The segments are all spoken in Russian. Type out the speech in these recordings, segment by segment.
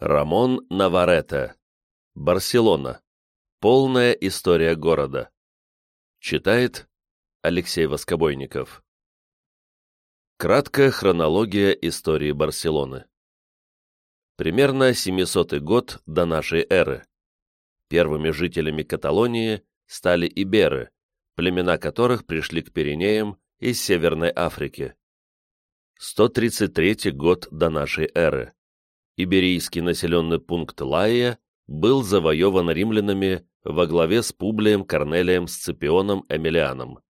Рамон Наварете. Барселона. Полная история города. Читает Алексей Воскобойников. Краткая хронология истории Барселоны. Примерно 700 год до нашей эры. Первыми жителями Каталонии стали иберы, племена которых пришли к Пиренеям из Северной Африки. 133 год до нашей эры. Иберийский населенный пункт Лайя был завоеван римлянами во главе с Публием Корнелием Сципионом Эмилианом.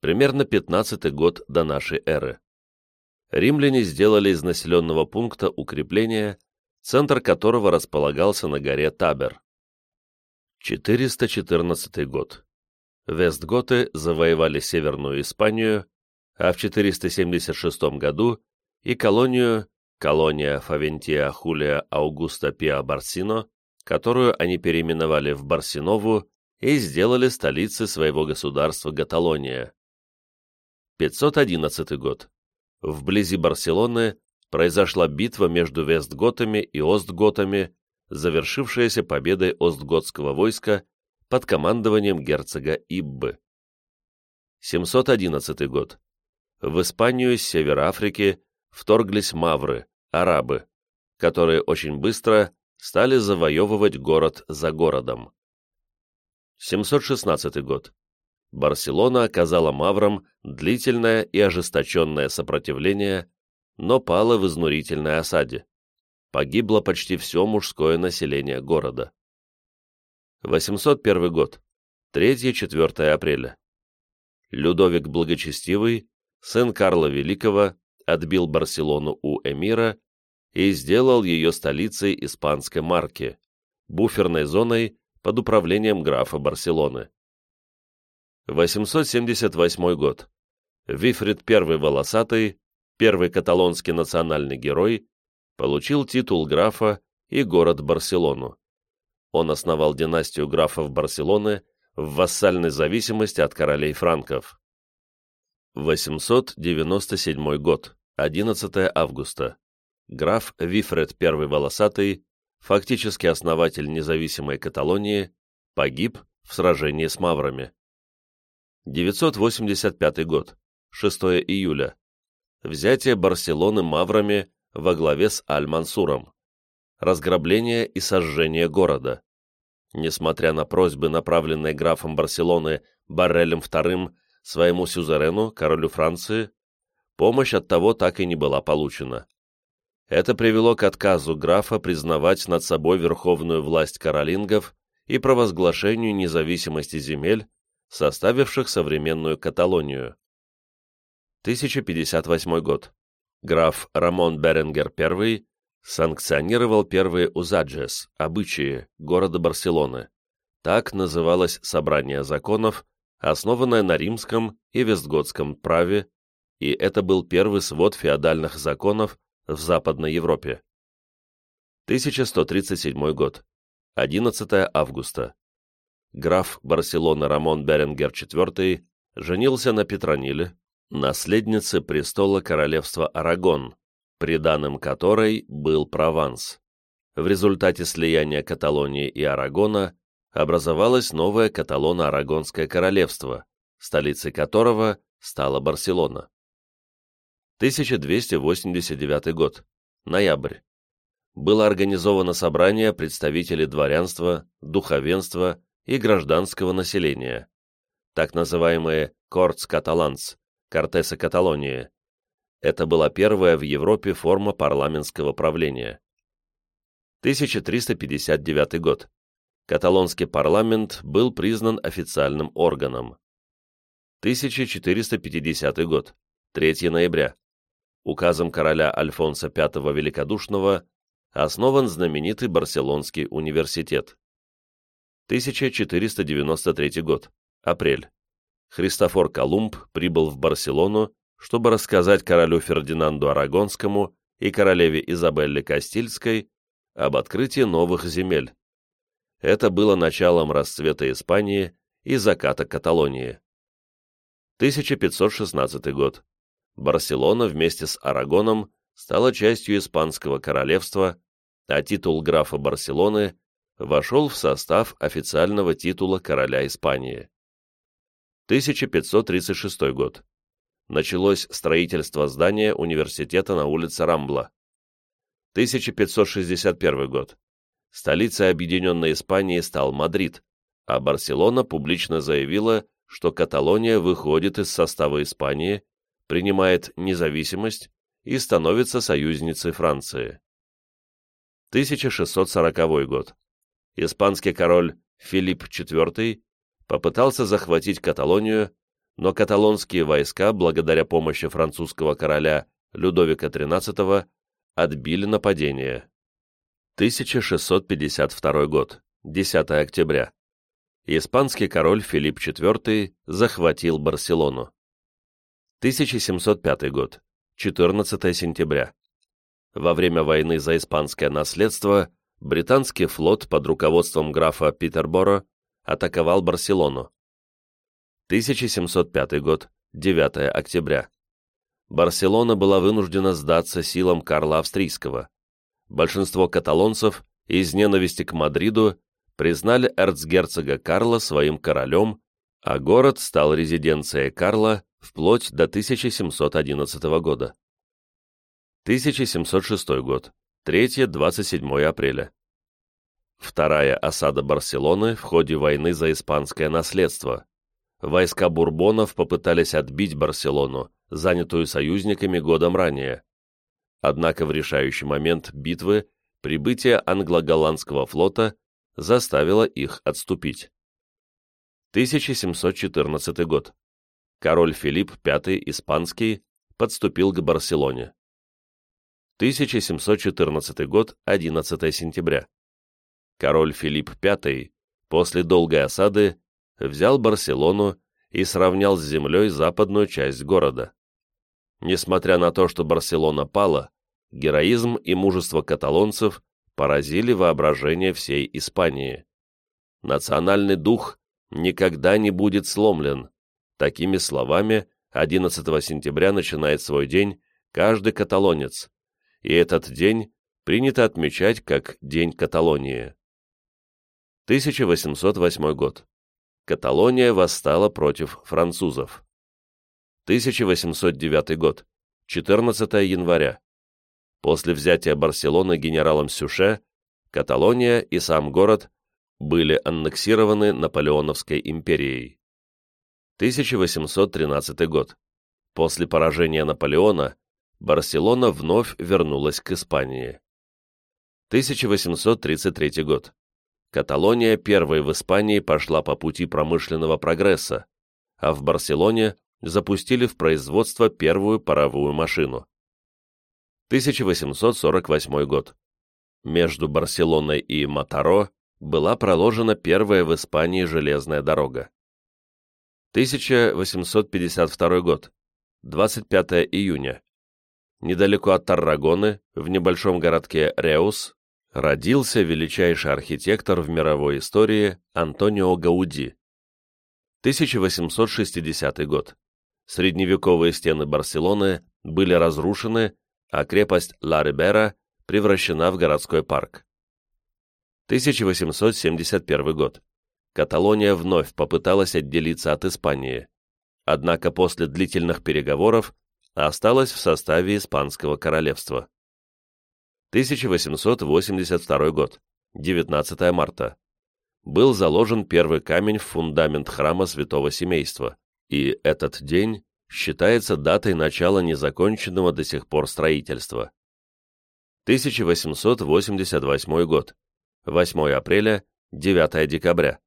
Примерно 15 год до нашей эры. Римляне сделали из населенного пункта укрепление, центр которого располагался на горе Табер. 414 год. Вестготы завоевали Северную Испанию а в 476 году и колонию колония Фавентия Хулия Аугуста Пиа Барсино, которую они переименовали в Барсинову и сделали столицей своего государства Гаталония. 511 год. Вблизи Барселоны произошла битва между Вестготами и Остготами, завершившаяся победой Остготского войска под командованием герцога Иббы. 711 год в Испанию с севера Африки вторглись мавры, арабы, которые очень быстро стали завоевывать город за городом. 716 год. Барселона оказала маврам длительное и ожесточенное сопротивление, но пала в изнурительной осаде. Погибло почти все мужское население города. 801 год. 3-4 апреля. Людовик Благочестивый сын Карла Великого, отбил Барселону у эмира и сделал ее столицей испанской марки, буферной зоной под управлением графа Барселоны. 878 год. Вифрид I Волосатый, первый каталонский национальный герой, получил титул графа и город Барселону. Он основал династию графов Барселоны в вассальной зависимости от королей франков. 897 год, 11 августа. Граф Вифред I Волосатый, фактически основатель независимой Каталонии, погиб в сражении с маврами. 985 год, 6 июля. Взятие Барселоны маврами во главе с Аль-Мансуром. Разграбление и сожжение города. Несмотря на просьбы, направленные графом Барселоны Баррелем II своему сюзерену, королю Франции, помощь от того так и не была получена. Это привело к отказу графа признавать над собой верховную власть каролингов и провозглашению независимости земель, составивших современную Каталонию. 1058 год. Граф Рамон Беренгер I санкционировал первые узаджес, обычаи, города Барселоны. Так называлось собрание законов, основанная на римском и вестготском праве, и это был первый свод феодальных законов в Западной Европе. 1137 год. 11 августа. Граф Барселона Рамон Беренгер IV женился на Петрониле, наследнице престола королевства Арагон, приданым которой был Прованс. В результате слияния Каталонии и Арагона образовалось новое Каталоно-Арагонское королевство, столицей которого стала Барселона. 1289 год. Ноябрь. Было организовано собрание представителей дворянства, духовенства и гражданского населения, так называемые «Кортс Каталанс», «Кортесы Каталонии». Это была первая в Европе форма парламентского правления. 1359 год каталонский парламент был признан официальным органом. 1450 год, 3 ноября. Указом короля Альфонса V Великодушного основан знаменитый Барселонский университет. 1493 год, апрель. Христофор Колумб прибыл в Барселону, чтобы рассказать королю Фердинанду Арагонскому и королеве Изабелле Кастильской об открытии новых земель, это было началом расцвета Испании и заката Каталонии. 1516 год. Барселона вместе с Арагоном стала частью Испанского королевства, а титул графа Барселоны вошел в состав официального титула короля Испании. 1536 год. Началось строительство здания университета на улице Рамбла. 1561 год. Столицей Объединенной Испании стал Мадрид, а Барселона публично заявила, что Каталония выходит из состава Испании, принимает независимость и становится союзницей Франции. 1640 год. Испанский король Филипп IV попытался захватить Каталонию, но каталонские войска, благодаря помощи французского короля Людовика XIII, отбили нападение. 1652 год, 10 октября. Испанский король Филипп IV захватил Барселону. 1705 год, 14 сентября. Во время войны за испанское наследство британский флот под руководством графа Питерборо атаковал Барселону. 1705 год, 9 октября. Барселона была вынуждена сдаться силам Карла Австрийского. Большинство каталонцев из ненависти к Мадриду признали эрцгерцога Карла своим королем, а город стал резиденцией Карла вплоть до 1711 года. 1706 год, 3-27 апреля. Вторая осада Барселоны в ходе войны за испанское наследство. Войска бурбонов попытались отбить Барселону, занятую союзниками годом ранее. Однако в решающий момент битвы прибытие англо-голландского флота заставило их отступить. 1714 год. Король Филипп V Испанский подступил к Барселоне. 1714 год, 11 сентября. Король Филипп V после долгой осады взял Барселону и сравнял с землей западную часть города. Несмотря на то, что Барселона пала, героизм и мужество каталонцев поразили воображение всей Испании. Национальный дух никогда не будет сломлен. Такими словами 11 сентября начинает свой день каждый каталонец, и этот день принято отмечать как День Каталонии. 1808 год. Каталония восстала против французов. 1809 год, 14 января. После взятия Барселоны генералом Сюше, Каталония и сам город были аннексированы Наполеоновской империей. 1813 год. После поражения Наполеона Барселона вновь вернулась к Испании. 1833 год. Каталония первой в Испании пошла по пути промышленного прогресса, а в Барселоне запустили в производство первую паровую машину. 1848 год. Между Барселоной и Матаро была проложена первая в Испании железная дорога. 1852 год. 25 июня. Недалеко от Таррагоны, в небольшом городке Реус, родился величайший архитектор в мировой истории Антонио Гауди. 1860 год средневековые стены Барселоны были разрушены, а крепость Ла-Рибера превращена в городской парк. 1871 год. Каталония вновь попыталась отделиться от Испании, однако после длительных переговоров осталась в составе Испанского королевства. 1882 год, 19 марта. Был заложен первый камень в фундамент храма Святого Семейства и этот день считается датой начала незаконченного до сих пор строительства. 1888 год, 8 апреля, 9 декабря.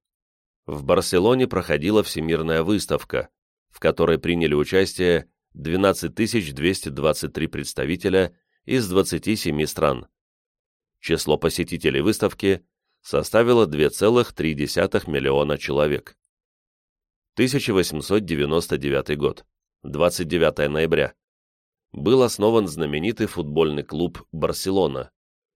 В Барселоне проходила Всемирная выставка, в которой приняли участие 12 223 представителя из 27 стран. Число посетителей выставки составило 2,3 миллиона человек. 1899 год, 29 ноября, был основан знаменитый футбольный клуб «Барселона»,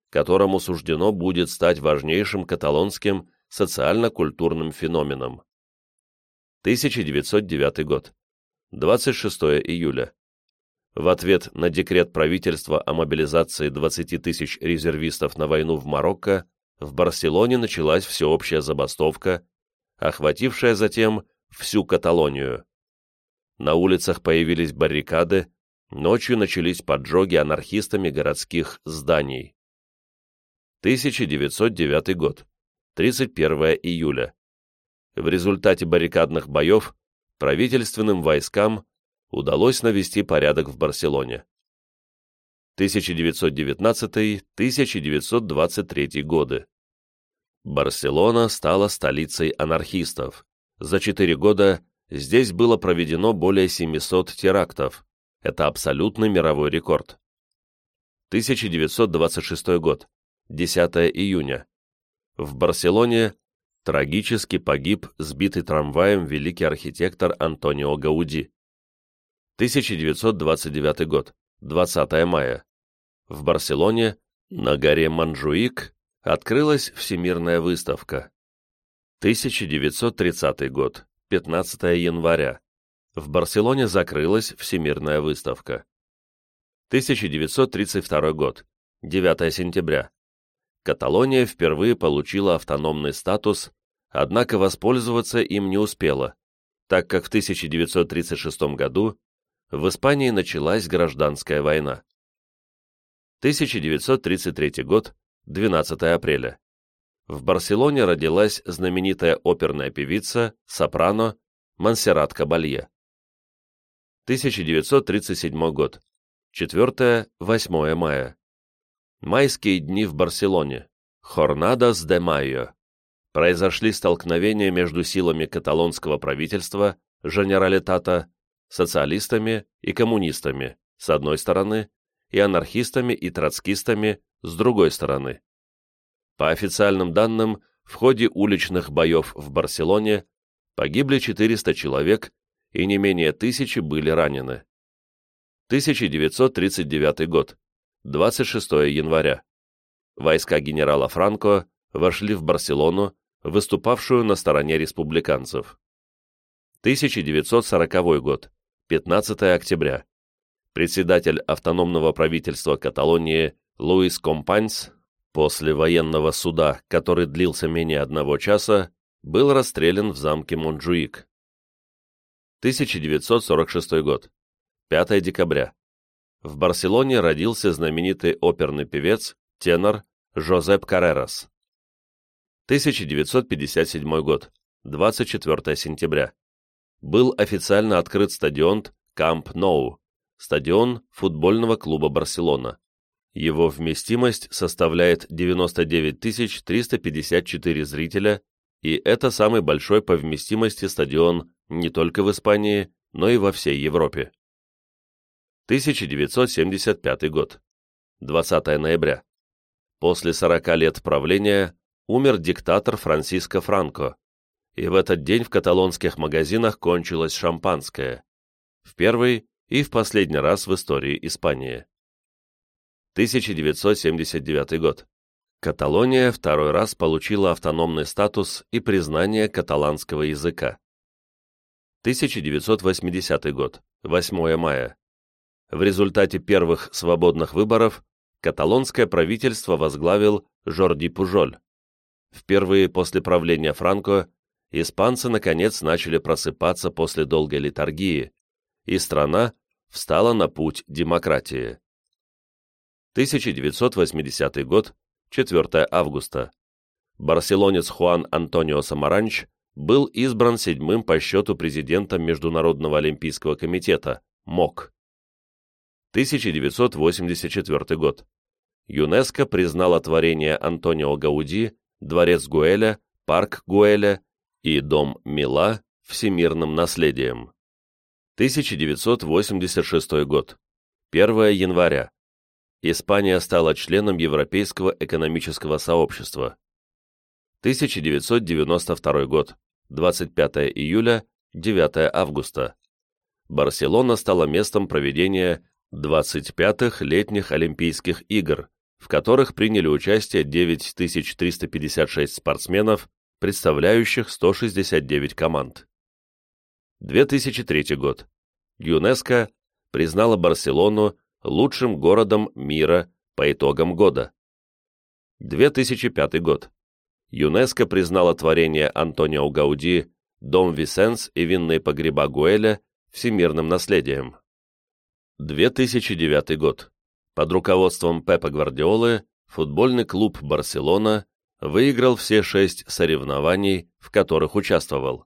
которому суждено будет стать важнейшим каталонским социально-культурным феноменом. 1909 год, 26 июля. В ответ на декрет правительства о мобилизации 20 тысяч резервистов на войну в Марокко в Барселоне началась всеобщая забастовка, охватившая затем всю Каталонию. На улицах появились баррикады, ночью начались поджоги анархистами городских зданий. 1909 год, 31 июля. В результате баррикадных боев правительственным войскам удалось навести порядок в Барселоне. 1919-1923 годы. Барселона стала столицей анархистов. За четыре года здесь было проведено более 700 терактов. Это абсолютный мировой рекорд. 1926 год. 10 июня. В Барселоне трагически погиб сбитый трамваем великий архитектор Антонио Гауди. 1929 год. 20 мая. В Барселоне на горе Манжуик открылась Всемирная выставка. 1930 год, 15 января. В Барселоне закрылась Всемирная выставка. 1932 год, 9 сентября. Каталония впервые получила автономный статус, однако воспользоваться им не успела, так как в 1936 году в Испании началась гражданская война. 1933 год, 12 апреля. В Барселоне родилась знаменитая оперная певица, сопрано Монсеррат Кабалье. 1937 год. 4-8 мая. Майские дни в Барселоне. Хорнадос де Майо. Произошли столкновения между силами каталонского правительства, Женералитата, социалистами и коммунистами, с одной стороны, и анархистами и троцкистами, с другой стороны. По официальным данным, в ходе уличных боев в Барселоне погибли 400 человек и не менее тысячи были ранены. 1939 год, 26 января. Войска генерала Франко вошли в Барселону, выступавшую на стороне республиканцев. 1940 год, 15 октября председатель автономного правительства Каталонии Луис Компаньс после военного суда, который длился менее одного часа, был расстрелян в замке Монджуик. 1946 год. 5 декабря. В Барселоне родился знаменитый оперный певец, тенор Жозеп Каррерас. 1957 год. 24 сентября. Был официально открыт стадион Камп Ноу, стадион футбольного клуба «Барселона». Его вместимость составляет 99 354 зрителя, и это самый большой по вместимости стадион не только в Испании, но и во всей Европе. 1975 год. 20 ноября. После 40 лет правления умер диктатор Франсиско Франко, и в этот день в каталонских магазинах кончилось шампанское. В первый и в последний раз в истории Испании. 1979 год. Каталония второй раз получила автономный статус и признание каталанского языка. 1980 год. 8 мая. В результате первых свободных выборов каталонское правительство возглавил Жорди Пужоль. Впервые после правления Франко испанцы наконец начали просыпаться после долгой литургии, и страна встала на путь демократии. 1980 год, 4 августа. Барселонец Хуан Антонио Самаранч был избран седьмым по счету президентом Международного олимпийского комитета, МОК. 1984 год. ЮНЕСКО признало творение Антонио Гауди, дворец Гуэля, парк Гуэля и дом Мила всемирным наследием. 1986 год. 1 января. Испания стала членом Европейского экономического сообщества. 1992 год. 25 июля, 9 августа. Барселона стала местом проведения 25-х летних Олимпийских игр, в которых приняли участие 9356 спортсменов, представляющих 169 команд. 2003 год. ЮНЕСКО признала Барселону лучшим городом мира по итогам года. 2005 год. ЮНЕСКО признала творение Антонио Гауди «Дом Висенс» и винные погреба Гуэля всемирным наследием. 2009 год. Под руководством Пепа Гвардиолы футбольный клуб «Барселона» выиграл все шесть соревнований, в которых участвовал.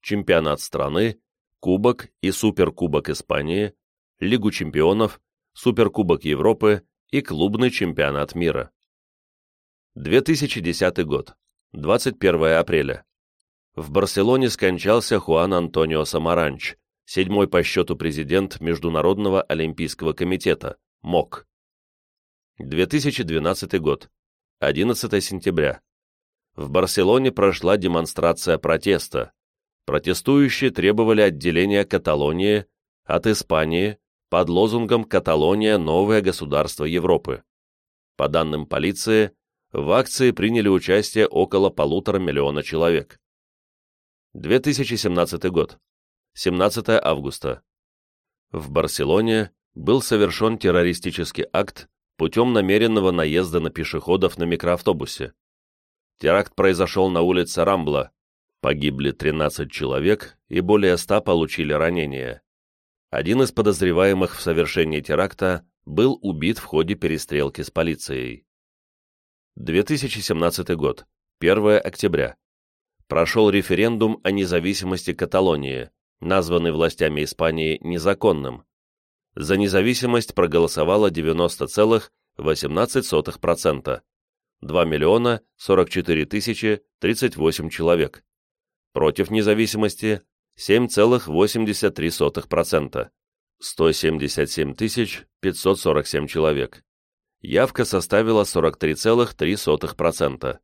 Чемпионат страны, Кубок и Суперкубок Испании, Лигу чемпионов, Суперкубок Европы и Клубный чемпионат мира. 2010 год. 21 апреля. В Барселоне скончался Хуан Антонио Самаранч, седьмой по счету президент Международного олимпийского комитета, МОК. 2012 год. 11 сентября. В Барселоне прошла демонстрация протеста, протестующие требовали отделения Каталонии от Испании под лозунгом «Каталония – новое государство Европы». По данным полиции, в акции приняли участие около полутора миллиона человек. 2017 год. 17 августа. В Барселоне был совершен террористический акт путем намеренного наезда на пешеходов на микроавтобусе. Теракт произошел на улице Рамбла, Погибли 13 человек и более 100 получили ранения. Один из подозреваемых в совершении теракта был убит в ходе перестрелки с полицией. 2017 год, 1 октября. Прошел референдум о независимости Каталонии, названный властями Испании незаконным. За независимость проголосовало 90,18%, 2 миллиона 44 тысячи 38 человек против независимости 7,83%, 177 547 человек. Явка составила 43,3%,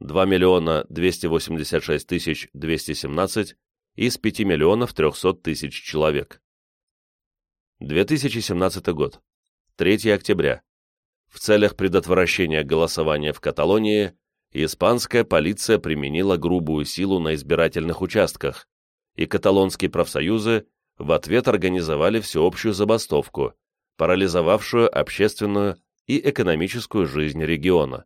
2 миллиона 286 тысяч 217 из 5 миллионов 300 тысяч человек. 2017 год. 3 октября. В целях предотвращения голосования в Каталонии испанская полиция применила грубую силу на избирательных участках, и каталонские профсоюзы в ответ организовали всеобщую забастовку, парализовавшую общественную и экономическую жизнь региона.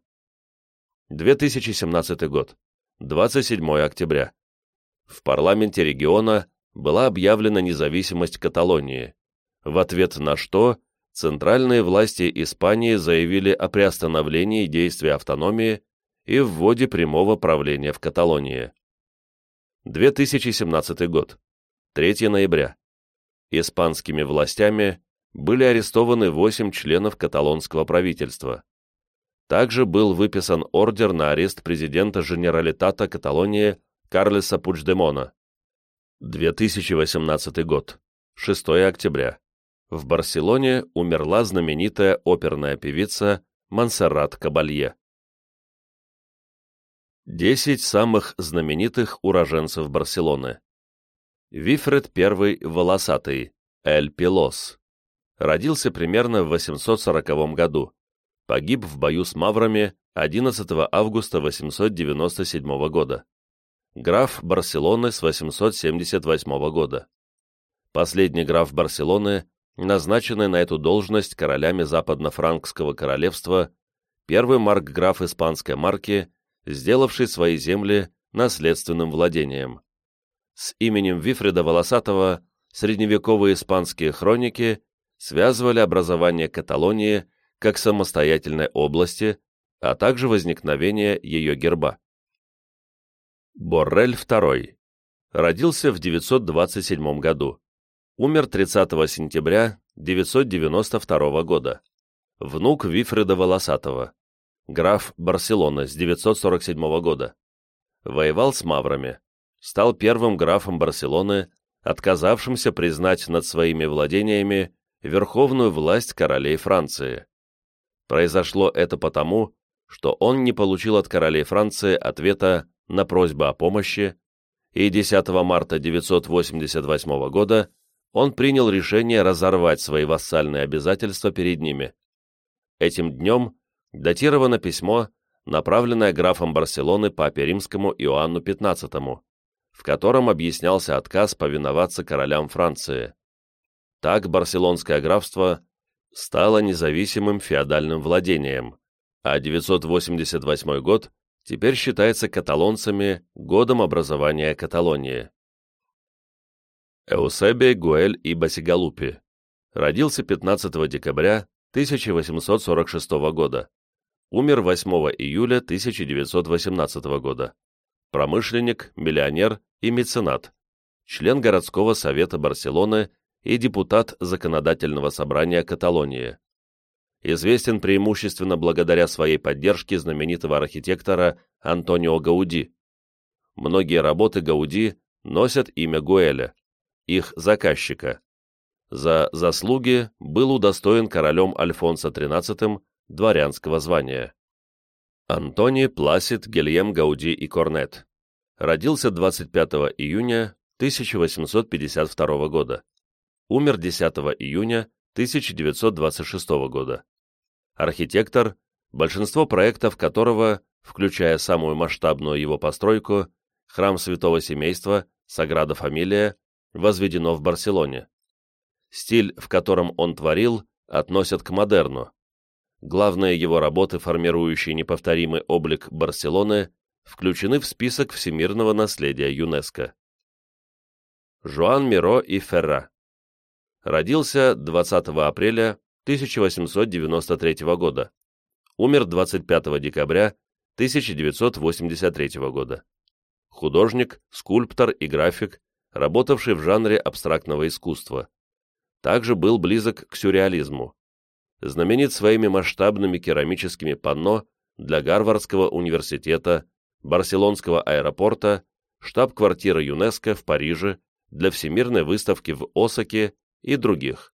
2017 год. 27 октября. В парламенте региона была объявлена независимость Каталонии, в ответ на что центральные власти Испании заявили о приостановлении действия автономии и вводе прямого правления в Каталонии. 2017 год. 3 ноября. Испанскими властями были арестованы 8 членов каталонского правительства. Также был выписан ордер на арест президента Женералитата Каталонии Карлеса Пучдемона. 2018 год. 6 октября. В Барселоне умерла знаменитая оперная певица Монсеррат Кабалье. Десять самых знаменитых уроженцев Барселоны. Вифред I Волосатый, Эль Пилос. Родился примерно в 840 году. Погиб в бою с маврами 11 августа 897 года. Граф Барселоны с 878 года. Последний граф Барселоны, назначенный на эту должность королями Западно-Франкского королевства, первый маркграф испанской марки сделавший свои земли наследственным владением. С именем Вифреда Волосатого средневековые испанские хроники связывали образование Каталонии как самостоятельной области, а также возникновение ее герба. Боррель II. Родился в 927 году. Умер 30 сентября 992 года. Внук Вифреда Волосатого граф Барселоны с 947 года. Воевал с маврами, стал первым графом Барселоны, отказавшимся признать над своими владениями верховную власть королей Франции. Произошло это потому, что он не получил от королей Франции ответа на просьбу о помощи, и 10 марта 988 года он принял решение разорвать свои вассальные обязательства перед ними. Этим днем датировано письмо, направленное графом Барселоны папе римскому Иоанну XV, в котором объяснялся отказ повиноваться королям Франции. Так барселонское графство стало независимым феодальным владением, а 988 год теперь считается каталонцами годом образования Каталонии. Эусебе Гуэль и Басигалупи родился 15 декабря 1846 года, умер 8 июля 1918 года, промышленник, миллионер и меценат, член городского совета Барселоны и депутат Законодательного собрания Каталонии. Известен преимущественно благодаря своей поддержке знаменитого архитектора Антонио Гауди. Многие работы Гауди носят имя Гуэля, их заказчика. За заслуги был удостоен королем Альфонсо XIII дворянского звания. Антони Пласид Гильем Гауди и Корнет. Родился 25 июня 1852 года. Умер 10 июня 1926 года. Архитектор, большинство проектов которого, включая самую масштабную его постройку, храм Святого Семейства, Саграда Фамилия, возведено в Барселоне. Стиль, в котором он творил, относят к модерну. Главные его работы, формирующие неповторимый облик Барселоны, включены в список всемирного наследия ЮНЕСКО. Жуан Миро и Ферра Родился 20 апреля 1893 года. Умер 25 декабря 1983 года. Художник, скульптор и график, работавший в жанре абстрактного искусства. Также был близок к сюрреализму. Знаменит своими масштабными керамическими панно для Гарвардского университета, Барселонского аэропорта, штаб-квартиры ЮНЕСКО в Париже, для Всемирной выставки в Осаке и других.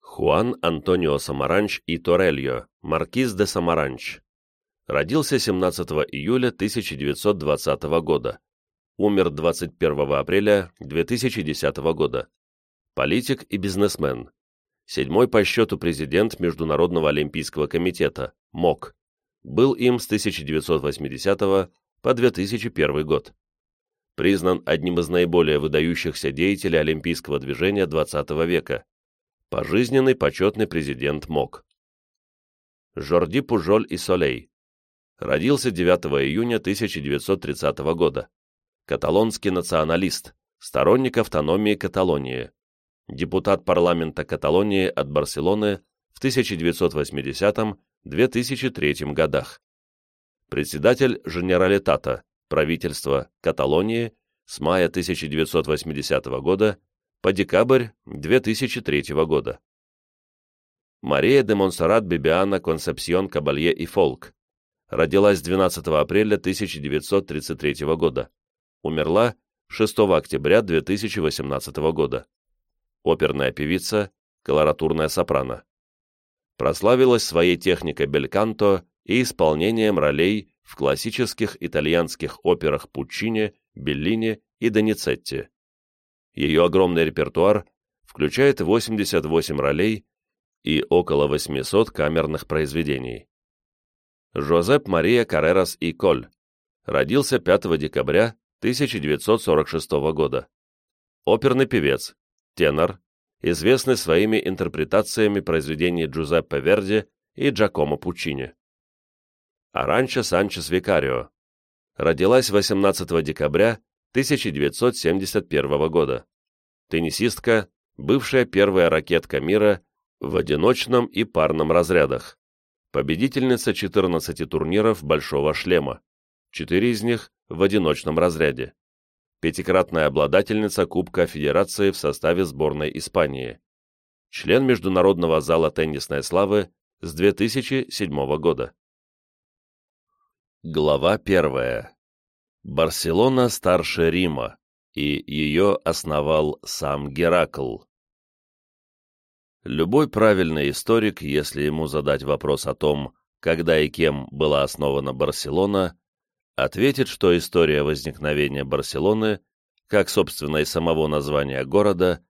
Хуан Антонио Самаранч и Торельо, маркиз де Самаранч. Родился 17 июля 1920 года умер 21 апреля 2010 года. Политик и бизнесмен. Седьмой по счету президент Международного олимпийского комитета, МОК. Был им с 1980 по 2001 год. Признан одним из наиболее выдающихся деятелей олимпийского движения XX века. Пожизненный почетный президент МОК. Жорди Пужоль и Солей. Родился 9 июня 1930 года каталонский националист, сторонник автономии Каталонии, депутат парламента Каталонии от Барселоны в 1980-2003 годах, председатель Женералитата, правительства Каталонии с мая 1980 года по декабрь 2003 года. Мария де Монсеррат Бибиана Консепсион Кабалье и Фолк родилась 12 апреля 1933 года умерла 6 октября 2018 года. Оперная певица, колоратурная сопрано. Прославилась своей техникой бельканто и исполнением ролей в классических итальянских операх Пуччини, Беллини и Доницетти. Ее огромный репертуар включает 88 ролей и около 800 камерных произведений. Жозеп Мария Каррерас и Коль родился 5 декабря 1946 года. Оперный певец, тенор, известный своими интерпретациями произведений Джузеппе Верди и Джакомо Пуччини. Аранча Санчес Викарио. Родилась 18 декабря 1971 года. Теннисистка, бывшая первая ракетка мира в одиночном и парном разрядах. Победительница 14 турниров «Большого шлема». Четыре из них в одиночном разряде. Пятикратная обладательница Кубка Федерации в составе сборной Испании. Член Международного зала теннисной славы с 2007 года. Глава первая. Барселона старше Рима, и ее основал сам Геракл. Любой правильный историк, если ему задать вопрос о том, когда и кем была основана Барселона, ответит, что история возникновения Барселоны, как, собственно, и самого названия города,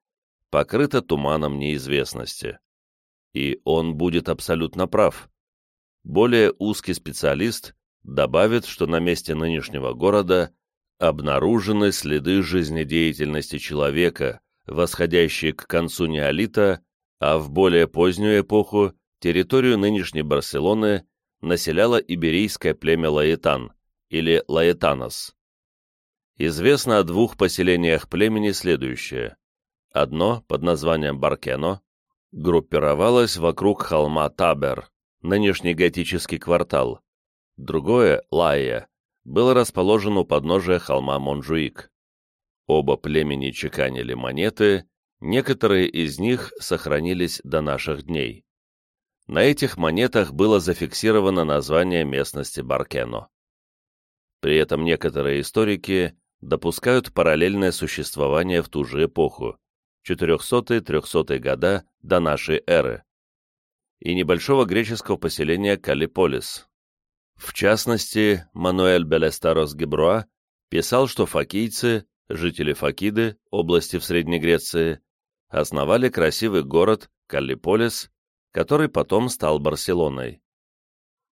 покрыта туманом неизвестности. И он будет абсолютно прав. Более узкий специалист добавит, что на месте нынешнего города обнаружены следы жизнедеятельности человека, восходящие к концу неолита, а в более позднюю эпоху территорию нынешней Барселоны населяло иберийское племя Лаэтан, или Лаэтанос. Известно о двух поселениях племени следующее. Одно, под названием Баркено, группировалось вокруг холма Табер, нынешний готический квартал. Другое, Лайя, было расположено у подножия холма Монжуик. Оба племени чеканили монеты, некоторые из них сохранились до наших дней. На этих монетах было зафиксировано название местности Баркено. При этом некоторые историки допускают параллельное существование в ту же эпоху, 400-300 года до нашей эры, и небольшого греческого поселения Калиполис. В частности, Мануэль Белестарос Гебруа писал, что факийцы, жители Факиды, области в Средней Греции, основали красивый город Каллиполис, который потом стал Барселоной.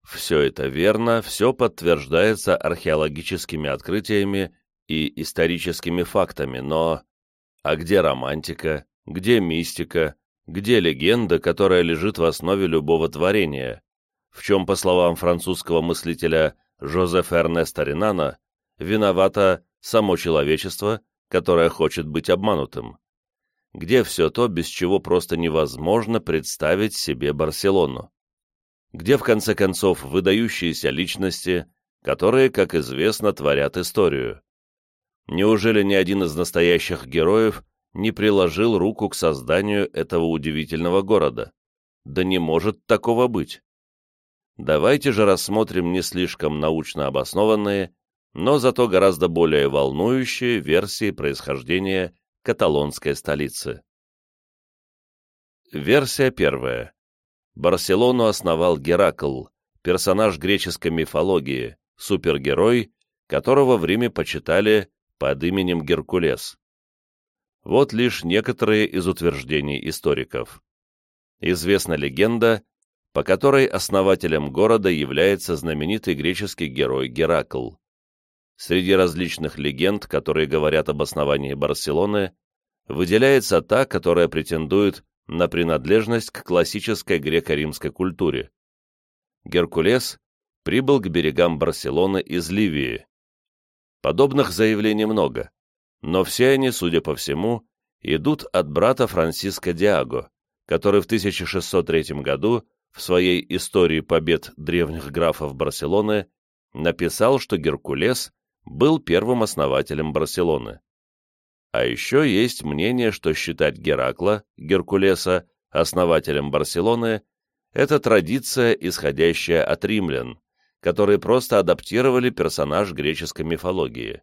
Все это верно, все подтверждается археологическими открытиями и историческими фактами, но... А где романтика, где мистика, где легенда, которая лежит в основе любого творения? В чем, по словам французского мыслителя Жозефа Эрнеста Ренана, виновато само человечество, которое хочет быть обманутым? Где все то, без чего просто невозможно представить себе Барселону? Где, в конце концов, выдающиеся личности, которые, как известно, творят историю? Неужели ни один из настоящих героев не приложил руку к созданию этого удивительного города? Да не может такого быть. Давайте же рассмотрим не слишком научно обоснованные, но зато гораздо более волнующие версии происхождения каталонской столицы. Версия первая. Барселону основал Геракл, персонаж греческой мифологии, супергерой, которого в Риме почитали под именем Геркулес. Вот лишь некоторые из утверждений историков. Известна легенда, по которой основателем города является знаменитый греческий герой Геракл. Среди различных легенд, которые говорят об основании Барселоны, выделяется та, которая претендует на принадлежность к классической греко-римской культуре. Геркулес прибыл к берегам Барселоны из Ливии, Подобных заявлений много, но все они, судя по всему, идут от брата Франциско Диаго, который в 1603 году в своей «Истории побед древних графов Барселоны» написал, что Геркулес был первым основателем Барселоны. А еще есть мнение, что считать Геракла, Геркулеса, основателем Барселоны – это традиция, исходящая от римлян, которые просто адаптировали персонаж греческой мифологии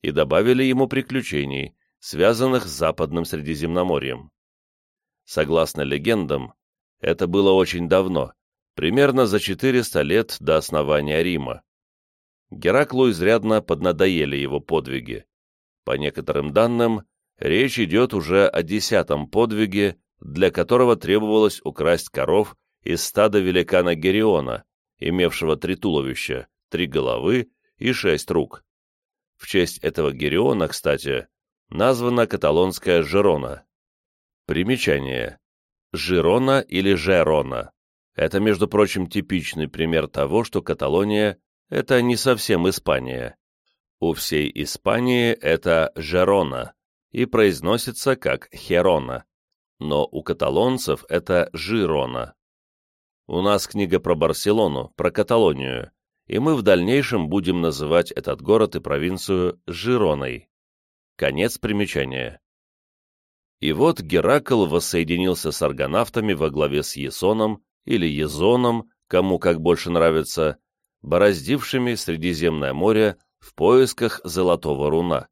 и добавили ему приключений, связанных с Западным Средиземноморьем. Согласно легендам, это было очень давно, примерно за 400 лет до основания Рима. Гераклу изрядно поднадоели его подвиги. По некоторым данным, речь идет уже о десятом подвиге, для которого требовалось украсть коров из стада великана Гериона, имевшего три туловища, три головы и шесть рук. В честь этого Гериона, кстати, названа каталонская Жерона. Примечание. Жирона или Жерона. Это, между прочим, типичный пример того, что Каталония – это не совсем Испания. У всей Испании это Жерона и произносится как Херона, но у каталонцев это Жирона. У нас книга про Барселону, про Каталонию, и мы в дальнейшем будем называть этот город и провинцию Жироной. Конец примечания. И вот Геракл воссоединился с аргонавтами во главе с Есоном или Езоном, кому как больше нравится, бороздившими Средиземное море в поисках Золотого Руна.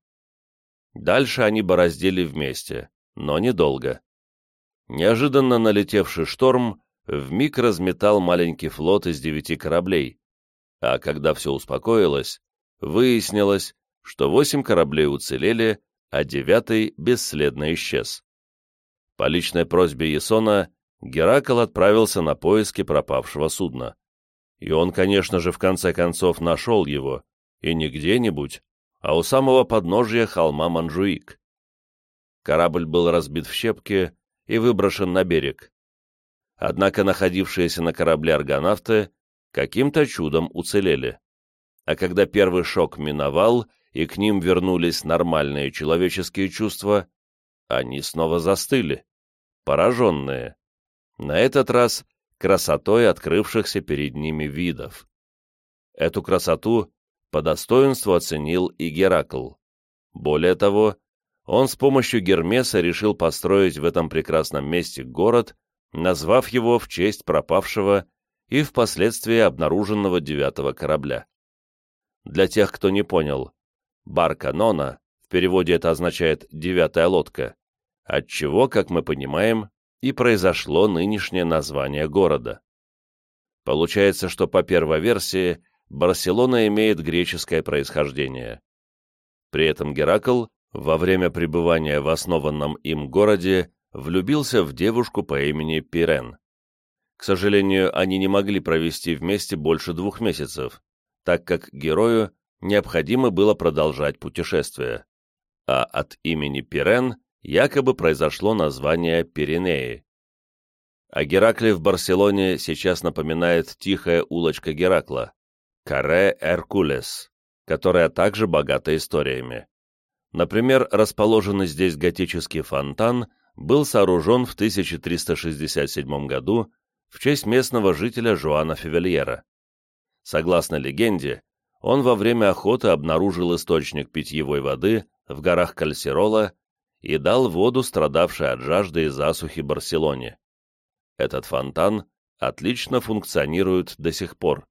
Дальше они бороздили вместе, но недолго. Неожиданно налетевший шторм вмиг разметал маленький флот из девяти кораблей, а когда все успокоилось, выяснилось, что восемь кораблей уцелели, а девятый бесследно исчез. По личной просьбе Ясона Геракл отправился на поиски пропавшего судна. И он, конечно же, в конце концов нашел его, и не где-нибудь, а у самого подножия холма Манжуик. Корабль был разбит в щепки и выброшен на берег. Однако находившиеся на корабле аргонавты каким-то чудом уцелели. А когда первый шок миновал, и к ним вернулись нормальные человеческие чувства, они снова застыли, пораженные. На этот раз красотой открывшихся перед ними видов. Эту красоту по достоинству оценил и Геракл. Более того, он с помощью Гермеса решил построить в этом прекрасном месте город, назвав его в честь пропавшего и впоследствии обнаруженного девятого корабля. Для тех, кто не понял, барка Нона, в переводе это означает «девятая лодка», отчего, как мы понимаем, и произошло нынешнее название города. Получается, что по первой версии Барселона имеет греческое происхождение. При этом Геракл во время пребывания в основанном им городе влюбился в девушку по имени Пирен. К сожалению, они не могли провести вместе больше двух месяцев, так как герою необходимо было продолжать путешествие, а от имени Пирен якобы произошло название Пиренеи. А Геракле в Барселоне сейчас напоминает тихая улочка Геракла, Каре Эркулес, которая также богата историями. Например, расположенный здесь готический фонтан был сооружен в 1367 году в честь местного жителя Жуана Февельера. Согласно легенде, он во время охоты обнаружил источник питьевой воды в горах Кальсирола и дал воду страдавшей от жажды и засухи Барселоне. Этот фонтан отлично функционирует до сих пор,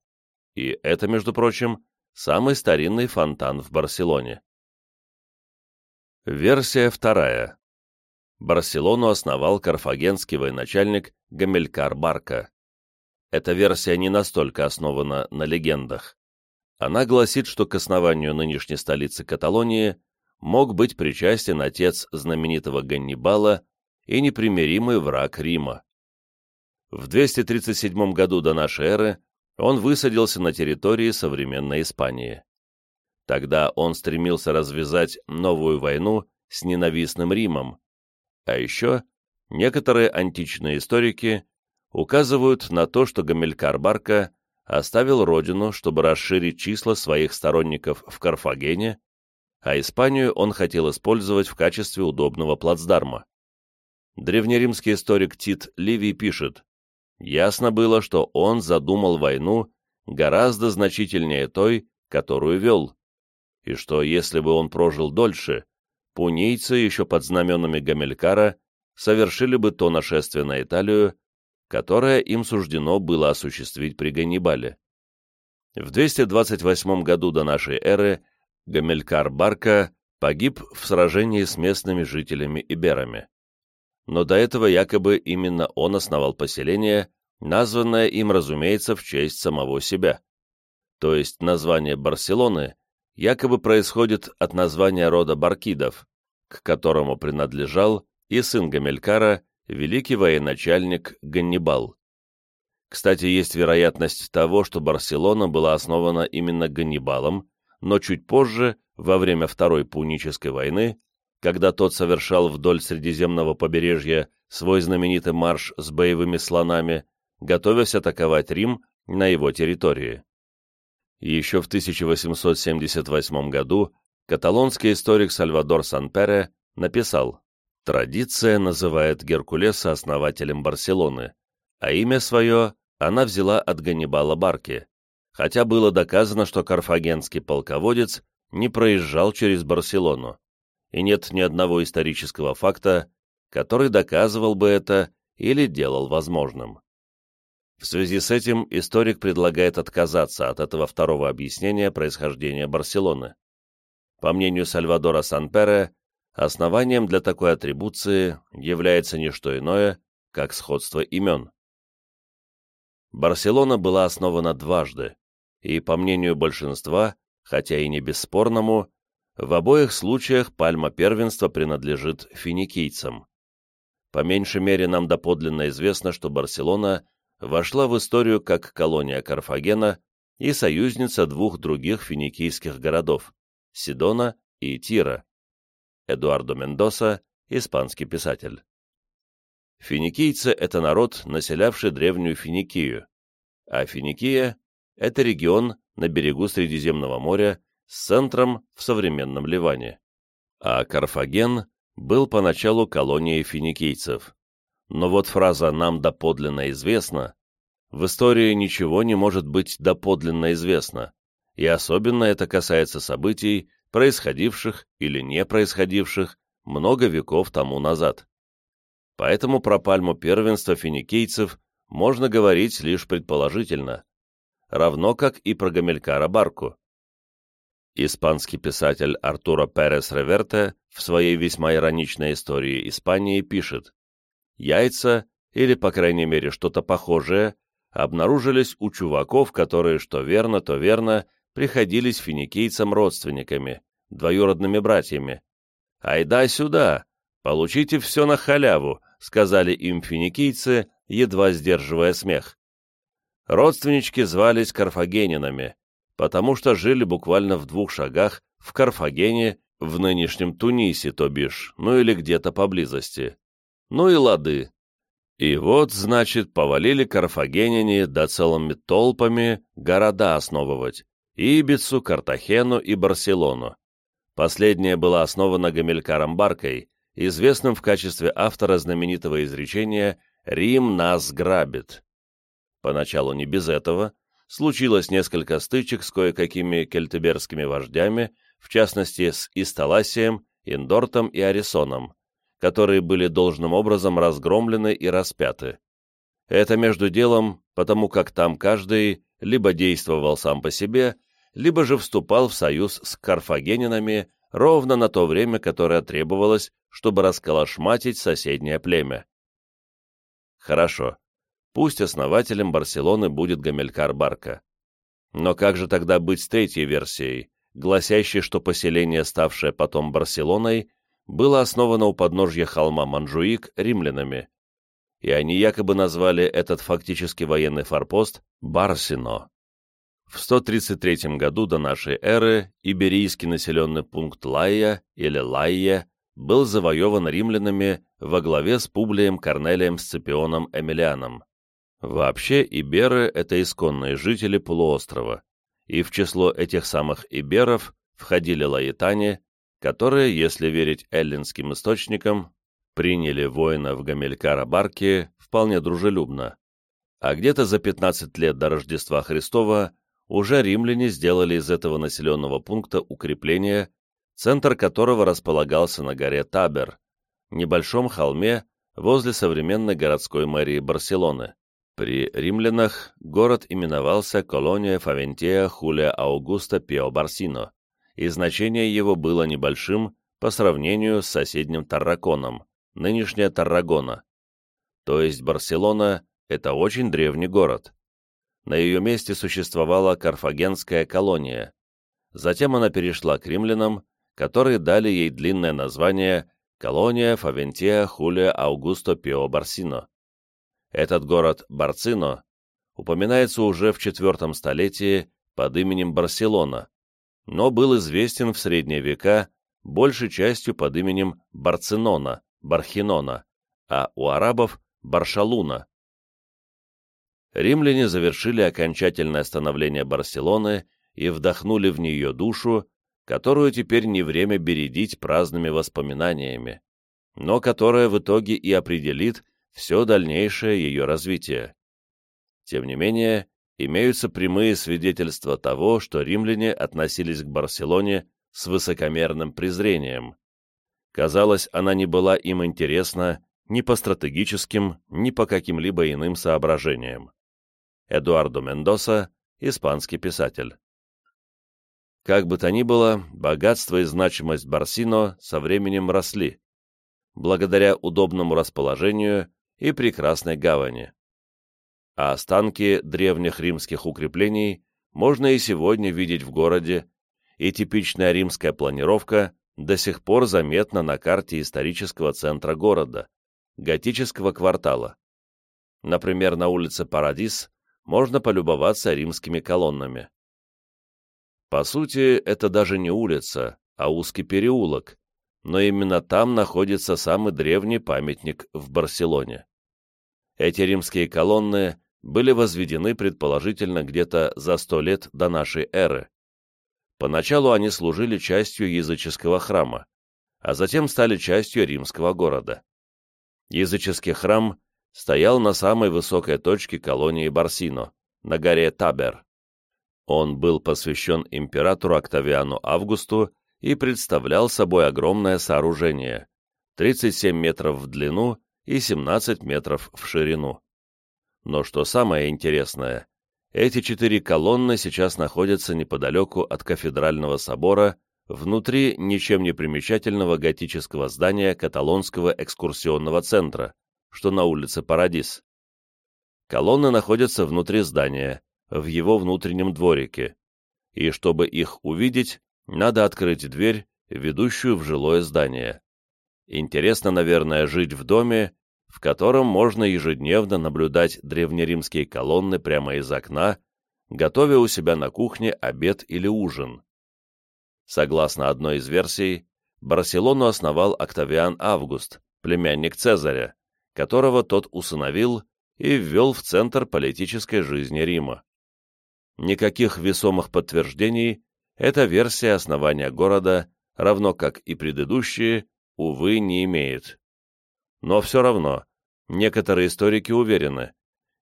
и это, между прочим, самый старинный фонтан в Барселоне. Версия вторая. Барселону основал карфагенский военачальник Гамилькар Барка. Эта версия не настолько основана на легендах. Она гласит, что к основанию нынешней столицы Каталонии мог быть причастен отец знаменитого Ганнибала и непримиримый враг Рима. В 237 году до нашей эры он высадился на территории современной Испании. Тогда он стремился развязать новую войну с ненавистным Римом. А еще некоторые античные историки указывают на то, что Гамилькар Барка оставил родину, чтобы расширить числа своих сторонников в Карфагене а Испанию он хотел использовать в качестве удобного плацдарма. Древнеримский историк Тит Ливий пишет, «Ясно было, что он задумал войну гораздо значительнее той, которую вел, и что, если бы он прожил дольше, пунийцы еще под знаменами Гамилькара совершили бы то нашествие на Италию, которое им суждено было осуществить при Ганнибале. В 228 году до нашей эры Гамилькар Барка погиб в сражении с местными жителями Иберами. Но до этого якобы именно он основал поселение, названное им, разумеется, в честь самого себя. То есть название Барселоны якобы происходит от названия рода Баркидов, к которому принадлежал и сын Гамилькара, великий военачальник Ганнибал. Кстати, есть вероятность того, что Барселона была основана именно Ганнибалом, но чуть позже, во время Второй Пунической войны, когда тот совершал вдоль Средиземного побережья свой знаменитый марш с боевыми слонами, готовясь атаковать Рим на его территории. Еще в 1878 году каталонский историк Сальвадор Санпере написал «Традиция называет Геркулеса основателем Барселоны, а имя свое она взяла от Ганнибала Барки, хотя было доказано, что карфагенский полководец не проезжал через Барселону, и нет ни одного исторического факта, который доказывал бы это или делал возможным. В связи с этим историк предлагает отказаться от этого второго объяснения происхождения Барселоны. По мнению Сальвадора Санпере, основанием для такой атрибуции является не что иное, как сходство имен. Барселона была основана дважды, и, по мнению большинства, хотя и не бесспорному, в обоих случаях пальма первенства принадлежит финикийцам. По меньшей мере нам доподлинно известно, что Барселона вошла в историю как колония Карфагена и союзница двух других финикийских городов – Сидона и Тира, Эдуардо Мендоса испанский писатель. Финикийцы — это народ, населявший древнюю Финикию, а Финикия — это регион на берегу Средиземного моря с центром в современном Ливане. А Карфаген был поначалу колонией финикийцев. Но вот фраза «нам доподлинно известно» в истории ничего не может быть доподлинно известно, и особенно это касается событий, происходивших или не происходивших много веков тому назад. Поэтому про пальму первенства финикийцев можно говорить лишь предположительно, равно как и про Гамилькара Барку. Испанский писатель Артуро Перес Реверте в своей весьма ироничной истории Испании пишет «Яйца, или, по крайней мере, что-то похожее, обнаружились у чуваков, которые, что верно, то верно, приходились финикийцам родственниками, двоюродными братьями. «Айда сюда! Получите все на халяву!» — сказали им финикийцы, едва сдерживая смех. Родственнички звались карфагенинами, потому что жили буквально в двух шагах в Карфагене, в нынешнем Тунисе, то бишь, ну или где-то поблизости. Ну и лады. И вот, значит, повалили карфагеняне да целыми толпами города основывать. Ибицу, Картахену и Барселону. Последняя была основана Гамилькаром Баркой, известным в качестве автора знаменитого изречения «Рим нас грабит». Поначалу не без этого, случилось несколько стычек с кое-какими кельтеберскими вождями, в частности с Исталасием, Индортом и Арисоном, которые были должным образом разгромлены и распяты. Это между делом, потому как там каждый либо действовал сам по себе, либо же вступал в союз с карфагенинами ровно на то время, которое требовалось, чтобы расколошматить соседнее племя. Хорошо, Пусть основателем Барселоны будет Гамелькар Барка. Но как же тогда быть с третьей версией, гласящей, что поселение, ставшее потом Барселоной, было основано у подножья холма Манжуик римлянами, и они якобы назвали этот фактически военный форпост Барсино. В 133 году до нашей эры иберийский населенный пункт Лайя или Лайя был завоеван римлянами во главе с Публием Корнелием Сципионом Эмилианом. Вообще, иберы — это исконные жители полуострова, и в число этих самых иберов входили лаитане, которые, если верить эллинским источникам, приняли воинов Гамилькара-Барки вполне дружелюбно. А где-то за 15 лет до Рождества Христова уже римляне сделали из этого населенного пункта укрепление, центр которого располагался на горе Табер, небольшом холме возле современной городской мэрии Барселоны. При римлянах город именовался Колония Фавентия Хулия Аугуста Пио Барсино, и значение его было небольшим по сравнению с соседним Тарраконом, нынешняя Таррагона. То есть Барселона – это очень древний город. На ее месте существовала карфагенская колония. Затем она перешла к римлянам, которые дали ей длинное название «Колония Фавентия Хулия Аугусто Пио Барсино». Этот город Барцино упоминается уже в IV столетии под именем Барселона, но был известен в средние века большей частью под именем Барцинона, Бархинона, а у арабов – Баршалуна. Римляне завершили окончательное становление Барселоны и вдохнули в нее душу, которую теперь не время бередить праздными воспоминаниями, но которая в итоге и определит все дальнейшее ее развитие. Тем не менее, имеются прямые свидетельства того, что римляне относились к Барселоне с высокомерным презрением. Казалось, она не была им интересна ни по стратегическим, ни по каким-либо иным соображениям. Эдуардо Мендоса, испанский писатель. Как бы то ни было, богатство и значимость Барсино со временем росли. Благодаря удобному расположению и прекрасной гавани. А останки древних римских укреплений можно и сегодня видеть в городе, и типичная римская планировка до сих пор заметна на карте исторического центра города, готического квартала. Например, на улице Парадис можно полюбоваться римскими колоннами. По сути, это даже не улица, а узкий переулок, но именно там находится самый древний памятник в Барселоне. Эти римские колонны были возведены предположительно где-то за сто лет до нашей эры. Поначалу они служили частью языческого храма, а затем стали частью римского города. Языческий храм стоял на самой высокой точке колонии Барсино, на горе Табер. Он был посвящен императору Октавиану Августу и представлял собой огромное сооружение, 37 метров в длину и 17 метров в ширину. Но что самое интересное, эти четыре колонны сейчас находятся неподалеку от кафедрального собора, внутри ничем не примечательного готического здания каталонского экскурсионного центра, что на улице Парадис. Колонны находятся внутри здания, в его внутреннем дворике, и чтобы их увидеть, надо открыть дверь, ведущую в жилое здание. Интересно, наверное, жить в доме, в котором можно ежедневно наблюдать древнеримские колонны прямо из окна, готовя у себя на кухне обед или ужин. Согласно одной из версий, Барселону основал Октавиан Август, племянник Цезаря, которого тот усыновил и ввел в центр политической жизни Рима. Никаких весомых подтверждений эта версия основания города, равно как и предыдущие, увы, не имеет. Но все равно, некоторые историки уверены,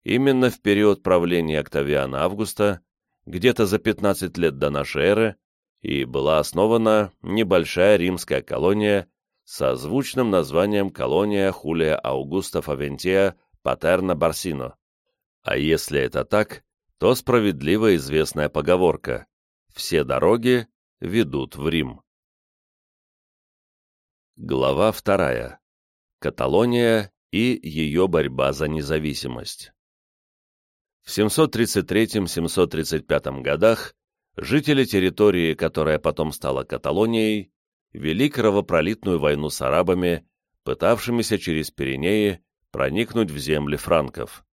именно в период правления Октавиана Августа, где-то за 15 лет до нашей эры, и была основана небольшая римская колония со звучным названием колония Хулия Аугуста Фавентия Патерна Барсино. А если это так, то справедливо известная поговорка «Все дороги ведут в Рим». Глава вторая. Каталония и ее борьба за независимость. В 733-735 годах жители территории, которая потом стала Каталонией, вели кровопролитную войну с арабами, пытавшимися через Пиренеи проникнуть в земли франков.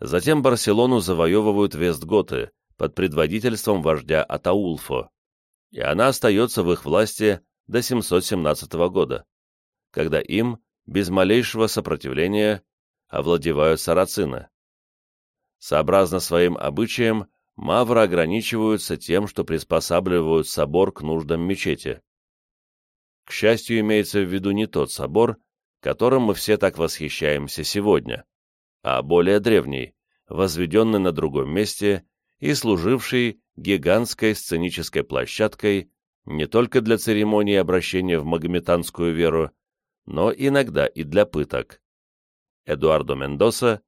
Затем Барселону завоевывают вестготы под предводительством вождя Атаулфо, и она остается в их власти до 717 года, когда им, без малейшего сопротивления, овладевают сарацины. Сообразно своим обычаям, мавры ограничиваются тем, что приспосабливают собор к нуждам мечети. К счастью, имеется в виду не тот собор, которым мы все так восхищаемся сегодня, а более древний, возведенный на другом месте и служивший гигантской сценической площадкой не только для церемонии обращения в магометанскую веру, но иногда и для пыток. Эдуардо Мендоса,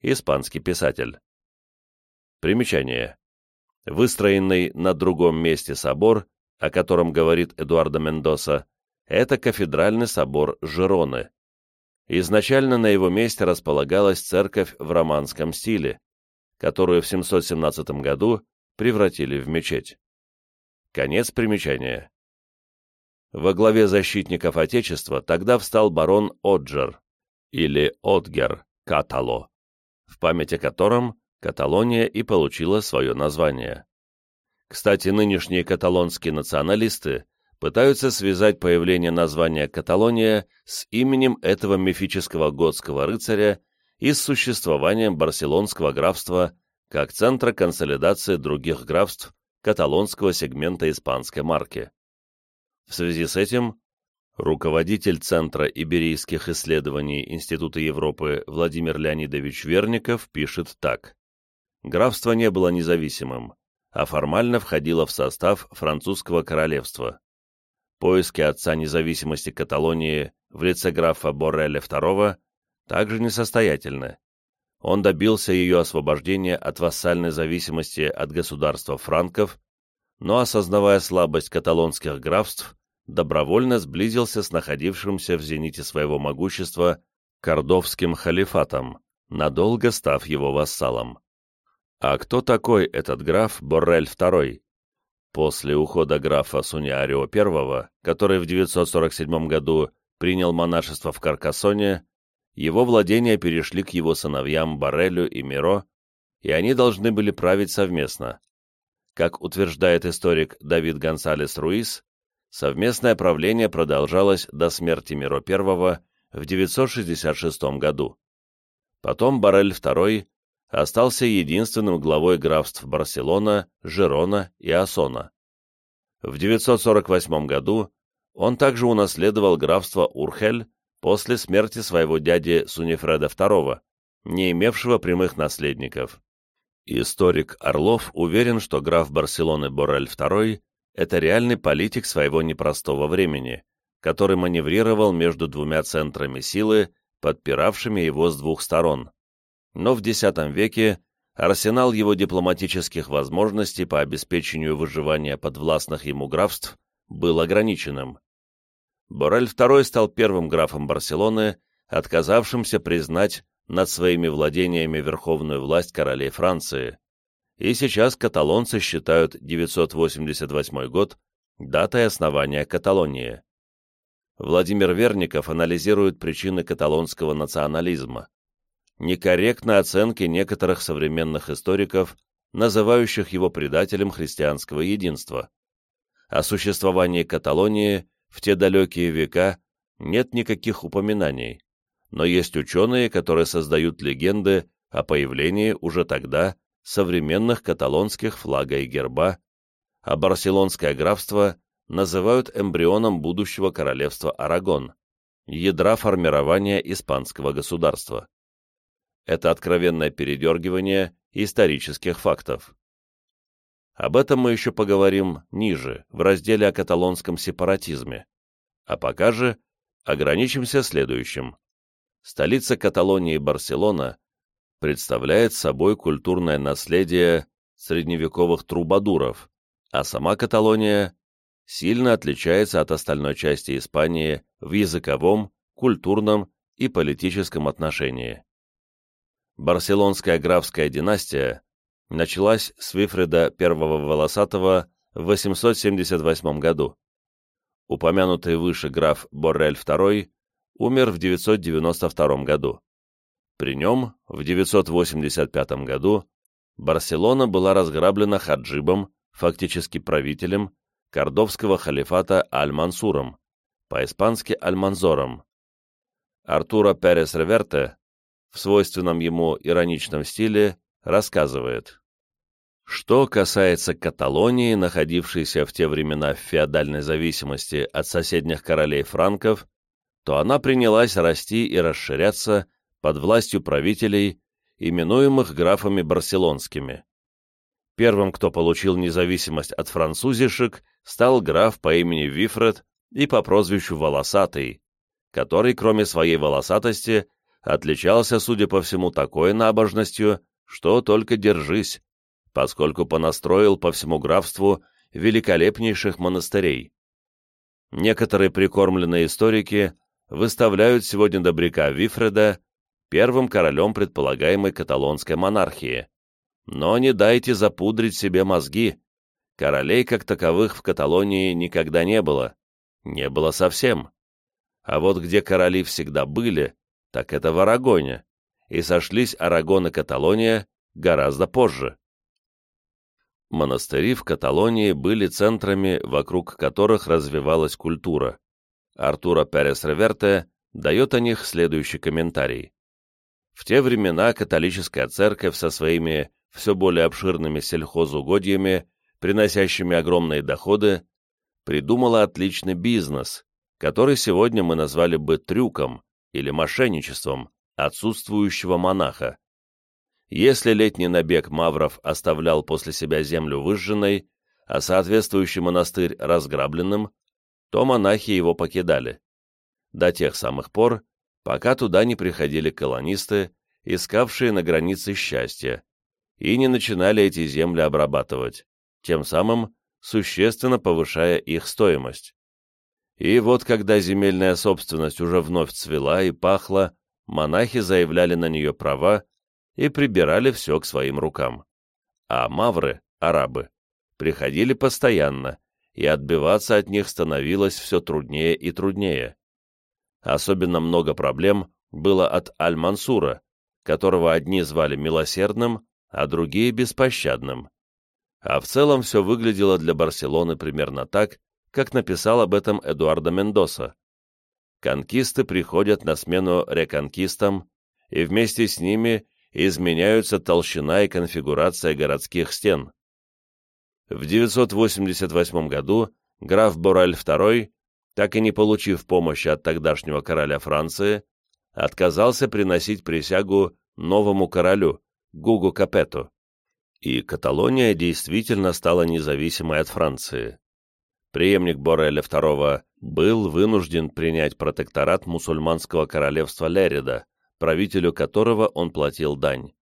испанский писатель. Примечание. Выстроенный на другом месте собор, о котором говорит Эдуардо Мендоса, это кафедральный собор Жироны, Изначально на его месте располагалась церковь в романском стиле, которую в 717 году превратили в мечеть. Конец примечания. Во главе защитников Отечества тогда встал барон Оджер, или Отгер Катало, в память о котором Каталония и получила свое название. Кстати, нынешние каталонские националисты пытаются связать появление названия Каталония с именем этого мифического готского рыцаря и с существованием барселонского графства как центра консолидации других графств каталонского сегмента испанской марки. В связи с этим руководитель Центра иберийских исследований Института Европы Владимир Леонидович Верников пишет так. Графство не было независимым, а формально входило в состав французского королевства. Поиски отца независимости Каталонии в лице графа Борреля II также несостоятельны. Он добился ее освобождения от вассальной зависимости от государства франков, но, осознавая слабость каталонских графств, добровольно сблизился с находившимся в зените своего могущества кордовским халифатом, надолго став его вассалом. А кто такой этот граф Боррель II? После ухода графа Суниарио I, который в 947 году принял монашество в Каркасоне, его владения перешли к его сыновьям Барелю и Миро, и они должны были править совместно. Как утверждает историк Давид Гонсалес Руис, совместное правление продолжалось до смерти Миро I в 966 году. Потом Барель II остался единственным главой графств Барселона, Жерона и Асона. В 948 году он также унаследовал графство Урхель после смерти своего дяди Сунифреда II, не имевшего прямых наследников. Историк Орлов уверен, что граф Барселоны Борель II – это реальный политик своего непростого времени, который маневрировал между двумя центрами силы, подпиравшими его с двух сторон. Но в X веке арсенал его дипломатических возможностей по обеспечению выживания подвластных ему графств был ограниченным. Борель II стал первым графом Барселоны, отказавшимся признать над своими владениями верховную власть королей Франции, и сейчас каталонцы считают 988 год датой основания Каталонии. Владимир Верников анализирует причины каталонского национализма. Некорректны оценки некоторых современных историков, называющих его предателем христианского единства. О существовании Каталонии в те далекие века нет никаких упоминаний, но есть ученые, которые создают легенды о появлении уже тогда современных каталонских флага и герба, а барселонское графство называют эмбрионом будущего королевства Арагон, ядра формирования испанского государства. Это откровенное передергивание исторических фактов. Об этом мы еще поговорим ниже, в разделе о каталонском сепаратизме. А пока же ограничимся следующим. Столица Каталонии Барселона представляет собой культурное наследие средневековых трубадуров, а сама Каталония сильно отличается от остальной части Испании в языковом, культурном и политическом отношении. Барселонская графская династия началась с Вифреда I Волосатого в 878 году. Упомянутый выше граф Боррель II умер в 992 году. При нем в 985 году Барселона была разграблена хаджибом, фактически правителем, кордовского халифата Аль-Мансуром, по-испански Аль-Манзором. Артуро Перес Реверте в свойственном ему ироничном стиле рассказывает. Что касается Каталонии, находившейся в те времена в феодальной зависимости от соседних королей франков, то она принялась расти и расширяться под властью правителей, именуемых графами барселонскими. Первым, кто получил независимость от французишек, стал граф по имени Вифред и по прозвищу Волосатый, который, кроме своей волосатости, отличался, судя по всему, такой набожностью, что только держись, поскольку понастроил по всему графству великолепнейших монастырей. Некоторые прикормленные историки выставляют сегодня добряка Вифреда первым королем предполагаемой каталонской монархии. Но не дайте запудрить себе мозги. Королей как таковых в Каталонии никогда не было. Не было совсем. А вот где короли всегда были, так это в Арагоне, и сошлись Арагон и Каталония гораздо позже. Монастыри в Каталонии были центрами, вокруг которых развивалась культура. Артура Перес Реверте дает о них следующий комментарий. В те времена католическая церковь со своими все более обширными сельхозугодьями, приносящими огромные доходы, придумала отличный бизнес, который сегодня мы назвали бы трюком или мошенничеством отсутствующего монаха. Если летний набег мавров оставлял после себя землю выжженной, а соответствующий монастырь разграбленным, то монахи его покидали. До тех самых пор, пока туда не приходили колонисты, искавшие на границе счастья, и не начинали эти земли обрабатывать, тем самым существенно повышая их стоимость. И вот когда земельная собственность уже вновь цвела и пахла, монахи заявляли на нее права и прибирали все к своим рукам. А мавры, арабы, приходили постоянно, и отбиваться от них становилось все труднее и труднее. Особенно много проблем было от Аль-Мансура, которого одни звали милосердным, а другие — беспощадным. А в целом все выглядело для Барселоны примерно так, как написал об этом Эдуардо Мендоса. Конкисты приходят на смену реконкистам, и вместе с ними изменяются толщина и конфигурация городских стен. В 988 году граф Бораль II, так и не получив помощи от тогдашнего короля Франции, отказался приносить присягу новому королю, Гугу Капету, и Каталония действительно стала независимой от Франции. Преемник Бореля II был вынужден принять протекторат мусульманского королевства Лерида, правителю которого он платил дань.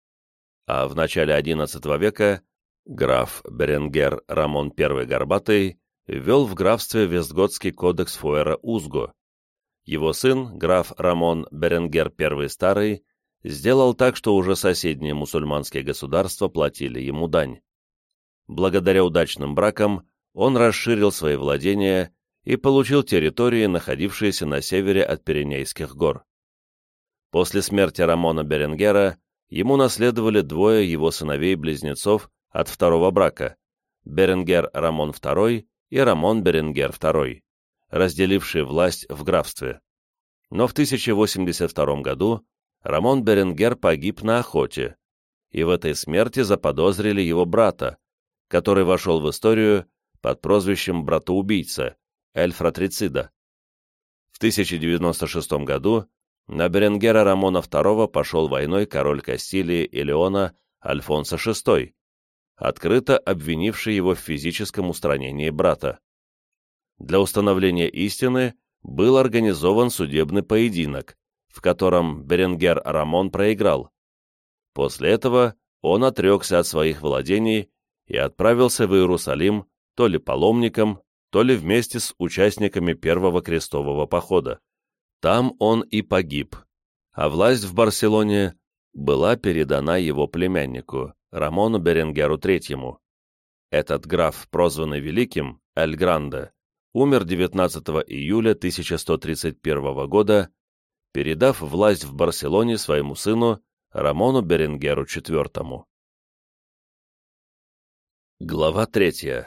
А в начале XI века граф Беренгер Рамон I Горбатый ввел в графстве Вестготский кодекс Фуэра Узго. Его сын, граф Рамон Беренгер I Старый, сделал так, что уже соседние мусульманские государства платили ему дань. Благодаря удачным бракам он расширил свои владения и получил территории, находившиеся на севере от Пиренейских гор. После смерти Рамона Беренгера ему наследовали двое его сыновей-близнецов от второго брака – Беренгер Рамон II и Рамон Беренгер II, разделившие власть в графстве. Но в 1082 году Рамон Беренгер погиб на охоте, и в этой смерти заподозрили его брата, который вошел в историю под прозвищем «братоубийца» Эль Фратрицида. В 1096 году на Беренгера Рамона II пошел войной король Кастилии и Леона Альфонсо VI, открыто обвинивший его в физическом устранении брата. Для установления истины был организован судебный поединок, в котором Беренгер Рамон проиграл. После этого он отрекся от своих владений и отправился в Иерусалим то ли паломником, то ли вместе с участниками первого крестового похода. Там он и погиб, а власть в Барселоне была передана его племяннику, Рамону Беренгеру III. Этот граф, прозванный Великим, Эль Гранде, умер 19 июля 1131 года, передав власть в Барселоне своему сыну Рамону Беренгеру IV. Глава 3.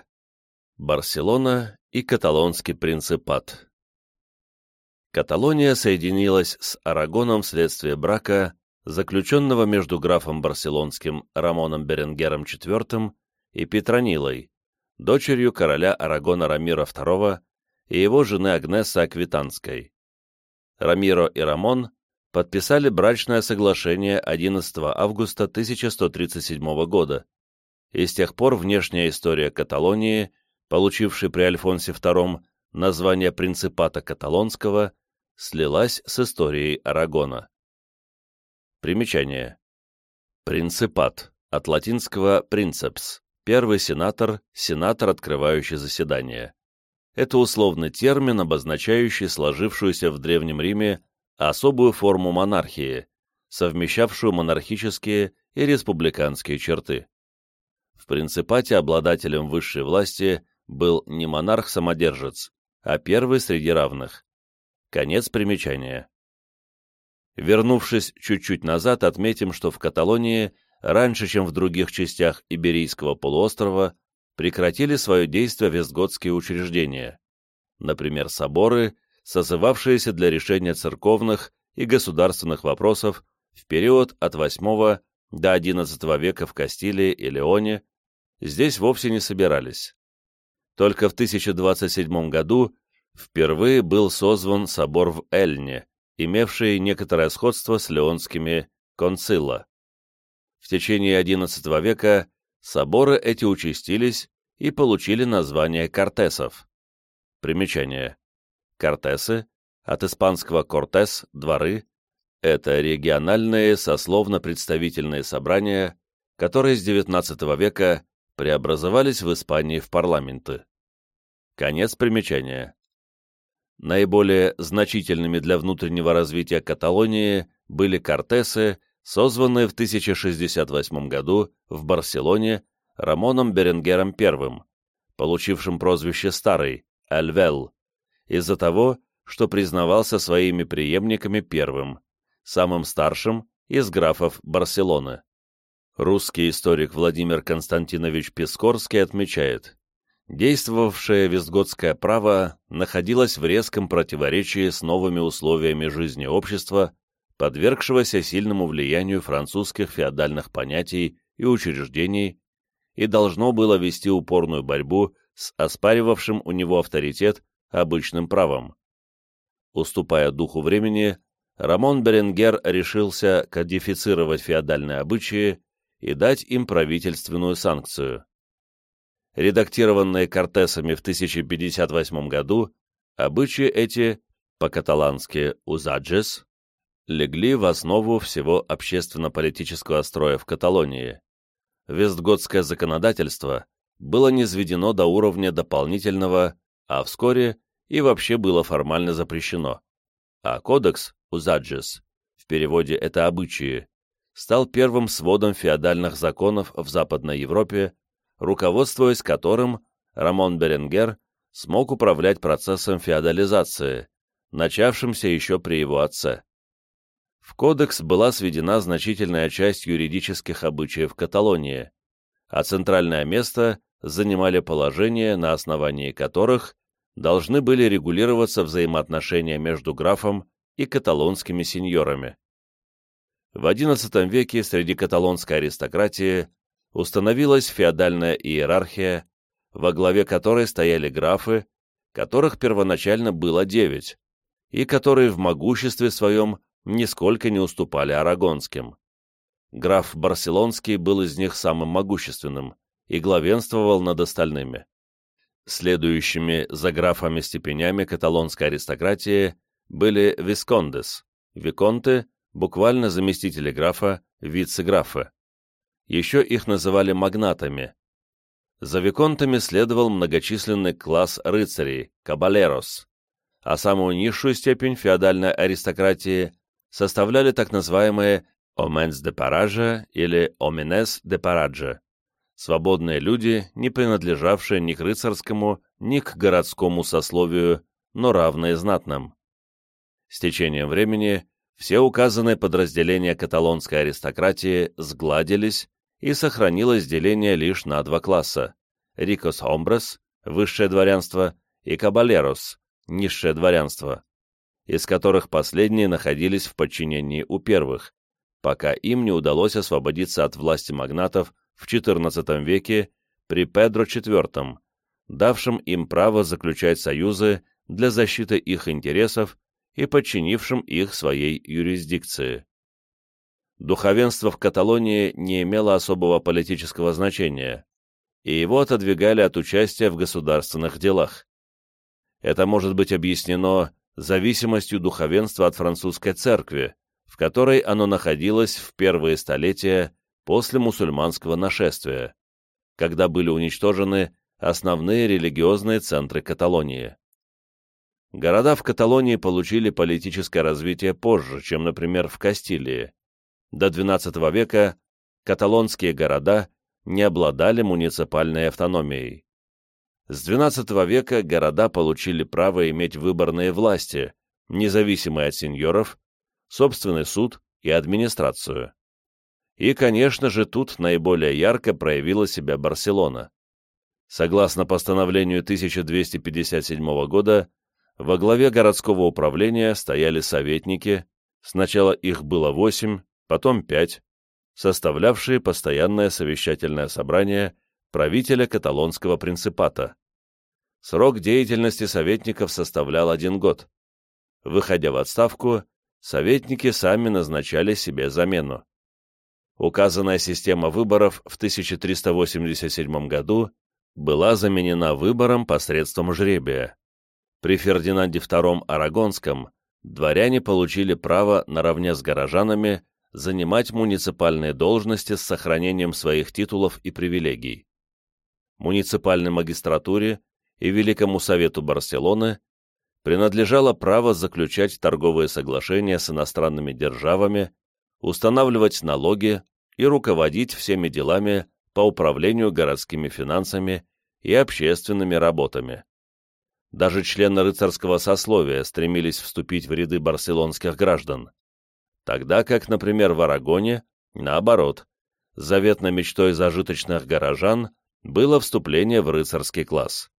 Барселона и каталонский принципат Каталония соединилась с Арагоном вследствие брака, заключенного между графом барселонским Рамоном Беренгером IV и Петронилой, дочерью короля Арагона Рамира II и его жены Агнеса Аквитанской. Рамиро и Рамон подписали брачное соглашение 11 августа 1137 года, и с тех пор внешняя история Каталонии, получившей при Альфонсе II название принципата каталонского, слилась с историей Арагона. Примечание. Принципат, от латинского «принцепс», первый сенатор, сенатор, открывающий заседание. Это условный термин, обозначающий сложившуюся в Древнем Риме особую форму монархии, совмещавшую монархические и республиканские черты. В принципате обладателем высшей власти был не монарх-самодержец, а первый среди равных, Конец примечания. Вернувшись чуть-чуть назад, отметим, что в Каталонии раньше, чем в других частях Иберийского полуострова, прекратили свое действие вестготские учреждения, например, соборы, созывавшиеся для решения церковных и государственных вопросов в период от VIII до XI века в Кастилии и Леоне, здесь вовсе не собирались. Только в 1027 году впервые был созван собор в Эльне, имевший некоторое сходство с леонскими концилла. В течение XI века соборы эти участились и получили название кортесов. Примечание. Кортесы, от испанского «кортес» — дворы, это региональные сословно-представительные собрания, которые с XIX века преобразовались в Испании в парламенты. Конец примечания. Наиболее значительными для внутреннего развития Каталонии были кортесы, созванные в 1068 году в Барселоне Рамоном Беренгером I, получившим прозвище Старый, Альвел, из-за того, что признавался своими преемниками первым, самым старшим из графов Барселоны. Русский историк Владимир Константинович Пискорский отмечает, действовавшее вестготское право находилось в резком противоречии с новыми условиями жизни общества, подвергшегося сильному влиянию французских феодальных понятий и учреждений, и должно было вести упорную борьбу с оспаривавшим у него авторитет обычным правом. Уступая духу времени, Рамон Беренгер решился кодифицировать феодальные обычаи и дать им правительственную санкцию. Редактированные Кортесами в 1058 году, обычаи эти, по-каталански «узаджес», легли в основу всего общественно-политического строя в Каталонии. Вестготское законодательство было низведено до уровня дополнительного, а вскоре и вообще было формально запрещено. А кодекс «узаджес» в переводе это обычаи, стал первым сводом феодальных законов в Западной Европе, руководствуясь которым Рамон Беренгер смог управлять процессом феодализации, начавшимся еще при его отце. В кодекс была сведена значительная часть юридических обычаев Каталонии, а центральное место занимали положения, на основании которых должны были регулироваться взаимоотношения между графом и каталонскими сеньорами. В XI веке среди каталонской аристократии установилась феодальная иерархия, во главе которой стояли графы, которых первоначально было девять, и которые в могуществе своем нисколько не уступали арагонским. Граф Барселонский был из них самым могущественным и главенствовал над остальными. Следующими за графами-степенями каталонской аристократии были вискондес, виконты, буквально заместители графа, вице-графы. Еще их называли магнатами. За виконтами следовал многочисленный класс рыцарей, кабалерос, а самую низшую степень феодальной аристократии составляли так называемые «оменс де паража» или «оменес де параджа», свободные люди, не принадлежавшие ни к рыцарскому, ни к городскому сословию, но равные знатным. С течением времени все указанные подразделения каталонской аристократии сгладились и сохранилось деление лишь на два класса – рикос хомбрес, высшее дворянство, и кабалерос, низшее дворянство, из которых последние находились в подчинении у первых, пока им не удалось освободиться от власти магнатов в XIV веке при Педро IV, давшим им право заключать союзы для защиты их интересов и подчинившим их своей юрисдикции. Духовенство в Каталонии не имело особого политического значения, и его отодвигали от участия в государственных делах. Это может быть объяснено зависимостью духовенства от французской церкви, в которой оно находилось в первые столетия после мусульманского нашествия, когда были уничтожены основные религиозные центры Каталонии. Города в Каталонии получили политическое развитие позже, чем, например, в Кастилии. До XII века каталонские города не обладали муниципальной автономией. С XII века города получили право иметь выборные власти, независимые от сеньоров, собственный суд и администрацию. И, конечно же, тут наиболее ярко проявила себя Барселона. Согласно постановлению 1257 года, во главе городского управления стояли советники, сначала их было восемь, потом пять, составлявшие постоянное совещательное собрание правителя каталонского принципата. Срок деятельности советников составлял один год. Выходя в отставку, советники сами назначали себе замену. Указанная система выборов в 1387 году была заменена выбором посредством жребия. При Фердинанде II Арагонском дворяне получили право наравне с горожанами занимать муниципальные должности с сохранением своих титулов и привилегий. Муниципальной магистратуре и Великому Совету Барселоны принадлежало право заключать торговые соглашения с иностранными державами устанавливать налоги и руководить всеми делами по управлению городскими финансами и общественными работами. Даже члены рыцарского сословия стремились вступить в ряды барселонских граждан, тогда как, например, в Арагоне, наоборот, заветной мечтой зажиточных горожан было вступление в рыцарский класс.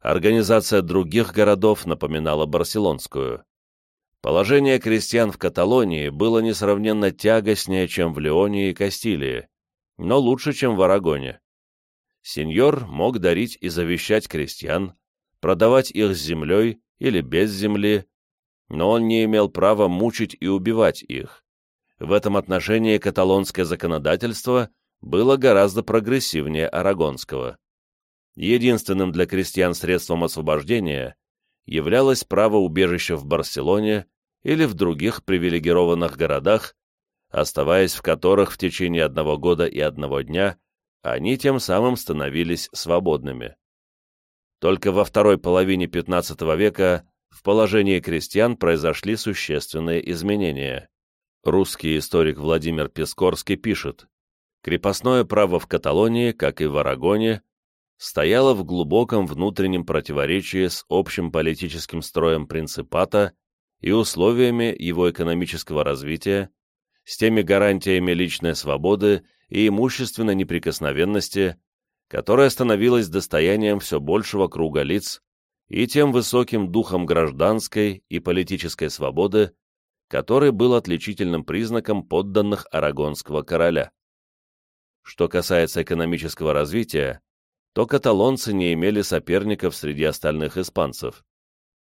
Организация других городов напоминала барселонскую. Положение крестьян в Каталонии было несравненно тягостнее, чем в Леоне и Кастилии, но лучше, чем в Арагоне. Сеньор мог дарить и завещать крестьян, продавать их с землей или без земли, но он не имел права мучить и убивать их. В этом отношении каталонское законодательство было гораздо прогрессивнее арагонского. Единственным для крестьян средством освобождения являлось право убежища в Барселоне или в других привилегированных городах, оставаясь в которых в течение одного года и одного дня, они тем самым становились свободными. Только во второй половине XV века в положении крестьян произошли существенные изменения. Русский историк Владимир Пескорский пишет, «Крепостное право в Каталонии, как и в Арагоне, стояло в глубоком внутреннем противоречии с общим политическим строем принципата и условиями его экономического развития, с теми гарантиями личной свободы и имущественной неприкосновенности, которая становилась достоянием все большего круга лиц, и тем высоким духом гражданской и политической свободы, который был отличительным признаком подданных арагонского короля. Что касается экономического развития, то каталонцы не имели соперников среди остальных испанцев.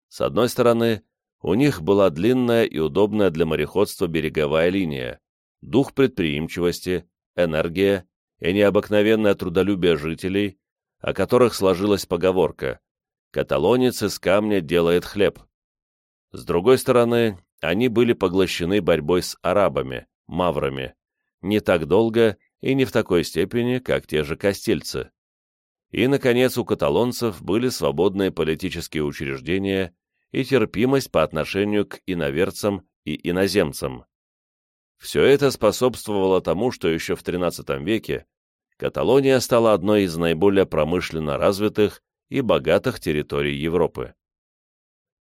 С одной стороны, у них была длинная и удобная для мореходства береговая линия, дух предприимчивости, энергия и необыкновенное трудолюбие жителей, о которых сложилась поговорка «Каталонец из камня делает хлеб». С другой стороны, они были поглощены борьбой с арабами, маврами, не так долго и не в такой степени, как те же кастильцы. И, наконец, у каталонцев были свободные политические учреждения и терпимость по отношению к иноверцам и иноземцам. Все это способствовало тому, что еще в XIII веке Каталония стала одной из наиболее промышленно развитых и богатых территорий Европы.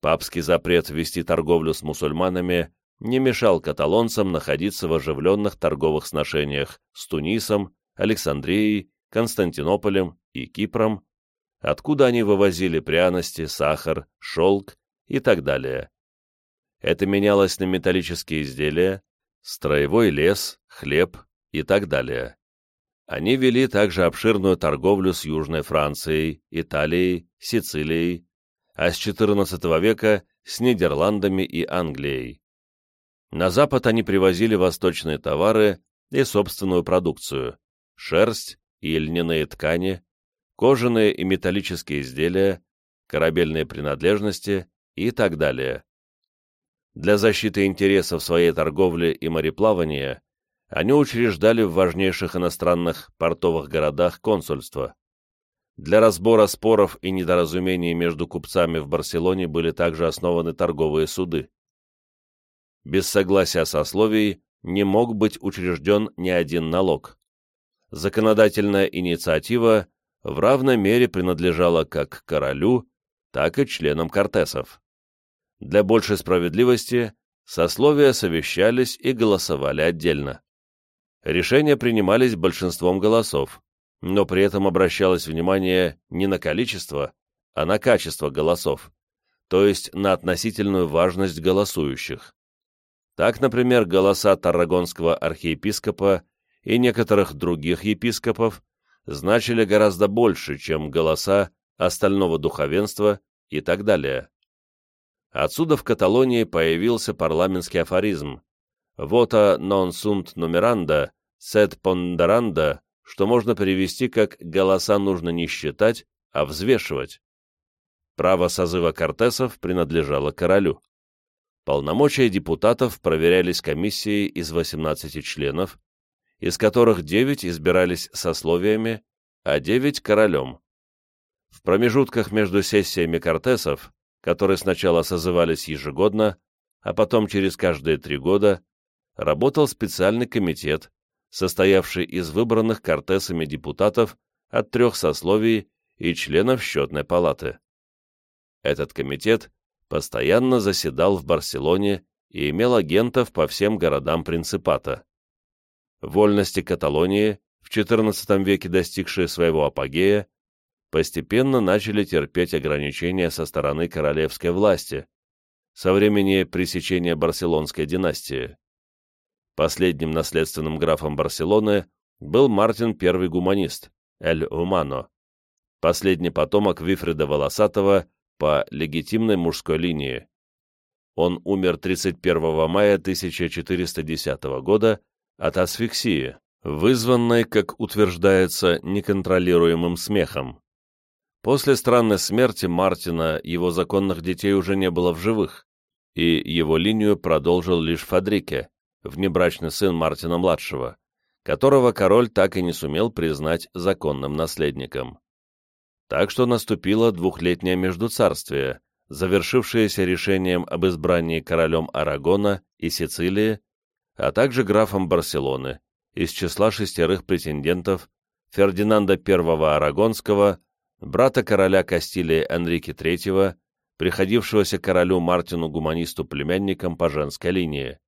Папский запрет вести торговлю с мусульманами не мешал каталонцам находиться в оживленных торговых сношениях с Тунисом, Александрией, Константинополем и Кипром, откуда они вывозили пряности, сахар, шелк и так далее. Это менялось на металлические изделия, строевой лес, хлеб и так далее. Они вели также обширную торговлю с Южной Францией, Италией, Сицилией, а с XIV века с Нидерландами и Англией. На запад они привозили восточные товары и собственную продукцию – шерсть, и льняные ткани, кожаные и металлические изделия, корабельные принадлежности и так далее. Для защиты интересов своей торговли и мореплавания они учреждали в важнейших иностранных портовых городах консульства. Для разбора споров и недоразумений между купцами в Барселоне были также основаны торговые суды. Без согласия сословий не мог быть учрежден ни один налог законодательная инициатива в равной мере принадлежала как королю, так и членам кортесов. Для большей справедливости сословия совещались и голосовали отдельно. Решения принимались большинством голосов, но при этом обращалось внимание не на количество, а на качество голосов, то есть на относительную важность голосующих. Так, например, голоса Таррагонского архиепископа и некоторых других епископов значили гораздо больше, чем голоса остального духовенства и так далее. Отсюда в Каталонии появился парламентский афоризм «Вота non sunt numeranda, sed ponderanda», что можно перевести как «голоса нужно не считать, а взвешивать». Право созыва кортесов принадлежало королю. Полномочия депутатов проверялись комиссией из 18 членов, из которых девять избирались сословиями, а девять — королем. В промежутках между сессиями кортесов, которые сначала созывались ежегодно, а потом через каждые три года, работал специальный комитет, состоявший из выбранных кортесами депутатов от трех сословий и членов счетной палаты. Этот комитет постоянно заседал в Барселоне и имел агентов по всем городам принципата. Вольности Каталонии в XIV веке достигшие своего апогея, постепенно начали терпеть ограничения со стороны королевской власти со времени пресечения Барселонской династии. Последним наследственным графом Барселоны был Мартин I гуманист, Эль Умано, последний потомок Вифреда Волосатого по легитимной мужской линии. Он умер 31 мая 1410 года от асфиксии, вызванной, как утверждается, неконтролируемым смехом. После странной смерти Мартина его законных детей уже не было в живых, и его линию продолжил лишь Фадрике, внебрачный сын Мартина-младшего, которого король так и не сумел признать законным наследником. Так что наступило двухлетнее междуцарствие, завершившееся решением об избрании королем Арагона и Сицилии, а также графом Барселоны, из числа шестерых претендентов Фердинанда I Арагонского, брата короля Кастилии Энрике III, приходившегося королю Мартину-гуманисту племянником по женской линии.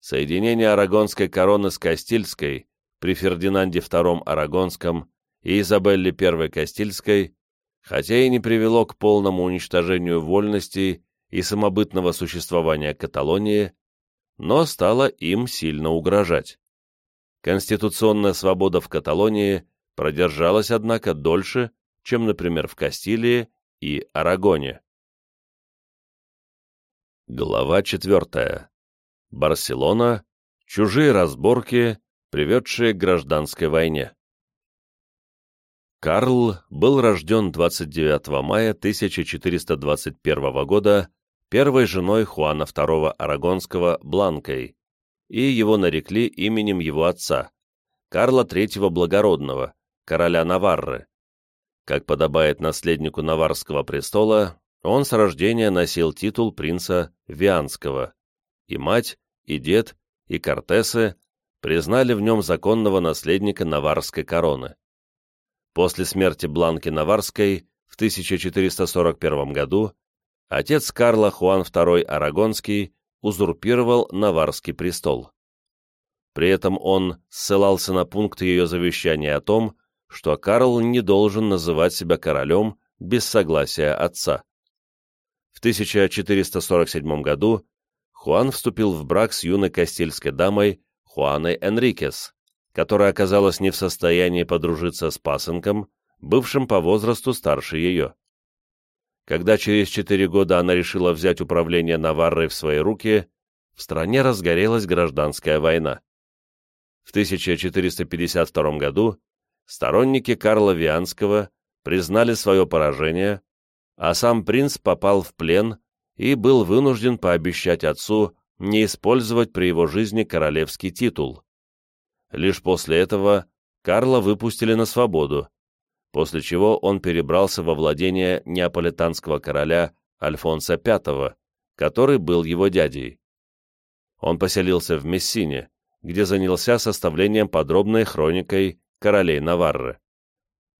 Соединение Арагонской короны с Кастильской при Фердинанде II Арагонском и Изабелле I Кастильской, хотя и не привело к полному уничтожению вольности и самобытного существования Каталонии, но стало им сильно угрожать. Конституционная свобода в Каталонии продержалась, однако, дольше, чем, например, в Кастилии и Арагоне. Глава 4. Барселона. Чужие разборки, приведшие к гражданской войне. Карл был рожден 29 мая 1421 года первой женой Хуана II Арагонского Бланкой, и его нарекли именем его отца, Карла III Благородного, короля Наварры. Как подобает наследнику Наварского престола, он с рождения носил титул принца Вианского, и мать, и дед, и Кортесы признали в нем законного наследника Наварской короны. После смерти Бланки Наварской в 1441 году отец Карла Хуан II Арагонский узурпировал Наварский престол. При этом он ссылался на пункт ее завещания о том, что Карл не должен называть себя королем без согласия отца. В 1447 году Хуан вступил в брак с юной кастильской дамой Хуаной Энрикес, которая оказалась не в состоянии подружиться с пасынком, бывшим по возрасту старше ее. Когда через четыре года она решила взять управление Наваррой в свои руки, в стране разгорелась гражданская война. В 1452 году сторонники Карла Вианского признали свое поражение, а сам принц попал в плен и был вынужден пообещать отцу не использовать при его жизни королевский титул. Лишь после этого Карла выпустили на свободу, после чего он перебрался во владение неаполитанского короля Альфонса V, который был его дядей. Он поселился в Мессине, где занялся составлением подробной хроникой королей Наварры.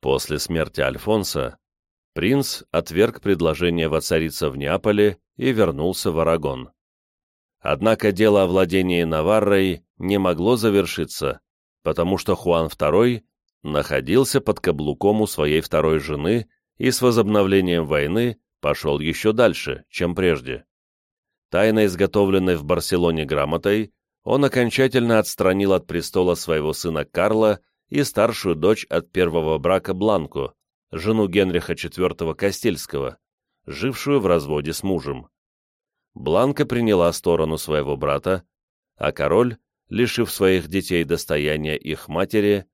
После смерти Альфонса принц отверг предложение воцариться в Неаполе и вернулся в Арагон. Однако дело о владении Наваррой не могло завершиться, потому что Хуан II находился под каблуком у своей второй жены и с возобновлением войны пошел еще дальше, чем прежде. Тайно изготовленной в Барселоне грамотой, он окончательно отстранил от престола своего сына Карла и старшую дочь от первого брака Бланку, жену Генриха IV Кастильского, жившую в разводе с мужем. Бланка приняла сторону своего брата, а король, лишив своих детей достояния их матери,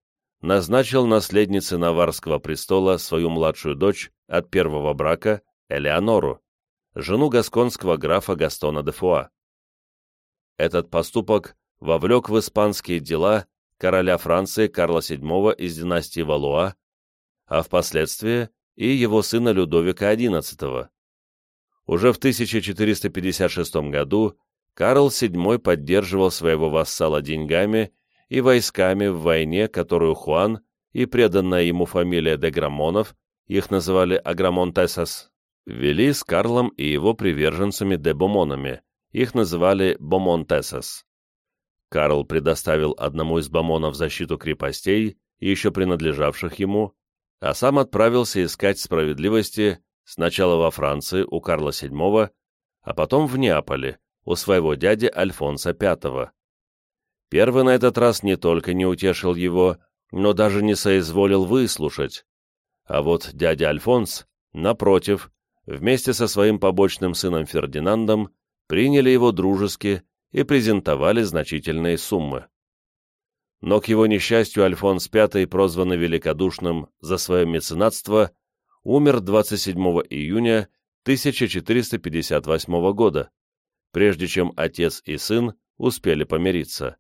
назначил наследницей Наварского престола свою младшую дочь от первого брака Элеонору, жену гасконского графа Гастона де Фуа. Этот поступок вовлек в испанские дела короля Франции Карла VII из династии Валуа, а впоследствии и его сына Людовика XI. Уже в 1456 году Карл VII поддерживал своего вассала деньгами и войсками в войне, которую Хуан и преданная ему фамилия де Грамонов, их называли Аграмонтесас, вели с Карлом и его приверженцами де Бомонами, их называли Бомонтесас. Карл предоставил одному из бомонов защиту крепостей, еще принадлежавших ему, а сам отправился искать справедливости сначала во Франции у Карла VII, а потом в Неаполе у своего дяди Альфонса V. Первый на этот раз не только не утешил его, но даже не соизволил выслушать. А вот дядя Альфонс, напротив, вместе со своим побочным сыном Фердинандом, приняли его дружески и презентовали значительные суммы. Но к его несчастью Альфонс V, прозванный великодушным за свое меценатство, умер 27 июня 1458 года, прежде чем отец и сын успели помириться.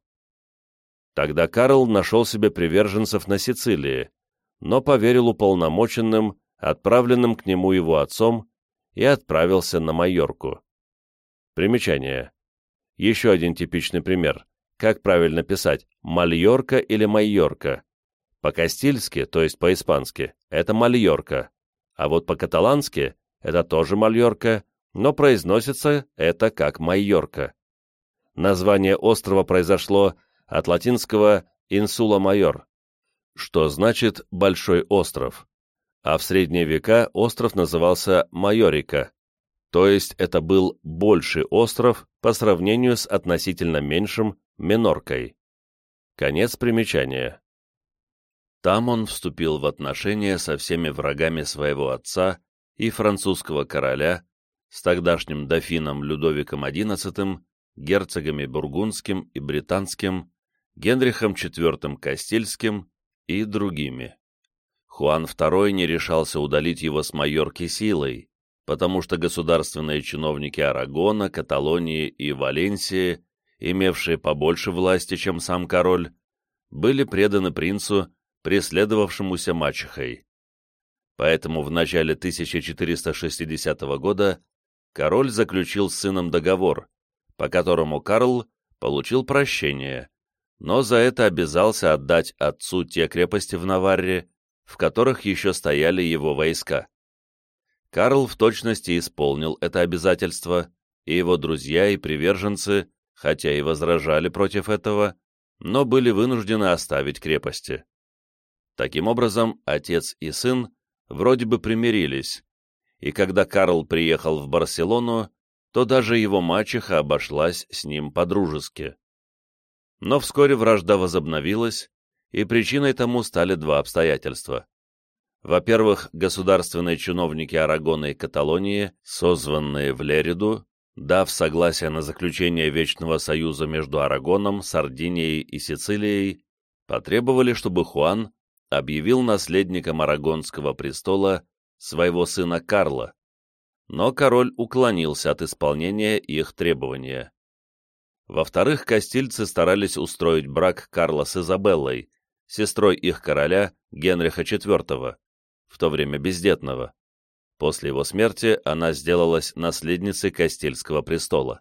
Тогда Карл нашел себе приверженцев на Сицилии, но поверил уполномоченным, отправленным к нему его отцом, и отправился на Майорку. Примечание. Еще один типичный пример. Как правильно писать, Мальорка или Майорка? По-кастильски, то есть по-испански, это Мальорка, а вот по-каталански это тоже Мальорка, но произносится это как Майорка. Название острова произошло от латинского «инсула майор», что значит «большой остров», а в средние века остров назывался Майорика, то есть это был больший остров по сравнению с относительно меньшим Миноркой. Конец примечания. Там он вступил в отношения со всеми врагами своего отца и французского короля, с тогдашним дофином Людовиком XI, герцогами Бургундским и Британским, Генрихом IV Кастильским и другими. Хуан II не решался удалить его с Майорки силой, потому что государственные чиновники Арагона, Каталонии и Валенсии, имевшие побольше власти, чем сам король, были преданы принцу, преследовавшемуся мачехой. Поэтому в начале 1460 года король заключил с сыном договор, по которому Карл получил прощение, но за это обязался отдать отцу те крепости в Наварре, в которых еще стояли его войска. Карл в точности исполнил это обязательство, и его друзья и приверженцы, хотя и возражали против этого, но были вынуждены оставить крепости. Таким образом, отец и сын вроде бы примирились, и когда Карл приехал в Барселону, то даже его мачеха обошлась с ним по-дружески. Но вскоре вражда возобновилась, и причиной тому стали два обстоятельства. Во-первых, государственные чиновники Арагона и Каталонии, созванные в Лериду, дав согласие на заключение Вечного Союза между Арагоном, Сардинией и Сицилией, потребовали, чтобы Хуан объявил наследником Арагонского престола своего сына Карла, но король уклонился от исполнения их требования. Во-вторых, кастильцы старались устроить брак Карла с Изабеллой, сестрой их короля Генриха IV, в то время бездетного. После его смерти она сделалась наследницей Кастильского престола.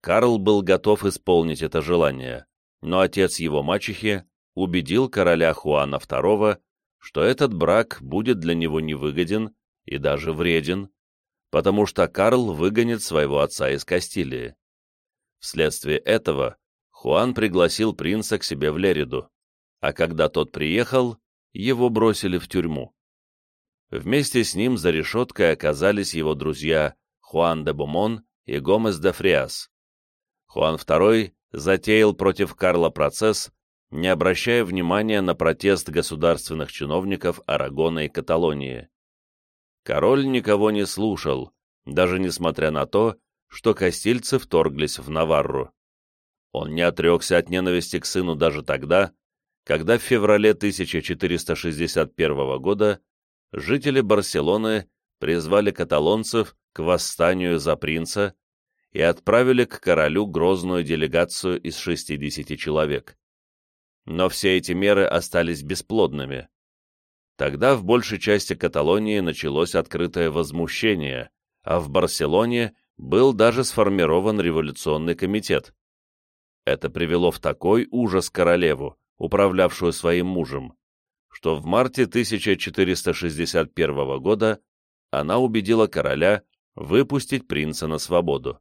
Карл был готов исполнить это желание, но отец его мачехи убедил короля Хуана II, что этот брак будет для него невыгоден и даже вреден, потому что Карл выгонит своего отца из Кастилии. Вследствие этого Хуан пригласил принца к себе в Лериду, а когда тот приехал, его бросили в тюрьму. Вместе с ним за решеткой оказались его друзья Хуан де Бумон и Гомес де Фриас. Хуан II затеял против Карла процесс, не обращая внимания на протест государственных чиновников Арагона и Каталонии. Король никого не слушал, даже несмотря на то, что кастильцы вторглись в Наварру. Он не отрекся от ненависти к сыну даже тогда, когда в феврале 1461 года жители Барселоны призвали каталонцев к восстанию за принца и отправили к королю грозную делегацию из 60 человек. Но все эти меры остались бесплодными. Тогда в большей части Каталонии началось открытое возмущение, а в Барселоне был даже сформирован революционный комитет. Это привело в такой ужас королеву, управлявшую своим мужем, что в марте 1461 года она убедила короля выпустить принца на свободу.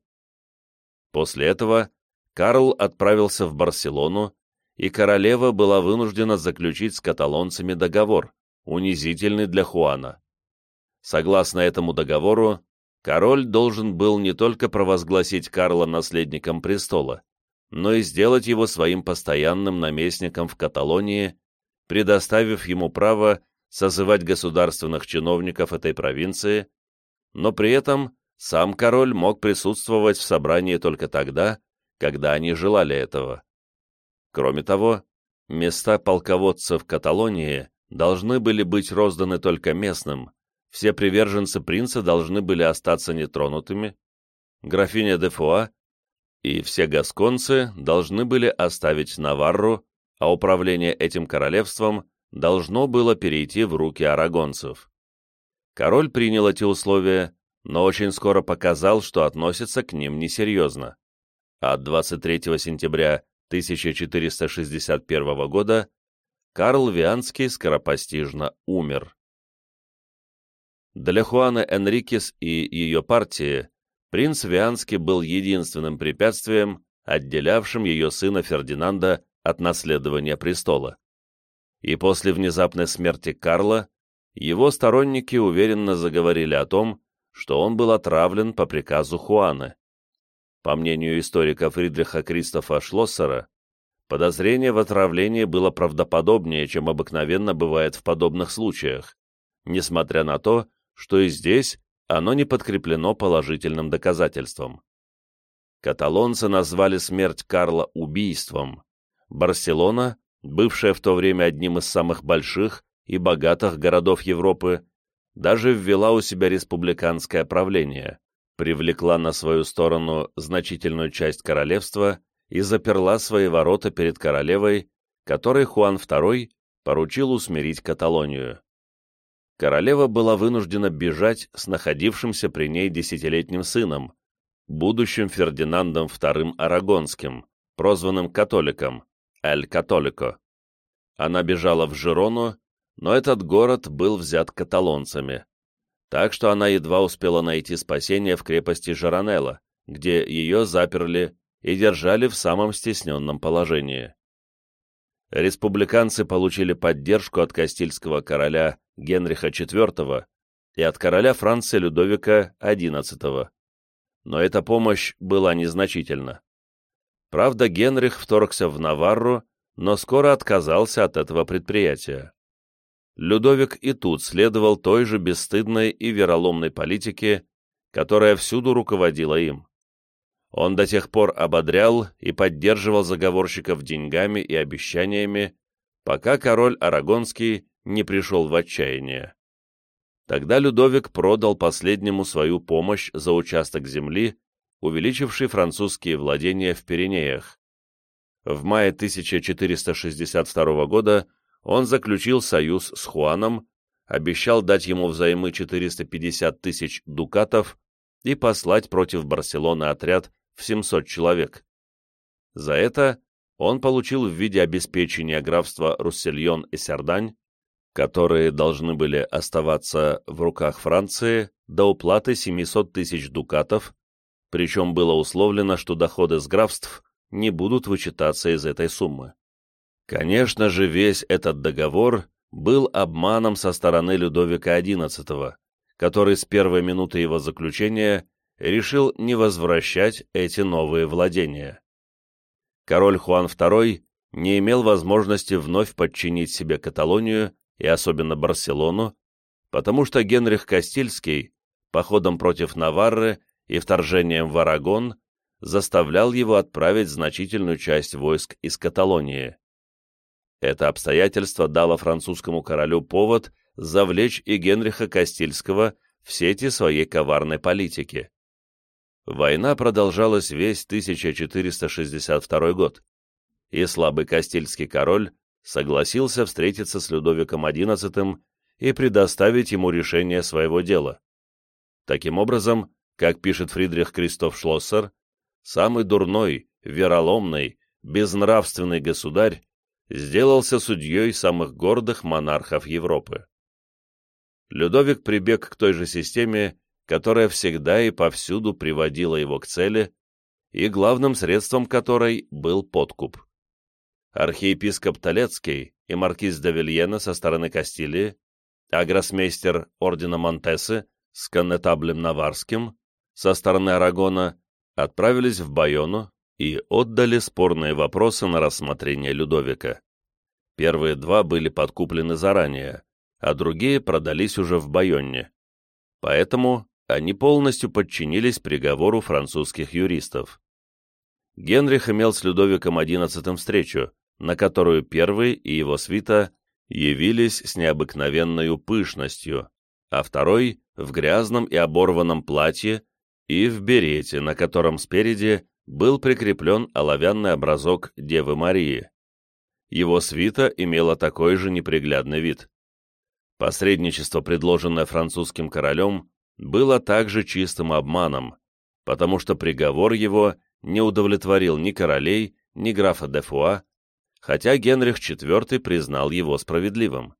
После этого Карл отправился в Барселону, и королева была вынуждена заключить с каталонцами договор, унизительный для Хуана. Согласно этому договору, король должен был не только провозгласить Карла наследником престола, но и сделать его своим постоянным наместником в Каталонии, предоставив ему право созывать государственных чиновников этой провинции, но при этом сам король мог присутствовать в собрании только тогда, когда они желали этого. Кроме того, места полководцев Каталонии должны были быть розданы только местным, все приверженцы принца должны были остаться нетронутыми, графиня де Фуа и все гасконцы должны были оставить Наварру, а управление этим королевством должно было перейти в руки арагонцев. Король принял эти условия, но очень скоро показал, что относится к ним несерьезно. От 23 сентября 1461 года Карл Вианский скоропостижно умер. Для Хуаны Энрикес и ее партии принц Вианский был единственным препятствием, отделявшим ее сына Фердинанда от наследования престола. И после внезапной смерти Карла его сторонники уверенно заговорили о том, что он был отравлен по приказу Хуаны. По мнению историка Фридриха Кристофа Шлоссера, подозрение в отравлении было правдоподобнее, чем обыкновенно бывает в подобных случаях, несмотря на то, что и здесь оно не подкреплено положительным доказательством. Каталонцы назвали смерть Карла убийством. Барселона, бывшая в то время одним из самых больших и богатых городов Европы, даже ввела у себя республиканское правление, привлекла на свою сторону значительную часть королевства и заперла свои ворота перед королевой, которой Хуан II поручил усмирить Каталонию. Королева была вынуждена бежать с находившимся при ней десятилетним сыном, будущим Фердинандом II Арагонским, прозванным католиком, Эль Католико. Она бежала в Жирону, но этот город был взят каталонцами, так что она едва успела найти спасение в крепости Жаранелла, где ее заперли и держали в самом стесненном положении. Республиканцы получили поддержку от Кастильского короля Генриха IV и от короля Франции Людовика XI. Но эта помощь была незначительна. Правда, Генрих вторгся в Наварру, но скоро отказался от этого предприятия. Людовик и тут следовал той же бесстыдной и вероломной политике, которая всюду руководила им. Он до тех пор ободрял и поддерживал заговорщиков деньгами и обещаниями, пока король Арагонский не пришел в отчаяние. Тогда Людовик продал последнему свою помощь за участок земли, увеличивший французские владения в Пиренеях. В мае 1462 года он заключил союз с Хуаном, обещал дать ему взаймы 450 тысяч дукатов и послать против Барселоны отряд в 700 человек. За это он получил в виде обеспечения графства Руссельон и Сердань которые должны были оставаться в руках Франции до уплаты 700 тысяч дукатов, причем было условлено, что доходы с графств не будут вычитаться из этой суммы. Конечно же, весь этот договор был обманом со стороны Людовика XI, который с первой минуты его заключения решил не возвращать эти новые владения. Король Хуан II не имел возможности вновь подчинить себе Каталонию и особенно Барселону, потому что Генрих Кастильский походом против Наварры и вторжением в Арагон заставлял его отправить значительную часть войск из Каталонии. Это обстоятельство дало французскому королю повод завлечь и Генриха Кастильского в сети своей коварной политики. Война продолжалась весь 1462 год, и слабый Кастильский король согласился встретиться с Людовиком XI и предоставить ему решение своего дела. Таким образом, как пишет Фридрих Кристоф Шлоссер, самый дурной, вероломный, безнравственный государь сделался судьей самых гордых монархов Европы. Людовик прибег к той же системе, которая всегда и повсюду приводила его к цели, и главным средством которой был подкуп. Архиепископ Толецкий и маркиз де Вильена со стороны Кастилии, а гроссмейстер ордена Монтесы с коннетаблем Наварским со стороны Арагона отправились в Байону и отдали спорные вопросы на рассмотрение Людовика. Первые два были подкуплены заранее, а другие продались уже в Байонне. Поэтому они полностью подчинились приговору французских юристов. Генрих имел с Людовиком XI встречу, на которую первый и его свита явились с необыкновенной пышностью, а второй — в грязном и оборванном платье и в берете, на котором спереди был прикреплен оловянный образок Девы Марии. Его свита имела такой же неприглядный вид. Посредничество, предложенное французским королем, было также чистым обманом, потому что приговор его не удовлетворил ни королей, ни графа де Фуа, хотя Генрих IV признал его справедливым.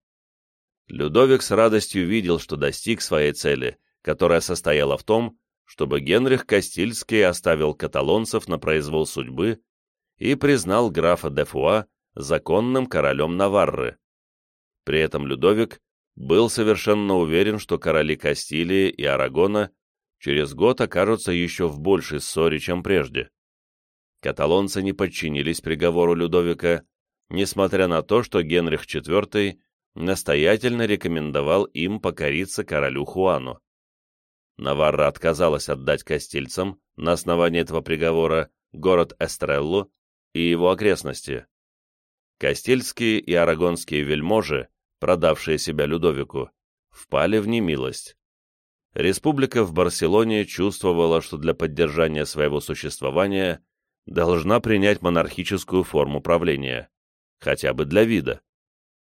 Людовик с радостью видел, что достиг своей цели, которая состояла в том, чтобы Генрих Кастильский оставил каталонцев на произвол судьбы и признал графа де Фуа законным королем Наварры. При этом Людовик был совершенно уверен, что короли Кастилии и Арагона через год окажутся еще в большей ссоре, чем прежде. Каталонцы не подчинились приговору Людовика, несмотря на то, что Генрих IV настоятельно рекомендовал им покориться королю Хуану. Наварра отказалась отдать кастильцам на основании этого приговора город Эстреллу и его окрестности. Кастильские и арагонские вельможи, продавшие себя Людовику, впали в немилость. Республика в Барселоне чувствовала, что для поддержания своего существования должна принять монархическую форму правления, хотя бы для вида.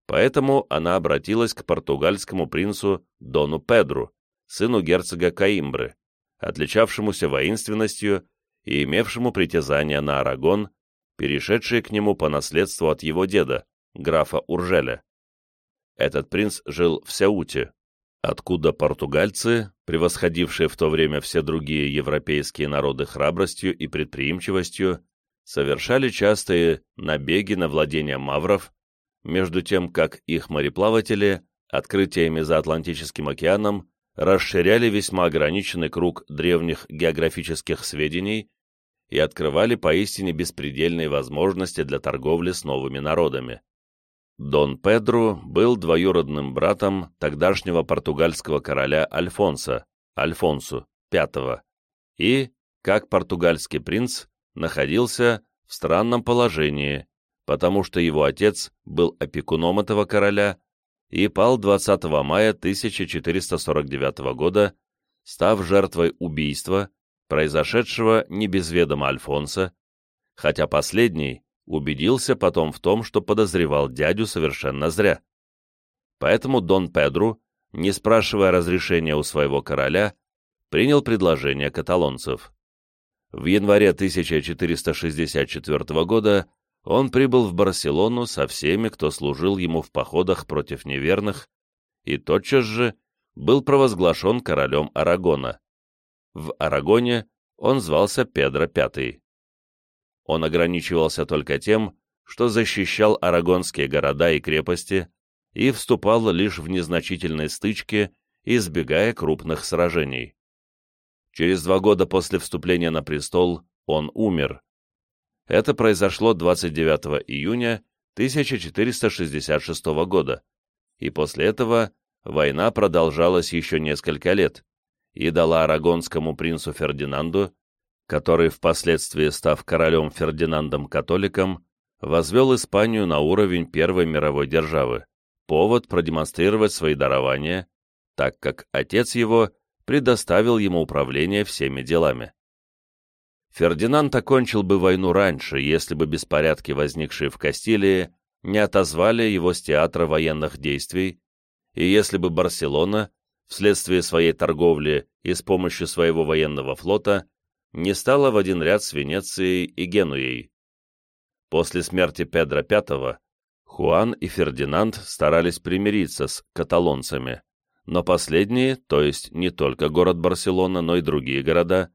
Поэтому она обратилась к португальскому принцу Дону Педру, сыну герцога Каимбры, отличавшемуся воинственностью и имевшему притязание на Арагон, перешедшие к нему по наследству от его деда, графа Уржеля. Этот принц жил в Сяуте, откуда португальцы, превосходившие в то время все другие европейские народы храбростью и предприимчивостью, совершали частые набеги на владения мавров, между тем как их мореплаватели открытиями за Атлантическим океаном расширяли весьма ограниченный круг древних географических сведений и открывали поистине беспредельные возможности для торговли с новыми народами. Дон Педро был двоюродным братом тогдашнего португальского короля Альфонса, Альфонсу V, и, как португальский принц, находился в странном положении, потому что его отец был опекуном этого короля и пал 20 мая 1449 года, став жертвой убийства, произошедшего не без ведома Альфонса, хотя последний убедился потом в том, что подозревал дядю совершенно зря. Поэтому Дон Педру, не спрашивая разрешения у своего короля, принял предложение каталонцев. В январе 1464 года он прибыл в Барселону со всеми, кто служил ему в походах против неверных, и тотчас же был провозглашен королем Арагона. В Арагоне он звался Педро V. Он ограничивался только тем, что защищал арагонские города и крепости и вступал лишь в незначительные стычки, избегая крупных сражений. Через два года после вступления на престол он умер. Это произошло 29 июня 1466 года, и после этого война продолжалась еще несколько лет и дала арагонскому принцу Фердинанду который, впоследствии став королем Фердинандом-католиком, возвел Испанию на уровень Первой мировой державы, повод продемонстрировать свои дарования, так как отец его предоставил ему управление всеми делами. Фердинанд окончил бы войну раньше, если бы беспорядки, возникшие в Кастилии, не отозвали его с театра военных действий, и если бы Барселона, вследствие своей торговли и с помощью своего военного флота, не стала в один ряд с Венецией и Генуей. После смерти Педро V Хуан и Фердинанд старались примириться с каталонцами, но последние, то есть не только город Барселона, но и другие города,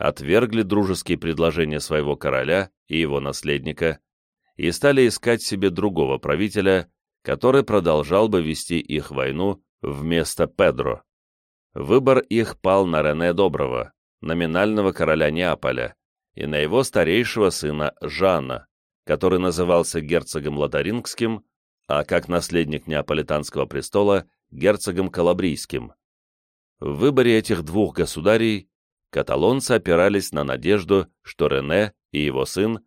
отвергли дружеские предложения своего короля и его наследника и стали искать себе другого правителя, который продолжал бы вести их войну вместо Педро. Выбор их пал на Рене Доброго, номинального короля Неаполя, и на его старейшего сына Жана, который назывался герцогом Лотарингским, а как наследник неаполитанского престола – герцогом Калабрийским. В выборе этих двух государей каталонцы опирались на надежду, что Рене и его сын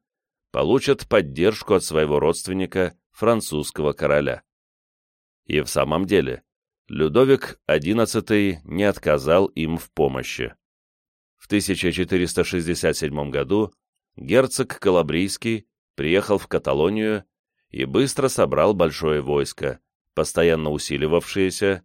получат поддержку от своего родственника, французского короля. И в самом деле, Людовик XI не отказал им в помощи. В 1467 году герцог Калабрийский приехал в Каталонию и быстро собрал большое войско, постоянно усиливавшееся,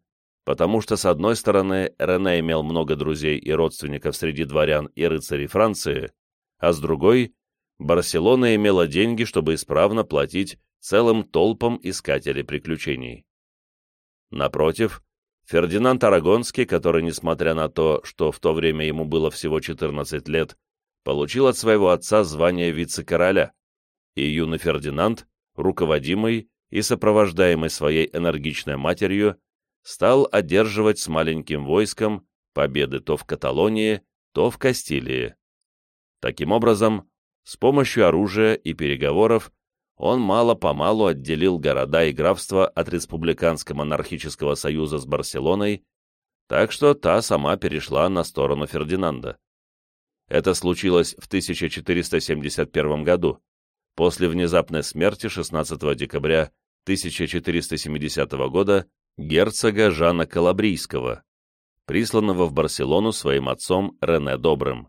потому что, с одной стороны, Рене имел много друзей и родственников среди дворян и рыцарей Франции, а с другой, Барселона имела деньги, чтобы исправно платить целым толпам искателей приключений. Напротив, Фердинанд Арагонский, который, несмотря на то, что в то время ему было всего 14 лет, получил от своего отца звание вице-короля, и юный Фердинанд, руководимый и сопровождаемый своей энергичной матерью, стал одерживать с маленьким войском победы то в Каталонии, то в Кастилии. Таким образом, с помощью оружия и переговоров он мало-помалу отделил города и графства от Республиканско-монархического союза с Барселоной, так что та сама перешла на сторону Фердинанда. Это случилось в 1471 году, после внезапной смерти 16 декабря 1470 года герцога Жана Калабрийского, присланного в Барселону своим отцом Рене Добрым.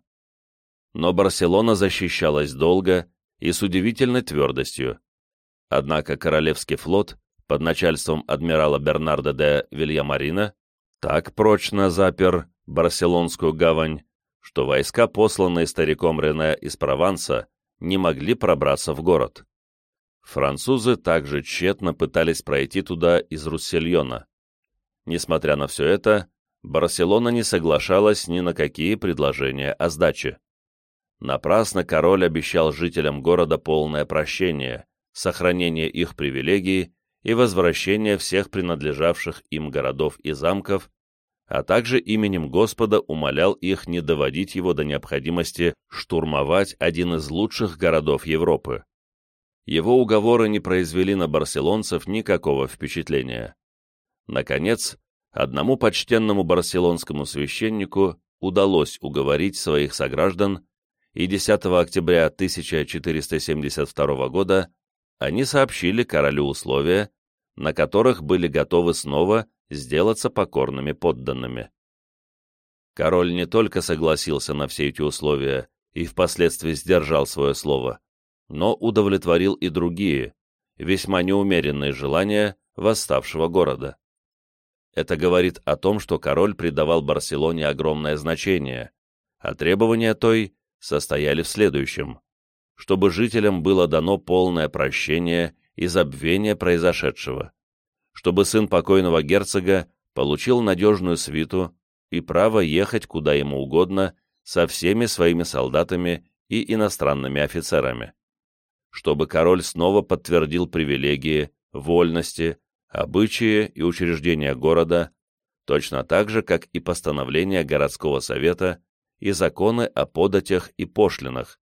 Но Барселона защищалась долго и с удивительной твердостью. Однако Королевский флот под начальством адмирала Бернарда де Вильямарина так прочно запер Барселонскую гавань, что войска, посланные стариком Рене из Прованса, не могли пробраться в город. Французы также тщетно пытались пройти туда из Руссельона. Несмотря на все это, Барселона не соглашалась ни на какие предложения о сдаче. Напрасно король обещал жителям города полное прощение, сохранение их привилегий и возвращение всех принадлежавших им городов и замков, а также именем Господа умолял их не доводить его до необходимости штурмовать один из лучших городов Европы. Его уговоры не произвели на барселонцев никакого впечатления. Наконец, одному почтенному барселонскому священнику удалось уговорить своих сограждан и 10 октября 1472 года они сообщили королю условия, на которых были готовы снова сделаться покорными подданными. Король не только согласился на все эти условия и впоследствии сдержал свое слово, но удовлетворил и другие, весьма неумеренные желания восставшего города. Это говорит о том, что король придавал Барселоне огромное значение, а требования той состояли в следующем. Чтобы жителям было дано полное прощение и забвение произошедшего. Чтобы сын покойного герцога получил надежную свиту и право ехать куда ему угодно со всеми своими солдатами и иностранными офицерами. Чтобы король снова подтвердил привилегии, вольности, обычаи и учреждения города, точно так же, как и постановления городского совета и законы о податях и пошлинах,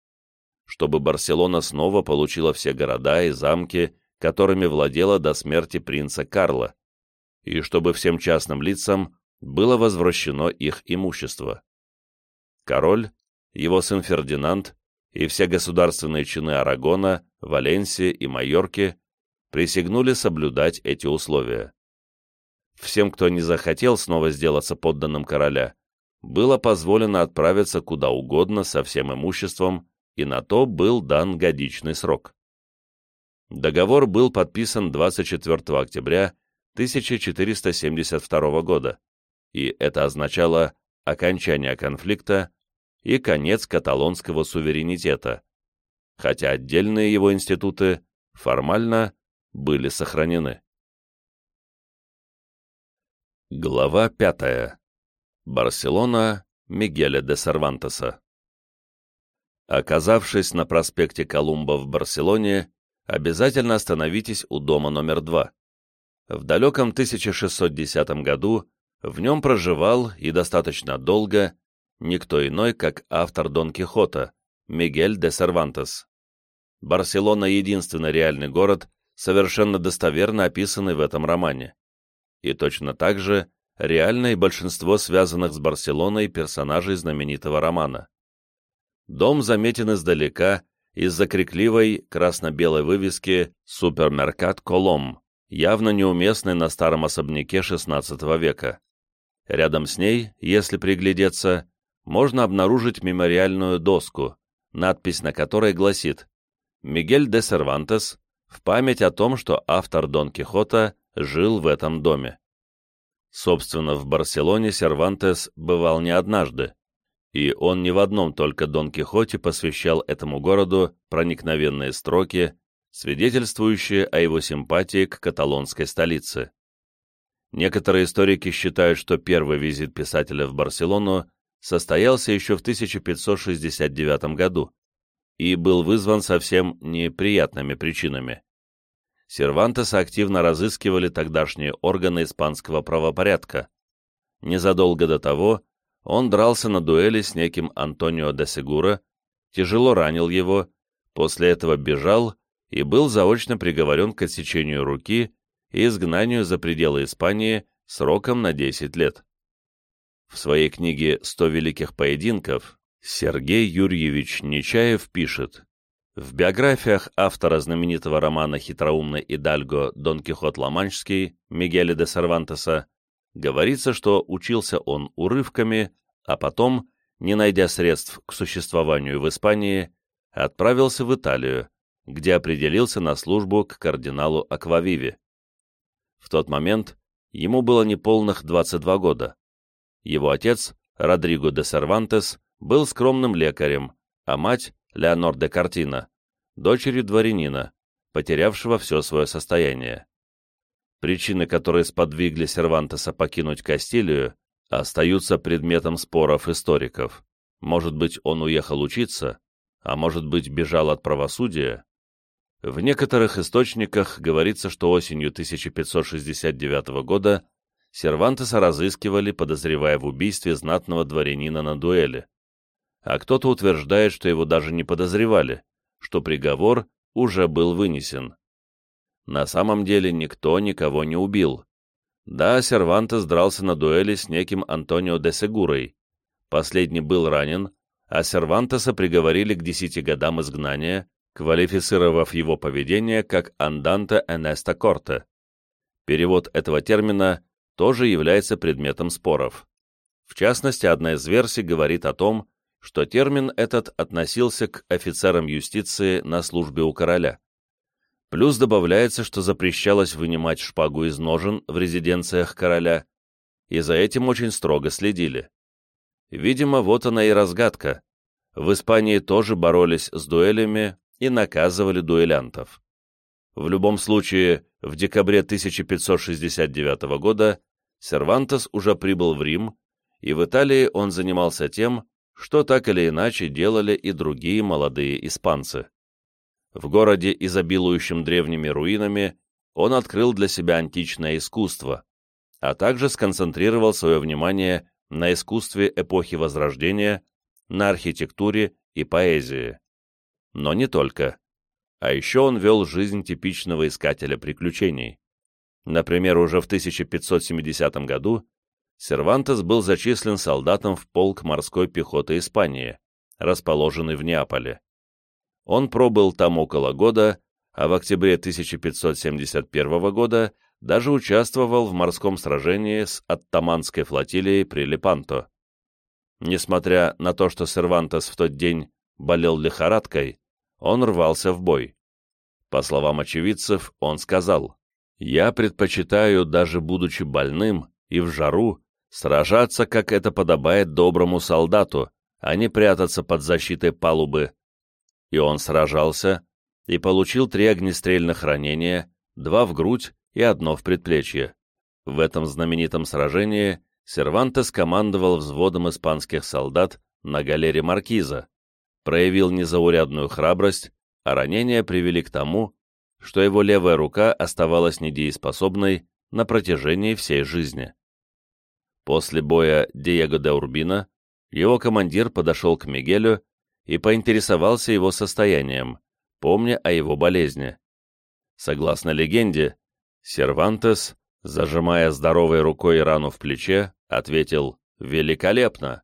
чтобы Барселона снова получила все города и замки, которыми владела до смерти принца Карла, и чтобы всем частным лицам было возвращено их имущество. Король, его сын Фердинанд и все государственные чины Арагона, Валенсии и Майорки присягнули соблюдать эти условия. Всем, кто не захотел снова сделаться подданным короля, было позволено отправиться куда угодно со всем имуществом, и на то был дан годичный срок. Договор был подписан 24 октября 1472 года, и это означало окончание конфликта и конец каталонского суверенитета, хотя отдельные его институты формально были сохранены. Глава пятая. Барселона Мигеля де Сервантеса Оказавшись на проспекте Колумба в Барселоне, обязательно остановитесь у дома номер два. В далеком 1610 году в нем проживал и достаточно долго никто иной, как автор Дон Кихота, Мигель де Сервантес. Барселона — единственный реальный город, совершенно достоверно описанный в этом романе. И точно так же реально большинство связанных с Барселоной персонажей знаменитого романа. Дом заметен издалека из-за крикливой красно-белой вывески «Супермеркат Колом», явно неуместной на старом особняке XVI века. Рядом с ней, если приглядеться, можно обнаружить мемориальную доску, надпись на которой гласит «Мигель де Сервантес в память о том, что автор Дон Кихота жил в этом доме». Собственно, в Барселоне Сервантес бывал не однажды, и он не в одном только Дон Кихоте посвящал этому городу проникновенные строки, свидетельствующие о его симпатии к каталонской столице. Некоторые историки считают, что первый визит писателя в Барселону состоялся еще в 1569 году и был вызван совсем неприятными причинами. Сервантеса активно разыскивали тогдашние органы испанского правопорядка. Незадолго до того он дрался на дуэли с неким Антонио де Сегура, тяжело ранил его, после этого бежал и был заочно приговорен к отсечению руки и изгнанию за пределы Испании сроком на 10 лет. В своей книге «Сто великих поединков» Сергей Юрьевич Нечаев пишет в биографиях автора знаменитого романа «Хитроумный Идальго» Дон Кихот Ламанчский Мигеля де Сервантеса говорится, что учился он урывками, а потом, не найдя средств к существованию в Испании, отправился в Италию, где определился на службу к кардиналу Аквавиве. В тот момент ему было неполных 22 года. Его отец, Родриго де Сервантес, был скромным лекарем, а мать, Леонор де Картина, дочерью дворянина, потерявшего все свое состояние. Причины, которые сподвигли Сервантеса покинуть Кастилию, остаются предметом споров историков. Может быть, он уехал учиться, а может быть, бежал от правосудия? В некоторых источниках говорится, что осенью 1569 года Сервантеса разыскивали, подозревая в убийстве знатного дворянина на дуэли а кто-то утверждает, что его даже не подозревали, что приговор уже был вынесен. На самом деле никто никого не убил. Да, Сервантес дрался на дуэли с неким Антонио де Сегурой. Последний был ранен, а Сервантеса приговорили к десяти годам изгнания, квалифицировав его поведение как «анданте энеста корте». Перевод этого термина тоже является предметом споров. В частности, одна из версий говорит о том, что термин этот относился к офицерам юстиции на службе у короля. Плюс добавляется, что запрещалось вынимать шпагу из ножен в резиденциях короля, и за этим очень строго следили. Видимо, вот она и разгадка. В Испании тоже боролись с дуэлями и наказывали дуэлянтов. В любом случае, в декабре 1569 года Сервантес уже прибыл в Рим, и в Италии он занимался тем, что так или иначе делали и другие молодые испанцы. В городе, изобилующем древними руинами, он открыл для себя античное искусство, а также сконцентрировал свое внимание на искусстве эпохи Возрождения, на архитектуре и поэзии. Но не только. А еще он вел жизнь типичного искателя приключений. Например, уже в 1570 году Сервантес был зачислен солдатом в полк морской пехоты Испании, расположенный в Неаполе. Он пробыл там около года, а в октябре 1571 года даже участвовал в морском сражении с оттаманской флотилией при Лепанто. Несмотря на то, что Сервантес в тот день болел лихорадкой, он рвался в бой. По словам очевидцев, он сказал, «Я предпочитаю, даже будучи больным и в жару, Сражаться, как это подобает доброму солдату, а не прятаться под защитой палубы. И он сражался, и получил три огнестрельных ранения, два в грудь и одно в предплечье. В этом знаменитом сражении Сервантес командовал взводом испанских солдат на галере Маркиза, проявил незаурядную храбрость, а ранения привели к тому, что его левая рука оставалась недееспособной на протяжении всей жизни. После боя Диего де Урбина его командир подошел к Мигелю и поинтересовался его состоянием, помня о его болезни. Согласно легенде, Сервантес, зажимая здоровой рукой рану в плече, ответил «Великолепно!»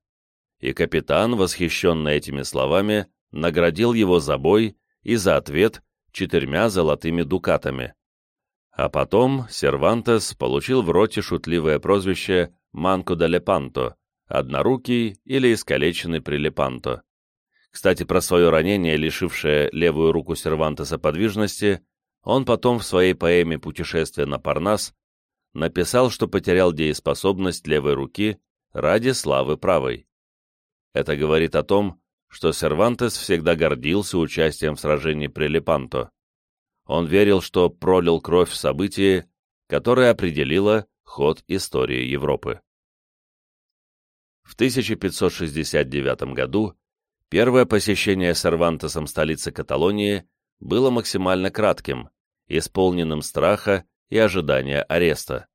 И капитан, восхищенный этими словами, наградил его за бой и за ответ четырьмя золотыми дукатами. А потом Сервантес получил в роте шутливое прозвище «Манко де Лепанто», однорукий или искалеченный прилепанто. Кстати, про свое ранение, лишившее левую руку Сервантеса подвижности, он потом в своей поэме «Путешествие на Парнас» написал, что потерял дееспособность левой руки ради славы правой. Это говорит о том, что Сервантес всегда гордился участием в сражении при Лепанто. Он верил, что пролил кровь в событии, которое определило ход истории Европы. В 1569 году первое посещение Сервантесом столицы Каталонии было максимально кратким, исполненным страха и ожидания ареста.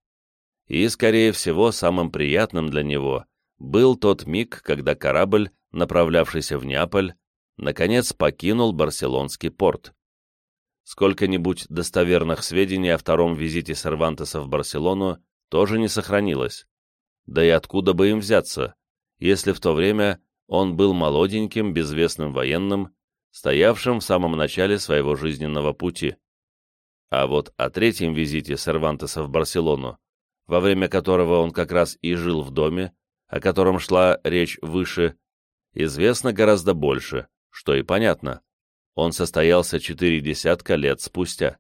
И, скорее всего, самым приятным для него был тот миг, когда корабль, направлявшийся в Неаполь, наконец покинул Барселонский порт. Сколько-нибудь достоверных сведений о втором визите Сервантеса в Барселону тоже не сохранилось. Да и откуда бы им взяться, если в то время он был молоденьким, безвестным военным, стоявшим в самом начале своего жизненного пути. А вот о третьем визите Сервантеса в Барселону, во время которого он как раз и жил в доме, о котором шла речь выше, известно гораздо больше, что и понятно. Он состоялся четыре десятка лет спустя.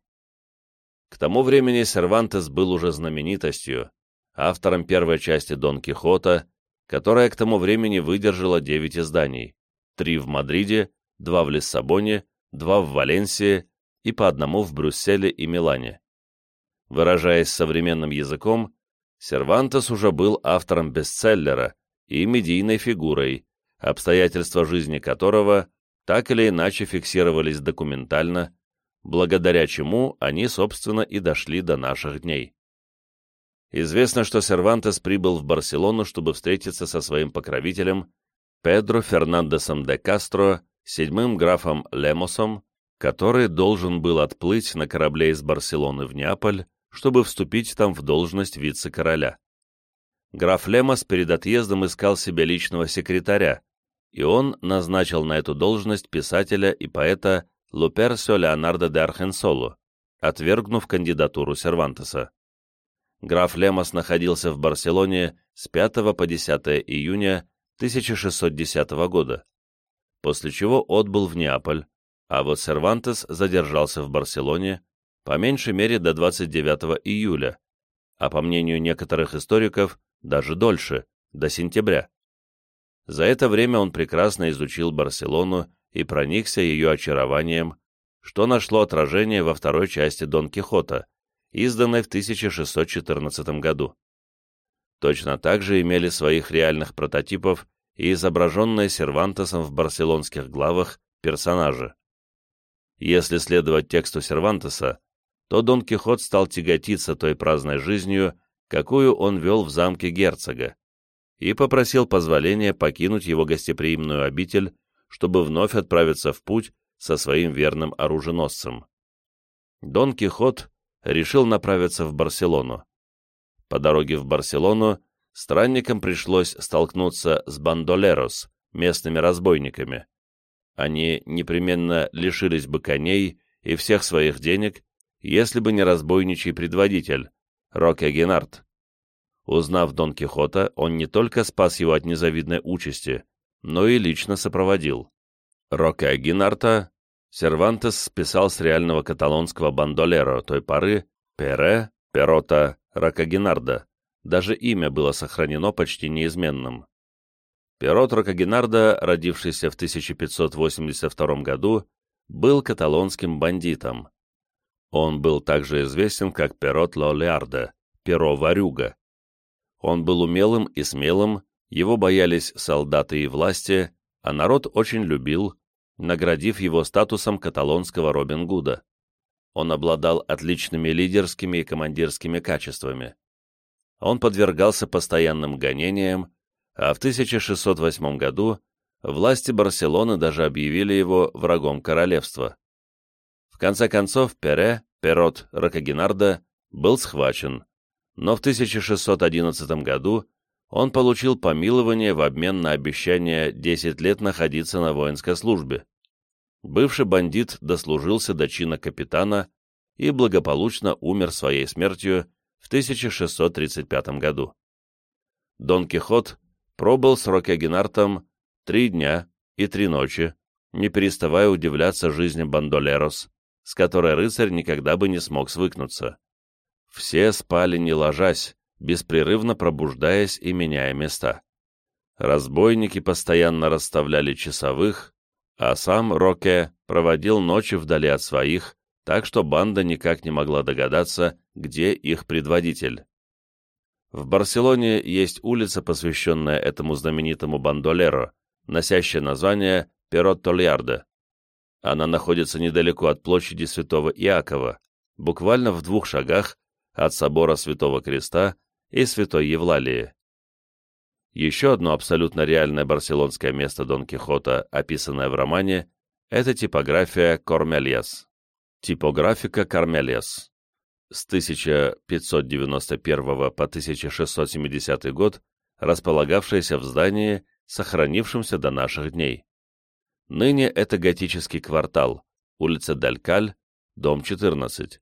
К тому времени Сервантес был уже знаменитостью, автором первой части Дон Кихота, которая к тому времени выдержала девять изданий, три в Мадриде, два в Лиссабоне, два в Валенсии и по одному в Брюсселе и Милане. Выражаясь современным языком, Сервантес уже был автором бестселлера и медийной фигурой, обстоятельства жизни которого так или иначе фиксировались документально, благодаря чему они, собственно, и дошли до наших дней. Известно, что Сервантес прибыл в Барселону, чтобы встретиться со своим покровителем Педро Фернандесом де Кастро, седьмым графом Лемосом, который должен был отплыть на корабле из Барселоны в Неаполь, чтобы вступить там в должность вице-короля. Граф Лемос перед отъездом искал себе личного секретаря, и он назначил на эту должность писателя и поэта Луперсио Леонардо де Архенсоло, отвергнув кандидатуру Сервантеса граф Лемос находился в Барселоне с 5 по 10 июня 1610 года, после чего отбыл в Неаполь, а вот Сервантес задержался в Барселоне по меньшей мере до 29 июля, а по мнению некоторых историков, даже дольше, до сентября. За это время он прекрасно изучил Барселону и проникся ее очарованием, что нашло отражение во второй части Дон Кихота, изданной в 1614 году. Точно так же имели своих реальных прототипов и изображенные Сервантесом в барселонских главах персонажи. Если следовать тексту Сервантеса, то Дон Кихот стал тяготиться той праздной жизнью, какую он вел в замке герцога, и попросил позволения покинуть его гостеприимную обитель, чтобы вновь отправиться в путь со своим верным оруженосцем. Дон Кихот решил направиться в Барселону. По дороге в Барселону странникам пришлось столкнуться с бандолерос, местными разбойниками. Они непременно лишились бы коней и всех своих денег, если бы не разбойничий предводитель, Роке Генард. Узнав Дон Кихота, он не только спас его от незавидной участи, но и лично сопроводил. Роке Генарта Сервантес списал с реального каталонского бандолеро той поры Пере, Перота, Ракагинарда. Даже имя было сохранено почти неизменным. Перот Ракагинарда, родившийся в 1582 году, был каталонским бандитом. Он был также известен как Перот Лолиарда, Перо Варюга. Он был умелым и смелым, его боялись солдаты и власти, а народ очень любил, наградив его статусом каталонского Робин Гуда. Он обладал отличными лидерскими и командирскими качествами. Он подвергался постоянным гонениям, а в 1608 году власти Барселоны даже объявили его врагом королевства. В конце концов, Пере, Перот Рокагинарда, был схвачен, но в 1611 году он получил помилование в обмен на обещание 10 лет находиться на воинской службе. Бывший бандит дослужился до чина капитана и благополучно умер своей смертью в 1635 году. Дон Кихот пробыл с Рокегинартом три дня и три ночи, не переставая удивляться жизни бандолерос, с которой рыцарь никогда бы не смог свыкнуться. Все спали не ложась, беспрерывно пробуждаясь и меняя места. Разбойники постоянно расставляли часовых, а сам Роке проводил ночи вдали от своих, так что банда никак не могла догадаться, где их предводитель. В Барселоне есть улица, посвященная этому знаменитому бандолеро, носящая название Перот-Тольярдо. Она находится недалеко от площади Святого Иакова, буквально в двух шагах от собора Святого Креста и Святой Евлалии. Еще одно абсолютно реальное барселонское место Дон Кихота, описанное в романе, это типография Кормельяс. Типографика Кормельяс. С 1591 по 1670 год располагавшаяся в здании, сохранившемся до наших дней. Ныне это готический квартал, улица Далькаль, дом 14.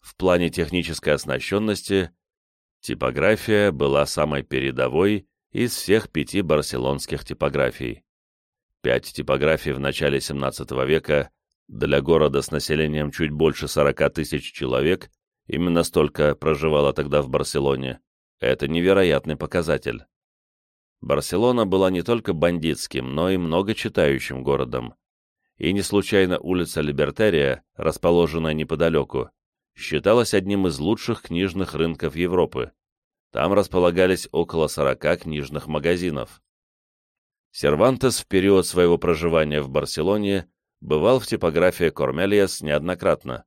В плане технической оснащенности типография была самой передовой из всех пяти барселонских типографий. Пять типографий в начале XVII века для города с населением чуть больше 40 тысяч человек, именно столько проживало тогда в Барселоне, это невероятный показатель. Барселона была не только бандитским, но и многочитающим городом. И не случайно улица Либертерия, расположенная неподалеку, считалась одним из лучших книжных рынков Европы. Там располагались около 40 книжных магазинов. Сервантес в период своего проживания в Барселоне бывал в типографии Кормельес неоднократно.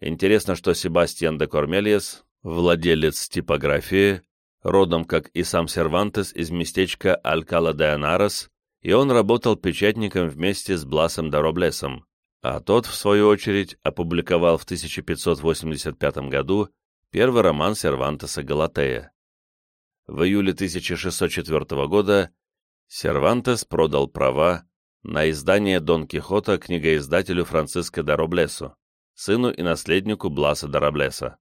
Интересно, что Себастьян де Кормельес, владелец типографии, родом, как и сам Сервантес, из местечка Алькала де Анарес, и он работал печатником вместе с Бласом де Роблесом а тот, в свою очередь, опубликовал в 1585 году первый роман Сервантеса «Галатея». В июле 1604 года Сервантес продал права на издание Дон Кихота книгоиздателю Франциско де Роблесу, сыну и наследнику Бласа де Роблеса.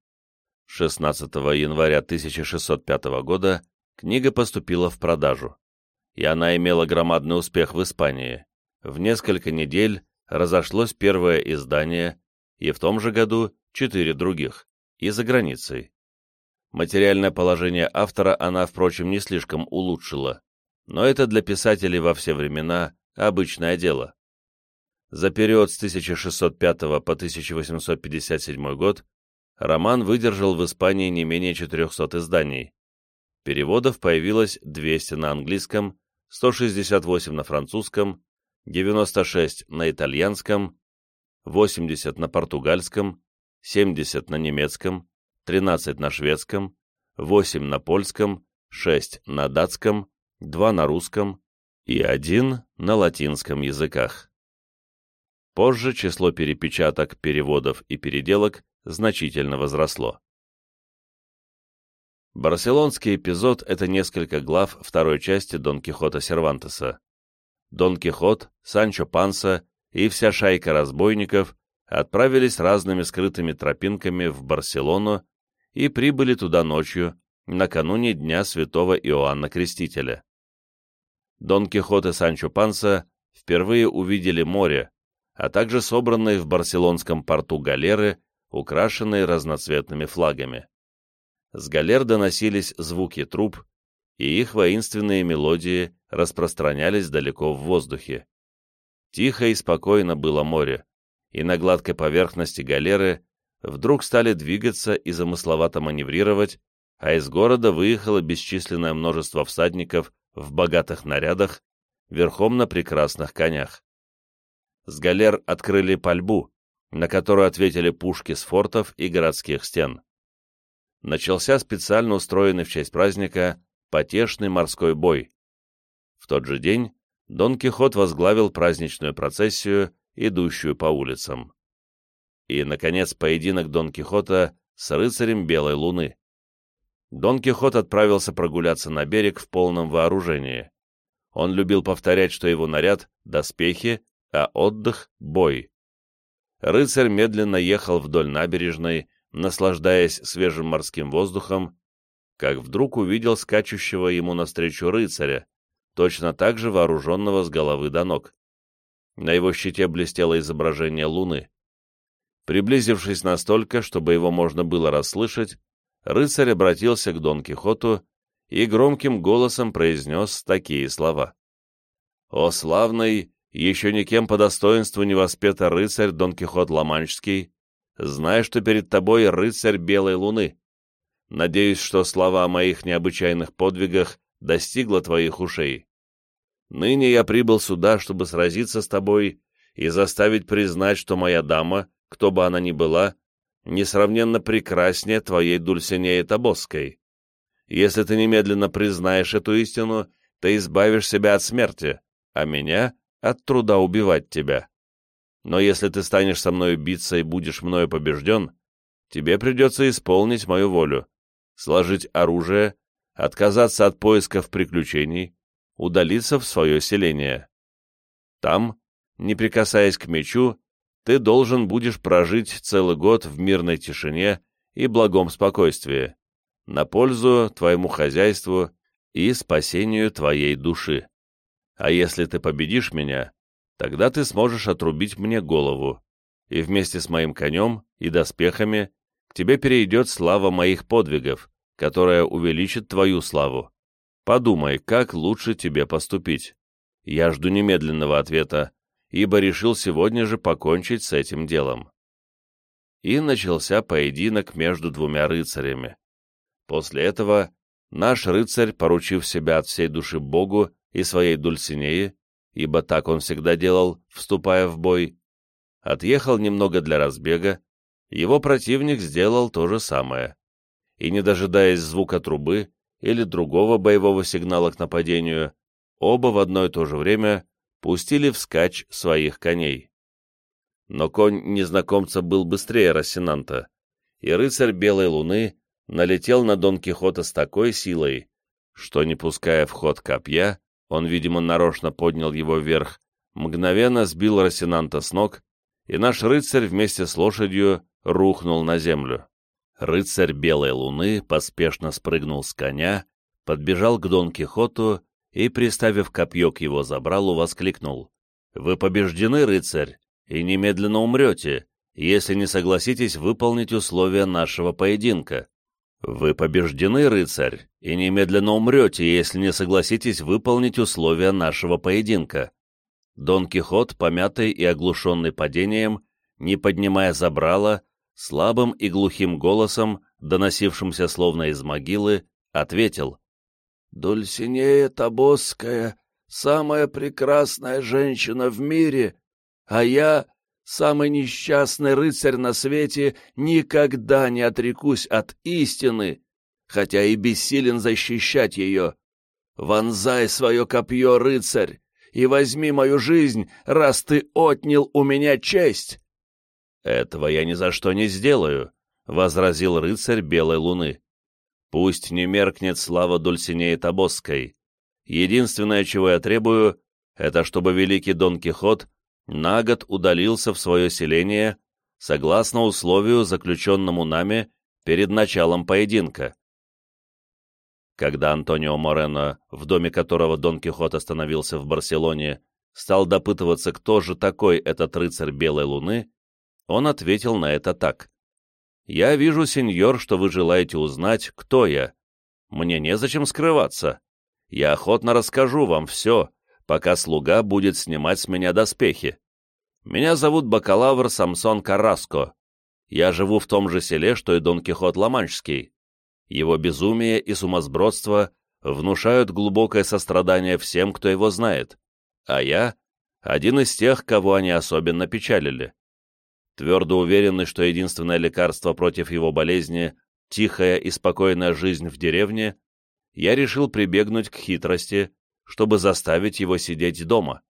16 января 1605 года книга поступила в продажу, и она имела громадный успех в Испании. В несколько недель разошлось первое издание, и в том же году четыре других, и за границей. Материальное положение автора она, впрочем, не слишком улучшила, но это для писателей во все времена обычное дело. За период с 1605 по 1857 год роман выдержал в Испании не менее 400 изданий. Переводов появилось 200 на английском, 168 на французском, 96 на итальянском, 80 на португальском, 70 на немецком, 13 на шведском, 8 на польском, 6 на датском, 2 на русском и 1 на латинском языках. Позже число перепечаток, переводов и переделок значительно возросло. Барселонский эпизод — это несколько глав второй части Дон Кихота Сервантеса. Дон Кихот, Санчо Панса и вся шайка разбойников отправились разными скрытыми тропинками в Барселону и прибыли туда ночью, накануне Дня Святого Иоанна Крестителя. Дон Кихот и Санчо Панса впервые увидели море, а также собранные в барселонском порту галеры, украшенные разноцветными флагами. С галер доносились звуки труб, и их воинственные мелодии распространялись далеко в воздухе. Тихо и спокойно было море, и на гладкой поверхности галеры вдруг стали двигаться и замысловато маневрировать, а из города выехало бесчисленное множество всадников в богатых нарядах, верхом на прекрасных конях. с галер открыли пальбу, на которую ответили пушки с фортов и городских стен. Начался специально устроенный в честь праздника потешный морской бой. В тот же день Дон Кихот возглавил праздничную процессию, идущую по улицам. И, наконец, поединок Дон Кихота с рыцарем Белой Луны. Дон Кихот отправился прогуляться на берег в полном вооружении. Он любил повторять, что его наряд — доспехи, а отдых — бой. Рыцарь медленно ехал вдоль набережной, наслаждаясь свежим морским воздухом, как вдруг увидел скачущего ему навстречу рыцаря, точно так же вооруженного с головы до ног. На его щите блестело изображение луны. Приблизившись настолько, чтобы его можно было расслышать, рыцарь обратился к Дон Кихоту и громким голосом произнес такие слова. «О славный, еще никем по достоинству не воспета рыцарь Дон Кихот Ламанчский, знай, что перед тобой рыцарь Белой Луны. Надеюсь, что слава о моих необычайных подвигах достигла твоих ушей. Ныне я прибыл сюда, чтобы сразиться с тобой и заставить признать, что моя дама, кто бы она ни была, несравненно прекраснее твоей Дульсинеи Табосской. Если ты немедленно признаешь эту истину, ты избавишь себя от смерти, а меня — от труда убивать тебя. Но если ты станешь со мною биться и будешь мною побежден, тебе придется исполнить мою волю, сложить оружие, отказаться от поисков приключений, удалиться в свое селение. Там, не прикасаясь к мечу, ты должен будешь прожить целый год в мирной тишине и благом спокойствии, на пользу твоему хозяйству и спасению твоей души. А если ты победишь меня, тогда ты сможешь отрубить мне голову, и вместе с моим конем и доспехами к тебе перейдет слава моих подвигов, которая увеличит твою славу. Подумай, как лучше тебе поступить. Я жду немедленного ответа, ибо решил сегодня же покончить с этим делом. И начался поединок между двумя рыцарями. После этого наш рыцарь, поручив себя от всей души Богу и своей Дульсинеи, ибо так он всегда делал, вступая в бой, отъехал немного для разбега, его противник сделал то же самое. И не дожидаясь звука трубы или другого боевого сигнала к нападению, оба в одно и то же время пустили вскачь своих коней. Но конь незнакомца был быстрее Рассенанта, и рыцарь Белой Луны налетел на Дон Кихота с такой силой, что, не пуская в ход копья, он, видимо, нарочно поднял его вверх, мгновенно сбил Росинанта с ног, и наш рыцарь вместе с лошадью рухнул на землю. Рыцарь Белой Луны поспешно спрыгнул с коня, подбежал к Дон Кихоту и, приставив копье к его забралу, воскликнул. «Вы побеждены, рыцарь, и немедленно умрете, если не согласитесь выполнить условия нашего поединка. Вы побеждены, рыцарь, и немедленно умрете, если не согласитесь выполнить условия нашего поединка. Дон Кихот, помятый и оглушенный падением, не поднимая забрала, слабым и глухим голосом, доносившимся словно из могилы, ответил. «Дульсинея Тобосская, самая прекрасная женщина в мире, а я самый несчастный рыцарь на свете, никогда не отрекусь от истины, хотя и бессилен защищать ее. Вонзай свое копье, рыцарь, и возьми мою жизнь, раз ты отнял у меня честь. — Этого я ни за что не сделаю, — возразил рыцарь Белой Луны. — Пусть не меркнет слава Дульсинеи Тобосской. Единственное, чего я требую, это чтобы великий Дон Кихот на год удалился в свое селение согласно условию, заключенному нами перед началом поединка. Когда Антонио Морено, в доме которого Дон Кихот остановился в Барселоне, стал допытываться, кто же такой этот рыцарь Белой Луны, он ответил на это так. «Я вижу, сеньор, что вы желаете узнать, кто я. Мне незачем скрываться. Я охотно расскажу вам все, пока слуга будет снимать с меня доспехи. Меня зовут бакалавр Самсон Караско. Я живу в том же селе, что и Дон Кихот Ламанчский. Его безумие и сумасбродство внушают глубокое сострадание всем, кто его знает, а я один из тех, кого они особенно печалили. Твердо уверенный, что единственное лекарство против его болезни — тихая и спокойная жизнь в деревне, я решил прибегнуть к хитрости, чтобы заставить его сидеть дома.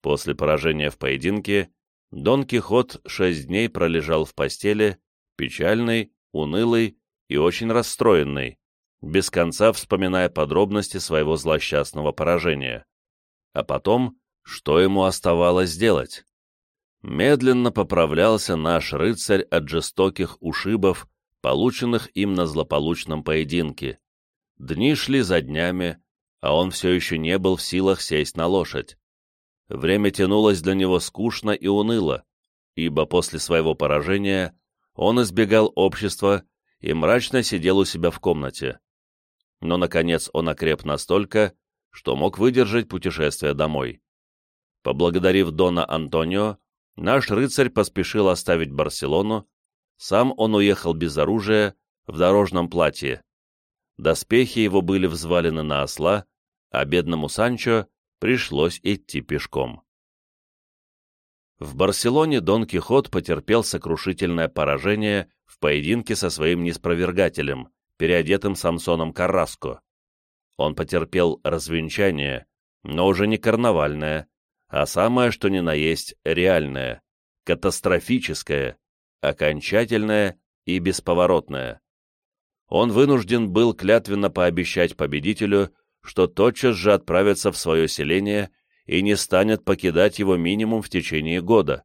После поражения в поединке Дон Кихот шесть дней пролежал в постели, печальный, унылый и очень расстроенный, без конца вспоминая подробности своего злосчастного поражения. А потом, что ему оставалось делать? Медленно поправлялся наш рыцарь от жестоких ушибов, полученных им на злополучном поединке. Дни шли за днями, а он все еще не был в силах сесть на лошадь. Время тянулось для него скучно и уныло, ибо после своего поражения он избегал общества и мрачно сидел у себя в комнате. Но, наконец, он окреп настолько, что мог выдержать путешествие домой. Поблагодарив Дона Антонио, наш рыцарь поспешил оставить Барселону, сам он уехал без оружия, в дорожном платье. Доспехи его были взвалены на осла, а бедному Санчо пришлось идти пешком. В Барселоне Дон Кихот потерпел сокрушительное поражение в поединке со своим неспровергателем, переодетым Самсоном Карраско. Он потерпел развенчание, но уже не карнавальное, а самое что ни на есть реальное, катастрофическое, окончательное и бесповоротное. Он вынужден был клятвенно пообещать победителю, что тотчас же отправится в свое селение и не станет покидать его минимум в течение года.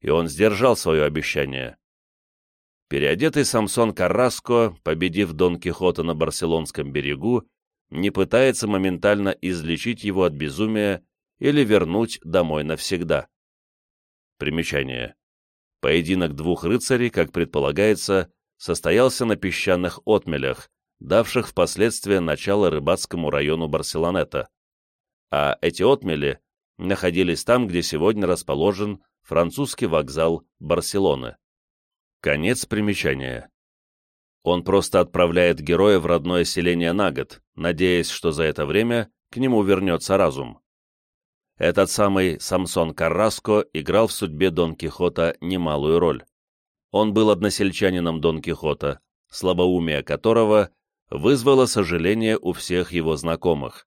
И он сдержал свое обещание. Переодетый Самсон Карраско, победив Дон Кихота на Барселонском берегу, не пытается моментально излечить его от безумия или вернуть домой навсегда. Примечание. Поединок двух рыцарей, как предполагается, состоялся на песчаных отмелях, давших впоследствии начало рыбацкому району Барселонета. А эти отмели находились там, где сегодня расположен французский вокзал Барселоны. Конец примечания. Он просто отправляет героя в родное селение на год, надеясь, что за это время к нему вернется разум. Этот самый Самсон Карраско играл в судьбе Дон Кихота немалую роль. Он был односельчанином Дон Кихота, слабоумие которого вызвало сожаление у всех его знакомых.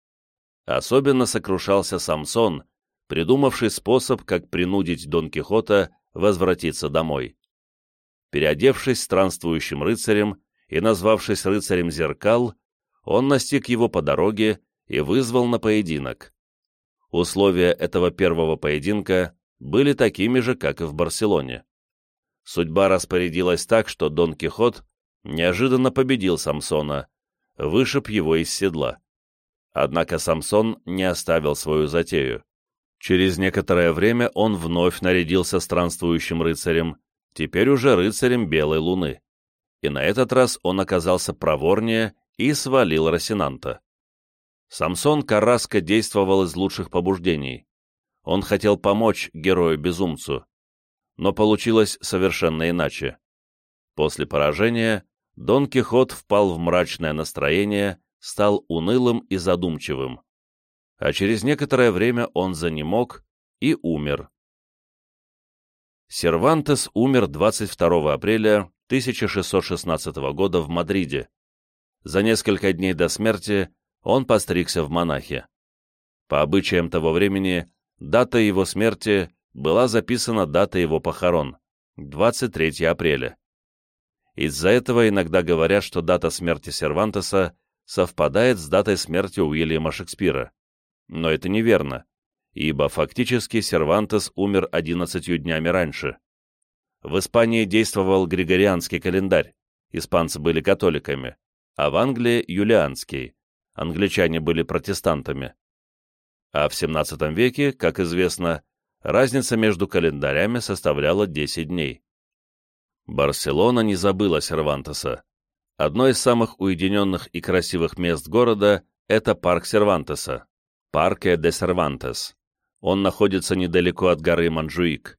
Особенно сокрушался Самсон, придумавший способ, как принудить Дон Кихота возвратиться домой. Переодевшись странствующим рыцарем и назвавшись рыцарем зеркал, он настиг его по дороге и вызвал на поединок. Условия этого первого поединка были такими же, как и в Барселоне. Судьба распорядилась так, что Дон Кихот неожиданно победил Самсона, вышиб его из седла. Однако Самсон не оставил свою затею. Через некоторое время он вновь нарядился странствующим рыцарем, теперь уже рыцарем Белой Луны. И на этот раз он оказался проворнее и свалил Росинанта. Самсон Караско действовал из лучших побуждений. Он хотел помочь герою-безумцу. Но получилось совершенно иначе. После поражения Дон Кихот впал в мрачное настроение, стал унылым и задумчивым. А через некоторое время он занемог и умер. Сервантес умер 22 апреля 1616 года в Мадриде. За несколько дней до смерти он постригся в монахи. По обычаям того времени, дата его смерти была записана дата его похорон — 23 апреля. Из-за этого иногда говорят, что дата смерти Сервантеса совпадает с датой смерти Уильяма Шекспира. Но это неверно, ибо фактически Сервантес умер 11 днями раньше. В Испании действовал Григорианский календарь, испанцы были католиками, а в Англии – юлианский, англичане были протестантами. А в XVII веке, как известно, разница между календарями составляла 10 дней. Барселона не забыла Сервантеса. Одно из самых уединенных и красивых мест города – это парк Сервантеса, Парке де Сервантес. Он находится недалеко от горы Манжуик.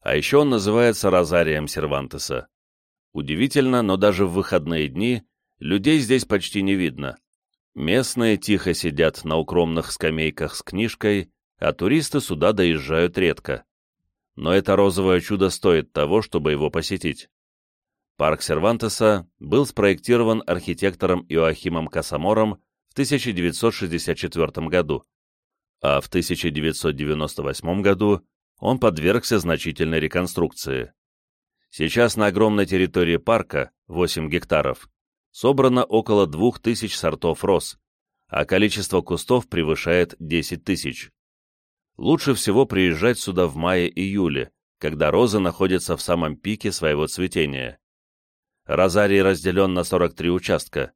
А еще он называется Розарием Сервантеса. Удивительно, но даже в выходные дни людей здесь почти не видно. Местные тихо сидят на укромных скамейках с книжкой, а туристы сюда доезжают редко. Но это розовое чудо стоит того, чтобы его посетить. Парк Сервантеса был спроектирован архитектором Иоахимом Касамором в 1964 году, а в 1998 году он подвергся значительной реконструкции. Сейчас на огромной территории парка, 8 гектаров, собрано около 2000 сортов роз, а количество кустов превышает 10 тысяч. Лучше всего приезжать сюда в мае-июле, когда розы находятся в самом пике своего цветения. Розарий разделен на 43 участка.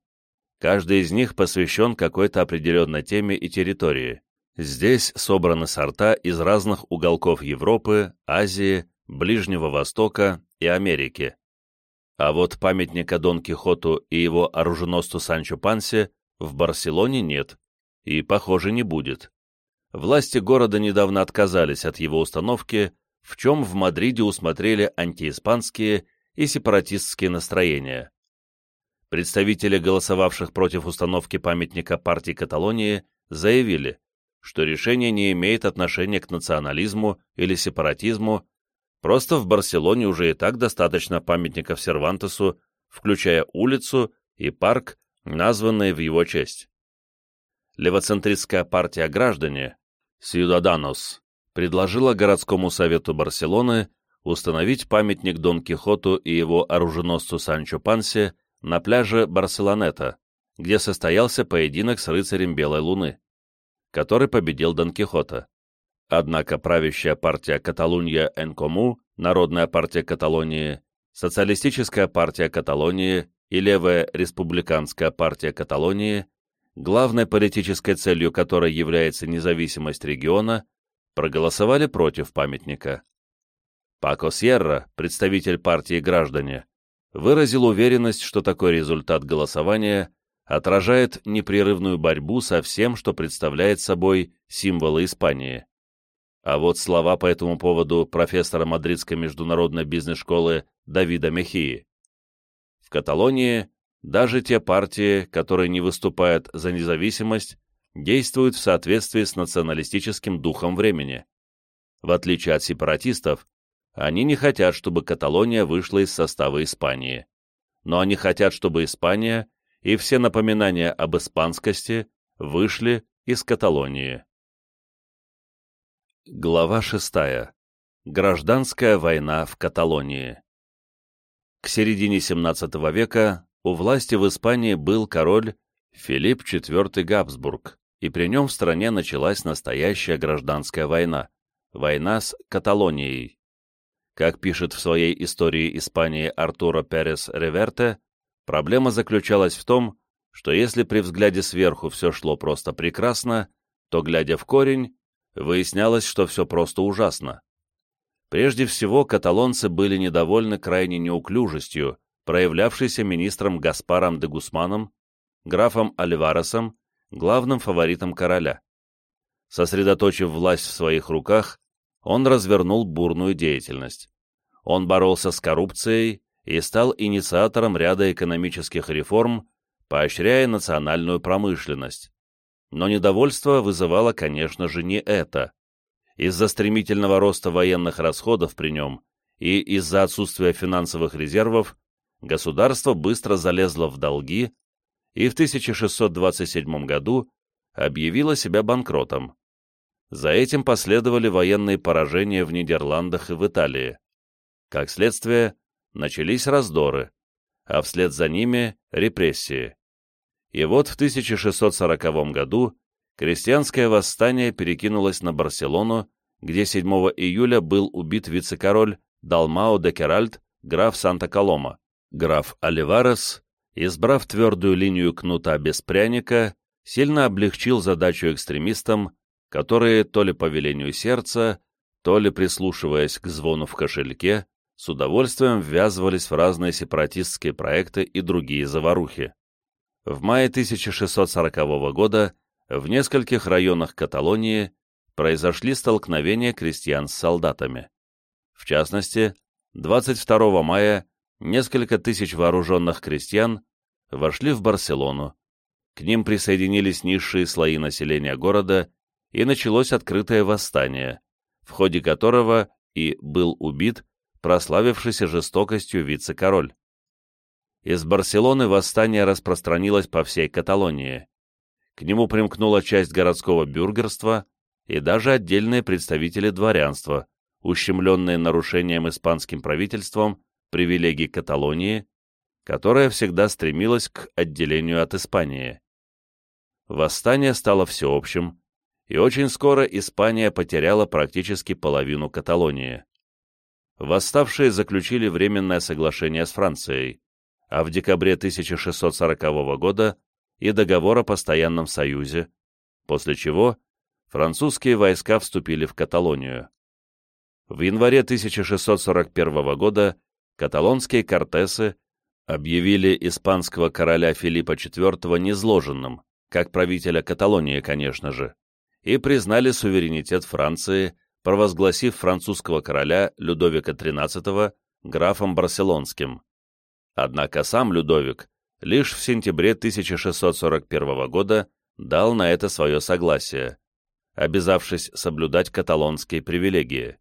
Каждый из них посвящен какой-то определенной теме и территории. Здесь собраны сорта из разных уголков Европы, Азии, Ближнего Востока и Америки. А вот памятника Дон Кихоту и его оруженосцу Санчо Пансе в Барселоне нет, и, похоже, не будет. Власти города недавно отказались от его установки, в чем в Мадриде усмотрели антииспанские и сепаратистские настроения. Представители голосовавших против установки памятника партии Каталонии заявили, что решение не имеет отношения к национализму или сепаратизму, просто в Барселоне уже и так достаточно памятников Сервантесу, включая улицу и парк, названные в его честь. Левоцентристская партия «Граждане» Сьюдаданос предложила городскому совету Барселоны установить памятник Дон Кихоту и его оруженосцу Санчо Пансе на пляже Барселонета, где состоялся поединок с рыцарем Белой Луны, который победил Дон Кихота. Однако правящая партия Каталунья Энкому, Народная партия Каталонии, Социалистическая партия Каталонии и Левая республиканская партия Каталонии, главной политической целью которой является независимость региона, проголосовали против памятника. Пако Сьерра, представитель партии «Граждане», выразил уверенность, что такой результат голосования отражает непрерывную борьбу со всем, что представляет собой символы Испании. А вот слова по этому поводу профессора Мадридской международной бизнес-школы Давида Мехии. В Каталонии даже те партии, которые не выступают за независимость, действуют в соответствии с националистическим духом времени. В отличие от сепаратистов, они не хотят, чтобы Каталония вышла из состава Испании. Но они хотят, чтобы Испания и все напоминания об испанскости вышли из Каталонии. Глава 6. Гражданская война в Каталонии. К середине 17 века у власти в Испании был король Филипп IV Габсбург, и при нем в стране началась настоящая гражданская война, война с Каталонией. Как пишет в своей истории Испании Артуро Перес Реверте, проблема заключалась в том, что если при взгляде сверху все шло просто прекрасно, то, глядя в корень, выяснялось, что все просто ужасно. Прежде всего, каталонцы были недовольны крайней неуклюжестью, проявлявшейся министром Гаспаром де Гусманом, графом Альваресом, главным фаворитом короля. Сосредоточив власть в своих руках, он развернул бурную деятельность. Он боролся с коррупцией и стал инициатором ряда экономических реформ, поощряя национальную промышленность. Но недовольство вызывало, конечно же, не это. Из-за стремительного роста военных расходов при нем и из-за отсутствия финансовых резервов государство быстро залезло в долги и в 1627 году объявило себя банкротом. За этим последовали военные поражения в Нидерландах и в Италии. Как следствие, начались раздоры, а вслед за ними – репрессии. И вот в 1640 году крестьянское восстание перекинулось на Барселону, где 7 июля был убит вице-король Далмао де Керальд, граф Санта-Колома. Граф Оливарес, избрав твердую линию кнута без пряника, сильно облегчил задачу экстремистам, которые то ли по велению сердца, то ли прислушиваясь к звону в кошельке, с удовольствием ввязывались в разные сепаратистские проекты и другие заварухи. В мае 1640 года в нескольких районах Каталонии произошли столкновения крестьян с солдатами. В частности, 22 мая несколько тысяч вооруженных крестьян вошли в Барселону. К ним присоединились низшие слои населения города и началось открытое восстание, в ходе которого и был убит прославившийся жестокостью вице-король. Из Барселоны восстание распространилось по всей Каталонии. К нему примкнула часть городского бюргерства и даже отдельные представители дворянства, ущемленные нарушением испанским правительством привилегий Каталонии, которая всегда стремилась к отделению от Испании. Восстание стало всеобщим, и очень скоро Испания потеряла практически половину Каталонии. Восставшие заключили временное соглашение с Францией, а в декабре 1640 года и договор о постоянном союзе, после чего французские войска вступили в Каталонию. В январе 1641 года каталонские кортесы объявили испанского короля Филиппа IV незложенным, как правителя Каталонии, конечно же, и признали суверенитет Франции, провозгласив французского короля Людовика XIII графом Барселонским. Однако сам Людовик лишь в сентябре 1641 года дал на это свое согласие, обязавшись соблюдать каталонские привилегии.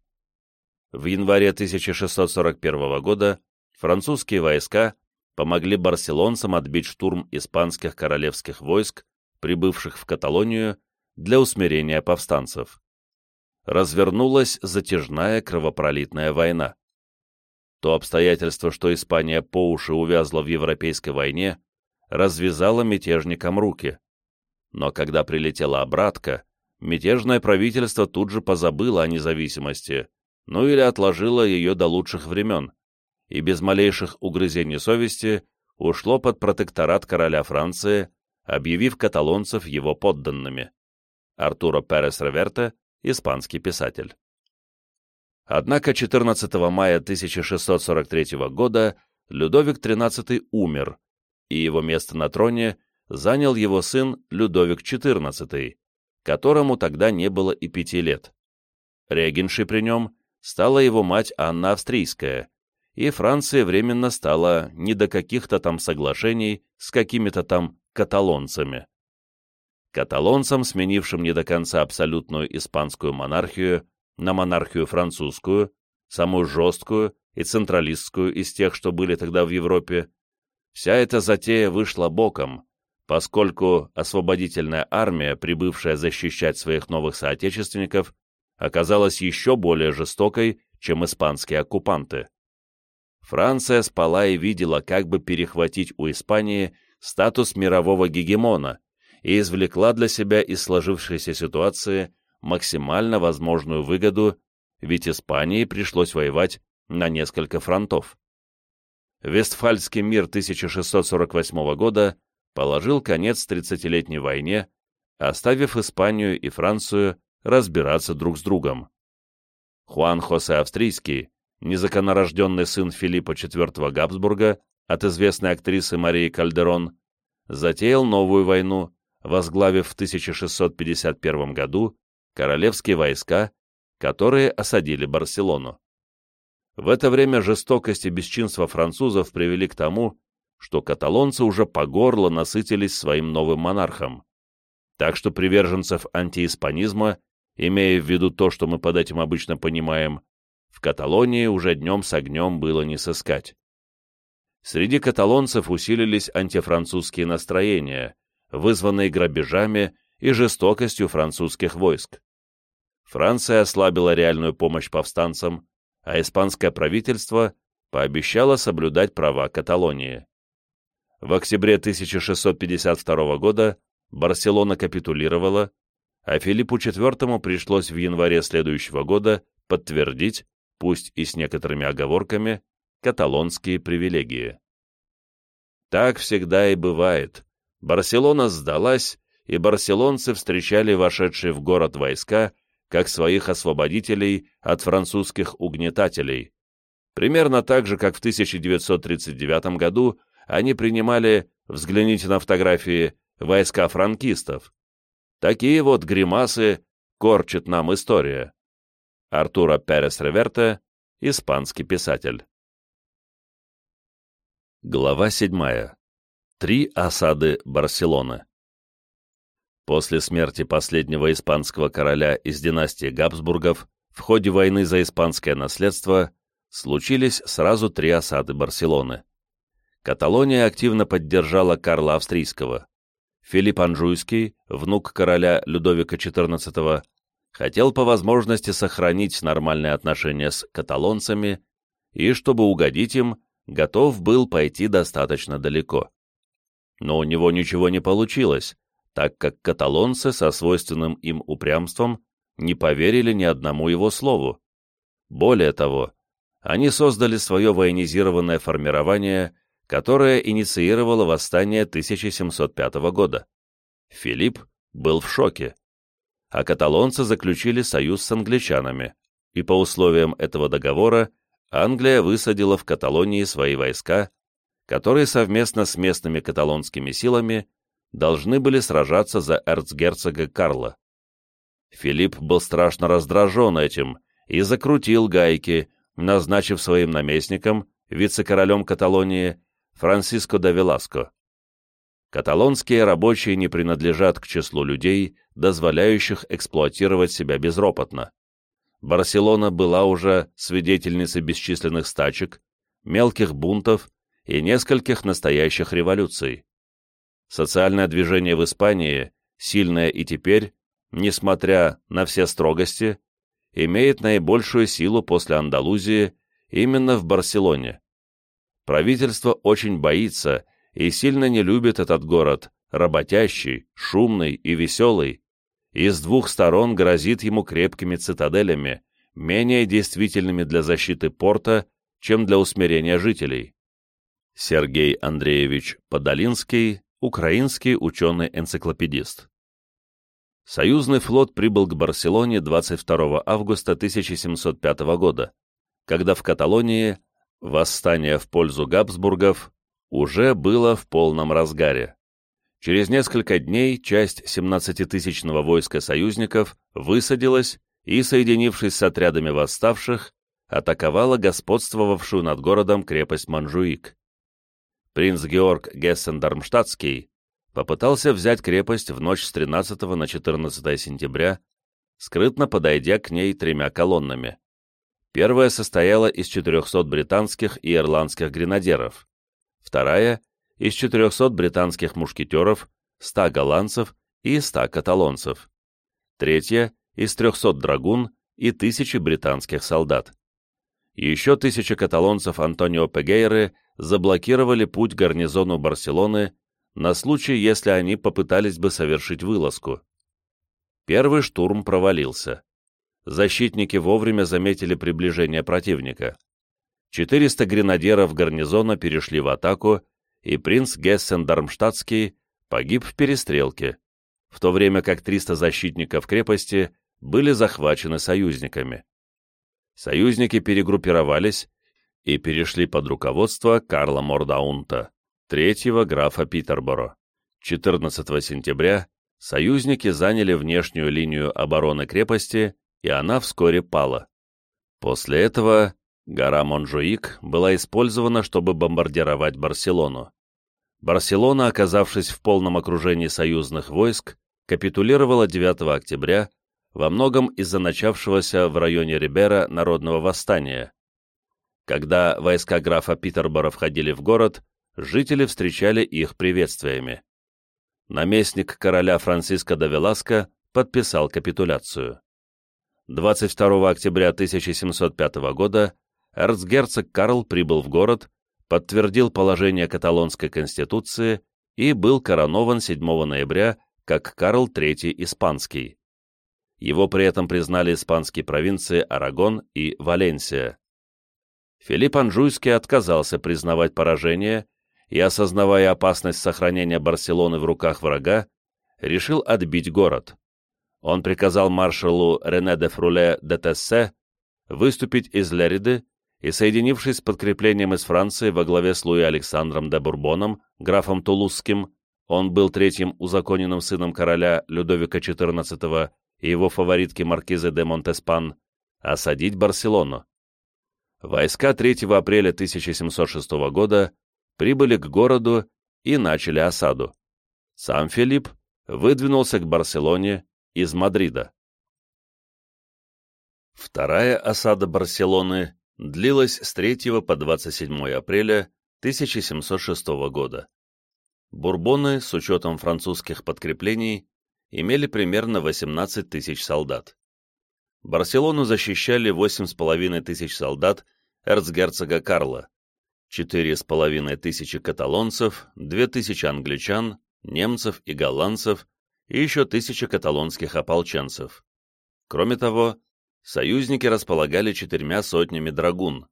В январе 1641 года французские войска помогли барселонцам отбить штурм испанских королевских войск, прибывших в Каталонию для усмирения повстанцев. Развернулась затяжная кровопролитная война. То обстоятельство, что Испания по уши увязла в Европейской войне, развязало мятежникам руки. Но когда прилетела обратка, мятежное правительство тут же позабыло о независимости, ну или отложило ее до лучших времен, и без малейших угрызений совести ушло под протекторат короля Франции, объявив каталонцев его подданными. Артуро Перес Реверте, испанский писатель. Однако 14 мая 1643 года Людовик XIII умер, и его место на троне занял его сын Людовик XIV, которому тогда не было и пяти лет. Регеншей при нем стала его мать Анна Австрийская, и Франция временно стала не до каких-то там соглашений с какими-то там каталонцами. Каталонцам, сменившим не до конца абсолютную испанскую монархию на монархию французскую, самую жесткую и централистскую из тех, что были тогда в Европе, вся эта затея вышла боком, поскольку освободительная армия, прибывшая защищать своих новых соотечественников, оказалась еще более жестокой, чем испанские оккупанты. Франция спала и видела, как бы перехватить у Испании статус мирового гегемона и извлекла для себя из сложившейся ситуации максимально возможную выгоду, ведь Испании пришлось воевать на несколько фронтов. Вестфальский мир 1648 года положил конец тридцатилетней войне, оставив Испанию и Францию разбираться друг с другом. Хуан Хосе Австрийский, незаконнорожденный сын Филиппа IV Габсбурга от известной актрисы Марии Кальдерон, затеял новую войну, возглавив в 1651 году королевские войска, которые осадили Барселону. В это время жестокость и бесчинство французов привели к тому, что каталонцы уже по горло насытились своим новым монархом. Так что приверженцев антииспанизма имея в виду то, что мы под этим обычно понимаем, в Каталонии уже днем с огнем было не сыскать. Среди каталонцев усилились антифранцузские настроения, вызванные грабежами и жестокостью французских войск. Франция ослабила реальную помощь повстанцам, а испанское правительство пообещало соблюдать права Каталонии. В октябре 1652 года Барселона капитулировала, а Филиппу IV пришлось в январе следующего года подтвердить, пусть и с некоторыми оговорками, каталонские привилегии. Так всегда и бывает. Барселона сдалась, и барселонцы встречали вошедшие в город войска как своих освободителей от французских угнетателей. Примерно так же, как в 1939 году они принимали, взгляните на фотографии, войска франкистов. Такие вот гримасы корчит нам история. Артура Перес Реверте, испанский писатель. Глава 7. Три осады Барселоны. После смерти последнего испанского короля из династии Габсбургов в ходе войны за испанское наследство случились сразу три осады Барселоны. Каталония активно поддержала Карла Австрийского. Филипп Анжуйский, внук короля Людовика XIV, хотел по возможности сохранить нормальные отношения с каталонцами и, чтобы угодить им, готов был пойти достаточно далеко. Но у него ничего не получилось, так как каталонцы со свойственным им упрямством не поверили ни одному его слову. Более того, они создали свое военизированное формирование, которое инициировало восстание 1705 года. Филипп был в шоке. А каталонцы заключили союз с англичанами, и по условиям этого договора Англия высадила в Каталонии свои войска, которые совместно с местными каталонскими силами должны были сражаться за эрцгерцога Карла. Филипп был страшно раздражен этим и закрутил гайки, назначив своим наместником, вице-королем Каталонии, Франсиско де Веласко. Каталонские рабочие не принадлежат к числу людей, дозволяющих эксплуатировать себя безропотно. Барселона была уже свидетельницей бесчисленных стачек, мелких бунтов и нескольких настоящих революций. Социальное движение в Испании, сильное и теперь, несмотря на все строгости, имеет наибольшую силу после Андалузии именно в Барселоне. Правительство очень боится и сильно не любит этот город, работящий, шумный и веселый, и с двух сторон грозит ему крепкими цитаделями, менее действительными для защиты порта, чем для усмирения жителей. Сергей Андреевич Подолинский, украинский ученый-энциклопедист. Союзный флот прибыл к Барселоне 22 августа 1705 года, когда в Каталонии восстание в пользу Габсбургов уже было в полном разгаре. Через несколько дней часть 17-тысячного войска союзников высадилась и, соединившись с отрядами восставших, атаковала господствовавшую над городом крепость Манжуик. Принц Георг Гессен-Дармштадтский попытался взять крепость в ночь с 13 на 14 сентября, скрытно подойдя к ней тремя колоннами. Первая состояла из 400 британских и ирландских гренадеров, вторая — из 400 британских мушкетеров, 100 голландцев и 100 каталонцев, третья — из 300 драгун и тысячи британских солдат. Еще тысяча каталонцев Антонио Пегейры заблокировали путь гарнизону Барселоны на случай, если они попытались бы совершить вылазку. Первый штурм провалился. Защитники вовремя заметили приближение противника. 400 гренадеров гарнизона перешли в атаку, и принц Гессен-Дармштадтский погиб в перестрелке, в то время как 300 защитников крепости были захвачены союзниками. Союзники перегруппировались и перешли под руководство Карла Мордаунта третьего графа Питерборо. 14 сентября союзники заняли внешнюю линию обороны крепости, и она вскоре пала. После этого гора Монжуик была использована, чтобы бомбардировать Барселону. Барселона, оказавшись в полном окружении союзных войск, капитулировала 9 октября, во многом из-за начавшегося в районе Рибера народного восстания. Когда войска графа Питербора входили в город, жители встречали их приветствиями. Наместник короля Франциско де Веласко подписал капитуляцию. 22 октября 1705 года эрцгерцог Карл прибыл в город, подтвердил положение каталонской конституции и был коронован 7 ноября как Карл III Испанский. Его при этом признали испанские провинции Арагон и Валенсия. Филипп Анжуйский отказался признавать поражение и, осознавая опасность сохранения Барселоны в руках врага, решил отбить город. Он приказал маршалу Рене де Фруле де Тессе выступить из Лериды и, соединившись с подкреплением из Франции во главе с Луи Александром де Бурбоном, графом Тулузским, он был третьим узаконенным сыном короля Людовика XIV и его фаворитки маркизы де Монтеспан, осадить Барселону. Войска 3 апреля 1706 года прибыли к городу и начали осаду. Сам Филипп выдвинулся к Барселоне из Мадрида. Вторая осада Барселоны длилась с 3 по 27 апреля 1706 года. Бурбоны, с учетом французских подкреплений, имели примерно 18 тысяч солдат. Барселону защищали 8,5 тысяч солдат эрцгерцога Карла, 4,5 тысячи каталонцев, 2 тысячи англичан, немцев и голландцев и еще тысяча каталонских ополченцев. Кроме того, союзники располагали четырьмя сотнями драгун.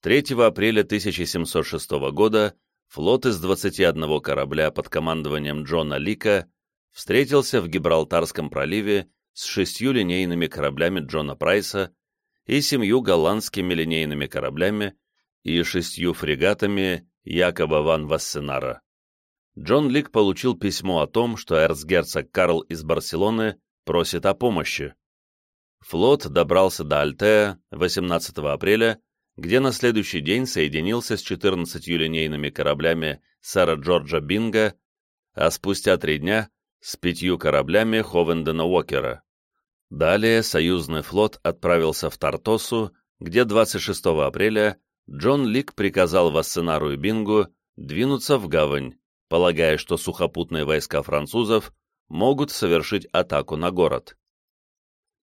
3 апреля 1706 года флот из 21 корабля под командованием Джона Лика встретился в Гибралтарском проливе с шестью линейными кораблями Джона Прайса и семью голландскими линейными кораблями и шестью фрегатами Якоба ван Вассенара. Джон Лик получил письмо о том, что эрцгерцог Карл из Барселоны просит о помощи. Флот добрался до Альтея 18 апреля, где на следующий день соединился с 14 линейными кораблями сэра Джорджа Бинга, а спустя три дня с пятью кораблями Ховендена Уокера. Далее союзный флот отправился в Тартосу, где 26 апреля Джон Лик приказал Вассенару и Бингу двинуться в гавань, полагая, что сухопутные войска французов могут совершить атаку на город.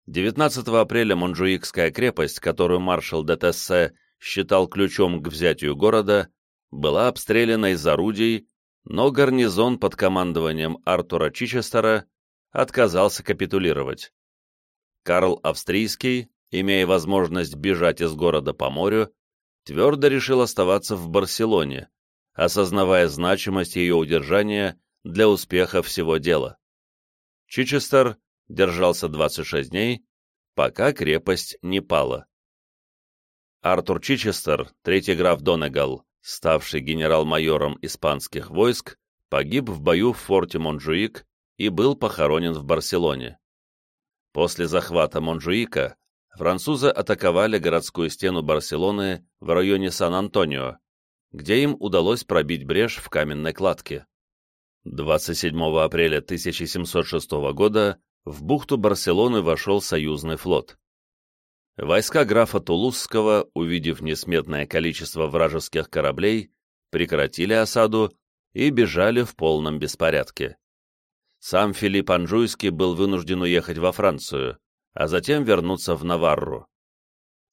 19 апреля Монжуикская крепость, которую маршал де Тессе считал ключом к взятию города, была обстреляна из орудий, но гарнизон под командованием Артура Чичестера отказался капитулировать. Карл Австрийский, имея возможность бежать из города по морю, твердо решил оставаться в Барселоне, осознавая значимость ее удержания для успеха всего дела. Чичестер держался 26 дней, пока крепость не пала. Артур Чичестер, третий граф Донегал, ставший генерал-майором испанских войск, погиб в бою в форте Монжуик и был похоронен в Барселоне. После захвата Монжуика французы атаковали городскую стену Барселоны в районе Сан-Антонио, где им удалось пробить брешь в каменной кладке. 27 апреля 1706 года в бухту Барселоны вошел союзный флот. Войска графа Тулузского, увидев несметное количество вражеских кораблей, прекратили осаду и бежали в полном беспорядке. Сам Филипп Анжуйский был вынужден уехать во Францию, а затем вернуться в Наварру.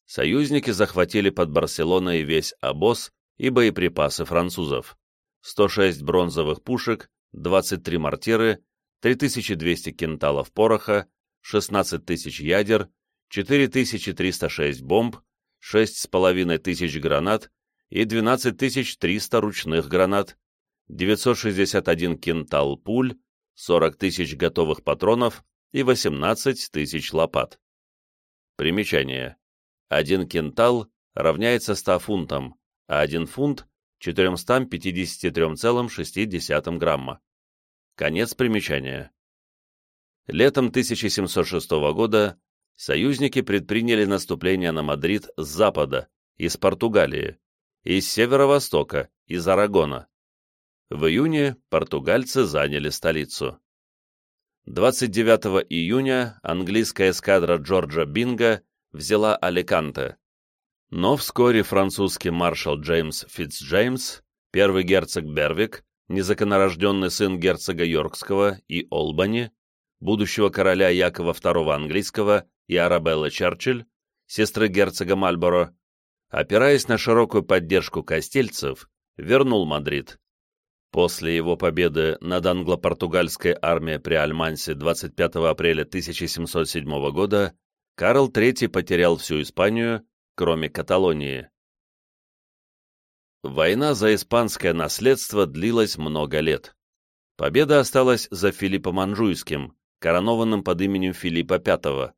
Союзники захватили под Барселоной весь обоз и боеприпасы французов. 106 бронзовых пушек, 23 мортиры, 3200 кенталов пороха, 16 тысяч ядер, 4306 бомб, 6500 гранат и 12300 ручных гранат, 961 кентал пуль, 40 тысяч готовых патронов и 18 тысяч лопат. Примечание. Один кентал равняется 100 фунтам, а 1 фунт — 453,6 грамма. Конец примечания. Летом 1706 года союзники предприняли наступление на Мадрид с запада, из Португалии, из северо-востока, из Арагона. В июне португальцы заняли столицу. 29 июня английская эскадра Джорджа Бинга взяла Аликанте. Но вскоре французский маршал Джеймс Фитцджеймс, первый герцог Бервик, незаконнорожденный сын герцога Йоркского и Олбани, будущего короля Якова II английского и Арабеллы Черчилль, сестры герцога Мальборо, опираясь на широкую поддержку кастильцев, вернул Мадрид. После его победы над англо-португальской армией при Альмансе 25 апреля 1707 года Карл III потерял всю Испанию, кроме Каталонии. Война за испанское наследство длилась много лет. Победа осталась за Филиппом Анжуйским, коронованным под именем Филиппа V,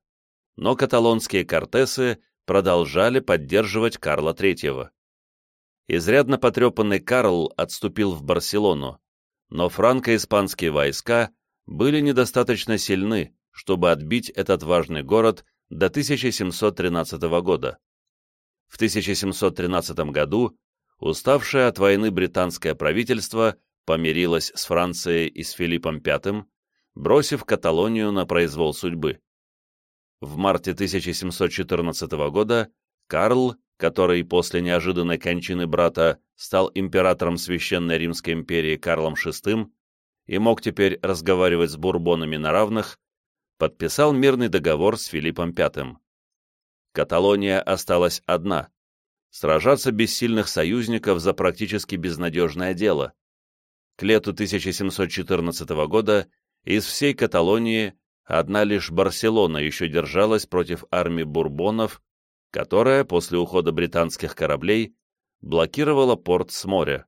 но каталонские кортесы продолжали поддерживать Карла III. Изрядно потрепанный Карл отступил в Барселону, но франко-испанские войска были недостаточно сильны, чтобы отбить этот важный город до 1713 года. В 1713 году уставшее от войны британское правительство помирилось с Францией и с Филиппом V, бросив Каталонию на произвол судьбы. В марте 1714 года Карл, который после неожиданной кончины брата стал императором Священной Римской империи Карлом VI и мог теперь разговаривать с бурбонами на равных, подписал мирный договор с Филиппом V. Каталония осталась одна. Сражаться без сильных союзников за практически безнадежное дело. К лету 1714 года из всей Каталонии одна лишь Барселона еще держалась против армии бурбонов, которая после ухода британских кораблей блокировала порт с моря.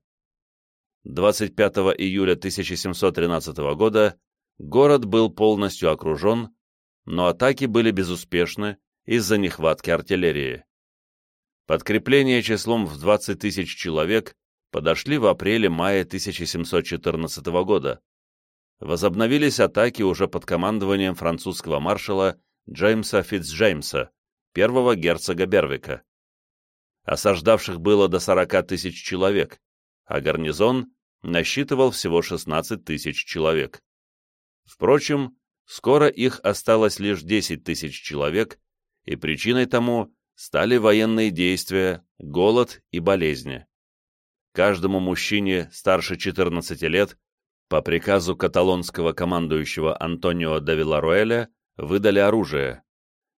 25 июля 1713 года город был полностью окружен, но атаки были безуспешны из-за нехватки артиллерии. Подкрепление числом в 20 тысяч человек подошли в апреле-мае 1714 года. Возобновились атаки уже под командованием французского маршала Джеймса Фитцджеймса, первого герцога Бервика. Осаждавших было до 40 тысяч человек, а гарнизон насчитывал всего 16 тысяч человек. Впрочем, скоро их осталось лишь 10 тысяч человек, и причиной тому стали военные действия, голод и болезни каждому мужчине старше 14 лет по приказу каталонского командующего Антонио де Виларуэля выдали оружие.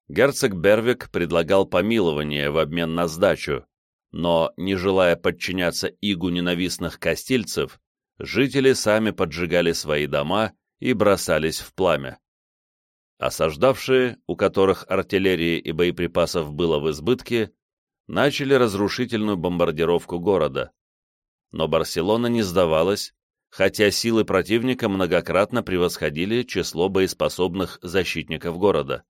Герцог Бервик предлагал помилование в обмен на сдачу, но, не желая подчиняться игу ненавистных кастильцев, жители сами поджигали свои дома и бросались в пламя. Осаждавшие, у которых артиллерии и боеприпасов было в избытке, начали разрушительную бомбардировку города но Барселона не сдавалась, хотя силы противника многократно превосходили число боеспособных защитников города.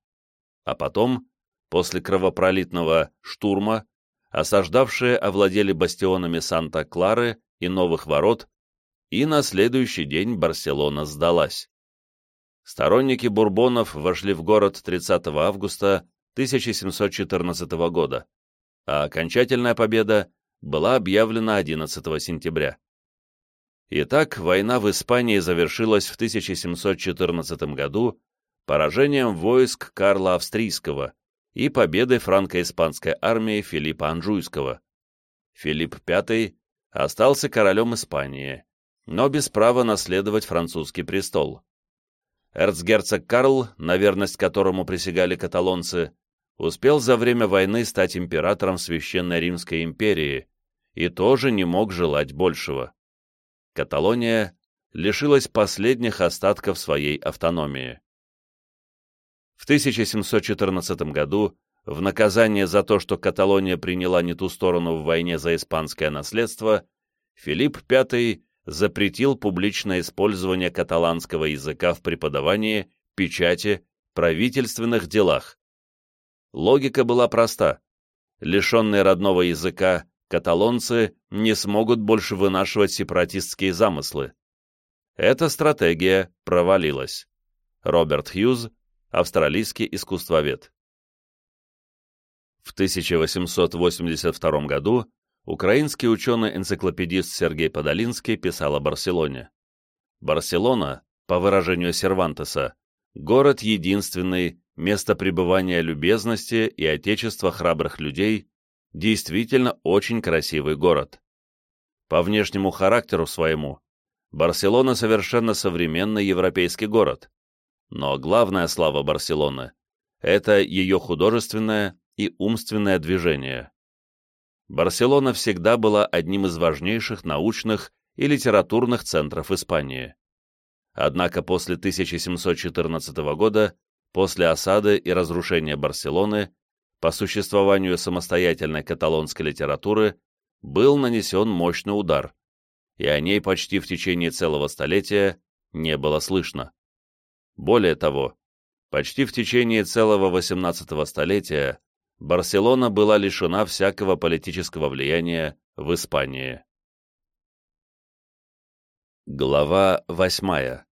А потом, после кровопролитного штурма, осаждавшие овладели бастионами Санта-Клары и Новых Ворот, и на следующий день Барселона сдалась. Сторонники бурбонов вошли в город 30 августа 1714 года, а окончательная победа была объявлена 11 сентября. Итак, война в Испании завершилась в 1714 году поражением войск Карла Австрийского и победой франко-испанской армии Филиппа Анжуйского. Филипп V остался королем Испании, но без права наследовать французский престол. Эрцгерцог Карл, на верность которому присягали каталонцы, успел за время войны стать императором Священной Римской империи и тоже не мог желать большего. Каталония лишилась последних остатков своей автономии. В 1714 году, в наказание за то, что Каталония приняла не ту сторону в войне за испанское наследство, Филипп V запретил публичное использование каталанского языка в преподавании, печати, правительственных делах, Логика была проста. Лишенные родного языка, каталонцы не смогут больше вынашивать сепаратистские замыслы. Эта стратегия провалилась. Роберт Хьюз, австралийский искусствовед. В 1882 году украинский ученый-энциклопедист Сергей Подолинский писал о Барселоне. Барселона, по выражению Сервантеса, город единственный, место пребывания любезности и отечества храбрых людей, действительно очень красивый город. По внешнему характеру своему, Барселона совершенно современный европейский город. Но главная слава Барселоны – это ее художественное и умственное движение. Барселона всегда была одним из важнейших научных и литературных центров Испании. Однако после 1714 года После осады и разрушения Барселоны по существованию самостоятельной каталонской литературы был нанесен мощный удар, и о ней почти в течение целого столетия не было слышно. Более того, почти в течение целого XVIII столетия Барселона была лишена всякого политического влияния в Испании. Глава 8.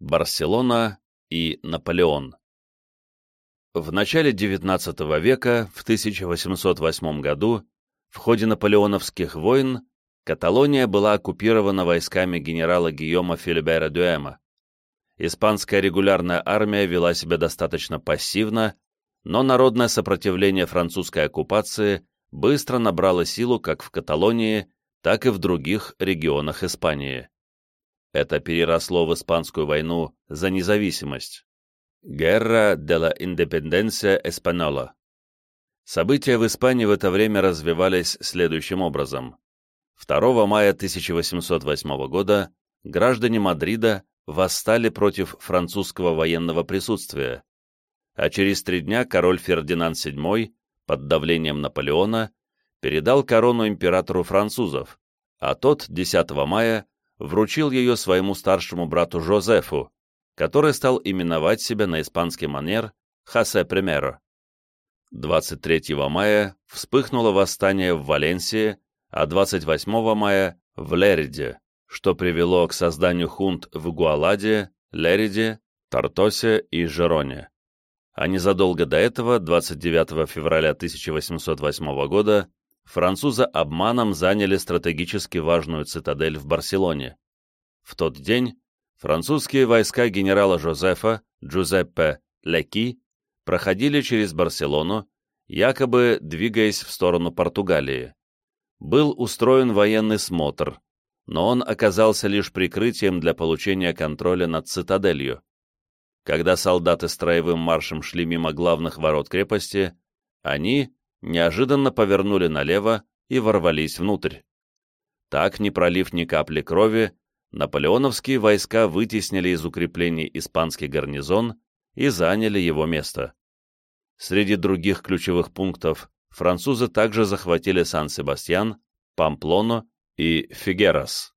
Барселона и Наполеон в начале XIX века, в 1808 году, в ходе наполеоновских войн, Каталония была оккупирована войсками генерала Гийома Филибера Дюэма. испанская регулярная армия вела себя достаточно пассивно, но народное сопротивление французской оккупации быстро набрало силу как в Каталонии, так и в других регионах Испании. Это переросло в Испанскую войну за независимость. Guerra de la Independencia Española. События в Испании в это время развивались следующим образом. 2 мая 1808 года граждане Мадрида восстали против французского военного присутствия, а через три дня король Фердинанд VII под давлением Наполеона передал корону императору французов, а тот 10 мая вручил ее своему старшему брату Жозефу, который стал именовать себя на испанский манер Хосе Примеро. 23 мая вспыхнуло восстание в Валенсии, а 28 мая — в Лериде, что привело к созданию хунт в Гуаладе, Лериде, Тартосе и Жероне. А незадолго до этого, 29 февраля 1808 года, французы обманом заняли стратегически важную цитадель в Барселоне. В тот день французские войска генерала Жозефа Джузеппе Леки проходили через Барселону, якобы двигаясь в сторону Португалии. Был устроен военный смотр, но он оказался лишь прикрытием для получения контроля над цитаделью. Когда солдаты строевым маршем шли мимо главных ворот крепости, они неожиданно повернули налево и ворвались внутрь. Так, не пролив ни капли крови, наполеоновские войска вытеснили из укреплений испанский гарнизон и заняли его место. Среди других ключевых пунктов французы также захватили Сан-Себастьян, Памплону и Фигерас.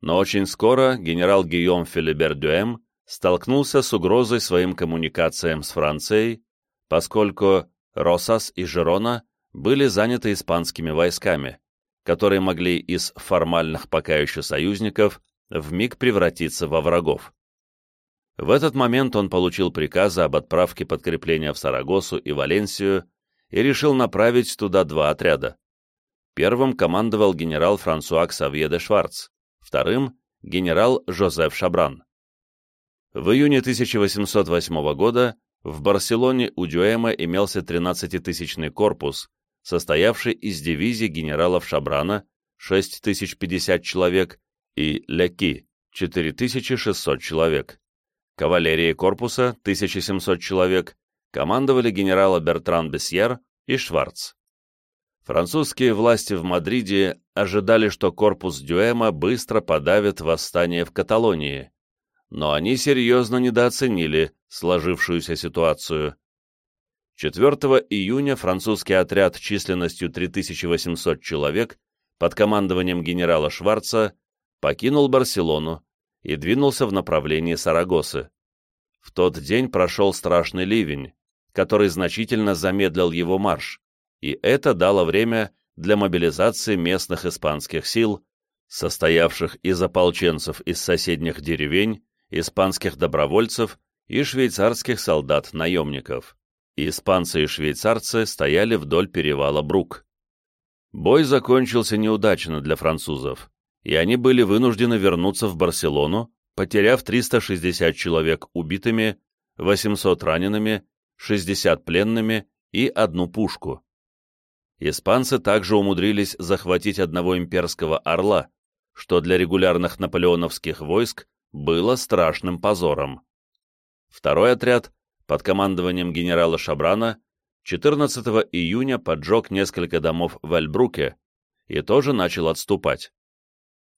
Но очень скоро генерал Гийом Филибер-Дюэм столкнулся с угрозой своим коммуникациям с Францией, поскольку Росас и Жерона были заняты испанскими войсками, которые могли из формальных пока еще союзников вмиг превратиться во врагов. В этот момент он получил приказы об отправке подкрепления в Сарагосу и Валенсию и решил направить туда два отряда. Первым командовал генерал Франсуа Ксавье де Шварц, вторым — генерал Жозеф Шабран. В июне 1808 года в Барселоне у Дюэма имелся 13-тысячный корпус, состоявший из дивизий генералов Шабрана 6050 человек и Леки 4600 человек. Кавалерии корпуса 1700 человек командовали генералы Бертран Бесьер и Шварц. Французские власти в Мадриде ожидали, что корпус Дюэма быстро подавит восстание в Каталонии, но они серьезно недооценили сложившуюся ситуацию. 4 июня французский отряд численностью 3800 человек под командованием генерала Шварца покинул Барселону и двинулся в направлении Сарагосы. В тот день прошел страшный ливень, который значительно замедлил его марш, и это дало время для мобилизации местных испанских сил, состоявших из ополченцев из соседних деревень, испанских добровольцев и швейцарских солдат-наемников. Испанцы и швейцарцы стояли вдоль перевала Брук. Бой закончился неудачно для французов, и они были вынуждены вернуться в Барселону, потеряв 360 человек убитыми, 800 ранеными, 60 пленными и одну пушку испанцы также умудрились захватить одного имперского орла, что для регулярных наполеоновских войск было страшным позором. Второй отряд, под командованием генерала Шабрана, 14 июня поджег несколько домов в Альбруке и тоже начал отступать.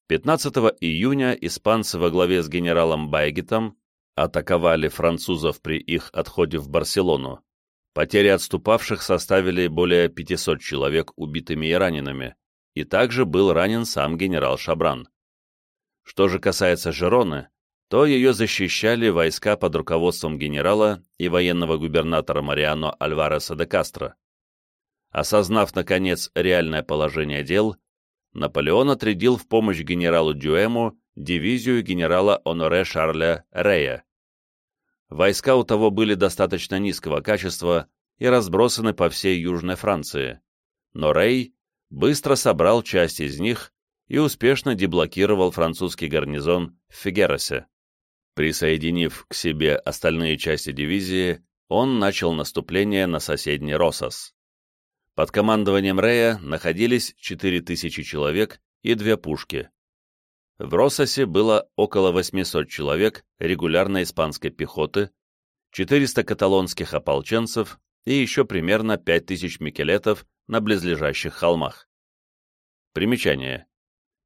15 июня испанцы во главе с генералом Байгетом атаковали французов при их отходе в Барселону. Потери отступавших составили более 500 человек убитыми и ранеными, и также был ранен сам генерал Шабран. Что же касается Жероны, то ее защищали войска под руководством генерала и военного губернатора Мариано Альвареса де Кастро. Осознав, наконец, реальное положение дел, Наполеон отрядил в помощь генералу Дюэму дивизию генерала Оноре Шарля Рея. Войска у того были достаточно низкого качества и разбросаны по всей Южной Франции, но Рей быстро собрал часть из них и успешно деблокировал французский гарнизон в Фигеросе. Присоединив к себе остальные части дивизии, он начал наступление на соседний Росос. Под командованием Рея находились 4000 человек и две пушки. В Рососе было около 800 человек регулярной испанской пехоты, 400 каталонских ополченцев и еще примерно 5000 микелетов на близлежащих холмах. Примечание.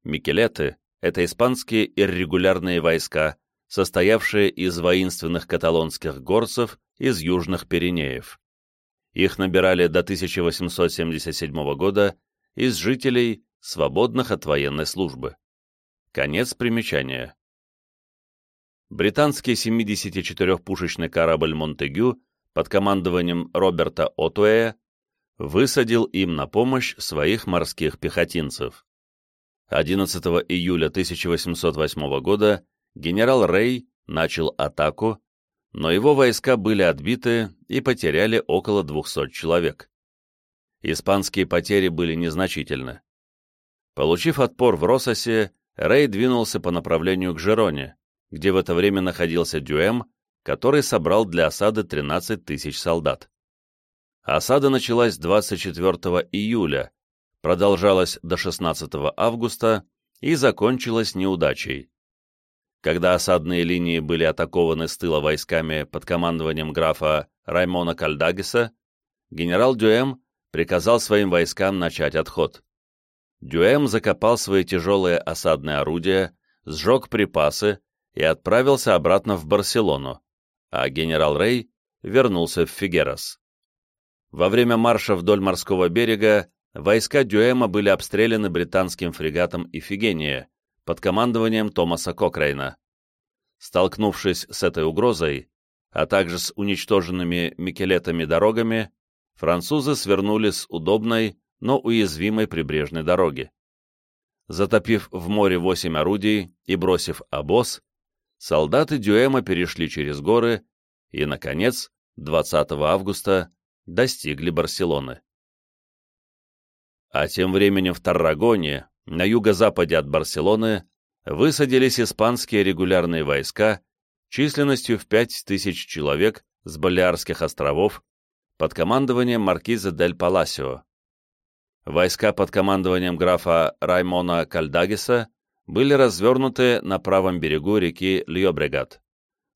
Микелеты — это испанские иррегулярные войска, состоявшие из воинственных каталонских горцев из Южных Пиренеев. Их набирали до 1877 года из жителей, свободных от военной службы. Конец примечания. Британский 74-пушечный корабль «Монтегю» под командованием Роберта Отуэя высадил им на помощь своих морских пехотинцев. 11 июля 1808 года генерал Рей начал атаку, но его войска были отбиты и потеряли около 200 человек. Испанские потери были незначительны. Получив отпор в Рососе, Рей двинулся по направлению к Жероне, где в это время находился Дюэм, который собрал для осады 13 тысяч солдат. Осада началась 24 июля, продолжалась до 16 августа и закончилась неудачей. Когда осадные линии были атакованы с тыла войсками под командованием графа Раймона Кальдагиса, генерал Дюэм приказал своим войскам начать отход. Дюэм закопал свои тяжелые осадные орудия, сжег припасы и отправился обратно в Барселону, а генерал Рей вернулся в Фигерас. Во время марша вдоль морского берега войска Дюэма были обстреляны британским фрегатом «Ифигения», под командованием Томаса Кокрейна. Столкнувшись с этой угрозой, а также с уничтоженными микелетами дорогами, французы свернули с удобной, но уязвимой прибрежной дороги. Затопив в море восемь орудий и бросив обоз, солдаты Дюэма перешли через горы и, наконец, 20 августа достигли Барселоны. А тем временем в Таррагоне на юго-западе от Барселоны высадились испанские регулярные войска численностью в 5000 человек с Балиарских островов под командованием маркиза дель Паласио. Войска под командованием графа Раймона Кальдагиса были развернуты на правом берегу реки Льобрегат,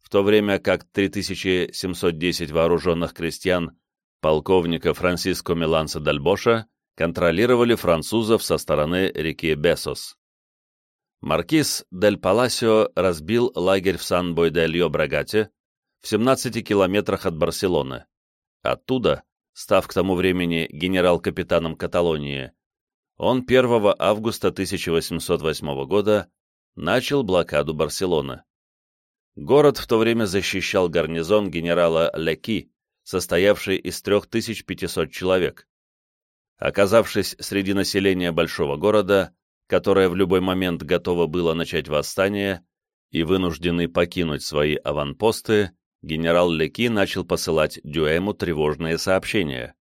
в то время как 3710 вооруженных крестьян полковника Франсиско Миланса Дальбоша контролировали французов со стороны реки Бесос. Маркиз Дель Паласио разбил лагерь в Сан-Бой-де-Льо-Брагате в 17 километрах от Барселоны. Оттуда, став к тому времени генерал-капитаном Каталонии, он 1 августа 1808 года начал блокаду Барселоны. Город в то время защищал гарнизон генерала Леки, состоявший из 3500 человек. Оказавшись среди населения большого города, которое в любой момент готово было начать восстание, и вынужденный покинуть свои аванпосты, генерал Леки начал посылать Дюэму тревожные сообщения.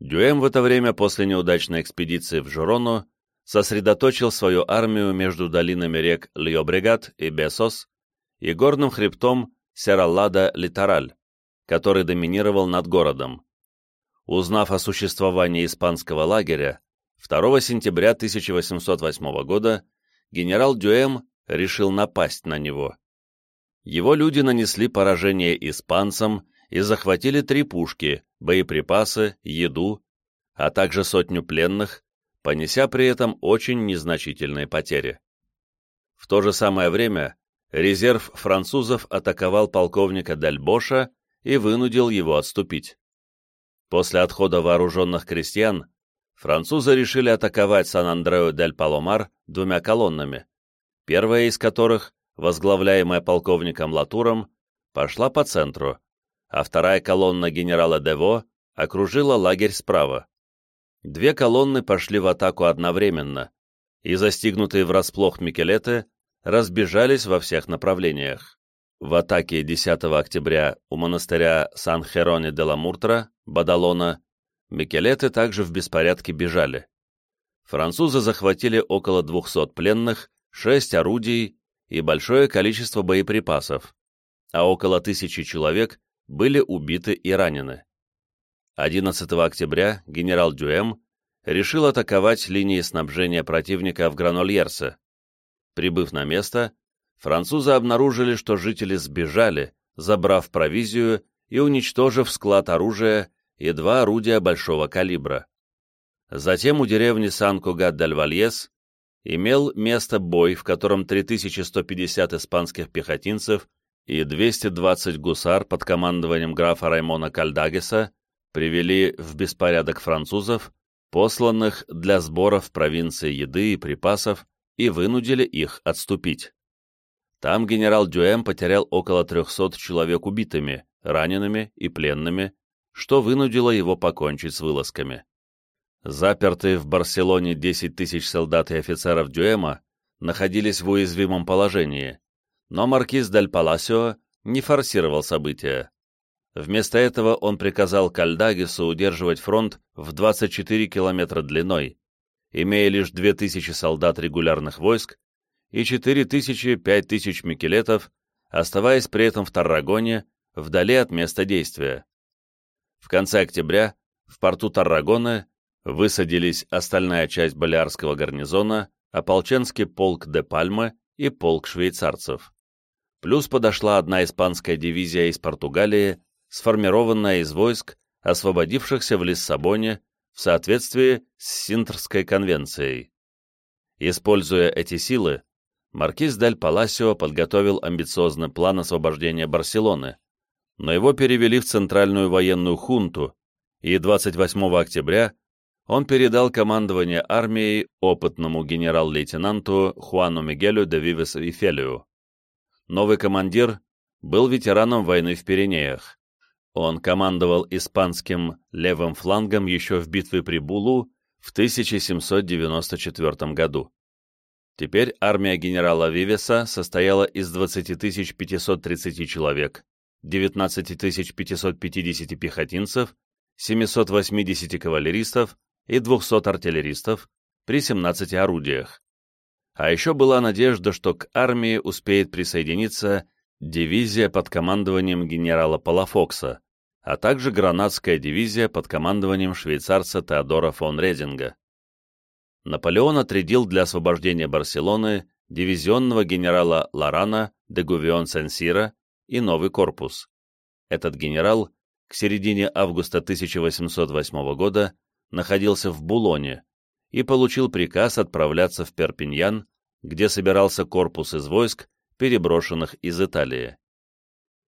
Дюэм в это время после неудачной экспедиции в Жирону сосредоточил свою армию между долинами рек Льобрегат и Бесос и горным хребтом Сераллада-Литораль, который доминировал над городом. Узнав о существовании испанского лагеря, 2 сентября 1808 года генерал Дюэм решил напасть на него. Его люди нанесли поражение испанцам и захватили три пушки, боеприпасы, еду, а также сотню пленных, понеся при этом очень незначительные потери. В то же самое время резерв французов атаковал полковника Дальбоша и вынудил его отступить. После отхода вооруженных крестьян французы решили атаковать Сан-Андрео-дель-Паломар двумя колоннами, первая из которых, возглавляемая полковником Латуром, пошла по центру, а вторая колонна генерала Дево окружила лагерь справа. Две колонны пошли в атаку одновременно, и застигнутые врасплох Микелеты разбежались во всех направлениях. В атаке 10 октября у монастыря Сан-Хероне-де-ла-Муртра, Бадалона, Микелеты также в беспорядке бежали. Французы захватили около 200 пленных, 6 орудий и большое количество боеприпасов, а около тысячи человек были убиты и ранены. 11 октября генерал Дюэм решил атаковать линии снабжения противника в Гранольерсе. Прибыв на место, французы обнаружили, что жители сбежали, забрав провизию и уничтожив склад оружия и два орудия большого калибра. Затем у деревни Сан-Кугат-Даль-Вальес имел место бой, в котором 3150 испанских пехотинцев и 220 гусар под командованием графа Раймона Кальдагеса привели в беспорядок французов, посланных для сбора в провинции еды и припасов, и вынудили их отступить. Там генерал Дюэм потерял около 300 человек убитыми, ранеными и пленными, что вынудило его покончить с вылазками. Запертые в Барселоне 10 тысяч солдат и офицеров Дюэма находились в уязвимом положении, но маркиз Дель Паласио не форсировал события. Вместо этого он приказал Кальдагису удерживать фронт в 24 километра длиной, имея лишь 2000 солдат регулярных войск и 4000-5000 микелетов, оставаясь при этом в Таррагоне, вдали от места действия. В конце октября в порту Таррагоны высадились остальная часть Балиарского гарнизона, ополченский полк де Пальмы и полк швейцарцев. Плюс подошла одна испанская дивизия из Португалии, сформированная из войск, освободившихся в Лиссабоне в соответствии с Синтрской конвенцией. Используя эти силы, маркиз Даль Паласио подготовил амбициозный план освобождения Барселоны, но его перевели в Центральную военную хунту, и 28 октября он передал командование армией опытному генерал-лейтенанту Хуану Мигелю де Вивес и Фелиу. Новый командир был ветераном войны в Пиренеях. Он командовал испанским левым флангом еще в битве при Булу в 1794 году. Теперь армия генерала Вивеса состояла из 20 530 человек, 19 550 пехотинцев, 780 кавалеристов и 200 артиллеристов при 17 орудиях. А еще была надежда, что к армии успеет присоединиться дивизия под командованием генерала Палафокса, а также гранатская дивизия под командованием швейцарца Теодора фон Рединга. Наполеон отрядил для освобождения Барселоны дивизионного генерала Лорана де Гувион Сенсира и новый корпус. Этот генерал к середине августа 1808 года находился в Булоне и получил приказ отправляться в Перпиньян, где собирался корпус из войск, переброшенных из Италии.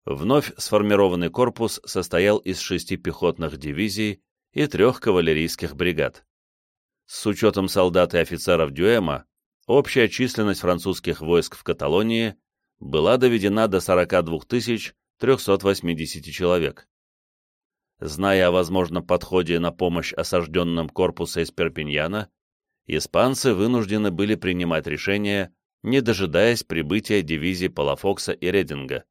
Вновь сформированный корпус состоял из шести пехотных дивизий и трех кавалерийских бригад. С учетом солдат и офицеров Дюэма, общая численность французских войск в Каталонии была доведена до 42 380 человек. Зная о возможном подходе на помощь осажденным корпуса из Перпиньяна, испанцы вынуждены были принимать решение, не дожидаясь прибытия дивизий Палафокса и Рединга.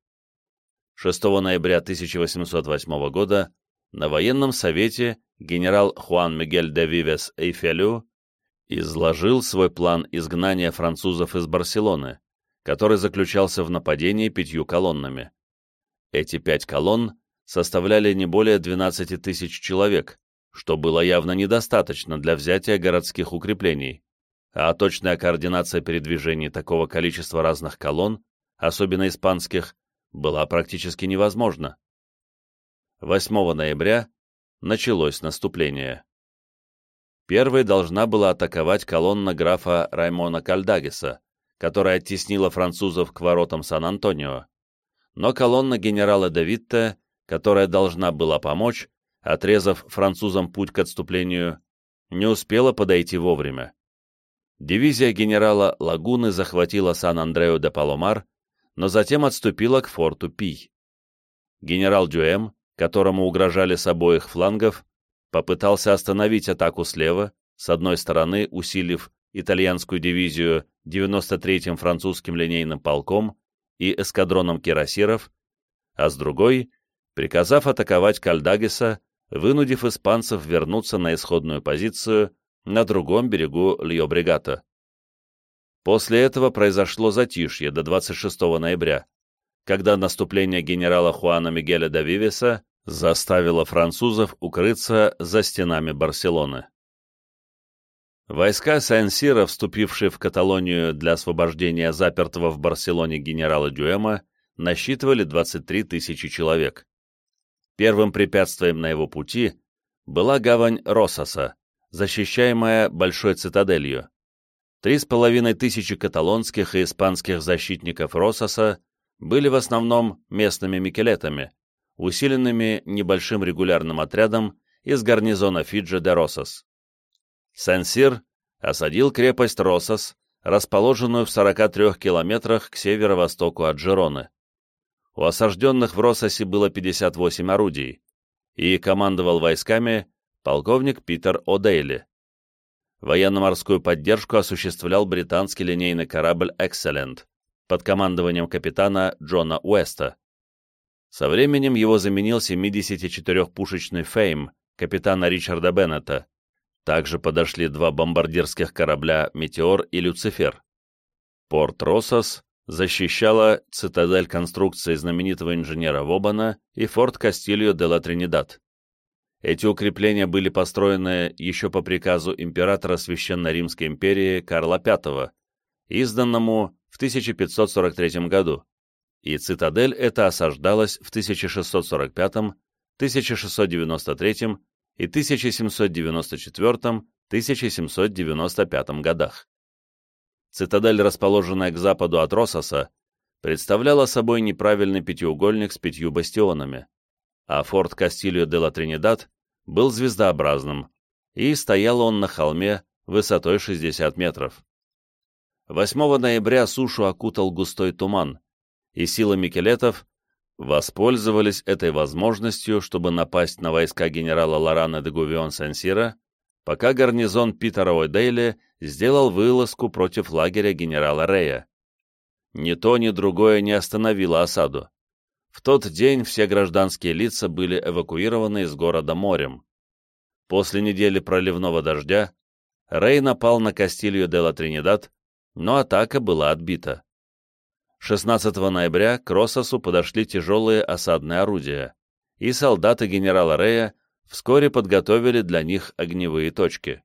6 ноября 1808 года на военном совете генерал Хуан Мигель де Вивес Эйфелю изложил свой план изгнания французов из Барселоны, который заключался в нападении пятью колоннами. Эти пять колонн составляли не более 12 тысяч человек, что было явно недостаточно для взятия городских укреплений, а точная координация передвижений такого количества разных колонн, особенно испанских, была практически невозможна. 8 ноября началось наступление. Первой должна была атаковать колонна графа Раймона Кальдагеса, которая оттеснила французов к воротам Сан-Антонио. Но колонна генерала Давитта, которая должна была помочь, отрезав французам путь к отступлению, не успела подойти вовремя. Дивизия генерала Лагуны захватила Сан-Андрео де Паломар но затем отступила к форту Пий. Генерал Дюэм, которому угрожали с обоих флангов, попытался остановить атаку слева, с одной стороны усилив итальянскую дивизию 93-м французским линейным полком и эскадроном кирасиров, а с другой, приказав атаковать Кальдагеса, вынудив испанцев вернуться на исходную позицию на другом берегу Льо-Бригата. После этого произошло затишье до 26 ноября, когда наступление генерала Хуана Мигеля де Вивеса заставило французов укрыться за стенами Барселоны. Войска Сен-Сира, вступившие в Каталонию для освобождения запертого в Барселоне генерала Дюэма, насчитывали 23 тысячи человек. Первым препятствием на его пути была гавань Рососа, защищаемая большой цитаделью. Три с половиной тысячи каталонских и испанских защитников Рососа были в основном местными микелетами, усиленными небольшим регулярным отрядом из гарнизона Фиджи де Росос. Сен-Сир осадил крепость Росос, расположенную в 43 километрах к северо-востоку от Жероны. У осажденных в Рососе было 58 орудий, и командовал войсками полковник Питер О'Дейли. Военно-морскую поддержку осуществлял британский линейный корабль «Экселент» под командованием капитана Джона Уэста. Со временем его заменил 74-пушечный «Фейм» капитана Ричарда Беннета. Также подошли два бомбардирских корабля «Метеор» и «Люцифер». Порт Росос защищала цитадель конструкции знаменитого инженера Вобана и форт Кастильо де ла Тринидад. Эти укрепления были построены еще по приказу императора Священной Римской империи Карла V, изданному в 1543 году, и цитадель эта осаждалась в 1645, 1693 и 1794-1795 годах. Цитадель, расположенная к западу от Рососа, представляла собой неправильный пятиугольник с пятью бастионами, а форт Кастильо де ла Тринидад был звездообразным, и стоял он на холме высотой 60 метров. 8 ноября сушу окутал густой туман, и силы микелетов воспользовались этой возможностью, чтобы напасть на войска генерала Лорана де Гувион Сенсира пока гарнизон Питера Ойдейли сделал вылазку против лагеря генерала Рея. Ни то, ни другое не остановило осаду. В тот день все гражданские лица были эвакуированы из города морем. После недели проливного дождя Рей напал на Кастилью де ла Тринидад, но атака была отбита. 16 ноября к Рососу подошли тяжелые осадные орудия, и солдаты генерала Рея вскоре подготовили для них огневые точки.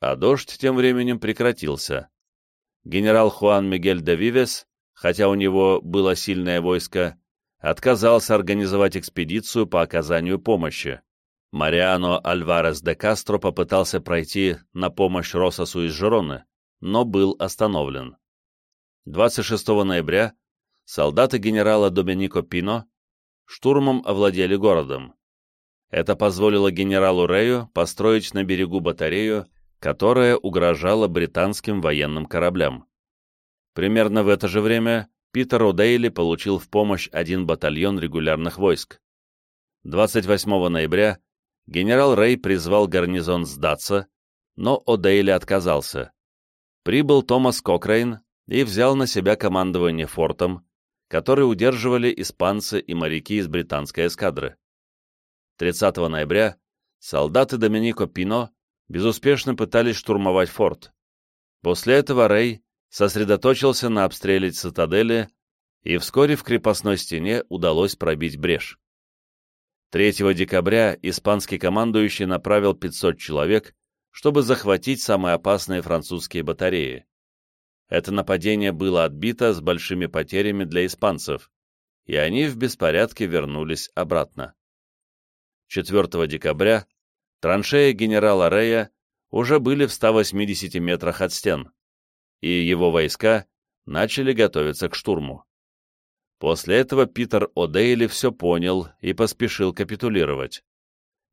А дождь тем временем прекратился. Генерал Хуан Мигель де Вивес, хотя у него было сильное войско, отказался организовать экспедицию по оказанию помощи. Мариано Альварес де Кастро попытался пройти на помощь Рососу из Жероны, но был остановлен. 26 ноября солдаты генерала Доминико Пино штурмом овладели городом. Это позволило генералу Рею построить на берегу батарею, которая угрожала британским военным кораблям. Примерно в это же время Питер О'Дейли получил в помощь один батальон регулярных войск. 28 ноября генерал Рей призвал гарнизон сдаться, но О'Дейли отказался. Прибыл Томас Кокрейн и взял на себя командование фортом, который удерживали испанцы и моряки из британской эскадры. 30 ноября солдаты Доминико Пино безуспешно пытались штурмовать форт. После этого Рей сосредоточился на обстреле цитадели, и вскоре в крепостной стене удалось пробить брешь. 3 декабря испанский командующий направил 500 человек, чтобы захватить самые опасные французские батареи. Это нападение было отбито с большими потерями для испанцев, и они в беспорядке вернулись обратно. 4 декабря траншеи генерала Рея уже были в 180 метрах от стен, и его войска начали готовиться к штурму. После этого Питер О'Дейли все понял и поспешил капитулировать.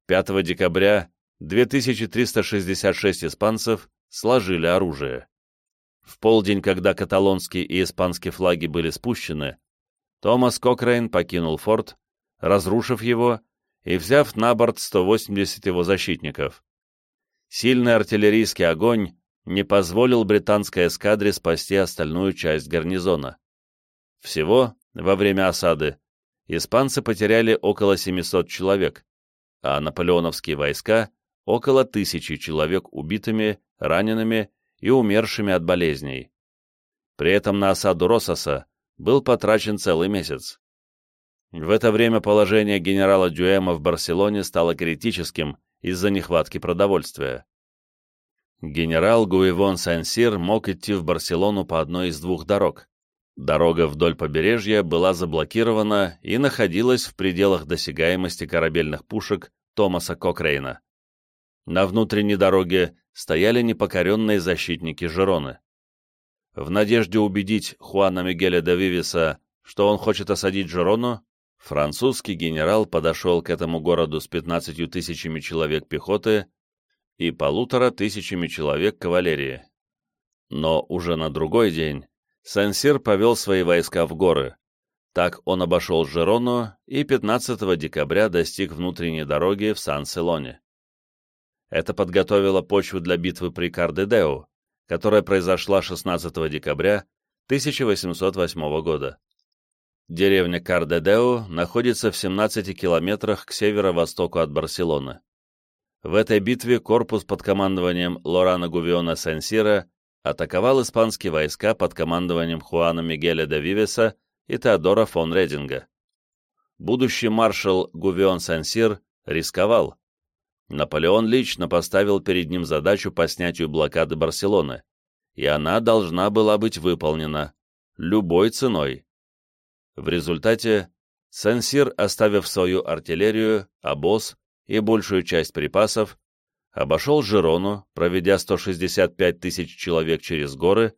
5 декабря 2366 испанцев сложили оружие. В полдень, когда каталонские и испанские флаги были спущены, Томас Кокрейн покинул форт, разрушив его и взяв на борт 180 его защитников. Сильный артиллерийский огонь не позволил британской эскадре спасти остальную часть гарнизона. Всего, во время осады, испанцы потеряли около 700 человек, а наполеоновские войска — около тысячи человек убитыми, ранеными и умершими от болезней. При этом на осаду Рососа был потрачен целый месяц. В это время положение генерала Дюэма в Барселоне стало критическим из-за нехватки продовольствия. Генерал Гуивон Сен-Сир мог идти в Барселону по одной из двух дорог. Дорога вдоль побережья была заблокирована и находилась в пределах досягаемости корабельных пушек Томаса Кокрейна. На внутренней дороге стояли непокоренные защитники Жероны. В надежде убедить Хуана Мигеля де Вивиса, что он хочет осадить Жерону, французский генерал подошел к этому городу с 15 тысячами человек пехоты и полутора тысячами человек кавалерии. Но уже на другой день Сен-Сир повел свои войска в горы. Так он обошел Жерону и 15 декабря достиг внутренней дороги в Сан-Селоне. Это подготовило почву для битвы при Кардедеу, которая произошла 16 декабря 1808 года. Деревня Кардедеу находится в 17 километрах к северо-востоку от Барселоны. В этой битве корпус под командованием Лорана Гувиона Сенсира атаковал испанские войска под командованием Хуана Мигеля де Вивеса и Теодора фон Рединга. Будущий маршал Гувион Сенсир рисковал. Наполеон лично поставил перед ним задачу по снятию блокады Барселоны, и она должна была быть выполнена любой ценой. В результате Сенсир, оставив свою артиллерию, обоз и большую часть припасов, обошел Жирону, проведя 165 тысяч человек через горы,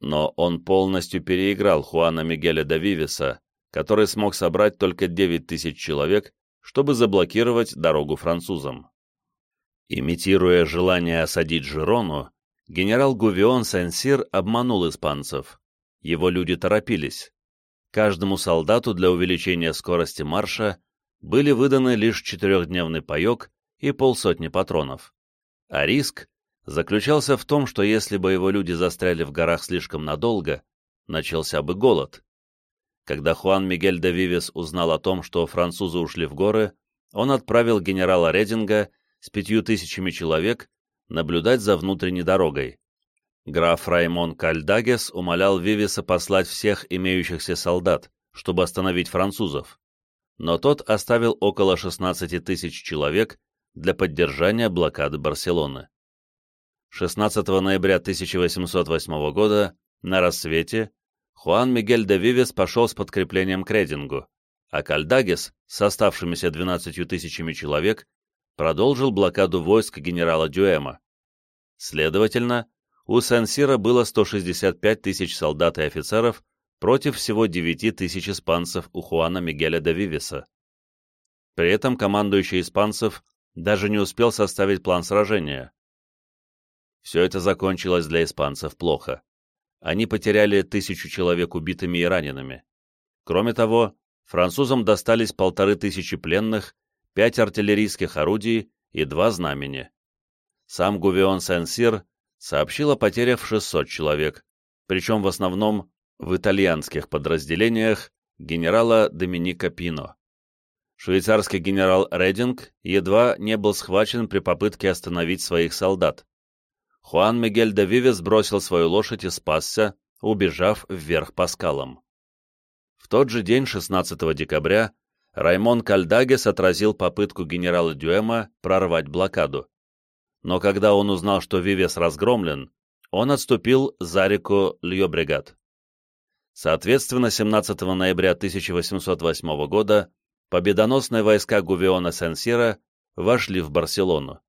но он полностью переиграл Хуана Мигеля де Вивеса, который смог собрать только 9 тысяч человек, чтобы заблокировать дорогу французам. Имитируя желание осадить Жирону, генерал Гувион Сен-Сир обманул испанцев. Его люди торопились. Каждому солдату для увеличения скорости марша были выданы лишь четырехдневный паек и полсотни патронов. А риск заключался в том, что если бы его люди застряли в горах слишком надолго, начался бы голод. Когда Хуан Мигель де Вивес узнал о том, что французы ушли в горы, он отправил генерала Рединга с пятью тысячами человек наблюдать за внутренней дорогой. Граф Раймон Кальдагес умолял Вивеса послать всех имеющихся солдат, чтобы остановить французов но тот оставил около 16 тысяч человек для поддержания блокады Барселоны. 16 ноября 1808 года на рассвете Хуан Мигель де Вивес пошел с подкреплением к Редингу, а Кальдагес с оставшимися 12 тысячами человек продолжил блокаду войск генерала Дюэма. Следовательно, у Сен-Сира было 165 тысяч солдат и офицеров против всего 9 тысяч испанцев у Хуана Мигеля де Вивеса. При этом командующий испанцев даже не успел составить план сражения. Все это закончилось для испанцев плохо. Они потеряли тысячу человек убитыми и ранеными. Кроме того, французам достались полторы тысячи пленных, пять артиллерийских орудий и два знамени. Сам Гувион Сен-Сир сообщил о потерях в 600 человек, причем в основном в итальянских подразделениях генерала Доминика Пино. Швейцарский генерал Рединг едва не был схвачен при попытке остановить своих солдат. Хуан Мигель де Вивес бросил свою лошадь и спасся, убежав вверх по скалам. В тот же день, 16 декабря, Раймон Кальдагес отразил попытку генерала Дюэма прорвать блокаду. Но когда он узнал, что Вивес разгромлен, он отступил за реку Льобрегат. Соответственно, 17 ноября 1808 года победоносные войска Гувиона Сен-Сира вошли в Барселону.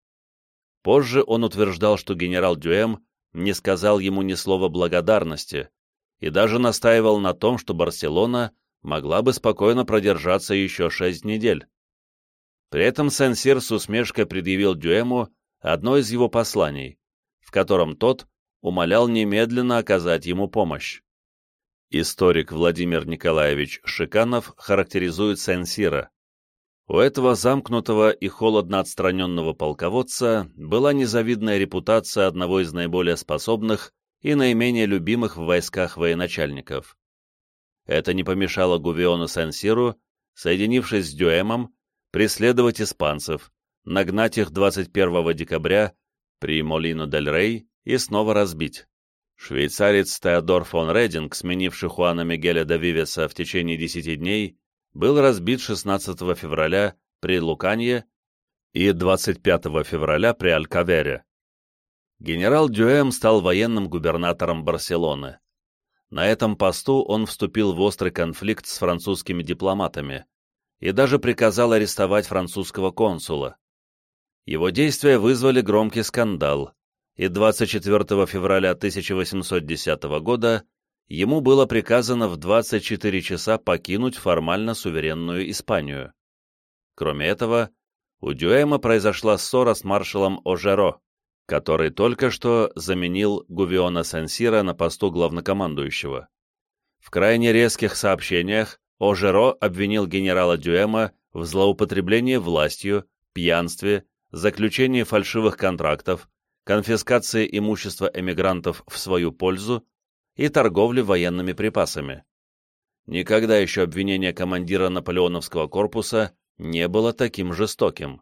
Позже он утверждал, что генерал Дюэм не сказал ему ни слова благодарности и даже настаивал на том, что Барселона могла бы спокойно продержаться еще шесть недель. При этом Сен-Сир с усмешкой предъявил Дюэму одно из его посланий, в котором тот умолял немедленно оказать ему помощь. Историк Владимир Николаевич Шиканов характеризует Сен-Сира. У этого замкнутого и холодно отстраненного полководца была незавидная репутация одного из наиболее способных и наименее любимых в войсках военачальников. Это не помешало Гувиону Сен-Сиру, соединившись с Дюэмом, преследовать испанцев, нагнать их 21 декабря при Молино-дель-Рей и снова разбить. Швейцарец Теодор фон Рединг, сменивший Хуана Мигеля де Вивеса в течение 10 дней, был разбит 16 февраля при Луканье и 25 февраля при Алькавере. Генерал Дюэм стал военным губернатором Барселоны. На этом посту он вступил в острый конфликт с французскими дипломатами и даже приказал арестовать французского консула. Его действия вызвали громкий скандал, и 24 февраля 1810 года ему было приказано в 24 часа покинуть формально суверенную Испанию. Кроме этого, у Дюэма произошла ссора с маршалом Ожеро, который только что заменил Гувиона Сенсира на посту главнокомандующего. В крайне резких сообщениях Ожеро обвинил генерала Дюэма в злоупотреблении властью, пьянстве, заключении фальшивых контрактов, конфискации имущества эмигрантов в свою пользу и торговле военными припасами. Никогда еще обвинение командира наполеоновского корпуса не было таким жестоким.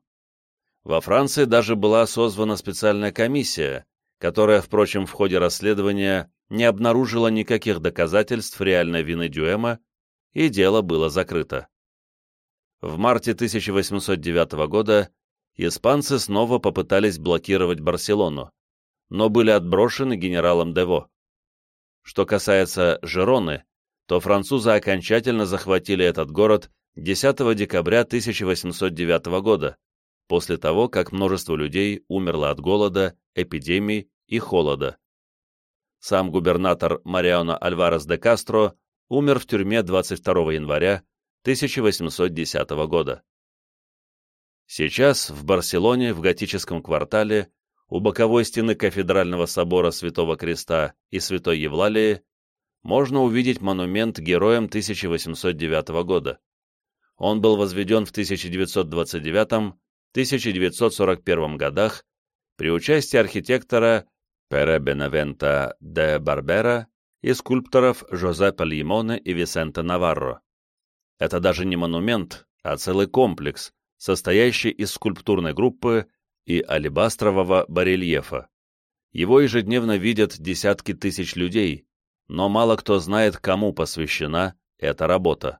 Во Франции даже была созвана специальная комиссия, которая, впрочем, в ходе расследования не обнаружила никаких доказательств реальной вины Дюэма, и дело было закрыто. В марте 1809 года испанцы снова попытались блокировать Барселону, но были отброшены генералом Дево. Что касается Жероны, то французы окончательно захватили этот город 10 декабря 1809 года, после того, как множество людей умерло от голода, эпидемий и холода. Сам губернатор Мариано Альварес де Кастро умер в тюрьме 22 января 1810 года. Сейчас в Барселоне, в готическом квартале, у боковой стены кафедрального собора Святого Креста и Святой Евлалии можно увидеть монумент героям 1809 года. Он был возведен в 1929-1941 годах при участии архитектора Пере Бенавента де Барбера и скульпторов Жозепа Лимоне и Висенте Наварро. Это даже не монумент, а целый комплекс, состоящий из скульптурной группы и алебастрового барельефа. Его ежедневно видят десятки тысяч людей, но мало кто знает, кому посвящена эта работа.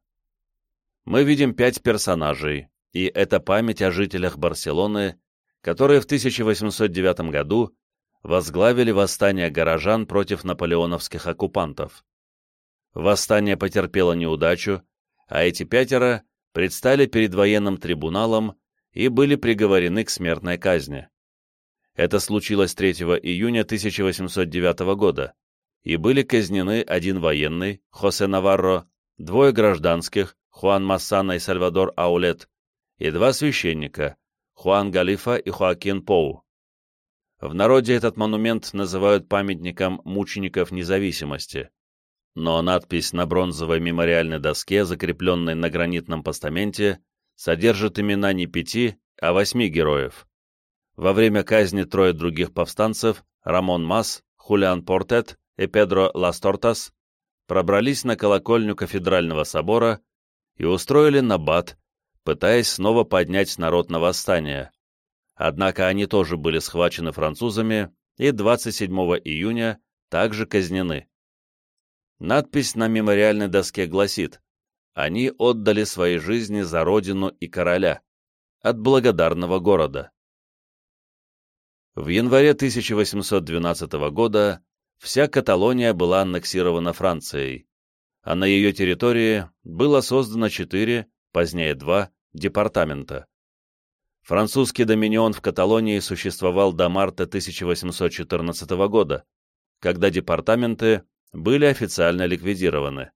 Мы видим пять персонажей, и это память о жителях Барселоны, которые в 1809 году возглавили восстание горожан против наполеоновских оккупантов. Восстание потерпело неудачу, а эти пятеро предстали перед военным трибуналом и были приговорены к смертной казни. Это случилось 3 июня 1809 года, и были казнены один военный, Хосе Наварро, двое гражданских, Хуан Массана и Сальвадор Аулет, и два священника, Хуан Галифа и Хоакин Поу. В народе этот монумент называют памятником мучеников независимости но надпись на бронзовой мемориальной доске, закрепленной на гранитном постаменте, содержит имена не пяти, а восьми героев. Во время казни трое других повстанцев, Рамон Мас, Хулиан Портет и Педро Ластортас, пробрались на колокольню кафедрального собора и устроили набат, пытаясь снова поднять народ на восстание. Однако они тоже были схвачены французами и 27 июня также казнены. Надпись на мемориальной доске гласит «Они отдали свои жизни за родину и короля» от благодарного города. В январе 1812 года вся Каталония была аннексирована Францией, а на ее территории было создано четыре, позднее два, департамента. Французский доминион в Каталонии существовал до марта 1814 года, когда департаменты были официально ликвидированы.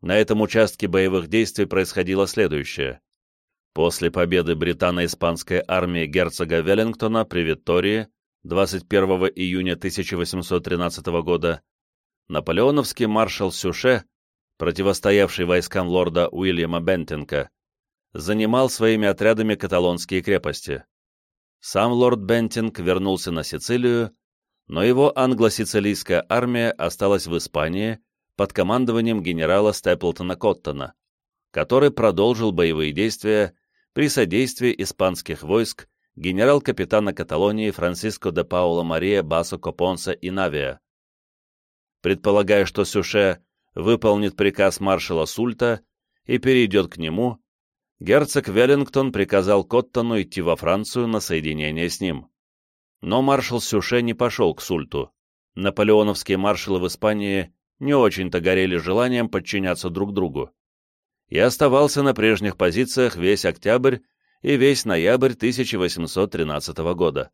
На этом участке боевых действий происходило следующее. После победы британо-испанской армии герцога Веллингтона при Виктории 21 июня 1813 года наполеоновский маршал Сюше, противостоявший войскам лорда Уильяма Бентинка, занимал своими отрядами каталонские крепости. Сам лорд Бентинг вернулся на Сицилию но его англо-сицилийская армия осталась в Испании под командованием генерала Степлтона Коттона, который продолжил боевые действия при содействии испанских войск генерал-капитана Каталонии Франциско де Паула Мария Басо Копонса и Навия. предполагая, что Сюше выполнит приказ маршала Сульта и перейдет к нему, герцог Веллингтон приказал Коттону идти во Францию на соединение с ним. Но маршал Сюше не пошел к Сульту. Наполеоновские маршалы в Испании не очень-то горели желанием подчиняться друг другу. И оставался на прежних позициях весь октябрь и весь ноябрь 1813 года.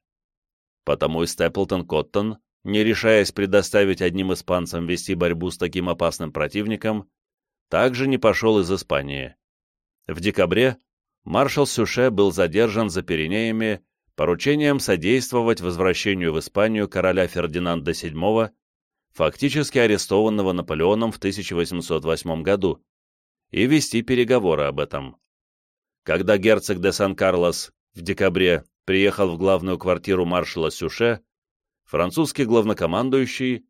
Потому и Степлтон Коттон, не решаясь предоставить одним испанцам вести борьбу с таким опасным противником, также не пошел из Испании. В декабре маршал Сюше был задержан за Пиренеями поручением содействовать возвращению в Испанию короля Фердинанда VII, фактически арестованного Наполеоном в 1808 году, и вести переговоры об этом. Когда герцог де Сан-Карлос в декабре приехал в главную квартиру маршала Сюше, французский главнокомандующий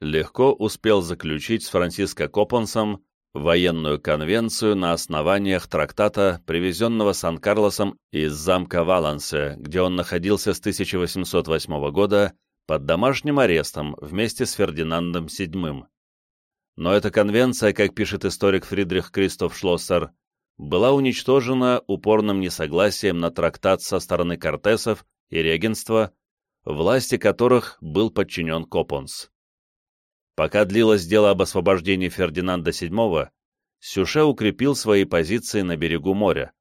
легко успел заключить с Франциско Копонсом военную конвенцию на основаниях трактата, привезенного Сан-Карлосом из замка Валансе, где он находился с 1808 года под домашним арестом вместе с Фердинандом VII. Но эта конвенция, как пишет историк Фридрих Кристоф Шлоссер, была уничтожена упорным несогласием на трактат со стороны Кортесов и регенства, власти которых был подчинен Копонс. Пока длилось дело об освобождении Фердинанда VII, Сюше укрепил свои позиции на берегу моря.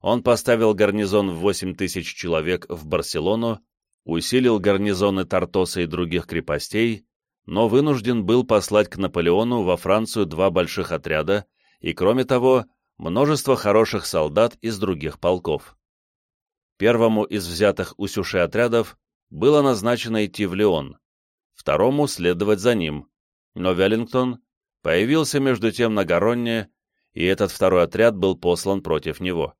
Он поставил гарнизон в 8 тысяч человек в Барселону, усилил гарнизоны Тартоса и других крепостей, но вынужден был послать к Наполеону во Францию два больших отряда и, кроме того, множество хороших солдат из других полков. Первому из взятых у Сюше отрядов было назначено идти в Леон, второму следовать за ним, но Веллингтон появился между тем на Гаронне, и этот второй отряд был послан против него.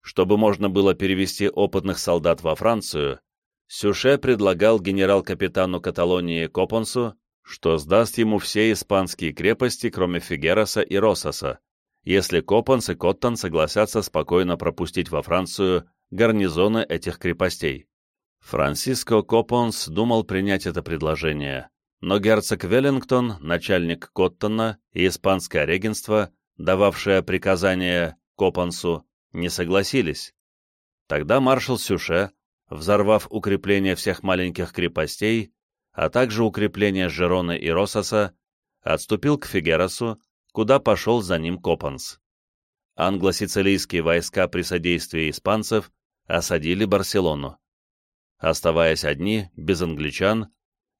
Чтобы можно было перевести опытных солдат во Францию, Сюше предлагал генерал-капитану Каталонии Копонсу, что сдаст ему все испанские крепости, кроме Фигераса и Росаса, если Копонс и Коттон согласятся спокойно пропустить во Францию гарнизоны этих крепостей. Франсиско Копонс думал принять это предложение, но герцог Веллингтон, начальник Коттона и испанское регенство, дававшее приказание Копонсу, не согласились. Тогда маршал Сюше, взорвав укрепление всех маленьких крепостей, а также укрепления Жероны и Рососа, отступил к Фигерасу, куда пошел за ним Копанс. Англо-сицилийские войска при содействии испанцев осадили Барселону. Оставаясь одни, без англичан,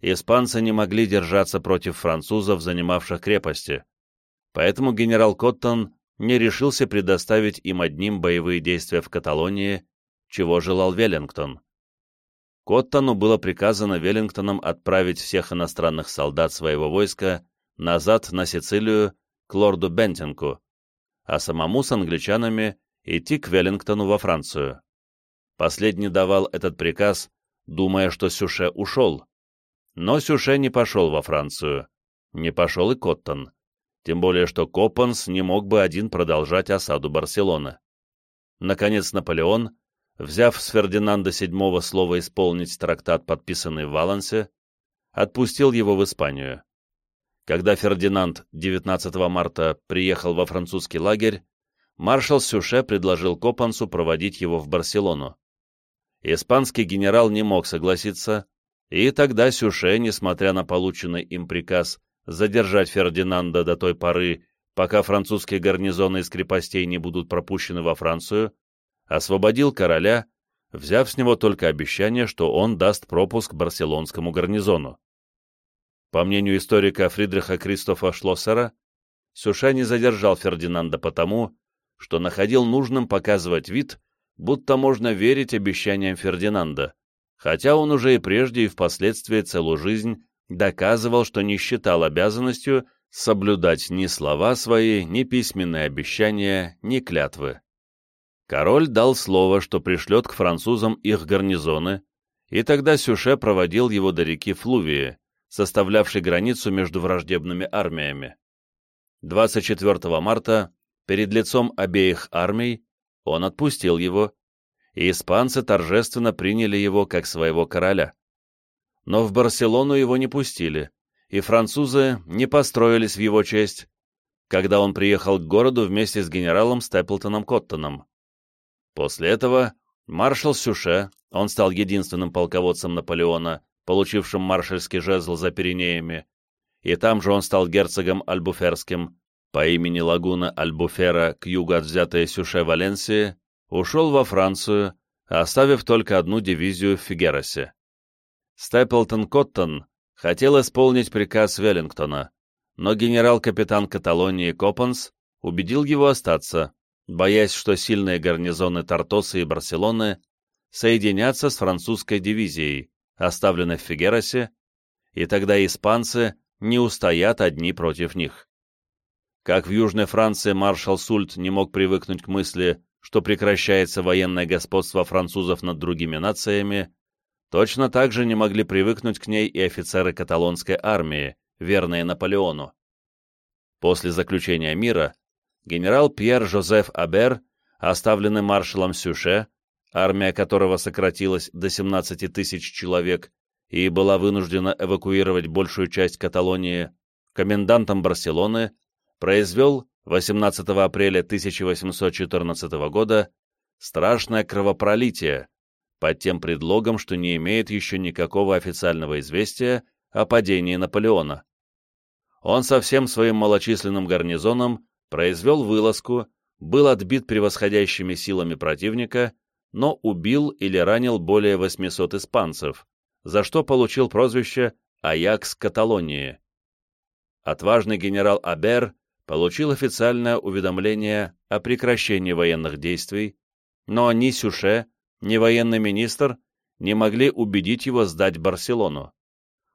испанцы не могли держаться против французов, занимавших крепости, поэтому генерал Коттон не решился предоставить им одним боевые действия в Каталонии, чего желал Веллингтон. Коттону было приказано Веллингтоном отправить всех иностранных солдат своего войска назад на Сицилию к лорду Бентинку, а самому с англичанами идти к Веллингтону во Францию. Последний давал этот приказ, думая, что Сюше ушел. Но Сюше не пошел во Францию. Не пошел и Коттон. Тем более, что Коппанс не мог бы один продолжать осаду Барселоны. Наконец Наполеон, взяв с Фердинанда VII слово исполнить трактат, подписанный в Валансе, отпустил его в Испанию. Когда Фердинанд 19 марта приехал во французский лагерь, маршал Сюше предложил Копансу проводить его в Барселону. Испанский генерал не мог согласиться, и тогда Сюше, несмотря на полученный им приказ задержать Фердинанда до той поры, пока французские гарнизоны из крепостей не будут пропущены во Францию, освободил короля, взяв с него только обещание, что он даст пропуск барселонскому гарнизону. По мнению историка Фридриха Кристофа Шлоссера, Сюше не задержал Фердинанда потому, что находил нужным показывать вид, будто можно верить обещаниям Фердинанда, хотя он уже и прежде и впоследствии целую жизнь доказывал, что не считал обязанностью соблюдать ни слова свои, ни письменные обещания, ни клятвы. Король дал слово, что пришлет к французам их гарнизоны, и тогда Сюше проводил его до реки Флувии, составлявшей границу между враждебными армиями. 24 марта перед лицом обеих армий он отпустил его, и испанцы торжественно приняли его как своего короля. Но в Барселону его не пустили, и французы не построились в его честь, когда он приехал к городу вместе с генералом Степлтоном Коттоном. После этого маршал Сюше, он стал единственным полководцем Наполеона, получившим маршальский жезл за Пиренеями, и там же он стал герцогом Альбуферским, по имени лагуна Альбуфера к югу от взятой Сюше Валенсии, ушел во Францию, оставив только одну дивизию в Фигеросе. Степлтон Коттон хотел исполнить приказ Веллингтона, но генерал-капитан Каталонии Копанс убедил его остаться, боясь, что сильные гарнизоны Тартоса и Барселоны соединятся с французской дивизией, оставленной в Фигеросе, и тогда испанцы не устоят одни против них. Как в Южной Франции маршал Сульт не мог привыкнуть к мысли, что прекращается военное господство французов над другими нациями, точно так же не могли привыкнуть к ней и офицеры каталонской армии, верные Наполеону. После заключения мира генерал Пьер Жозеф Абер, оставленный маршалом Сюше, армия которого сократилась до 17 тысяч человек и была вынуждена эвакуировать большую часть Каталонии, комендантом Барселоны, произвел 18 апреля 1814 года страшное кровопролитие под тем предлогом, что не имеет еще никакого официального известия о падении Наполеона. Он со всем своим малочисленным гарнизоном произвел вылазку, был отбит превосходящими силами противника, но убил или ранил более 800 испанцев, за что получил прозвище «Аякс Каталонии». Отважный генерал Абер получил официальное уведомление о прекращении военных действий, но ни Сюше, ни военный министр не могли убедить его сдать Барселону.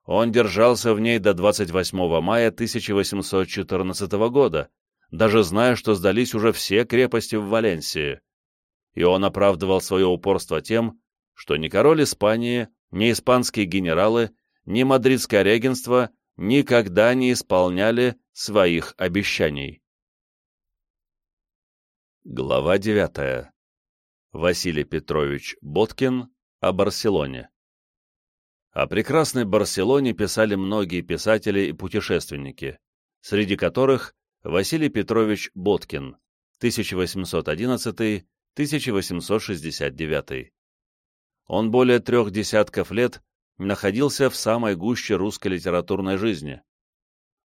Он держался в ней до 28 мая 1814 года, даже зная, что сдались уже все крепости в Валенсии. И он оправдывал свое упорство тем, что ни король Испании, ни испанские генералы, ни мадридское регенство никогда не исполняли своих обещаний. Глава 9. Василий Петрович Боткин о Барселоне. О прекрасной Барселоне писали многие писатели и путешественники, среди которых Василий Петрович Боткин, 1811-1869. Он более трех десятков лет находился в самой гуще русской литературной жизни.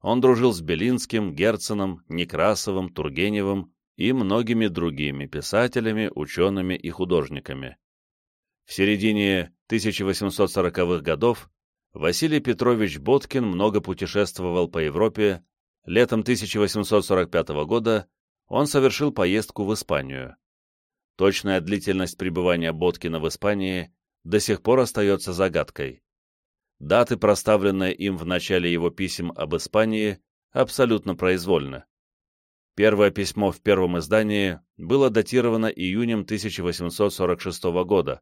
Он дружил с Белинским, Герценом, Некрасовым, Тургеневым и многими другими писателями, учеными и художниками. В середине 1840-х годов Василий Петрович Боткин много путешествовал по Европе, летом 1845 года он совершил поездку в Испанию. Точная длительность пребывания Боткина в Испании до сих пор остается загадкой. Даты, проставленные им в начале его писем об Испании, абсолютно произвольны. Первое письмо в первом издании было датировано июнем 1846 года,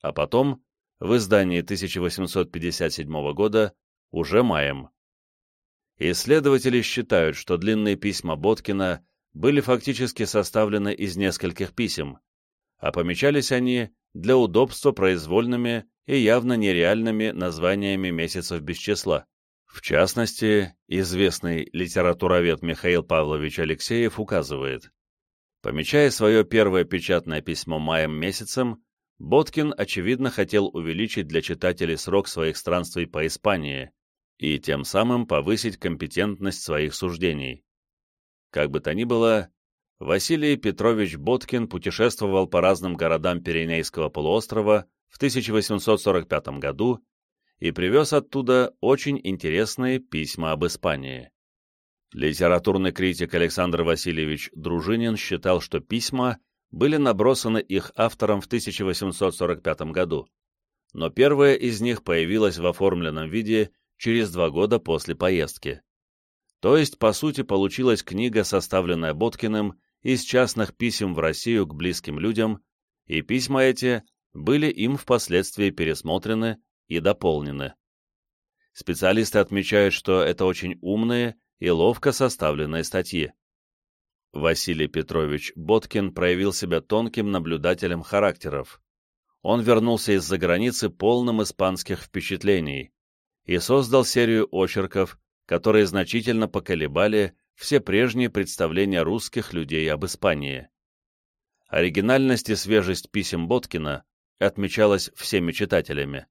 а потом, в издании 1857 года, уже маем. Исследователи считают, что длинные письма Боткина были фактически составлены из нескольких писем, а помечались они для удобства произвольными и явно нереальными названиями месяцев без числа. В частности, известный литературовед Михаил Павлович Алексеев указывает, помечая свое первое печатное письмо маем месяцем, Боткин, очевидно, хотел увеличить для читателей срок своих странствий по Испании и тем самым повысить компетентность своих суждений. Как бы то ни было, Василий Петрович Боткин путешествовал по разным городам Пиренейского полуострова в 1845 году и привез оттуда очень интересные письма об Испании. Литературный критик Александр Васильевич Дружинин считал, что письма были набросаны их автором в 1845 году, но первое из них появилось в оформленном виде через два года после поездки. То есть, по сути, получилась книга, составленная Боткиным из частных писем в Россию к близким людям, и письма эти были им впоследствии пересмотрены и дополнены. Специалисты отмечают, что это очень умные и ловко составленные статьи. Василий Петрович Боткин проявил себя тонким наблюдателем характеров. Он вернулся из-за границы полным испанских впечатлений и создал серию очерков, которые значительно поколебали все прежние представления русских людей об Испании. Оригинальность и свежесть писем Боткина отмечалась всеми читателями.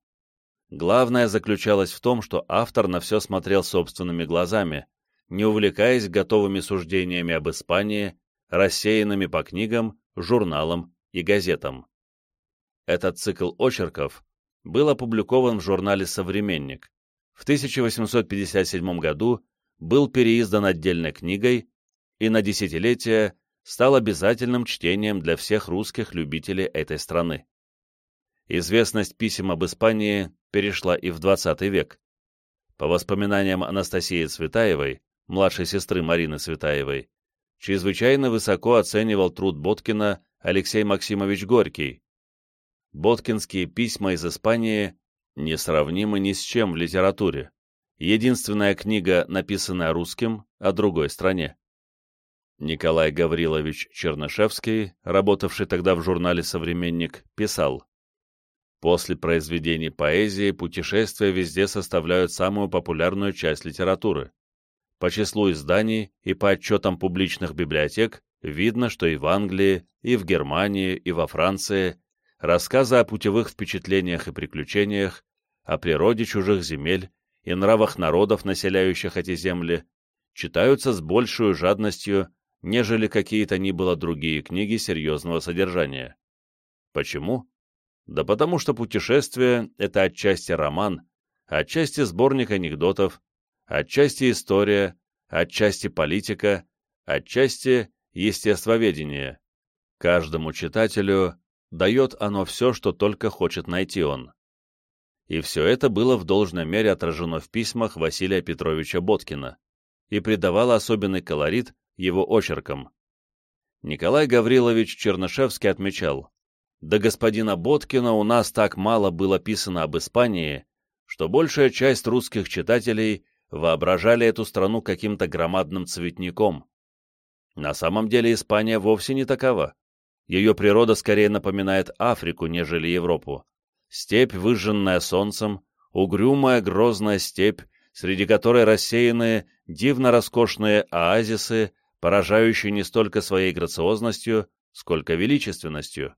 Главное заключалось в том, что автор на все смотрел собственными глазами, не увлекаясь готовыми суждениями об Испании, рассеянными по книгам, журналам и газетам. Этот цикл очерков был опубликован в журнале «Современник». В 1857 году был переиздан отдельной книгой и на десятилетие стал обязательным чтением для всех русских любителей этой страны. Известность писем об Испании перешла и в XX век. По воспоминаниям Анастасии Цветаевой, младшей сестры Марины Цветаевой, чрезвычайно высоко оценивал труд Боткина Алексей Максимович Горький. Боткинские письма из Испании несравнимы ни с чем в литературе единственная книга, написанная русским о другой стране. Николай Гаврилович Чернышевский, работавший тогда в журнале «Современник», писал «После произведений поэзии путешествия везде составляют самую популярную часть литературы. По числу изданий и по отчетам публичных библиотек видно, что и в Англии, и в Германии, и во Франции рассказы о путевых впечатлениях и приключениях, о природе чужих земель и нравах народов, населяющих эти земли, читаются с большей жадностью, нежели какие-то ни было другие книги серьезного содержания. Почему? Да потому что путешествие — это отчасти роман, отчасти сборник анекдотов, отчасти история, отчасти политика, отчасти естествоведение. Каждому читателю дает оно все, что только хочет найти он и все это было в должной мере отражено в письмах Василия Петровича Боткина и придавало особенный колорит его очеркам. Николай Гаврилович Чернышевский отмечал, «До господина Боткина у нас так мало было писано об Испании, что большая часть русских читателей воображали эту страну каким-то громадным цветником. На самом деле Испания вовсе не такова. Ее природа скорее напоминает Африку, нежели Европу степь, выжженная солнцем, угрюмая грозная степь, среди которой рассеяны дивно роскошные оазисы, поражающие не столько своей грациозностью, сколько величественностью.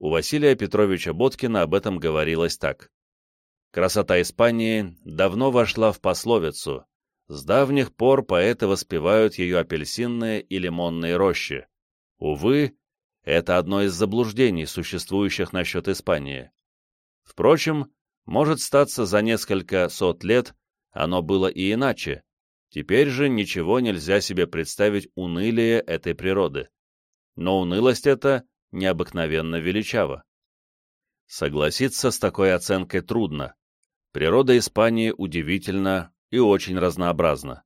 У Василия Петровича Боткина об этом говорилось так. Красота Испании давно вошла в пословицу. С давних пор поэты воспевают ее апельсинные и лимонные рощи. Увы, это одно из заблуждений, существующих насчет Испании. Впрочем, может статься за несколько сот лет оно было и иначе. Теперь же ничего нельзя себе представить унылие этой природы. Но унылость эта необыкновенно величава. Согласиться с такой оценкой трудно. Природа Испании удивительна и очень разнообразна.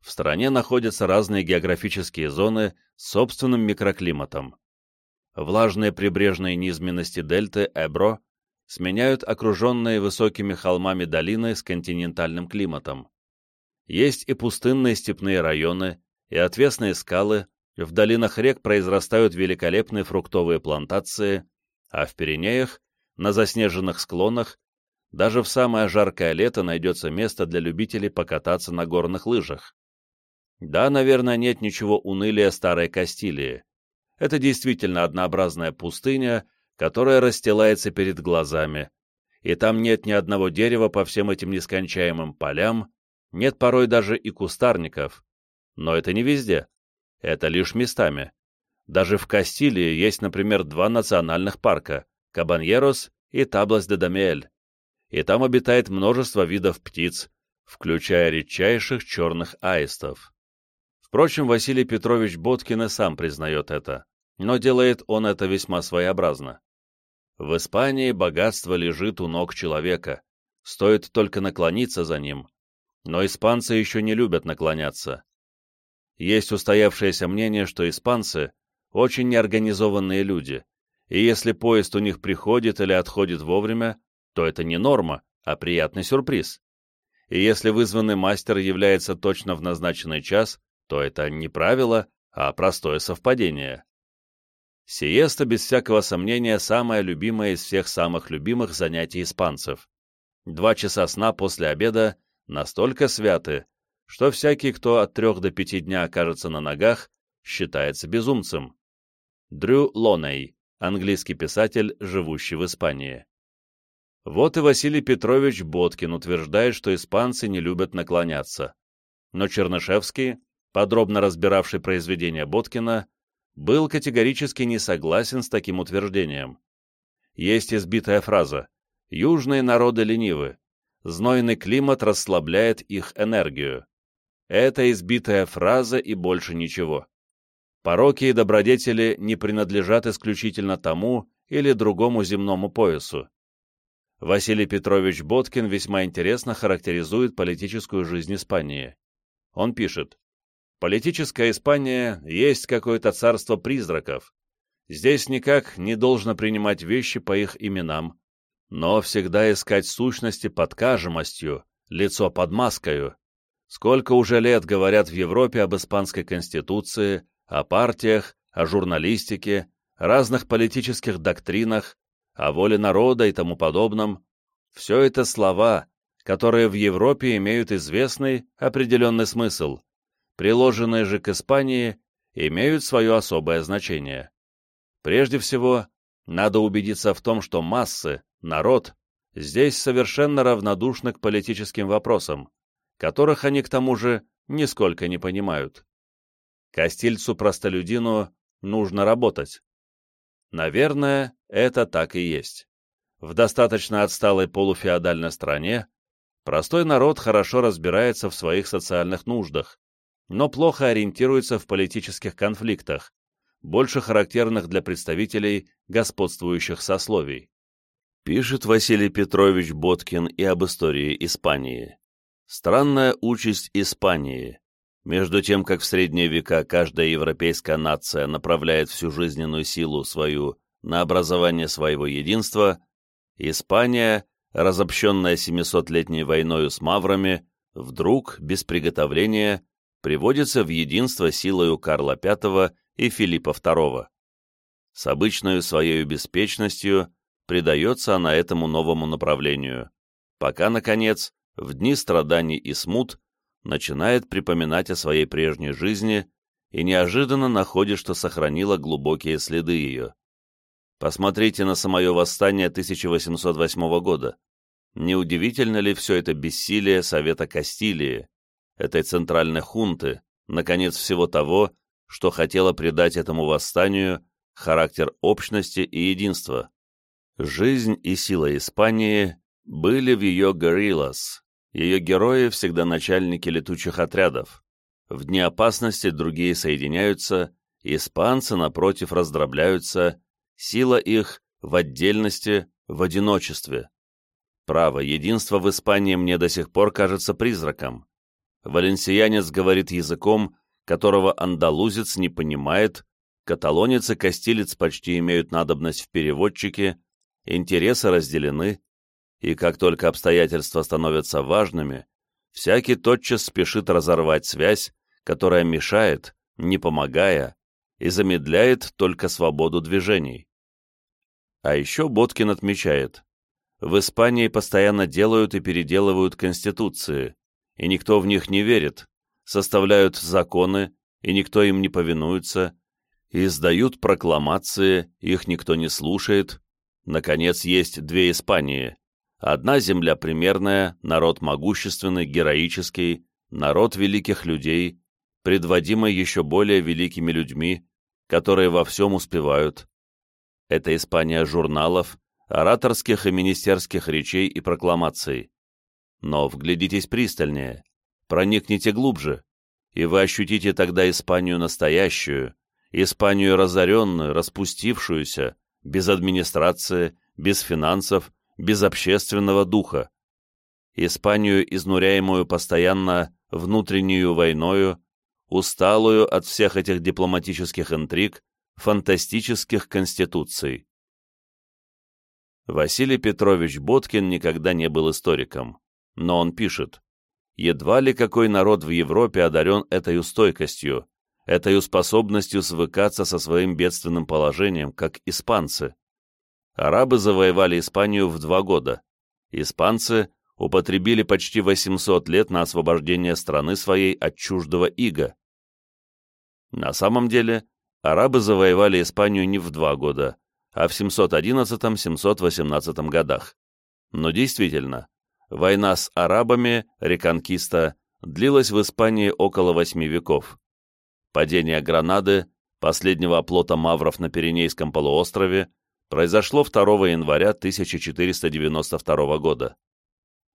В стране находятся разные географические зоны с собственным микроклиматом влажные прибрежные низменности дельты Эбро сменяют окруженные высокими холмами долины с континентальным климатом. Есть и пустынные степные районы, и отвесные скалы, в долинах рек произрастают великолепные фруктовые плантации, а в Пиренеях, на заснеженных склонах, даже в самое жаркое лето найдется место для любителей покататься на горных лыжах. Да, наверное, нет ничего унылия старой Кастилии. Это действительно однообразная пустыня, которая расстилается перед глазами, и там нет ни одного дерева по всем этим нескончаемым полям, нет порой даже и кустарников. Но это не везде, это лишь местами. Даже в Кастилии есть, например, два национальных парка – Кабаньерос и Таблас-де-Дамиэль, и там обитает множество видов птиц, включая редчайших черных аистов. Впрочем, Василий Петрович Боткин и сам признает это но делает он это весьма своеобразно. В Испании богатство лежит у ног человека, стоит только наклониться за ним, но испанцы еще не любят наклоняться. Есть устоявшееся мнение, что испанцы – очень неорганизованные люди, и если поезд у них приходит или отходит вовремя, то это не норма, а приятный сюрприз. И если вызванный мастер является точно в назначенный час, то это не правило, а простое совпадение. Сиеста, без всякого сомнения, самое любимое из всех самых любимых занятий испанцев. Два часа сна после обеда настолько святы, что всякий, кто от трех до пяти дня окажется на ногах, считается безумцем. Дрю Лоней, английский писатель, живущий в Испании. Вот и Василий Петрович Боткин утверждает, что испанцы не любят наклоняться. Но Чернышевский, подробно разбиравший произведения Боткина, был категорически не согласен с таким утверждением. Есть избитая фраза «Южные народы ленивы, знойный климат расслабляет их энергию». Это избитая фраза и больше ничего. Пороки и добродетели не принадлежат исключительно тому или другому земному поясу. Василий Петрович Боткин весьма интересно характеризует политическую жизнь Испании. Он пишет, «Политическая Испания есть какое-то царство призраков. Здесь никак не должно принимать вещи по их именам, но всегда искать сущности под кажемостью, лицо под маскою. Сколько уже лет говорят в Европе об испанской конституции, о партиях, о журналистике, разных политических доктринах, о воле народа и тому подобном, все это слова, которые в Европе имеют известный определенный смысл, приложенные же к Испании имеют свое особое значение. Прежде всего, надо убедиться в том, что массы, народ, здесь совершенно равнодушны к политическим вопросам, которых они к тому же нисколько не понимают. Костильцу-простолюдину нужно работать. Наверное, это так и есть. В достаточно отсталой полуфеодальной стране простой народ хорошо разбирается в своих социальных нуждах, но плохо ориентируется в политических конфликтах, больше характерных для представителей господствующих сословий. Пишет Василий Петрович Боткин и об истории Испании. Странная участь Испании. Между тем, как в средние века каждая европейская нация направляет всю жизненную силу свою на образование своего единства, Испания, разобщенная 700-летней войною с маврами, вдруг, без приготовления, приводится в единство силою Карла V и Филиппа II. С обычной своей беспечностью предается она этому новому направлению, пока, наконец, в дни страданий и смут начинает припоминать о своей прежней жизни и неожиданно находит, что сохранила глубокие следы ее. Посмотрите на самое восстание 1808 года. Неудивительно ли все это бессилие Совета Кастилии, этой центральной хунты, наконец всего того, что хотело придать этому восстанию характер общности и единства? Жизнь и сила Испании были в ее гориллас, ее герои всегда начальники летучих отрядов. В дни опасности другие соединяются, испанцы, напротив, раздробляются, сила их в отдельности, в одиночестве. Право, единство в Испании мне до сих пор кажется призраком. Валенсиянец говорит языком, которого андалузец не понимает, каталонец и кастилец почти имеют надобность в переводчике, интересы разделены, и как только обстоятельства становятся важными, всякий тотчас спешит разорвать связь, которая мешает, не помогая, и замедляет только свободу движений. А еще Боткин отмечает, в Испании постоянно делают и переделывают конституции, и никто в них не верит, составляют законы, и никто им не повинуется, издают прокламации, их никто не слушает. Наконец, есть две Испании Одна земля примерная, народ могущественный, героический, народ великих людей, предводимый еще более великими людьми, которые во всем успевают. Это Испания журналов, ораторских и министерских речей и прокламаций. Но вглядитесь пристальнее, проникните глубже, и вы ощутите тогда Испанию настоящую, Испанию разоренную, распустившуюся, без администрации, без финансов, без общественного духа. Испанию, изнуряемую постоянно внутреннюю войною, усталую от всех этих дипломатических интриг, фантастических конституций. Василий Петрович Боткин никогда не был историком, но он пишет, «Едва ли какой народ в Европе одарен этой стойкостью, этой способностью свыкаться со своим бедственным положением, как испанцы. Арабы завоевали Испанию в два года. Испанцы употребили почти 800 лет на освобождение страны своей от чуждого ига. На самом деле, арабы завоевали Испанию не в два года, а в 711-718 годах. Но действительно, война с арабами, реконкиста, длилась в Испании около восьми веков. Падение Гранады, последнего оплота мавров на Пиренейском полуострове, произошло 2 января 1492 года.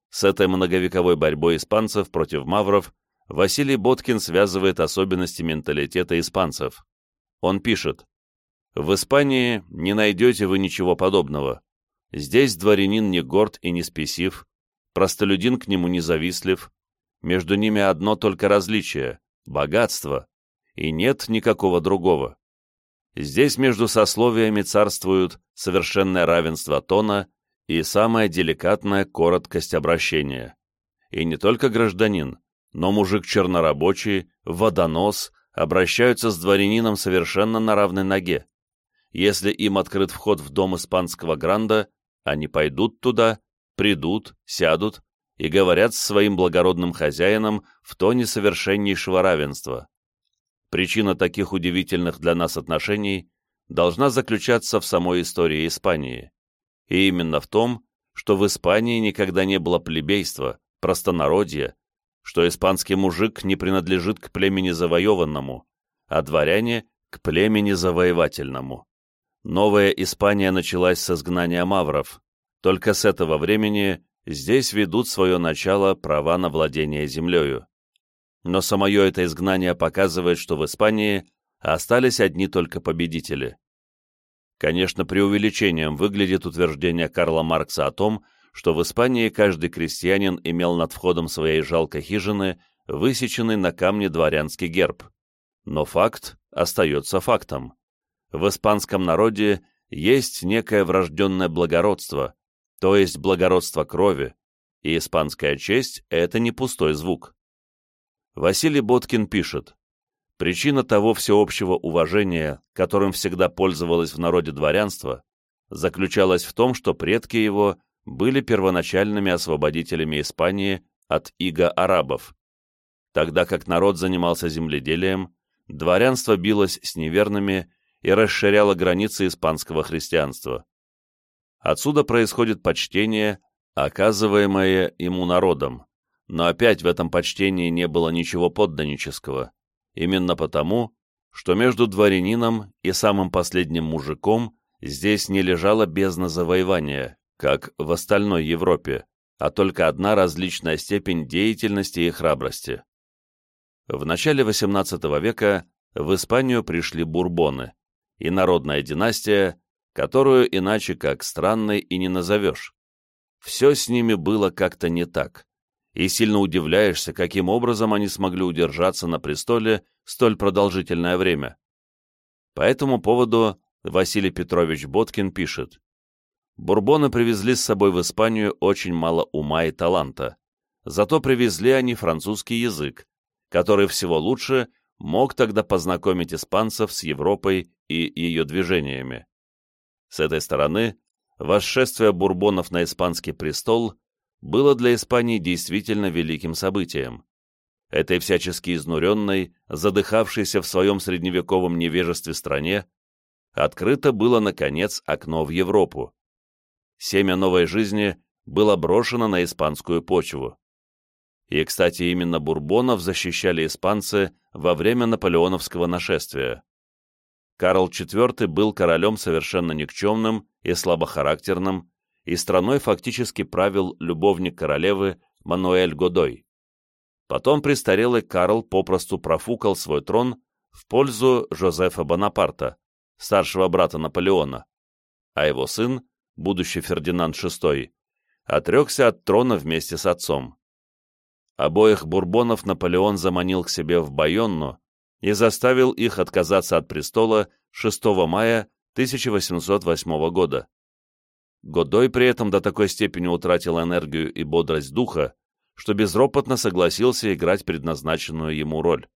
С этой многовековой борьбой испанцев против мавров Василий Боткин связывает особенности менталитета испанцев. Он пишет, «В Испании не найдете вы ничего подобного. Здесь дворянин не горд и не спесив, простолюдин к нему не завистлив, между ними одно только различие — богатство, и нет никакого другого. Здесь между сословиями царствуют совершенное равенство тона и самая деликатная короткость обращения. И не только гражданин, но мужик чернорабочий, водонос обращаются с дворянином совершенно на равной ноге. Если им открыт вход в дом испанского гранда, они пойдут туда, придут, сядут и говорят с своим благородным хозяином в тоне совершеннейшего равенства. Причина таких удивительных для нас отношений должна заключаться в самой истории Испании. И именно в том, что в Испании никогда не было плебейства, простонародья, что испанский мужик не принадлежит к племени завоеванному, а дворяне — к племени завоевательному. Новая Испания началась с изгнания мавров. Только с этого времени здесь ведут свое начало права на владение землею но самое это изгнание показывает, что в Испании остались одни только победители. Конечно, преувеличением выглядит утверждение Карла Маркса о том, что в Испании каждый крестьянин имел над входом своей жалкой хижины высеченный на камне дворянский герб. Но факт остается фактом. В испанском народе есть некое врожденное благородство, то есть благородство крови, и испанская честь — это не пустой звук. Василий Боткин пишет, «Причина того всеобщего уважения, которым всегда пользовалось в народе дворянство, заключалась в том, что предки его были первоначальными освободителями Испании от иго арабов. Тогда как народ занимался земледелием, дворянство билось с неверными и расширяло границы испанского христианства. Отсюда происходит почтение, оказываемое ему народом, но опять в этом почтении не было ничего подданнического, именно потому, что между дворянином и самым последним мужиком здесь не лежала бездна завоевания, как в остальной Европе, а только одна различная степень деятельности и храбрости. В начале XVIII века в Испанию пришли бурбоны, и народная династия, которую иначе как странной и не назовешь. Все с ними было как-то не так и сильно удивляешься, каким образом они смогли удержаться на престоле столь продолжительное время. По этому поводу Василий Петрович Боткин пишет, «Бурбоны привезли с собой в Испанию очень мало ума и таланта, зато привезли они французский язык, который всего лучше мог тогда познакомить испанцев с Европой и ее движениями. С этой стороны, восшествие бурбонов на испанский престол – было для Испании действительно великим событием. Этой всячески изнуренной, задыхавшейся в своем средневековом невежестве стране, открыто было, наконец, окно в Европу. Семя новой жизни было брошено на испанскую почву. И, кстати, именно бурбонов защищали испанцы во время наполеоновского нашествия. Карл IV был королем совершенно никчемным и слабохарактерным, и страной фактически правил любовник королевы Мануэль Годой. Потом престарелый Карл попросту профукал свой трон в пользу Жозефа Бонапарта, старшего брата Наполеона, а его сын, будущий Фердинанд VI, отрекся от трона вместе с отцом. Обоих бурбонов Наполеон заманил к себе в Байонну и заставил их отказаться от престола 6 мая 1808 года. Годой при этом до такой степени утратил энергию и бодрость духа, что безропотно согласился играть предназначенную ему роль.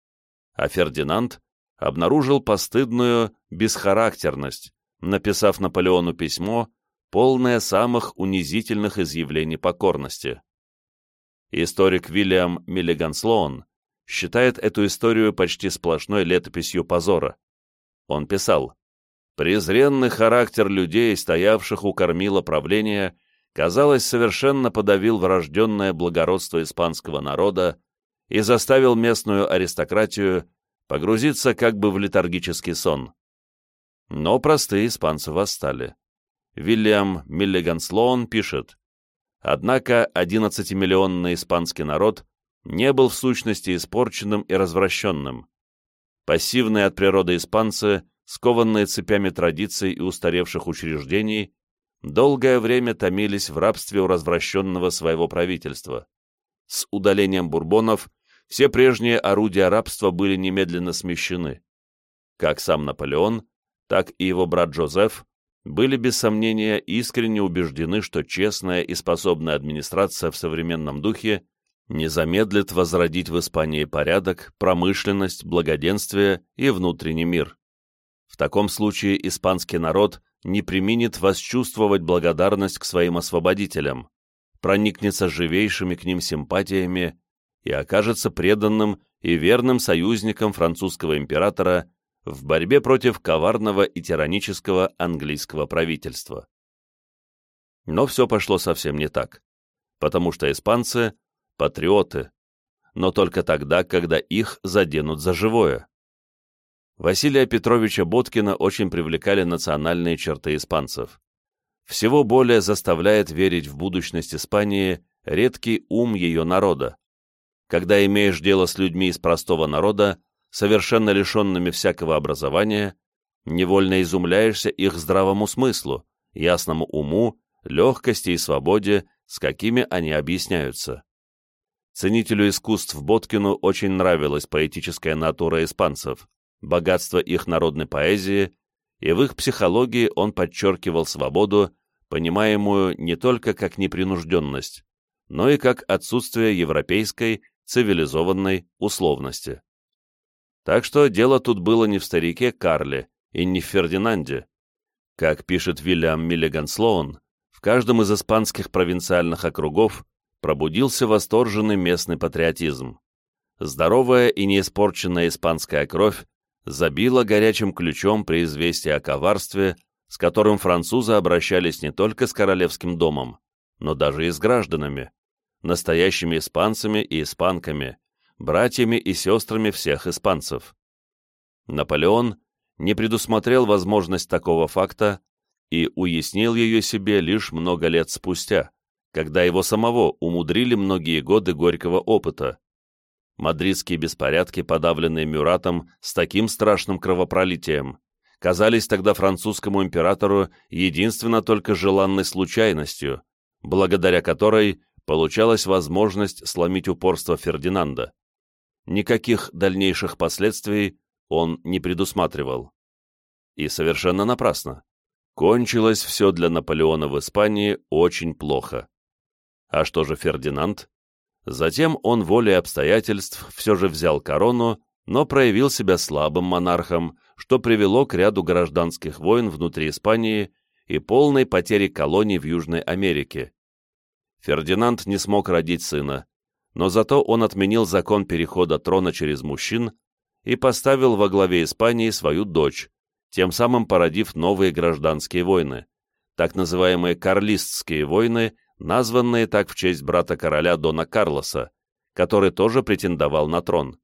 А Фердинанд обнаружил постыдную бесхарактерность, написав Наполеону письмо, полное самых унизительных изъявлений покорности. Историк Вильям Миллиган Слоун считает эту историю почти сплошной летописью позора. Он писал, «Презренный характер людей, стоявших у кормила правления, казалось, совершенно подавил врожденное благородство испанского народа и заставил местную аристократию погрузиться как бы в летаргический сон. Но простые испанцы восстали. Вильям Миллиган Слоун пишет, «Однако 11-миллионный испанский народ не был в сущности испорченным и развращенным. Пассивные от природы испанцы, скованные цепями традиций и устаревших учреждений, долгое время томились в рабстве у развращенного своего правительства. С удалением бурбонов все прежние орудия рабства были немедленно смещены. Как сам Наполеон, так и его брат Джозеф были без сомнения искренне убеждены, что честная и способная администрация в современном духе не замедлит возродить в Испании порядок, промышленность, благоденствие и внутренний мир. В таком случае испанский народ не применит восчувствовать благодарность к своим освободителям, проникнется живейшими к ним симпатиями и окажется преданным и верным союзником французского императора в борьбе против коварного и тиранического английского правительства. Но все пошло совсем не так, потому что испанцы – патриоты, но только тогда, когда их заденут за живое. Василия Петровича Боткина очень привлекали национальные черты испанцев. Всего более заставляет верить в будущность Испании редкий ум ее народа. Когда имеешь дело с людьми из простого народа, совершенно лишенными всякого образования, невольно изумляешься их здравому смыслу, ясному уму, легкости и свободе, с какими они объясняются. Ценителю искусств Боткину очень нравилась поэтическая натура испанцев, богатство их народной поэзии, и в их психологии он подчеркивал свободу, понимаемую не только как непринужденность, но и как отсутствие европейской, цивилизованной условности. Так что дело тут было не в старике Карле и не в Фердинанде. Как пишет Вильям Миллиган Слоун, в каждом из испанских провинциальных округов пробудился восторженный местный патриотизм. Здоровая и неиспорченная испанская кровь забила горячим ключом при известии о коварстве, с которым французы обращались не только с королевским домом, но даже и с гражданами, настоящими испанцами и испанками, братьями и сестрами всех испанцев. Наполеон не предусмотрел возможность такого факта и уяснил ее себе лишь много лет спустя, когда его самого умудрили многие годы горького опыта. Мадридские беспорядки, подавленные Мюратом с таким страшным кровопролитием, казались тогда французскому императору единственно только желанной случайностью, благодаря которой получалась возможность сломить упорство Фердинанда никаких дальнейших последствий он не предусматривал. И совершенно напрасно. Кончилось все для Наполеона в Испании очень плохо. А что же Фердинанд? Затем он волей обстоятельств все же взял корону, но проявил себя слабым монархом, что привело к ряду гражданских войн внутри Испании и полной потери колоний в Южной Америке. Фердинанд не смог родить сына, но зато он отменил закон перехода трона через мужчин и поставил во главе Испании свою дочь, тем самым породив новые гражданские войны, так называемые Карлистские войны, названные так в честь брата короля Дона Карлоса, который тоже претендовал на трон.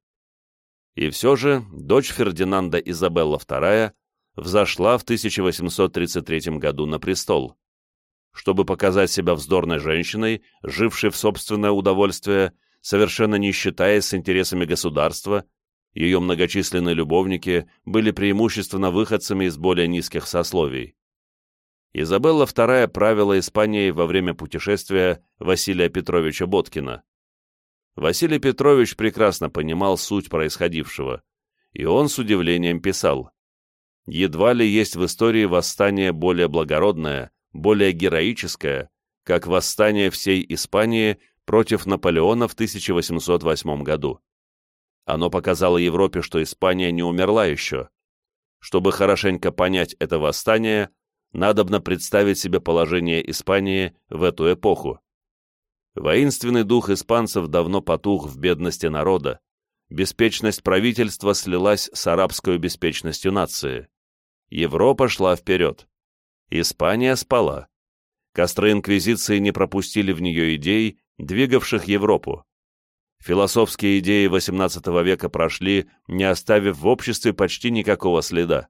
И все же дочь Фердинанда Изабелла II взошла в 1833 году на престол. Чтобы показать себя вздорной женщиной, жившей в собственное удовольствие, совершенно не считаясь с интересами государства, ее многочисленные любовники были преимущественно выходцами из более низких сословий. Изабелла II правила Испанией во время путешествия Василия Петровича Боткина. Василий Петрович прекрасно понимал суть происходившего, и он с удивлением писал, «Едва ли есть в истории восстание более благородное, более героическое, как восстание всей Испании против Наполеона в 1808 году. Оно показало Европе, что Испания не умерла еще. Чтобы хорошенько понять это восстание, надобно представить себе положение Испании в эту эпоху. Воинственный дух испанцев давно потух в бедности народа. Беспечность правительства слилась с арабской беспечностью нации. Европа шла вперед. Испания спала. Костры инквизиции не пропустили в нее идей, двигавших Европу. Философские идеи XVIII века прошли, не оставив в обществе почти никакого следа.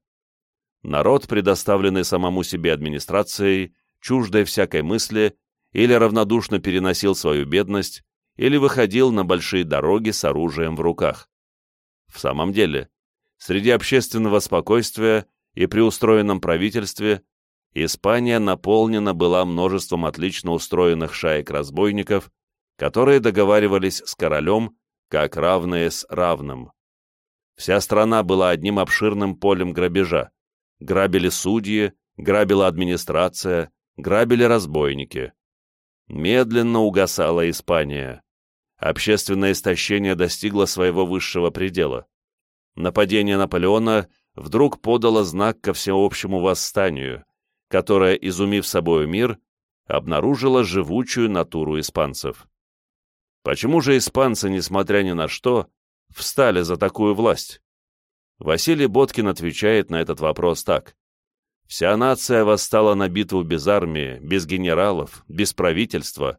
Народ, предоставленный самому себе администрацией, чуждой всякой мысли, или равнодушно переносил свою бедность, или выходил на большие дороги с оружием в руках. В самом деле, среди общественного спокойствия и при устроенном правительстве Испания наполнена была множеством отлично устроенных шаек разбойников, которые договаривались с королем как равные с равным. Вся страна была одним обширным полем грабежа. Грабили судьи, грабила администрация, грабили разбойники. Медленно угасала Испания. Общественное истощение достигло своего высшего предела. Нападение Наполеона вдруг подало знак ко всеобщему восстанию, которое, изумив собою мир, обнаружило живучую натуру испанцев. Почему же испанцы, несмотря ни на что, встали за такую власть? Василий Боткин отвечает на этот вопрос так. Вся нация восстала на битву без армии, без генералов, без правительства,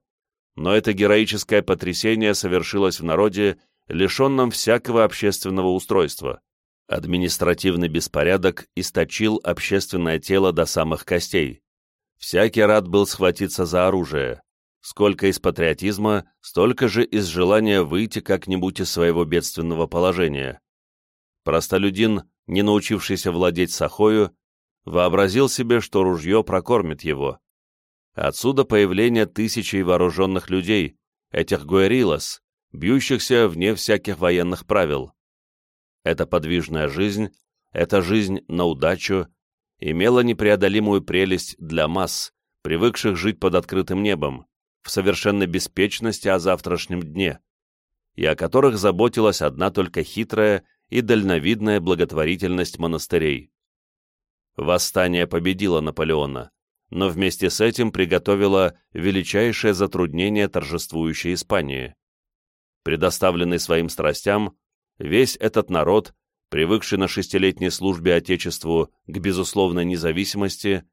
но это героическое потрясение совершилось в народе, лишенном всякого общественного устройства. Административный беспорядок источил общественное тело до самых костей. Всякий рад был схватиться за оружие. Сколько из патриотизма, столько же из желания выйти как-нибудь из своего бедственного положения. Простолюдин, не научившийся владеть сахою, вообразил себе, что ружье прокормит его. Отсюда появление тысячей вооруженных людей, этих гуэрилос, бьющихся вне всяких военных правил. Эта подвижная жизнь, эта жизнь на удачу, имела непреодолимую прелесть для масс, привыкших жить под открытым небом, в совершенной беспечности о завтрашнем дне, и о которых заботилась одна только хитрая и дальновидная благотворительность монастырей. Восстание победило Наполеона, но вместе с этим приготовило величайшее затруднение торжествующей Испании. Предоставленный своим страстям, весь этот народ, привыкший на шестилетней службе Отечеству к безусловной независимости,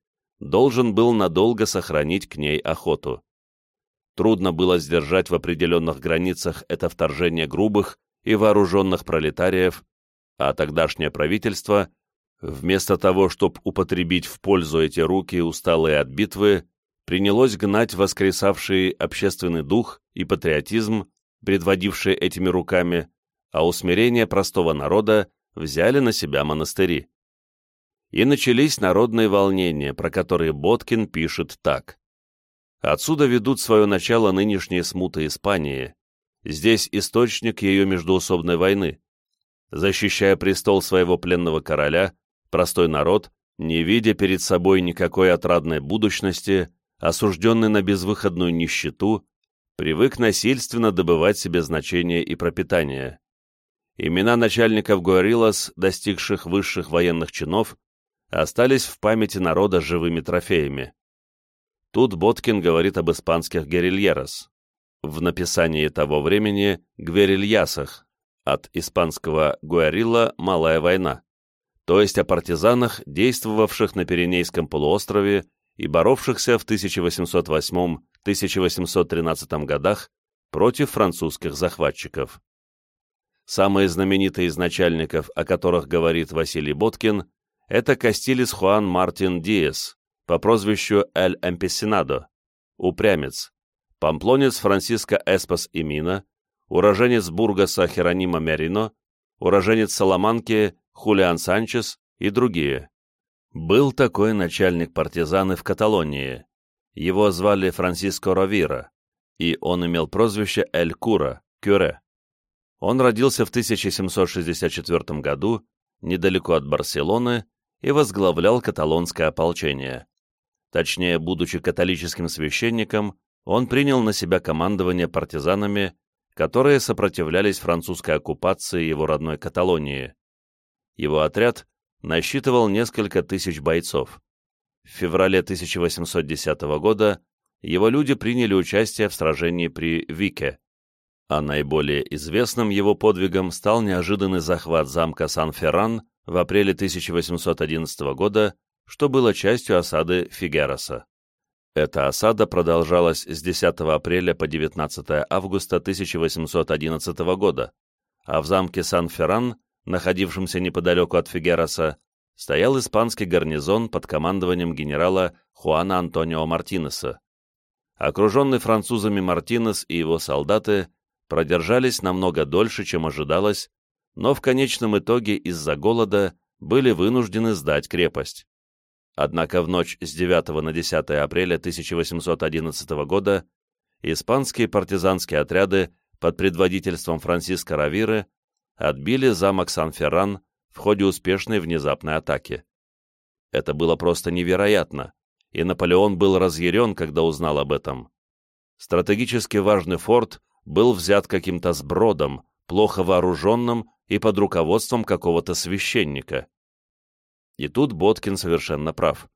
должен был надолго сохранить к ней охоту трудно было сдержать в определенных границах это вторжение грубых и вооруженных пролетариев, а тогдашнее правительство, вместо того, чтобы употребить в пользу эти руки, усталые от битвы, принялось гнать воскресавший общественный дух и патриотизм, предводившие этими руками, а усмирение простого народа взяли на себя монастыри. И начались народные волнения, про которые Боткин пишет так. Отсюда ведут свое начало нынешние смуты Испании. Здесь источник ее междуусобной войны. Защищая престол своего пленного короля, простой народ, не видя перед собой никакой отрадной будущности, осужденный на безвыходную нищету, привык насильственно добывать себе значение и пропитание. Имена начальников Гуарилос, достигших высших военных чинов, остались в памяти народа живыми трофеями. Тут Боткин говорит об испанских герильерос. В написании того времени «гверильясах» от испанского «гуарилла» «малая война», то есть о партизанах, действовавших на Пиренейском полуострове и боровшихся в 1808-1813 годах против французских захватчиков. Самые знаменитые из начальников, о которых говорит Василий Боткин, это Кастилис Хуан Мартин Диес, по прозвищу Эль Эмпесинадо, упрямец, памплонец Франциско Эспас и Мина, уроженец Бургаса Херонима Мерино, уроженец Саламанки Хулиан Санчес и другие. Был такой начальник партизаны в Каталонии. Его звали Франсиско Ровира, и он имел прозвище Эль Кура, Кюре. Он родился в 1764 году недалеко от Барселоны и возглавлял каталонское ополчение. Точнее, будучи католическим священником, он принял на себя командование партизанами, которые сопротивлялись французской оккупации его родной Каталонии. Его отряд насчитывал несколько тысяч бойцов. В феврале 1810 года его люди приняли участие в сражении при Вике, а наиболее известным его подвигом стал неожиданный захват замка Сан-Ферран в апреле 1811 года, что было частью осады Фигероса. Эта осада продолжалась с 10 апреля по 19 августа 1811 года, а в замке Сан-Ферран, находившемся неподалеку от Фигероса, стоял испанский гарнизон под командованием генерала Хуана Антонио Мартинеса. Окруженный французами Мартинес и его солдаты продержались намного дольше, чем ожидалось, но в конечном итоге из-за голода были вынуждены сдать крепость. Однако в ночь с 9 на 10 апреля 1811 года испанские партизанские отряды под предводительством Франсиско Равиры отбили замок Сан-Ферран в ходе успешной внезапной атаки. Это было просто невероятно, и Наполеон был разъярен, когда узнал об этом. Стратегически важный форт был взят каким-то сбродом, плохо вооруженным и под руководством какого-то священника. И тут Боткин совершенно прав.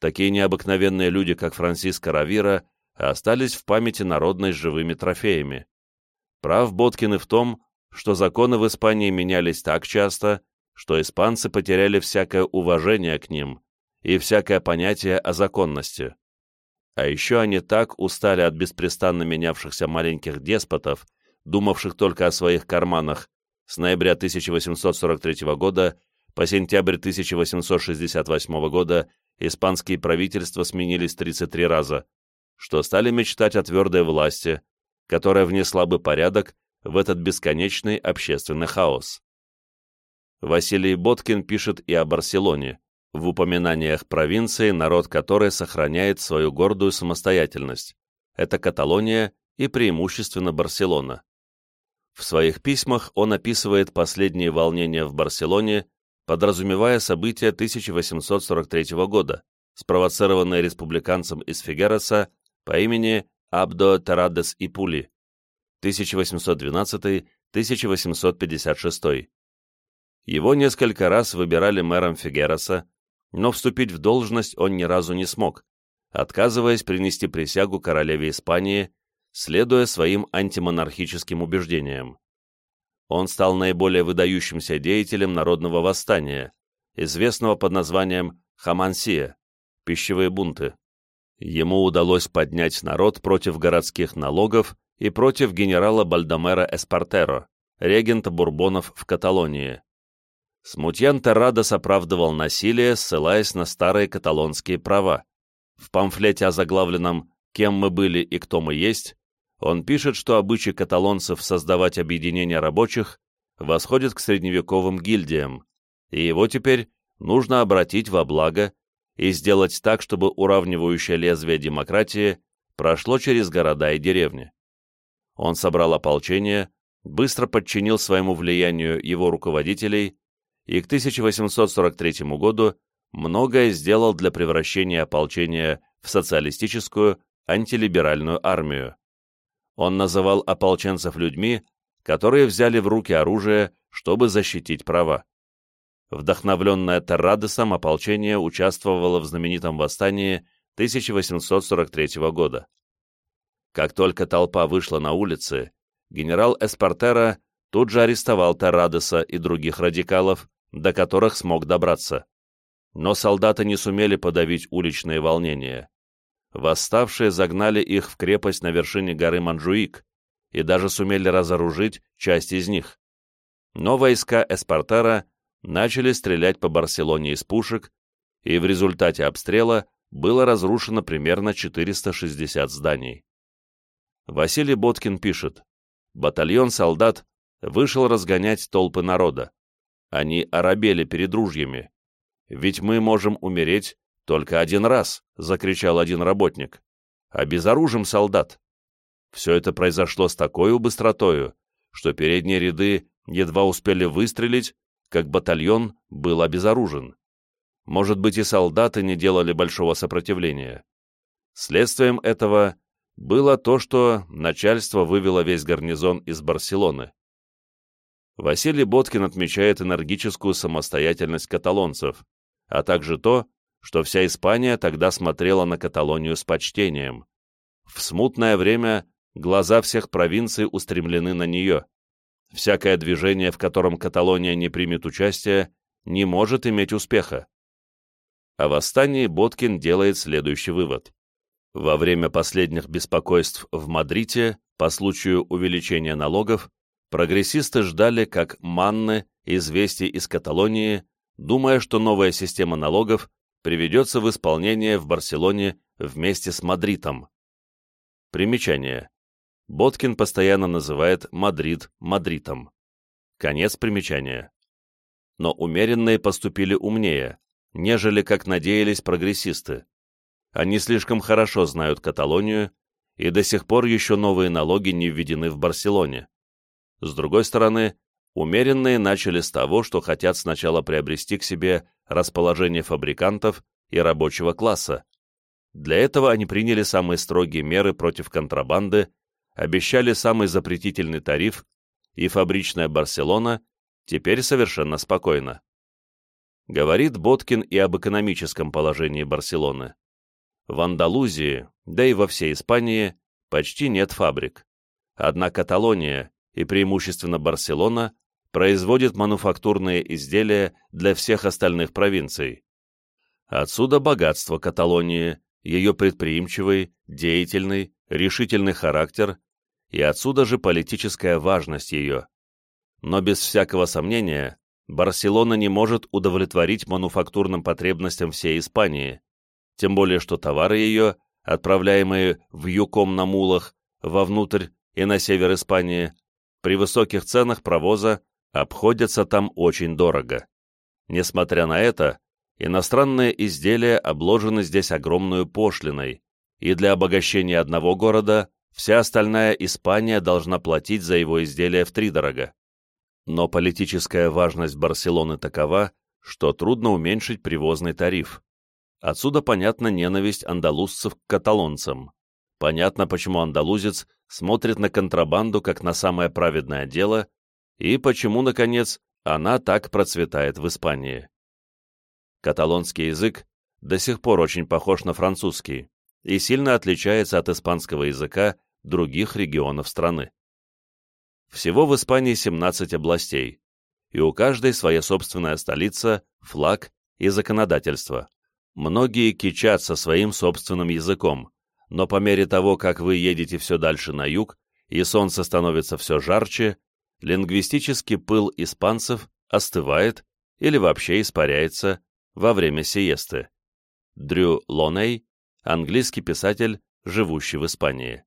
Такие необыкновенные люди, как Франсиско Равира, остались в памяти народной живыми трофеями. Прав Боткин и в том, что законы в Испании менялись так часто, что испанцы потеряли всякое уважение к ним и всякое понятие о законности. А еще они так устали от беспрестанно менявшихся маленьких деспотов, думавших только о своих карманах, с ноября 1843 года по сентябрь 1868 года испанские правительства сменились 33 раза, что стали мечтать о твердой власти, которая внесла бы порядок в этот бесконечный общественный хаос. Василий Боткин пишет и о Барселоне, в упоминаниях провинции, народ которой сохраняет свою гордую самостоятельность. Это Каталония и преимущественно Барселона. В своих письмах он описывает последние волнения в Барселоне, подразумевая события 1843 года, спровоцированные республиканцем из Фигероса по имени Абдо Тарадес и Пули, 1812-1856. Его несколько раз выбирали мэром Фигероса, но вступить в должность он ни разу не смог, отказываясь принести присягу королеве Испании, следуя своим антимонархическим убеждениям. Он стал наиболее выдающимся деятелем народного восстания, известного под названием Хамансия – пищевые бунты. Ему удалось поднять народ против городских налогов и против генерала Бальдомера Эспартеро, регента бурбонов в Каталонии. Смутьян Террадос оправдывал насилие, ссылаясь на старые каталонские права. В памфлете о заглавленном «Кем мы были и кто мы есть» он пишет, что обычай каталонцев создавать объединения рабочих восходит к средневековым гильдиям, и его теперь нужно обратить во благо и сделать так, чтобы уравнивающее лезвие демократии прошло через города и деревни. Он собрал ополчение, быстро подчинил своему влиянию его руководителей и к 1843 году многое сделал для превращения ополчения в социалистическую антилиберальную армию. Он называл ополченцев людьми, которые взяли в руки оружие, чтобы защитить права. Вдохновленное Террадесом ополчение участвовало в знаменитом восстании 1843 года. Как только толпа вышла на улицы, генерал Эспартера тут же арестовал Террадеса и других радикалов, до которых смог добраться. Но солдаты не сумели подавить уличные волнения. Восставшие загнали их в крепость на вершине горы Манжуик и даже сумели разоружить часть из них. Но войска Эспартера начали стрелять по Барселоне из пушек, и в результате обстрела было разрушено примерно 460 зданий. Василий Боткин пишет, батальон солдат вышел разгонять толпы народа. Они оробели перед ружьями. «Ведь мы можем умереть только один раз!» — закричал один работник. «Обезоружим солдат!» Все это произошло с такой быстротою, что передние ряды едва успели выстрелить, как батальон был обезоружен. Может быть, и солдаты не делали большого сопротивления. Следствием этого было то, что начальство вывело весь гарнизон из Барселоны. Василий Боткин отмечает энергическую самостоятельность каталонцев, а также то, что вся Испания тогда смотрела на Каталонию с почтением. В смутное время глаза всех провинций устремлены на нее. Всякое движение, в котором Каталония не примет участие, не может иметь успеха. О восстании Боткин делает следующий вывод. Во время последних беспокойств в Мадриде по случаю увеличения налогов прогрессисты ждали как манны известий из Каталонии, думая, что новая система налогов приведется в исполнение в Барселоне вместе с Мадридом. Примечание. Боткин постоянно называет Мадрид Мадритом. Конец примечания. Но умеренные поступили умнее, нежели как надеялись прогрессисты. Они слишком хорошо знают Каталонию, и до сих пор еще новые налоги не введены в Барселоне. С другой стороны, умеренные начали с того, что хотят сначала приобрести к себе расположение фабрикантов и рабочего класса. Для этого они приняли самые строгие меры против контрабанды, обещали самый запретительный тариф, и фабричная Барселона теперь совершенно спокойна. Говорит Боткин и об экономическом положении Барселоны. В Андалузии, да и во всей Испании, почти нет фабрик. Одна Каталония, и преимущественно Барселона, производит мануфактурные изделия для всех остальных провинций. Отсюда богатство Каталонии, ее предприимчивый, деятельный, решительный характер, и отсюда же политическая важность ее. Но без всякого сомнения, Барселона не может удовлетворить мануфактурным потребностям всей Испании, тем более что товары ее, отправляемые в Юком на мулах, вовнутрь и на север Испании, при высоких ценах провоза обходятся там очень дорого. Несмотря на это, иностранные изделия обложены здесь огромную пошлиной, и для обогащения одного города вся остальная Испания должна платить за его изделия втридорога. Но политическая важность Барселоны такова, что трудно уменьшить привозный тариф. Отсюда понятна ненависть андалузцев к каталонцам. Понятно, почему андалузец смотрит на контрабанду как на самое праведное дело и почему, наконец, она так процветает в Испании. Каталонский язык до сих пор очень похож на французский и сильно отличается от испанского языка других регионов страны. Всего в Испании 17 областей, и у каждой своя собственная столица, флаг и законодательство. Многие кичатся своим собственным языком, но по мере того, как вы едете все дальше на юг, и солнце становится все жарче, лингвистический пыл испанцев остывает или вообще испаряется во время сиесты. Дрю Лоней, английский писатель, живущий в Испании.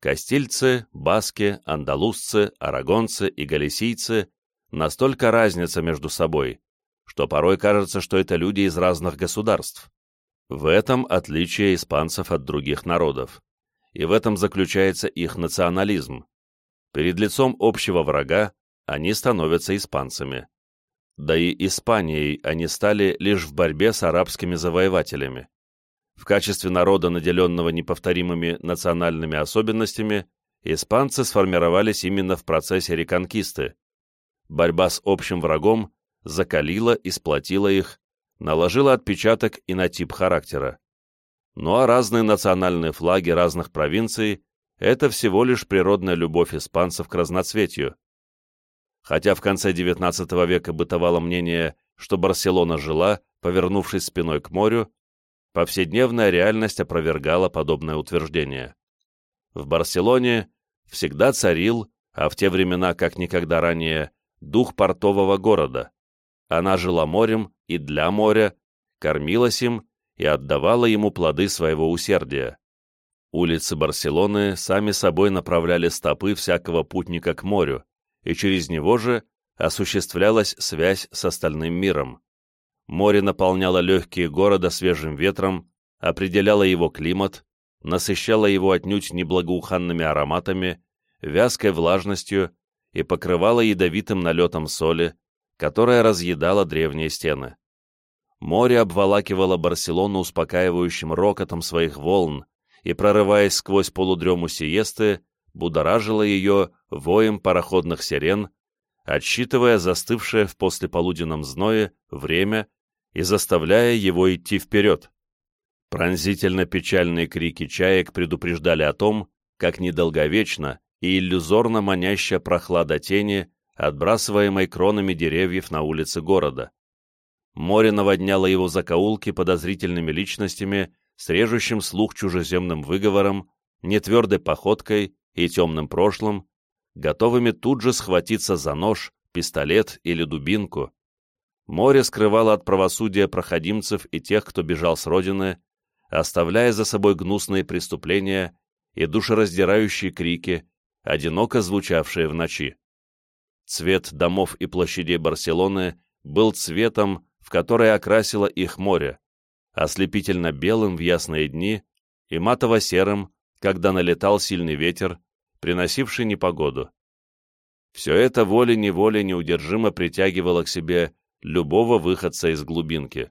Кастильцы, баски, андалузцы, арагонцы и галисийцы настолько разнятся между собой, что порой кажется, что это люди из разных государств. В этом отличие испанцев от других народов. И в этом заключается их национализм. Перед лицом общего врага они становятся испанцами. Да и Испанией они стали лишь в борьбе с арабскими завоевателями. В качестве народа, наделенного неповторимыми национальными особенностями, испанцы сформировались именно в процессе реконкисты. Борьба с общим врагом закалила и сплотила их, наложила отпечаток и на тип характера. Ну а разные национальные флаги разных провинций – это всего лишь природная любовь испанцев к разноцветию. Хотя в конце XIX века бытовало мнение, что Барселона жила, повернувшись спиной к морю, повседневная реальность опровергала подобное утверждение. В Барселоне всегда царил, а в те времена, как никогда ранее, дух портового города. Она жила морем и для моря, кормилась им и отдавала ему плоды своего усердия. Улицы Барселоны сами собой направляли стопы всякого путника к морю, и через него же осуществлялась связь с остальным миром. Море наполняло легкие города свежим ветром, определяло его климат, насыщало его отнюдь неблагоуханными ароматами, вязкой влажностью и покрывало ядовитым налетом соли, которая разъедала древние стены. Море обволакивало Барселону успокаивающим рокотом своих волн и, прорываясь сквозь полудрему сиесты, будоражило ее воем пароходных сирен, отсчитывая застывшее в послеполуденном зное время и заставляя его идти вперед. Пронзительно-печальные крики чаек предупреждали о том, как недолговечно и иллюзорно манящая прохлада тени, отбрасываемой кронами деревьев на улице города. Море наводняло его закоулки подозрительными личностями с режущим слух чужеземным выговором, нетвердой походкой и темным прошлым, готовыми тут же схватиться за нож, пистолет или дубинку. Море скрывало от правосудия проходимцев и тех, кто бежал с родины, оставляя за собой гнусные преступления и душераздирающие крики, одиноко звучавшие в ночи. Цвет домов и площадей Барселоны был цветом, в который окрасило их море, ослепительно белым в ясные дни и матово-серым, когда налетал сильный ветер, приносивший непогоду. Все это волей-неволей неудержимо притягивало к себе любого выходца из глубинки.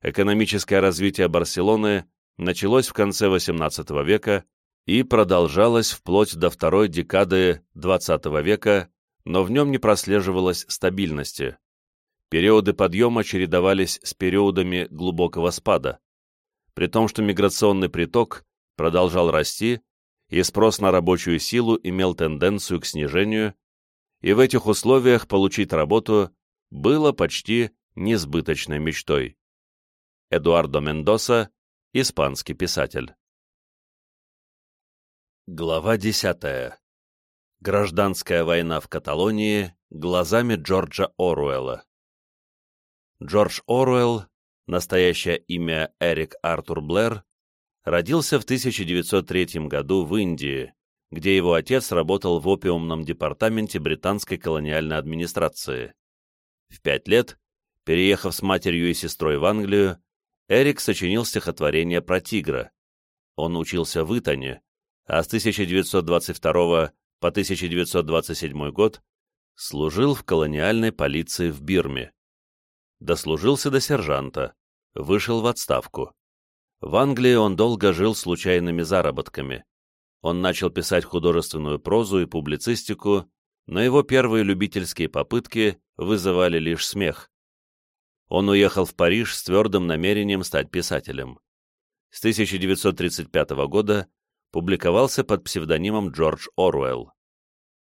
Экономическое развитие Барселоны началось в конце XVIII века и продолжалось вплоть до второй декады XX века, но в нем не прослеживалось стабильности. Периоды подъема чередовались с периодами глубокого спада, при том, что миграционный приток продолжал расти, и спрос на рабочую силу имел тенденцию к снижению, и в этих условиях получить работу было почти несбыточной мечтой. Эдуардо Мендоса, испанский писатель. Глава 10. Гражданская война в Каталонии глазами Джорджа Оруэлла. Джордж Оруэлл, настоящее имя Эрик Артур Блэр, родился в 1903 году в Индии, где его отец работал в опиумном департаменте британской колониальной администрации. В пять лет, переехав с матерью и сестрой в Англию, Эрик сочинил стихотворение про тигра. Он учился в Итоне, а с 1922 по 1927 год служил в колониальной полиции в Бирме. Дослужился до сержанта, вышел в отставку. В Англии он долго жил случайными заработками. Он начал писать художественную прозу и публицистику, но его первые любительские попытки вызывали лишь смех. Он уехал в Париж с твердым намерением стать писателем. С 1935 года публиковался под псевдонимом Джордж Оруэлл.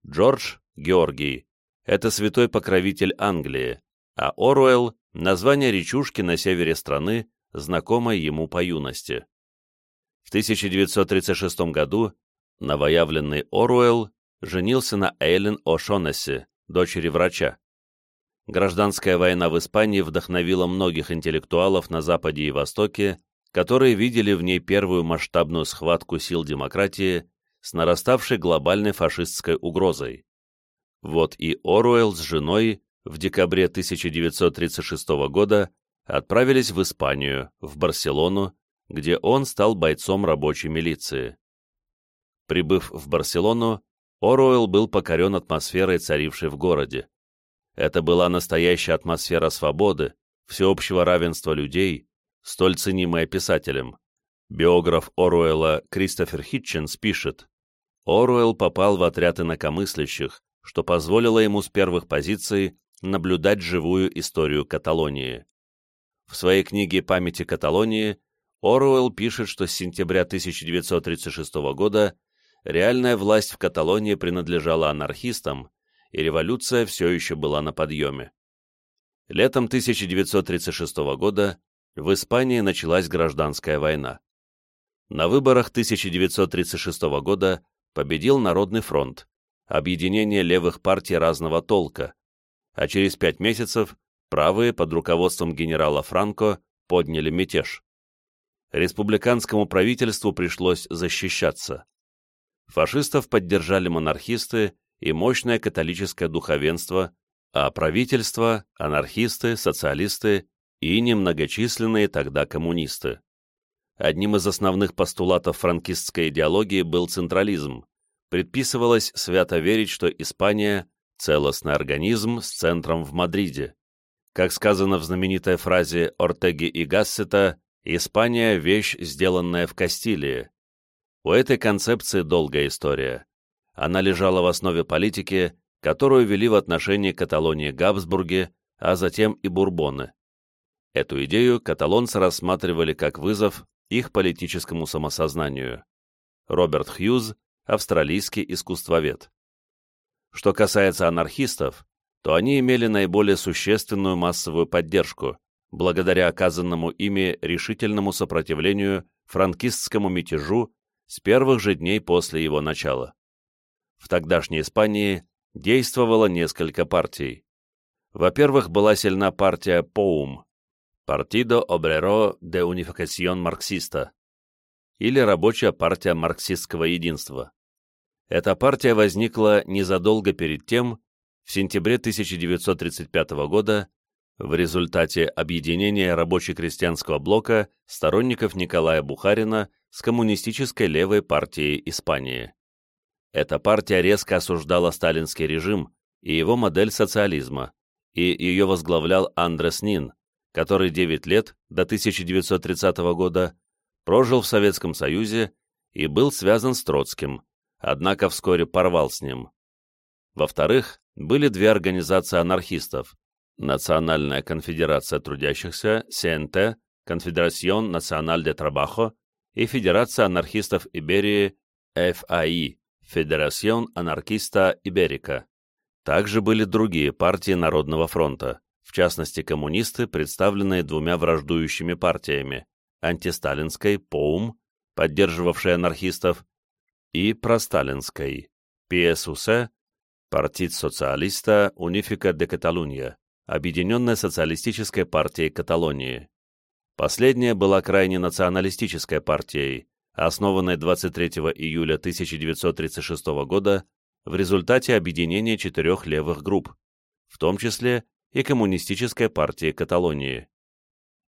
Джордж Георгий – это святой покровитель Англии, а Оруэлл – название речушки на севере страны, знакомой ему по юности. В 1936 году новоявленный Оруэлл женился на Эйлен О'Шонесси, дочери врача. Гражданская война в Испании вдохновила многих интеллектуалов на Западе и Востоке, которые видели в ней первую масштабную схватку сил демократии с нараставшей глобальной фашистской угрозой. Вот и Оруэлл с женой в декабре 1936 года отправились в Испанию, в Барселону, где он стал бойцом рабочей милиции. Прибыв в Барселону, Оруэлл был покорен атмосферой, царившей в городе. Это была настоящая атмосфера свободы, всеобщего равенства людей, столь ценимая писателем. Биограф Оруэлла Кристофер Хитченс пишет, Оруэлл попал в отряд инакомыслящих, что позволило ему с первых позиций наблюдать живую историю Каталонии. В своей книге «Памяти Каталонии» Оруэлл пишет, что с сентября 1936 года реальная власть в Каталонии принадлежала анархистам, и революция все еще была на подъеме. Летом 1936 года в Испании началась гражданская война. На выборах 1936 года победил Народный фронт, объединение левых партий разного толка, а через пять месяцев правые под руководством генерала Франко подняли мятеж. Республиканскому правительству пришлось защищаться. Фашистов поддержали монархисты и мощное католическое духовенство, а правительство – анархисты, социалисты и немногочисленные тогда коммунисты. Одним из основных постулатов франкистской идеологии был централизм. Предписывалось свято верить, что Испания – целостный организм с центром в Мадриде. Как сказано в знаменитой фразе Ортеги и Гассета, «Испания – вещь, сделанная в Кастилии». У этой концепции долгая история. Она лежала в основе политики, которую вели в отношении Каталонии Габсбурги, а затем и Бурбоны. Эту идею каталонцы рассматривали как вызов их политическому самосознанию. Роберт Хьюз, австралийский искусствовед. Что касается анархистов, то они имели наиболее существенную массовую поддержку, благодаря оказанному ими решительному сопротивлению франкистскому мятежу с первых же дней после его начала. В тогдашней Испании действовало несколько партий. Во-первых, была сильна партия ПОУМ, Partido Obrero de Unificación Marxista, или Рабочая партия марксистского единства. Эта партия возникла незадолго перед тем, в сентябре 1935 года, в результате объединения рабоче-крестьянского блока сторонников Николая Бухарина с коммунистической левой партией Испании. Эта партия резко осуждала сталинский режим и его модель социализма, и ее возглавлял Андрес Нин, который 9 лет, до 1930 года, прожил в Советском Союзе и был связан с Троцким, однако вскоре порвал с ним. Во-вторых, были две организации анархистов – Национальная конфедерация трудящихся, СНТ, Конфедерацион Националь де Трабахо и Федерация анархистов Иберии, ФАИ, Федерацион Анаркиста Иберика. Также были другие партии Народного фронта, в частности коммунисты, представленные двумя враждующими партиями – антисталинской ПОУМ, поддерживавшей анархистов, и просталинской ПСУС, Партит Социалиста Унифика де Каталунья, Объединенная социалистическая партия Каталонии. Последняя была крайне националистической партией, основанной 23 июля 1936 года в результате объединения четырех левых групп, в том числе и Коммунистической партии Каталонии.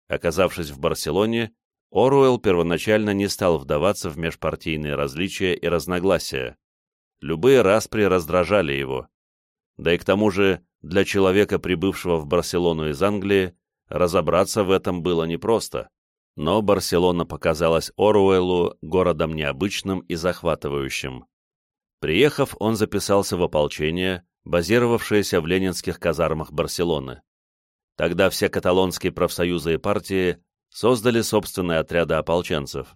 Оказавшись в Барселоне, Оруэлл первоначально не стал вдаваться в межпартийные различия и разногласия, Любые распри раздражали его. Да и к тому же, для человека, прибывшего в Барселону из Англии, разобраться в этом было непросто. Но Барселона показалась Оруэллу городом необычным и захватывающим. Приехав, он записался в ополчение, базировавшееся в ленинских казармах Барселоны. Тогда все каталонские профсоюзы и партии создали собственные отряды ополченцев.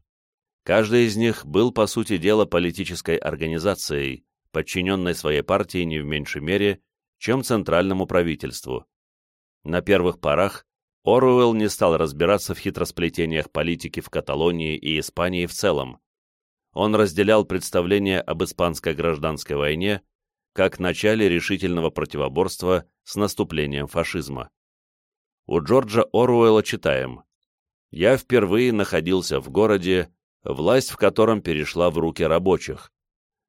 Каждый из них был, по сути дела, политической организацией, подчиненной своей партии не в меньшей мере, чем центральному правительству. На первых порах Оруэлл не стал разбираться в хитросплетениях политики в Каталонии и Испании в целом. Он разделял представление об испанской гражданской войне как начале решительного противоборства с наступлением фашизма. У Джорджа Оруэлла читаем «Я впервые находился в городе, власть в котором перешла в руки рабочих.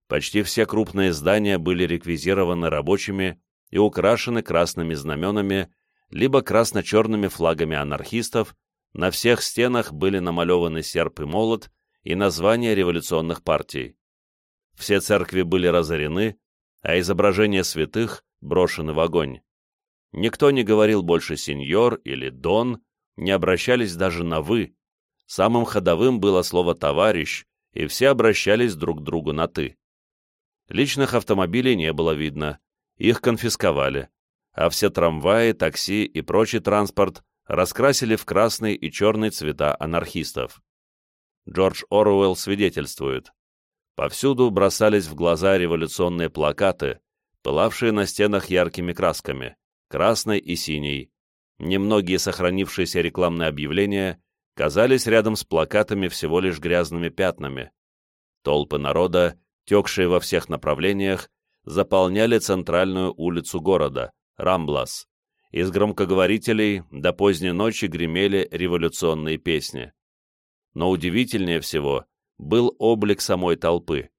Почти все крупные здания были реквизированы рабочими и украшены красными знаменами, либо красно-черными флагами анархистов, на всех стенах были намалеваны серп и молот и названия революционных партий. Все церкви были разорены, а изображения святых брошены в огонь. Никто не говорил больше «сеньор» или «дон», не обращались даже на «вы», Самым ходовым было слово «товарищ», и все обращались друг к другу на «ты». Личных автомобилей не было видно, их конфисковали, а все трамваи, такси и прочий транспорт раскрасили в красный и черный цвета анархистов. Джордж Оруэлл свидетельствует. Повсюду бросались в глаза революционные плакаты, пылавшие на стенах яркими красками, красной и синей. Немногие сохранившиеся рекламные объявления казались рядом с плакатами всего лишь грязными пятнами. Толпы народа, текшие во всех направлениях, заполняли центральную улицу города, Рамблас. Из громкоговорителей до поздней ночи гремели революционные песни. Но удивительнее всего был облик самой толпы.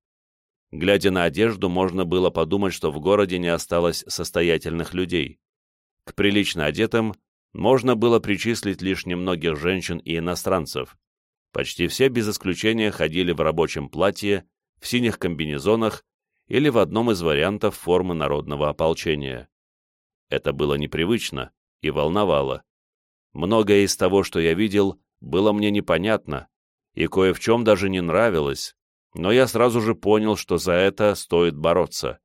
Глядя на одежду, можно было подумать, что в городе не осталось состоятельных людей. К прилично одетым можно было причислить лишь немногих женщин и иностранцев. Почти все без исключения ходили в рабочем платье, в синих комбинезонах или в одном из вариантов формы народного ополчения. Это было непривычно и волновало. Многое из того, что я видел, было мне непонятно и кое в чем даже не нравилось, но я сразу же понял, что за это стоит бороться.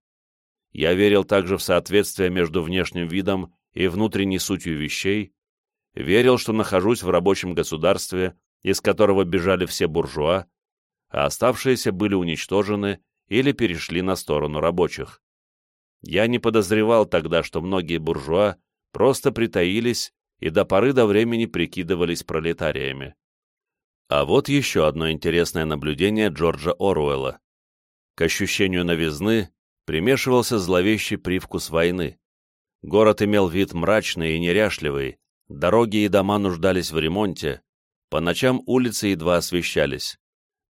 Я верил также в соответствие между внешним видом и внутренней сутью вещей, верил, что нахожусь в рабочем государстве, из которого бежали все буржуа, а оставшиеся были уничтожены или перешли на сторону рабочих. Я не подозревал тогда, что многие буржуа просто притаились и до поры до времени прикидывались пролетариями. А вот еще одно интересное наблюдение Джорджа Оруэлла. К ощущению новизны примешивался зловещий привкус войны. Город имел вид мрачный и неряшливый, дороги и дома нуждались в ремонте, по ночам улицы едва освещались.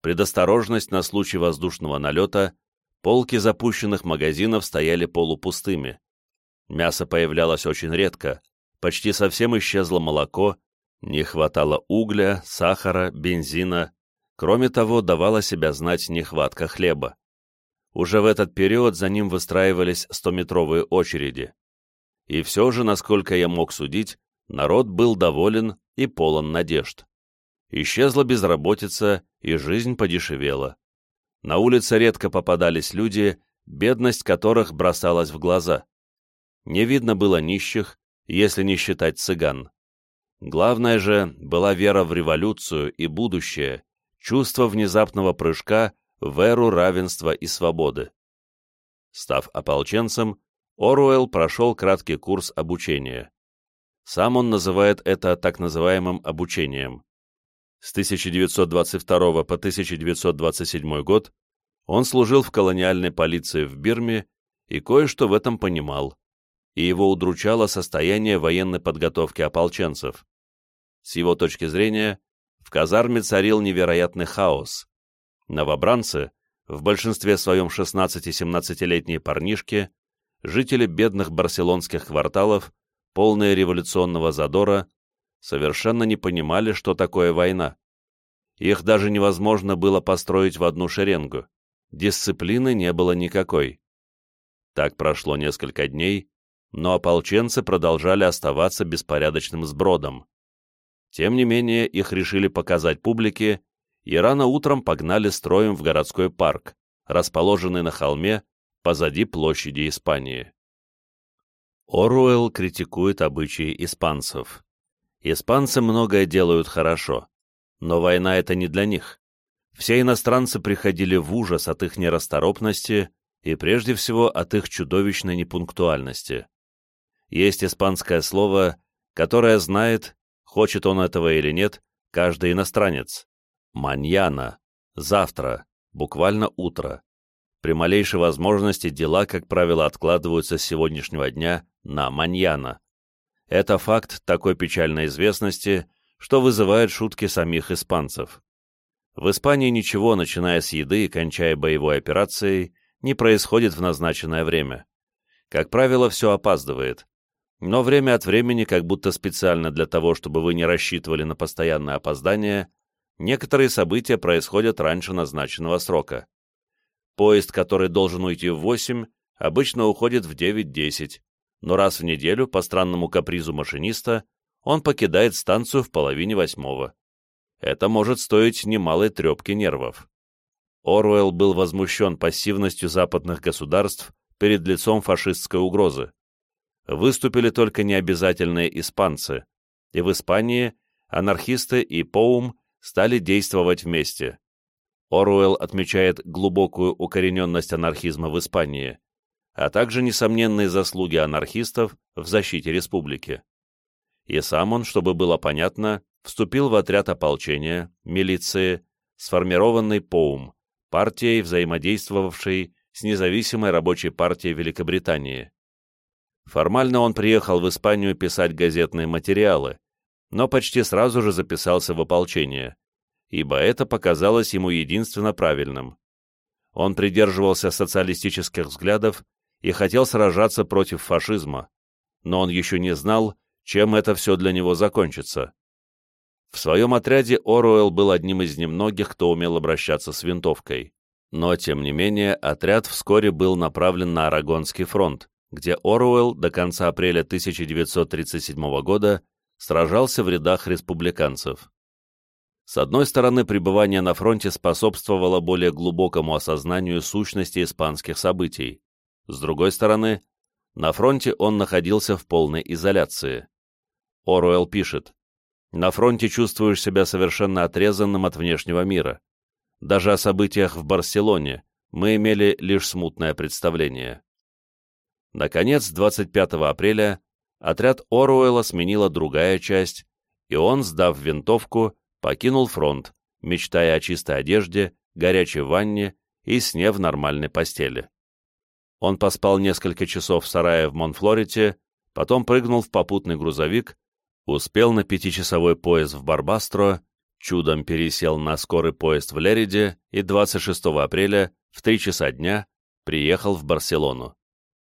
Предосторожность на случай воздушного налета, полки запущенных магазинов стояли полупустыми. Мясо появлялось очень редко, почти совсем исчезло молоко, не хватало угля, сахара, бензина. Кроме того, давала себя знать нехватка хлеба. Уже в этот период за ним выстраивались стометровые очереди. И все же, насколько я мог судить, народ был доволен и полон надежд. Исчезла безработица, и жизнь подешевела. На улице редко попадались люди, бедность которых бросалась в глаза. Не видно было нищих, если не считать цыган. Главное же была вера в революцию и будущее, чувство внезапного прыжка в эру равенства и свободы. Став ополченцем, Оруэлл прошел краткий курс обучения. Сам он называет это так называемым обучением. С 1922 по 1927 год он служил в колониальной полиции в Бирме и кое-что в этом понимал, и его удручало состояние военной подготовки ополченцев. С его точки зрения, в казарме царил невероятный хаос. Новобранцы, в большинстве своем 16-17-летние парнишки, жители бедных барселонских кварталов, полные революционного задора, совершенно не понимали, что такое война. Их даже невозможно было построить в одну шеренгу. Дисциплины не было никакой. Так прошло несколько дней, но ополченцы продолжали оставаться беспорядочным сбродом. Тем не менее, их решили показать публике, и рано утром погнали строем в городской парк, расположенный на холме позади площади Испании. Оруэлл критикует обычаи испанцев. Испанцы многое делают хорошо, но война — это не для них. Все иностранцы приходили в ужас от их нерасторопности и прежде всего от их чудовищной непунктуальности. Есть испанское слово, которое знает, хочет он этого или нет, каждый иностранец. «Маньяна» — «завтра», буквально «утро». При малейшей возможности дела, как правило, откладываются с сегодняшнего дня на маньяна. Это факт такой печальной известности, что вызывает шутки самих испанцев. В Испании ничего, начиная с еды и кончая боевой операцией, не происходит в назначенное время. Как правило, все опаздывает. Но время от времени, как будто специально для того, чтобы вы не рассчитывали на постоянное опоздание, некоторые события происходят раньше назначенного срока. Поезд, который должен уйти в 8, обычно уходит в 9-10, но раз в неделю, по странному капризу машиниста, он покидает станцию в половине восьмого. Это может стоить немалой трепки нервов. Оруэлл был возмущен пассивностью западных государств перед лицом фашистской угрозы. Выступили только необязательные испанцы, и в Испании анархисты и Поум стали действовать вместе. Оруэлл отмечает глубокую укорененность анархизма в Испании, а также несомненные заслуги анархистов в защите республики. И сам он, чтобы было понятно, вступил в отряд ополчения, милиции, сформированный ПОУМ, партией, взаимодействовавшей с независимой рабочей партией Великобритании. Формально он приехал в Испанию писать газетные материалы, но почти сразу же записался в ополчение, ибо это показалось ему единственно правильным. Он придерживался социалистических взглядов и хотел сражаться против фашизма, но он еще не знал, чем это все для него закончится. В своем отряде Оруэлл был одним из немногих, кто умел обращаться с винтовкой. Но, тем не менее, отряд вскоре был направлен на Арагонский фронт, где Оруэлл до конца апреля 1937 года сражался в рядах республиканцев. С одной стороны, пребывание на фронте способствовало более глубокому осознанию сущности испанских событий. С другой стороны, на фронте он находился в полной изоляции. Оруэлл пишет, «На фронте чувствуешь себя совершенно отрезанным от внешнего мира. Даже о событиях в Барселоне мы имели лишь смутное представление». Наконец, 25 апреля отряд Оруэлла сменила другая часть, и он, сдав винтовку, покинул фронт, мечтая о чистой одежде, горячей ванне и сне в нормальной постели. Он поспал несколько часов в сарае в Монфлорите, потом прыгнул в попутный грузовик, успел на пятичасовой поезд в Барбастро, чудом пересел на скорый поезд в Лериде и 26 апреля в 3 часа дня приехал в Барселону.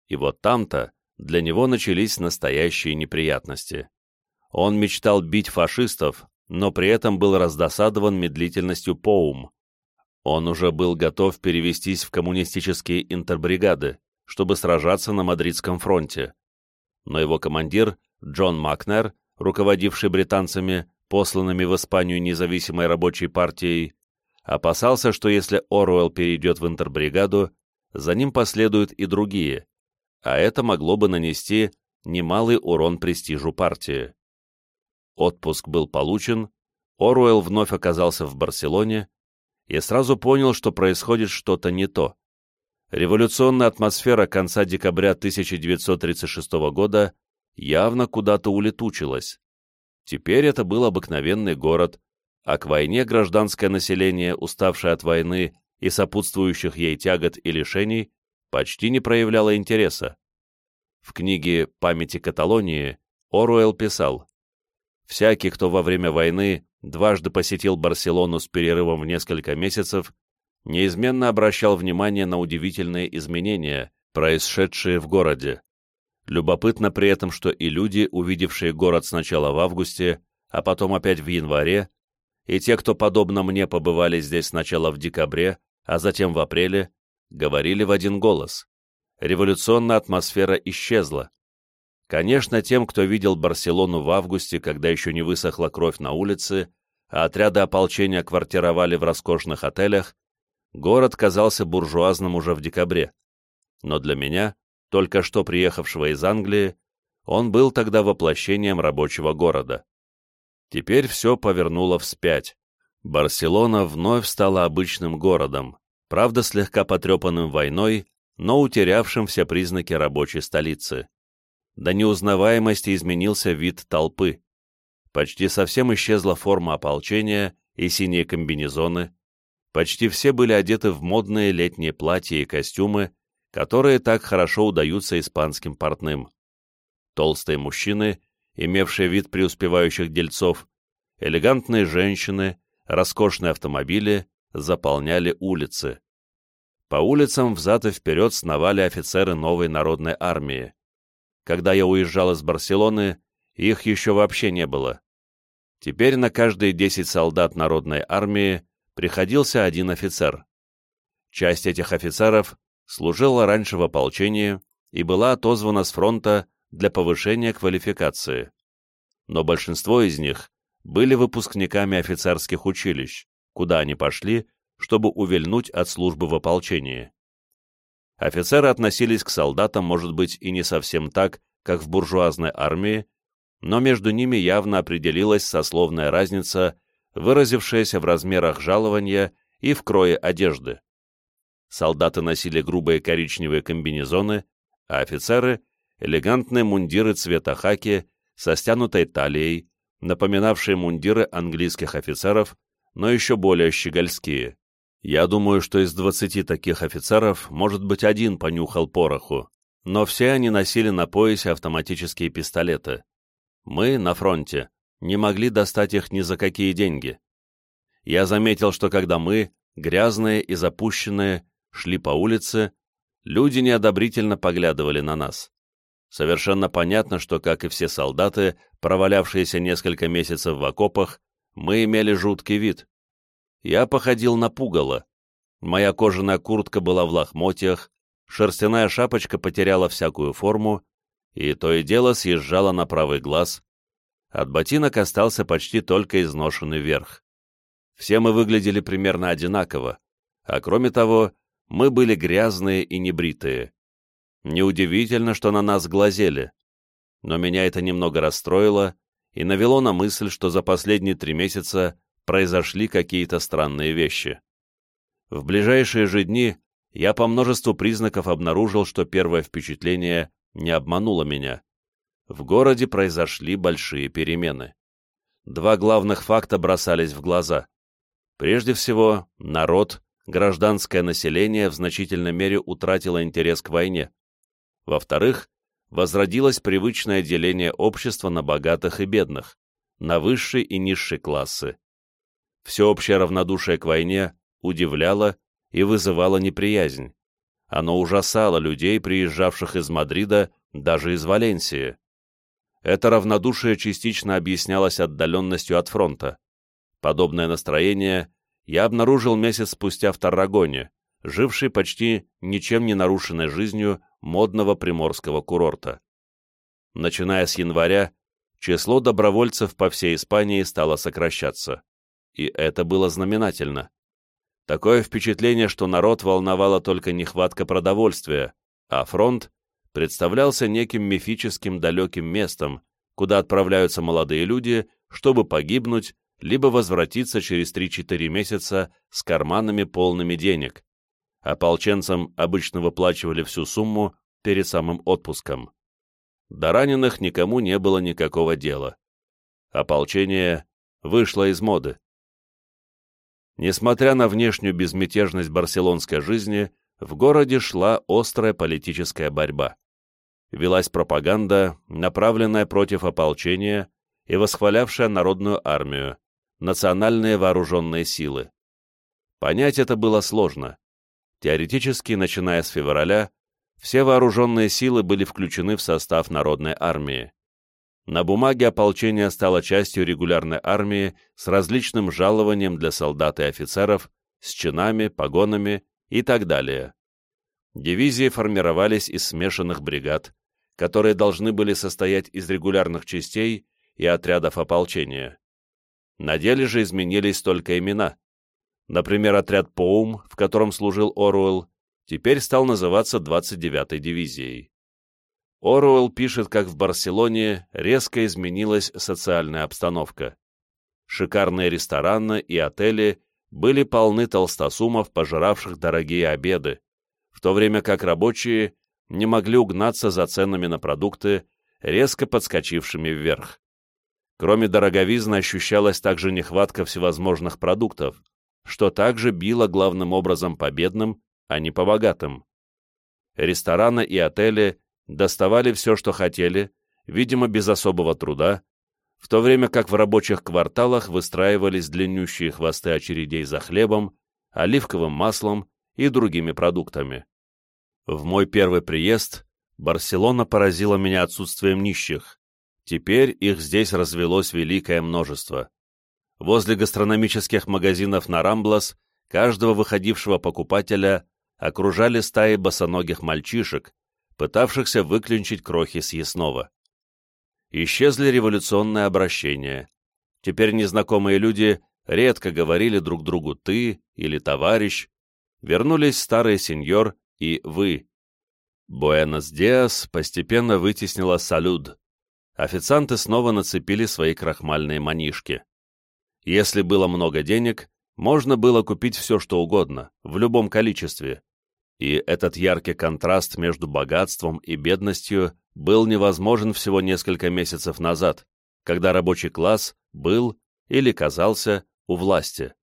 И вот там-то для него начались настоящие неприятности. Он мечтал бить фашистов, но при этом был раздосадован медлительностью Поум. Он уже был готов перевестись в коммунистические интербригады, чтобы сражаться на Мадридском фронте. Но его командир, Джон Макнер, руководивший британцами, посланными в Испанию независимой рабочей партией, опасался, что если Оруэлл перейдет в интербригаду, за ним последуют и другие, а это могло бы нанести немалый урон престижу партии. Отпуск был получен, Оруэлл вновь оказался в Барселоне и сразу понял, что происходит что-то не то. Революционная атмосфера конца декабря 1936 года явно куда-то улетучилась. Теперь это был обыкновенный город, а к войне гражданское население, уставшее от войны и сопутствующих ей тягот и лишений, почти не проявляло интереса. В книге «Памяти Каталонии» Оруэлл писал Всякий, кто во время войны дважды посетил Барселону с перерывом в несколько месяцев, неизменно обращал внимание на удивительные изменения, происшедшие в городе. Любопытно при этом, что и люди, увидевшие город сначала в августе, а потом опять в январе, и те, кто, подобно мне, побывали здесь сначала в декабре, а затем в апреле, говорили в один голос. Революционная атмосфера исчезла. Конечно, тем, кто видел Барселону в августе, когда еще не высохла кровь на улице, а отряды ополчения квартировали в роскошных отелях, город казался буржуазным уже в декабре. Но для меня, только что приехавшего из Англии, он был тогда воплощением рабочего города. Теперь все повернуло вспять. Барселона вновь стала обычным городом, правда слегка потрепанным войной, но утерявшим все признаки рабочей столицы до неузнаваемости изменился вид толпы. Почти совсем исчезла форма ополчения и синие комбинезоны. Почти все были одеты в модные летние платья и костюмы, которые так хорошо удаются испанским портным. Толстые мужчины, имевшие вид преуспевающих дельцов, элегантные женщины, роскошные автомобили заполняли улицы. По улицам взад и вперед сновали офицеры новой народной армии. Когда я уезжал из Барселоны, их еще вообще не было. Теперь на каждые 10 солдат народной армии приходился один офицер. Часть этих офицеров служила раньше в ополчении и была отозвана с фронта для повышения квалификации. Но большинство из них были выпускниками офицерских училищ, куда они пошли, чтобы увильнуть от службы в ополчении. Офицеры относились к солдатам, может быть, и не совсем так, как в буржуазной армии, но между ними явно определилась сословная разница, выразившаяся в размерах жалования и в крое одежды. Солдаты носили грубые коричневые комбинезоны, а офицеры — элегантные мундиры цвета хаки со стянутой талией, напоминавшие мундиры английских офицеров, но еще более щегольские. Я думаю, что из двадцати таких офицеров, может быть, один понюхал пороху, но все они носили на поясе автоматические пистолеты. Мы, на фронте, не могли достать их ни за какие деньги. Я заметил, что когда мы, грязные и запущенные, шли по улице, люди неодобрительно поглядывали на нас. Совершенно понятно, что, как и все солдаты, провалявшиеся несколько месяцев в окопах, мы имели жуткий вид. Я походил на пугало. Моя кожаная куртка была в лохмотьях, шерстяная шапочка потеряла всякую форму, и то и дело съезжала на правый глаз. От ботинок остался почти только изношенный верх. Все мы выглядели примерно одинаково, а кроме того, мы были грязные и небритые. Неудивительно, что на нас глазели. Но меня это немного расстроило, и навело на мысль, что за последние три месяца произошли какие-то странные вещи. В ближайшие же дни я по множеству признаков обнаружил, что первое впечатление не обмануло меня. В городе произошли большие перемены. Два главных факта бросались в глаза. Прежде всего, народ, гражданское население в значительной мере утратило интерес к войне. Во-вторых, возродилось привычное деление общества на богатых и бедных, на высшие и низшие классы. Всеобщее равнодушие к войне удивляло и вызывало неприязнь. Оно ужасало людей, приезжавших из Мадрида, даже из Валенсии. Это равнодушие частично объяснялось отдаленностью от фронта. Подобное настроение я обнаружил месяц спустя в Таррагоне, живший почти ничем не нарушенной жизнью модного приморского курорта. Начиная с января, число добровольцев по всей Испании стало сокращаться. И это было знаменательно. Такое впечатление, что народ волновала только нехватка продовольствия, а фронт представлялся неким мифическим далеким местом, куда отправляются молодые люди, чтобы погибнуть, либо возвратиться через 3-4 месяца с карманами полными денег. Ополченцам обычно выплачивали всю сумму перед самым отпуском. До раненых никому не было никакого дела. Ополчение вышло из моды. Несмотря на внешнюю безмятежность барселонской жизни, в городе шла острая политическая борьба. Велась пропаганда, направленная против ополчения и восхвалявшая народную армию, национальные вооруженные силы. Понять это было сложно. Теоретически, начиная с февраля, все вооруженные силы были включены в состав народной армии. На бумаге ополчение стало частью регулярной армии с различным жалованием для солдат и офицеров, с чинами, погонами и так далее. Дивизии формировались из смешанных бригад, которые должны были состоять из регулярных частей и отрядов ополчения. На деле же изменились только имена. Например, отряд Поум, в котором служил Оруэлл, теперь стал называться 29-й дивизией. Оруэлл пишет, как в Барселоне резко изменилась социальная обстановка. Шикарные рестораны и отели были полны толстосумов, пожиравших дорогие обеды, в то время как рабочие не могли угнаться за ценами на продукты, резко подскочившими вверх. Кроме дороговизны ощущалась также нехватка всевозможных продуктов, что также било главным образом по бедным, а не по богатым. Рестораны и отели доставали все, что хотели, видимо, без особого труда, в то время как в рабочих кварталах выстраивались длиннющие хвосты очередей за хлебом, оливковым маслом и другими продуктами. В мой первый приезд Барселона поразила меня отсутствием нищих. Теперь их здесь развелось великое множество. Возле гастрономических магазинов на Рамблас каждого выходившего покупателя окружали стаи босоногих мальчишек, пытавшихся выклинчить крохи съестного. Исчезли революционные обращения. Теперь незнакомые люди редко говорили друг другу «ты» или «товарищ». Вернулись старый сеньор и «вы». «Буэнос Диас» постепенно вытеснила «салюд». Официанты снова нацепили свои крахмальные манишки. Если было много денег, можно было купить все, что угодно, в любом количестве, и этот яркий контраст между богатством и бедностью был невозможен всего несколько месяцев назад, когда рабочий класс был или казался у власти.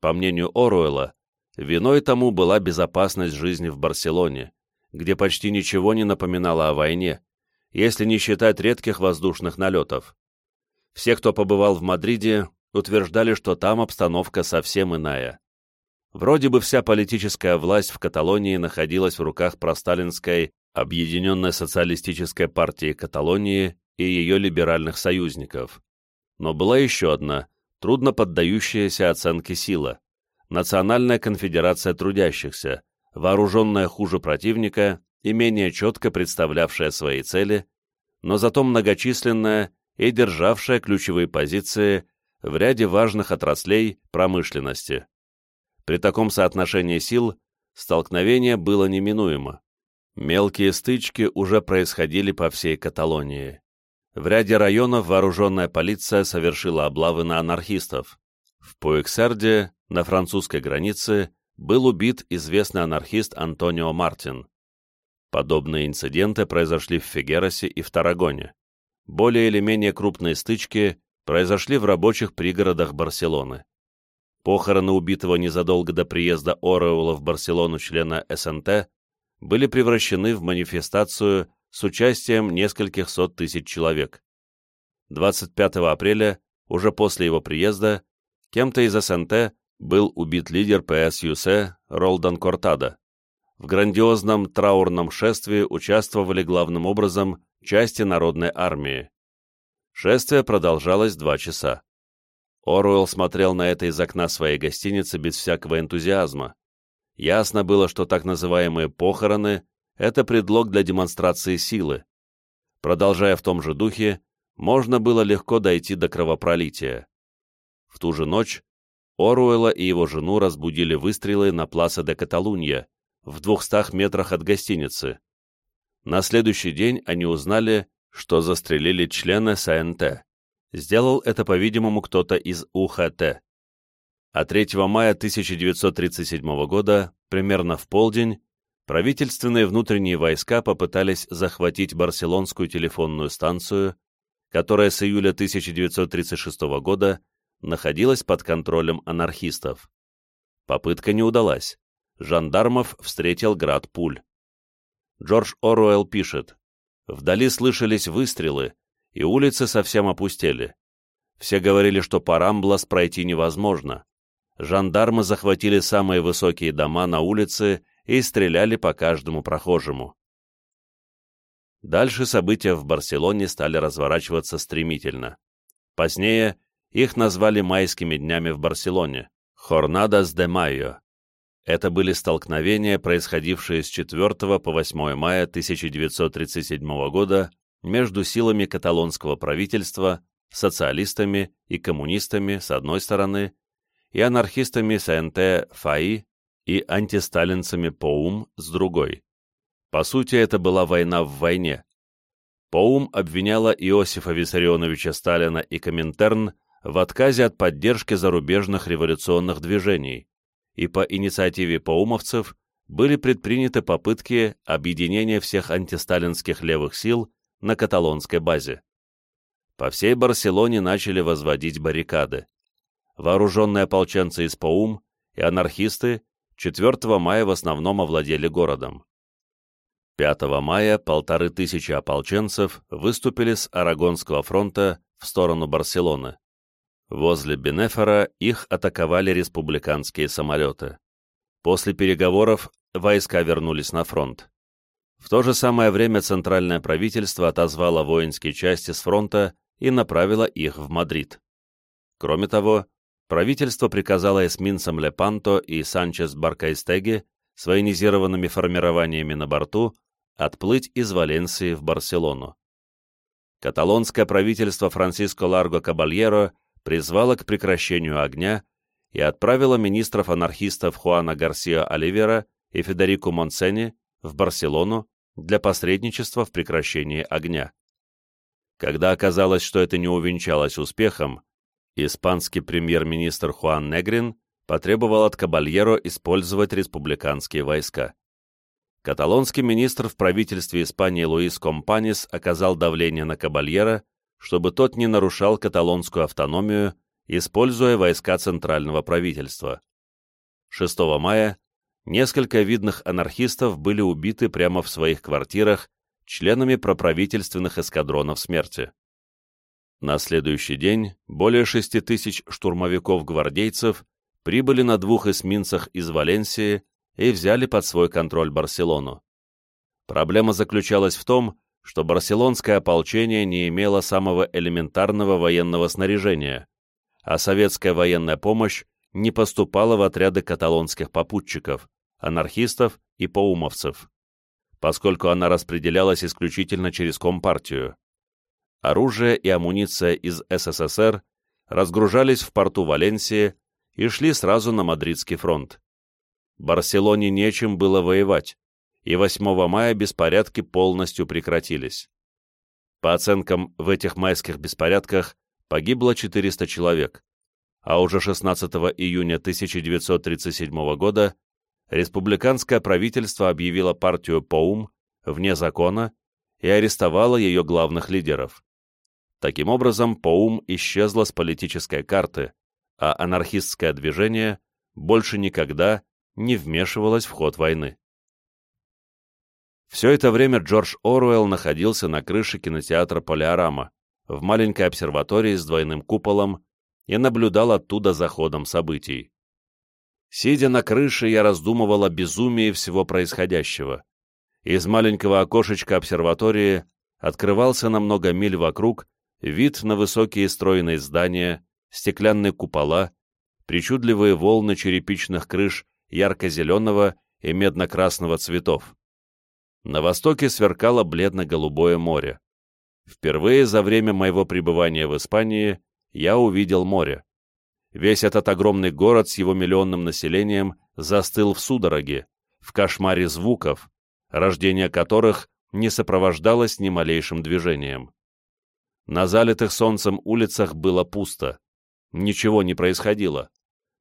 По мнению Оруэлла, виной тому была безопасность жизни в Барселоне, где почти ничего не напоминало о войне, если не считать редких воздушных налетов. Все, кто побывал в Мадриде, утверждали, что там обстановка совсем иная. Вроде бы вся политическая власть в Каталонии находилась в руках просталинской Объединенной социалистической партии Каталонии и ее либеральных союзников. Но была еще одна, трудно поддающаяся оценке сила – Национальная конфедерация трудящихся, вооруженная хуже противника и менее четко представлявшая свои цели, но зато многочисленная и державшая ключевые позиции в ряде важных отраслей промышленности. При таком соотношении сил столкновение было неминуемо. Мелкие стычки уже происходили по всей Каталонии. в ряде районов вооруженная полиция совершила облавы на анархистов. В Пуэксерде, на французской границе, был убит известный анархист Антонио Мартин. Подобные инциденты произошли в Фигеросе и в Тарагоне. Более или менее крупные стычки произошли в рабочих пригородах Барселоны. Похороны убитого незадолго до приезда Ореула в Барселону члена СНТ были превращены в манифестацию с участием нескольких сот тысяч человек. 25 апреля, уже после его приезда, кем-то из СНТ был убит лидер ПСЮС Ролдан Кортада. В грандиозном траурном шествии участвовали главным образом части народной армии. Шествие продолжалось два часа. Оруэлл смотрел на это из окна своей гостиницы без всякого энтузиазма. Ясно было, что так называемые «похороны» — это предлог для демонстрации силы. Продолжая в том же духе, можно было легко дойти до кровопролития. В ту же ночь Оруэлла и его жену разбудили выстрелы на Пласа де Каталунья, в двухстах метрах от гостиницы. На следующий день они узнали, что застрелили члена СНТ. Сделал это, по-видимому, кто-то из УХТ а 3 мая 1937 года, примерно в полдень, правительственные внутренние войска попытались захватить Барселонскую телефонную станцию, которая с июля 1936 года находилась под контролем анархистов. Попытка не удалась. Жандармов встретил град пуль. Джордж Оруэлл пишет, «Вдали слышались выстрелы, и улицы совсем опустели. Все говорили, что по Рамблас пройти невозможно жандармы захватили самые высокие дома на улице и стреляли по каждому прохожему. Дальше события в Барселоне стали разворачиваться стремительно. Позднее их назвали майскими днями в Барселоне – «Хорнадас де Майо». Это были столкновения, происходившие с 4 по 8 мая 1937 года между силами каталонского правительства, социалистами и коммунистами с одной стороны и анархистами СНТ ФАИ и антисталинцами ПОУМ с другой. По сути, это была война в войне. ПОУМ обвиняла Иосифа Виссарионовича Сталина и Коминтерн в отказе от поддержки зарубежных революционных движений, и по инициативе поумовцев были предприняты попытки объединения всех антисталинских левых сил на каталонской базе. По всей Барселоне начали возводить баррикады вооруженные ополченцы из Паум и анархисты 4 мая в основном овладели городом. 5 мая полторы тысячи ополченцев выступили с Арагонского фронта в сторону Барселоны. Возле Бенефора их атаковали республиканские самолеты. После переговоров войска вернулись на фронт. В то же самое время Центральное правительство отозвало воинские части с фронта и направило их в Мадрид. Кроме того, правительство приказало эсминцам Лепанто и Санчес Баркайстеги с военизированными формированиями на борту отплыть из Валенсии в Барселону. Каталонское правительство Франсиско Ларго Кабальеро призвало к прекращению огня и отправило министров-анархистов Хуана Гарсио Оливера и Федерико Монсени в Барселону для посредничества в прекращении огня. Когда оказалось, что это не увенчалось успехом, Испанский премьер-министр Хуан Негрин потребовал от Кабальеро использовать республиканские войска. Каталонский министр в правительстве Испании Луис Компанис оказал давление на Кабальера, чтобы тот не нарушал каталонскую автономию, используя войска центрального правительства. 6 мая несколько видных анархистов были убиты прямо в своих квартирах членами проправительственных эскадронов смерти. На следующий день более 6 тысяч штурмовиков-гвардейцев прибыли на двух эсминцах из Валенсии и взяли под свой контроль Барселону. Проблема заключалась в том, что барселонское ополчение не имело самого элементарного военного снаряжения, а советская военная помощь не поступала в отряды каталонских попутчиков, анархистов и поумовцев, поскольку она распределялась исключительно через Компартию оружие и амуниция из СССР разгружались в порту Валенсии и шли сразу на Мадридский фронт. Барселоне нечем было воевать, и 8 мая беспорядки полностью прекратились. По оценкам, в этих майских беспорядках погибло 400 человек, а уже 16 июня 1937 года республиканское правительство объявило партию Поум вне закона и арестовало ее главных лидеров. Таким образом, Поум исчезла с политической карты, а анархистское движение больше никогда не вмешивалось в ход войны. Все это время Джордж Оруэлл находился на крыше кинотеатра «Полиорама», в маленькой обсерватории с двойным куполом, и наблюдал оттуда за ходом событий. Сидя на крыше, я раздумывал о безумии всего происходящего. Из маленького окошечка обсерватории открывался на много миль вокруг вид на высокие стройные здания, стеклянные купола, причудливые волны черепичных крыш ярко-зеленого и медно-красного цветов. На востоке сверкало бледно-голубое море. Впервые за время моего пребывания в Испании я увидел море. Весь этот огромный город с его миллионным населением застыл в судороге, в кошмаре звуков, рождение которых не сопровождалось ни малейшим движением. На залитых солнцем улицах было пусто. Ничего не происходило.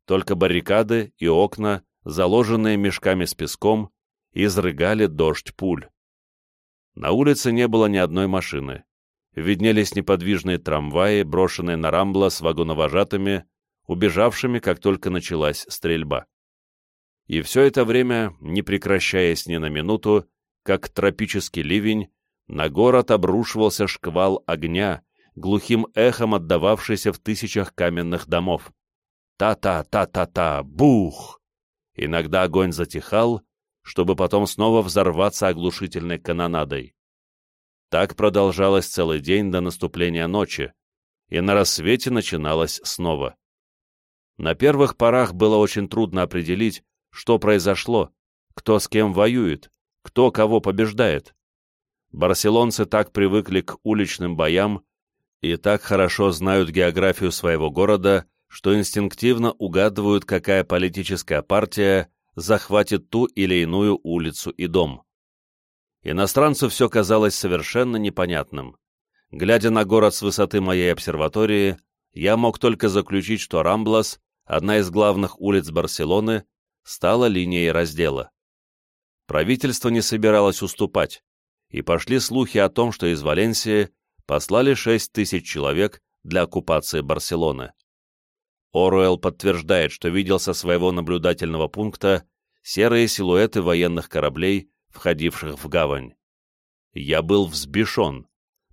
Только баррикады и окна, заложенные мешками с песком, изрыгали дождь пуль. На улице не было ни одной машины. Виднелись неподвижные трамваи, брошенные на рамбла с вагоновожатыми, убежавшими, как только началась стрельба. И все это время, не прекращаясь ни на минуту, как тропический ливень, на город обрушивался шквал огня, глухим эхом отдававшийся в тысячах каменных домов. Та-та-та-та-та, бух! Иногда огонь затихал, чтобы потом снова взорваться оглушительной канонадой. Так продолжалось целый день до наступления ночи, и на рассвете начиналось снова. На первых порах было очень трудно определить, что произошло, кто с кем воюет, кто кого побеждает. Барселонцы так привыкли к уличным боям и так хорошо знают географию своего города, что инстинктивно угадывают, какая политическая партия захватит ту или иную улицу и дом. Иностранцу все казалось совершенно непонятным. Глядя на город с высоты моей обсерватории, я мог только заключить, что Рамблас, одна из главных улиц Барселоны, стала линией раздела. Правительство не собиралось уступать, и пошли слухи о том, что из Валенсии послали 6 тысяч человек для оккупации Барселоны. Оруэлл подтверждает, что видел со своего наблюдательного пункта серые силуэты военных кораблей, входивших в гавань. Я был взбешен.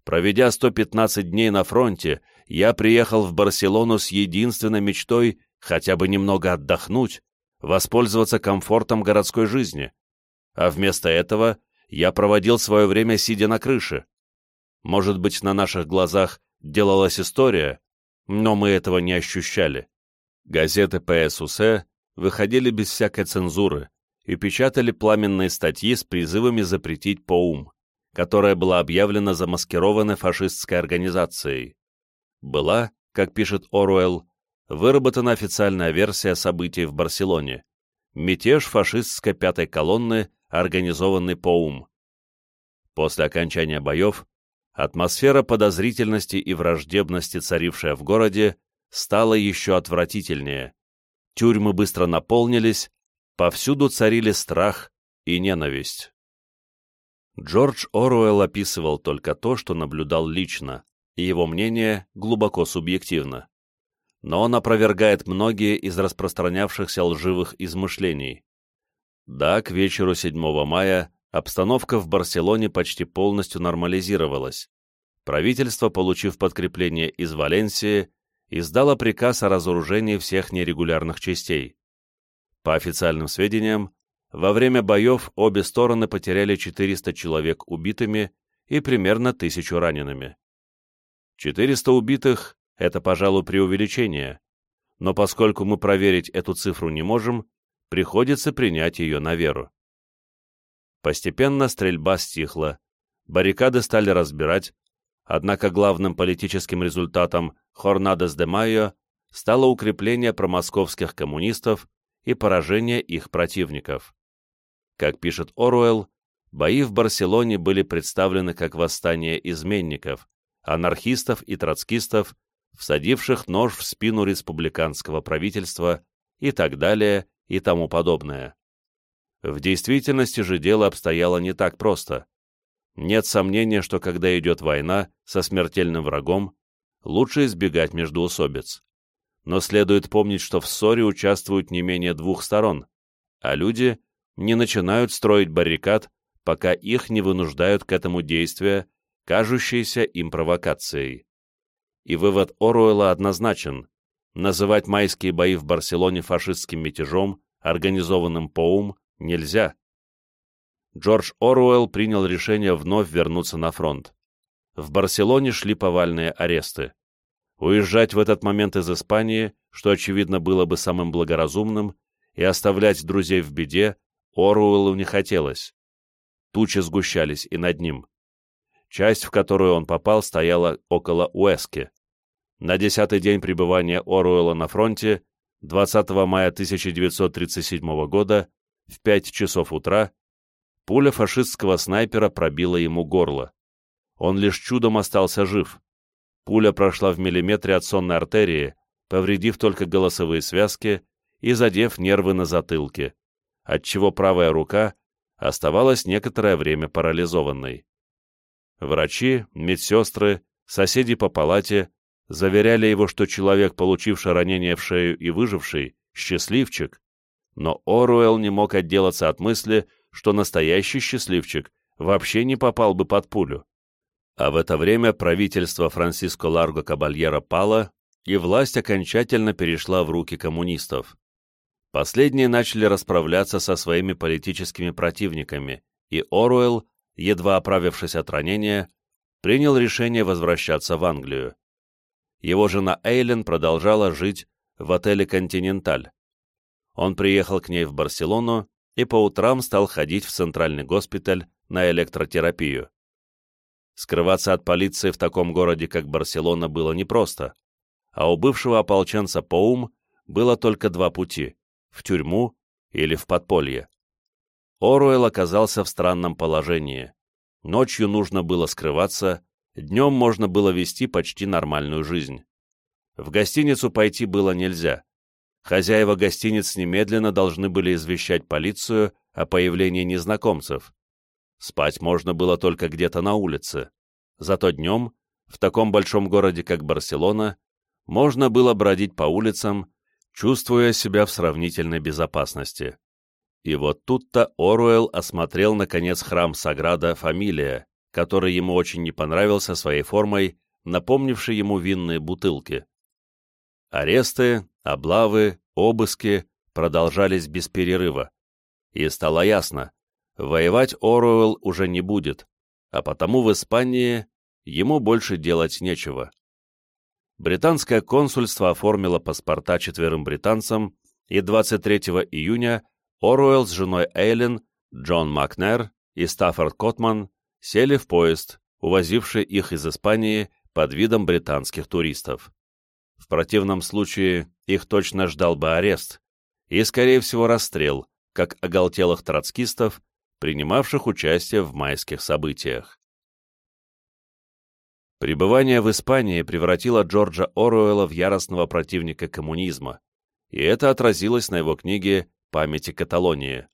Проведя 115 дней на фронте, я приехал в Барселону с единственной мечтой хотя бы немного отдохнуть, воспользоваться комфортом городской жизни. А вместо этого я проводил свое время, сидя на крыше. Может быть, на наших глазах делалась история, но мы этого не ощущали. Газеты ПСУС выходили без всякой цензуры, и печатали пламенные статьи с призывами запретить ПОУМ, которая была объявлена замаскированной фашистской организацией. Была, как пишет Оруэлл, выработана официальная версия событий в Барселоне – мятеж фашистской пятой колонны, организованный ПОУМ. После окончания боев атмосфера подозрительности и враждебности, царившая в городе, стала еще отвратительнее. Тюрьмы быстро наполнились, Повсюду царили страх и ненависть. Джордж Оруэлл описывал только то, что наблюдал лично, и его мнение глубоко субъективно. Но он опровергает многие из распространявшихся лживых измышлений. Да, к вечеру 7 мая обстановка в Барселоне почти полностью нормализировалась. Правительство, получив подкрепление из Валенсии, издало приказ о разоружении всех нерегулярных частей. По официальным сведениям, во время боев обе стороны потеряли 400 человек убитыми и примерно 1000 ранеными. 400 убитых – это, пожалуй, преувеличение, но поскольку мы проверить эту цифру не можем, приходится принять ее на веру. Постепенно стрельба стихла, баррикады стали разбирать, однако главным политическим результатом Хорнадес де Майо стало укрепление промосковских коммунистов и поражение их противников. Как пишет Оруэлл, бои в Барселоне были представлены как восстание изменников, анархистов и троцкистов, всадивших нож в спину республиканского правительства и так далее и тому подобное. В действительности же дело обстояло не так просто. Нет сомнения, что когда идет война со смертельным врагом, лучше избегать междоусобиц. Но следует помнить, что в ссоре участвуют не менее двух сторон, а люди не начинают строить баррикад, пока их не вынуждают к этому действия, кажущиеся им провокацией. И вывод Оруэлла однозначен. Называть майские бои в Барселоне фашистским мятежом, организованным ПОУМ, нельзя. Джордж Оруэлл принял решение вновь вернуться на фронт. В Барселоне шли повальные аресты. Уезжать в этот момент из Испании, что, очевидно, было бы самым благоразумным, и оставлять друзей в беде, Оруэллу не хотелось. Тучи сгущались и над ним. Часть, в которую он попал, стояла около Уэски. На десятый день пребывания Оруэлла на фронте, 20 мая 1937 года, в 5 часов утра, пуля фашистского снайпера пробила ему горло. Он лишь чудом остался жив. Пуля прошла в миллиметре от сонной артерии, повредив только голосовые связки и задев нервы на затылке, отчего правая рука оставалась некоторое время парализованной. Врачи, медсестры, соседи по палате заверяли его, что человек, получивший ранение в шею и выживший, счастливчик, но Оруэлл не мог отделаться от мысли, что настоящий счастливчик вообще не попал бы под пулю. А в это время правительство Франсиско Ларго Кабальера пало, и власть окончательно перешла в руки коммунистов. Последние начали расправляться со своими политическими противниками, и Оруэлл, едва оправившись от ранения, принял решение возвращаться в Англию. Его жена Эйлен продолжала жить в отеле «Континенталь». Он приехал к ней в Барселону и по утрам стал ходить в центральный госпиталь на электротерапию. Скрываться от полиции в таком городе, как Барселона, было непросто, а у бывшего ополченца Поум было только два пути — в тюрьму или в подполье. Оруэлл оказался в странном положении. Ночью нужно было скрываться, днем можно было вести почти нормальную жизнь. В гостиницу пойти было нельзя. Хозяева гостиниц немедленно должны были извещать полицию о появлении незнакомцев. Спать можно было только где-то на улице. Зато днем, в таком большом городе, как Барселона, можно было бродить по улицам, чувствуя себя в сравнительной безопасности. И вот тут-то Оруэлл осмотрел, наконец, храм Саграда Фамилия, который ему очень не понравился своей формой, напомнившей ему винные бутылки. Аресты, облавы, обыски продолжались без перерыва. И стало ясно, Воевать Оруэлл уже не будет, а потому в Испании ему больше делать нечего. Британское консульство оформило паспорта четверым британцам, и 23 июня Оруэлл с женой Эйлен, Джон Макнер и Стаффорд Котман сели в поезд, увозивший их из Испании под видом британских туристов. В противном случае их точно ждал бы арест и, скорее всего, расстрел, как оголтелых троцкистов, принимавших участие в майских событиях. Пребывание в Испании превратило Джорджа Оруэлла в яростного противника коммунизма, и это отразилось на его книге «Памяти Каталонии».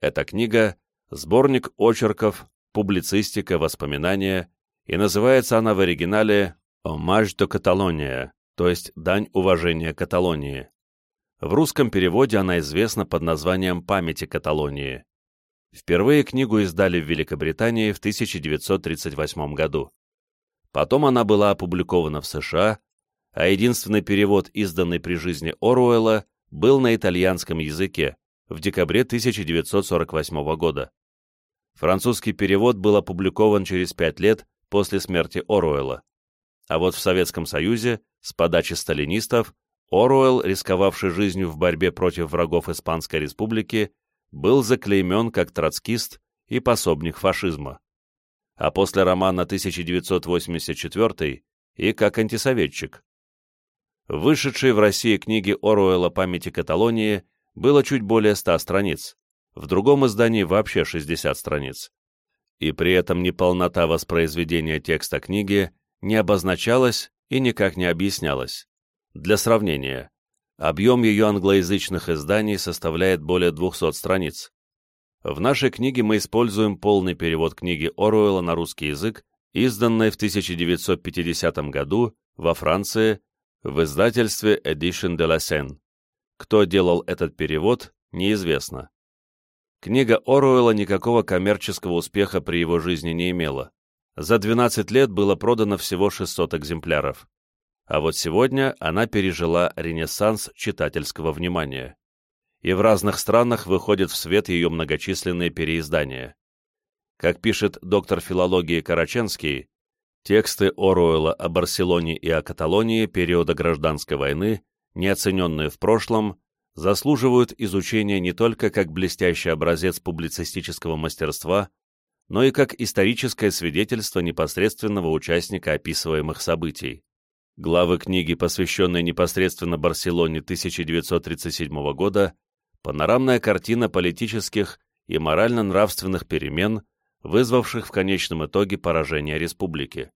Эта книга — сборник очерков, публицистика, воспоминания, и называется она в оригинале «Омаж до Каталония», то есть «Дань уважения Каталонии». В русском переводе она известна под названием «Памяти Каталонии». Впервые книгу издали в Великобритании в 1938 году. Потом она была опубликована в США, а единственный перевод, изданный при жизни Оруэлла, был на итальянском языке в декабре 1948 года. Французский перевод был опубликован через пять лет после смерти Оруэлла. А вот в Советском Союзе, с подачи сталинистов, Оруэлл, рисковавший жизнью в борьбе против врагов Испанской Республики, был заклеймен как троцкист и пособник фашизма, а после романа 1984 и как антисоветчик. Вышедшей в России книги Оруэлла «Памяти Каталонии» было чуть более ста страниц, в другом издании вообще 60 страниц. И при этом неполнота воспроизведения текста книги не обозначалась и никак не объяснялась. Для сравнения, объем ее англоязычных изданий составляет более 200 страниц. В нашей книге мы используем полный перевод книги Оруэлла на русский язык, изданной в 1950 году во Франции в издательстве Edition de la Seine. Кто делал этот перевод, неизвестно. Книга Оруэлла никакого коммерческого успеха при его жизни не имела. За 12 лет было продано всего 600 экземпляров. А вот сегодня она пережила ренессанс читательского внимания. И в разных странах выходят в свет ее многочисленные переиздания. Как пишет доктор филологии Караченский, тексты Оруэлла о Барселоне и о Каталонии периода гражданской войны, неоцененные в прошлом, заслуживают изучения не только как блестящий образец публицистического мастерства, но и как историческое свидетельство непосредственного участника описываемых событий. Главы книги, посвященные непосредственно Барселоне 1937 года, панорамная картина политических и морально-нравственных перемен, вызвавших в конечном итоге поражение республики.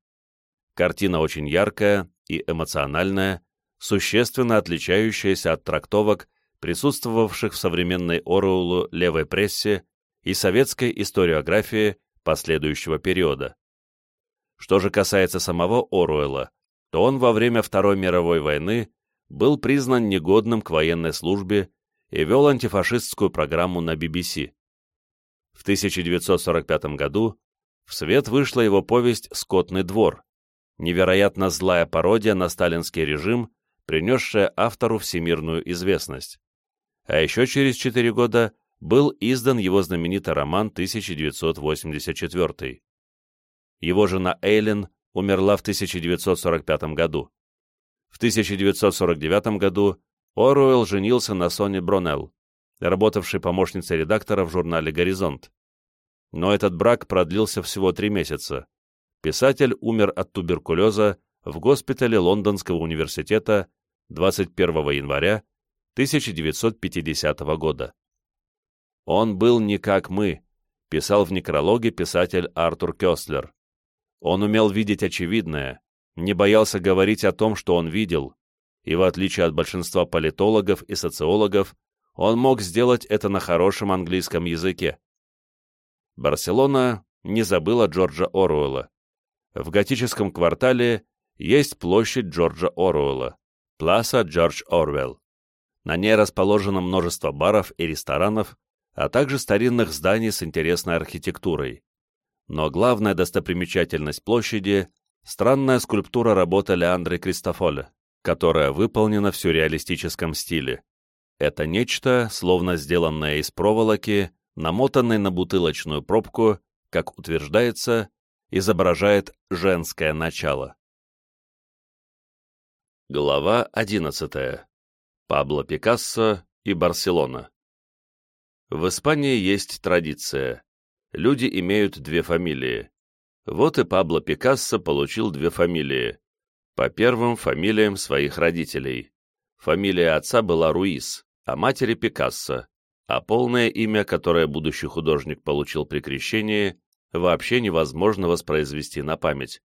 Картина очень яркая и эмоциональная, существенно отличающаяся от трактовок, присутствовавших в современной Оруэллу левой прессе и советской историографии последующего периода. Что же касается самого Оруэлла, то он во время Второй мировой войны был признан негодным к военной службе и вел антифашистскую программу на BBC. В 1945 году в свет вышла его повесть «Скотный двор», невероятно злая пародия на сталинский режим, принесшая автору всемирную известность а еще через четыре года был издан его знаменитый роман 1984. Его жена Эйлин умерла в 1945 году. В 1949 году Оруэлл женился на Соне Бронелл, работавшей помощницей редактора в журнале «Горизонт». Но этот брак продлился всего три месяца. Писатель умер от туберкулеза в госпитале Лондонского университета 21 января 1950 года. «Он был не как мы», — писал в некрологе писатель Артур Кёстлер. Он умел видеть очевидное, не боялся говорить о том, что он видел, и в отличие от большинства политологов и социологов, он мог сделать это на хорошем английском языке. Барселона не забыла Джорджа Оруэлла. В готическом квартале есть площадь Джорджа Оруэлла, Пласа Джордж Орвелл. На ней расположено множество баров и ресторанов, а также старинных зданий с интересной архитектурой. Но главная достопримечательность площади — странная скульптура работы Леандры Кристофоля, которая выполнена в сюрреалистическом стиле. Это нечто, словно сделанное из проволоки, намотанной на бутылочную пробку, как утверждается, изображает женское начало. Глава одиннадцатая Пабло Пикассо и Барселона. В Испании есть традиция. Люди имеют две фамилии. Вот и Пабло Пикассо получил две фамилии. По первым фамилиям своих родителей. Фамилия отца была Руис, а матери Пикассо, а полное имя, которое будущий художник получил при крещении, вообще невозможно воспроизвести на память.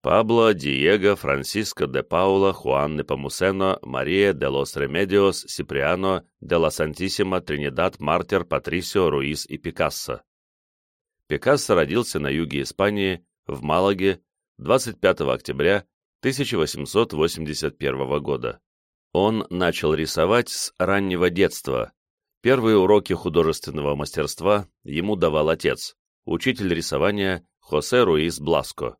Пабло, Диего, Франсиско де Паула, Хуан Непомусено, Мария де лос Ремедиос, Сиприано, де ла Сантисима, Тринидад, Мартир, Патрисио, Руис и Пикассо. Пикассо родился на юге Испании, в Малаге, 25 октября 1881 года. Он начал рисовать с раннего детства. Первые уроки художественного мастерства ему давал отец, учитель рисования Хосе Руис Бласко.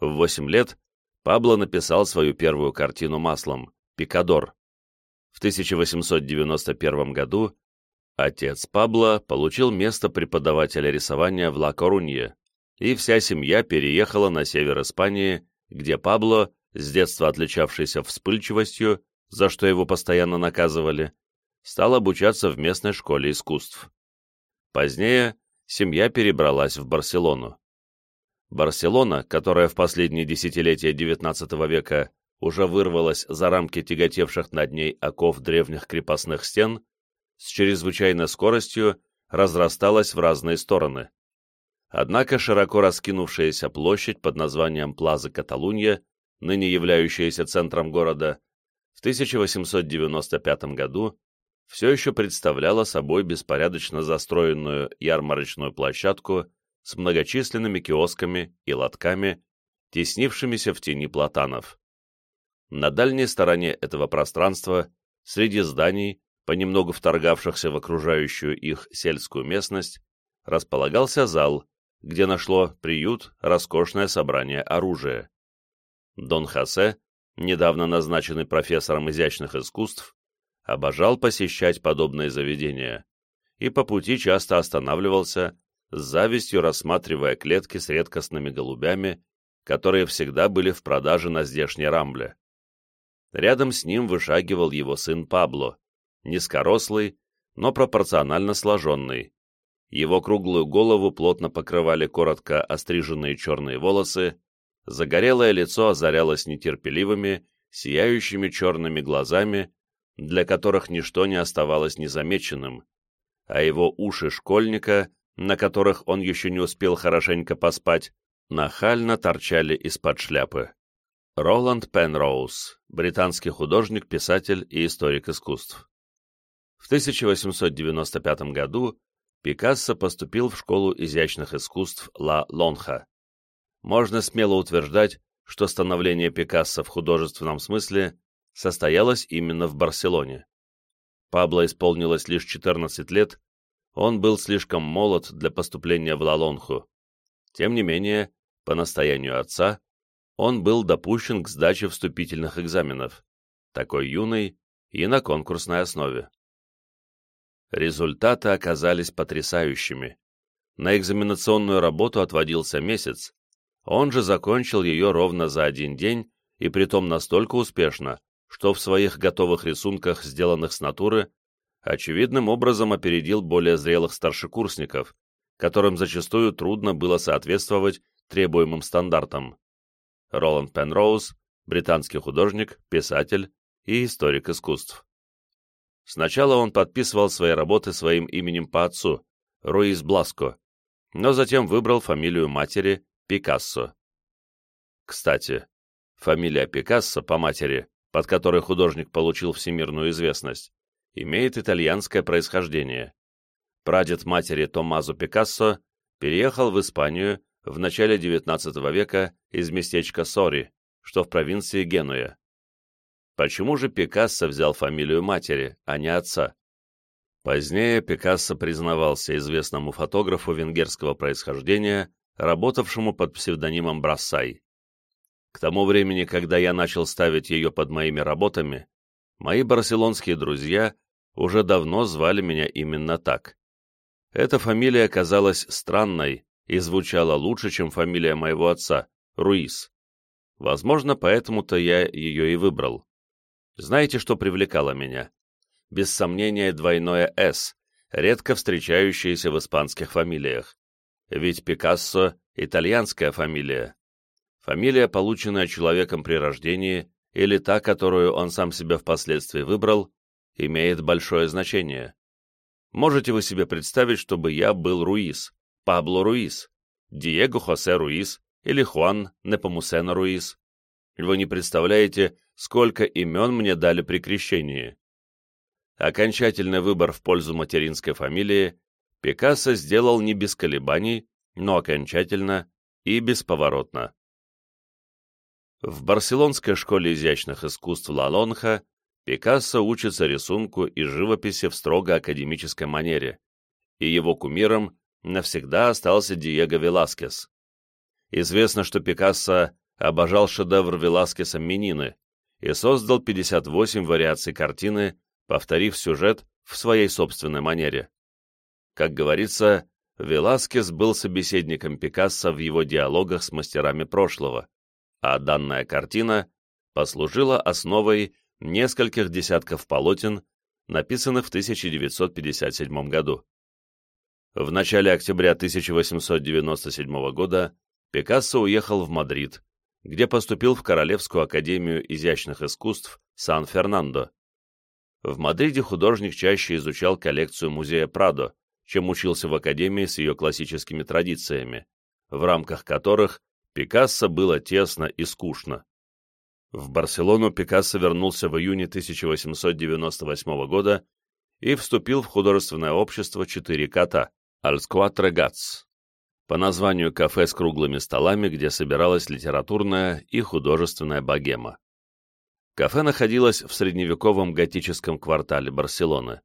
В 8 лет Пабло написал свою первую картину маслом «Пикадор». В 1891 году отец Пабло получил место преподавателя рисования в Ла-Корунье, и вся семья переехала на север Испании, где Пабло, с детства отличавшийся вспыльчивостью, за что его постоянно наказывали, стал обучаться в местной школе искусств. Позднее семья перебралась в Барселону. Барселона, которая в последние десятилетия XIX века уже вырвалась за рамки тяготевших над ней оков древних крепостных стен, с чрезвычайной скоростью разрасталась в разные стороны. Однако широко раскинувшаяся площадь под названием Плаза Каталунья, ныне являющаяся центром города, в 1895 году все еще представляла собой беспорядочно застроенную ярмарочную площадку с многочисленными киосками и лотками, теснившимися в тени платанов. На дальней стороне этого пространства, среди зданий, понемногу вторгавшихся в окружающую их сельскую местность, располагался зал, где нашло приют роскошное собрание оружия. Дон Хосе, недавно назначенный профессором изящных искусств, обожал посещать подобные заведения и по пути часто останавливался, с завистью рассматривая клетки с редкостными голубями, которые всегда были в продаже на здешней Рамбле. Рядом с ним вышагивал его сын Пабло, низкорослый, но пропорционально сложенный. Его круглую голову плотно покрывали коротко остриженные черные волосы, загорелое лицо озарялось нетерпеливыми, сияющими черными глазами, для которых ничто не оставалось незамеченным, а его уши школьника, на которых он еще не успел хорошенько поспать, нахально торчали из-под шляпы. Роланд Пенроуз, британский художник, писатель и историк искусств. В 1895 году Пикассо поступил в школу изящных искусств Ла Лонха. Можно смело утверждать, что становление Пикассо в художественном смысле состоялось именно в Барселоне. Пабло исполнилось лишь 14 лет, он был слишком молод для поступления в Лалонху. Тем не менее, по настоянию отца, он был допущен к сдаче вступительных экзаменов, такой юный и на конкурсной основе. Результаты оказались потрясающими. На экзаменационную работу отводился месяц, он же закончил ее ровно за один день и притом настолько успешно, что в своих готовых рисунках, сделанных с натуры, очевидным образом опередил более зрелых старшекурсников, которым зачастую трудно было соответствовать требуемым стандартам. Роланд Пенроуз, британский художник, писатель и историк искусств. Сначала он подписывал свои работы своим именем по отцу, Руис Бласко, но затем выбрал фамилию матери Пикассо. Кстати, фамилия Пикассо по матери под которой художник получил всемирную известность, имеет итальянское происхождение. Прадед матери Томазо Пикассо переехал в Испанию в начале XIX века из местечка Сори, что в провинции Генуя. Почему же Пикассо взял фамилию матери, а не отца? Позднее Пикассо признавался известному фотографу венгерского происхождения, работавшему под псевдонимом Брассай. К тому времени, когда я начал ставить ее под моими работами, мои барселонские друзья уже давно звали меня именно так. Эта фамилия казалась странной и звучала лучше, чем фамилия моего отца, Руис. Возможно, поэтому-то я ее и выбрал. Знаете, что привлекало меня? Без сомнения, двойное «С», редко встречающееся в испанских фамилиях. Ведь Пикассо — итальянская фамилия. Фамилия, полученная человеком при рождении, или та, которую он сам себе впоследствии выбрал, имеет большое значение. Можете вы себе представить, чтобы я был Руис, Пабло Руис, Диего Хосе Руис или Хуан Непомусена Руис? Вы не представляете, сколько имен мне дали при крещении. Окончательный выбор в пользу материнской фамилии Пикассо сделал не без колебаний, но окончательно и бесповоротно. В Барселонской школе изящных искусств Ла Лонха Пикассо учится рисунку и живописи в строго академической манере, и его кумиром навсегда остался Диего Веласкес. Известно, что Пикассо обожал шедевр Веласкеса «Менины» и создал 58 вариаций картины, повторив сюжет в своей собственной манере. Как говорится, Веласкес был собеседником Пикассо в его диалогах с мастерами прошлого а данная картина послужила основой нескольких десятков полотен, написанных в 1957 году. В начале октября 1897 года Пикассо уехал в Мадрид, где поступил в Королевскую академию изящных искусств Сан-Фернандо. В Мадриде художник чаще изучал коллекцию музея Прадо, чем учился в академии с ее классическими традициями, в рамках которых Пикассо было тесно и скучно. В Барселону Пикассо вернулся в июне 1898 года и вступил в художественное общество «Четыре кота» «Альскуатре Гатс» по названию кафе с круглыми столами, где собиралась литературная и художественная богема. Кафе находилось в средневековом готическом квартале Барселоны.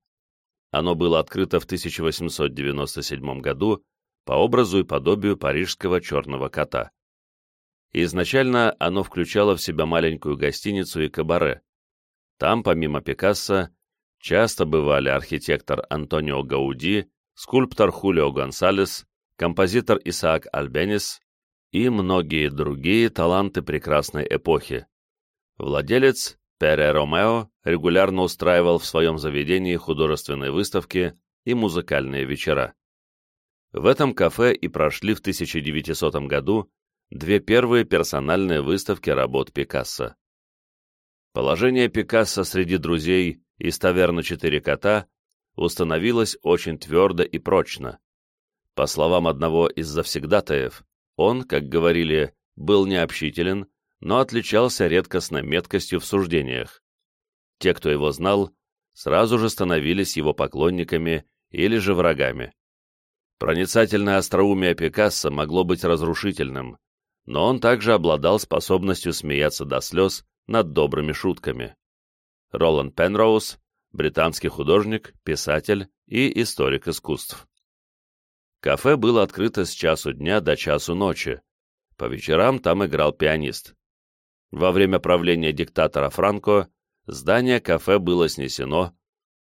Оно было открыто в 1897 году по образу и подобию парижского черного кота. Изначально оно включало в себя маленькую гостиницу и кабаре. Там, помимо Пикассо, часто бывали архитектор Антонио Гауди, скульптор Хулио Гонсалес, композитор Исаак Альбенис и многие другие таланты прекрасной эпохи. Владелец Пере Ромео регулярно устраивал в своем заведении художественные выставки и музыкальные вечера. В этом кафе и прошли в 1900 году две первые персональные выставки работ Пикассо. Положение Пикассо среди друзей из таверны «Четыре кота» установилось очень твердо и прочно. По словам одного из завсегдатаев, он, как говорили, был необщителен, но отличался редкостной меткостью в суждениях. Те, кто его знал, сразу же становились его поклонниками или же врагами. Проницательное остроумие Пикассо могло быть разрушительным, но он также обладал способностью смеяться до слез над добрыми шутками. Роланд Пенроуз – британский художник, писатель и историк искусств. Кафе было открыто с часу дня до часу ночи. По вечерам там играл пианист. Во время правления диктатора Франко здание кафе было снесено,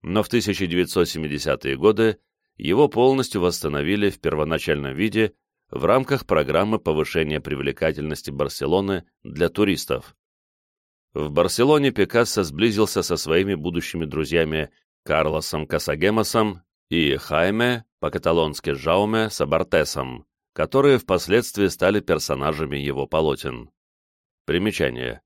но в 1970-е годы его полностью восстановили в первоначальном виде в рамках программы повышения привлекательности Барселоны для туристов. В Барселоне Пикассо сблизился со своими будущими друзьями Карлосом Касагемосом и Хайме, по-каталонски Жауме, Сабартесом, которые впоследствии стали персонажами его полотен. Примечание.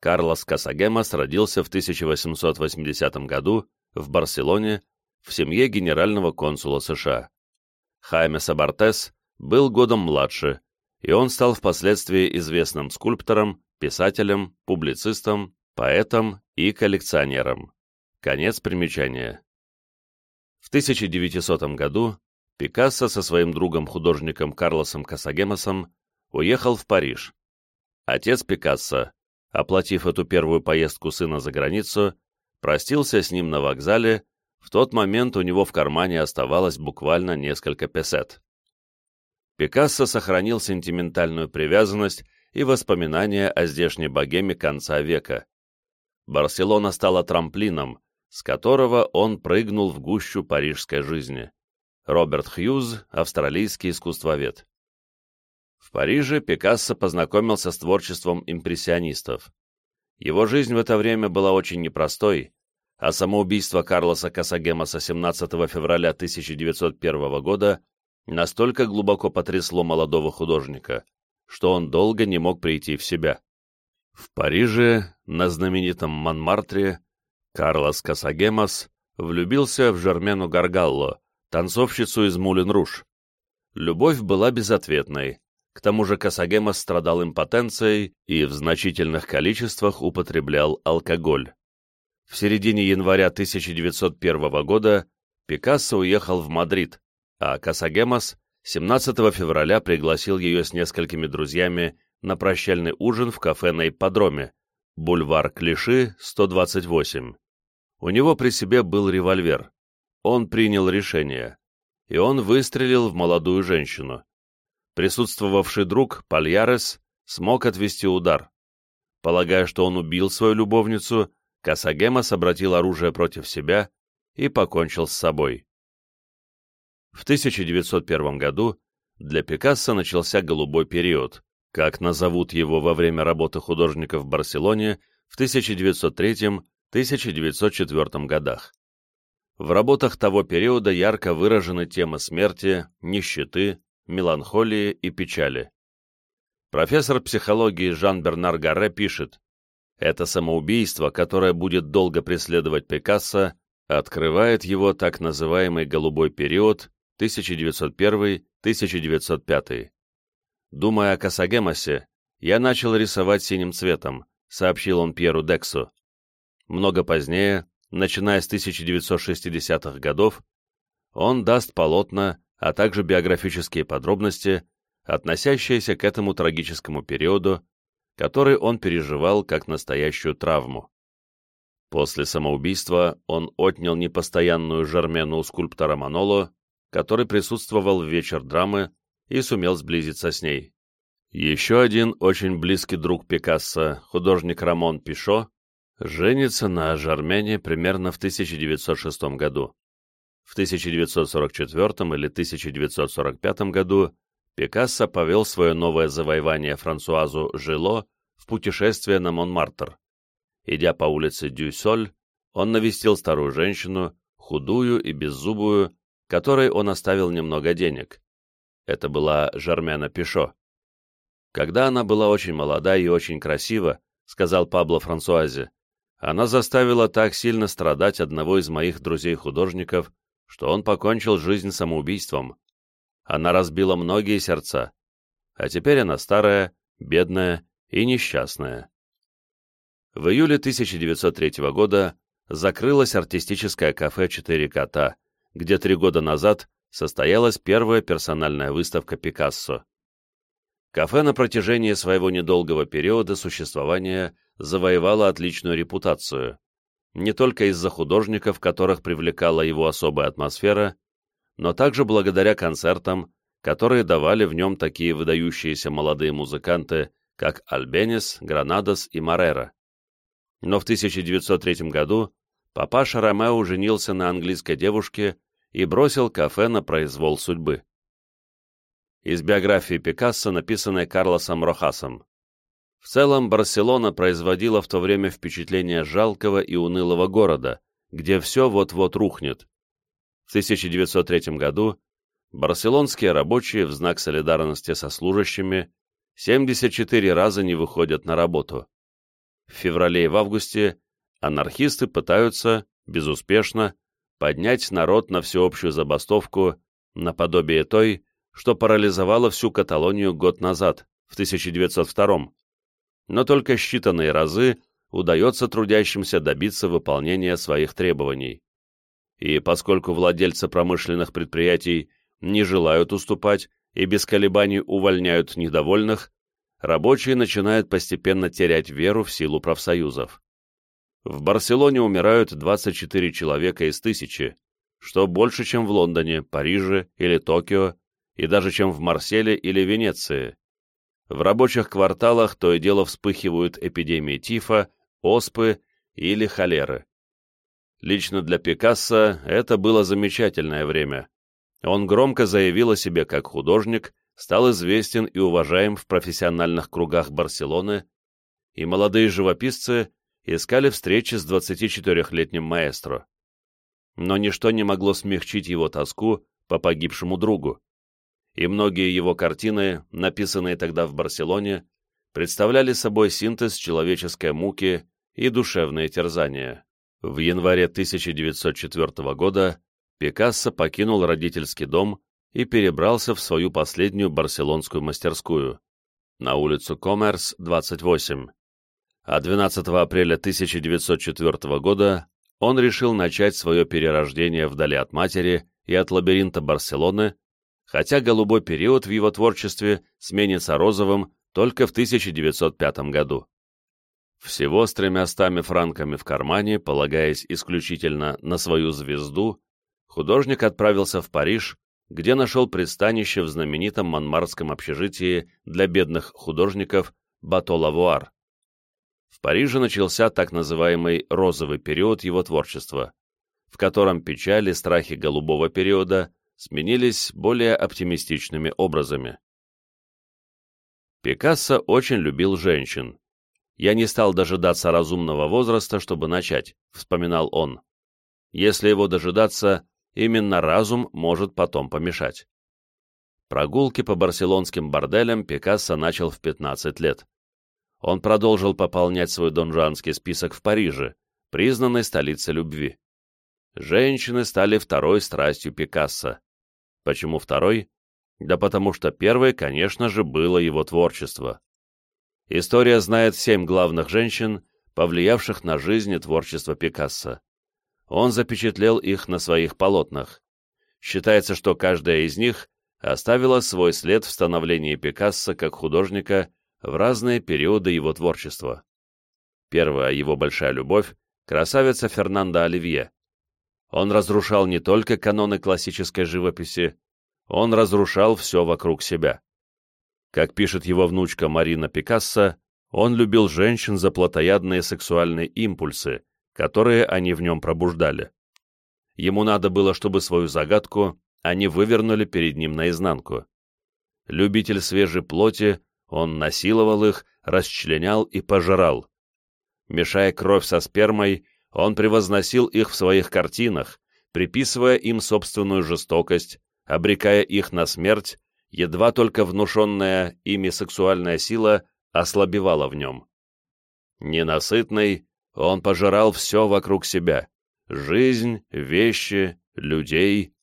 Карлос Касагемос родился в 1880 году в Барселоне в семье генерального консула США. Хайме Сабартес был годом младше, и он стал впоследствии известным скульптором, писателем, публицистом, поэтом и коллекционером. Конец примечания. В 1900 году Пикассо со своим другом-художником Карлосом Касагемосом уехал в Париж, Отец Пикассо, оплатив эту первую поездку сына за границу, простился с ним на вокзале, в тот момент у него в кармане оставалось буквально несколько песет. Пикассо сохранил сентиментальную привязанность и воспоминания о здешней богеме конца века. Барселона стала трамплином, с которого он прыгнул в гущу парижской жизни. Роберт Хьюз, австралийский искусствовед. В Париже Пикассо познакомился с творчеством импрессионистов. Его жизнь в это время была очень непростой, а самоубийство Карлоса Касагемаса 17 февраля 1901 года настолько глубоко потрясло молодого художника, что он долго не мог прийти в себя. В Париже, на знаменитом Монмартре, Карлос Касагемас влюбился в Жермену Гаргалло, танцовщицу из Мулен-Руш. Любовь была безответной, к тому же Касагема страдал импотенцией и в значительных количествах употреблял алкоголь. В середине января 1901 года Пикассо уехал в Мадрид, а Касагемас 17 февраля пригласил ее с несколькими друзьями на прощальный ужин в кафе на ипподроме, бульвар Клиши, 128. У него при себе был револьвер. Он принял решение, и он выстрелил в молодую женщину. Присутствовавший друг, Пальярес, смог отвести удар. Полагая, что он убил свою любовницу, Касагемас обратил оружие против себя и покончил с собой. В 1901 году для Пикассо начался «голубой период», как назовут его во время работы художника в Барселоне в 1903-1904 годах. В работах того периода ярко выражены темы смерти, нищеты, меланхолии и печали. Профессор психологии Жан-Бернар Гарре пишет, «Это самоубийство, которое будет долго преследовать Пикассо, открывает его так называемый «голубой период» 1901-1905. Думая о Касагемосе, я начал рисовать синим цветом, сообщил он Пьеру Дексу. Много позднее, начиная с 1960-х годов, он даст полотна, а также биографические подробности, относящиеся к этому трагическому периоду, который он переживал как настоящую травму. После самоубийства он отнял непостоянную Жермену у скульптора Маноло, который присутствовал в вечер драмы и сумел сблизиться с ней. Еще один очень близкий друг Пикассо, художник Рамон Пишо, женится на Жармене примерно в 1906 году. В 1944 или 1945 году Пикассо повел свое новое завоевание Франсуазу Жило в путешествие на Монмартр. Идя по улице Дюйсоль, он навестил старую женщину, худую и беззубую, которой он оставил немного денег. Это была Жармена Пишо. Когда она была очень молода и очень красива, сказал Пабло Франсуазе, она заставила так сильно страдать одного из моих друзей-художников, что он покончил жизнь самоубийством. Она разбила многие сердца. А теперь она старая, бедная и несчастная. В июле 1903 года закрылось артистическое кафе «Четыре кота», где три года назад состоялась первая персональная выставка Пикассо. Кафе на протяжении своего недолгого периода существования завоевало отличную репутацию, не только из-за художников, которых привлекала его особая атмосфера, но также благодаря концертам, которые давали в нем такие выдающиеся молодые музыканты, как Альбенис, Гранадос и Марера. Но в 1903 году папаша Ромео женился на английской девушке и бросил кафе на произвол судьбы. Из биографии Пикассо, написанной Карлосом Рохасом. В целом, Барселона производила в то время впечатление жалкого и унылого города, где все вот-вот рухнет, в 1903 году барселонские рабочие в знак солидарности со служащими 74 раза не выходят на работу. В феврале и в августе анархисты пытаются, безуспешно, поднять народ на всеобщую забастовку наподобие той, что парализовала всю Каталонию год назад, в 1902 но только считанные разы удается трудящимся добиться выполнения своих требований и поскольку владельцы промышленных предприятий не желают уступать и без колебаний увольняют недовольных, рабочие начинают постепенно терять веру в силу профсоюзов. В Барселоне умирают 24 человека из тысячи, что больше, чем в Лондоне, Париже или Токио, и даже чем в Марселе или Венеции. В рабочих кварталах то и дело вспыхивают эпидемии тифа, оспы или холеры. Лично для Пикассо это было замечательное время. Он громко заявил о себе как художник, стал известен и уважаем в профессиональных кругах Барселоны, и молодые живописцы искали встречи с 24-летним маэстро. Но ничто не могло смягчить его тоску по погибшему другу, и многие его картины, написанные тогда в Барселоне, представляли собой синтез человеческой муки и душевные терзания. В январе 1904 года Пикассо покинул родительский дом и перебрался в свою последнюю барселонскую мастерскую на улицу Коммерс, 28. А 12 апреля 1904 года он решил начать свое перерождение вдали от матери и от лабиринта Барселоны, хотя голубой период в его творчестве сменится розовым только в 1905 году. Всего с тремястами франками в кармане, полагаясь исключительно на свою звезду, художник отправился в Париж, где нашел пристанище в знаменитом Монмарском общежитии для бедных художников Бато-Лавуар. В Париже начался так называемый «розовый период» его творчества, в котором печали страхи голубого периода сменились более оптимистичными образами. Пикассо очень любил женщин, я не стал дожидаться разумного возраста, чтобы начать, вспоминал он. Если его дожидаться, именно разум может потом помешать. Прогулки по барселонским борделям Пикассо начал в 15 лет. Он продолжил пополнять свой донжанский список в Париже, признанной столицей любви. Женщины стали второй страстью Пикассо. Почему второй? Да потому что первой, конечно же, было его творчество. История знает семь главных женщин, повлиявших на жизнь и творчество Пикассо. Он запечатлел их на своих полотнах. Считается, что каждая из них оставила свой след в становлении Пикассо как художника в разные периоды его творчества. Первая его большая любовь — красавица Фернандо Оливье. Он разрушал не только каноны классической живописи, он разрушал все вокруг себя. Как пишет его внучка Марина Пикассо, он любил женщин за плотоядные сексуальные импульсы, которые они в нем пробуждали. Ему надо было, чтобы свою загадку они вывернули перед ним наизнанку. Любитель свежей плоти, он насиловал их, расчленял и пожирал. Мешая кровь со спермой, он превозносил их в своих картинах, приписывая им собственную жестокость, обрекая их на смерть, едва только внушенная ими сексуальная сила ослабевала в нем. Ненасытный, он пожирал все вокруг себя — жизнь, вещи, людей,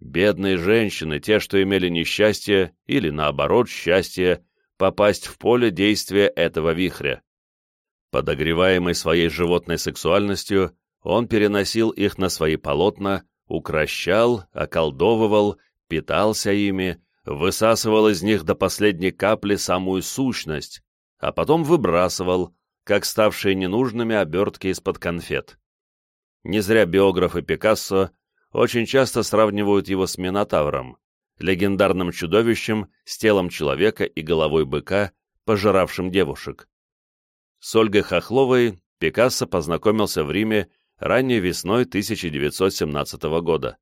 бедные женщины, те, что имели несчастье или, наоборот, счастье, попасть в поле действия этого вихря. Подогреваемый своей животной сексуальностью, он переносил их на свои полотна, укращал, околдовывал, питался ими, высасывал из них до последней капли самую сущность, а потом выбрасывал, как ставшие ненужными обертки из-под конфет. Не зря биографы Пикассо очень часто сравнивают его с Минотавром, легендарным чудовищем с телом человека и головой быка, пожиравшим девушек. С Ольгой Хохловой Пикассо познакомился в Риме ранней весной 1917 года.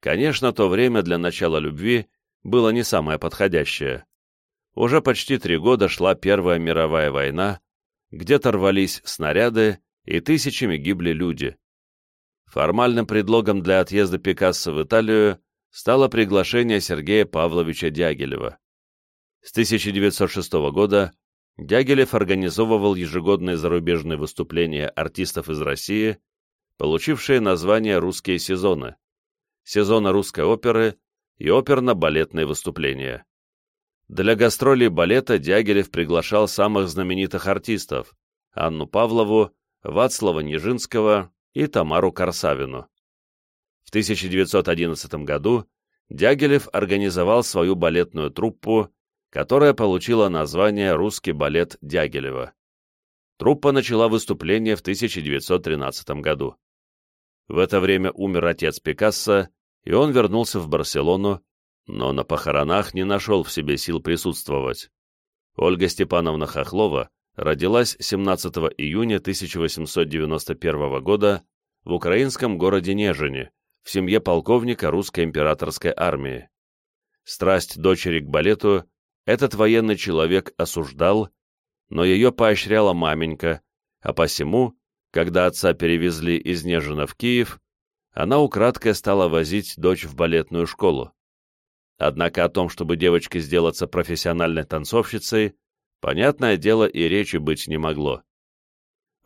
Конечно, то время для начала любви было не самое подходящее. Уже почти три года шла Первая мировая война, где-то рвались снаряды, и тысячами гибли люди. Формальным предлогом для отъезда Пикассо в Италию стало приглашение Сергея Павловича Дягилева. С 1906 года Дягилев организовывал ежегодные зарубежные выступления артистов из России, получившие название «Русские сезоны», сезона русской оперы и оперно-балетные выступления. Для гастролей балета Дягилев приглашал самых знаменитых артистов Анну Павлову, Вацлава Нижинского и Тамару Корсавину. В 1911 году Дягилев организовал свою балетную труппу, которая получила название «Русский балет Дягилева». Труппа начала выступление в 1913 году. В это время умер отец Пикассо, и он вернулся в Барселону, но на похоронах не нашел в себе сил присутствовать. Ольга Степановна Хохлова родилась 17 июня 1891 года в украинском городе Нежине, в семье полковника русской императорской армии. Страсть дочери к балету этот военный человек осуждал, но ее поощряла маменька, а посему, когда отца перевезли из Нежина в Киев, она украдкой стала возить дочь в балетную школу. Однако о том, чтобы девочке сделаться профессиональной танцовщицей, понятное дело и речи быть не могло.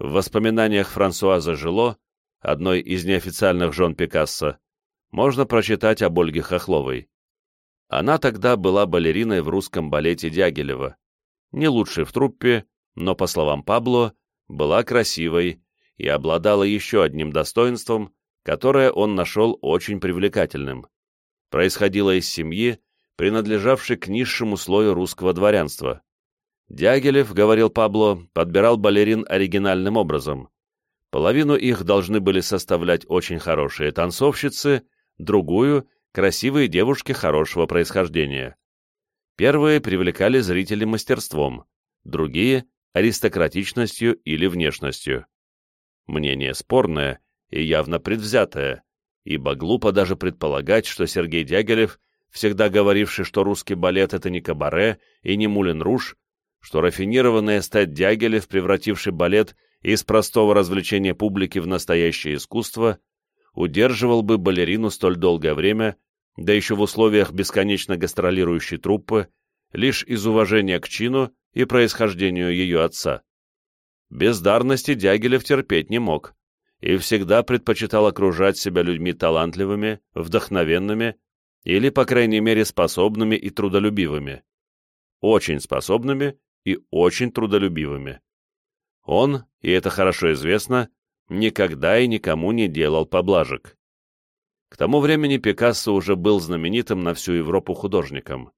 В воспоминаниях Франсуаза Жило, одной из неофициальных жен Пикассо, можно прочитать об Ольге Хохловой. Она тогда была балериной в русском балете Дягилева, не лучшей в труппе, но, по словам Пабло, была красивой и обладала еще одним достоинством, которое он нашел очень привлекательным. Происходило из семьи, принадлежавшей к низшему слою русского дворянства. Дягилев, говорил Пабло, подбирал балерин оригинальным образом. Половину их должны были составлять очень хорошие танцовщицы, другую — красивые девушки хорошего происхождения. Первые привлекали зрителей мастерством, другие — аристократичностью или внешностью. Мнение спорное — и явно предвзятое, ибо глупо даже предполагать, что Сергей Дягилев, всегда говоривший, что русский балет — это не кабаре и не Мулен Руж, что рафинированный эстет Дягилев, превративший балет из простого развлечения публики в настоящее искусство, удерживал бы балерину столь долгое время, да еще в условиях бесконечно гастролирующей труппы, лишь из уважения к чину и происхождению ее отца. Бездарности Дягилев терпеть не мог и всегда предпочитал окружать себя людьми талантливыми, вдохновенными, или, по крайней мере, способными и трудолюбивыми. Очень способными и очень трудолюбивыми. Он, и это хорошо известно, никогда и никому не делал поблажек. К тому времени Пикассо уже был знаменитым на всю Европу художником.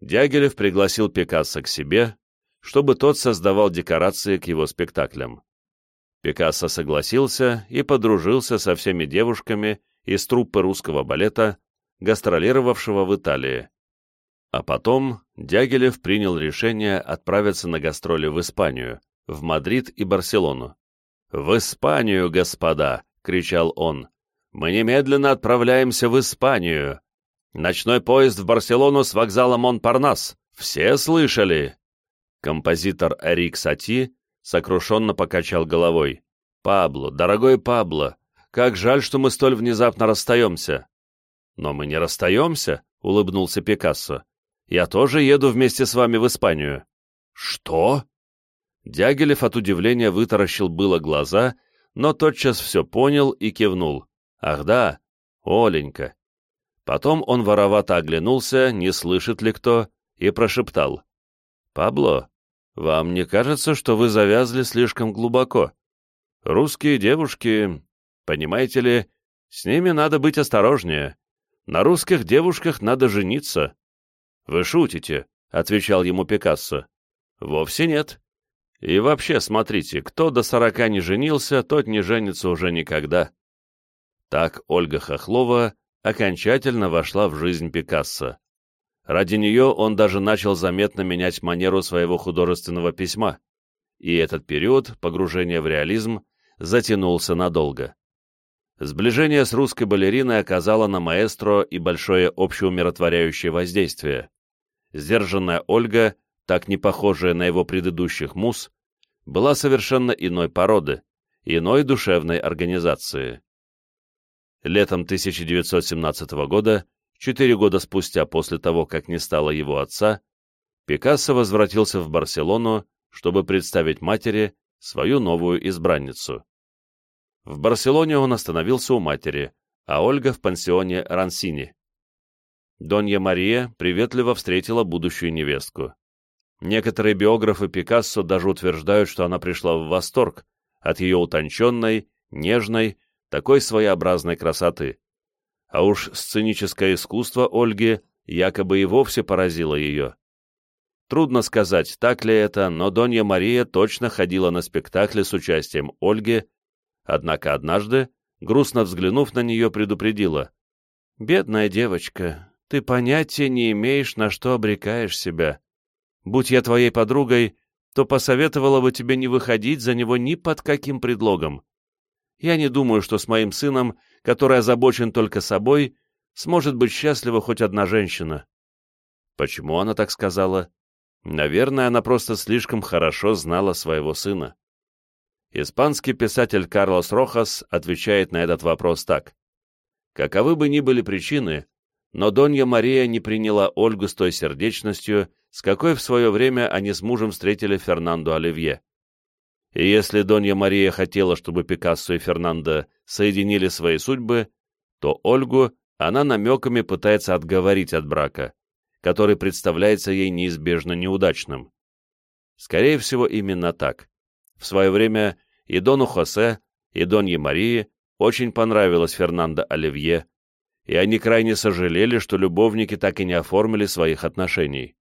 Дягилев пригласил Пикассо к себе, чтобы тот создавал декорации к его спектаклям. Пикассо согласился и подружился со всеми девушками из труппы русского балета, гастролировавшего в Италии. А потом Дягилев принял решение отправиться на гастроли в Испанию, в Мадрид и Барселону. «В Испанию, господа!» — кричал он. «Мы немедленно отправляемся в Испанию! Ночной поезд в Барселону с вокзала Монпарнас! Все слышали?» Композитор Эрик Сати сокрушенно покачал головой. «Пабло, дорогой Пабло, как жаль, что мы столь внезапно расстаемся!» «Но мы не расстаемся», — улыбнулся Пикассо. «Я тоже еду вместе с вами в Испанию». «Что?» Дягилев от удивления вытаращил было глаза, но тотчас все понял и кивнул. «Ах да, Оленька». Потом он воровато оглянулся, не слышит ли кто, и прошептал. «Пабло, вам не кажется, что вы завязли слишком глубоко? Русские девушки, понимаете ли, с ними надо быть осторожнее. На русских девушках надо жениться». «Вы шутите», — отвечал ему Пикассо. «Вовсе нет. И вообще, смотрите, кто до сорока не женился, тот не женится уже никогда. Так Ольга Хохлова окончательно вошла в жизнь Пикассо. Ради нее он даже начал заметно менять манеру своего художественного письма, и этот период погружения в реализм затянулся надолго. Сближение с русской балериной оказало на маэстро и большое общеумиротворяющее воздействие. Сдержанная Ольга так не похожая на его предыдущих муз, была совершенно иной породы, иной душевной организации. Летом 1917 года, четыре года спустя после того, как не стало его отца, Пикассо возвратился в Барселону, чтобы представить матери свою новую избранницу. В Барселоне он остановился у матери, а Ольга в пансионе Рансини. Донья Мария приветливо встретила будущую невестку. Некоторые биографы Пикассо даже утверждают, что она пришла в восторг от ее утонченной, нежной, такой своеобразной красоты. А уж сценическое искусство Ольги якобы и вовсе поразило ее. Трудно сказать, так ли это, но Донья Мария точно ходила на спектакли с участием Ольги, однако однажды, грустно взглянув на нее, предупредила. «Бедная девочка, ты понятия не имеешь, на что обрекаешь себя. Будь я твоей подругой, то посоветовала бы тебе не выходить за него ни под каким предлогом. Я не думаю, что с моим сыном, который озабочен только собой, сможет быть счастлива хоть одна женщина. Почему она так сказала? Наверное, она просто слишком хорошо знала своего сына. Испанский писатель Карлос Рохас отвечает на этот вопрос так. Каковы бы ни были причины, но Донья Мария не приняла Ольгу с той сердечностью, с какой в свое время они с мужем встретили Фернандо Оливье. И если Донья Мария хотела, чтобы Пикассо и Фернандо соединили свои судьбы, то Ольгу она намеками пытается отговорить от брака, который представляется ей неизбежно неудачным. Скорее всего, именно так. В свое время и Дону Хосе, и Донье Марии очень понравилось Фернандо Оливье, и они крайне сожалели, что любовники так и не оформили своих отношений.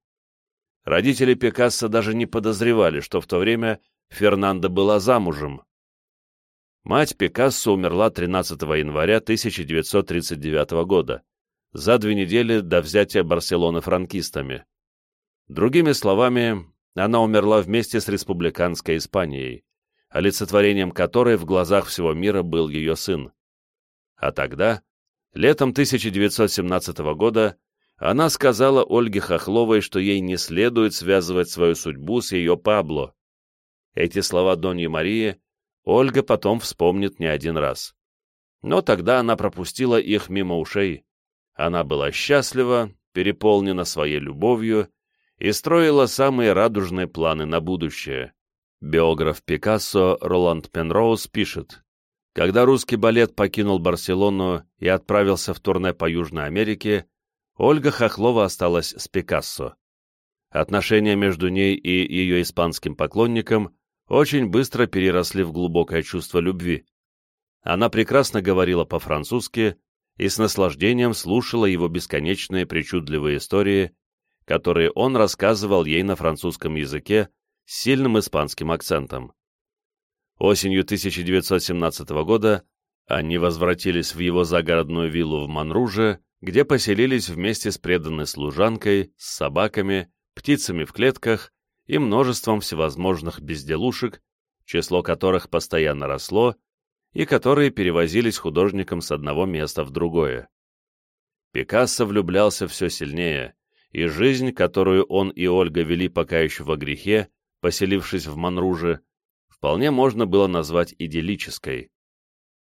Родители Пикассо даже не подозревали, что в то время Фернанда была замужем. Мать Пикассо умерла 13 января 1939 года, за две недели до взятия Барселоны франкистами. Другими словами, она умерла вместе с республиканской Испанией, олицетворением которой в глазах всего мира был ее сын. А тогда, летом 1917 года, она сказала Ольге Хохловой, что ей не следует связывать свою судьбу с ее Пабло. Эти слова Доньи Марии Ольга потом вспомнит не один раз. Но тогда она пропустила их мимо ушей. Она была счастлива, переполнена своей любовью и строила самые радужные планы на будущее. Биограф Пикассо Роланд Пенроуз пишет, «Когда русский балет покинул Барселону и отправился в турне по Южной Америке, Ольга Хохлова осталась с Пикассо. Отношения между ней и ее испанским поклонником очень быстро переросли в глубокое чувство любви. Она прекрасно говорила по-французски и с наслаждением слушала его бесконечные причудливые истории, которые он рассказывал ей на французском языке с сильным испанским акцентом. Осенью 1917 года они возвратились в его загородную виллу в Манруже, где поселились вместе с преданной служанкой, с собаками, птицами в клетках и множеством всевозможных безделушек, число которых постоянно росло, и которые перевозились художником с одного места в другое. Пикассо влюблялся все сильнее, и жизнь, которую он и Ольга вели пока еще во грехе, поселившись в Манруже, вполне можно было назвать идиллической.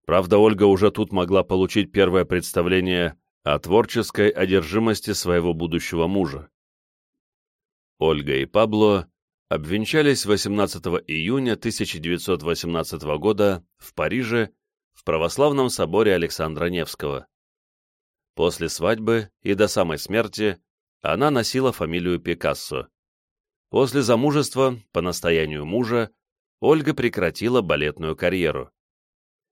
Правда, Ольга уже тут могла получить первое представление о творческой одержимости своего будущего мужа. Ольга и Пабло обвенчались 18 июня 1918 года в Париже в православном соборе Александра Невского. После свадьбы и до самой смерти она носила фамилию Пикассо. После замужества, по настоянию мужа, Ольга прекратила балетную карьеру.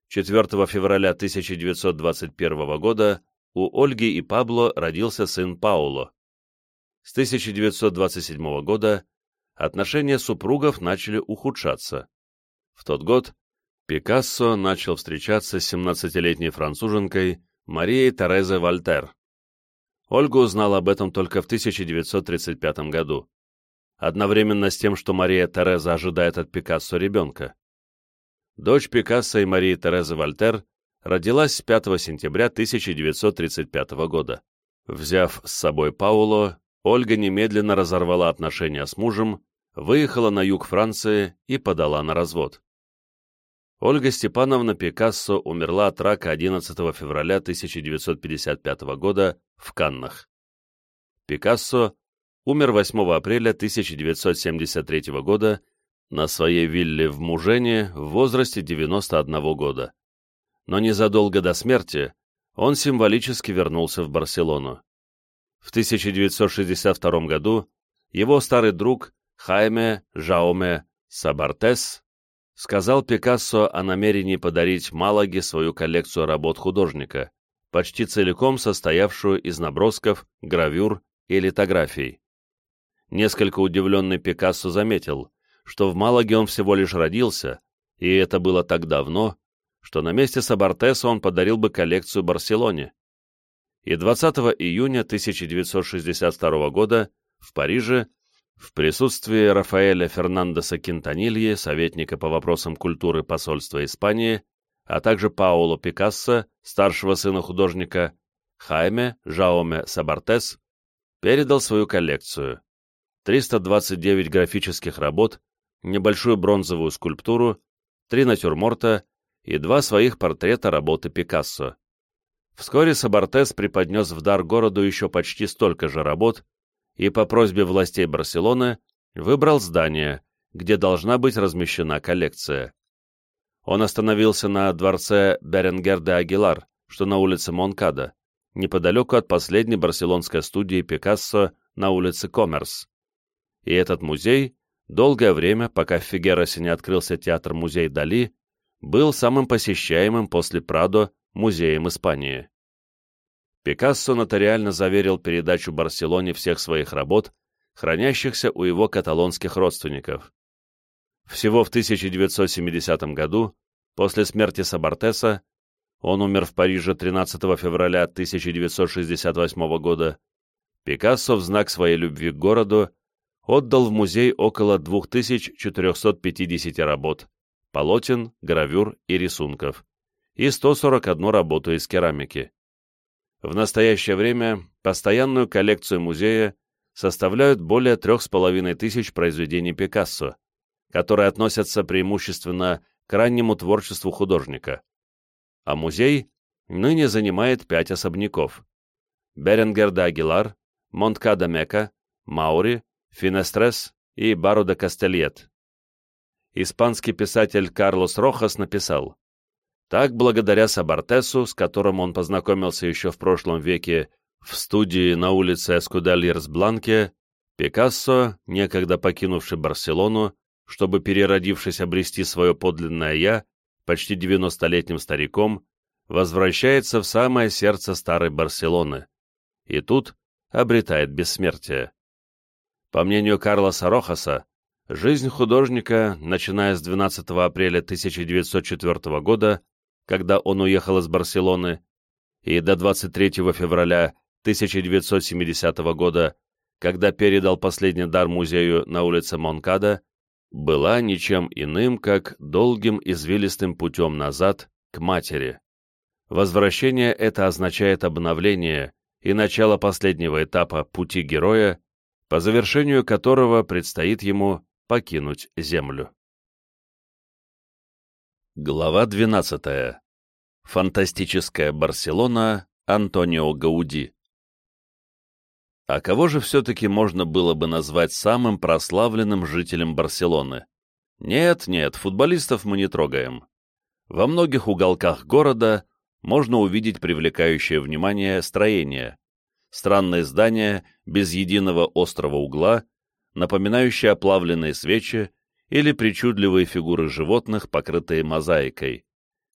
4 февраля 1921 года у Ольги и Пабло родился сын Пауло. С 1927 года отношения супругов начали ухудшаться. В тот год Пикассо начал встречаться с 17-летней француженкой Марией Терезой Вольтер. Ольга узнала об этом только в 1935 году одновременно с тем, что Мария Тереза ожидает от Пикассо ребенка. Дочь Пикассо и Марии Терезы Вольтер родилась 5 сентября 1935 года. Взяв с собой Пауло, Ольга немедленно разорвала отношения с мужем, выехала на юг Франции и подала на развод. Ольга Степановна Пикассо умерла от рака 11 февраля 1955 года в Каннах. Пикассо умер 8 апреля 1973 года на своей вилле в Мужене в возрасте 91 года. Но незадолго до смерти он символически вернулся в Барселону. В 1962 году его старый друг Хайме Жауме Сабартес сказал Пикассо о намерении подарить Малаге свою коллекцию работ художника, почти целиком состоявшую из набросков, гравюр и литографий. Несколько удивленный Пикассо заметил, что в Малаге он всего лишь родился, и это было так давно, что на месте Сабартеса он подарил бы коллекцию Барселоне. И 20 июня 1962 года в Париже в присутствии Рафаэля Фернандеса Кинтанильи, советника по вопросам культуры посольства Испании, а также Пауло Пикассо, старшего сына художника, Хайме Жауме Сабартес, передал свою коллекцию, 329 графических работ, небольшую бронзовую скульптуру, три натюрморта и два своих портрета работы Пикассо. Вскоре Сабартес преподнес в дар городу еще почти столько же работ и по просьбе властей Барселоны выбрал здание, где должна быть размещена коллекция. Он остановился на дворце Беренгер де Агилар, что на улице Монкада, неподалеку от последней барселонской студии Пикассо на улице Коммерс. И этот музей, долгое время, пока в Фигеросе не открылся театр-музей Дали, был самым посещаемым после Прадо музеем Испании. Пикассо нотариально заверил передачу Барселоне всех своих работ, хранящихся у его каталонских родственников. Всего в 1970 году, после смерти Сабартеса, он умер в Париже 13 февраля 1968 года, Пикассо в знак своей любви к городу отдал в музей около 2450 работ, полотен, гравюр и рисунков, и 141 работу из керамики. В настоящее время постоянную коллекцию музея составляют более 3500 произведений Пикассо, которые относятся преимущественно к раннему творчеству художника. А музей ныне занимает пять особняков. Беренгер де Агилар, Монткада Мека, Маури, Финестрес и Баро де Кастельет. Испанский писатель Карлос Рохас написал, «Так, благодаря Сабартесу, с которым он познакомился еще в прошлом веке В студии на улице Эскудальерс-Бланке Пикассо, некогда покинувший Барселону, чтобы, переродившись, обрести свое подлинное «я», почти 90-летним стариком, возвращается в самое сердце старой Барселоны. И тут обретает бессмертие. По мнению Карлоса Рохаса, жизнь художника, начиная с 12 апреля 1904 года, когда он уехал из Барселоны, и до 23 февраля 1970 года, когда передал последний дар музею на улице Монкада, была ничем иным, как долгим извилистым путем назад к матери. Возвращение это означает обновление и начало последнего этапа пути героя, по завершению которого предстоит ему покинуть Землю. Глава 12. Фантастическая Барселона Антонио Гауди а кого же все-таки можно было бы назвать самым прославленным жителем Барселоны? Нет, нет, футболистов мы не трогаем. Во многих уголках города можно увидеть привлекающее внимание строение. Странные здания без единого острого угла, напоминающие оплавленные свечи или причудливые фигуры животных, покрытые мозаикой,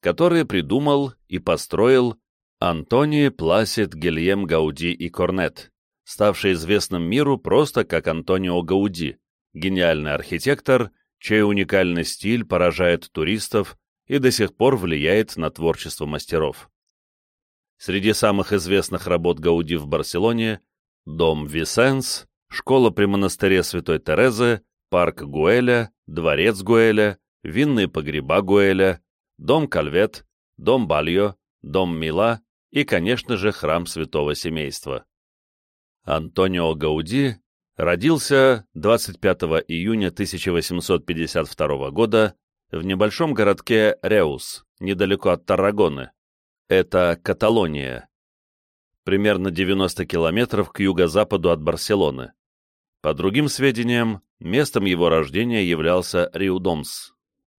которые придумал и построил Антони Пласид Гильем Гауди и Корнет ставший известным миру просто как Антонио Гауди, гениальный архитектор, чей уникальный стиль поражает туристов и до сих пор влияет на творчество мастеров. Среди самых известных работ Гауди в Барселоне дом Висенс, школа при монастыре Святой Терезы, парк Гуэля, дворец Гуэля, винные погреба Гуэля, дом Кальвет, дом Бальо, дом Мила и, конечно же, храм Святого Семейства. Антонио Гауди родился 25 июня 1852 года в небольшом городке Реус, недалеко от Таррагоны. Это Каталония. Примерно 90 километров к юго-западу от Барселоны. По другим сведениям, местом его рождения являлся Риудомс.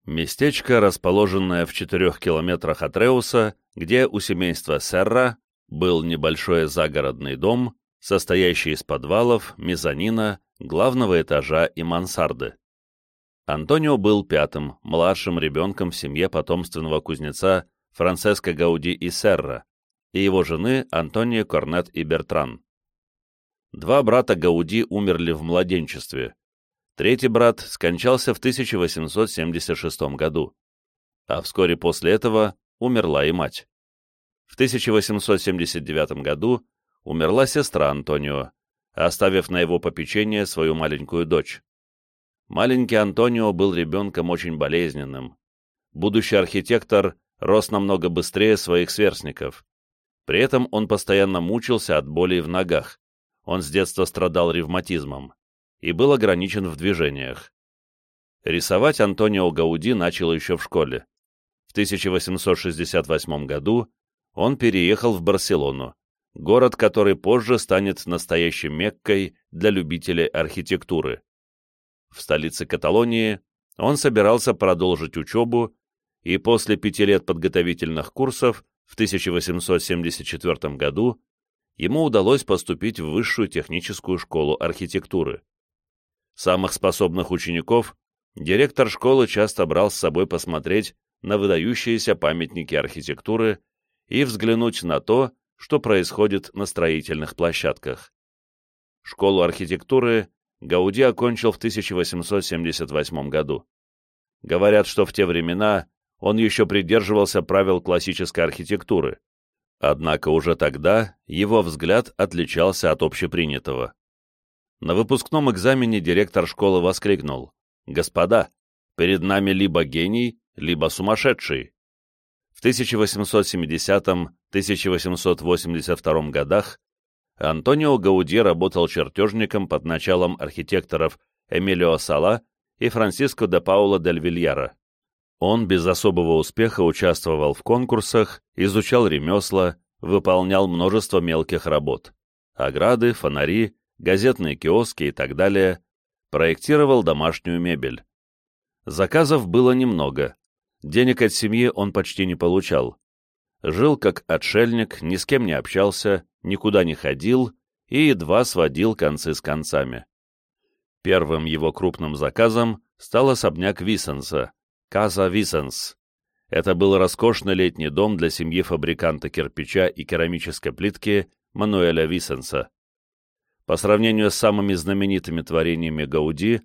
Местечко, расположенное в 4 километрах от Реуса, где у семейства Серра был небольшой загородный дом, состоящий из подвалов, мезонина, главного этажа и мансарды. Антонио был пятым, младшим ребенком в семье потомственного кузнеца Франциско Гауди и Серра и его жены Антония Корнет и Бертран. Два брата Гауди умерли в младенчестве. Третий брат скончался в 1876 году, а вскоре после этого умерла и мать. В 1879 году умерла сестра Антонио, оставив на его попечение свою маленькую дочь. Маленький Антонио был ребенком очень болезненным. Будущий архитектор рос намного быстрее своих сверстников. При этом он постоянно мучился от болей в ногах. Он с детства страдал ревматизмом и был ограничен в движениях. Рисовать Антонио Гауди начал еще в школе. В 1868 году он переехал в Барселону, город, который позже станет настоящей Меккой для любителей архитектуры. В столице Каталонии он собирался продолжить учебу, и после пяти лет подготовительных курсов в 1874 году ему удалось поступить в Высшую техническую школу архитектуры. Самых способных учеников директор школы часто брал с собой посмотреть на выдающиеся памятники архитектуры и взглянуть на то, что происходит на строительных площадках. Школу архитектуры Гауди окончил в 1878 году. Говорят, что в те времена он еще придерживался правил классической архитектуры, однако уже тогда его взгляд отличался от общепринятого. На выпускном экзамене директор школы воскликнул «Господа, перед нами либо гений, либо сумасшедший». В 1870-1882 годах Антонио Гауди работал чертежником под началом архитекторов Эмилио Сала и Франциско де Паула дель Вильяра. Он без особого успеха участвовал в конкурсах, изучал ремесла, выполнял множество мелких работ. Ограды, фонари, газетные киоски и так далее. Проектировал домашнюю мебель. Заказов было немного, Денег от семьи он почти не получал. жил как отшельник, ни с кем не общался, никуда не ходил и едва сводил концы с концами. Первым его крупным заказом стал особняк Висенса, Каза Висенс. Это был роскошный летний дом для семьи фабриканта кирпича и керамической плитки Мануэля Висенса. По сравнению с самыми знаменитыми творениями Гауди,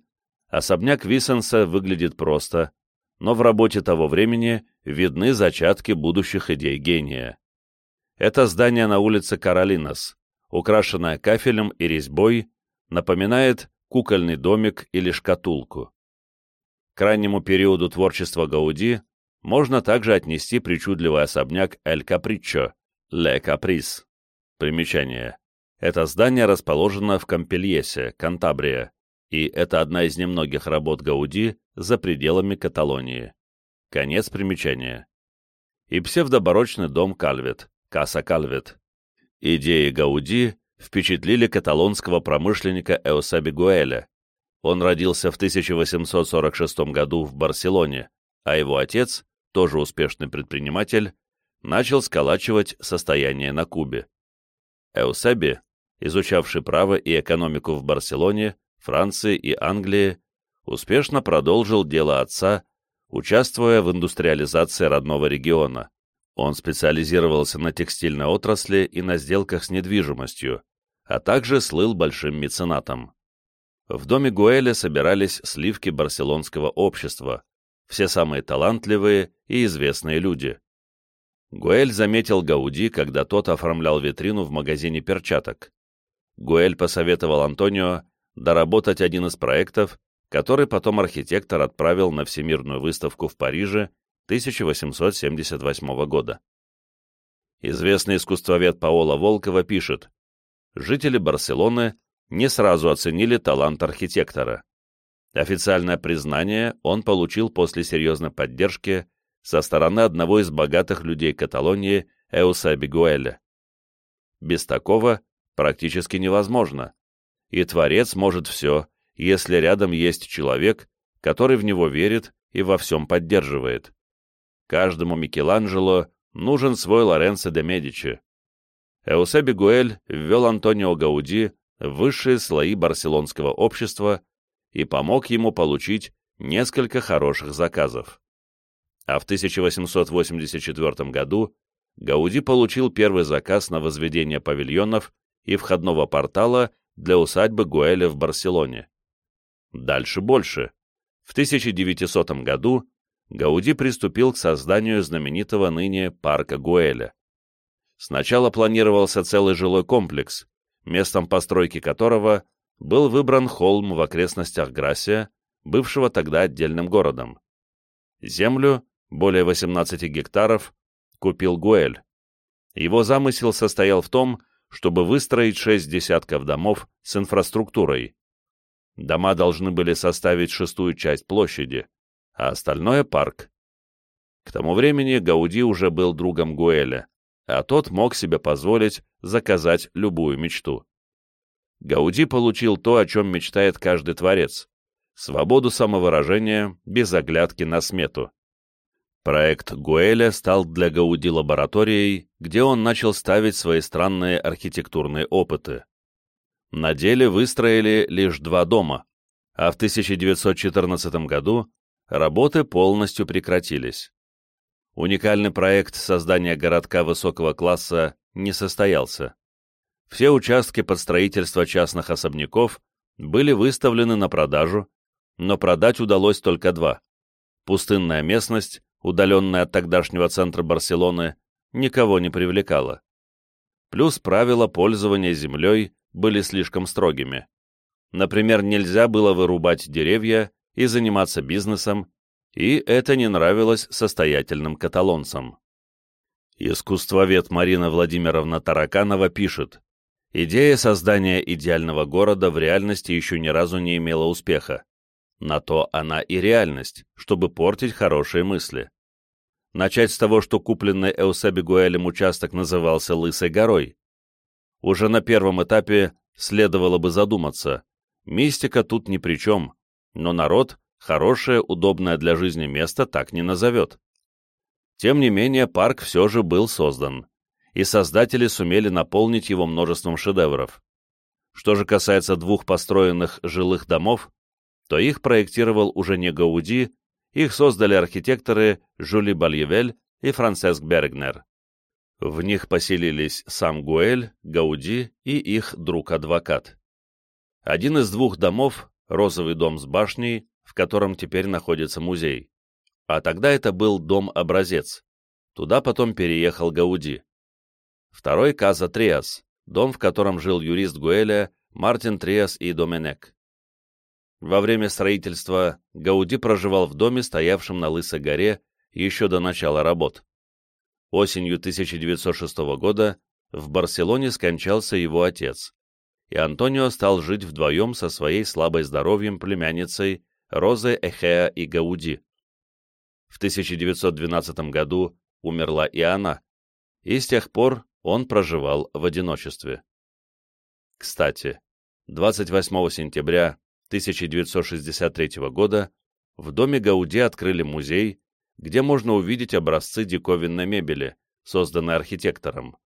особняк Висенса выглядит просто, но в работе того времени видны зачатки будущих идей гения. Это здание на улице Каролинас, украшенное кафелем и резьбой, напоминает кукольный домик или шкатулку. К раннему периоду творчества Гауди можно также отнести причудливый особняк Эль Капричо, Ле Каприс. Примечание. Это здание расположено в Кампельесе, Кантабрия, и это одна из немногих работ Гауди за пределами Каталонии. Конец примечания. И псевдобарочный дом Кальвет, Каса Кальвет. Идеи Гауди впечатлили каталонского промышленника Эусаби Гуэля. Он родился в 1846 году в Барселоне, а его отец, тоже успешный предприниматель, начал сколачивать состояние на Кубе. Эусаби изучавший право и экономику в Барселоне, Франции и Англии, успешно продолжил дело отца, участвуя в индустриализации родного региона. Он специализировался на текстильной отрасли и на сделках с недвижимостью, а также слыл большим меценатом. В доме Гуэля собирались сливки барселонского общества, все самые талантливые и известные люди. Гуэль заметил Гауди, когда тот оформлял витрину в магазине перчаток. Гуэль посоветовал Антонио доработать один из проектов, который потом архитектор отправил на Всемирную выставку в Париже 1878 года. Известный искусствовед Паоло Волкова пишет, жители Барселоны не сразу оценили талант архитектора. Официальное признание он получил после серьезной поддержки со стороны одного из богатых людей Каталонии Эуса Бигуэля. Без такого практически невозможно, и Творец может все, если рядом есть человек, который в него верит и во всем поддерживает. Каждому Микеланджело нужен свой Лоренцо де Медичи. Эусеби Гуэль ввел Антонио Гауди высшие слои барселонского общества и помог ему получить несколько хороших заказов. А в 1884 году Гауди получил первый заказ на возведение павильонов и входного портала для усадьбы Гуэля в Барселоне. Дальше больше. В 1900 году Гауди приступил к созданию знаменитого ныне парка Гуэля. Сначала планировался целый жилой комплекс, местом постройки которого был выбран холм в окрестностях Грасия, бывшего тогда отдельным городом. Землю, более 18 гектаров, купил Гуэль. Его замысел состоял в том, чтобы выстроить шесть десятков домов с инфраструктурой. Дома должны были составить шестую часть площади, а остальное — парк. К тому времени Гауди уже был другом Гуэля, а тот мог себе позволить заказать любую мечту. Гауди получил то, о чем мечтает каждый творец — свободу самовыражения без оглядки на смету. Проект Гуэля стал для Гауди лабораторией, где он начал ставить свои странные архитектурные опыты. На деле выстроили лишь два дома, а в 1914 году работы полностью прекратились. Уникальный проект создания городка высокого класса не состоялся. Все участки под строительство частных особняков были выставлены на продажу, но продать удалось только два. Пустынная местность удаленная от тогдашнего центра Барселоны, никого не привлекала. Плюс правила пользования землей были слишком строгими. Например, нельзя было вырубать деревья и заниматься бизнесом, и это не нравилось состоятельным каталонцам. Искусствовед Марина Владимировна Тараканова пишет, «Идея создания идеального города в реальности еще ни разу не имела успеха. На то она и реальность, чтобы портить хорошие мысли. Начать с того, что купленный Эусеби Гуэлем участок назывался Лысой горой. Уже на первом этапе следовало бы задуматься. Мистика тут ни при чем, но народ хорошее, удобное для жизни место так не назовет. Тем не менее, парк все же был создан, и создатели сумели наполнить его множеством шедевров. Что же касается двух построенных жилых домов, то их проектировал уже не Гауди, их создали архитекторы Жюли Бальевель и Франциск Бергнер. В них поселились сам Гуэль, Гауди и их друг-адвокат. Один из двух домов, розовый дом с башней, в котором теперь находится музей. А тогда это был дом-образец. Туда потом переехал Гауди. Второй — Каза Триас, дом, в котором жил юрист Гуэля Мартин Триас и Доменек. Во время строительства Гауди проживал в доме, стоявшем на Лысой горе, еще до начала работ. Осенью 1906 года в Барселоне скончался его отец, и Антонио стал жить вдвоем со своей слабой здоровьем племянницей Розе Эхеа и Гауди. В 1912 году умерла и она, и с тех пор он проживал в одиночестве. Кстати, 28 сентября 1963 года в доме Гауди открыли музей, где можно увидеть образцы диковинной мебели, созданной архитектором.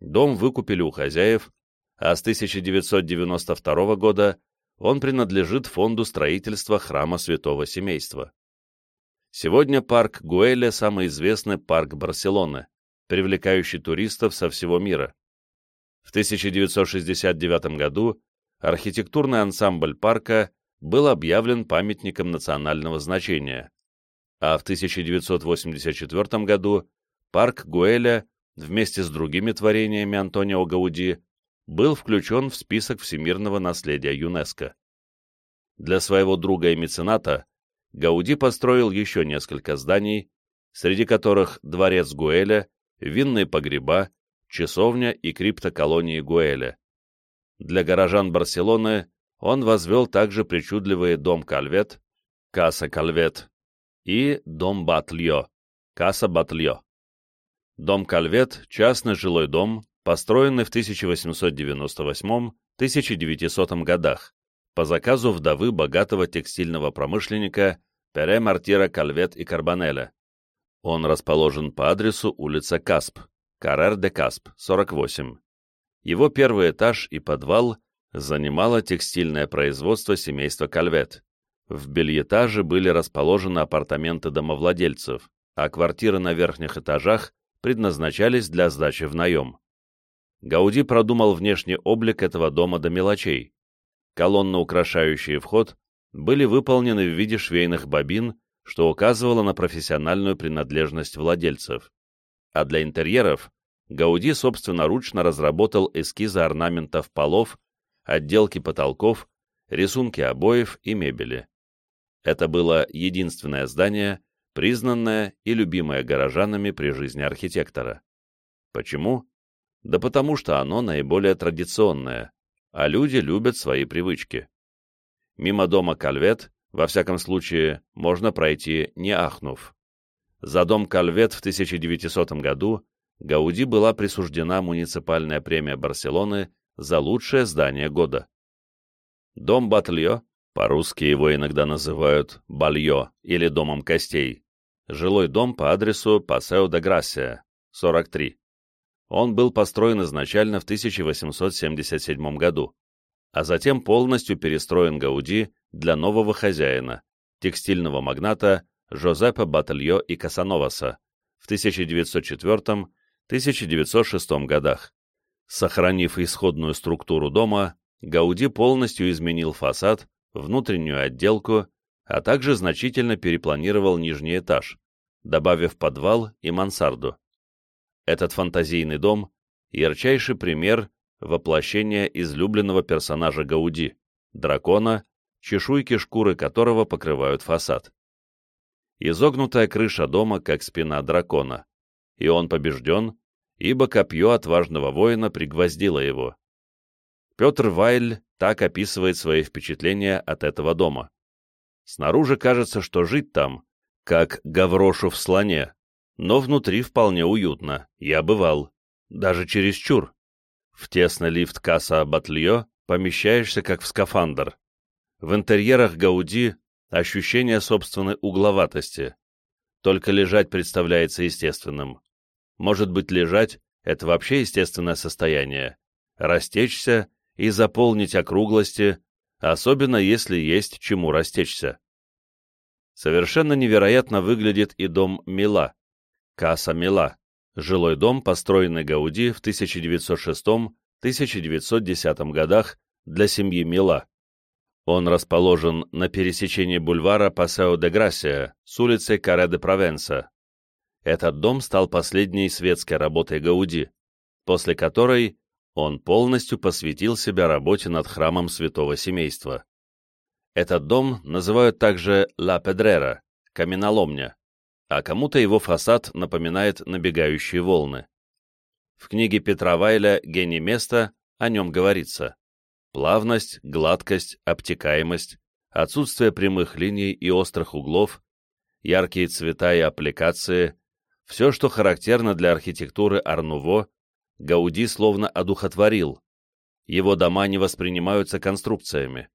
Дом выкупили у хозяев, а с 1992 года он принадлежит фонду строительства храма Святого Семейства. Сегодня парк Гуэля – самый известный парк Барселоны, привлекающий туристов со всего мира. В 1969 году архитектурный ансамбль парка был объявлен памятником национального значения, а в 1984 году парк Гуэля вместе с другими творениями Антонио Гауди был включен в список всемирного наследия ЮНЕСКО. Для своего друга и мецената Гауди построил еще несколько зданий, среди которых дворец Гуэля, винные погреба, часовня и криптоколонии Гуэля. Для горожан Барселоны он возвел также причудливый дом Кальвет, Каса Кальвет, и дом Батльо, Каса Батльо. Дом Кальвет – частный жилой дом, построенный в 1898-1900 годах по заказу вдовы богатого текстильного промышленника Пере Мартира Кальвет и Карбанеля. Он расположен по адресу улица Касп, Каррер де Касп, 48. Его первый этаж и подвал занимало текстильное производство семейства Кальвет. В бельетаже были расположены апартаменты домовладельцев, а квартиры на верхних этажах предназначались для сдачи в наем. Гауди продумал внешний облик этого дома до мелочей. Колонны, украшающие вход, были выполнены в виде швейных бобин, что указывало на профессиональную принадлежность владельцев. А для интерьеров Гауди собственноручно разработал эскизы орнаментов полов, отделки потолков, рисунки обоев и мебели. Это было единственное здание, признанное и любимое горожанами при жизни архитектора. Почему? Да потому что оно наиболее традиционное, а люди любят свои привычки. Мимо дома Кальвет, во всяком случае, можно пройти не ахнув. За дом Кальвет в 1900 году Гауди была присуждена муниципальная премия Барселоны за лучшее здание года. Дом Батльо, по-русски его иногда называют Бальо или Домом костей, жилой дом по адресу Пасео де Грасия, 43. Он был построен изначально в 1877 году, а затем полностью перестроен Гауди для нового хозяина, текстильного магната Жозепа Батальо и Касановаса в 1904 1906 годах. Сохранив исходную структуру дома, Гауди полностью изменил фасад, внутреннюю отделку, а также значительно перепланировал нижний этаж, добавив подвал и мансарду. Этот фантазийный дом — ярчайший пример воплощения излюбленного персонажа Гауди — дракона, чешуйки шкуры которого покрывают фасад. Изогнутая крыша дома, как спина дракона, и он побежден, ибо копье отважного воина пригвоздило его. Петр Вайль так описывает свои впечатления от этого дома. Снаружи кажется, что жить там, как гаврошу в слоне, но внутри вполне уютно, я бывал, даже чересчур. В тесный лифт касса Батлье помещаешься как в скафандр. В интерьерах Гауди ощущение собственной угловатости, только лежать представляется естественным. Может быть, лежать — это вообще естественное состояние. Растечься и заполнить округлости, особенно если есть чему растечься. Совершенно невероятно выглядит и дом Мила, Каса Мила, жилой дом, построенный Гауди в 1906-1910 годах для семьи Мила. Он расположен на пересечении бульвара Пасео де Грасия с улицей Каре де Провенса. Этот дом стал последней светской работой Гауди, после которой он полностью посвятил себя работе над храмом святого семейства. Этот дом называют также «Ла Педрера» — каменоломня, а кому-то его фасад напоминает набегающие волны. В книге Петра Вайля «Гений места» о нем говорится. Плавность, гладкость, обтекаемость, отсутствие прямых линий и острых углов, яркие цвета и аппликации — все, что характерно для архитектуры Арнуво, Гауди словно одухотворил. Его дома не воспринимаются конструкциями.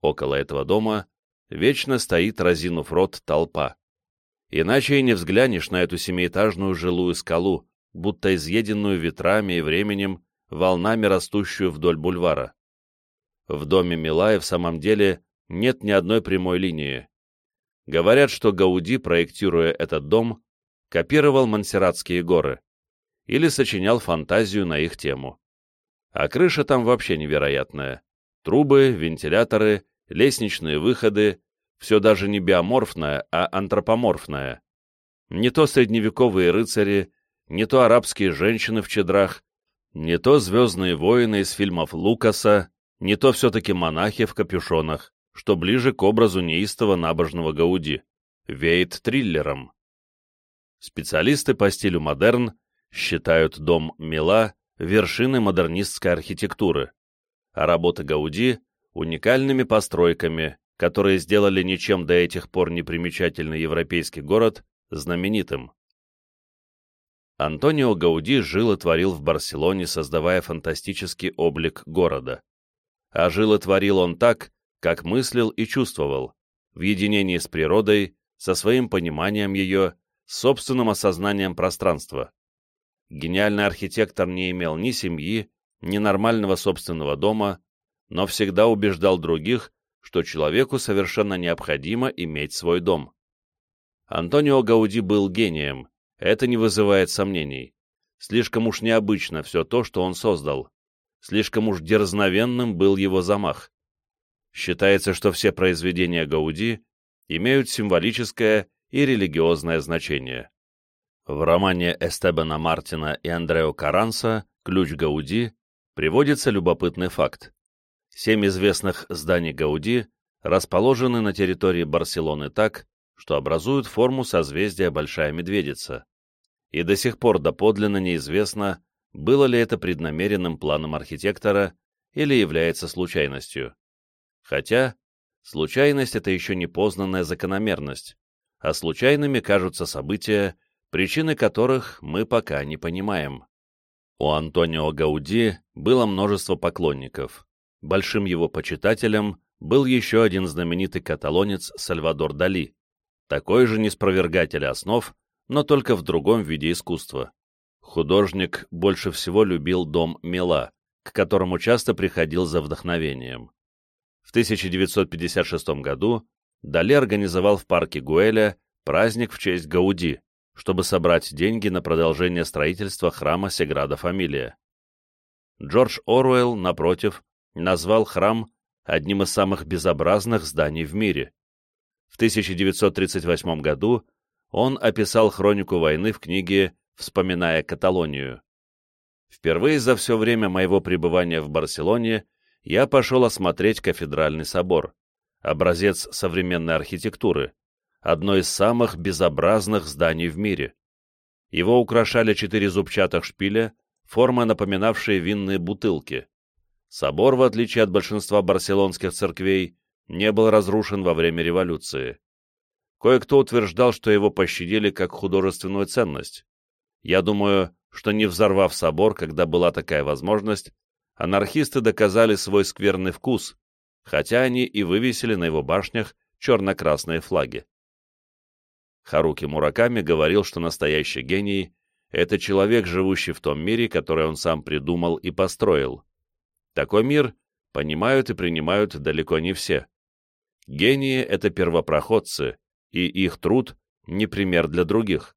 Около этого дома вечно стоит, разинув рот, толпа. Иначе и не взглянешь на эту семиэтажную жилую скалу, будто изъеденную ветрами и временем, волнами растущую вдоль бульвара. В доме Милая в самом деле нет ни одной прямой линии. Говорят, что Гауди, проектируя этот дом, копировал Монсерратские горы или сочинял фантазию на их тему. А крыша там вообще невероятная. Трубы, вентиляторы, лестничные выходы, все даже не биоморфное, а антропоморфное. Не то средневековые рыцари, не то арабские женщины в чедрах, не то звездные воины из фильмов Лукаса, не то все-таки монахи в капюшонах, что ближе к образу неистого набожного Гауди, веет триллером. Специалисты по стилю модерн считают дом Мила вершиной модернистской архитектуры, а работы Гауди уникальными постройками, которые сделали ничем до этих пор непримечательный европейский город знаменитым. Антонио Гауди жил и творил в Барселоне, создавая фантастический облик города. А жил и творил он так, как мыслил и чувствовал, в единении с природой, со своим пониманием ее, с собственным осознанием пространства. Гениальный архитектор не имел ни семьи, ни нормального собственного дома, но всегда убеждал других, что человеку совершенно необходимо иметь свой дом. Антонио Гауди был гением, это не вызывает сомнений. Слишком уж необычно все то, что он создал. Слишком уж дерзновенным был его замах. Считается, что все произведения Гауди имеют символическое и религиозное значение. В романе Эстебана Мартина и Андрео Каранса «Ключ Гауди» приводится любопытный факт. Семь известных зданий Гауди расположены на территории Барселоны так, что образуют форму созвездия Большая Медведица. И до сих пор доподлинно неизвестно, было ли это преднамеренным планом архитектора или является случайностью. Хотя, случайность — это еще не познанная закономерность, а случайными кажутся события, причины которых мы пока не понимаем. У Антонио Гауди было множество поклонников, Большим его почитателем был еще один знаменитый каталонец Сальвадор Дали, такой же неспровергатель основ, но только в другом виде искусства. Художник больше всего любил дом Мела, к которому часто приходил за вдохновением. В 1956 году Дали организовал в парке Гуэля праздник в честь Гауди, чтобы собрать деньги на продолжение строительства храма Сеграда Фамилия. Джордж Оруэлл, напротив, назвал храм одним из самых безобразных зданий в мире. В 1938 году он описал хронику войны в книге «Вспоминая Каталонию». Впервые за все время моего пребывания в Барселоне я пошел осмотреть кафедральный собор, образец современной архитектуры, одно из самых безобразных зданий в мире. Его украшали четыре зубчатых шпиля, формы, напоминавшие винные бутылки. Собор, в отличие от большинства барселонских церквей, не был разрушен во время революции. Кое-кто утверждал, что его пощадили как художественную ценность. Я думаю, что не взорвав собор, когда была такая возможность, анархисты доказали свой скверный вкус, хотя они и вывесили на его башнях черно-красные флаги. Харуки Мураками говорил, что настоящий гений — это человек, живущий в том мире, который он сам придумал и построил. Такой мир понимают и принимают далеко не все. Гении — это первопроходцы, и их труд — не пример для других.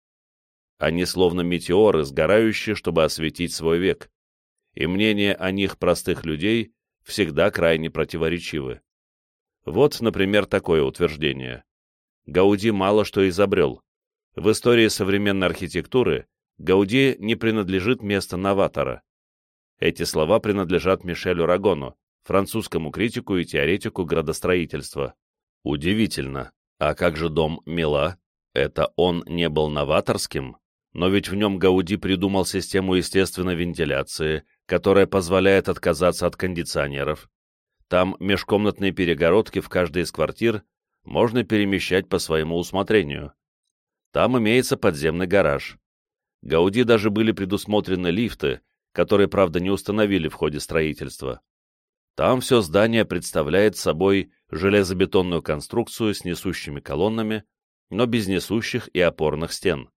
Они словно метеоры, сгорающие, чтобы осветить свой век. И мнения о них простых людей всегда крайне противоречивы. Вот, например, такое утверждение. Гауди мало что изобрел. В истории современной архитектуры Гауди не принадлежит место новатора. Эти слова принадлежат Мишелю Рагону, французскому критику и теоретику градостроительства. Удивительно. А как же дом Мила? Это он не был новаторским? Но ведь в нем Гауди придумал систему естественной вентиляции, которая позволяет отказаться от кондиционеров. Там межкомнатные перегородки в каждой из квартир можно перемещать по своему усмотрению. Там имеется подземный гараж. Гауди даже были предусмотрены лифты, которые, правда, не установили в ходе строительства. Там все здание представляет собой железобетонную конструкцию с несущими колоннами, но без несущих и опорных стен.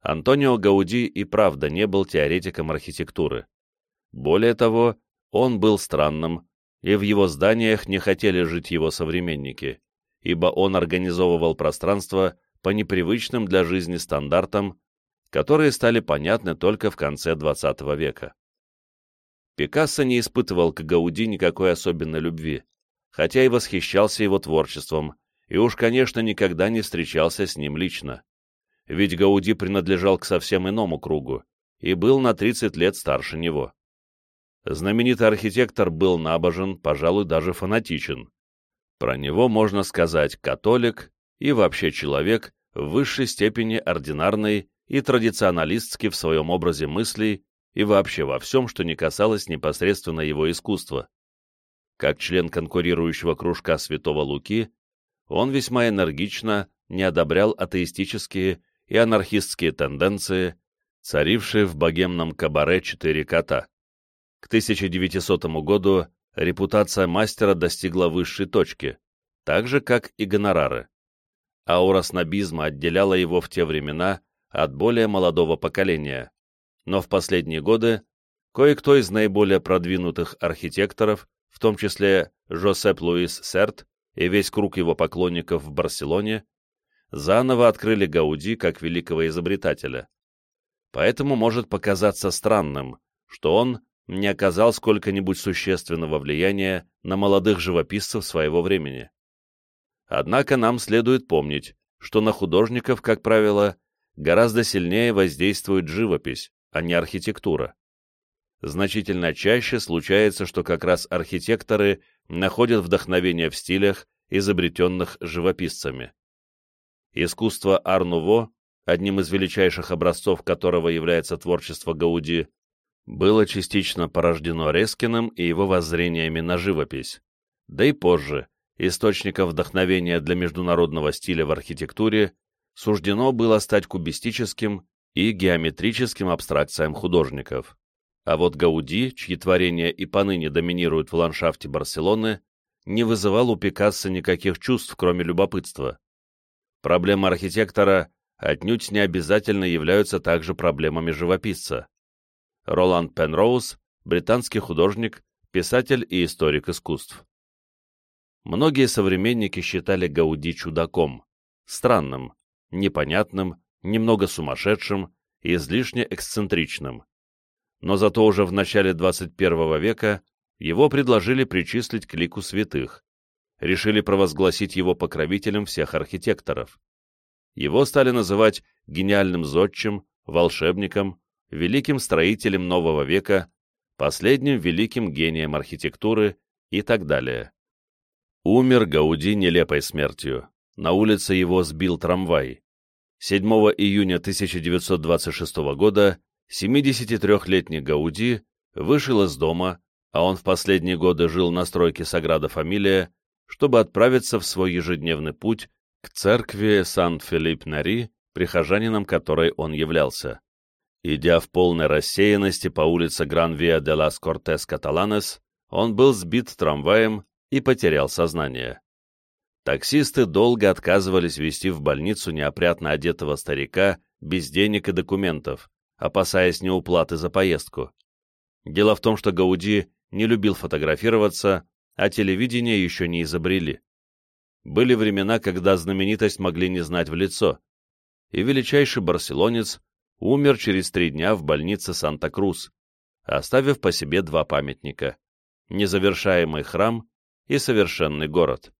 Антонио Гауди и правда не был теоретиком архитектуры. Более того, он был странным, и в его зданиях не хотели жить его современники, ибо он организовывал пространство по непривычным для жизни стандартам которые стали понятны только в конце XX века. Пикассо не испытывал к Гауди никакой особенной любви, хотя и восхищался его творчеством, и уж, конечно, никогда не встречался с ним лично. Ведь Гауди принадлежал к совсем иному кругу и был на 30 лет старше него. Знаменитый архитектор был набожен, пожалуй, даже фанатичен. Про него можно сказать католик и вообще человек в высшей степени ординарный и традиционалистски в своем образе мыслей и вообще во всем, что не касалось непосредственно его искусства. Как член конкурирующего кружка Святого Луки, он весьма энергично не одобрял атеистические и анархистские тенденции, царившие в богемном кабаре «Четыре кота». К 1900 году репутация мастера достигла высшей точки, так же, как и гонорары. Аура снобизма отделяла его в те времена от более молодого поколения, но в последние годы кое-кто из наиболее продвинутых архитекторов, в том числе Жосеп Луис Серт и весь круг его поклонников в Барселоне, заново открыли Гауди как великого изобретателя. Поэтому может показаться странным, что он не оказал сколько-нибудь существенного влияния на молодых живописцев своего времени. Однако нам следует помнить, что на художников, как правило, гораздо сильнее воздействует живопись, а не архитектура. Значительно чаще случается, что как раз архитекторы находят вдохновение в стилях, изобретенных живописцами. Искусство Арнуво, одним из величайших образцов которого является творчество Гауди, было частично порождено Рескиным и его воззрениями на живопись. Да и позже, источников вдохновения для международного стиля в архитектуре суждено было стать кубистическим и геометрическим абстракциям художников. А вот Гауди, чьи творения и поныне доминируют в ландшафте Барселоны, не вызывал у Пикассо никаких чувств, кроме любопытства. Проблемы архитектора отнюдь не обязательно являются также проблемами живописца. Роланд Пенроуз – британский художник, писатель и историк искусств. Многие современники считали Гауди чудаком, странным, непонятным, немного сумасшедшим и излишне эксцентричным. Но зато уже в начале 21 века его предложили причислить к лику святых, решили провозгласить его покровителем всех архитекторов. Его стали называть гениальным зодчим, волшебником, великим строителем нового века, последним великим гением архитектуры и так далее. Умер Гауди нелепой смертью на улице его сбил трамвай. 7 июня 1926 года 73-летний Гауди вышел из дома, а он в последние годы жил на стройке Саграда Фамилия, чтобы отправиться в свой ежедневный путь к церкви Сан-Филипп-Нари, прихожанином которой он являлся. Идя в полной рассеянности по улице Гран-Виа де лас Кортес Каталанес, он был сбит трамваем и потерял сознание. Таксисты долго отказывались везти в больницу неопрятно одетого старика без денег и документов, опасаясь неуплаты за поездку. Дело в том, что Гауди не любил фотографироваться, а телевидение еще не изобрели. Были времена, когда знаменитость могли не знать в лицо, и величайший барселонец умер через три дня в больнице Санта-Крус, оставив по себе два памятника — незавершаемый храм и совершенный город.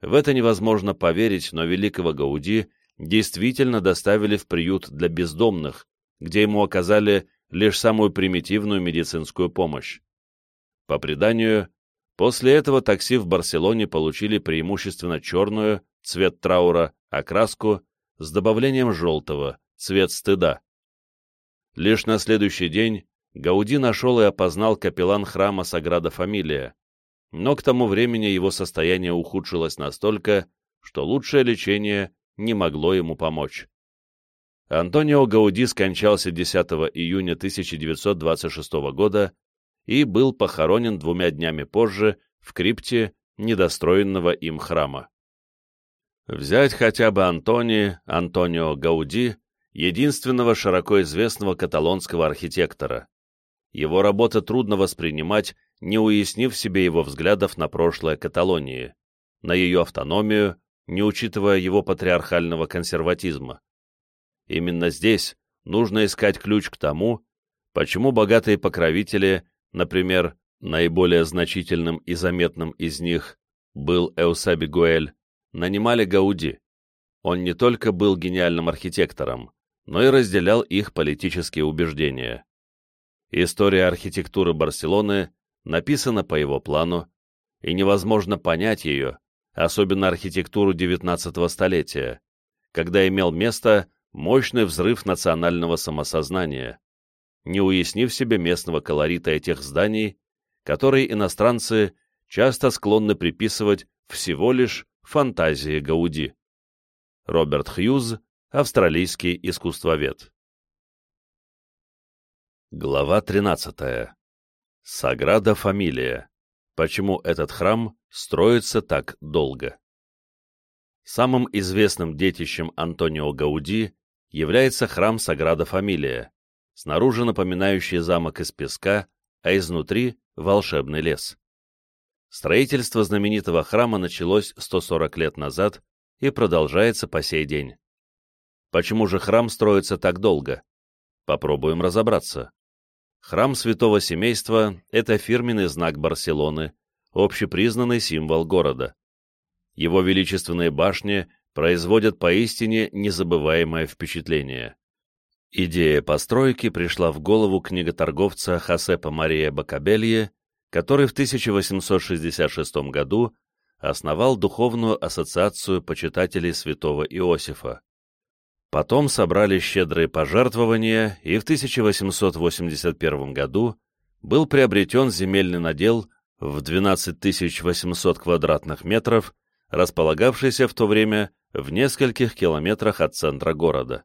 В это невозможно поверить, но великого Гауди действительно доставили в приют для бездомных, где ему оказали лишь самую примитивную медицинскую помощь. По преданию, после этого такси в Барселоне получили преимущественно черную, цвет траура, окраску, с добавлением желтого, цвет стыда. Лишь на следующий день Гауди нашел и опознал капеллан храма Саграда Фамилия, но к тому времени его состояние ухудшилось настолько, что лучшее лечение не могло ему помочь. Антонио Гауди скончался 10 июня 1926 года и был похоронен двумя днями позже в крипте недостроенного им храма. Взять хотя бы Антони, Антонио Гауди, единственного широко известного каталонского архитектора. Его работы трудно воспринимать, не уяснив себе его взглядов на прошлое Каталонии, на ее автономию, не учитывая его патриархального консерватизма. Именно здесь нужно искать ключ к тому, почему богатые покровители, например, наиболее значительным и заметным из них был Эусаби Гуэль, нанимали Гауди. Он не только был гениальным архитектором, но и разделял их политические убеждения. История архитектуры Барселоны написана по его плану, и невозможно понять ее, особенно архитектуру XIX столетия, когда имел место мощный взрыв национального самосознания, не уяснив себе местного колорита этих зданий, которые иностранцы часто склонны приписывать всего лишь фантазии Гауди. Роберт Хьюз, австралийский искусствовед. Глава 13. Саграда Фамилия. Почему этот храм строится так долго? Самым известным детищем Антонио Гауди является храм Саграда Фамилия, снаружи напоминающий замок из песка, а изнутри — волшебный лес. Строительство знаменитого храма началось 140 лет назад и продолжается по сей день. Почему же храм строится так долго? Попробуем разобраться. Храм Святого Семейства – это фирменный знак Барселоны, общепризнанный символ города. Его величественные башни производят поистине незабываемое впечатление. Идея постройки пришла в голову книготорговца Хосепа Мария Бакабелье, который в 1866 году основал Духовную ассоциацию почитателей святого Иосифа. Потом собрали щедрые пожертвования, и в 1881 году был приобретен земельный надел в 12 800 квадратных метров, располагавшийся в то время в нескольких километрах от центра города.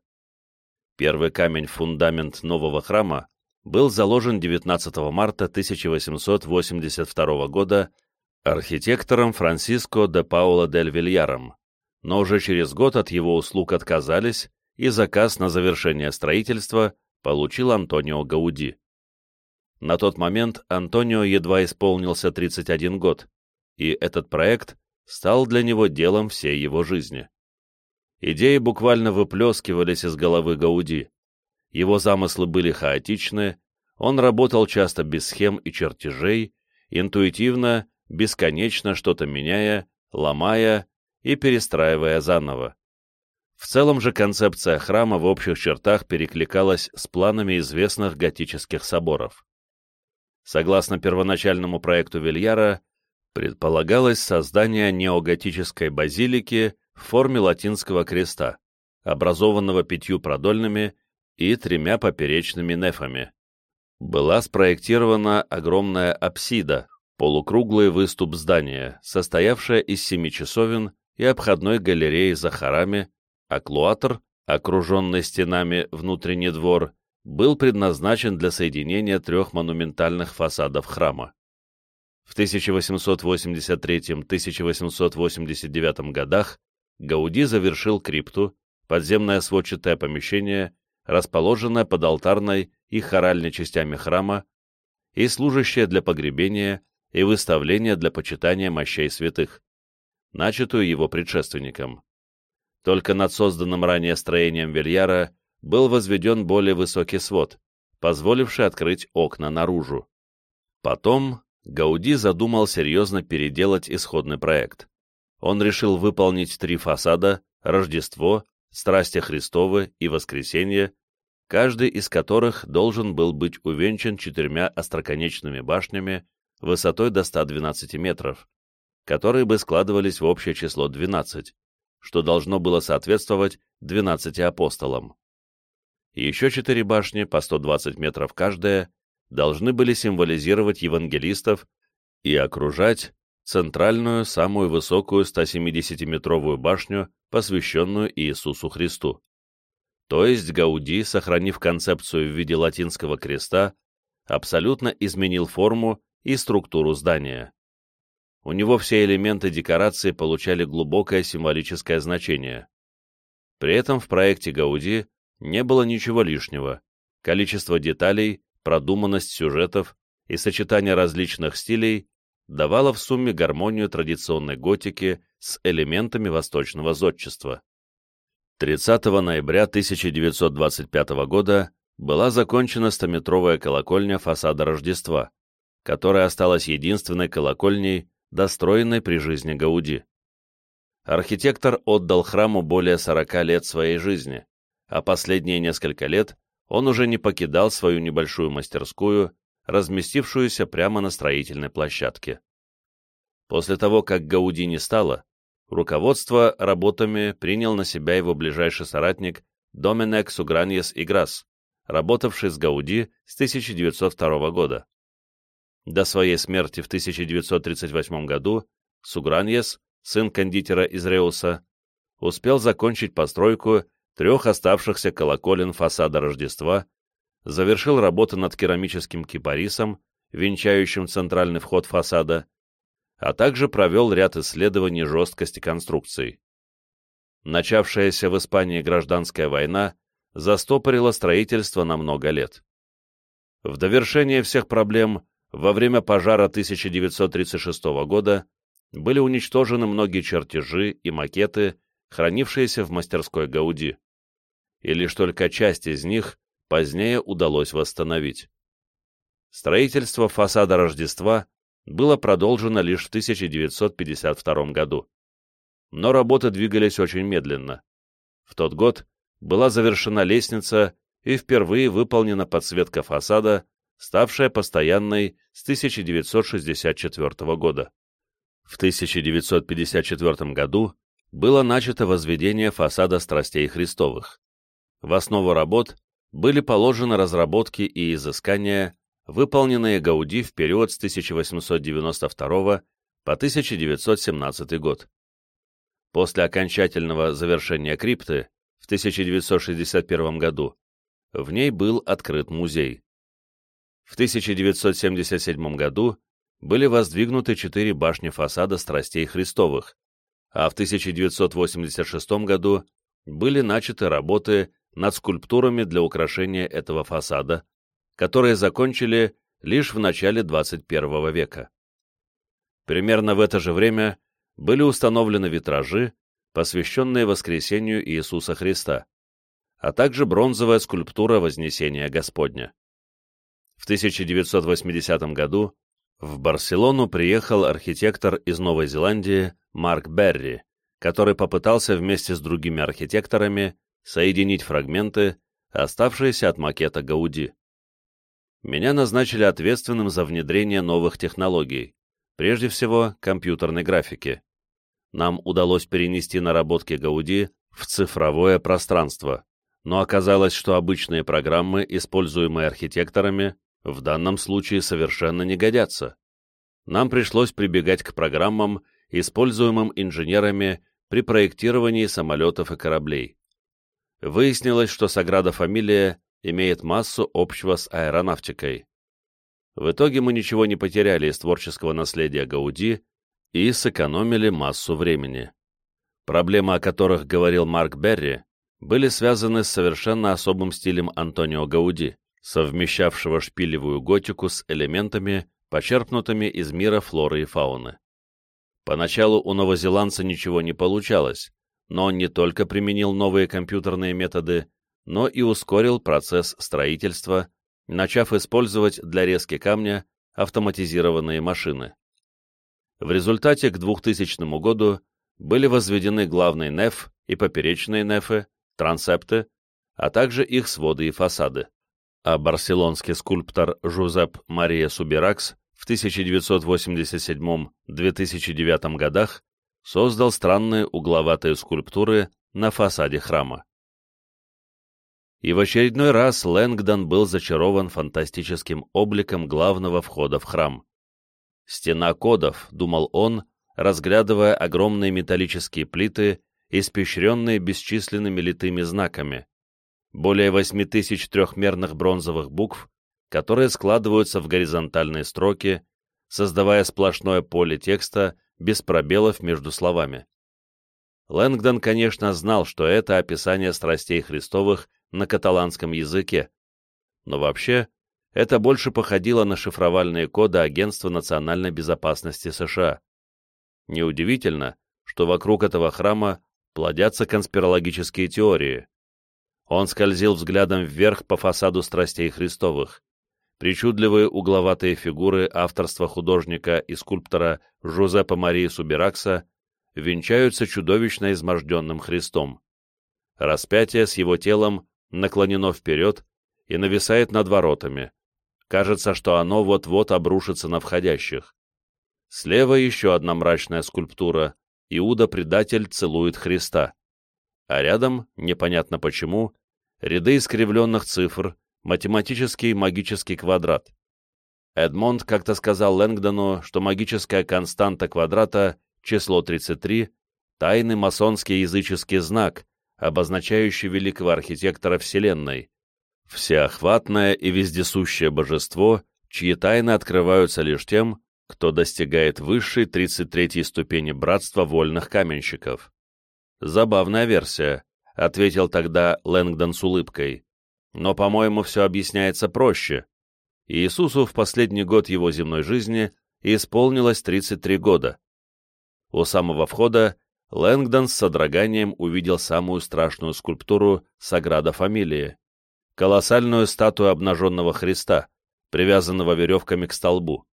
Первый камень-фундамент нового храма был заложен 19 марта 1882 года архитектором Франсиско де Паула дель Вильяром, но уже через год от его услуг отказались, и заказ на завершение строительства получил Антонио Гауди. На тот момент Антонио едва исполнился 31 год, и этот проект стал для него делом всей его жизни. Идеи буквально выплескивались из головы Гауди. Его замыслы были хаотичны, он работал часто без схем и чертежей, интуитивно, бесконечно что-то меняя, ломая и перестраивая заново. В целом же концепция храма в общих чертах перекликалась с планами известных готических соборов. Согласно первоначальному проекту Вильяра, предполагалось создание неоготической базилики в форме латинского креста, образованного пятью продольными и тремя поперечными нефами. Была спроектирована огромная апсида, полукруглый выступ здания, состоявшая из семи часовен и обходной галереи за хорами, а клуатор, окруженный стенами внутренний двор, был предназначен для соединения трех монументальных фасадов храма. В 1883-1889 годах Гауди завершил крипту, подземное сводчатое помещение, расположенное под алтарной и хоральной частями храма и служащее для погребения и выставления для почитания мощей святых, начатую его предшественником. Только над созданным ранее строением Вильяра был возведен более высокий свод, позволивший открыть окна наружу. Потом Гауди задумал серьезно переделать исходный проект. Он решил выполнить три фасада «Рождество», «Страсти Христовы» и «Воскресенье», каждый из которых должен был быть увенчан четырьмя остроконечными башнями высотой до 112 метров, которые бы складывались в общее число 12, что должно было соответствовать 12 апостолам. Еще четыре башни по 120 метров каждая должны были символизировать евангелистов и окружать центральную, самую высокую 170-метровую башню, посвященную Иисусу Христу. То есть Гауди, сохранив концепцию в виде латинского креста, абсолютно изменил форму и структуру здания. У него все элементы декорации получали глубокое символическое значение. При этом в проекте Гауди не было ничего лишнего. Количество деталей, продуманность сюжетов и сочетание различных стилей давало в сумме гармонию традиционной готики с элементами восточного зодчества. 30 ноября 1925 года была закончена 100-метровая колокольня фасада Рождества, которая осталась единственной колокольней, достроенной при жизни Гауди. Архитектор отдал храму более 40 лет своей жизни, а последние несколько лет он уже не покидал свою небольшую мастерскую, разместившуюся прямо на строительной площадке. После того, как Гауди не стало, руководство работами принял на себя его ближайший соратник Доменек Суграньес Играс, работавший с Гауди с 1902 года. До своей смерти в 1938 году Суграньес, сын кондитера из Реуса, успел закончить постройку трех оставшихся колоколен фасада Рождества, завершил работы над керамическим кипарисом, венчающим центральный вход фасада, а также провел ряд исследований жесткости конструкций. Начавшаяся в Испании гражданская война застопорила строительство на много лет. В довершение всех проблем во время пожара 1936 года были уничтожены многие чертежи и макеты, хранившиеся в мастерской Гауди, и лишь только часть из них позднее удалось восстановить. Строительство фасада Рождества было продолжено лишь в 1952 году. Но работы двигались очень медленно. В тот год была завершена лестница и впервые выполнена подсветка фасада ставшая постоянной с 1964 года. В 1954 году было начато возведение фасада страстей Христовых. В основу работ были положены разработки и изыскания, выполненные Гауди в период с 1892 по 1917 год. После окончательного завершения крипты в 1961 году в ней был открыт музей. В 1977 году были воздвигнуты четыре башни фасада Страстей Христовых, а в 1986 году были начаты работы над скульптурами для украшения этого фасада, которые закончили лишь в начале 21 века. Примерно в это же время были установлены витражи, посвященные воскресению Иисуса Христа, а также бронзовая скульптура Вознесения Господня. В 1980 году в Барселону приехал архитектор из Новой Зеландии Марк Берри, который попытался вместе с другими архитекторами соединить фрагменты, оставшиеся от макета Гауди. Меня назначили ответственным за внедрение новых технологий, прежде всего компьютерной графики. Нам удалось перенести наработки Гауди в цифровое пространство, но оказалось, что обычные программы, используемые архитекторами, в данном случае совершенно не годятся. Нам пришлось прибегать к программам, используемым инженерами при проектировании самолетов и кораблей. Выяснилось, что Саграда Фамилия имеет массу общего с аэронавтикой. В итоге мы ничего не потеряли из творческого наследия Гауди и сэкономили массу времени. Проблемы, о которых говорил Марк Берри, были связаны с совершенно особым стилем Антонио Гауди, совмещавшего шпилевую готику с элементами, почерпнутыми из мира флоры и фауны. Поначалу у новозеландца ничего не получалось, но он не только применил новые компьютерные методы, но и ускорил процесс строительства, начав использовать для резки камня автоматизированные машины. В результате к 2000 году были возведены главный неф и поперечные нефы, трансепты, а также их своды и фасады. А барселонский скульптор Жузеп Мария Субиракс в 1987-2009 годах создал странные угловатые скульптуры на фасаде храма. И в очередной раз Лэнгдон был зачарован фантастическим обликом главного входа в храм. «Стена кодов», — думал он, разглядывая огромные металлические плиты, испещренные бесчисленными литыми знаками. Более восьми тысяч трехмерных бронзовых букв, которые складываются в горизонтальные строки, создавая сплошное поле текста без пробелов между словами. Лэнгдон, конечно, знал, что это описание страстей Христовых на каталанском языке, но вообще это больше походило на шифровальные коды Агентства национальной безопасности США. Неудивительно, что вокруг этого храма плодятся конспирологические теории. Он скользил взглядом вверх по фасаду страстей Христовых. Причудливые угловатые фигуры авторства художника и скульптора Жозепа Марии Субиракса венчаются чудовищно изможденным Христом. Распятие с его телом наклонено вперед и нависает над воротами. Кажется, что оно вот-вот обрушится на входящих. Слева еще одна мрачная скульптура. Иуда-предатель целует Христа. А рядом, непонятно почему, ряды искривленных цифр, математический магический квадрат. Эдмонд как-то сказал Лэнгдону, что магическая константа квадрата, число 33, тайный масонский языческий знак, обозначающий великого архитектора Вселенной, всеохватное и вездесущее божество, чьи тайны открываются лишь тем, кто достигает высшей 33-й ступени братства вольных каменщиков. Забавная версия, ответил тогда Лэнгдон с улыбкой. Но, по-моему, все объясняется проще. Иисусу в последний год его земной жизни исполнилось 33 года. У самого входа Лэнгдон с содроганием увидел самую страшную скульптуру Саграда Фамилии — колоссальную статую обнаженного Христа, привязанного веревками к столбу.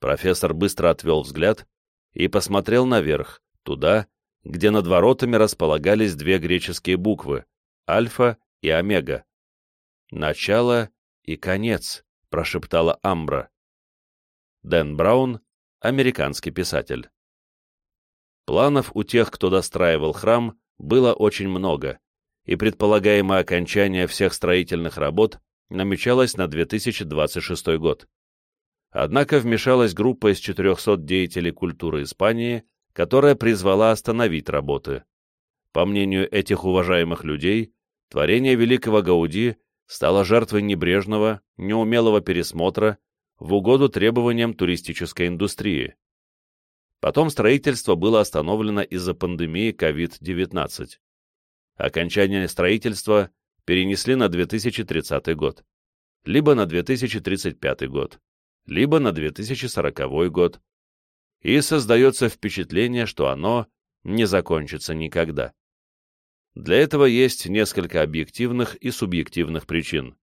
Профессор быстро отвел взгляд и посмотрел наверх, туда, где над воротами располагались две греческие буквы — альфа и омега. «Начало и конец», — прошептала Амбра. Дэн Браун, американский писатель. Планов у тех, кто достраивал храм, было очень много, и предполагаемое окончание всех строительных работ намечалось на 2026 год. Однако вмешалась группа из 400 деятелей культуры Испании, которая призвала остановить работы. По мнению этих уважаемых людей, творение великого Гауди стало жертвой небрежного, неумелого пересмотра в угоду требованиям туристической индустрии. Потом строительство было остановлено из-за пандемии COVID-19. Окончание строительства перенесли на 2030 год, либо на 2035 год либо на 2040 год, и создается впечатление, что оно не закончится никогда. Для этого есть несколько объективных и субъективных причин.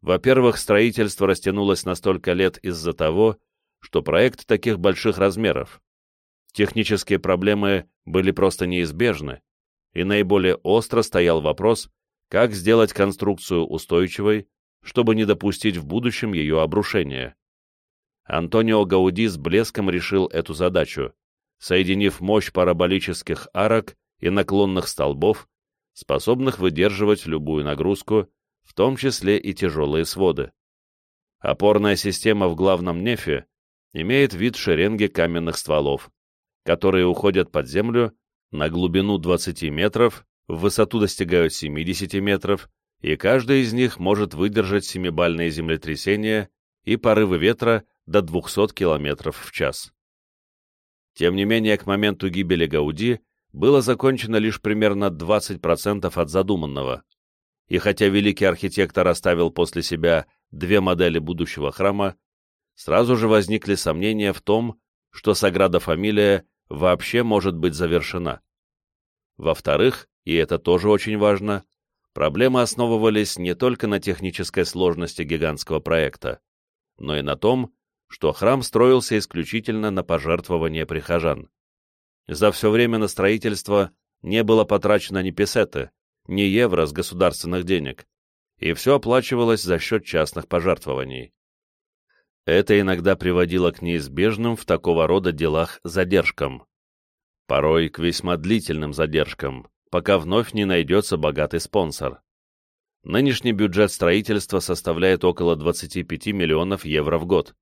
Во-первых, строительство растянулось на столько лет из-за того, что проект таких больших размеров. Технические проблемы были просто неизбежны, и наиболее остро стоял вопрос, как сделать конструкцию устойчивой, чтобы не допустить в будущем ее обрушения. Антонио Гауди с блеском решил эту задачу, соединив мощь параболических арок и наклонных столбов, способных выдерживать любую нагрузку, в том числе и тяжелые своды. Опорная система в главном нефе имеет вид шеренги каменных стволов, которые уходят под землю на глубину 20 метров, в высоту достигают 70 метров, и каждый из них может выдержать семибальные землетрясения и порывы ветра до 200 км в час. Тем не менее, к моменту гибели Гауди было закончено лишь примерно 20% от задуманного. И хотя великий архитектор оставил после себя две модели будущего храма, сразу же возникли сомнения в том, что Саграда Фамилия вообще может быть завершена. Во-вторых, и это тоже очень важно, проблемы основывались не только на технической сложности гигантского проекта, но и на том, что храм строился исключительно на пожертвования прихожан. За все время на строительство не было потрачено ни песеты, ни евро с государственных денег, и все оплачивалось за счет частных пожертвований. Это иногда приводило к неизбежным в такого рода делах задержкам. Порой к весьма длительным задержкам, пока вновь не найдется богатый спонсор. Нынешний бюджет строительства составляет около 25 миллионов евро в год.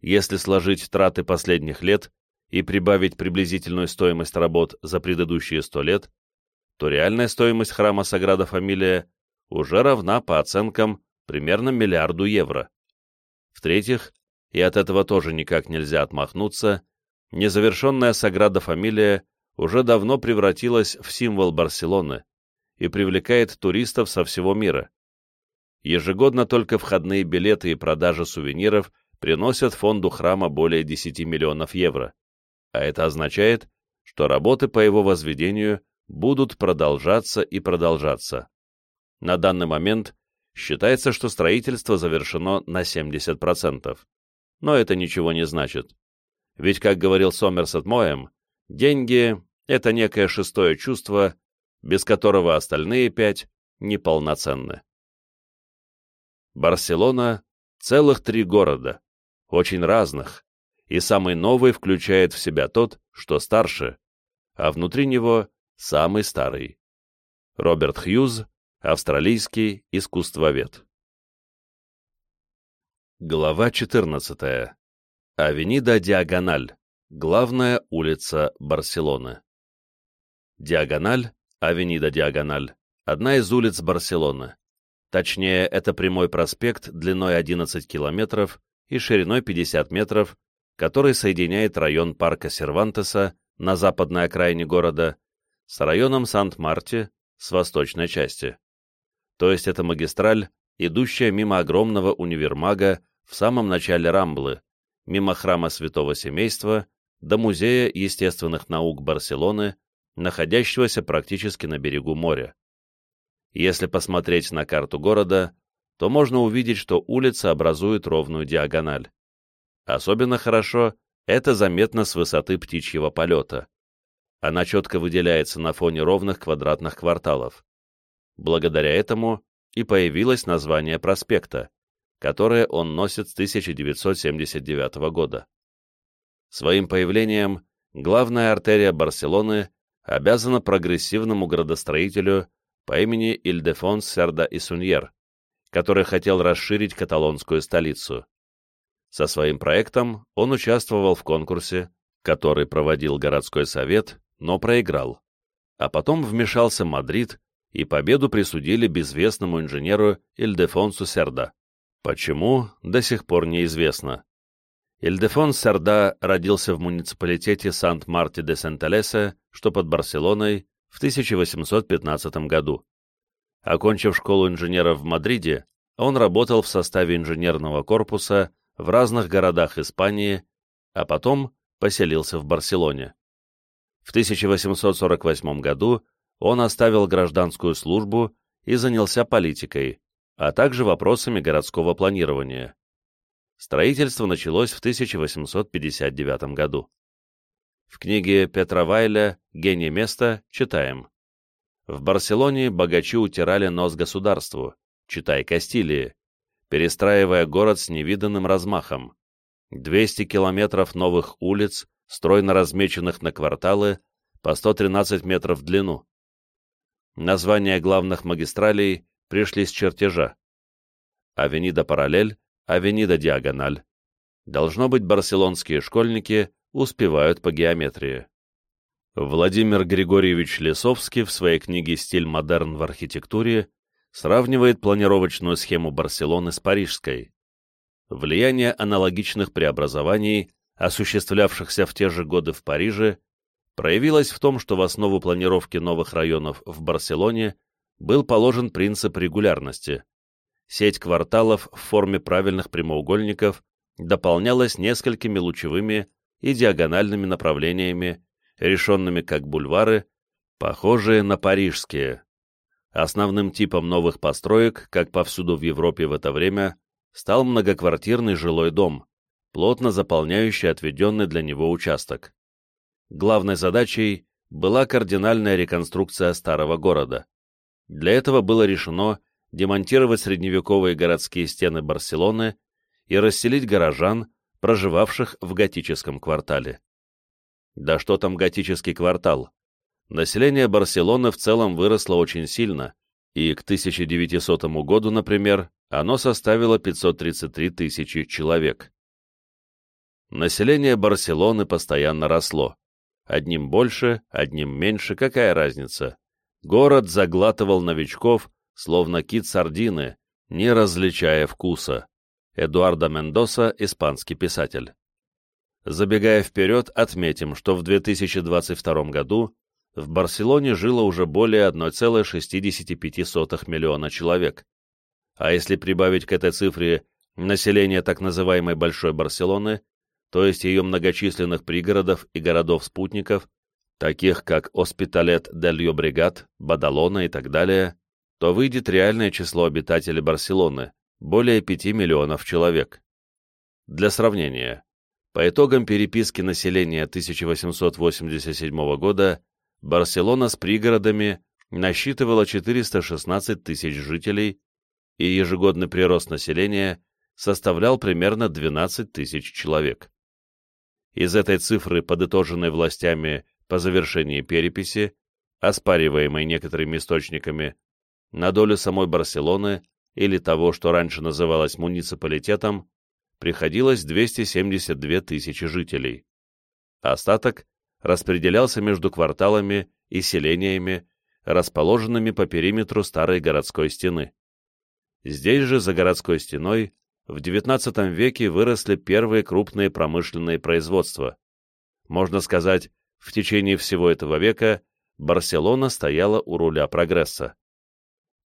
Если сложить траты последних лет и прибавить приблизительную стоимость работ за предыдущие 100 лет, то реальная стоимость храма Саграда Фамилия уже равна, по оценкам, примерно миллиарду евро. В-третьих, и от этого тоже никак нельзя отмахнуться, незавершенная Саграда Фамилия уже давно превратилась в символ Барселоны и привлекает туристов со всего мира. Ежегодно только входные билеты и продажа сувениров приносят фонду храма более 10 миллионов евро, а это означает, что работы по его возведению будут продолжаться и продолжаться. На данный момент считается, что строительство завершено на 70%. Но это ничего не значит. Ведь, как говорил Сомерсет Моэм, деньги — это некое шестое чувство, без которого остальные пять неполноценны. Барселона — целых три города, очень разных, и самый новый включает в себя тот, что старше, а внутри него самый старый. Роберт Хьюз, австралийский искусствовед. Глава 14. Авенида Диагональ. Главная улица Барселоны. Диагональ, Авенида Диагональ, одна из улиц Барселоны. Точнее, это прямой проспект длиной 11 километров и шириной 50 метров, который соединяет район парка Сервантеса на западной окраине города с районом Сант-Марти с восточной части. То есть это магистраль, идущая мимо огромного универмага в самом начале Рамблы, мимо храма Святого Семейства до Музея естественных наук Барселоны, находящегося практически на берегу моря. Если посмотреть на карту города, то можно увидеть, что улица образует ровную диагональ. Особенно хорошо это заметно с высоты птичьего полета. Она четко выделяется на фоне ровных квадратных кварталов. Благодаря этому и появилось название проспекта, которое он носит с 1979 года. Своим появлением главная артерия Барселоны обязана прогрессивному градостроителю по имени Ильдефонс Серда и Суньер, который хотел расширить каталонскую столицу. Со своим проектом он участвовал в конкурсе, который проводил городской совет, но проиграл. А потом вмешался Мадрид, и победу присудили безвестному инженеру Ильдефонсу Серда. Почему, до сих пор неизвестно. Ильдефонс Серда родился в муниципалитете Сант-Марти-де-Сентелесе, что под Барселоной, в 1815 году. Окончив школу инженеров в Мадриде, он работал в составе инженерного корпуса в разных городах Испании, а потом поселился в Барселоне. В 1848 году он оставил гражданскую службу и занялся политикой, а также вопросами городского планирования. Строительство началось в 1859 году. В книге Петра Вайля «Гений места» читаем. В Барселоне богачи утирали нос государству, читай Кастилии, перестраивая город с невиданным размахом. 200 километров новых улиц, стройно размеченных на кварталы, по 113 метров в длину. Названия главных магистралей пришли с чертежа. Авенида Параллель, Авенида Диагональ. Должно быть, барселонские школьники успевают по геометрии. Владимир Григорьевич Лесовский в своей книге «Стиль модерн в архитектуре» сравнивает планировочную схему Барселоны с парижской. влияние аналогичных преобразований, осуществлявшихся в те же годы в Париже, проявилось в том, что в основу планировки новых районов в Барселоне был положен принцип регулярности. Сеть кварталов в форме правильных прямоугольников дополнялась несколькими лучевыми и диагональными направлениями, решенными как бульвары, похожие на парижские. Основным типом новых построек, как повсюду в Европе в это время, стал многоквартирный жилой дом, плотно заполняющий отведенный для него участок. Главной задачей была кардинальная реконструкция старого города. Для этого было решено демонтировать средневековые городские стены Барселоны и расселить горожан, проживавших в готическом квартале. Да что там готический квартал? Население Барселоны в целом выросло очень сильно, и к 1900 году, например, оно составило 533 тысячи человек. Население Барселоны постоянно росло. Одним больше, одним меньше, какая разница? Город заглатывал новичков, словно кит сардины, не различая вкуса. Эдуардо Мендоса, испанский писатель. Забегая вперед, отметим, что в 2022 году в Барселоне жило уже более 1,65 миллиона человек. А если прибавить к этой цифре население так называемой Большой Барселоны, то есть ее многочисленных пригородов и городов-спутников, таких как Оспиталет дель Йобригат, Бадалона и так далее, то выйдет реальное число обитателей Барселоны – более 5 миллионов человек. Для сравнения, по итогам переписки населения 1887 года Барселона с пригородами насчитывала 416 тысяч жителей, и ежегодный прирост населения составлял примерно 12 тысяч человек. Из этой цифры, подытоженной властями по завершении переписи, оспариваемой некоторыми источниками, на долю самой Барселоны или того, что раньше называлось муниципалитетом, приходилось 272 тысячи жителей. Остаток распределялся между кварталами и селениями, расположенными по периметру старой городской стены. Здесь же, за городской стеной, в XIX веке выросли первые крупные промышленные производства. Можно сказать, в течение всего этого века Барселона стояла у руля прогресса.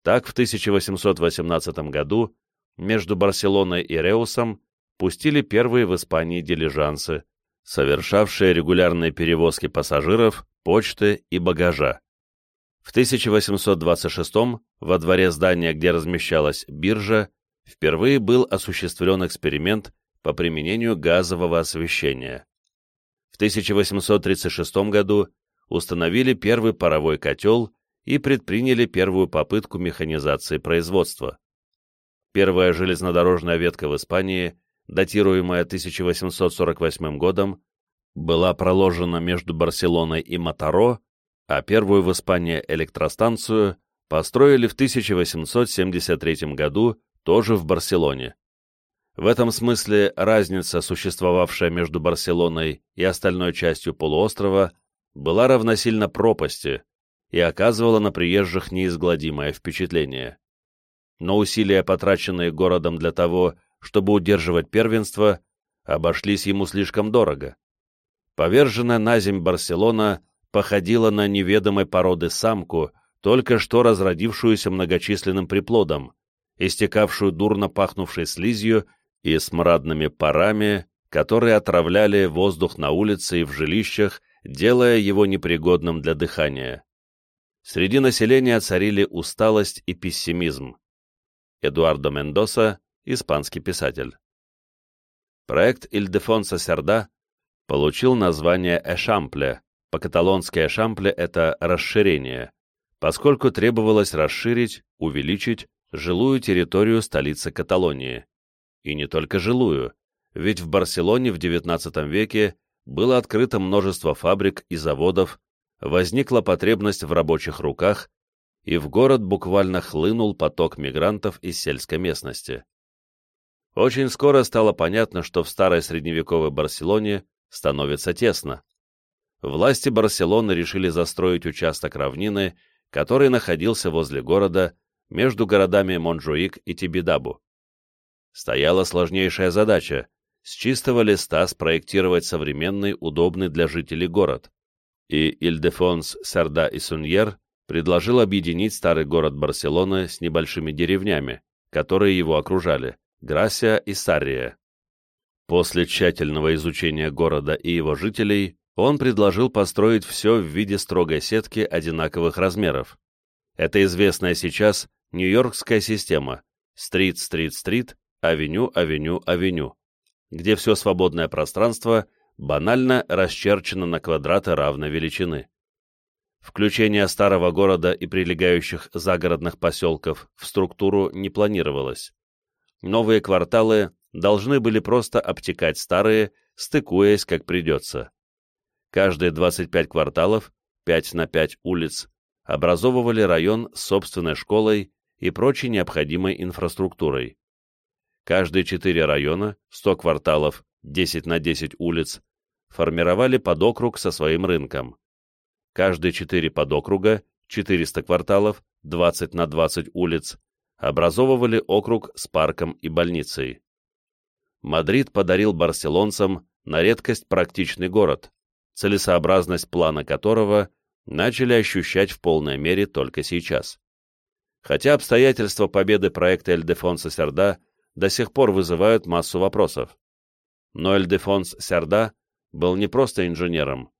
Так, в 1818 году между Барселоной и Реусом пустили первые в Испании дилижансы, совершавшие регулярные перевозки пассажиров, почты и багажа. В 1826 во дворе здания, где размещалась биржа, впервые был осуществлен эксперимент по применению газового освещения. В 1836 году установили первый паровой котел и предприняли первую попытку механизации производства. Первая железнодорожная ветка в Испании, датируемая 1848 годом, была проложена между Барселоной и Матаро, а первую в Испании электростанцию построили в 1873 году тоже в Барселоне. В этом смысле разница, существовавшая между Барселоной и остальной частью полуострова, была равносильна пропасти и оказывала на приезжих неизгладимое впечатление. Но усилия, потраченные городом для того, чтобы удерживать первенство, обошлись ему слишком дорого. Поверженная на земь Барселона походила на неведомой породы самку, только что разродившуюся многочисленным приплодом, истекавшую дурно пахнувшей слизью и смрадными парами, которые отравляли воздух на улице и в жилищах, делая его непригодным для дыхания. Среди населения царили усталость и пессимизм. Эдуардо Мендоса, испанский писатель. Проект Ильдефонса Серда получил название Эшампле, по-каталонски Эшампле — это расширение, поскольку требовалось расширить, увеличить жилую территорию столицы Каталонии. И не только жилую, ведь в Барселоне в XIX веке было открыто множество фабрик и заводов, возникла потребность в рабочих руках, и в город буквально хлынул поток мигрантов из сельской местности. Очень скоро стало понятно, что в старой средневековой Барселоне становится тесно. Власти Барселоны решили застроить участок равнины, который находился возле города между горами Монжуик и Тибидабо. стояла сложнейшая задача с чистого листа спроектировать современный, удобный для жителей город. И Ильдефонс Серда и Суньер предложил объединить старый город Барселоны с небольшими деревнями, которые его окружали, Грасия и Саррия. После тщательного изучения города и его жителей, он предложил построить все в виде строгой сетки одинаковых размеров. Это известная сейчас нью-йоркская система стрит-стрит-стрит, авеню-авеню-авеню, где все свободное пространство банально расчерчено на квадраты равной величины. Включение старого города и прилегающих загородных поселков в структуру не планировалось. Новые кварталы должны были просто обтекать старые, стыкуясь как придется. Каждые 25 кварталов, 5 на 5 улиц, образовывали район с собственной школой и прочей необходимой инфраструктурой. Каждые четыре района, 100 кварталов, 10 на 10 улиц, формировали подокруг со своим рынком. Каждые четыре подокруга, 400 кварталов, 20 на 20 улиц, образовывали округ с парком и больницей. Мадрид подарил барселонцам на редкость практичный город, целесообразность плана которого начали ощущать в полной мере только сейчас хотя обстоятельства победы проекта Ильдефонса Серда до сих пор вызывают массу вопросов. Но Ильдефонс Серда был не просто инженером,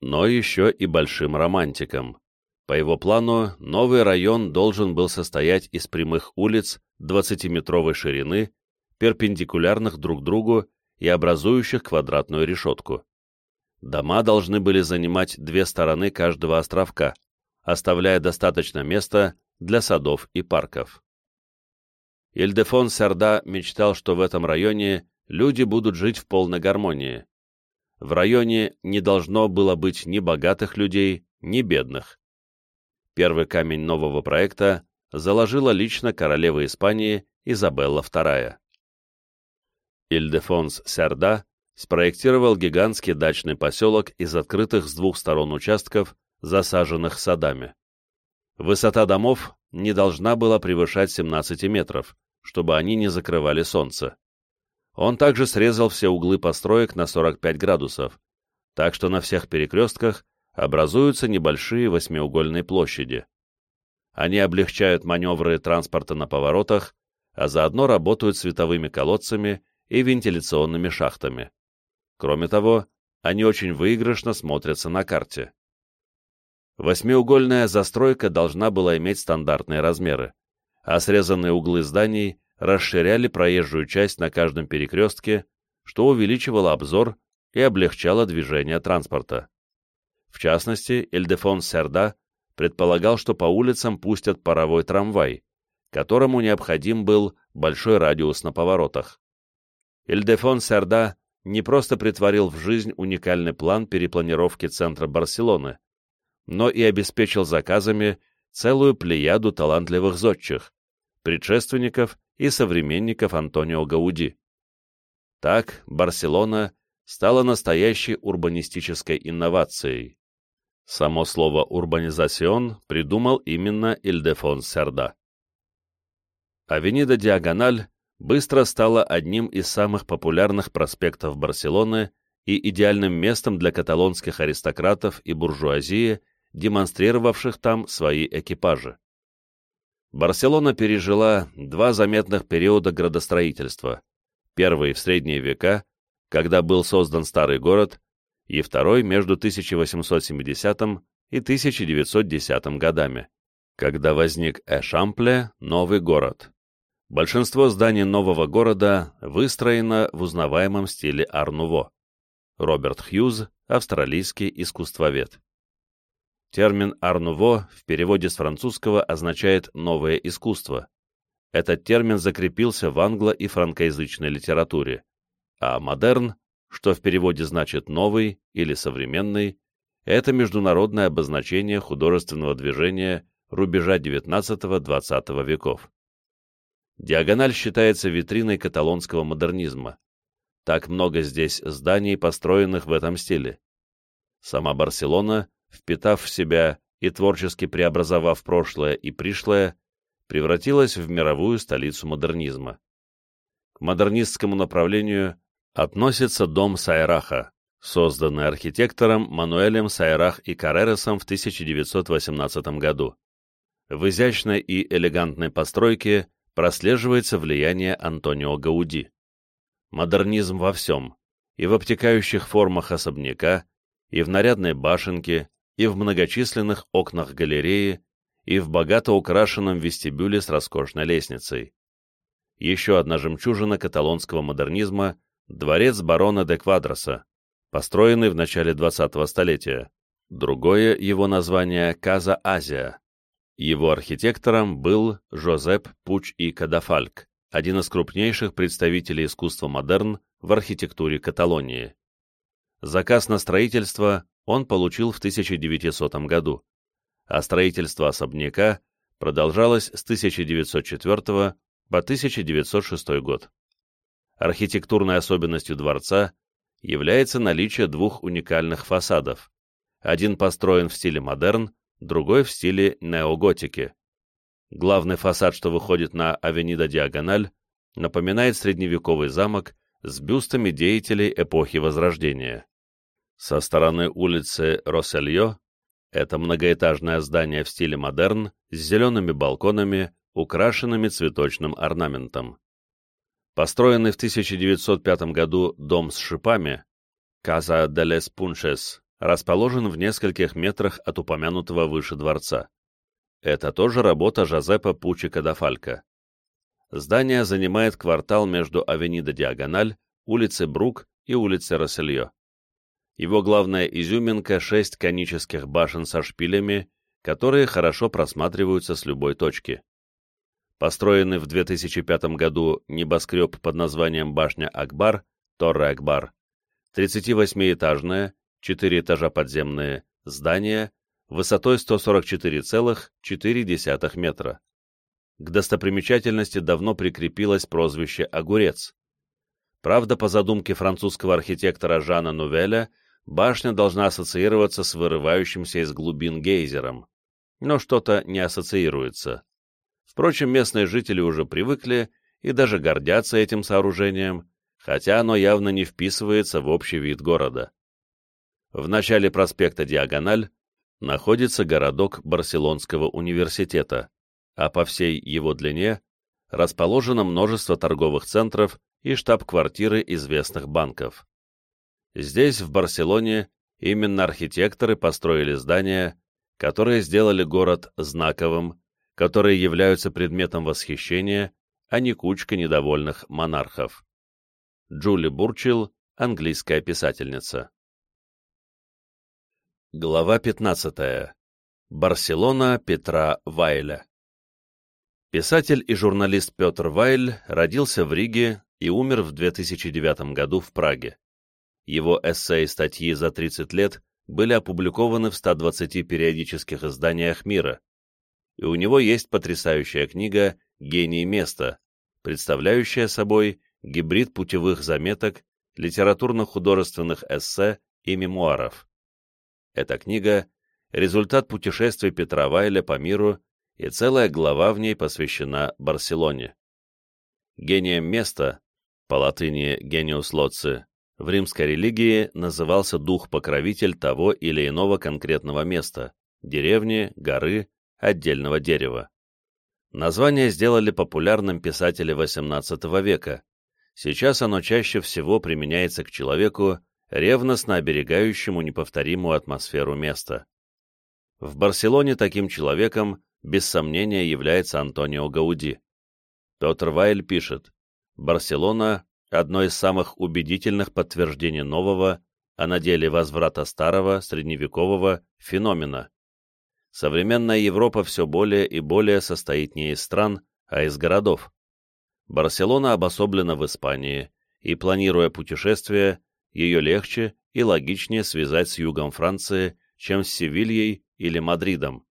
но еще и большим романтиком. По его плану, новый район должен был состоять из прямых улиц 20-метровой ширины, перпендикулярных друг другу и образующих квадратную решетку. Дома должны были занимать две стороны каждого островка, оставляя достаточно места для садов и парков. Ильдефон Сарда мечтал, что в этом районе люди будут жить в полной гармонии. В районе не должно было быть ни богатых людей, ни бедных. Первый камень нового проекта заложила лично королева Испании Изабелла II. Ильдефонс Сарда спроектировал гигантский дачный поселок из открытых с двух сторон участков, засаженных садами. Высота домов не должна была превышать 17 метров, чтобы они не закрывали солнце. Он также срезал все углы построек на 45 градусов, так что на всех перекрестках образуются небольшие восьмиугольные площади. Они облегчают маневры транспорта на поворотах, а заодно работают световыми колодцами и вентиляционными шахтами. Кроме того, они очень выигрышно смотрятся на карте. Восьмиугольная застройка должна была иметь стандартные размеры, а срезанные углы зданий расширяли проезжую часть на каждом перекрестке, что увеличивало обзор и облегчало движение транспорта. В частности, Эльдефон Серда предполагал, что по улицам пустят паровой трамвай, которому необходим был большой радиус на поворотах. Эльдефон Серда не просто притворил в жизнь уникальный план перепланировки центра Барселоны, но и обеспечил заказами целую плеяду талантливых зодчих, предшественников и современников Антонио Гауди. Так Барселона стала настоящей урбанистической инновацией. Само слово «урбанизацион» придумал именно Ильдефонс Серда. Авенида Диагональ быстро стала одним из самых популярных проспектов Барселоны и идеальным местом для каталонских аристократов и буржуазии демонстрировавших там свои экипажи. Барселона пережила два заметных периода градостроительства. Первый в средние века, когда был создан старый город, и второй между 1870 и 1910 годами, когда возник Эшампле, новый город. Большинство зданий нового города выстроено в узнаваемом стиле Арнуво. Роберт Хьюз, австралийский искусствовед. Термин «арнуво» в переводе с французского означает «новое искусство». Этот термин закрепился в англо- и франкоязычной литературе, а «модерн», что в переводе значит «новый» или «современный», это международное обозначение художественного движения рубежа XIX-XX веков. Диагональ считается витриной каталонского модернизма. Так много здесь зданий, построенных в этом стиле. Сама Барселона впитав в себя и творчески преобразовав прошлое и пришлое, превратилась в мировую столицу модернизма. К модернистскому направлению относится дом Сайраха, созданный архитектором Мануэлем Сайрах и Каррересом в 1918 году. В изящной и элегантной постройке прослеживается влияние Антонио Гауди. Модернизм во всем, и в обтекающих формах особняка, и в нарядной башенке, и в многочисленных окнах галереи, и в богато украшенном вестибюле с роскошной лестницей. Еще одна жемчужина каталонского модернизма – дворец барона де Квадроса, построенный в начале 20-го столетия. Другое его название – Каза Азия. Его архитектором был Жозеп Пуч и Кадафальк, один из крупнейших представителей искусства модерн в архитектуре Каталонии. Заказ на строительство он получил в 1900 году, а строительство особняка продолжалось с 1904 по 1906 год. Архитектурной особенностью дворца является наличие двух уникальных фасадов. Один построен в стиле модерн, другой в стиле неоготики. Главный фасад, что выходит на Авенида Диагональ, напоминает средневековый замок с бюстами деятелей эпохи Возрождения. Со стороны улицы Россельё это многоэтажное здание в стиле модерн с зелеными балконами, украшенными цветочным орнаментом. Построенный в 1905 году дом с шипами, Casa de les Punches, расположен в нескольких метрах от упомянутого выше дворца. Это тоже работа Жозепа Пучика да Фалька. Здание занимает квартал между Авенида Диагональ, улицей Брук и улицей Рассельё. Его главная изюминка — шесть конических башен со шпилями, которые хорошо просматриваются с любой точки. Построенный в 2005 году небоскреб под названием башня Акбар, Торре Акбар, 38-этажное, 4 этажа подземные, здание высотой 144,4 метра. К достопримечательности давно прикрепилось прозвище «Огурец». Правда, по задумке французского архитектора Жана Нувеля, башня должна ассоциироваться с вырывающимся из глубин гейзером, но что-то не ассоциируется. Впрочем, местные жители уже привыкли и даже гордятся этим сооружением, хотя оно явно не вписывается в общий вид города. В начале проспекта Диагональ находится городок Барселонского университета, а по всей его длине расположено множество торговых центров и штаб-квартиры известных банков. Здесь, в Барселоне, именно архитекторы построили здания, которые сделали город знаковым, которые являются предметом восхищения, а не кучка недовольных монархов. Джули Бурчил, английская писательница. Глава 15. Барселона Петра Вайля Писатель и журналист Петр Вайль родился в Риге и умер в 2009 году в Праге. Его эссе и статьи за 30 лет были опубликованы в 120 периодических изданиях мира, и у него есть потрясающая книга «Гений места», представляющая собой гибрид путевых заметок, литературно-художественных эссе и мемуаров. Эта книга — результат путешествий Петра Вайля по миру, и целая глава в ней посвящена Барселоне. Гением места, по латыни «genius loci», в римской религии назывался дух-покровитель того или иного конкретного места, деревни, горы, отдельного дерева. Название сделали популярным писатели XVIII века. Сейчас оно чаще всего применяется к человеку, ревностно оберегающему неповторимую атмосферу места. В Барселоне таким человеком, без сомнения, является Антонио Гауди. Петр Вайль пишет, «Барселона одно из самых убедительных подтверждений нового, а на деле возврата старого, средневекового, феномена. Современная Европа все более и более состоит не из стран, а из городов. Барселона обособлена в Испании, и, планируя путешествие, ее легче и логичнее связать с югом Франции, чем с Севильей или Мадридом.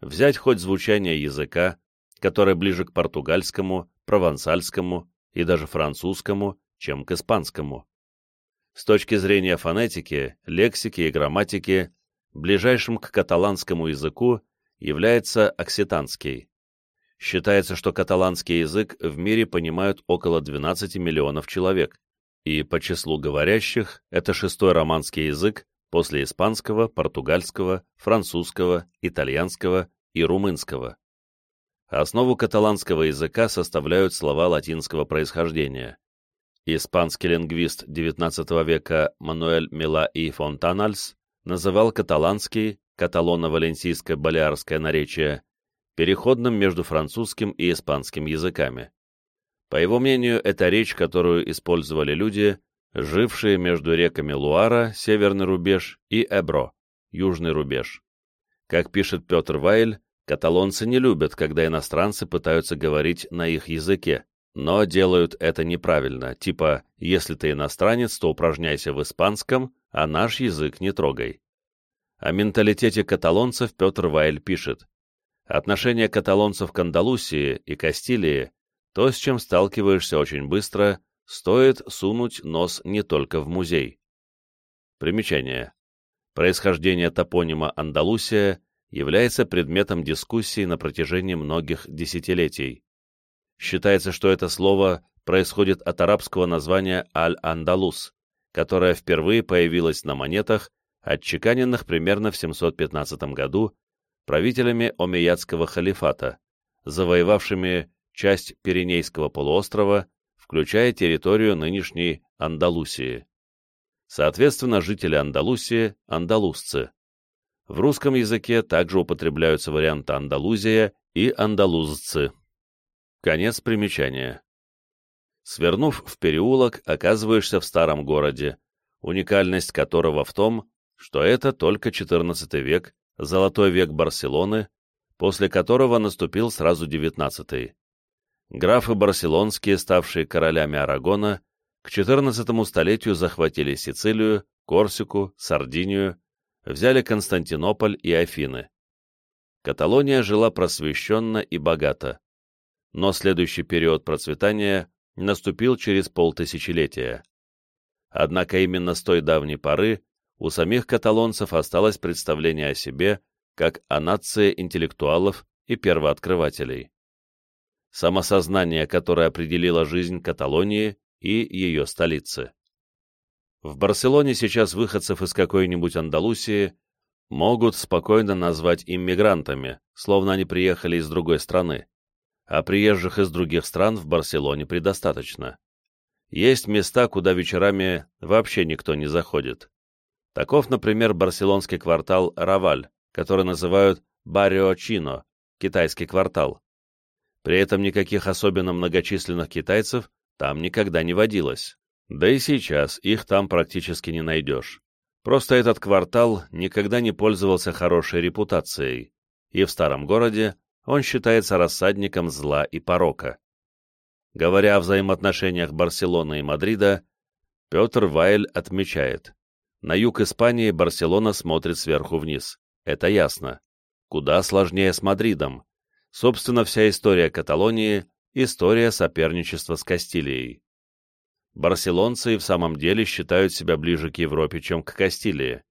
Взять хоть звучание языка, которое ближе к португальскому, провансальскому и даже французскому, чем к испанскому. С точки зрения фонетики, лексики и грамматики, ближайшим к каталанскому языку является окситанский. Считается, что каталанский язык в мире понимают около 12 миллионов человек, и по числу говорящих это шестой романский язык после испанского, португальского, французского, итальянского и румынского. Основу каталанского языка составляют слова латинского происхождения. Испанский лингвист XIX века Мануэль Мила и Фонтанальс называл каталанский, каталоно-валенсийское-балиарское наречие, переходным между французским и испанским языками. По его мнению, это речь, которую использовали люди, жившие между реками Луара, северный рубеж, и Эбро, южный рубеж. Как пишет Петр Вайль, каталонцы не любят, когда иностранцы пытаются говорить на их языке, но делают это неправильно, типа «если ты иностранец, то упражняйся в испанском, а наш язык не трогай». О менталитете каталонцев Петр Вайль пишет «Отношение каталонцев к Андалусии и Кастилии то, с чем сталкиваешься очень быстро, стоит сунуть нос не только в музей. Примечание. Происхождение топонима Андалусия является предметом дискуссий на протяжении многих десятилетий. Считается, что это слово происходит от арабского названия Аль-Андалус, которое впервые появилось на монетах, отчеканенных примерно в 715 году правителями Омейядского халифата, завоевавшими часть Пиренейского полуострова, включая территорию нынешней Андалусии. Соответственно, жители Андалусии – андалузцы. В русском языке также употребляются варианты Андалузия и андалузцы. Конец примечания. Свернув в переулок, оказываешься в старом городе, уникальность которого в том, что это только XIV век, золотой век Барселоны, после которого наступил сразу XIX. Графы барселонские, ставшие королями Арагона, к XIV столетию захватили Сицилию, Корсику, Сардинию, взяли Константинополь и Афины. Каталония жила просвещенно и богато, но следующий период процветания наступил через полтысячелетия. Однако именно с той давней поры у самих каталонцев осталось представление о себе как о нации интеллектуалов и первооткрывателей самосознание, которое определило жизнь Каталонии и ее столицы. В Барселоне сейчас выходцев из какой-нибудь Андалусии могут спокойно назвать иммигрантами, словно они приехали из другой страны, а приезжих из других стран в Барселоне предостаточно. Есть места, куда вечерами вообще никто не заходит. Таков, например, барселонский квартал Раваль, который называют Барио Чино, китайский квартал. При этом никаких особенно многочисленных китайцев там никогда не водилось. Да и сейчас их там практически не найдешь. Просто этот квартал никогда не пользовался хорошей репутацией, и в старом городе он считается рассадником зла и порока. Говоря о взаимоотношениях Барселоны и Мадрида, Петр Вайль отмечает, на юг Испании Барселона смотрит сверху вниз. Это ясно. Куда сложнее с Мадридом, Собственно, вся история Каталонии – история соперничества с Кастилией. Барселонцы и в самом деле считают себя ближе к Европе, чем к Кастилии.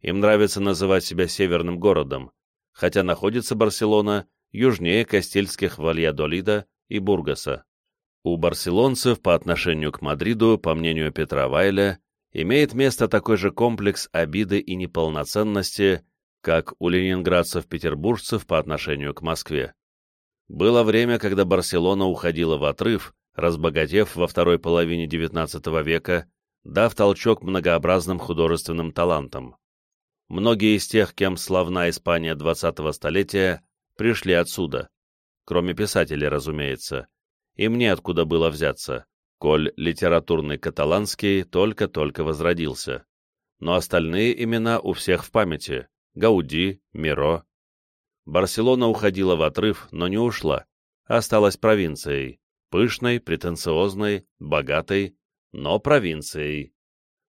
Им нравится называть себя северным городом, хотя находится Барселона южнее Кастильских Вальядолида и Бургаса. У барселонцев по отношению к Мадриду, по мнению Петра Вайля, имеет место такой же комплекс обиды и неполноценности, как у ленинградцев-петербуржцев по отношению к Москве. Было время, когда Барселона уходила в отрыв, разбогатев во второй половине XIX века, дав толчок многообразным художественным талантам. Многие из тех, кем славна Испания XX столетия, пришли отсюда. Кроме писателей, разумеется. Им неоткуда было взяться, коль литературный каталанский только-только возродился. Но остальные имена у всех в памяти — Гауди, Миро, Барселона уходила в отрыв, но не ушла, осталась провинцией, пышной, претенциозной, богатой, но провинцией.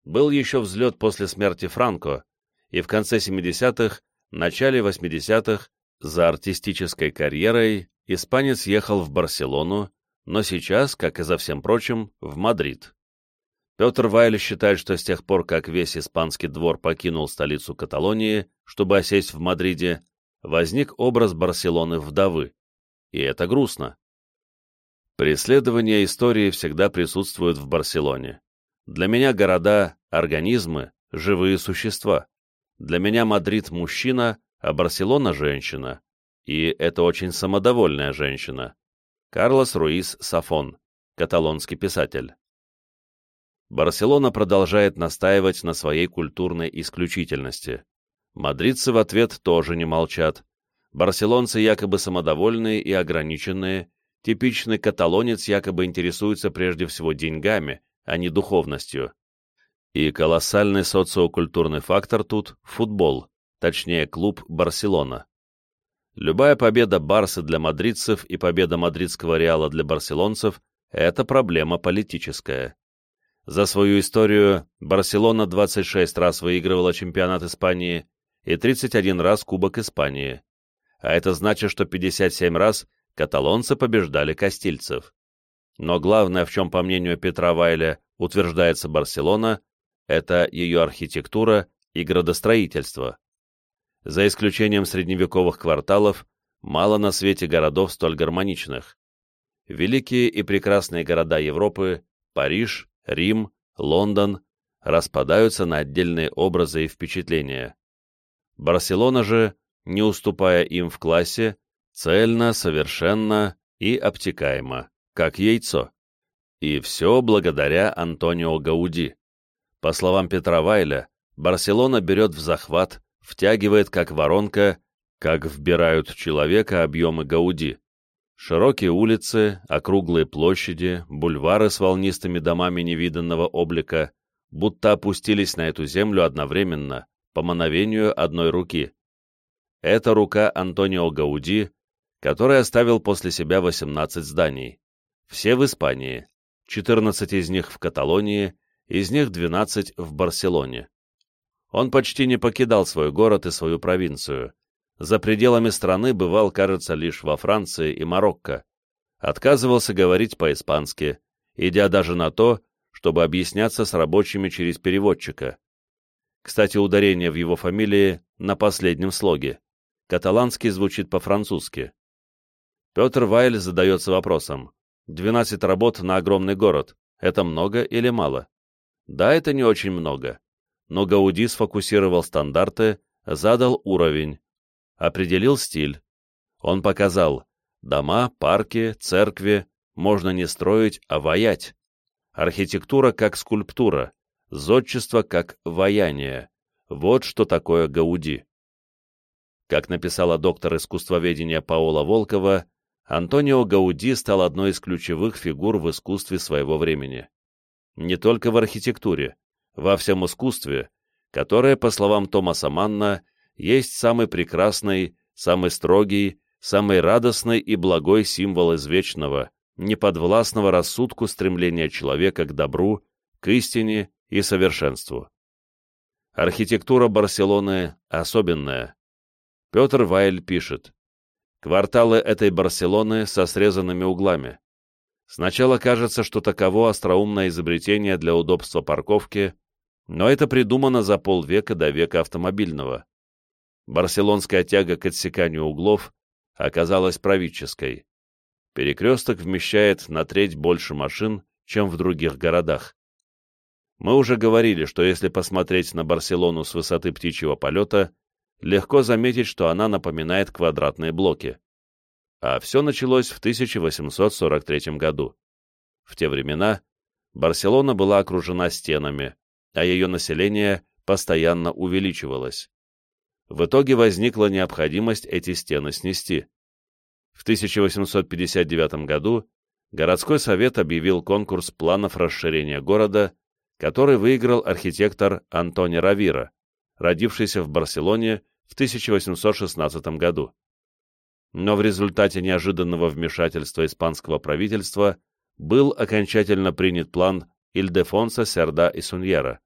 Был еще взлет после смерти Франко, и в конце 70-х, начале 80-х, за артистической карьерой испанец ехал в Барселону, но сейчас, как и за всем прочим, в Мадрид. Петр Вайль считает, что с тех пор, как весь испанский двор покинул столицу Каталонии, чтобы осесть в Мадриде, возник образ Барселоны вдовы, и это грустно. Преследование истории всегда присутствует в Барселоне. Для меня города — организмы, живые существа. Для меня Мадрид — мужчина, а Барселона — женщина. И это очень самодовольная женщина. Карлос Руис Сафон, каталонский писатель. Барселона продолжает настаивать на своей культурной исключительности. Мадридцы в ответ тоже не молчат. Барселонцы якобы самодовольные и ограниченные, типичный каталонец якобы интересуется прежде всего деньгами, а не духовностью. И колоссальный социокультурный фактор тут – футбол, точнее клуб «Барселона». Любая победа Барсы для мадридцев и победа мадридского Реала для барселонцев – это проблема политическая. За свою историю Барселона 26 раз выигрывала чемпионат Испании и 31 раз Кубок Испании, а это значит, что 57 раз каталонцы побеждали кастильцев. Но главное, в чем, по мнению Петра Вайля, утверждается Барселона, это ее архитектура и градостроительство. За исключением средневековых кварталов, мало на свете городов столь гармоничных. Великие и прекрасные города Европы – Париж, Рим, Лондон – распадаются на отдельные образы и впечатления. Барселона же, не уступая им в классе, цельно, совершенно и обтекаемо, как яйцо. И все благодаря Антонио Гауди. По словам Петра Вайля, Барселона берет в захват, втягивает как воронка, как вбирают человека объемы Гауди. Широкие улицы, округлые площади, бульвары с волнистыми домами невиданного облика, будто опустились на эту землю одновременно, по мановению одной руки. Это рука Антонио Гауди, который оставил после себя 18 зданий. Все в Испании, 14 из них в Каталонии, из них 12 в Барселоне. Он почти не покидал свой город и свою провинцию. За пределами страны бывал, кажется, лишь во Франции и Марокко. Отказывался говорить по-испански, идя даже на то, чтобы объясняться с рабочими через переводчика. Кстати, ударение в его фамилии на последнем слоге. Каталанский звучит по-французски. Петр Вайль задается вопросом. 12 работ на огромный город. Это много или мало? Да, это не очень много. Но Гауди сфокусировал стандарты, задал уровень, определил стиль. Он показал, дома, парки, церкви можно не строить, а воять. Архитектура как скульптура, зодчество как ваяние. Вот что такое Гауди. Как написала доктор искусствоведения Паола Волкова, Антонио Гауди стал одной из ключевых фигур в искусстве своего времени не только в архитектуре, во всем искусстве, которое, по словам Томаса Манна, есть самый прекрасный, самый строгий, самый радостный и благой символ извечного, неподвластного рассудку стремления человека к добру, к истине и совершенству. Архитектура Барселоны особенная. Петр Вайль пишет, «Кварталы этой Барселоны со срезанными углами. Сначала кажется, что таково остроумное изобретение для удобства парковки, но это придумано за полвека до века автомобильного. Барселонская тяга к отсеканию углов оказалась правительской. Перекресток вмещает на треть больше машин, чем в других городах. Мы уже говорили, что если посмотреть на Барселону с высоты птичьего полета, легко заметить, что она напоминает квадратные блоки а все началось в 1843 году. В те времена Барселона была окружена стенами, а ее население постоянно увеличивалось. В итоге возникла необходимость эти стены снести. В 1859 году городской совет объявил конкурс планов расширения города, который выиграл архитектор Антони Равира, родившийся в Барселоне в 1816 году но в результате неожиданного вмешательства испанского правительства был окончательно принят план Ильдефонса Серда и Суньера.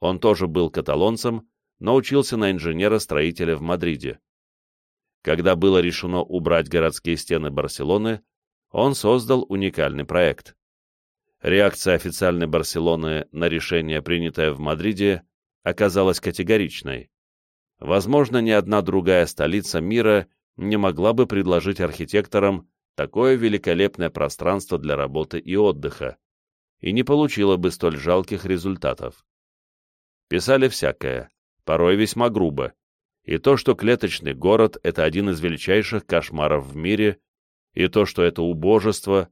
Он тоже был каталонцем, но учился на инженера-строителя в Мадриде. Когда было решено убрать городские стены Барселоны, он создал уникальный проект. Реакция официальной Барселоны на решение, принятое в Мадриде, оказалась категоричной. Возможно, ни одна другая столица мира не могла бы предложить архитекторам такое великолепное пространство для работы и отдыха, и не получила бы столь жалких результатов. Писали всякое, порой весьма грубо, и то, что клеточный город — это один из величайших кошмаров в мире, и то, что это убожество,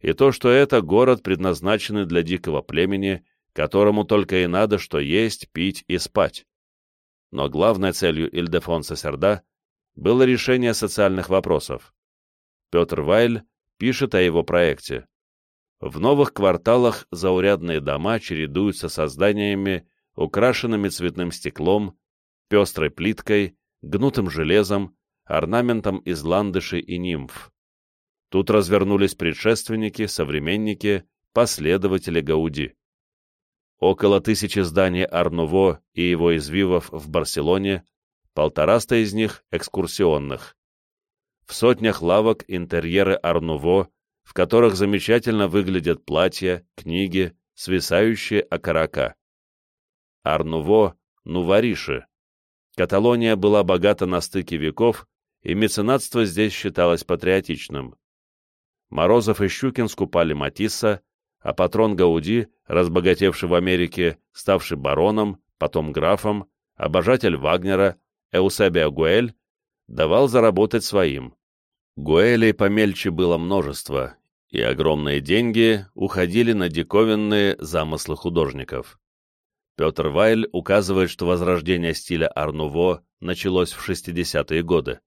и то, что это город, предназначенный для дикого племени, которому только и надо что есть, пить и спать. Но главной целью Ильдефонса Серда было решение социальных вопросов. Петр Вайль пишет о его проекте. В новых кварталах заурядные дома чередуются со зданиями, украшенными цветным стеклом, пестрой плиткой, гнутым железом, орнаментом из ландышей и нимф. Тут развернулись предшественники, современники, последователи Гауди. Около тысячи зданий Арнуво и его извивов в Барселоне, полтораста из них экскурсионных. В сотнях лавок интерьеры Арнуво, в которых замечательно выглядят платья, книги, свисающие окорока. Арнуво — Нувариши, Каталония была богата на стыке веков, и меценатство здесь считалось патриотичным. Морозов и Щукин скупали Матисса, а патрон Гауди, разбогатевший в Америке, ставший бароном, потом графом, обожатель Вагнера, Эусебио Гуэль, давал заработать своим. Гуэлей помельче было множество, и огромные деньги уходили на диковинные замыслы художников. Петр Вайль указывает, что возрождение стиля Арнуво началось в 60-е годы,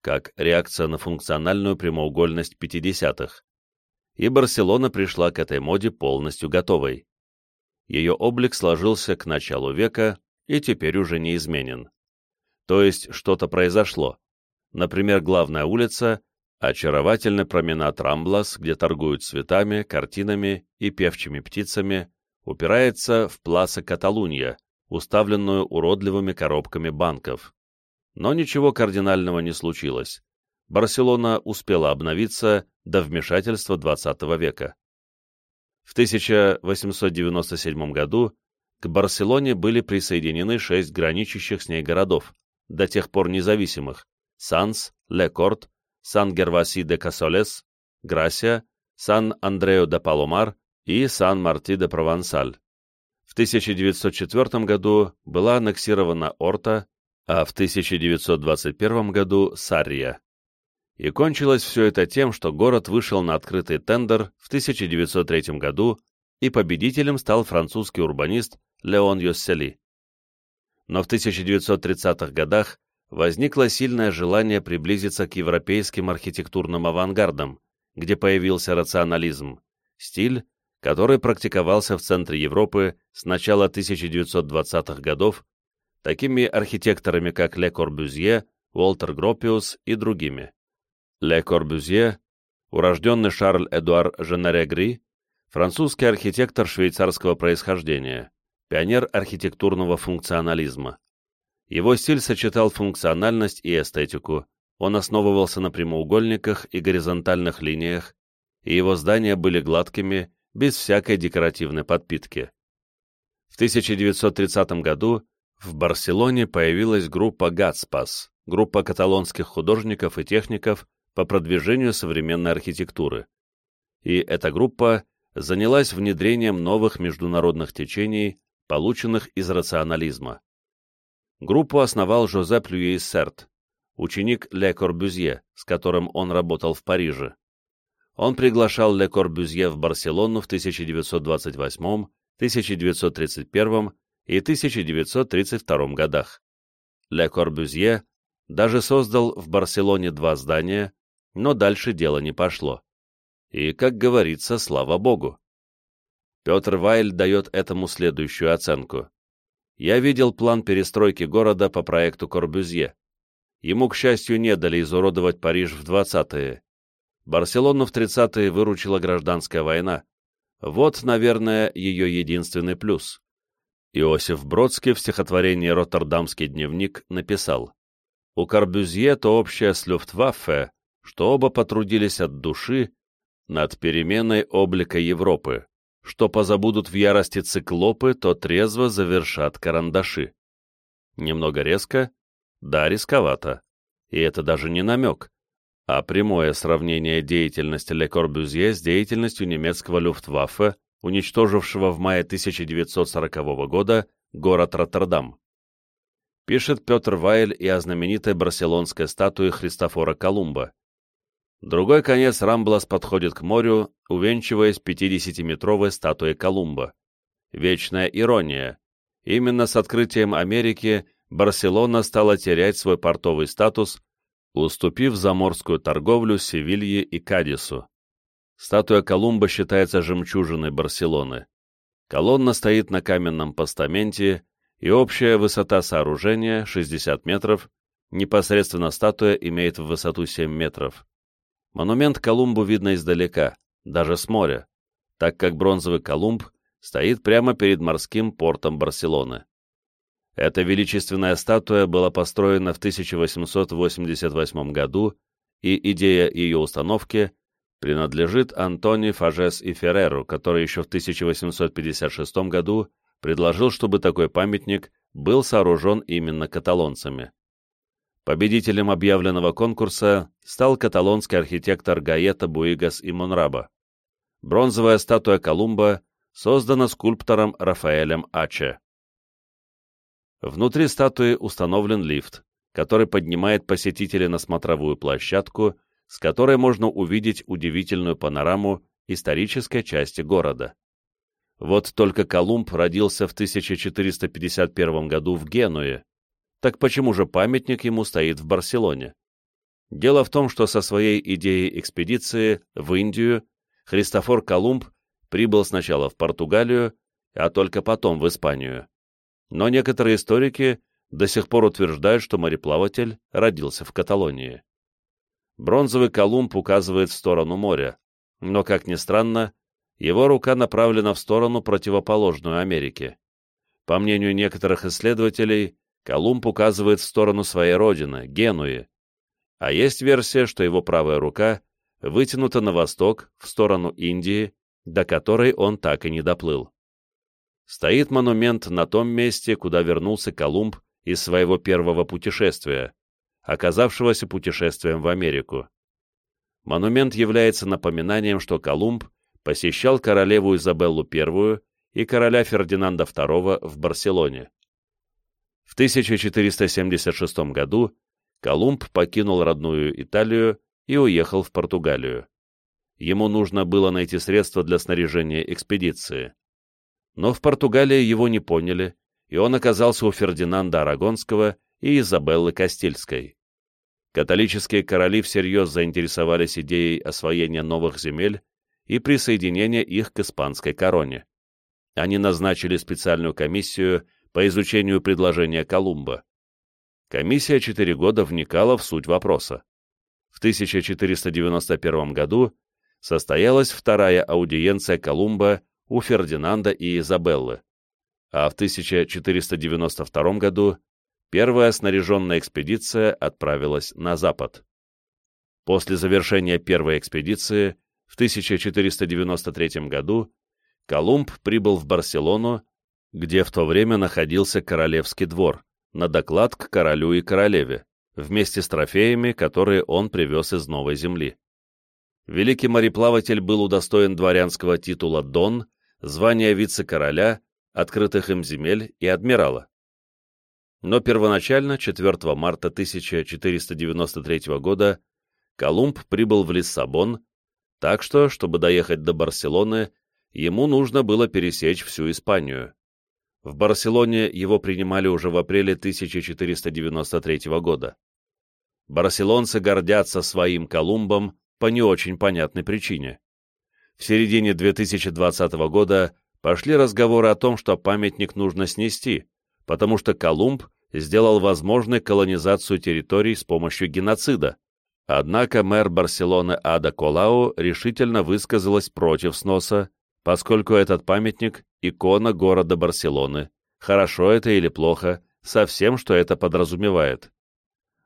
как реакция на функциональную прямоугольность 50-х, и Барселона пришла к этой моде полностью готовой. Ее облик сложился к началу века и теперь уже не изменен. То есть что-то произошло. Например, главная улица, очаровательный променад Рамблас, где торгуют цветами, картинами и певчими птицами, упирается в Пласа Каталунья, уставленную уродливыми коробками банков. Но ничего кардинального не случилось. Барселона успела обновиться до вмешательства XX века. В 1897 году к Барселоне были присоединены шесть граничащих с ней городов, до тех пор независимых – Санс, Лекорт, Сан-Герваси-де-Касолес, Грасия, Сан-Андрео-де-Паломар и Сан-Марти-де-Провансаль. В 1904 году была аннексирована Орта, а в 1921 году Сарья. И кончилось все это тем, что город вышел на открытый тендер в 1903 году, и победителем стал французский урбанист Леон Йоссели. Но в 1930-х годах возникло сильное желание приблизиться к европейским архитектурным авангардам, где появился рационализм, стиль, который практиковался в центре Европы с начала 1920-х годов такими архитекторами, как Ле Корбюзье, Уолтер Гропиус и другими. Ле Корбюзье, урожденный Шарль Эдуар Женаре французский архитектор швейцарского происхождения, пионер архитектурного функционализма. Его стиль сочетал функциональность и эстетику, он основывался на прямоугольниках и горизонтальных линиях, и его здания были гладкими без всякой декоративной подпитки. В 1930 году в Барселоне появилась группа «Гатспас», группа каталонских художников и техников по продвижению современной архитектуры. И эта группа занялась внедрением новых международных течений, полученных из рационализма. Группу основал Жозеп Люи Серт, ученик Ле Корбюзье, с которым он работал в Париже он приглашал Ле Корбюзье в Барселону в 1928, 1931 и 1932 годах. Ле Корбюзье даже создал в Барселоне два здания, но дальше дело не пошло. И, как говорится, слава богу. Петр Вайль дает этому следующую оценку. «Я видел план перестройки города по проекту Корбюзье. Ему, к счастью, не дали изуродовать Париж в 20-е, Барселону в 30-е выручила гражданская война. Вот, наверное, ее единственный плюс. Иосиф Бродский в стихотворении «Роттердамский дневник» написал «У Корбюзье то общее с Люфтваффе, что оба потрудились от души над переменой облика Европы, что позабудут в ярости циклопы, то трезво завершат карандаши». Немного резко, да, рисковато. И это даже не намек, а прямое сравнение деятельности Ле Корбюзье с деятельностью немецкого Люфтваффе, уничтожившего в мае 1940 года город Роттердам. Пишет Петр Вайль и о знаменитой барселонской статуе Христофора Колумба. Другой конец Рамблас подходит к морю, увенчиваясь 50-метровой статуей Колумба. Вечная ирония. Именно с открытием Америки Барселона стала терять свой портовый статус, уступив заморскую торговлю Севилье и Кадису. Статуя Колумба считается жемчужиной Барселоны. Колонна стоит на каменном постаменте, и общая высота сооружения 60 метров, непосредственно статуя имеет в высоту 7 метров. Монумент Колумбу видно издалека, даже с моря, так как бронзовый Колумб стоит прямо перед морским портом Барселоны. Эта величественная статуя была построена в 1888 году, и идея ее установки принадлежит Антони Фажес и Ферреру, который еще в 1856 году предложил, чтобы такой памятник был сооружен именно каталонцами. Победителем объявленного конкурса стал каталонский архитектор Гаета Буигас и Монраба. Бронзовая статуя Колумба создана скульптором Рафаэлем Аче. Внутри статуи установлен лифт, который поднимает посетителей на смотровую площадку, с которой можно увидеть удивительную панораму исторической части города. Вот только Колумб родился в 1451 году в Генуе, так почему же памятник ему стоит в Барселоне? Дело в том, что со своей идеей экспедиции в Индию Христофор Колумб прибыл сначала в Португалию, а только потом в Испанию. Но некоторые историки до сих пор утверждают, что мореплаватель родился в Каталонии. Бронзовый Колумб указывает в сторону моря, но, как ни странно, его рука направлена в сторону, противоположную Америке. По мнению некоторых исследователей, Колумб указывает в сторону своей родины, Генуи, а есть версия, что его правая рука вытянута на восток, в сторону Индии, до которой он так и не доплыл. Стоит монумент на том месте, куда вернулся Колумб из своего первого путешествия, оказавшегося путешествием в Америку. Монумент является напоминанием, что Колумб посещал королеву Изабеллу I и короля Фердинанда II в Барселоне. В 1476 году Колумб покинул родную Италию и уехал в Португалию. Ему нужно было найти средства для снаряжения экспедиции. Но в Португалии его не поняли, и он оказался у Фердинанда Арагонского и Изабеллы Кастильской. Католические короли всерьез заинтересовались идеей освоения новых земель и присоединения их к испанской короне. Они назначили специальную комиссию по изучению предложения Колумба. Комиссия четыре года вникала в суть вопроса. В 1491 году состоялась вторая аудиенция Колумба у Фердинанда и Изабеллы, а в 1492 году первая снаряженная экспедиция отправилась на запад. После завершения первой экспедиции в 1493 году Колумб прибыл в Барселону где в то время находился королевский двор, на доклад к королю и королеве, вместе с трофеями, которые он привез из Новой Земли. Великий мореплаватель был удостоен дворянского титула Дон, звания вице-короля, открытых им земель и адмирала. Но первоначально, 4 марта 1493 года, Колумб прибыл в Лиссабон, так что, чтобы доехать до Барселоны, ему нужно было пересечь всю Испанию. В Барселоне его принимали уже в апреле 1493 года. Барселонцы гордятся своим Колумбом по не очень понятной причине. В середине 2020 года пошли разговоры о том, что памятник нужно снести, потому что Колумб сделал возможной колонизацию территорий с помощью геноцида. Однако мэр Барселоны Ада Колау решительно высказалась против сноса, поскольку этот памятник — икона города Барселоны, хорошо это или плохо, со всем, что это подразумевает.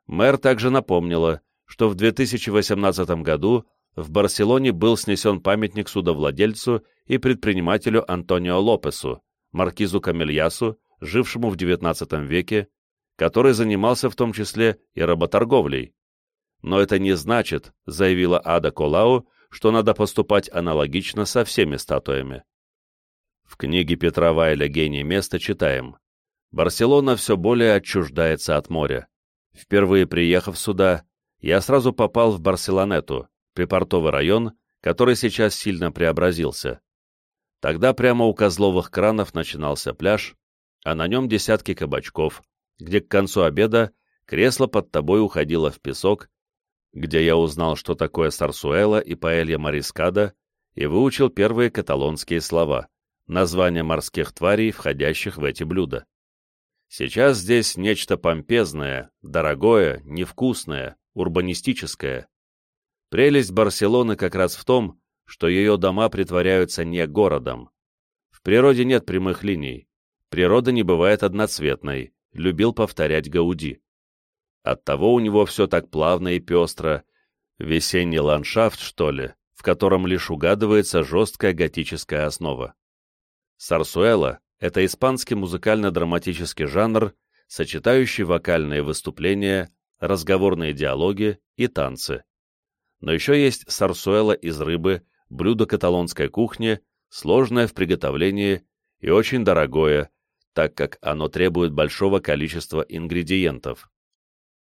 Мэр также напомнила, что в 2018 году в Барселоне был снесен памятник судовладельцу и предпринимателю Антонио Лопесу, маркизу Камельясу, жившему в XIX веке, который занимался в том числе и работорговлей. Но это не значит, заявила Ада Колау, что надо поступать аналогично со всеми статуями. В книге Петра Вайля «Гений места» читаем. Барселона все более отчуждается от моря. Впервые приехав сюда, я сразу попал в Барселонету, припортовый район, который сейчас сильно преобразился. Тогда прямо у Козловых кранов начинался пляж, а на нем десятки кабачков, где к концу обеда кресло под тобой уходило в песок, где я узнал, что такое сарсуэла и паэлья марискада, и выучил первые каталонские слова, названия морских тварей, входящих в эти блюда. Сейчас здесь нечто помпезное, дорогое, невкусное, урбанистическое. Прелесть Барселоны как раз в том, что ее дома притворяются не городом. В природе нет прямых линий. Природа не бывает одноцветной, любил повторять Гауди. Оттого у него все так плавно и пестро. Весенний ландшафт, что ли, в котором лишь угадывается жесткая готическая основа. Сарсуэла — это испанский музыкально-драматический жанр, сочетающий вокальные выступления, разговорные диалоги и танцы. Но еще есть сарсуэла из рыбы, блюдо каталонской кухни, сложное в приготовлении и очень дорогое, так как оно требует большого количества ингредиентов.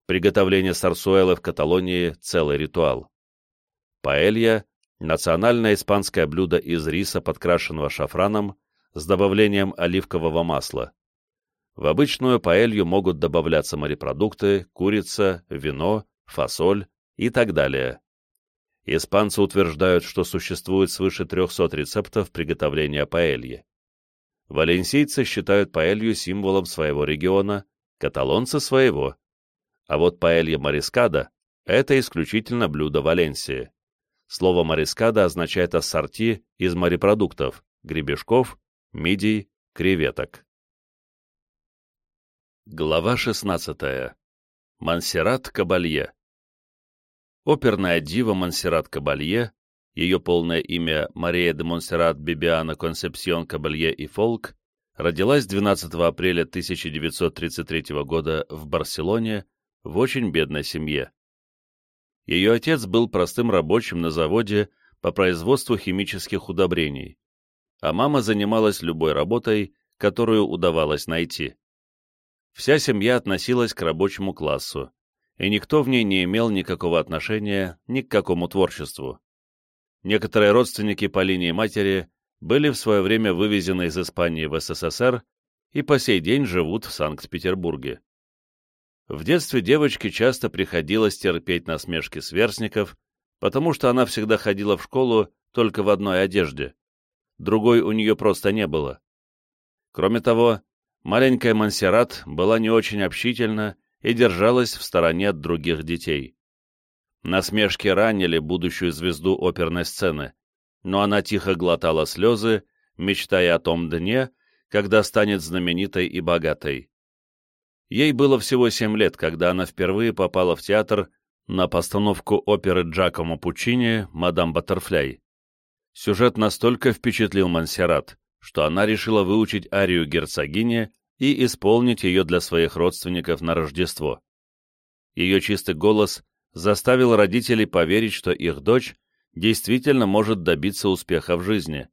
Приготовление сарсуэлы в Каталонии – целый ритуал. Паэлья – национальное испанское блюдо из риса, подкрашенного шафраном, с добавлением оливкового масла. В обычную паэлью могут добавляться морепродукты, курица, вино, фасоль и так далее. Испанцы утверждают, что существует свыше 300 рецептов приготовления паэльи. Валенсийцы считают паэлью символом своего региона, каталонцы – своего. А вот паэлья марискада – это исключительно блюдо Валенсии. Слово марискада означает ассорти из морепродуктов – гребешков, мидий, креветок. Глава 16. Монсеррат Кабалье Оперная дива Монсеррат Кабалье, ее полное имя Мария де Монсеррат Бибиана Консепсион Кабалье и Фолк, родилась 12 апреля 1933 года в Барселоне в очень бедной семье. Ее отец был простым рабочим на заводе по производству химических удобрений, а мама занималась любой работой, которую удавалось найти. Вся семья относилась к рабочему классу, и никто в ней не имел никакого отношения ни к какому творчеству. Некоторые родственники по линии матери были в свое время вывезены из Испании в СССР и по сей день живут в Санкт-Петербурге. В детстве девочке часто приходилось терпеть насмешки сверстников, потому что она всегда ходила в школу только в одной одежде. Другой у нее просто не было. Кроме того, маленькая Монсеррат была не очень общительна и держалась в стороне от других детей. Насмешки ранили будущую звезду оперной сцены, но она тихо глотала слезы, мечтая о том дне, когда станет знаменитой и богатой. Ей было всего семь лет, когда она впервые попала в театр на постановку оперы Джакомо Пучини «Мадам Баттерфляй». Сюжет настолько впечатлил Монсеррат, что она решила выучить арию герцогини и исполнить ее для своих родственников на Рождество. Ее чистый голос заставил родителей поверить, что их дочь действительно может добиться успеха в жизни,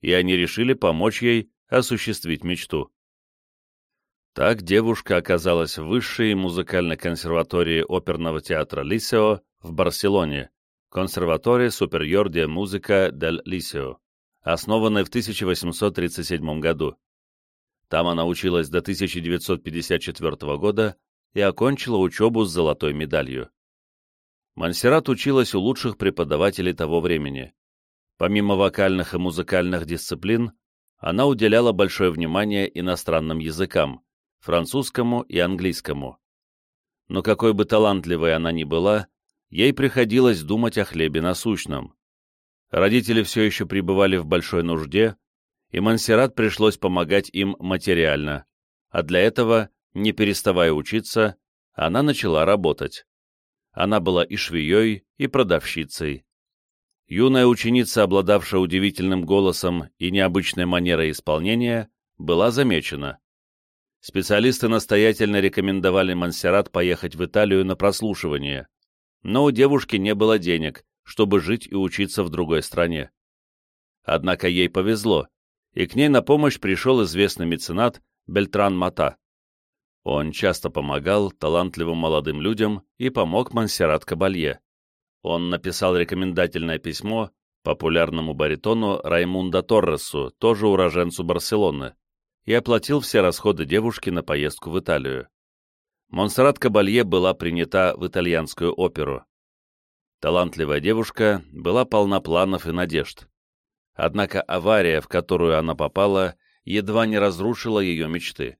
и они решили помочь ей осуществить мечту. Так девушка оказалась в высшей музыкальной консерватории оперного театра Лисео в Барселоне, консерватория Суперьор де Музыка дель Лисео, основанной в 1837 году. Там она училась до 1954 года и окончила учебу с золотой медалью. Монсеррат училась у лучших преподавателей того времени. Помимо вокальных и музыкальных дисциплин, она уделяла большое внимание иностранным языкам, французскому и английскому. Но какой бы талантливой она ни была, ей приходилось думать о хлебе насущном. Родители все еще пребывали в большой нужде, и Монсеррат пришлось помогать им материально, а для этого, не переставая учиться, она начала работать. Она была и швеей, и продавщицей. Юная ученица, обладавшая удивительным голосом и необычной манерой исполнения, была замечена. Специалисты настоятельно рекомендовали Монсеррат поехать в Италию на прослушивание, но у девушки не было денег, чтобы жить и учиться в другой стране. Однако ей повезло, и к ней на помощь пришел известный меценат Бельтран Мата. Он часто помогал талантливым молодым людям и помог Монсеррат Кабалье. Он написал рекомендательное письмо популярному баритону Раймунда Торресу, тоже уроженцу Барселоны, и оплатил все расходы девушки на поездку в Италию. Монсеррат Кабалье была принята в итальянскую оперу. Талантливая девушка была полна планов и надежд. Однако авария, в которую она попала, едва не разрушила ее мечты.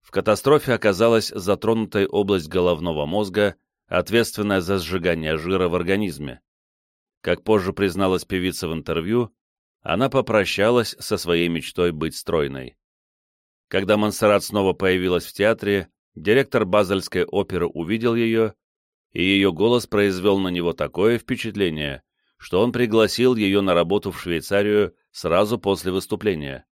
В катастрофе оказалась затронутой область головного мозга, ответственная за сжигание жира в организме. Как позже призналась певица в интервью, она попрощалась со своей мечтой быть стройной. Когда Монсеррат снова появилась в театре, директор Базельской оперы увидел ее, и ее голос произвел на него такое впечатление, что он пригласил ее на работу в Швейцарию сразу после выступления.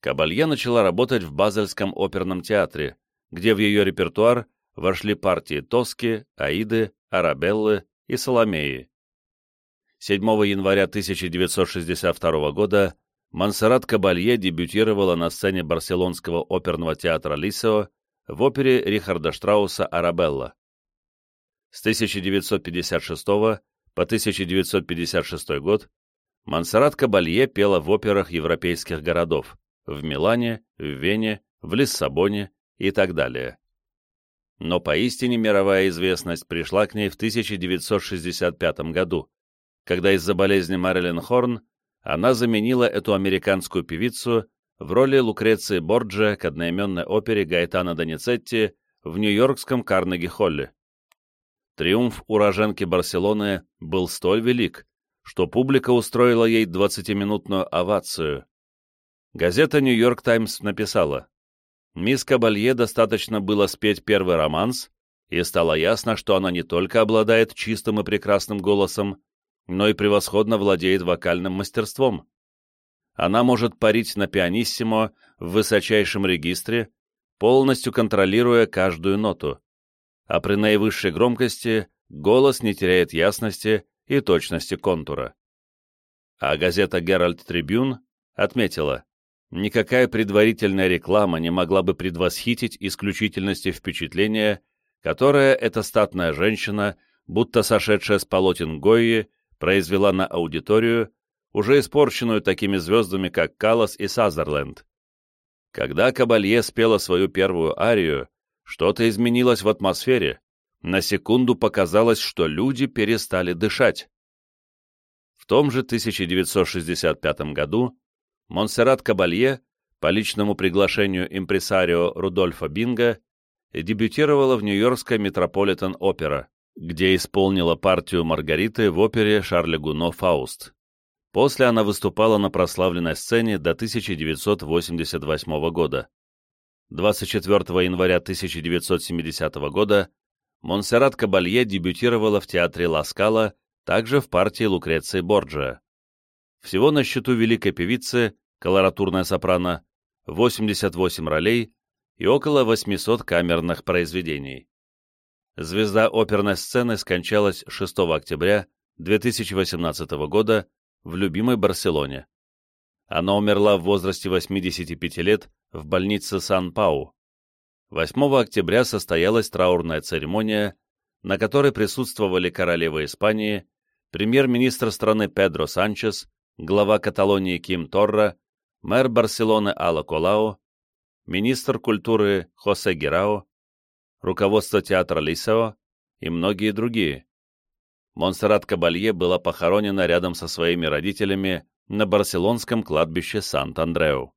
Кабалье начала работать в Базельском оперном театре, где в ее репертуар вошли партии Тоски, Аиды, Арабеллы и Соломеи. 7 января 1962 года Монсеррат Кабалье дебютировала на сцене барселонского оперного театра Лисео в опере Рихарда Штрауса «Арабелла». С 1956 по 1956 год Монсеррат Кабалье пела в операх европейских городов в Милане, в Вене, в Лиссабоне и так далее. Но поистине мировая известность пришла к ней в 1965 году, когда из-за болезни Мэрилин Хорн она заменила эту американскую певицу в роли Лукреции Борджа к одноименной опере Гайтана Доницетти в нью-йоркском Карнеги-Холле. Триумф уроженки Барселоны был столь велик, что публика устроила ей 20-минутную овацию, Газета «Нью-Йорк Таймс» написала, «Мисс Кабалье достаточно было спеть первый романс, и стало ясно, что она не только обладает чистым и прекрасным голосом, но и превосходно владеет вокальным мастерством. Она может парить на пианиссимо в высочайшем регистре, полностью контролируя каждую ноту, а при наивысшей громкости голос не теряет ясности и точности контура. А газета «Геральт Трибюн» отметила, Никакая предварительная реклама не могла бы предвосхитить исключительности впечатления, которое эта статная женщина, будто сошедшая с полотен Гойи, произвела на аудиторию, уже испорченную такими звездами, как Каллас и Сазерленд. Когда Кабалье спела свою первую арию, что-то изменилось в атмосфере, на секунду показалось, что люди перестали дышать. В том же 1965 году Монсеррат Кабалье по личному приглашению импресарио Рудольфа Бинга дебютировала в Нью-Йоркской Метрополитен-опера, где исполнила партию Маргариты в опере Шарля Гуно «Фауст». После она выступала на прославленной сцене до 1988 года. 24 января 1970 года Монсеррат Кабалье дебютировала в театре Ла Скала, также в партии Лукреции Борджиа. Всего на счету великой певицы колоратурная сопрано, 88 ролей и около 800 камерных произведений. Звезда оперной сцены скончалась 6 октября 2018 года в любимой Барселоне. Она умерла в возрасте 85 лет в больнице Сан-Пау. 8 октября состоялась траурная церемония, на которой присутствовали королева Испании, премьер-министр страны Педро Санчес, глава Каталонии Ким Торра мэр Барселоны Алла Колао, министр культуры Хосе Герао, руководство театра Лисео и многие другие. Монсеррат Кабалье была похоронена рядом со своими родителями на барселонском кладбище Сант-Андреу.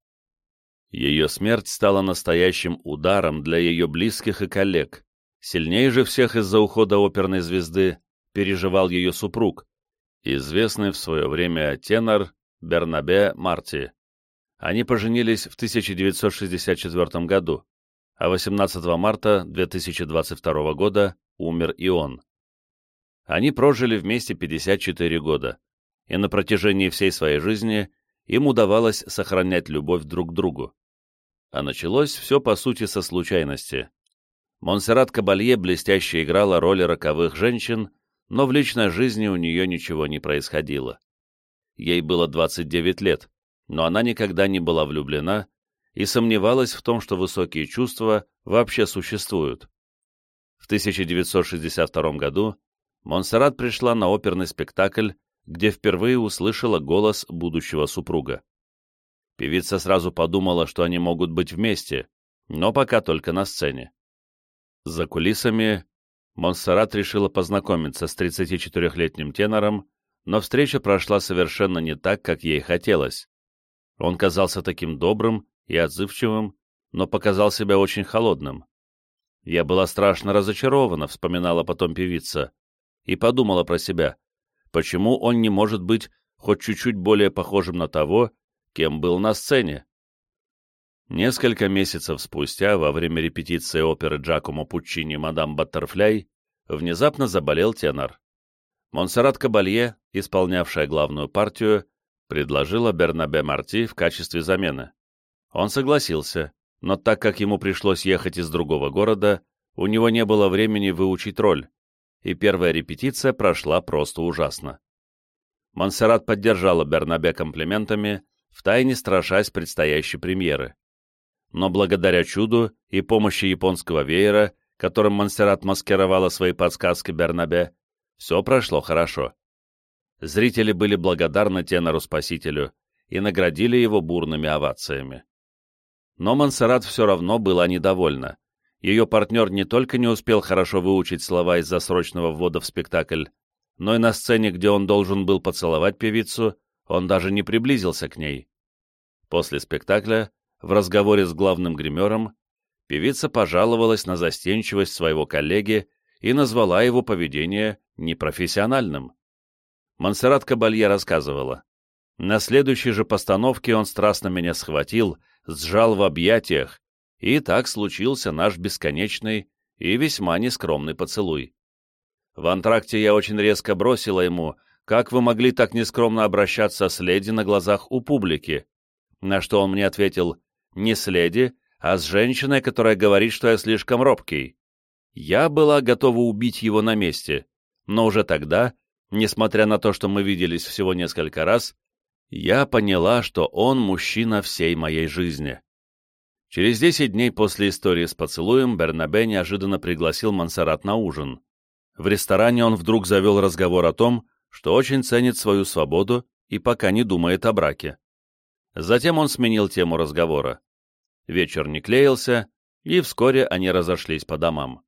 Ее смерть стала настоящим ударом для ее близких и коллег. Сильнее же всех из-за ухода оперной звезды переживал ее супруг, известный в свое время тенор Бернабе Марти. Они поженились в 1964 году, а 18 марта 2022 года умер и он. Они прожили вместе 54 года, и на протяжении всей своей жизни им удавалось сохранять любовь друг к другу. А началось все, по сути, со случайности. Монсеррат Кабалье блестяще играла роль роковых женщин, но в личной жизни у нее ничего не происходило. Ей было 29 лет, но она никогда не была влюблена и сомневалась в том, что высокие чувства вообще существуют. В 1962 году Монсеррат пришла на оперный спектакль, где впервые услышала голос будущего супруга. Певица сразу подумала, что они могут быть вместе, но пока только на сцене. За кулисами Монсеррат решила познакомиться с 34-летним тенором, но встреча прошла совершенно не так, как ей хотелось. Он казался таким добрым и отзывчивым, но показал себя очень холодным. Я была страшно разочарована, вспоминала потом певица, и подумала про себя, почему он не может быть хоть чуть-чуть более похожим на того, кем был на сцене. Несколько месяцев спустя, во время репетиции оперы Джакомо Пуччини «Мадам Баттерфляй», внезапно заболел тенор. Монсеррат Кабалье, исполнявшая главную партию, предложила Бернабе Марти в качестве замены. Он согласился, но так как ему пришлось ехать из другого города, у него не было времени выучить роль, и первая репетиция прошла просто ужасно. Монсеррат поддержала Бернабе комплиментами, втайне страшась предстоящей премьеры. Но благодаря чуду и помощи японского веера, которым Монсеррат маскировала свои подсказки Бернабе, все прошло хорошо. Зрители были благодарны тенору-спасителю и наградили его бурными овациями. Но Монсеррат все равно была недовольна. Ее партнер не только не успел хорошо выучить слова из-за срочного ввода в спектакль, но и на сцене, где он должен был поцеловать певицу, он даже не приблизился к ней. После спектакля, в разговоре с главным гримером, певица пожаловалась на застенчивость своего коллеги и назвала его поведение непрофессиональным. Монсеррат Кабалье рассказывала. На следующей же постановке он страстно меня схватил, сжал в объятиях, и так случился наш бесконечный и весьма нескромный поцелуй. В антракте я очень резко бросила ему, как вы могли так нескромно обращаться с леди на глазах у публики? На что он мне ответил, не с леди, а с женщиной, которая говорит, что я слишком робкий. Я была готова убить его на месте, но уже тогда, несмотря на то, что мы виделись всего несколько раз, я поняла, что он мужчина всей моей жизни. Через десять дней после истории с поцелуем Бернабе неожиданно пригласил Монсеррат на ужин. В ресторане он вдруг завел разговор о том, что очень ценит свою свободу и пока не думает о браке. Затем он сменил тему разговора. Вечер не клеился, и вскоре они разошлись по домам.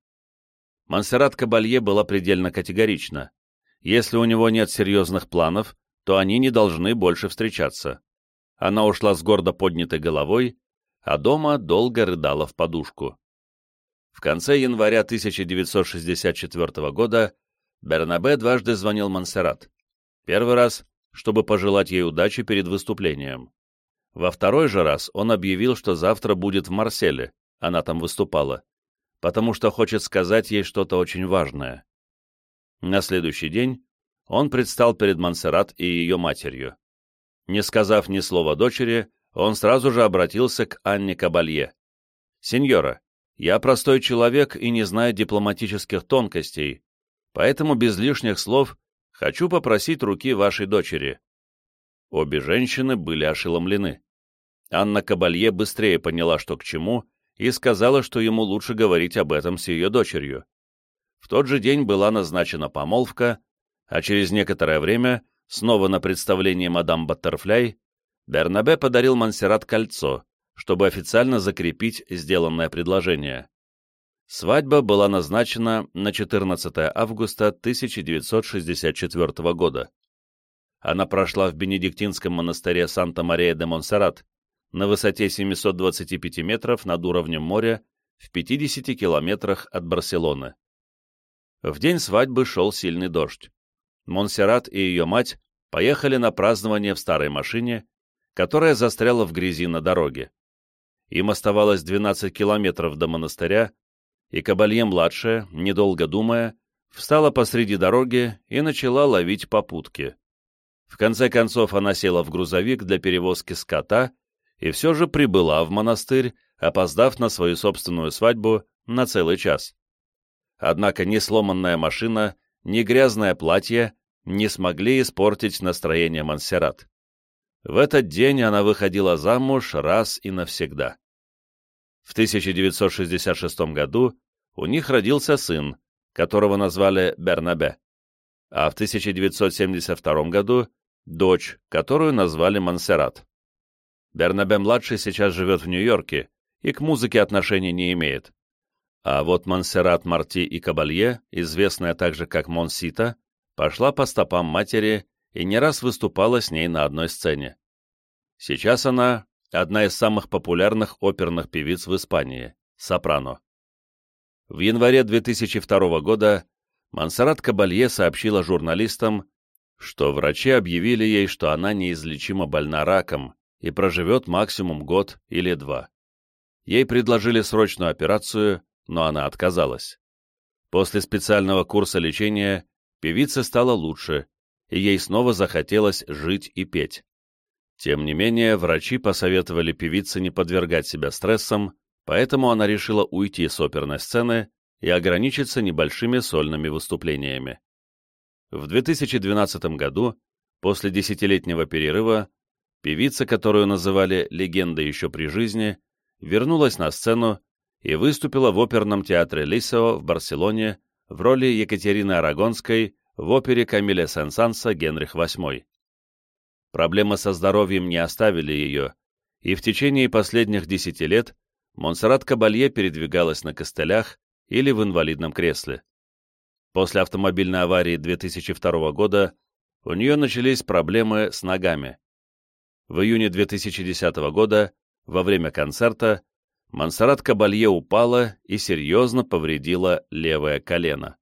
Монсеррат Кабалье была предельно категорична. Если у него нет серьезных планов, то они не должны больше встречаться. Она ушла с гордо поднятой головой, а дома долго рыдала в подушку. В конце января 1964 года Бернабе дважды звонил Монсеррат. Первый раз, чтобы пожелать ей удачи перед выступлением. Во второй же раз он объявил, что завтра будет в Марселе, она там выступала, потому что хочет сказать ей что-то очень важное. На следующий день он предстал перед Монсеррат и ее матерью. Не сказав ни слова дочери, он сразу же обратился к Анне Кабалье. «Сеньора, я простой человек и не знаю дипломатических тонкостей, поэтому без лишних слов хочу попросить руки вашей дочери». Обе женщины были ошеломлены. Анна Кабалье быстрее поняла, что к чему, и сказала, что ему лучше говорить об этом с ее дочерью. В тот же день была назначена помолвка, а через некоторое время, снова на представлении мадам Баттерфляй, Бернабе подарил Монсеррат кольцо, чтобы официально закрепить сделанное предложение. Свадьба была назначена на 14 августа 1964 года. Она прошла в Бенедиктинском монастыре Санта-Мария-де-Монсеррат на высоте 725 метров над уровнем моря в 50 километрах от Барселоны. В день свадьбы шел сильный дождь. Монсеррат и ее мать поехали на празднование в старой машине, которая застряла в грязи на дороге. Им оставалось 12 километров до монастыря, и Кабалье-младшая, недолго думая, встала посреди дороги и начала ловить попутки. В конце концов она села в грузовик для перевозки скота и все же прибыла в монастырь, опоздав на свою собственную свадьбу на целый час. Однако ни сломанная машина, ни грязное платье не смогли испортить настроение Монсеррат. В этот день она выходила замуж раз и навсегда. В 1966 году у них родился сын, которого назвали Бернабе, а в 1972 году дочь, которую назвали Монсеррат. Бернабе-младший сейчас живет в Нью-Йорке и к музыке отношения не имеет. А вот Монсеррат Марти и Кабалье, известная также как Монсита, пошла по стопам матери и не раз выступала с ней на одной сцене. Сейчас она одна из самых популярных оперных певиц в Испании, сопрано. В январе 2002 года Монсеррат Кабалье сообщила журналистам, что врачи объявили ей, что она неизлечимо больна раком и проживет максимум год или два. Ей предложили срочную операцию, но она отказалась. После специального курса лечения певице стало лучше, и ей снова захотелось жить и петь. Тем не менее, врачи посоветовали певице не подвергать себя стрессам, поэтому она решила уйти с оперной сцены и ограничиться небольшими сольными выступлениями. В 2012 году, после десятилетнего перерыва, певица, которую называли «легендой еще при жизни», вернулась на сцену и выступила в оперном театре Лисео в Барселоне в роли Екатерины Арагонской в опере Камиля Сен-Санса «Генрих VIII». Проблемы со здоровьем не оставили ее, и в течение последних десяти лет Монсеррат Кабалье передвигалась на костылях или в инвалидном кресле. После автомобильной аварии 2002 года у нее начались проблемы с ногами. В июне 2010 года, во время концерта, Монсеррат Кабалье упала и серьезно повредила левое колено.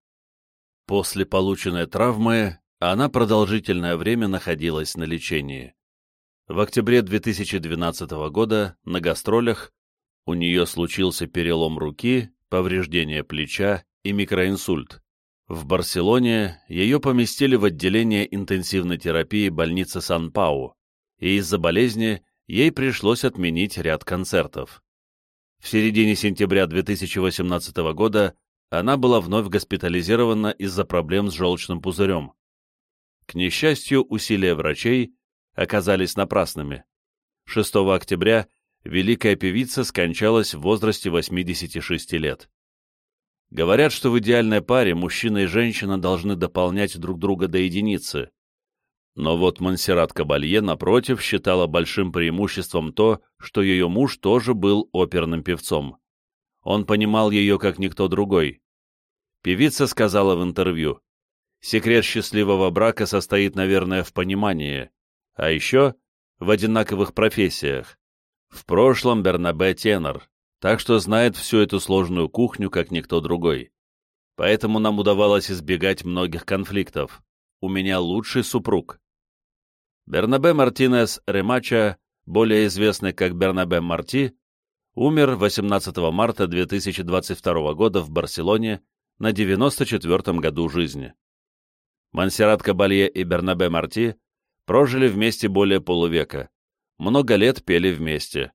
После полученной травмы она продолжительное время находилась на лечении. В октябре 2012 года на гастролях у нее случился перелом руки, повреждение плеча и микроинсульт. В Барселоне ее поместили в отделение интенсивной терапии больницы Сан-Пау, и из-за болезни ей пришлось отменить ряд концертов. В середине сентября 2018 года она была вновь госпитализирована из-за проблем с желчным пузырем. К несчастью, усилия врачей оказались напрасными. 6 октября великая певица скончалась в возрасте 86 лет. Говорят, что в идеальной паре мужчина и женщина должны дополнять друг друга до единицы. Но вот Монсеррат Кабалье, напротив, считала большим преимуществом то, что ее муж тоже был оперным певцом. Он понимал ее как никто другой. Певица сказала в интервью, Секрет счастливого брака состоит, наверное, в понимании, а еще в одинаковых профессиях. В прошлом Бернабе тенор, так что знает всю эту сложную кухню, как никто другой. Поэтому нам удавалось избегать многих конфликтов. У меня лучший супруг. Бернабе Мартинес Ремача, более известный как Бернабе Марти, умер 18 марта 2022 года в Барселоне на 94 году жизни. Монсеррат Кабалье и Бернабе Марти прожили вместе более полувека, много лет пели вместе.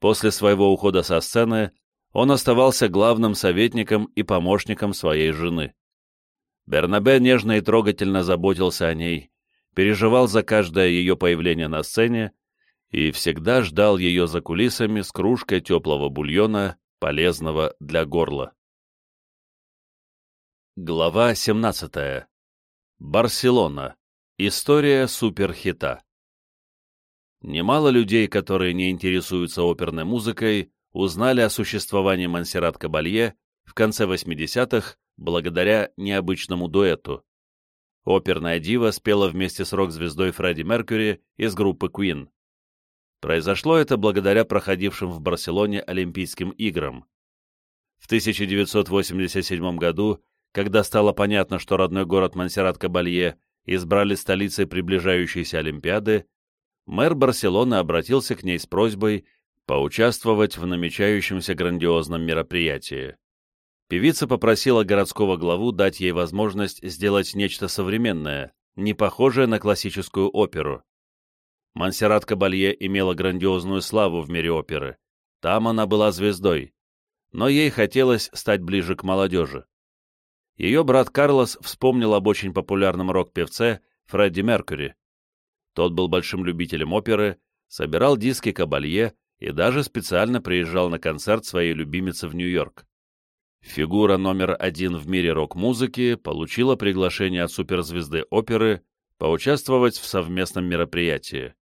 После своего ухода со сцены он оставался главным советником и помощником своей жены. Бернабе нежно и трогательно заботился о ней, переживал за каждое ее появление на сцене и всегда ждал ее за кулисами с кружкой теплого бульона, полезного для горла. Глава 17. Барселона. История суперхита. Немало людей, которые не интересуются оперной музыкой, узнали о существовании Монсеррат Кабалье в конце 80-х благодаря необычному дуэту. Оперная дива спела вместе с рок-звездой Фредди Меркьюри из группы Queen. Произошло это благодаря проходившим в Барселоне Олимпийским играм. В 1987 году когда стало понятно, что родной город Монсеррат-Кабалье избрали столицей приближающейся Олимпиады, мэр Барселоны обратился к ней с просьбой поучаствовать в намечающемся грандиозном мероприятии. Певица попросила городского главу дать ей возможность сделать нечто современное, не похожее на классическую оперу. Монсеррат Кабалье имела грандиозную славу в мире оперы. Там она была звездой, но ей хотелось стать ближе к молодежи. Ее брат Карлос вспомнил об очень популярном рок-певце Фредди Меркьюри. Тот был большим любителем оперы, собирал диски кабалье и даже специально приезжал на концерт своей любимицы в Нью-Йорк. Фигура номер один в мире рок-музыки получила приглашение от суперзвезды оперы поучаствовать в совместном мероприятии.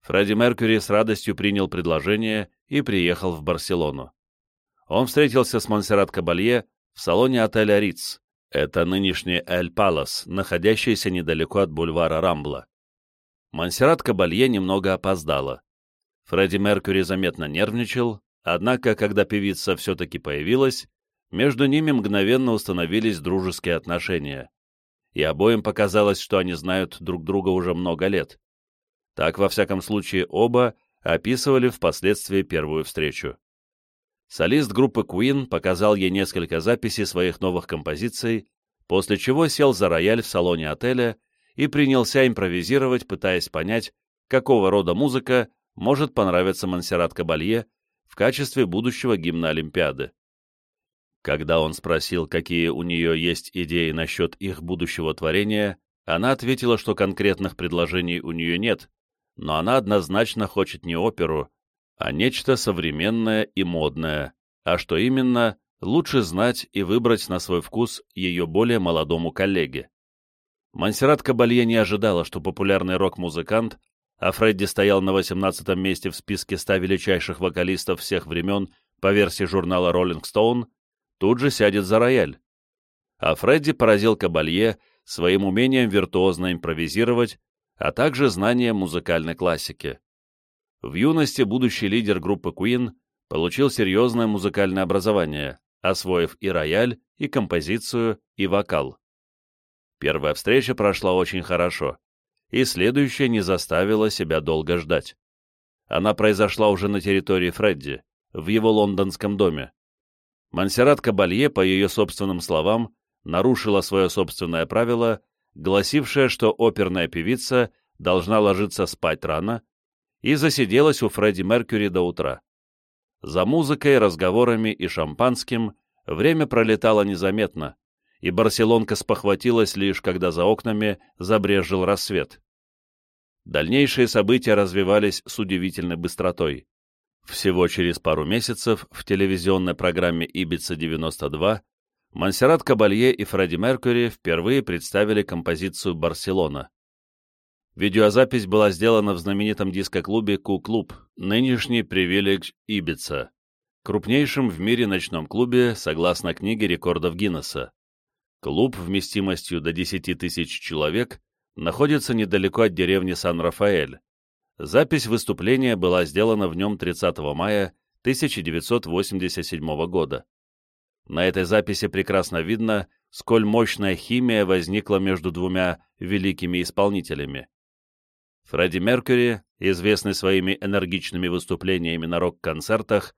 Фредди Меркьюри с радостью принял предложение и приехал в Барселону. Он встретился с Монсеррат Кабалье в салоне отеля «Риц». Это нынешний «Эль Палас», находящийся недалеко от бульвара Рамбла. Монсеррат Кабалье немного опоздала. Фредди Меркьюри заметно нервничал, однако, когда певица все-таки появилась, между ними мгновенно установились дружеские отношения, и обоим показалось, что они знают друг друга уже много лет. Так, во всяком случае, оба описывали впоследствии первую встречу. Солист группы Queen показал ей несколько записей своих новых композиций, после чего сел за рояль в салоне отеля и принялся импровизировать, пытаясь понять, какого рода музыка может понравиться Монсеррат Кабалье в качестве будущего гимна Олимпиады. Когда он спросил, какие у нее есть идеи насчет их будущего творения, она ответила, что конкретных предложений у нее нет, но она однозначно хочет не оперу, а нечто современное и модное, а что именно, лучше знать и выбрать на свой вкус ее более молодому коллеге. Монсеррат Кабалье не ожидала, что популярный рок-музыкант, а Фредди стоял на 18 месте в списке 100 величайших вокалистов всех времен по версии журнала Rolling Stone, тут же сядет за рояль. А Фредди поразил Кабалье своим умением виртуозно импровизировать, а также знанием музыкальной классики. В юности будущий лидер группы Queen получил серьезное музыкальное образование, освоив и рояль, и композицию, и вокал. Первая встреча прошла очень хорошо, и следующая не заставила себя долго ждать. Она произошла уже на территории Фредди, в его лондонском доме. Монсеррат Кабалье, по ее собственным словам, нарушила свое собственное правило, гласившее, что оперная певица должна ложиться спать рано, и засиделась у Фредди Меркьюри до утра. За музыкой, разговорами и шампанским время пролетало незаметно, и барселонка спохватилась лишь, когда за окнами забрежил рассвет. Дальнейшие события развивались с удивительной быстротой. Всего через пару месяцев в телевизионной программе «Ибица-92» Монсеррат Кабалье и Фредди Меркьюри впервые представили композицию «Барселона». Видеозапись была сделана в знаменитом диско-клубе «Ку-клуб», нынешний «Привилегь Ибица», крупнейшем в мире ночном клубе, согласно книге рекордов Гиннесса. Клуб вместимостью до 10 тысяч человек находится недалеко от деревни Сан-Рафаэль, Запись выступления была сделана в нем 30 мая 1987 года. На этой записи прекрасно видно, сколь мощная химия возникла между двумя великими исполнителями. Фредди Меркьюри, известный своими энергичными выступлениями на рок-концертах,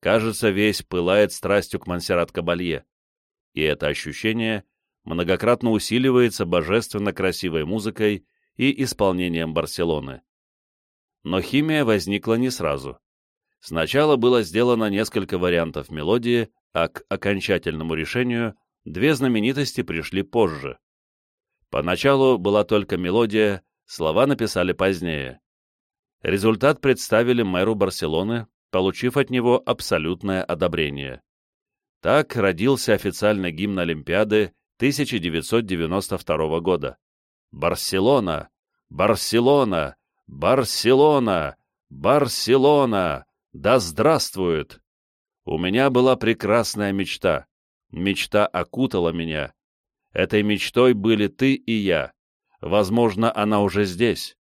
кажется, весь пылает страстью к Монсеррат Кабалье, и это ощущение многократно усиливается божественно красивой музыкой и исполнением Барселоны. Но химия возникла не сразу. Сначала было сделано несколько вариантов мелодии, а к окончательному решению две знаменитости пришли позже. Поначалу была только мелодия, слова написали позднее. Результат представили мэру Барселоны, получив от него абсолютное одобрение. Так родился официальный гимн Олимпиады 1992 года. «Барселона! Барселона! «Барселона! Барселона! Да здравствует!» У меня была прекрасная мечта. Мечта окутала меня. Этой мечтой были ты и я. Возможно, она уже здесь.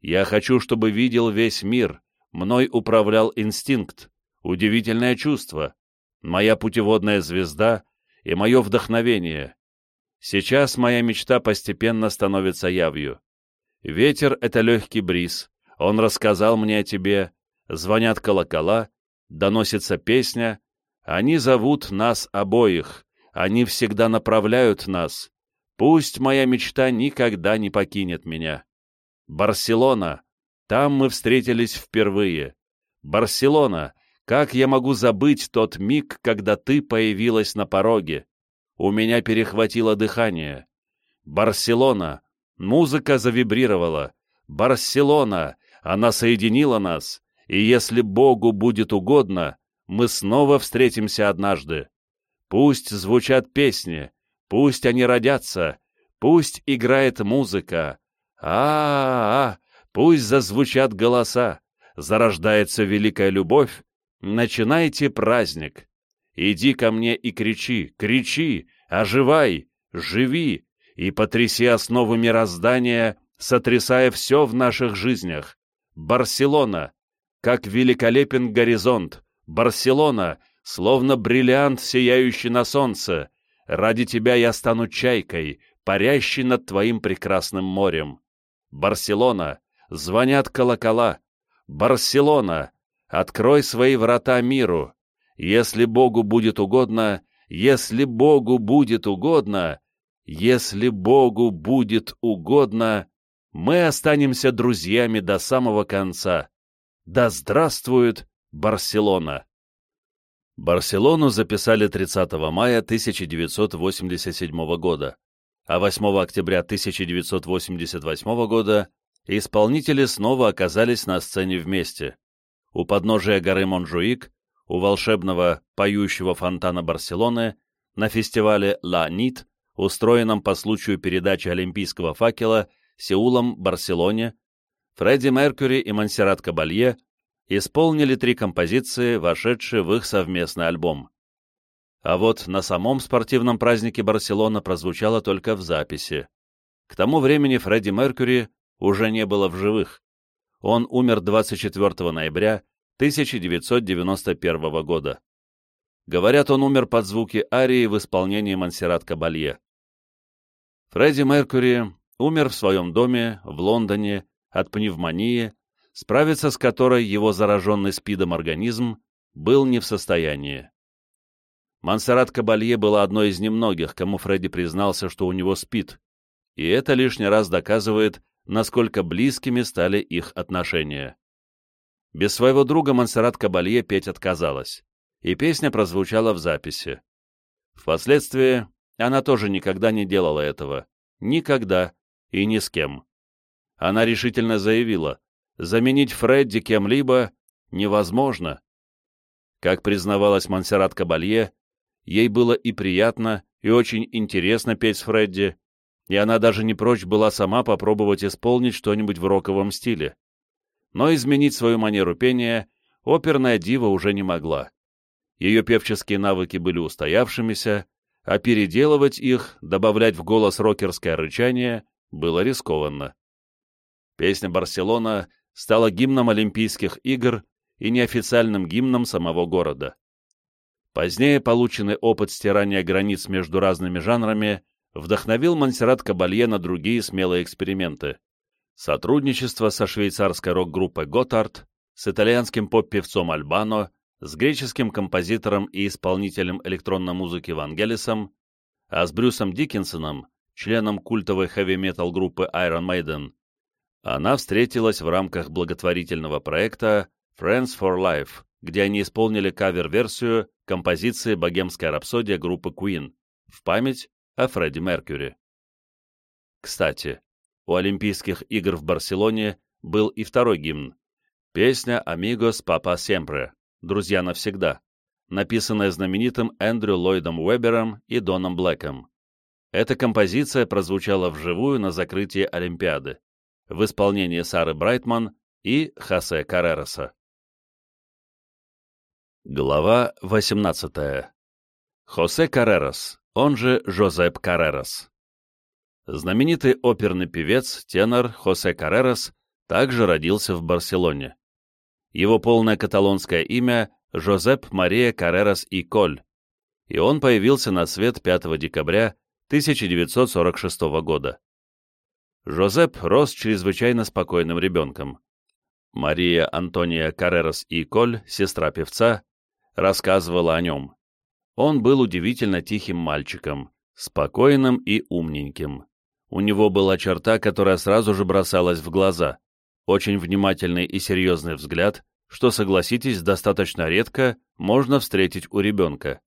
Я хочу, чтобы видел весь мир. Мной управлял инстинкт, удивительное чувство, моя путеводная звезда и мое вдохновение. Сейчас моя мечта постепенно становится явью. Ветер — это легкий бриз. Он рассказал мне о тебе. Звонят колокола, доносится песня. Они зовут нас обоих. Они всегда направляют нас. Пусть моя мечта никогда не покинет меня. Барселона. Там мы встретились впервые. Барселона. Как я могу забыть тот миг, когда ты появилась на пороге? У меня перехватило дыхание. Барселона. Музыка завибрировала. Барселона. Она соединила нас. И если Богу будет угодно, мы снова встретимся однажды. Пусть звучат песни, пусть они родятся, пусть играет музыка. А-а-а, пусть зазвучат голоса, зарождается великая любовь. Начинайте праздник. Иди ко мне и кричи, кричи, оживай, живи и потряси основы мироздания, сотрясая все в наших жизнях. Барселона, как великолепен горизонт, Барселона, словно бриллиант, сияющий на солнце. Ради тебя я стану чайкой, парящей над твоим прекрасным морем. Барселона, звонят колокола. Барселона, открой свои врата миру. Если Богу будет угодно, если Богу будет угодно, если Богу будет угодно, мы останемся друзьями до самого конца. Да здравствует Барселона! Барселону записали 30 мая 1987 года, а 8 октября 1988 года исполнители снова оказались на сцене вместе. У подножия горы Монжуик, у волшебного поющего фонтана Барселоны, на фестивале «Ла Нит», устроенном по случаю передачи олимпийского факела Сеулом Барселоне, Фредди Меркьюри и Монсеррат Кабалье исполнили три композиции, вошедшие в их совместный альбом. А вот на самом спортивном празднике Барселона прозвучало только в записи. К тому времени Фредди Меркьюри уже не было в живых. Он умер 24 ноября 1991 года. Говорят, он умер под звуки арии в исполнении Монсеррат Кабалье. Фредди Меркьюри умер в своем доме в Лондоне от пневмонии, справиться с которой его зараженный СПИДом организм был не в состоянии. Монсеррат Кабалье была одной из немногих, кому Фредди признался, что у него СПИД, и это лишний раз доказывает, насколько близкими стали их отношения. Без своего друга Монсеррат Кабалье петь отказалась, и песня прозвучала в записи. Впоследствии она тоже никогда не делала этого. Никогда и ни с кем. Она решительно заявила, заменить Фредди кем-либо невозможно. Как признавалась Монсеррат Кабалье, ей было и приятно, и очень интересно петь с Фредди, и она даже не прочь была сама попробовать исполнить что-нибудь в роковом стиле. Но изменить свою манеру пения оперная дива уже не могла. Ее певческие навыки были устоявшимися, а переделывать их, добавлять в голос рокерское рычание было рискованно. Песня «Барселона» стала гимном Олимпийских игр и неофициальным гимном самого города. Позднее полученный опыт стирания границ между разными жанрами вдохновил Монсеррат Кабалье на другие смелые эксперименты. Сотрудничество со швейцарской рок-группой «Готард», с итальянским поп-певцом Альбано, с греческим композитором и исполнителем электронной музыки Вангелисом, а с Брюсом Диккенсоном, членом культовой хэви-метал группы Iron Maiden, она встретилась в рамках благотворительного проекта Friends for Life, где они исполнили кавер-версию композиции «Богемская рапсодия» группы Queen в память о Фредди Меркьюри. Кстати, у Олимпийских игр в Барселоне был и второй гимн — песня «Amigos Papa Siempre» — «Друзья навсегда», написанная знаменитым Эндрю Ллойдом Уэбером и Доном Блэком. Эта композиция прозвучала вживую на закрытии Олимпиады в исполнении Сары Брайтман и Хосе Каррероса. Глава 18. Хосе Каррерос, он же Жозеп Каррерос. Знаменитый оперный певец, тенор Хосе Каррерос также родился в Барселоне. Его полное каталонское имя – Жозеп Мария Каррерос и Коль, и он появился на свет 5 декабря 1946 года. Жозеп рос чрезвычайно спокойным ребенком. Мария Антония Каррерос и Коль, сестра певца, рассказывала о нем. Он был удивительно тихим мальчиком, спокойным и умненьким. У него была черта, которая сразу же бросалась в глаза. Очень внимательный и серьезный взгляд, что, согласитесь, достаточно редко можно встретить у ребенка.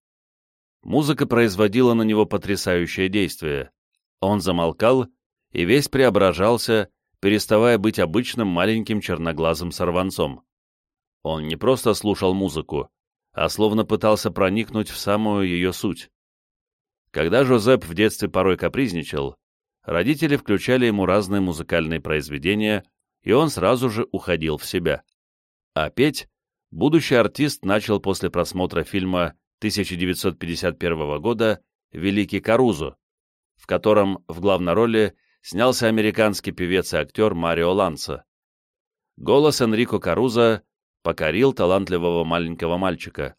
Музыка производила на него потрясающее действие. Он замолкал и весь преображался, переставая быть обычным маленьким черноглазым сорванцом. Он не просто слушал музыку, а словно пытался проникнуть в самую ее суть. Когда Жозеп в детстве порой капризничал, родители включали ему разные музыкальные произведения, и он сразу же уходил в себя. А петь будущий артист начал после просмотра фильма 1951 года «Великий Карузо», в котором в главной роли снялся американский певец и актер Марио Ланса. Голос Энрико Карузо покорил талантливого маленького мальчика.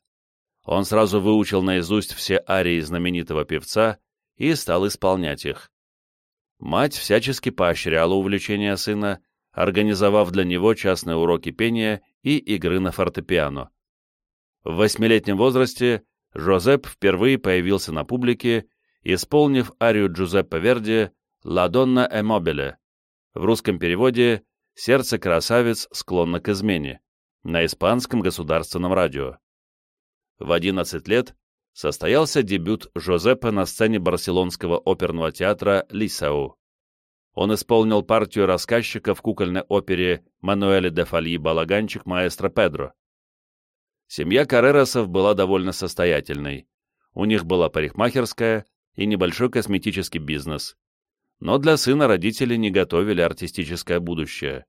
Он сразу выучил наизусть все арии знаменитого певца и стал исполнять их. Мать всячески поощряла увлечение сына, организовав для него частные уроки пения и игры на фортепиано. В восьмилетнем возрасте Жозеп впервые появился на публике, исполнив арию Джузеппе Верди «Ла Донна э Мобиле», в русском переводе «Сердце красавец склонно к измене» на испанском государственном радио. В 11 лет состоялся дебют Жозеппе на сцене барселонского оперного театра «Лисау». Он исполнил партию рассказчика в кукольной опере Мануэля де Фальи «Балаганчик» маэстро Педро. Семья Каррерасов была довольно состоятельной. У них была парикмахерская и небольшой косметический бизнес. Но для сына родители не готовили артистическое будущее.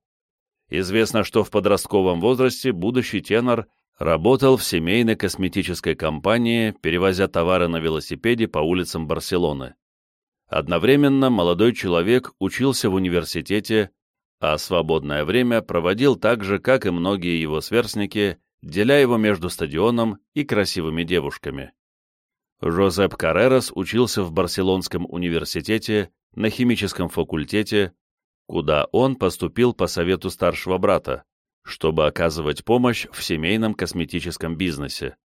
Известно, что в подростковом возрасте будущий тенор работал в семейной косметической компании, перевозя товары на велосипеде по улицам Барселоны. Одновременно молодой человек учился в университете, а свободное время проводил так же, как и многие его сверстники, деля его между стадионом и красивыми девушками. Жозеп Каррерас учился в Барселонском университете на химическом факультете, куда он поступил по совету старшего брата, чтобы оказывать помощь в семейном косметическом бизнесе.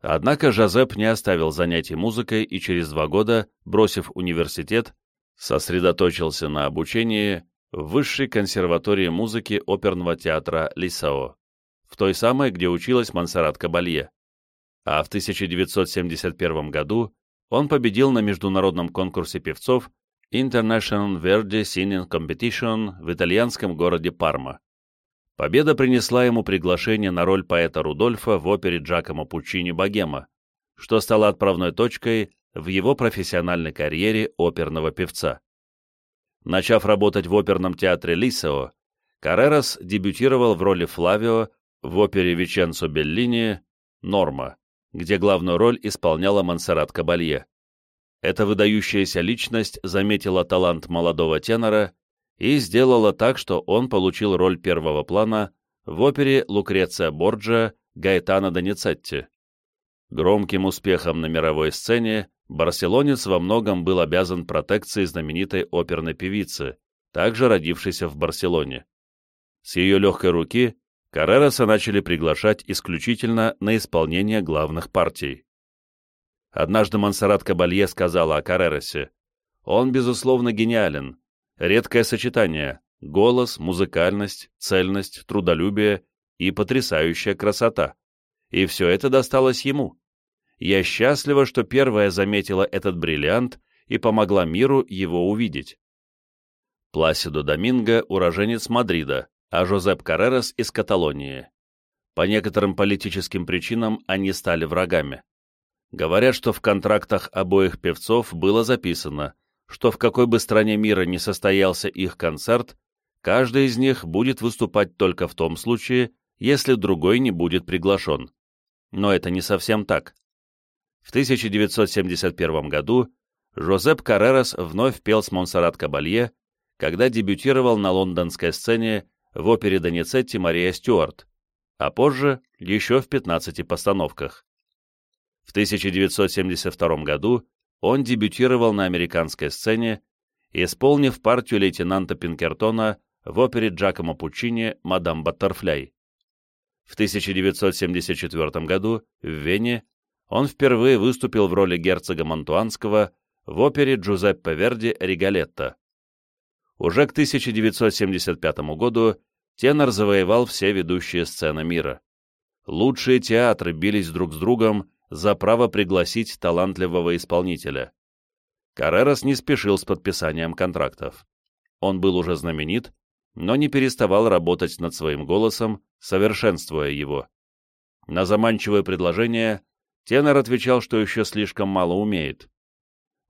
Однако Жозеп не оставил занятий музыкой и через два года, бросив университет, сосредоточился на обучении в Высшей консерватории музыки оперного театра Лисао в той самой, где училась Монсеррат Кабалье. А в 1971 году он победил на международном конкурсе певцов International Verdi Singing Competition в итальянском городе Парма. Победа принесла ему приглашение на роль поэта Рудольфа в опере Джакомо Пуччини «Богема», что стало отправной точкой в его профессиональной карьере оперного певца. Начав работать в оперном театре Лисео, Каррерас дебютировал в роли Флавио в опере Веченцо Беллини «Норма», где главную роль исполняла Монсеррат Кабалье. Эта выдающаяся личность заметила талант молодого тенора и сделала так, что он получил роль первого плана в опере Лукреция Борджа Гаэтана Доницетти. Громким успехом на мировой сцене барселонец во многом был обязан протекции знаменитой оперной певицы, также родившейся в Барселоне. С ее легкой руки Каррераса начали приглашать исключительно на исполнение главных партий. Однажды Монсеррат Кабалье сказала о Каррерасе, «Он, безусловно, гениален. Редкое сочетание — голос, музыкальность, цельность, трудолюбие и потрясающая красота. И все это досталось ему. Я счастлива, что первая заметила этот бриллиант и помогла миру его увидеть». Пласидо Доминго — уроженец Мадрида, а Жозеп Каррерас из Каталонии. По некоторым политическим причинам они стали врагами. Говорят, что в контрактах обоих певцов было записано, что в какой бы стране мира не состоялся их концерт, каждый из них будет выступать только в том случае, если другой не будет приглашен. Но это не совсем так. В 1971 году Жозеп Каррерас вновь пел с Монсеррат Кабалье, когда дебютировал на лондонской сцене в опере Доницетти Мария Стюарт, а позже еще в 15 постановках. В 1972 году он дебютировал на американской сцене, исполнив партию лейтенанта Пинкертона в опере Джакомо Пуччини «Мадам Баттерфляй». В 1974 году в Вене он впервые выступил в роли герцога Монтуанского в опере Джузеппе Верди «Ригалетто». Уже к 1975 году тенор завоевал все ведущие сцены мира. Лучшие театры бились друг с другом за право пригласить талантливого исполнителя. Каррерас не спешил с подписанием контрактов. Он был уже знаменит, но не переставал работать над своим голосом, совершенствуя его. На заманчивое предложение тенор отвечал, что еще слишком мало умеет.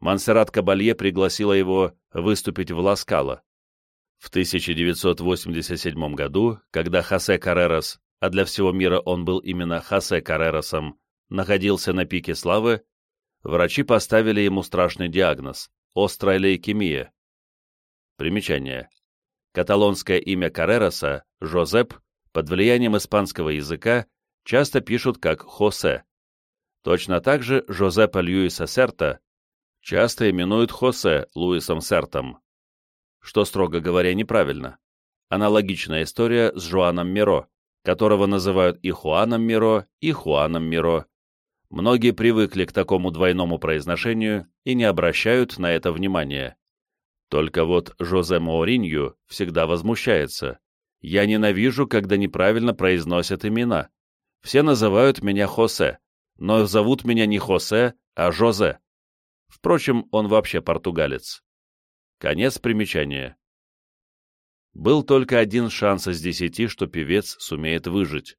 Монсеррат Кабалье пригласила его выступить в Ласкало. В 1987 году, когда Хосе Каррерас, а для всего мира он был именно Хосе Каррерасом, находился на пике славы, врачи поставили ему страшный диагноз – острая лейкемия. Примечание. Каталонское имя Каррераса, Жозеп, под влиянием испанского языка, часто пишут как Хосе. Точно так же Жозепа Льюиса Серта часто именуют Хосе Луисом Сертом, что, строго говоря, неправильно. Аналогичная история с Жуаном Миро, которого называют и Хуаном Миро, и Хуаном Миро. Многие привыкли к такому двойному произношению и не обращают на это внимания. Только вот Жозе Мауринью всегда возмущается. «Я ненавижу, когда неправильно произносят имена. Все называют меня Хосе, но зовут меня не Хосе, а Жозе. Впрочем, он вообще португалец. Конец примечания. Был только один шанс из десяти, что певец сумеет выжить.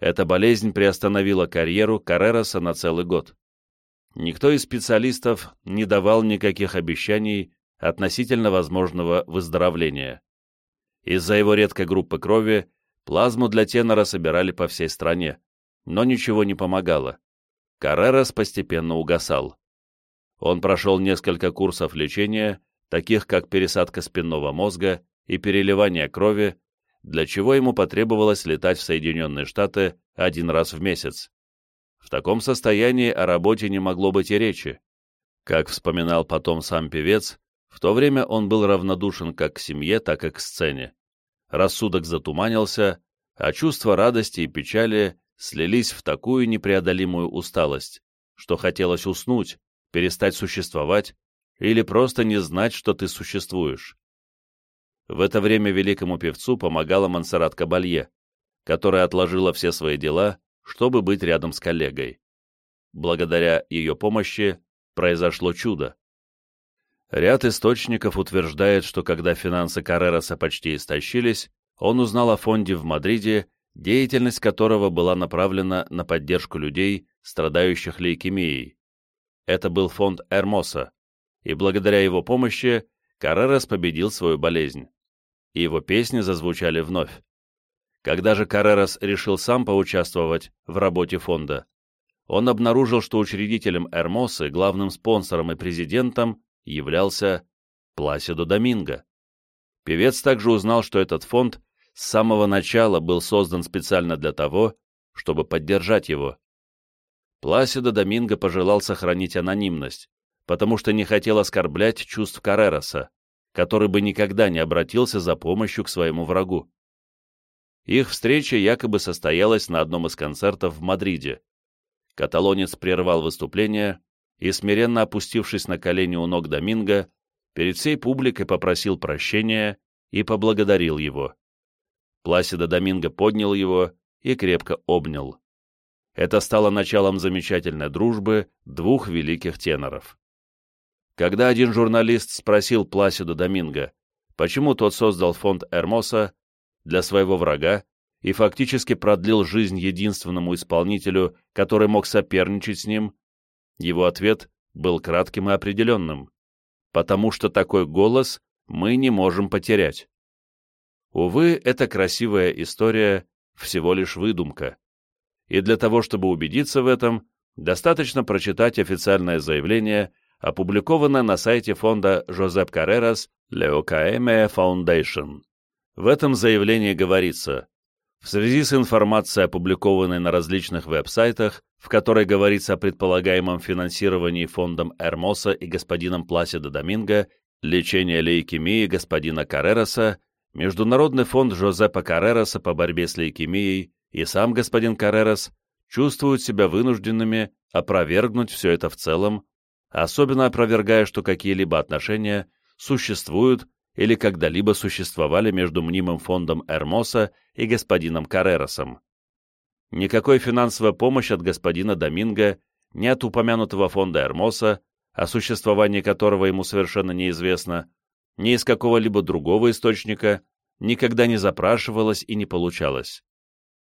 Эта болезнь приостановила карьеру Каррероса на целый год. Никто из специалистов не давал никаких обещаний относительно возможного выздоровления. Из-за его редкой группы крови плазму для тенора собирали по всей стране, но ничего не помогало. Каррерас постепенно угасал. Он прошел несколько курсов лечения, таких как пересадка спинного мозга и переливание крови, для чего ему потребовалось летать в Соединенные Штаты один раз в месяц. В таком состоянии о работе не могло быть и речи. Как вспоминал потом сам певец, в то время он был равнодушен как к семье, так и к сцене. Рассудок затуманился, а чувства радости и печали слились в такую непреодолимую усталость, что хотелось уснуть, перестать существовать или просто не знать, что ты существуешь. В это время великому певцу помогала Монсеррат Кабалье, которая отложила все свои дела, чтобы быть рядом с коллегой. Благодаря ее помощи произошло чудо. Ряд источников утверждает, что когда финансы Каррероса почти истощились, он узнал о фонде в Мадриде, деятельность которого была направлена на поддержку людей, страдающих лейкемией. Это был фонд Эрмоса, и благодаря его помощи Каррерас победил свою болезнь и его песни зазвучали вновь. Когда же Каррерас решил сам поучаствовать в работе фонда, он обнаружил, что учредителем Эрмосы, главным спонсором и президентом являлся Пласидо Доминго. Певец также узнал, что этот фонд с самого начала был создан специально для того, чтобы поддержать его. Пласидо Доминго пожелал сохранить анонимность, потому что не хотел оскорблять чувств Каррероса, который бы никогда не обратился за помощью к своему врагу. Их встреча якобы состоялась на одном из концертов в Мадриде. Каталонец прервал выступление и, смиренно опустившись на колени у ног Доминго, перед всей публикой попросил прощения и поблагодарил его. Пласидо Доминго поднял его и крепко обнял. Это стало началом замечательной дружбы двух великих теноров. Когда один журналист спросил Пласиду Доминго, почему тот создал фонд Эрмоса для своего врага и фактически продлил жизнь единственному исполнителю, который мог соперничать с ним, его ответ был кратким и определенным. «Потому что такой голос мы не можем потерять». Увы, эта красивая история всего лишь выдумка. И для того, чтобы убедиться в этом, достаточно прочитать официальное заявление опубликовано на сайте фонда Жозеп Каррерас Леокаэме Foundation. В этом заявлении говорится, в связи с информацией, опубликованной на различных веб-сайтах, в которой говорится о предполагаемом финансировании фондом Эрмоса и господином Пласидо Доминго, лечения лейкемии господина Каррераса, Международный фонд Жозепа Каррераса по борьбе с лейкемией и сам господин Каррерас чувствуют себя вынужденными опровергнуть все это в целом особенно опровергая, что какие-либо отношения существуют или когда-либо существовали между мнимым фондом Эрмоса и господином Карреросом. Никакой финансовой помощи от господина Доминго, ни от упомянутого фонда Эрмоса, о существовании которого ему совершенно неизвестно, ни из какого-либо другого источника никогда не запрашивалось и не получалось.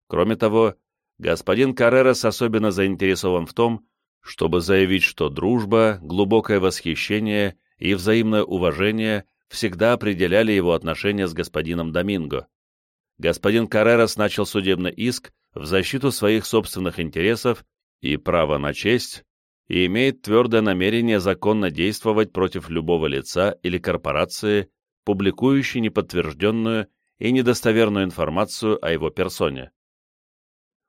Кроме того, господин Каррерас особенно заинтересован в том, чтобы заявить, что дружба, глубокое восхищение и взаимное уважение всегда определяли его отношения с господином Доминго. Господин Каррерас начал судебный иск в защиту своих собственных интересов и права на честь, и имеет твердое намерение законно действовать против любого лица или корпорации, публикующей неподтвержденную и недостоверную информацию о его персоне.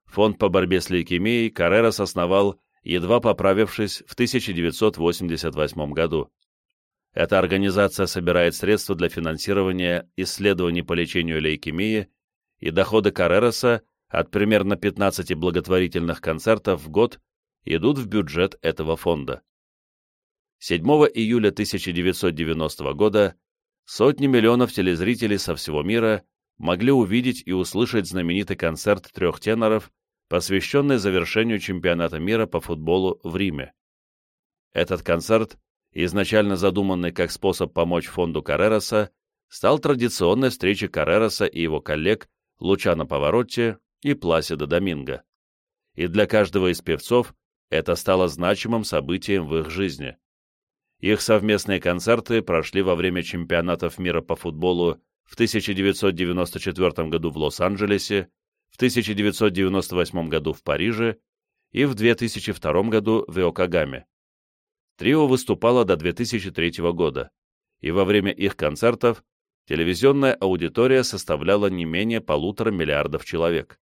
Фонд по борьбе с лейкемией Каррерас основал, едва поправившись, в 1988 году. Эта организация собирает средства для финансирования исследований по лечению лейкемии, и доходы Каррероса от примерно 15 благотворительных концертов в год идут в бюджет этого фонда. 7 июля 1990 года сотни миллионов телезрителей со всего мира могли увидеть и услышать знаменитый концерт трех теноров, посвященный завершению чемпионата мира по футболу в Риме. Этот концерт, изначально задуманный как способ помочь фонду Каррероса, стал традиционной встречей Каррероса и его коллег Лучано Поворотти и Пласида Доминго. И для каждого из певцов это стало значимым событием в их жизни. Их совместные концерты прошли во время чемпионатов мира по футболу в 1994 году в Лос-Анджелесе, в 1998 году в Париже и в 2002 году в Иокагаме. Трио выступало до 2003 года, и во время их концертов телевизионная аудитория составляла не менее полутора миллиардов человек.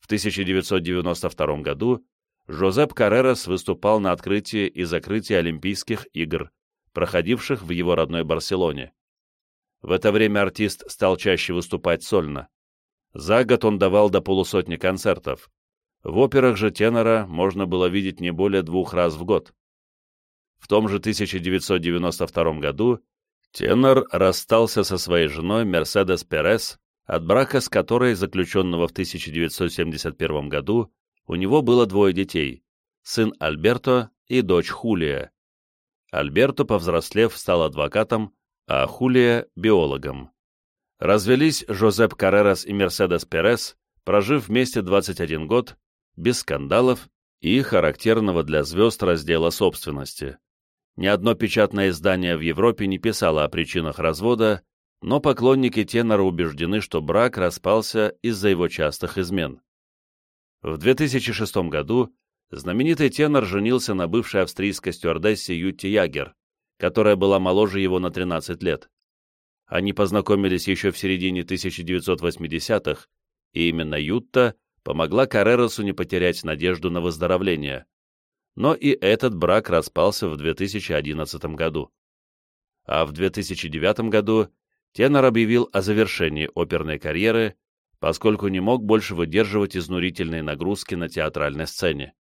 В 1992 году Жозеп Каррерас выступал на открытии и закрытии Олимпийских игр, проходивших в его родной Барселоне. В это время артист стал чаще выступать сольно. За год он давал до полусотни концертов. В операх же тенора можно было видеть не более двух раз в год. В том же 1992 году тенор расстался со своей женой Мерседес Перес, от брака с которой, заключенного в 1971 году, у него было двое детей – сын Альберто и дочь Хулия. Альберто, повзрослев, стал адвокатом, а Хулия – биологом. Развелись Жозеп Каррерас и Мерседес Перес, прожив вместе 21 год, без скандалов и характерного для звезд раздела собственности. Ни одно печатное издание в Европе не писало о причинах развода, но поклонники тенора убеждены, что брак распался из-за его частых измен. В 2006 году знаменитый тенор женился на бывшей австрийской стюардессе Ютти Ягер, которая была моложе его на 13 лет. Они познакомились еще в середине 1980-х, и именно Ютта помогла Карреросу не потерять надежду на выздоровление. Но и этот брак распался в 2011 году. А в 2009 году тенор объявил о завершении оперной карьеры, поскольку не мог больше выдерживать изнурительные нагрузки на театральной сцене.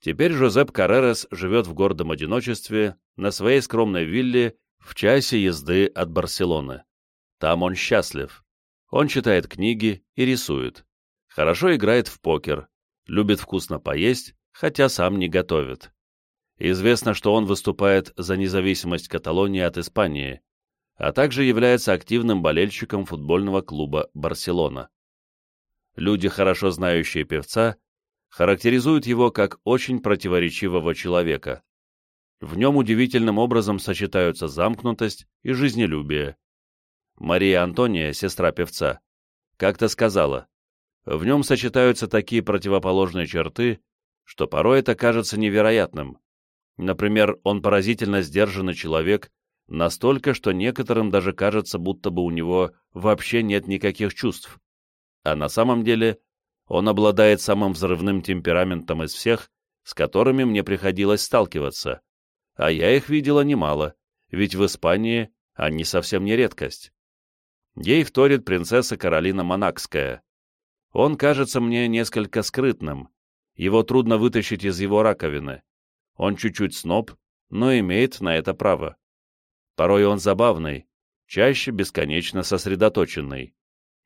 Теперь Жозеп Карререс живет в гордом одиночестве на своей скромной вилле в часе езды от Барселоны. Там он счастлив. Он читает книги и рисует. Хорошо играет в покер, любит вкусно поесть, хотя сам не готовит. Известно, что он выступает за независимость Каталонии от Испании, а также является активным болельщиком футбольного клуба «Барселона». Люди, хорошо знающие певца, характеризуют его как очень противоречивого человека. В нем удивительным образом сочетаются замкнутость и жизнелюбие. Мария Антония, сестра певца, как-то сказала, в нем сочетаются такие противоположные черты, что порой это кажется невероятным. Например, он поразительно сдержанный человек, настолько, что некоторым даже кажется, будто бы у него вообще нет никаких чувств. А на самом деле он обладает самым взрывным темпераментом из всех, с которыми мне приходилось сталкиваться а я их видела немало, ведь в Испании они совсем не редкость. Ей вторит принцесса Каролина Монакская. Он кажется мне несколько скрытным, его трудно вытащить из его раковины. Он чуть-чуть сноб, но имеет на это право. Порой он забавный, чаще бесконечно сосредоточенный.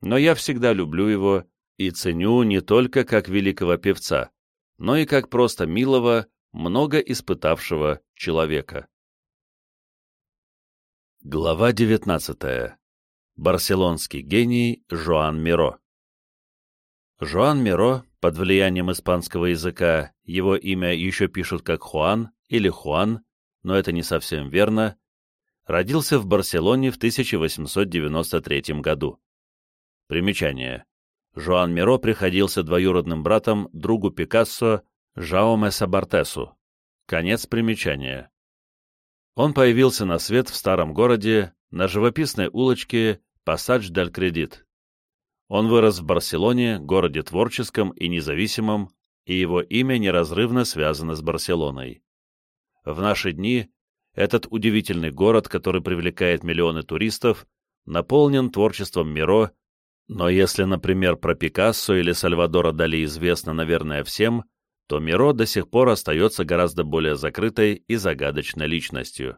Но я всегда люблю его и ценю не только как великого певца, но и как просто милого, много испытавшего человека. Глава 19. Барселонский гений Жоан Миро Жоан Миро, под влиянием испанского языка, его имя еще пишут как Хуан или Хуан, но это не совсем верно, родился в Барселоне в 1893 году. Примечание. Жоан Миро приходился двоюродным братом другу Пикассо Жауме Сабартесу. Конец примечания. Он появился на свет в старом городе, на живописной улочке Пассадж дель Кредит. Он вырос в Барселоне, городе творческом и независимом, и его имя неразрывно связано с Барселоной. В наши дни этот удивительный город, который привлекает миллионы туристов, наполнен творчеством Миро, но если, например, про Пикассо или Сальвадора Дали известно, наверное, всем, то Миро до сих пор остается гораздо более закрытой и загадочной личностью.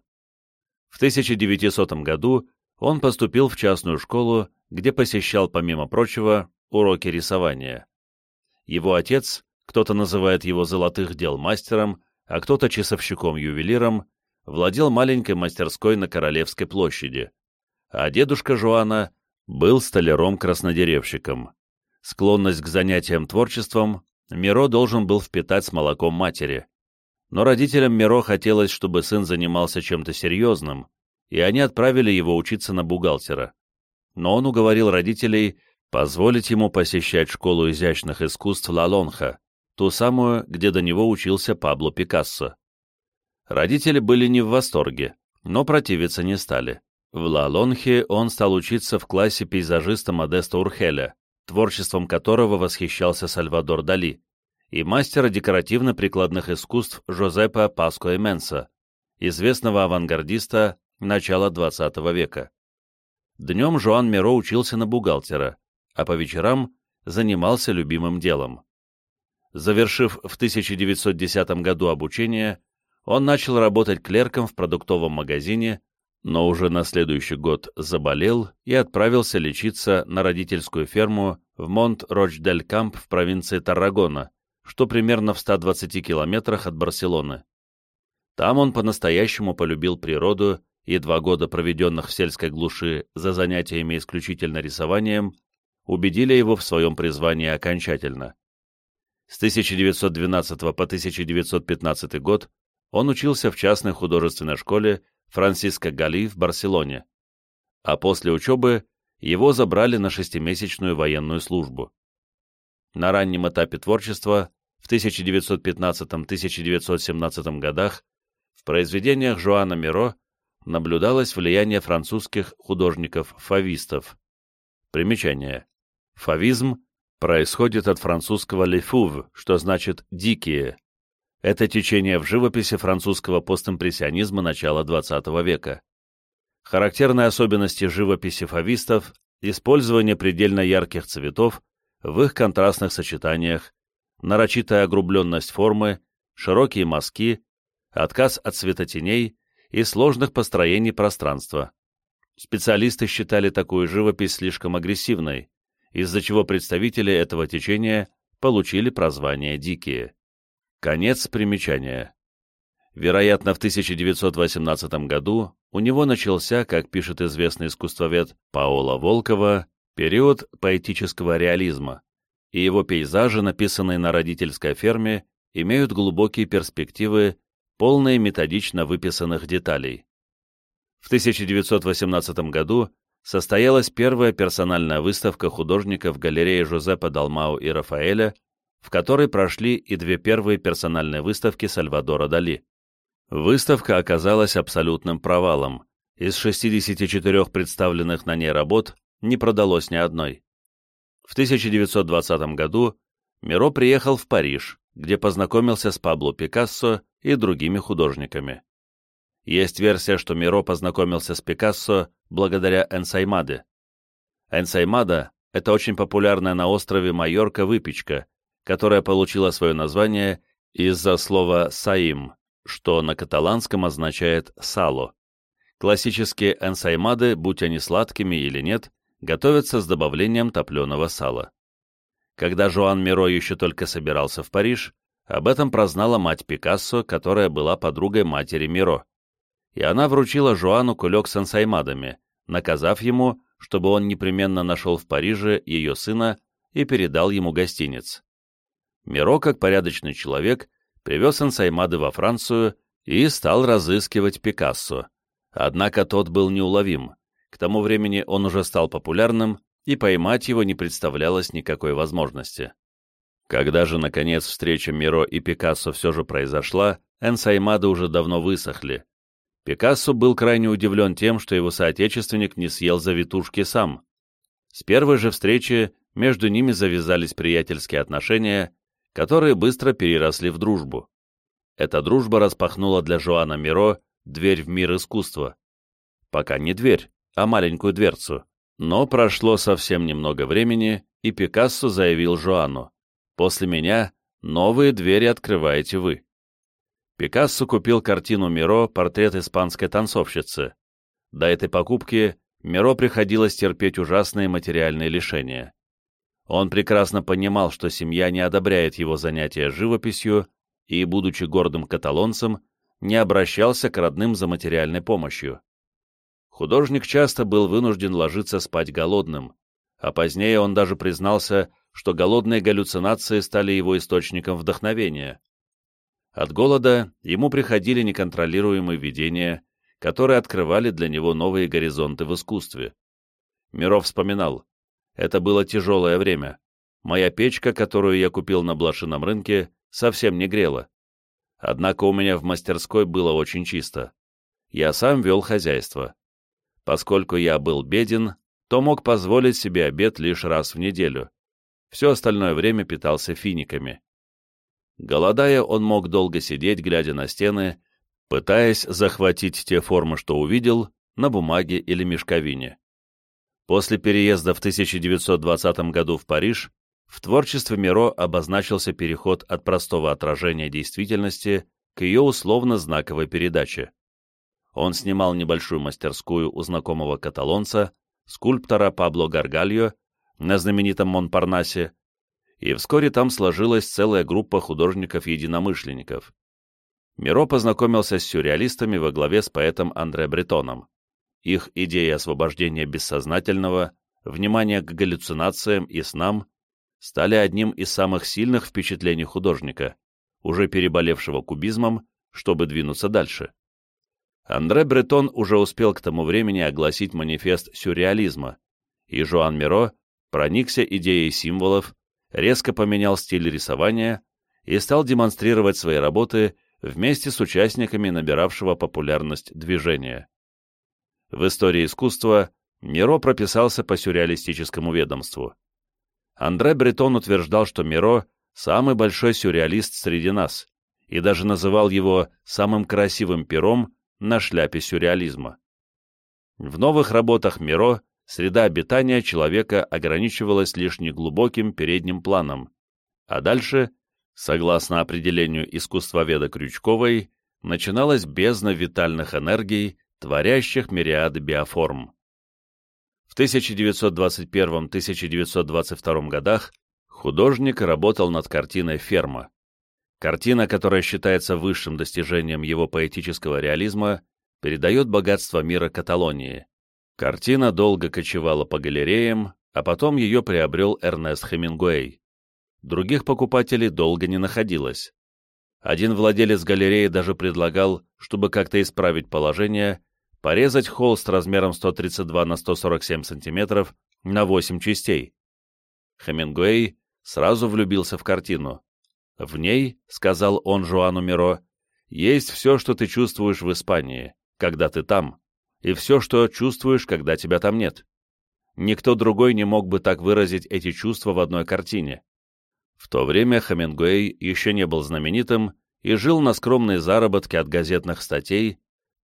В 1900 году он поступил в частную школу, где посещал, помимо прочего, уроки рисования. Его отец, кто-то называет его золотых дел мастером, а кто-то часовщиком-ювелиром, владел маленькой мастерской на Королевской площади, а дедушка Жуана был столяром-краснодеревщиком. Склонность к занятиям творчеством Миро должен был впитать с молоком матери. Но родителям Миро хотелось, чтобы сын занимался чем-то серьезным, и они отправили его учиться на бухгалтера. Но он уговорил родителей позволить ему посещать школу изящных искусств Ла Лонха, ту самую, где до него учился Пабло Пикассо. Родители были не в восторге, но противиться не стали. В Ла Лонхе он стал учиться в классе пейзажиста Модеста Урхеля, творчеством которого восхищался Сальвадор Дали, и мастера декоративно-прикладных искусств Жозепа Паско Менса, известного авангардиста начала XX века. Днем Жуан Миро учился на бухгалтера, а по вечерам занимался любимым делом. Завершив в 1910 году обучение, он начал работать клерком в продуктовом магазине, но уже на следующий год заболел и отправился лечиться на родительскую ферму в Монт-Роч-дель-Камп в провинции Таррагона, что примерно в 120 километрах от Барселоны. Там он по-настоящему полюбил природу, и два года, проведенных в сельской глуши за занятиями исключительно рисованием, убедили его в своем призвании окончательно. С 1912 по 1915 год он учился в частной художественной школе Франсиско Гали в Барселоне, а после учебы его забрали на шестимесячную военную службу. На раннем этапе творчества, в 1915-1917 годах, в произведениях Жуана Миро наблюдалось влияние французских художников-фавистов. Примечание. Фавизм происходит от французского «le fauve», что значит «дикие», это течение в живописи французского постимпрессионизма начала XX века. Характерные особенности живописи фавистов – использование предельно ярких цветов в их контрастных сочетаниях, нарочитая огрубленность формы, широкие мазки, отказ от светотеней и сложных построений пространства. Специалисты считали такую живопись слишком агрессивной, из-за чего представители этого течения получили прозвание «дикие». Конец примечания. Вероятно, в 1918 году у него начался, как пишет известный искусствовед Паоло Волкова, период поэтического реализма, и его пейзажи, написанные на родительской ферме, имеют глубокие перспективы, полные методично выписанных деталей. В 1918 году состоялась первая персональная выставка художников в галерее Жозепа Далмау и Рафаэля в которой прошли и две первые персональные выставки Сальвадора Дали. Выставка оказалась абсолютным провалом. Из 64 представленных на ней работ не продалось ни одной. В 1920 году Миро приехал в Париж, где познакомился с Пабло Пикассо и другими художниками. Есть версия, что Миро познакомился с Пикассо благодаря Энсаймаде. Энсаймада — это очень популярная на острове Майорка выпечка, которая получила свое название из-за слова «саим», что на каталанском означает «сало». Классические энсаймады, будь они сладкими или нет, готовятся с добавлением топленого сала. Когда Жуан Миро еще только собирался в Париж, об этом прознала мать Пикассо, которая была подругой матери Миро. И она вручила Жуану кулек с ансаймадами, наказав ему, чтобы он непременно нашел в Париже ее сына и передал ему гостиниц. Миро, как порядочный человек, привез ансаймады во Францию и стал разыскивать Пикассо. Однако тот был неуловим. К тому времени он уже стал популярным, и поймать его не представлялось никакой возможности. Когда же, наконец, встреча Миро и Пикассо все же произошла, энсаймады уже давно высохли. Пикассо был крайне удивлен тем, что его соотечественник не съел завитушки сам. С первой же встречи между ними завязались приятельские отношения, которые быстро переросли в дружбу. Эта дружба распахнула для Жоана Миро дверь в мир искусства. Пока не дверь, а маленькую дверцу. Но прошло совсем немного времени, и Пикассо заявил Жоану, «После меня новые двери открываете вы». Пикассо купил картину Миро «Портрет испанской танцовщицы». До этой покупки Миро приходилось терпеть ужасные материальные лишения. Он прекрасно понимал, что семья не одобряет его занятия живописью и, будучи гордым каталонцем, не обращался к родным за материальной помощью. Художник часто был вынужден ложиться спать голодным, а позднее он даже признался, что голодные галлюцинации стали его источником вдохновения. От голода ему приходили неконтролируемые видения, которые открывали для него новые горизонты в искусстве. Миров вспоминал, это было тяжелое время. Моя печка, которую я купил на блошином рынке, совсем не грела. Однако у меня в мастерской было очень чисто. Я сам вел хозяйство. Поскольку я был беден, то мог позволить себе обед лишь раз в неделю. Все остальное время питался финиками. Голодая, он мог долго сидеть, глядя на стены, пытаясь захватить те формы, что увидел, на бумаге или мешковине. После переезда в 1920 году в Париж в творчестве Миро обозначился переход от простого отражения действительности к ее условно-знаковой передаче. Он снимал небольшую мастерскую у знакомого каталонца, скульптора Пабло Гаргальо, на знаменитом Монпарнасе, и вскоре там сложилась целая группа художников-единомышленников. Миро познакомился с сюрреалистами во главе с поэтом Андре Бретоном. Их идеи освобождения бессознательного, внимания к галлюцинациям и снам стали одним из самых сильных впечатлений художника, уже переболевшего кубизмом, чтобы двинуться дальше. Андре Бретон уже успел к тому времени огласить манифест сюрреализма, и Жуан Миро проникся идеей символов, резко поменял стиль рисования и стал демонстрировать свои работы вместе с участниками набиравшего популярность движения. В истории искусства Миро прописался по сюрреалистическому ведомству. Андре Бретон утверждал, что Миро – самый большой сюрреалист среди нас, и даже называл его самым красивым пером на шляпе сюрреализма. В новых работах Миро среда обитания человека ограничивалась лишь неглубоким передним планом, а дальше, согласно определению искусствоведа Крючковой, начиналась бездна витальных энергий, творящих мириады биоформ. В 1921-1922 годах художник работал над картиной «Ферма». Картина, которая считается высшим достижением его поэтического реализма, передает богатство мира Каталонии. Картина долго кочевала по галереям, а потом ее приобрел Эрнест Хемингуэй. Других покупателей долго не находилось. Один владелец галереи даже предлагал, чтобы как-то исправить положение, порезать холст размером 132 на 147 см на 8 частей. Хемингуэй сразу влюбился в картину. В ней, сказал он Жуану Миро, есть все, что ты чувствуешь в Испании, когда ты там, и все, что чувствуешь, когда тебя там нет. Никто другой не мог бы так выразить эти чувства в одной картине. В то время Хемингуэй еще не был знаменитым и жил на скромные заработки от газетных статей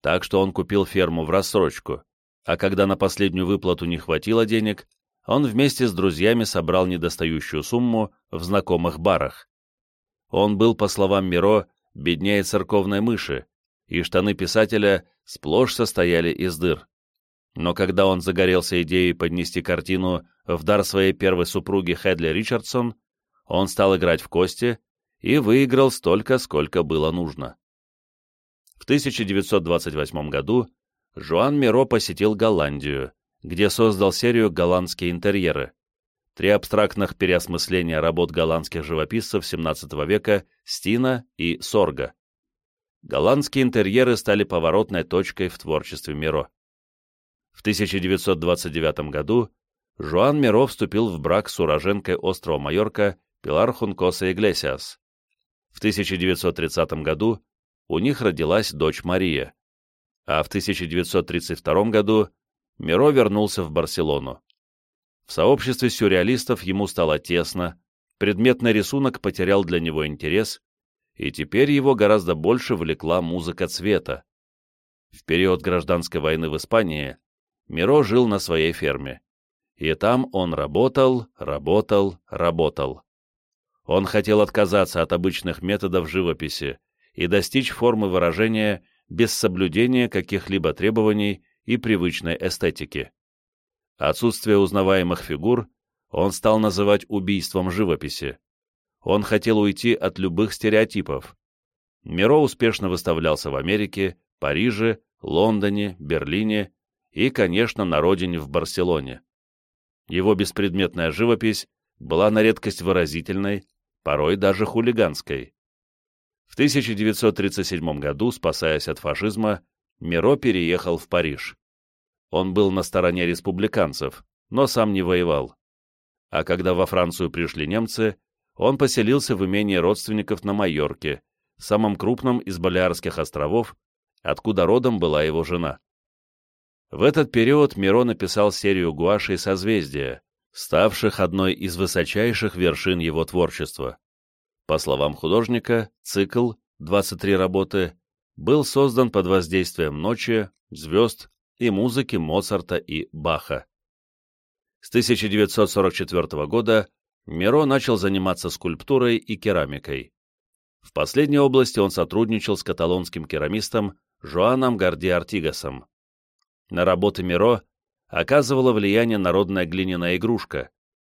так что он купил ферму в рассрочку, а когда на последнюю выплату не хватило денег, он вместе с друзьями собрал недостающую сумму в знакомых барах. Он был, по словам Миро, беднее церковной мыши, и штаны писателя сплошь состояли из дыр. Но когда он загорелся идеей поднести картину в дар своей первой супруги Хедли Ричардсон, он стал играть в кости и выиграл столько, сколько было нужно. В 1928 году Жуан Миро посетил Голландию, где создал серию «Голландские интерьеры», три абстрактных переосмысления работ голландских живописцев XVII века Стина и Сорга. Голландские интерьеры стали поворотной точкой в творчестве Миро. В 1929 году Жуан Миро вступил в брак с уроженкой острова Майорка Пилар Хункоса Иглесиас. В 1930 году у них родилась дочь Мария, а в 1932 году Миро вернулся в Барселону. В сообществе сюрреалистов ему стало тесно, предметный рисунок потерял для него интерес, и теперь его гораздо больше влекла музыка цвета. В период гражданской войны в Испании Миро жил на своей ферме, и там он работал, работал, работал. Он хотел отказаться от обычных методов живописи и достичь формы выражения без соблюдения каких-либо требований и привычной эстетики. Отсутствие узнаваемых фигур он стал называть убийством живописи. Он хотел уйти от любых стереотипов. Миро успешно выставлялся в Америке, Париже, Лондоне, Берлине и, конечно, на родине в Барселоне. Его беспредметная живопись была на редкость выразительной, порой даже хулиганской. В 1937 году, спасаясь от фашизма, Миро переехал в Париж. Он был на стороне республиканцев, но сам не воевал. А когда во Францию пришли немцы, он поселился в имении родственников на Майорке, самом крупном из Балиарских островов, откуда родом была его жена. В этот период Миро написал серию гуашей «Созвездия», ставших одной из высочайших вершин его творчества. По словам художника, цикл, 23 работы, был создан под воздействием ночи, звезд и музыки Моцарта и Баха. С 1944 года Миро начал заниматься скульптурой и керамикой. В последней области он сотрудничал с каталонским керамистом Жоаном Гарди Артигасом. На работы Миро оказывала влияние народная глиняная игрушка,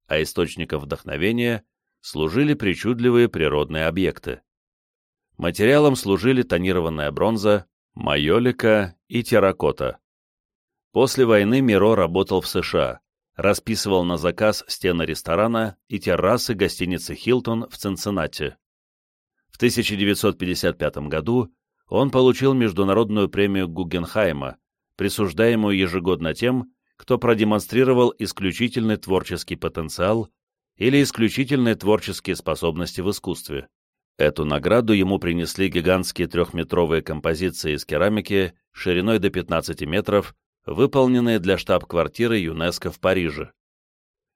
а источником вдохновения служили причудливые природные объекты. Материалом служили тонированная бронза, майолика и терракота. После войны Миро работал в США, расписывал на заказ стены ресторана и террасы гостиницы «Хилтон» в Цинциннати. В 1955 году он получил международную премию Гугенхайма, присуждаемую ежегодно тем, кто продемонстрировал исключительный творческий потенциал или исключительные творческие способности в искусстве. Эту награду ему принесли гигантские трехметровые композиции из керамики шириной до 15 метров, выполненные для штаб-квартиры ЮНЕСКО в Париже.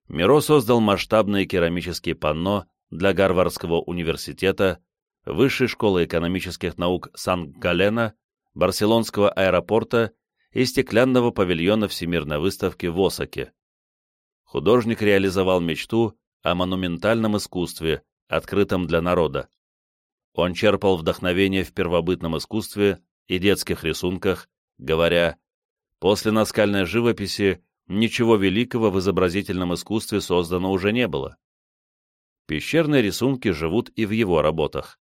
Миро создал масштабные керамические панно для Гарвардского университета, Высшей школы экономических наук Сан-Галена, Барселонского аэропорта и стеклянного павильона Всемирной выставки в Осаке. Художник реализовал мечту о монументальном искусстве, открытом для народа. Он черпал вдохновение в первобытном искусстве и детских рисунках, говоря, «После наскальной живописи ничего великого в изобразительном искусстве создано уже не было». Пещерные рисунки живут и в его работах.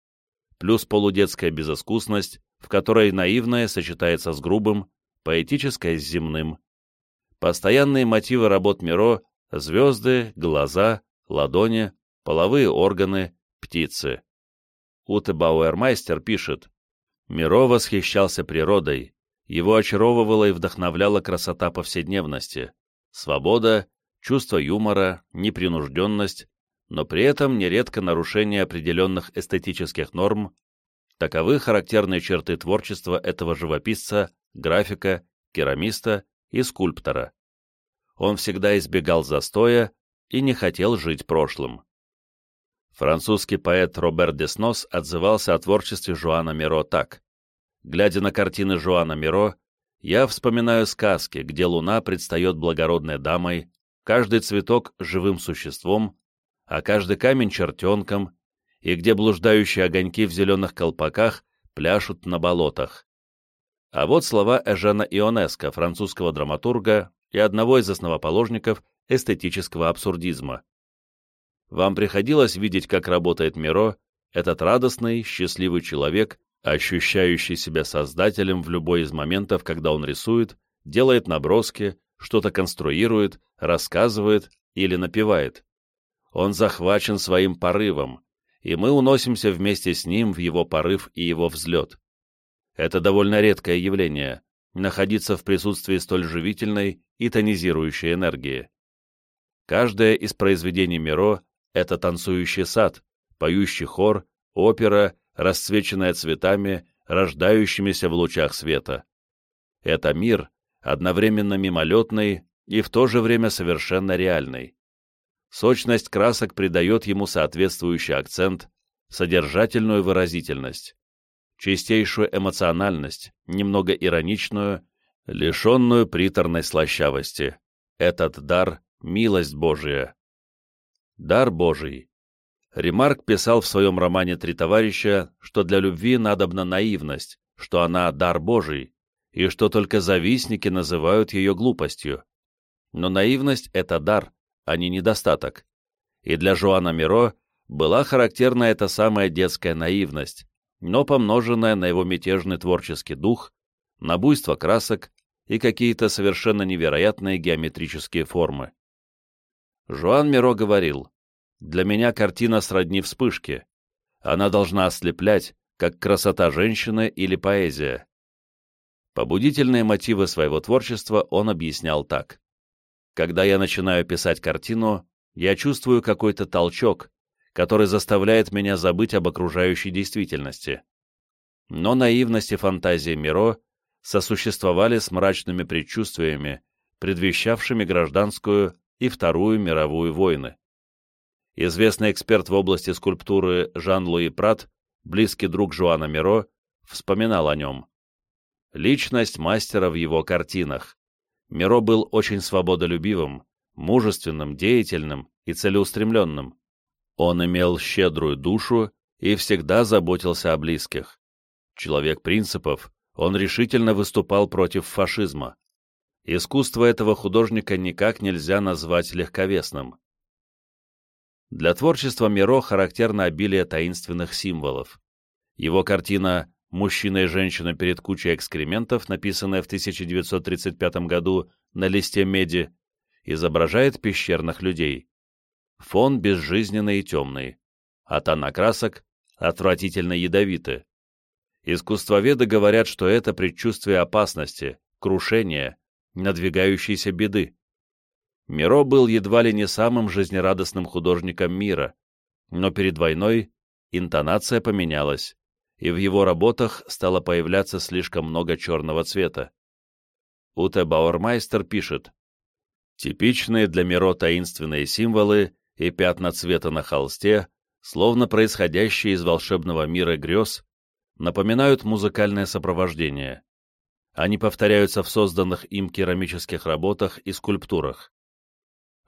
Плюс полудетская безыскусность, в которой наивное сочетается с грубым, поэтическое с земным. Постоянные мотивы работ Миро — звезды, глаза, ладони, половые органы, птицы. Уте Бауэрмайстер пишет, «Миро восхищался природой, его очаровывала и вдохновляла красота повседневности, свобода, чувство юмора, непринужденность, но при этом нередко нарушение определенных эстетических норм, таковы характерные черты творчества этого живописца графика, керамиста и скульптора. Он всегда избегал застоя и не хотел жить прошлым. Французский поэт Робер Деснос отзывался о творчестве Жуана Миро так. «Глядя на картины Жуана Миро, я вспоминаю сказки, где луна предстает благородной дамой, каждый цветок — живым существом, а каждый камень — чертенком, и где блуждающие огоньки в зеленых колпаках пляшут на болотах А вот слова Эжена Ионеско, французского драматурга и одного из основоположников эстетического абсурдизма. Вам приходилось видеть, как работает Миро, этот радостный, счастливый человек, ощущающий себя создателем в любой из моментов, когда он рисует, делает наброски, что-то конструирует, рассказывает или напевает. Он захвачен своим порывом, и мы уносимся вместе с ним в его порыв и его взлет. Это довольно редкое явление — находиться в присутствии столь живительной и тонизирующей энергии. Каждое из произведений Миро — это танцующий сад, поющий хор, опера, расцвеченная цветами, рождающимися в лучах света. Это мир, одновременно мимолетный и в то же время совершенно реальный. Сочность красок придает ему соответствующий акцент, содержательную выразительность, чистейшую эмоциональность, немного ироничную, лишенную приторной слащавости. Этот дар — милость Божия. Дар Божий. Ремарк писал в своем романе «Три товарища», что для любви надобна наивность, что она — дар Божий, и что только завистники называют ее глупостью. Но наивность — это дар, а не недостаток. И для Жуана Миро была характерна эта самая детская наивность, но помноженная на его мятежный творческий дух, на буйство красок и какие-то совершенно невероятные геометрические формы. Жуан Миро говорил, «Для меня картина сродни вспышке. Она должна ослеплять, как красота женщины или поэзия». Побудительные мотивы своего творчества он объяснял так. Когда я начинаю писать картину, я чувствую какой-то толчок, который заставляет меня забыть об окружающей действительности. Но наивность и фантазия Миро сосуществовали с мрачными предчувствиями, предвещавшими гражданскую и Вторую мировую войны. Известный эксперт в области скульптуры Жан-Луи Прат, близкий друг Жуана Миро, вспоминал о нем. Личность мастера в его картинах, Миро был очень свободолюбивым, мужественным, деятельным и целеустремленным. Он имел щедрую душу и всегда заботился о близких. Человек принципов, он решительно выступал против фашизма. Искусство этого художника никак нельзя назвать легковесным. Для творчества Миро характерно обилие таинственных символов. Его картина «Мужчина и женщина перед кучей экскрементов», написанная в 1935 году на листе меди, изображает пещерных людей. Фон безжизненный и темный, а тона красок отвратительно ядовиты. Искусствоведы говорят, что это предчувствие опасности, крушения, надвигающейся беды. Миро был едва ли не самым жизнерадостным художником мира, но перед войной интонация поменялась и в его работах стало появляться слишком много черного цвета. Уте Бауэрмайстер пишет, «Типичные для Миро таинственные символы и пятна цвета на холсте, словно происходящие из волшебного мира грез, напоминают музыкальное сопровождение. Они повторяются в созданных им керамических работах и скульптурах.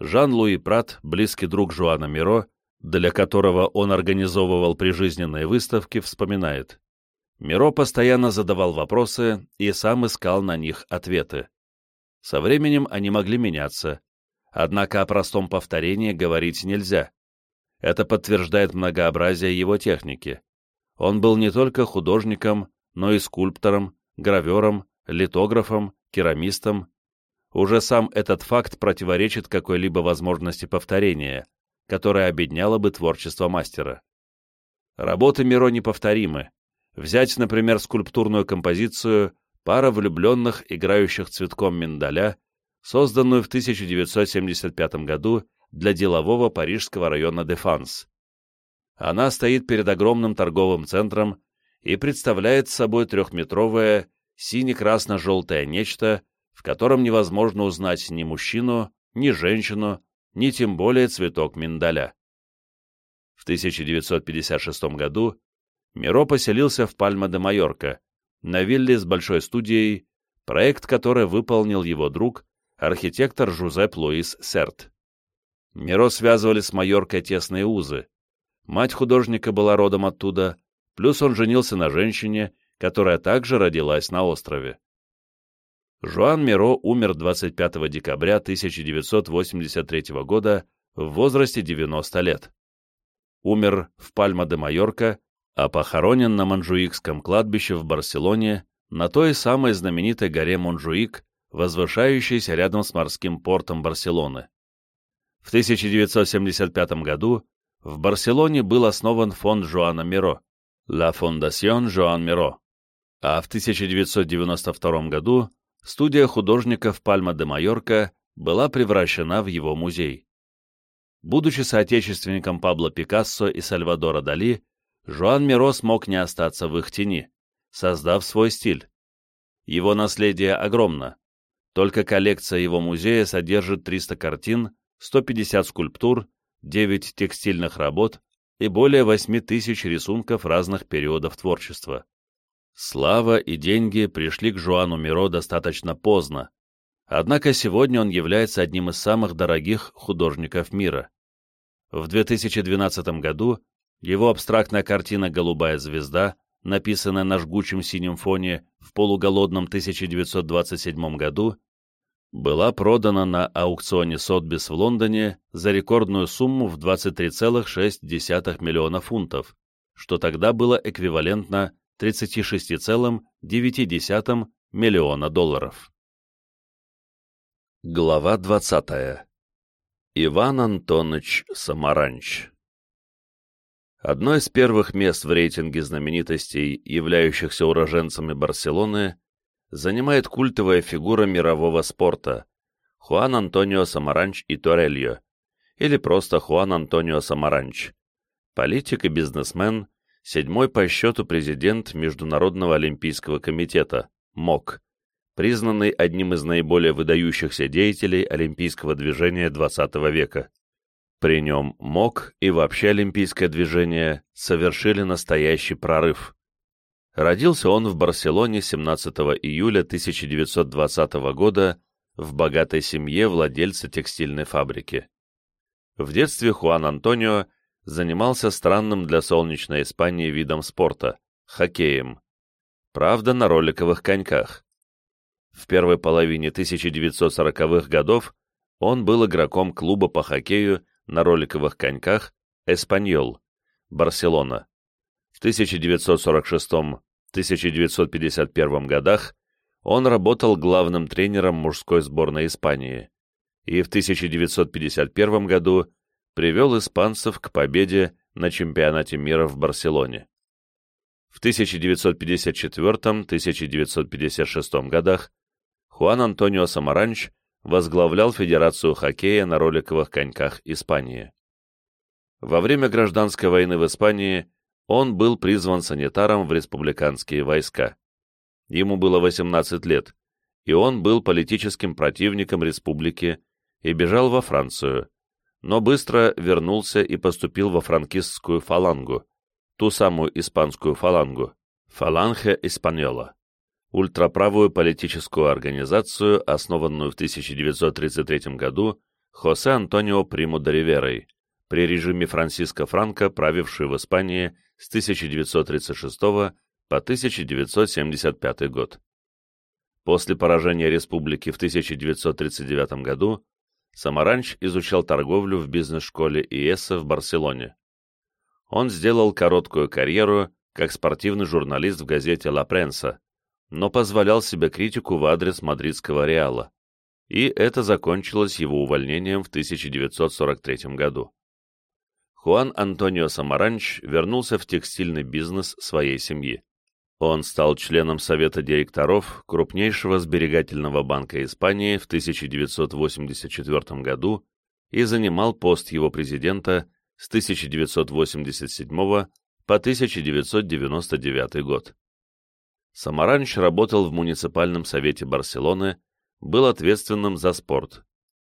Жан-Луи Прат, близкий друг Жуана Миро, для которого он организовывал прижизненные выставки, вспоминает. Миро постоянно задавал вопросы и сам искал на них ответы. Со временем они могли меняться, однако о простом повторении говорить нельзя. Это подтверждает многообразие его техники. Он был не только художником, но и скульптором, гравером, литографом, керамистом. Уже сам этот факт противоречит какой-либо возможности повторения, которая обедняла бы творчество мастера. Работы Миро неповторимы. Взять, например, скульптурную композицию «Пара влюбленных, играющих цветком миндаля», созданную в 1975 году для делового парижского района Дефанс. Она стоит перед огромным торговым центром и представляет собой трехметровое сине-красно-желтое нечто, в котором невозможно узнать ни мужчину, ни женщину, ни тем более цветок миндаля. В 1956 году Миро поселился в Пальма-де-Майорка, на вилле с большой студией, проект которой выполнил его друг, архитектор Жузеп Луис Серт. Миро связывали с Майоркой тесные узы. Мать художника была родом оттуда, плюс он женился на женщине, которая также родилась на острове. Жуан Миро умер 25 декабря 1983 года в возрасте 90 лет. Умер в Пальма-де-Майорка, а похоронен на Монжуикском кладбище в Барселоне на той самой знаменитой горе Монжуик, возвышающейся рядом с морским портом Барселоны. В 1975 году в Барселоне был основан фонд Жуана Миро, La Fundación Joan Miro, а в 1992 году студия художников Пальма де Майорка была превращена в его музей. Будучи соотечественником Пабло Пикассо и Сальвадора Дали, Жуан Миро смог не остаться в их тени, создав свой стиль. Его наследие огромно. Только коллекция его музея содержит 300 картин, 150 скульптур, 9 текстильных работ и более 8 тысяч рисунков разных периодов творчества. Слава и деньги пришли к Жуану Миро достаточно поздно, однако сегодня он является одним из самых дорогих художников мира. В 2012 году его абстрактная картина «Голубая звезда», написанная на жгучем синем фоне в полуголодном 1927 году, была продана на аукционе Сотбис в Лондоне за рекордную сумму в 23,6 миллиона фунтов, что тогда было эквивалентно 36,9 миллиона долларов. Глава 20. Иван Антонович Самаранч Одно из первых мест в рейтинге знаменитостей, являющихся уроженцами Барселоны, занимает культовая фигура мирового спорта Хуан Антонио Самаранч и Торельо, или просто Хуан Антонио Самаранч, политик и бизнесмен, седьмой по счету президент Международного олимпийского комитета, МОК, признанный одним из наиболее выдающихся деятелей олимпийского движения XX века. При нем МОК и вообще олимпийское движение совершили настоящий прорыв. Родился он в Барселоне 17 июля 1920 года в богатой семье владельца текстильной фабрики. В детстве Хуан Антонио занимался странным для солнечной Испании видом спорта – хоккеем. Правда, на роликовых коньках. В первой половине 1940-х годов он был игроком клуба по хоккею на роликовых коньках «Эспаньол», Барселона. В 1946 1951 годах он работал главным тренером мужской сборной Испании и в 1951 году привел испанцев к победе на чемпионате мира в Барселоне. В 1954-1956 годах Хуан Антонио Самаранч возглавлял Федерацию хоккея на роликовых коньках Испании. Во время гражданской войны в Испании он был призван санитаром в республиканские войска. Ему было 18 лет, и он был политическим противником республики и бежал во Францию, но быстро вернулся и поступил во франкистскую фалангу, ту самую испанскую фалангу, Фаланхе Испаньола, ультраправую политическую организацию, основанную в 1933 году Хосе Антонио Приму де Риверой, при режиме Франсиско Франко, правивший в Испании с 1936 по 1975 год. После поражения республики в 1939 году Самаранч изучал торговлю в бизнес-школе ИЭСа в Барселоне. Он сделал короткую карьеру как спортивный журналист в газете «Ла Пренса», но позволял себе критику в адрес мадридского Реала, и это закончилось его увольнением в 1943 году. Хуан Антонио Самаранч вернулся в текстильный бизнес своей семьи. Он стал членом Совета директоров крупнейшего сберегательного банка Испании в 1984 году и занимал пост его президента с 1987 по 1999 год. Самаранч работал в муниципальном совете Барселоны, был ответственным за спорт.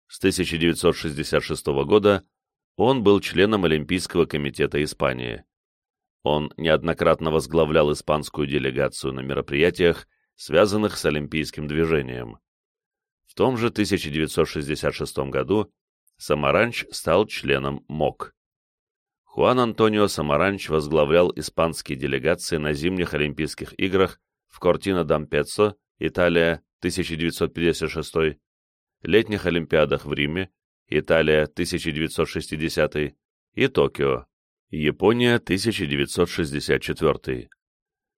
С 1966 года он был членом Олимпийского комитета Испании. Он неоднократно возглавлял испанскую делегацию на мероприятиях, связанных с олимпийским движением. В том же 1966 году Самаранч стал членом МОК. Хуан Антонио Самаранч возглавлял испанские делегации на зимних Олимпийских играх в Кортино-Дампеццо, Италия, 1956, летних Олимпиадах в Риме, Италия, 1960 и Токио, Япония, 1964.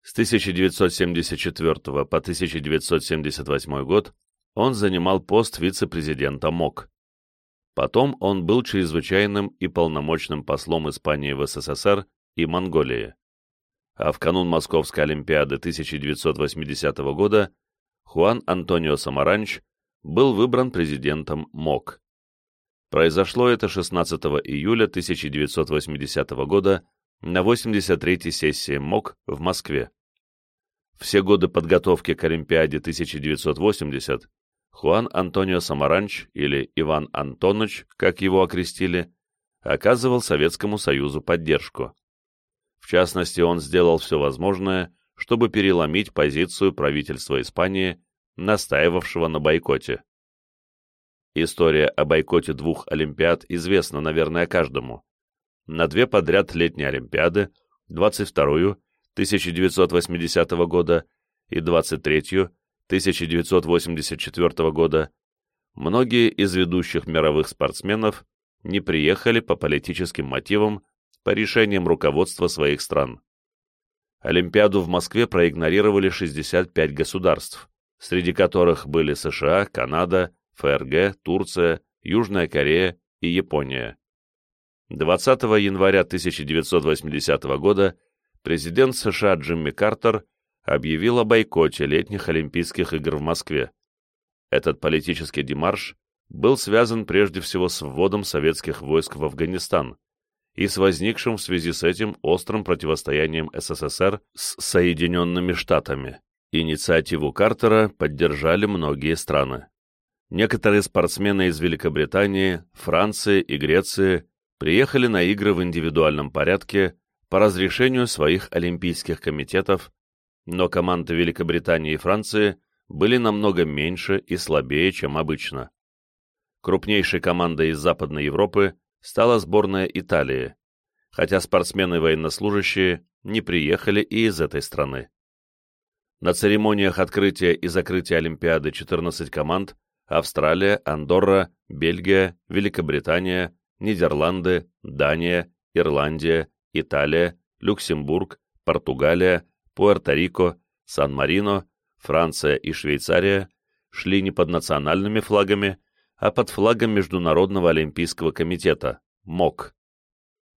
С 1974 по 1978 год он занимал пост вице-президента МОК. Потом он был чрезвычайным и полномочным послом Испании в СССР и Монголии. А в канун Московской Олимпиады 1980 года Хуан Антонио Самаранч был выбран президентом МОК. Произошло это 16 июля 1980 года на 83-й сессии МОК в Москве. Все годы подготовки к Олимпиаде 1980 Хуан Антонио Самаранч, или Иван Антонович, как его окрестили, оказывал Советскому Союзу поддержку. В частности, он сделал все возможное, чтобы переломить позицию правительства Испании, настаивавшего на бойкоте. История о бойкоте двух Олимпиад известна, наверное, каждому. На две подряд летние Олимпиады, 22-ю, 1980 года, и 23-ю, 1984 года, многие из ведущих мировых спортсменов не приехали по политическим мотивам по решениям руководства своих стран. Олимпиаду в Москве проигнорировали 65 государств, среди которых были США, Канада, ФРГ, Турция, Южная Корея и Япония. 20 января 1980 года президент США Джимми Картер объявил о бойкоте летних Олимпийских игр в Москве. Этот политический демарш был связан прежде всего с вводом советских войск в Афганистан и с возникшим в связи с этим острым противостоянием СССР с Соединенными Штатами. Инициативу Картера поддержали многие страны. Некоторые спортсмены из Великобритании, Франции и Греции приехали на игры в индивидуальном порядке по разрешению своих олимпийских комитетов но команды Великобритании и Франции были намного меньше и слабее, чем обычно. Крупнейшей командой из Западной Европы стала сборная Италии, хотя спортсмены-военнослужащие не приехали и из этой страны. На церемониях открытия и закрытия Олимпиады 14 команд Австралия, Андорра, Бельгия, Великобритания, Нидерланды, Дания, Ирландия, Италия, Люксембург, Португалия, Пуэрто-Рико, Сан-Марино, Франция и Швейцария шли не под национальными флагами, а под флагом Международного олимпийского комитета, МОК.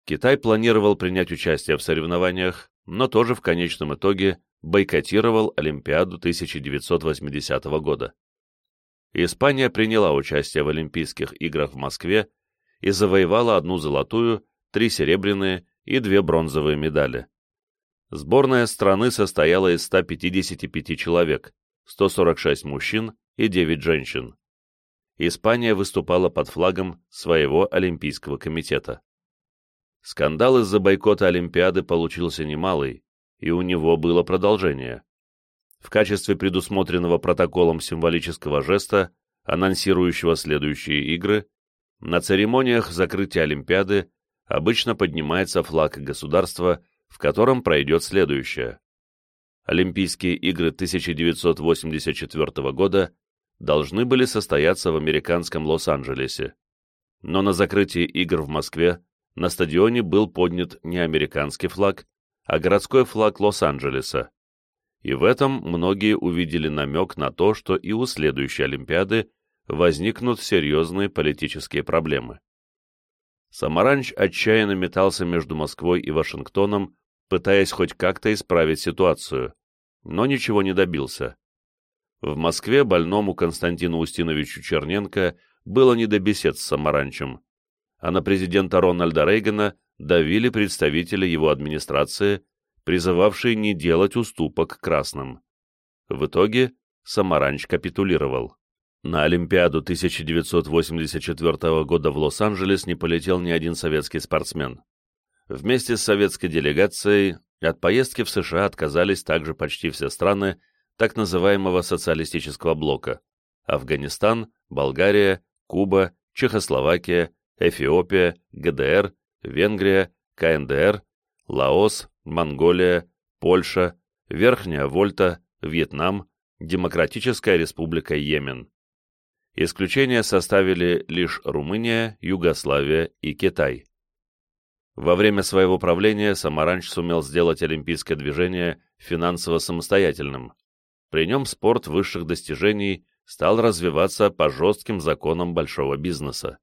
Китай планировал принять участие в соревнованиях, но тоже в конечном итоге бойкотировал Олимпиаду 1980 года. Испания приняла участие в Олимпийских играх в Москве и завоевала одну золотую, три серебряные и две бронзовые медали. Сборная страны состояла из 155 человек, 146 мужчин и 9 женщин. Испания выступала под флагом своего Олимпийского комитета. Скандал из-за бойкота Олимпиады получился немалый, и у него было продолжение. В качестве предусмотренного протоколом символического жеста, анонсирующего следующие игры, на церемониях закрытия Олимпиады обычно поднимается флаг государства в котором пройдет следующее. Олимпийские игры 1984 года должны были состояться в американском Лос-Анджелесе. Но на закрытии игр в Москве на стадионе был поднят не американский флаг, а городской флаг Лос-Анджелеса. И в этом многие увидели намек на то, что и у следующей Олимпиады возникнут серьезные политические проблемы. Самаранч отчаянно метался между Москвой и Вашингтоном, пытаясь хоть как-то исправить ситуацию, но ничего не добился. В Москве больному Константину Устиновичу Черненко было не до бесед с Самаранчем, а на президента Рональда Рейгана давили представители его администрации, призывавшие не делать уступок красным. В итоге Самаранч капитулировал. На Олимпиаду 1984 года в Лос-Анджелес не полетел ни один советский спортсмен. Вместе с советской делегацией от поездки в США отказались также почти все страны так называемого социалистического блока – Афганистан, Болгария, Куба, Чехословакия, Эфиопия, ГДР, Венгрия, КНДР, Лаос, Монголия, Польша, Верхняя Вольта, Вьетнам, Демократическая Республика Йемен. Исключение составили лишь Румыния, Югославия и Китай. Во время своего правления Самаранч сумел сделать олимпийское движение финансово самостоятельным. При нем спорт высших достижений стал развиваться по жестким законам большого бизнеса.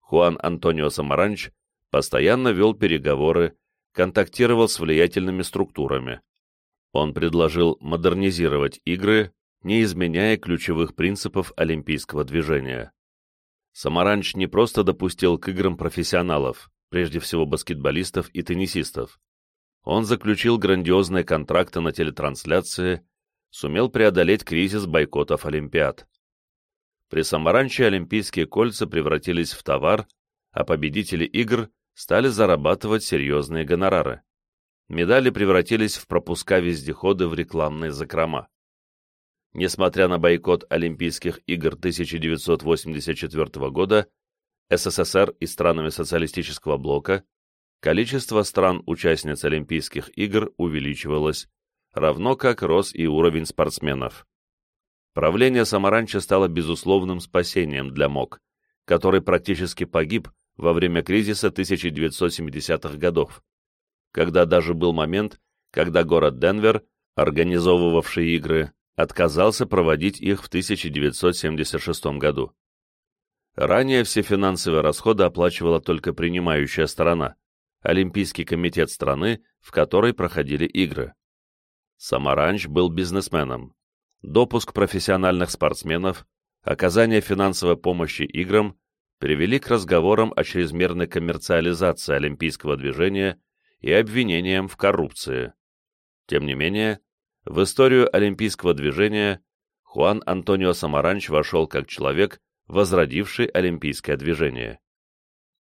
Хуан Антонио Самаранч постоянно вел переговоры, контактировал с влиятельными структурами. Он предложил модернизировать игры, не изменяя ключевых принципов олимпийского движения. Самаранч не просто допустил к играм профессионалов, прежде всего баскетболистов и теннисистов. Он заключил грандиозные контракты на телетрансляции, сумел преодолеть кризис бойкотов Олимпиад. При Самаранче олимпийские кольца превратились в товар, а победители игр стали зарабатывать серьезные гонорары. Медали превратились в пропуска вездеходы в рекламные закрома. Несмотря на бойкот Олимпийских игр 1984 года, СССР и странами социалистического блока, количество стран-участниц Олимпийских игр увеличивалось, равно как рос и уровень спортсменов. Правление Самаранча стало безусловным спасением для МОК, который практически погиб во время кризиса 1970-х годов, когда даже был момент, когда город Денвер, организовывавший игры, отказался проводить их в 1976 году. Ранее все финансовые расходы оплачивала только принимающая сторона, Олимпийский комитет страны, в которой проходили игры. Самаранч был бизнесменом. Допуск профессиональных спортсменов, оказание финансовой помощи играм привели к разговорам о чрезмерной коммерциализации олимпийского движения и обвинениям в коррупции. Тем не менее, в историю олимпийского движения Хуан Антонио Самаранч вошел как человек, возродивший олимпийское движение.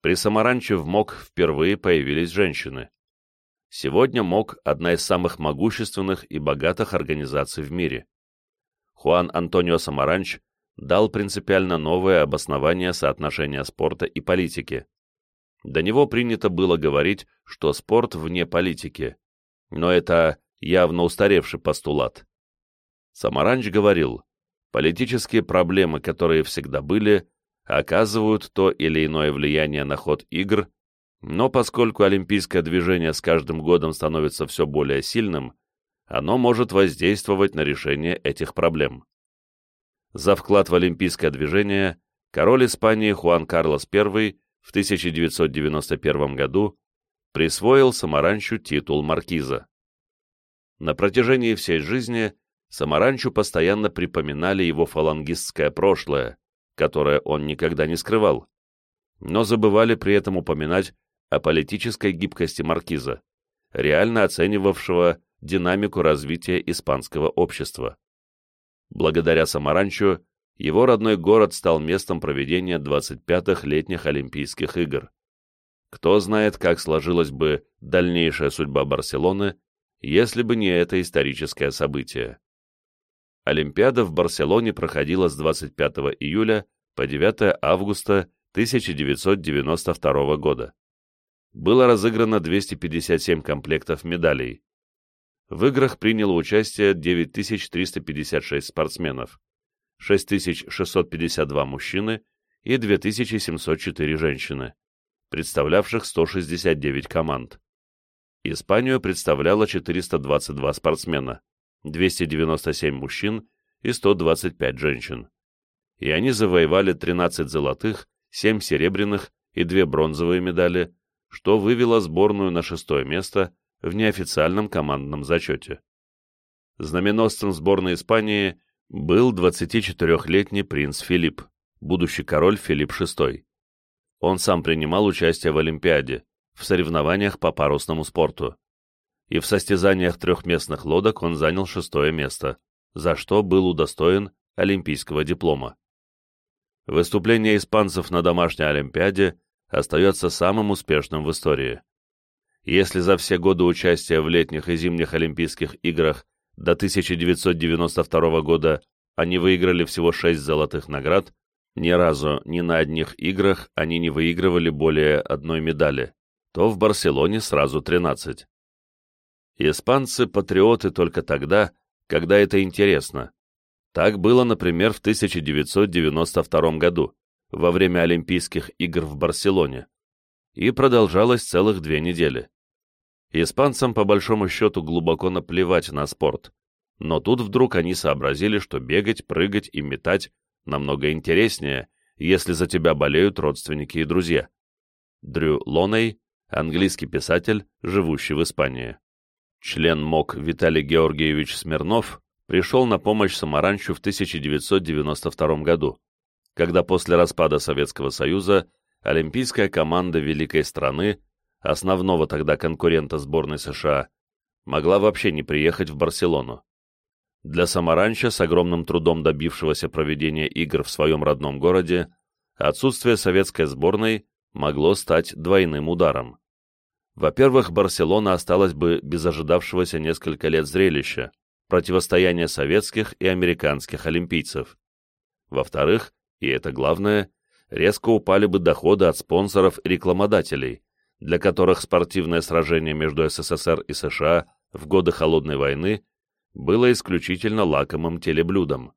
При Самаранче в МОК впервые появились женщины. Сегодня МОК – одна из самых могущественных и богатых организаций в мире. Хуан Антонио Самаранч дал принципиально новое обоснование соотношения спорта и политики. До него принято было говорить, что спорт вне политики, но это явно устаревший постулат. Самаранч говорил, политические проблемы, которые всегда были, оказывают то или иное влияние на ход игр, но поскольку олимпийское движение с каждым годом становится все более сильным, оно может воздействовать на решение этих проблем. За вклад в олимпийское движение король Испании Хуан Карлос I в 1991 году присвоил Самаранчу титул маркиза. На протяжении всей жизни Самаранчу постоянно припоминали его фалангистское прошлое, которое он никогда не скрывал, но забывали при этом упоминать о политической гибкости маркиза, реально оценивавшего динамику развития испанского общества. Благодаря Самаранчу его родной город стал местом проведения 25-х летних Олимпийских игр. Кто знает, как сложилась бы дальнейшая судьба Барселоны, если бы не это историческое событие. Олимпиада в Барселоне проходила с 25 июля по 9 августа 1992 года. Было разыграно 257 комплектов медалей. В играх приняло участие 9356 спортсменов, 6652 мужчины и 2704 женщины, представлявших 169 команд. Испанию представляло 422 спортсмена, 297 мужчин и 125 женщин. И они завоевали 13 золотых, 7 серебряных и 2 бронзовые медали, что вывело сборную на шестое место в неофициальном командном зачете. Знаменосцем сборной Испании был 24-летний принц Филипп, будущий король Филипп VI. Он сам принимал участие в Олимпиаде, в соревнованиях по парусному спорту. И в состязаниях трехместных лодок он занял шестое место, за что был удостоен олимпийского диплома. Выступление испанцев на домашней Олимпиаде остается самым успешным в истории. Если за все годы участия в летних и зимних Олимпийских играх до 1992 года они выиграли всего шесть золотых наград, ни разу ни на одних играх они не выигрывали более одной медали то в Барселоне сразу 13. Испанцы – патриоты только тогда, когда это интересно. Так было, например, в 1992 году, во время Олимпийских игр в Барселоне, и продолжалось целых две недели. Испанцам, по большому счету, глубоко наплевать на спорт, но тут вдруг они сообразили, что бегать, прыгать и метать намного интереснее, если за тебя болеют родственники и друзья. Дрю Лоней, английский писатель, живущий в Испании. Член МОК Виталий Георгиевич Смирнов пришел на помощь Самаранчу в 1992 году, когда после распада Советского Союза олимпийская команда великой страны, основного тогда конкурента сборной США, могла вообще не приехать в Барселону. Для Самаранча, с огромным трудом добившегося проведения игр в своем родном городе, отсутствие советской сборной могло стать двойным ударом. Во-первых, Барселона осталась бы без ожидавшегося несколько лет зрелища, противостояния советских и американских олимпийцев. Во-вторых, и это главное, резко упали бы доходы от спонсоров и рекламодателей, для которых спортивное сражение между СССР и США в годы Холодной войны было исключительно лакомым телеблюдом.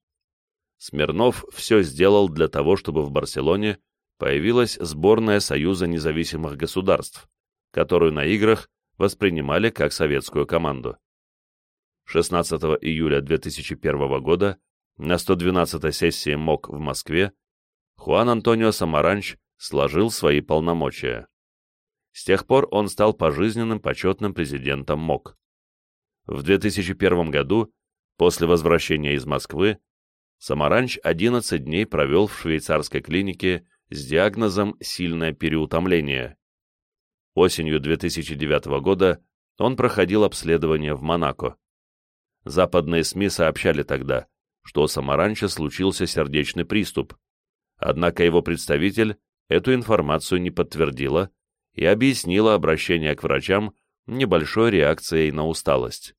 Смирнов все сделал для того, чтобы в Барселоне появилась сборная Союза независимых государств, которую на играх воспринимали как советскую команду. 16 июля 2001 года на 112-й сессии МОК в Москве Хуан Антонио Самаранч сложил свои полномочия. С тех пор он стал пожизненным почетным президентом МОК. В 2001 году, после возвращения из Москвы, Самаранч 11 дней провел в швейцарской клинике с диагнозом «сильное переутомление». Осенью 2009 года он проходил обследование в Монако. Западные СМИ сообщали тогда, что у Самаранча случился сердечный приступ, однако его представитель эту информацию не подтвердила и объяснила обращение к врачам небольшой реакцией на усталость.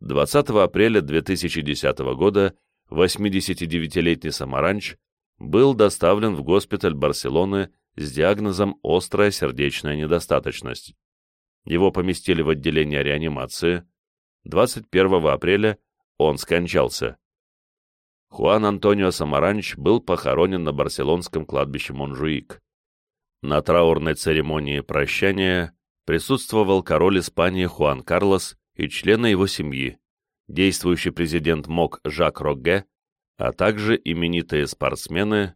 20 апреля 2010 года 89-летний Самаранч был доставлен в госпиталь Барселоны с диагнозом «острая сердечная недостаточность». Его поместили в отделение реанимации. 21 апреля он скончался. Хуан Антонио Самаранч был похоронен на барселонском кладбище Монжуик. На траурной церемонии прощания присутствовал король Испании Хуан Карлос и члены его семьи, действующий президент МОК Жак Рогге, а также именитые спортсмены,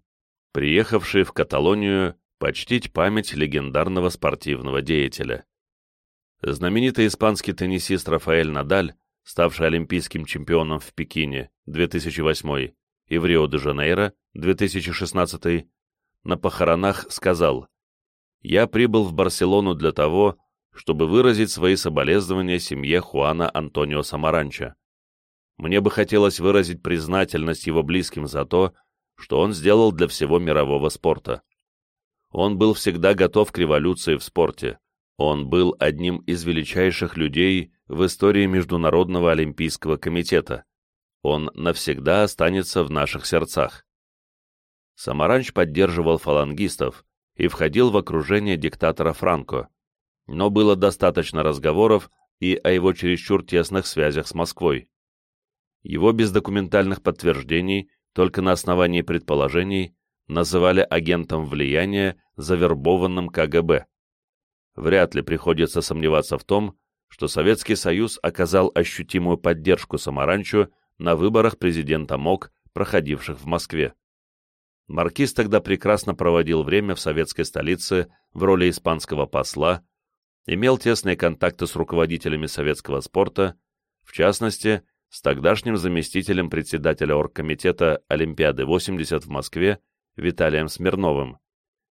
приехавшие в Каталонию почтить память легендарного спортивного деятеля. Знаменитый испанский теннисист Рафаэль Надаль, ставший олимпийским чемпионом в Пекине 2008 и в Рио-де-Жанейро 2016, на похоронах сказал «Я прибыл в Барселону для того, чтобы выразить свои соболезнования семье Хуана Антонио Самаранча. Мне бы хотелось выразить признательность его близким за то, что он сделал для всего мирового спорта. Он был всегда готов к революции в спорте. Он был одним из величайших людей в истории Международного Олимпийского комитета. Он навсегда останется в наших сердцах. Самаранч поддерживал фалангистов и входил в окружение диктатора Франко, но было достаточно разговоров и о его чересчур тесных связях с Москвой. Его без документальных подтверждений, только на основании предположений, называли агентом влияния, завербованным КГБ. Вряд ли приходится сомневаться в том, что Советский Союз оказал ощутимую поддержку Самаранчу на выборах президента МОК, проходивших в Москве. Маркиз тогда прекрасно проводил время в советской столице в роли испанского посла, имел тесные контакты с руководителями советского спорта, в частности, с тогдашним заместителем председателя оргкомитета Олимпиады-80 в Москве Виталием Смирновым,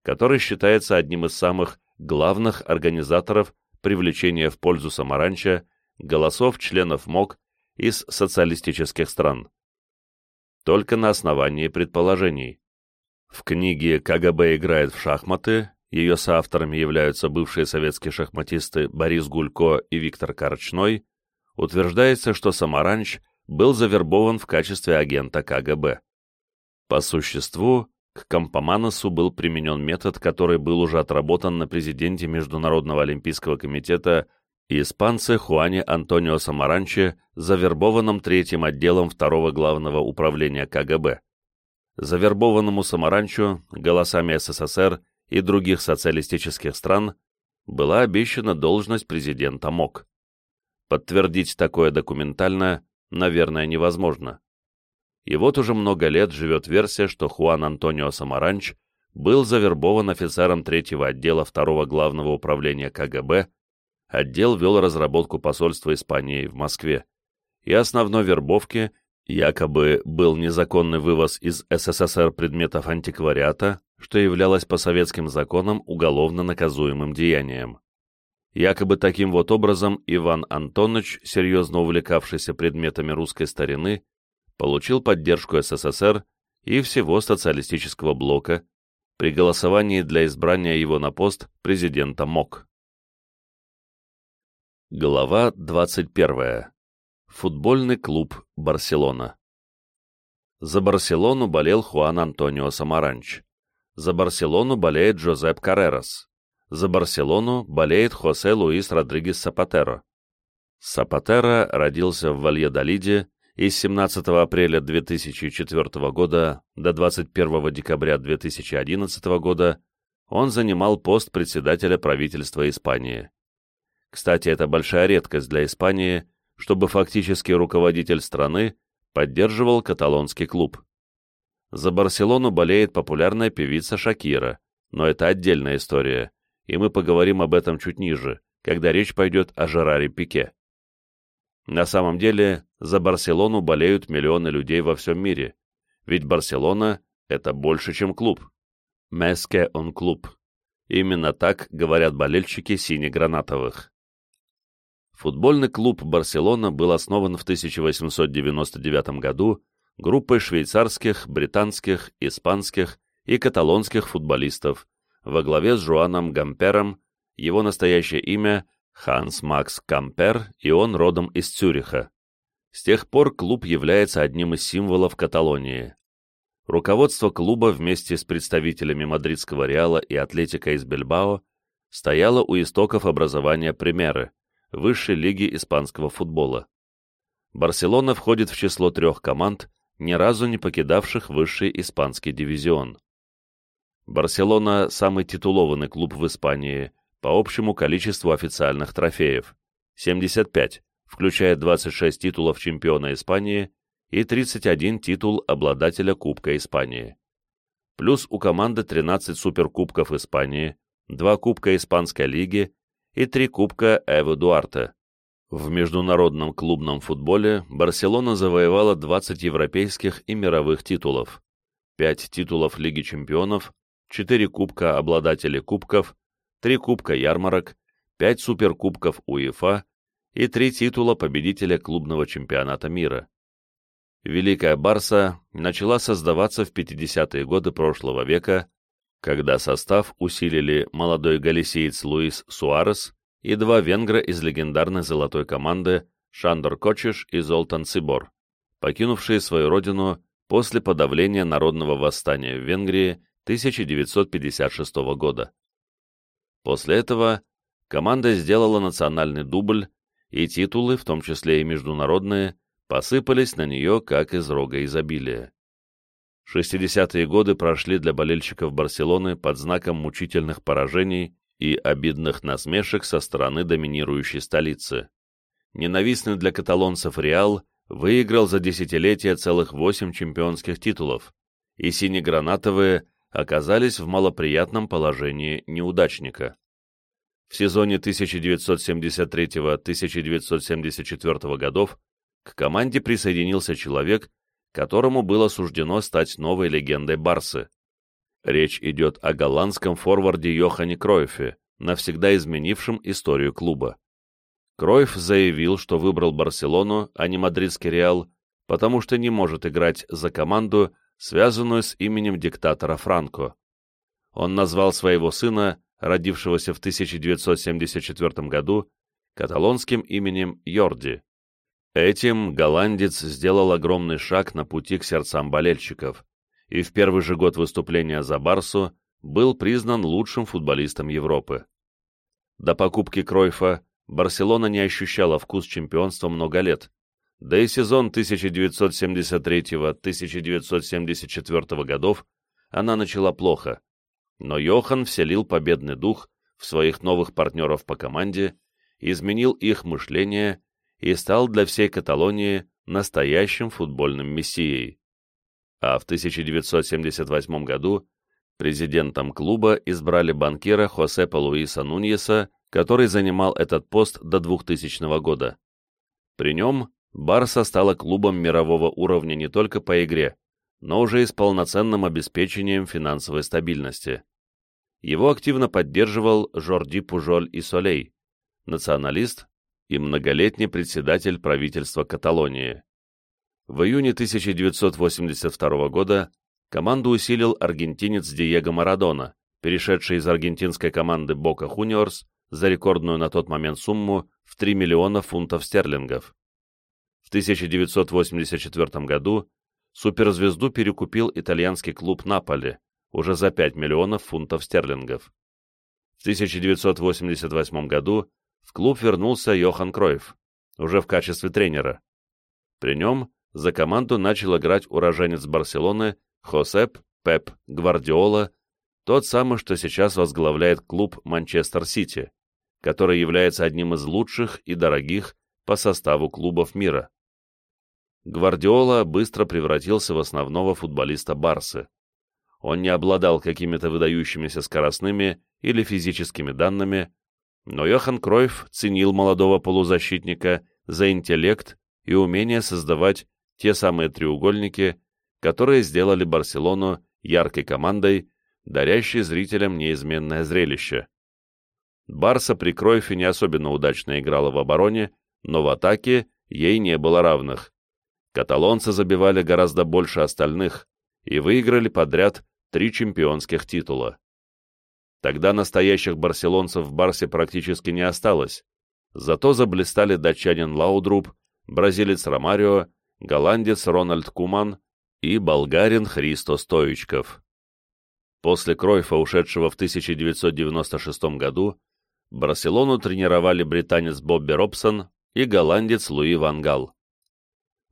который считается одним из самых главных организаторов привлечения в пользу Самаранча голосов членов МОК из социалистических стран. Только на основании предположений. В книге «КГБ играет в шахматы» ее соавторами являются бывшие советские шахматисты Борис Гулько и Виктор Корчной, утверждается, что Самаранч был завербован в качестве агента КГБ. По существу, К Кампоманосу был применен метод, который был уже отработан на президенте Международного олимпийского комитета и испанце Хуане Антонио Самаранче, завербованном третьим отделом второго главного управления КГБ. Завербованному Самаранчу голосами СССР и других социалистических стран была обещана должность президента МОК. Подтвердить такое документально, наверное, невозможно. И вот уже много лет живет версия, что Хуан Антонио Самаранч был завербован офицером третьего отдела второго главного управления КГБ, отдел вел разработку посольства Испании в Москве, и основной вербовки якобы был незаконный вывоз из СССР предметов антиквариата, что являлось по советским законам уголовно наказуемым деянием. Якобы таким вот образом Иван Антонович, серьезно увлекавшийся предметами русской старины, получил поддержку СССР и всего социалистического блока при голосовании для избрания его на пост президента МОК. Глава 21. Футбольный клуб «Барселона». За Барселону болел Хуан Антонио Самаранч. За Барселону болеет Джозеп Каррерас. За Барселону болеет Хосе Луис Родригес Сапатеро. Сапатеро родился в Вальедолиде и с 17 апреля 2004 года до 21 декабря 2011 года он занимал пост председателя правительства Испании. Кстати, это большая редкость для Испании, чтобы фактически руководитель страны поддерживал каталонский клуб. За Барселону болеет популярная певица Шакира, но это отдельная история и мы поговорим об этом чуть ниже, когда речь пойдет о Жераре Пике. На самом деле, за Барселону болеют миллионы людей во всем мире, ведь Барселона — это больше, чем клуб. Меске он клуб. Именно так говорят болельщики сине-гранатовых. Футбольный клуб «Барселона» был основан в 1899 году группой швейцарских, британских, испанских и каталонских футболистов, во главе с Жуаном Гампером, его настоящее имя Ханс Макс Гампер, и он родом из Цюриха. С тех пор клуб является одним из символов Каталонии. Руководство клуба вместе с представителями мадридского Реала и Атлетика из Бильбао стояло у истоков образования Примеры, высшей лиги испанского футбола. Барселона входит в число трех команд, ни разу не покидавших высший испанский дивизион. Барселона – самый титулованный клуб в Испании по общему количеству официальных трофеев – 75, включая 26 титулов чемпиона Испании и 31 титул обладателя Кубка Испании. Плюс у команды 13 суперкубков Испании, 2 Кубка Испанской лиги и 3 Кубка Эвы Дуарте. В международном клубном футболе Барселона завоевала 20 европейских и мировых титулов, 5 титулов Лиги чемпионов, 4 кубка обладатели кубков, 3 кубка ярмарок, 5 суперкубков УЕФА и 3 титула победителя клубного чемпионата мира. Великая Барса начала создаваться в 50-е годы прошлого века, когда состав усилили молодой галисиец Луис Суарес и два венгра из легендарной золотой команды Шандор Кочеш и Золтан Цибор, покинувшие свою родину после подавления народного восстания в Венгрии 1956 года. После этого команда сделала национальный дубль, и титулы, в том числе и международные, посыпались на нее как из рога изобилия. 60-е годы прошли для болельщиков Барселоны под знаком мучительных поражений и обидных насмешек со стороны доминирующей столицы. Ненавистный для каталонцев Реал выиграл за десятилетия целых восемь чемпионских титулов, и синегранатовые оказались в малоприятном положении неудачника. В сезоне 1973-1974 годов к команде присоединился человек, которому было суждено стать новой легендой Барсы. Речь идет о голландском форварде Йохане Кройфе, навсегда изменившем историю клуба. Кройф заявил, что выбрал Барселону, а не мадридский Реал, потому что не может играть за команду, связанную с именем диктатора Франко. Он назвал своего сына, родившегося в 1974 году, каталонским именем Йорди. Этим голландец сделал огромный шаг на пути к сердцам болельщиков, и в первый же год выступления за Барсу был признан лучшим футболистом Европы. До покупки Кройфа Барселона не ощущала вкус чемпионства много лет, да и сезон 1973-1974 годов она начала плохо, но Йохан вселил победный дух в своих новых партнеров по команде, изменил их мышление и стал для всей Каталонии настоящим футбольным мессией. А в 1978 году президентом клуба избрали банкира Хосепа Луиса Нуньеса, который занимал этот пост до 2000 года. При нем Барса стала клубом мирового уровня не только по игре, но уже и с полноценным обеспечением финансовой стабильности. Его активно поддерживал Жорди Пужоль и Солей, националист и многолетний председатель правительства Каталонии. В июне 1982 года команду усилил аргентинец Диего Марадона, перешедший из аргентинской команды Бока Хуниорс за рекордную на тот момент сумму в 3 миллиона фунтов стерлингов. В 1984 году суперзвезду перекупил итальянский клуб Наполи уже за 5 миллионов фунтов стерлингов. В 1988 году в клуб вернулся Йохан Кройф, уже в качестве тренера. При нем за команду начал играть уроженец Барселоны Хосеп Пеп Гвардиола, тот самый, что сейчас возглавляет клуб Манчестер Сити, который является одним из лучших и дорогих по составу клубов мира. Гвардиола быстро превратился в основного футболиста Барсы. Он не обладал какими-то выдающимися скоростными или физическими данными, но Йохан Кройф ценил молодого полузащитника за интеллект и умение создавать те самые треугольники, которые сделали Барселону яркой командой, дарящей зрителям неизменное зрелище. Барса при Кройфе не особенно удачно играла в обороне, но в атаке ей не было равных. Каталонцы забивали гораздо больше остальных и выиграли подряд три чемпионских титула. Тогда настоящих барселонцев в Барсе практически не осталось, зато заблистали датчанин Лаудруб, бразилец Ромарио, голландец Рональд Куман и болгарин Христо Стоичков. После Кройфа, ушедшего в 1996 году, Барселону тренировали британец Бобби Робсон и голландец Луи Ван Гал.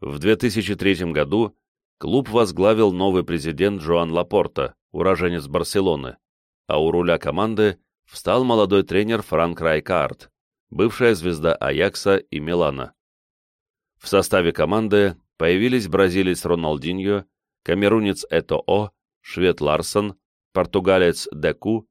В 2003 году клуб возглавил новый президент Жоан Лапорта, уроженец Барселоны, а у руля команды встал молодой тренер Франк Райкаарт, бывшая звезда Аякса и Милана. В составе команды появились бразилец Роналдиньо, камерунец Этоо, швед Ларсон, португалец Деку,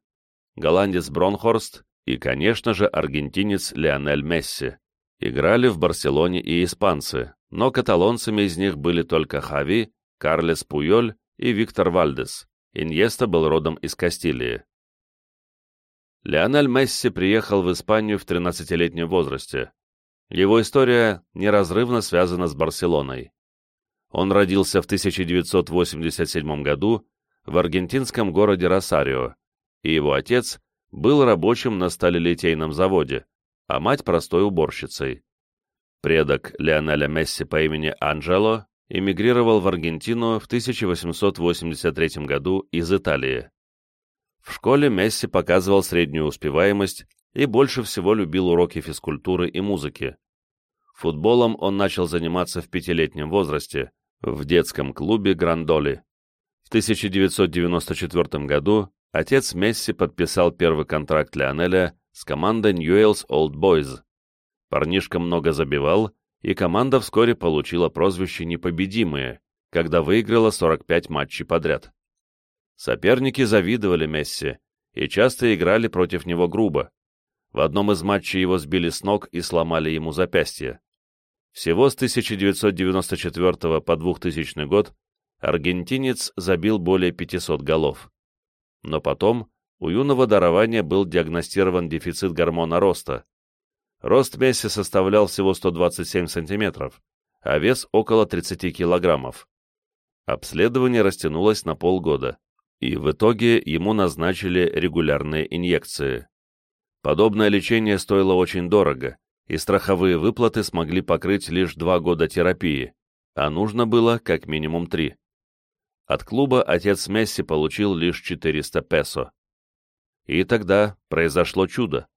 голландец Бронхорст и, конечно же, аргентинец Лионель Месси. Играли в Барселоне и испанцы, но каталонцами из них были только Хави, Карлес Пуйоль и Виктор Вальдес. Иньеста был родом из Кастилии. Леонель Месси приехал в Испанию в 13-летнем возрасте. Его история неразрывно связана с Барселоной. Он родился в 1987 году в аргентинском городе Росарио, и его отец был рабочим на сталелитейном заводе, а мать простой уборщицей. Предок Лионеля Месси по имени Анджело эмигрировал в Аргентину в 1883 году из Италии. В школе Месси показывал среднюю успеваемость и больше всего любил уроки физкультуры и музыки. Футболом он начал заниматься в пятилетнем возрасте в детском клубе Грандоли. В 1994 году отец Месси подписал первый контракт Лионеля с командой Newell's Old Boys, Парнишка много забивал, и команда вскоре получила прозвище «Непобедимые», когда выиграла 45 матчей подряд. Соперники завидовали Месси и часто играли против него грубо. В одном из матчей его сбили с ног и сломали ему запястье. Всего с 1994 по 2000 год аргентинец забил более 500 голов. Но потом у юного дарования был диагностирован дефицит гормона роста, Рост Месси составлял всего 127 сантиметров, а вес около 30 килограммов. Обследование растянулось на полгода, и в итоге ему назначили регулярные инъекции. Подобное лечение стоило очень дорого, и страховые выплаты смогли покрыть лишь два года терапии, а нужно было как минимум три. От клуба отец Месси получил лишь 400 песо. И тогда произошло чудо.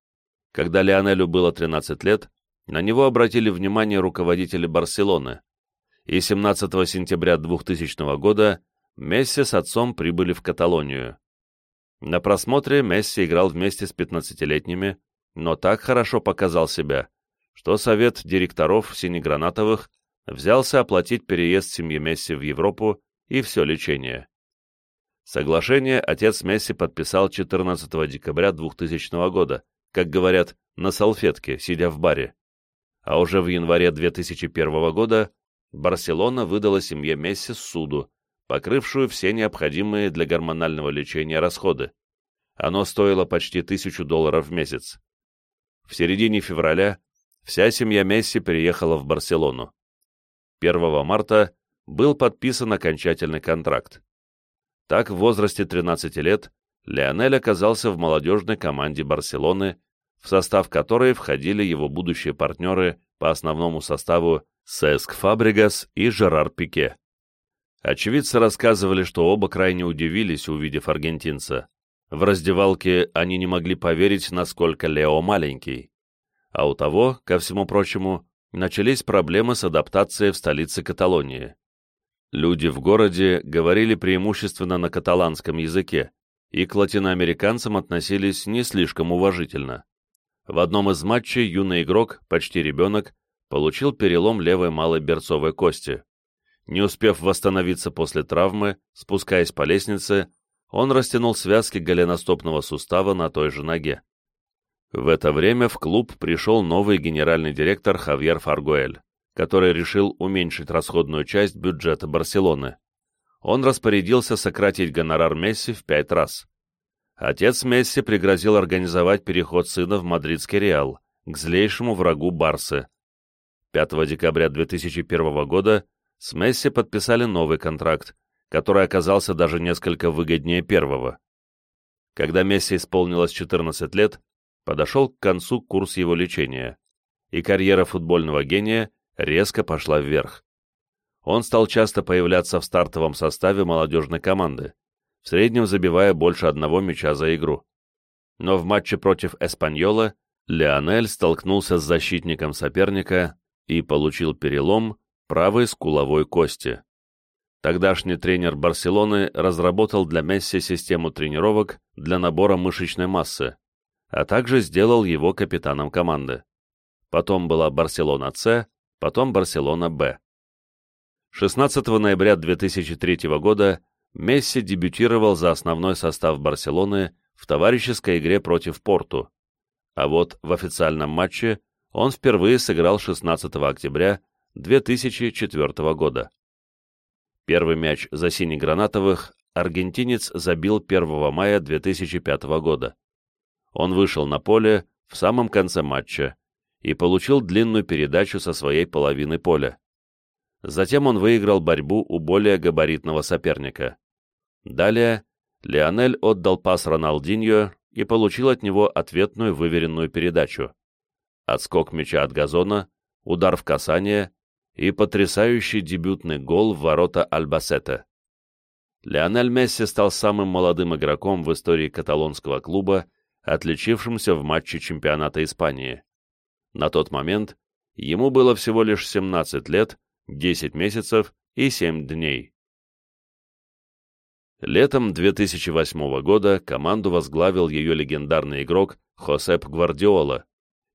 Когда Лионелю было 13 лет, на него обратили внимание руководители Барселоны, и 17 сентября 2000 года Месси с отцом прибыли в Каталонию. На просмотре Месси играл вместе с 15-летними, но так хорошо показал себя, что совет директоров синегранатовых взялся оплатить переезд семьи Месси в Европу и все лечение. Соглашение отец Месси подписал 14 декабря 2000 года, как говорят, на салфетке, сидя в баре. А уже в январе 2001 года Барселона выдала семье Месси суду, покрывшую все необходимые для гормонального лечения расходы. Оно стоило почти тысячу долларов в месяц. В середине февраля вся семья Месси переехала в Барселону. 1 марта был подписан окончательный контракт. Так, в возрасте 13 лет Лионель оказался в молодежной команде Барселоны, в состав которой входили его будущие партнеры по основному составу Сеск Фабригас и Жерар Пике. Очевидцы рассказывали, что оба крайне удивились, увидев аргентинца. В раздевалке они не могли поверить, насколько Лео маленький. А у того, ко всему прочему, начались проблемы с адаптацией в столице Каталонии. Люди в городе говорили преимущественно на каталанском языке, и к латиноамериканцам относились не слишком уважительно. В одном из матчей юный игрок, почти ребенок, получил перелом левой малой берцовой кости. Не успев восстановиться после травмы, спускаясь по лестнице, он растянул связки голеностопного сустава на той же ноге. В это время в клуб пришел новый генеральный директор Хавьер Фаргуэль который решил уменьшить расходную часть бюджета Барселоны. Он распорядился сократить гонорар Месси в пять раз. Отец Месси пригрозил организовать переход сына в мадридский Реал, к злейшему врагу Барсы. 5 декабря 2001 года с Месси подписали новый контракт, который оказался даже несколько выгоднее первого. Когда Месси исполнилось 14 лет, подошел к концу курс его лечения, и карьера футбольного гения резко пошла вверх. Он стал часто появляться в стартовом составе молодежной команды, в среднем забивая больше одного мяча за игру. Но в матче против Эспаньола Леонель столкнулся с защитником соперника и получил перелом правой скуловой кости. Тогдашний тренер Барселоны разработал для Месси систему тренировок для набора мышечной массы, а также сделал его капитаном команды. Потом была Барселона-С, потом Барселона-Б. 16 ноября 2003 года Месси дебютировал за основной состав Барселоны в товарищеской игре против Порту, а вот в официальном матче он впервые сыграл 16 октября 2004 года. Первый мяч за синегранатовых аргентинец забил 1 мая 2005 года. Он вышел на поле в самом конце матча, и получил длинную передачу со своей половины поля. Затем он выиграл борьбу у более габаритного соперника. Далее Лионель отдал пас Роналдиньо и получил от него ответную выверенную передачу. Отскок мяча от газона, удар в касание и потрясающий дебютный гол в ворота Альбасета. Лионель Месси стал самым молодым игроком в истории каталонского клуба, отличившимся в матче чемпионата Испании. На тот момент ему было всего лишь 17 лет, 10 месяцев и 7 дней. Летом 2008 года команду возглавил ее легендарный игрок Хосеп Гвардиола,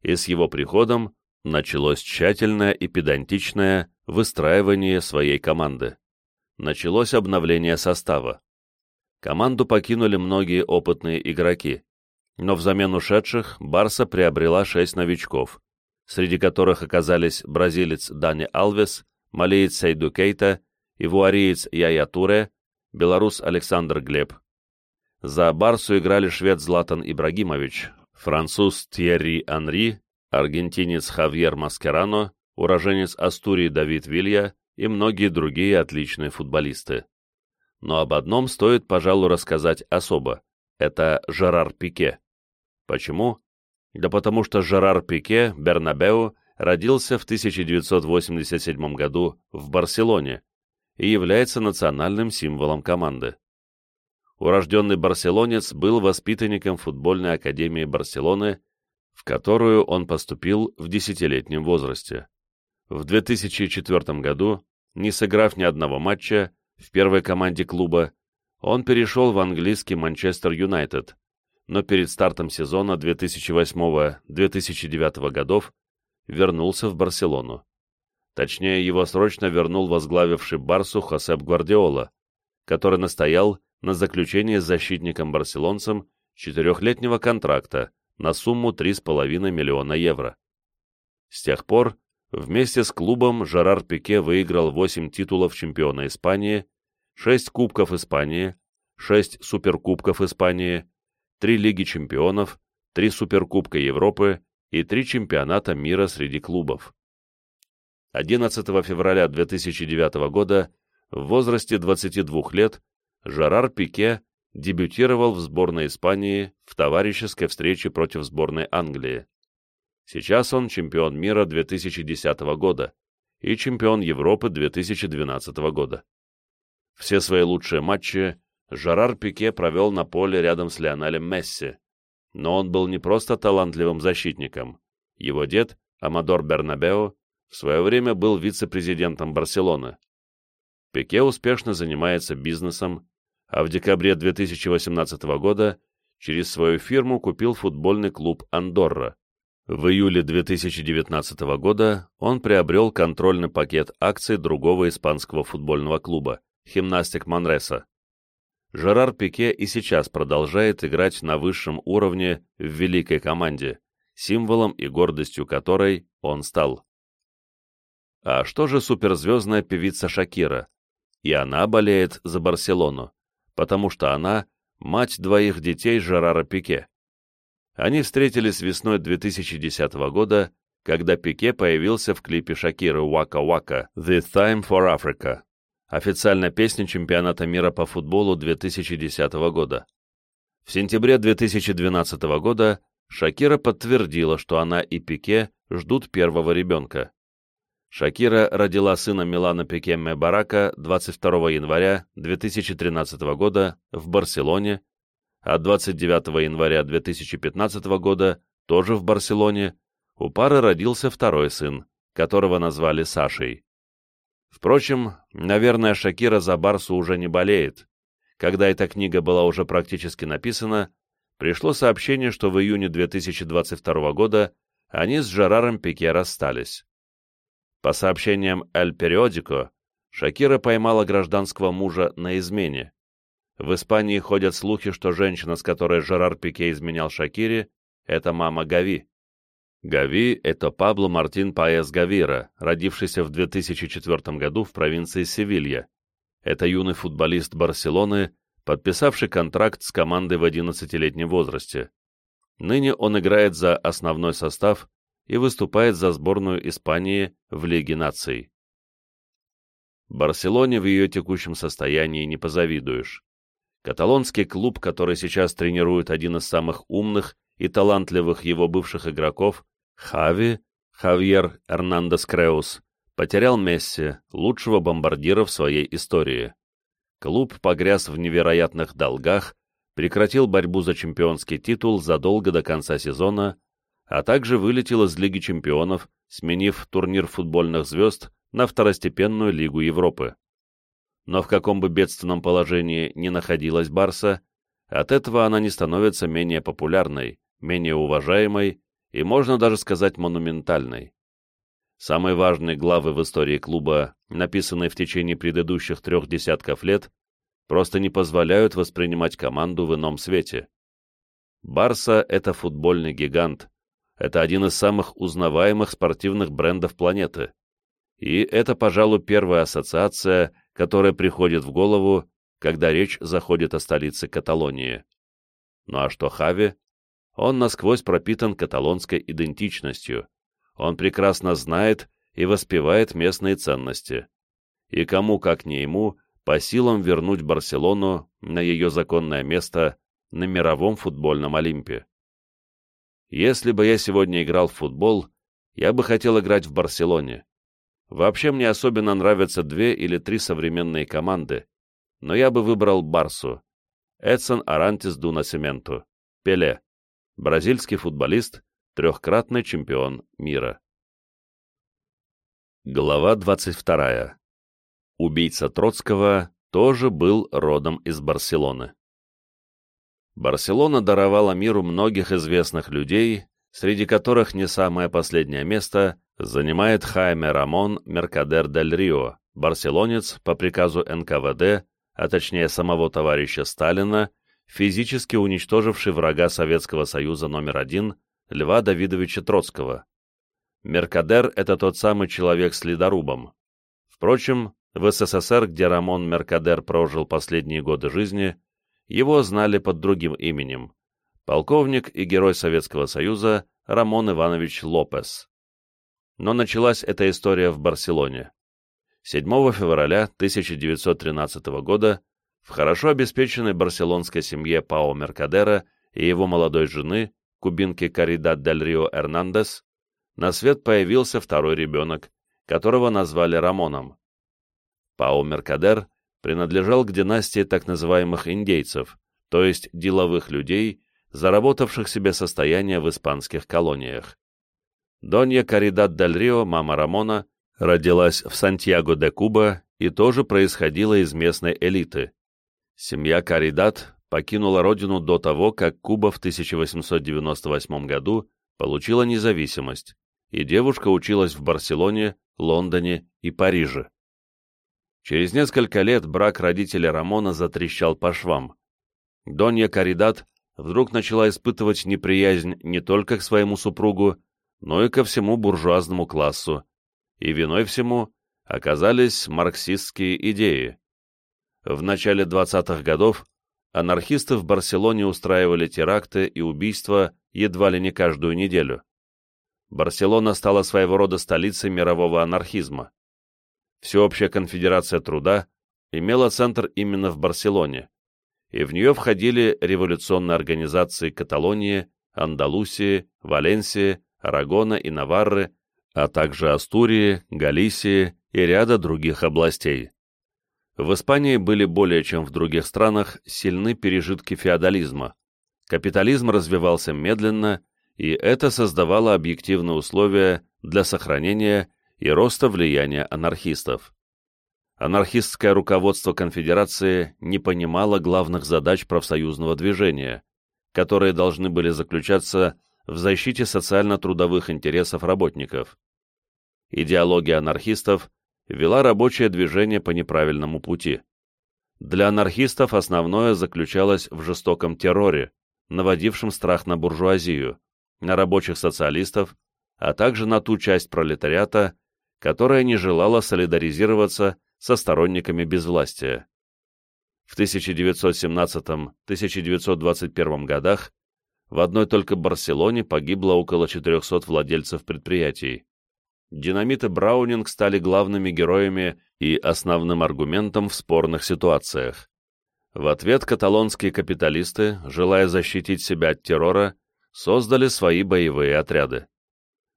и с его приходом началось тщательное и педантичное выстраивание своей команды. Началось обновление состава. Команду покинули многие опытные игроки, но взамен ушедших Барса приобрела шесть новичков, среди которых оказались бразилец Дани Алвес, малиец Сейду Кейта, ивуариец Яя Туре, белорус Александр Глеб. За Барсу играли швед Златан Ибрагимович, француз Тьерри Анри, аргентинец Хавьер Маскерано, уроженец Астурии Давид Вилья и многие другие отличные футболисты. Но об одном стоит, пожалуй, рассказать особо. Это Жерар Пике. Почему? Да потому что Жерар Пике Бернабеу родился в 1987 году в Барселоне и является национальным символом команды. Урожденный барселонец был воспитанником футбольной академии Барселоны, в которую он поступил в десятилетнем возрасте. В 2004 году, не сыграв ни одного матча в первой команде клуба, он перешел в английский Манчестер Юнайтед, но перед стартом сезона 2008-2009 годов вернулся в Барселону. Точнее, его срочно вернул возглавивший Барсу Хосеп Гвардиола, который настоял на заключение с защитником-барселонцем четырехлетнего контракта на сумму 3,5 миллиона евро. С тех пор вместе с клубом Жерар Пике выиграл 8 титулов чемпиона Испании, 6 Кубков Испании, 6 Суперкубков Испании, 3 Лиги чемпионов, 3 Суперкубка Европы и 3 чемпионата мира среди клубов. 11 февраля 2009 года в возрасте 22 лет Жерар Пике дебютировал в сборной Испании в товарищеской встрече против сборной Англии. Сейчас он чемпион мира 2010 года и чемпион Европы 2012 года. Все свои лучшие матчи Жерар Пике провел на поле рядом с Лионелем Месси, но он был не просто талантливым защитником. Его дед, Амадор Бернабео, в свое время был вице-президентом Барселоны. Пике успешно занимается бизнесом, а в декабре 2018 года через свою фирму купил футбольный клуб «Андорра». В июле 2019 года он приобрел контрольный пакет акций другого испанского футбольного клуба «Химнастик Манреса». Жерар Пике и сейчас продолжает играть на высшем уровне в великой команде, символом и гордостью которой он стал. А что же суперзвездная певица Шакира? И она болеет за Барселону потому что она — мать двоих детей Жерара Пике. Они встретились весной 2010 года, когда Пике появился в клипе Шакиры «Waka Waka» «This Time for Africa», официальная песня чемпионата мира по футболу 2010 года. В сентябре 2012 года Шакира подтвердила, что она и Пике ждут первого ребенка. Шакира родила сына Милана Пикемме Барака 22 января 2013 года в Барселоне, а 29 января 2015 года, тоже в Барселоне, у пары родился второй сын, которого назвали Сашей. Впрочем, наверное, Шакира за Барсу уже не болеет. Когда эта книга была уже практически написана, пришло сообщение, что в июне 2022 года они с Жераром Пике расстались. По сообщениям «Эль Периодико», Шакира поймала гражданского мужа на измене. В Испании ходят слухи, что женщина, с которой Жерар Пике изменял Шакире, это мама Гави. Гави – это Пабло Мартин Паэс Гавира, родившийся в 2004 году в провинции Севилья. Это юный футболист Барселоны, подписавший контракт с командой в 11-летнем возрасте. Ныне он играет за основной состав и выступает за сборную Испании в Лиге наций. Барселоне в ее текущем состоянии не позавидуешь. Каталонский клуб, который сейчас тренирует один из самых умных и талантливых его бывших игроков, Хави, Хавьер Эрнандес Креус, потерял Месси, лучшего бомбардира в своей истории. Клуб погряз в невероятных долгах, прекратил борьбу за чемпионский титул задолго до конца сезона а также вылетел из Лиги чемпионов, сменив турнир футбольных звезд на второстепенную Лигу Европы. Но в каком бы бедственном положении ни находилась Барса, от этого она не становится менее популярной, менее уважаемой и, можно даже сказать, монументальной. Самые важные главы в истории клуба, написанные в течение предыдущих трех десятков лет, просто не позволяют воспринимать команду в ином свете. Барса — это футбольный гигант, это один из самых узнаваемых спортивных брендов планеты. И это, пожалуй, первая ассоциация, которая приходит в голову, когда речь заходит о столице Каталонии. Ну а что Хави? Он насквозь пропитан каталонской идентичностью. Он прекрасно знает и воспевает местные ценности. И кому, как не ему, по силам вернуть Барселону на ее законное место на мировом футбольном Олимпе. Если бы я сегодня играл в футбол, я бы хотел играть в Барселоне. Вообще мне особенно нравятся две или три современные команды, но я бы выбрал Барсу. Эдсон Арантис Ду Насименту, Пеле, бразильский футболист, трехкратный чемпион мира. Глава 22. Убийца Троцкого тоже был родом из Барселоны. Барселона даровала миру многих известных людей, среди которых не самое последнее место занимает Хайме Рамон Меркадер дель Рио, барселонец по приказу НКВД, а точнее самого товарища Сталина, физически уничтоживший врага Советского Союза номер один Льва Давидовича Троцкого. Меркадер — это тот самый человек с ледорубом. Впрочем, в СССР, где Рамон Меркадер прожил последние годы жизни, его знали под другим именем – полковник и герой Советского Союза Рамон Иванович Лопес. Но началась эта история в Барселоне. 7 февраля 1913 года в хорошо обеспеченной барселонской семье Пао Меркадера и его молодой жены, кубинки Каридат Дель Рио Эрнандес, на свет появился второй ребенок, которого назвали Рамоном. Пао Меркадер принадлежал к династии так называемых индейцев, то есть деловых людей, заработавших себе состояние в испанских колониях. Донья Каридат Дель Рио, мама Рамона, родилась в Сантьяго де Куба и тоже происходила из местной элиты. Семья Каридат покинула родину до того, как Куба в 1898 году получила независимость, и девушка училась в Барселоне, Лондоне и Париже. Через несколько лет брак родителей Рамона затрещал по швам. Донья Каридат вдруг начала испытывать неприязнь не только к своему супругу, но и ко всему буржуазному классу, и виной всему оказались марксистские идеи. В начале 20-х годов анархисты в Барселоне устраивали теракты и убийства едва ли не каждую неделю. Барселона стала своего рода столицей мирового анархизма. Всеобщая конфедерация труда имела центр именно в Барселоне, и в нее входили революционные организации Каталонии, Андалусии, Валенсии, Арагона и Наварры, а также Астурии, Галисии и ряда других областей. В Испании были более чем в других странах сильны пережитки феодализма. Капитализм развивался медленно, и это создавало объективные условия для сохранения и роста влияния анархистов. Анархистское руководство конфедерации не понимало главных задач профсоюзного движения, которые должны были заключаться в защите социально-трудовых интересов работников. Идеология анархистов вела рабочее движение по неправильному пути. Для анархистов основное заключалось в жестоком терроре, наводившем страх на буржуазию, на рабочих социалистов, а также на ту часть пролетариата, которая не желала солидаризироваться со сторонниками безвластия. В 1917-1921 годах в одной только Барселоне погибло около 400 владельцев предприятий. Динамиты Браунинг стали главными героями и основным аргументом в спорных ситуациях. В ответ каталонские капиталисты, желая защитить себя от террора, создали свои боевые отряды.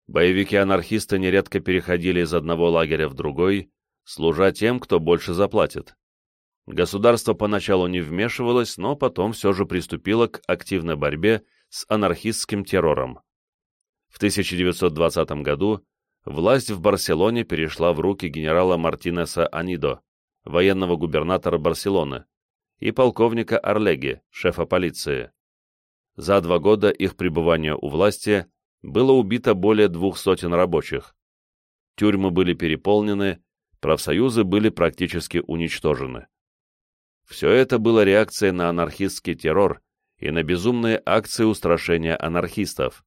Боевики-анархисты нередко переходили из одного лагеря в другой, служа тем, кто больше заплатит. Государство поначалу не вмешивалось, но потом все же приступило к активной борьбе с анархистским террором. В 1920 году власть в Барселоне перешла в руки генерала Мартинеса Анидо, военного губернатора Барселоны, и полковника Орлеги, шефа полиции. За два года их пребывания у власти было убито более двух сотен рабочих. Тюрьмы были переполнены, профсоюзы были практически уничтожены. Все это было реакцией на анархистский террор и на безумные акции устрашения анархистов,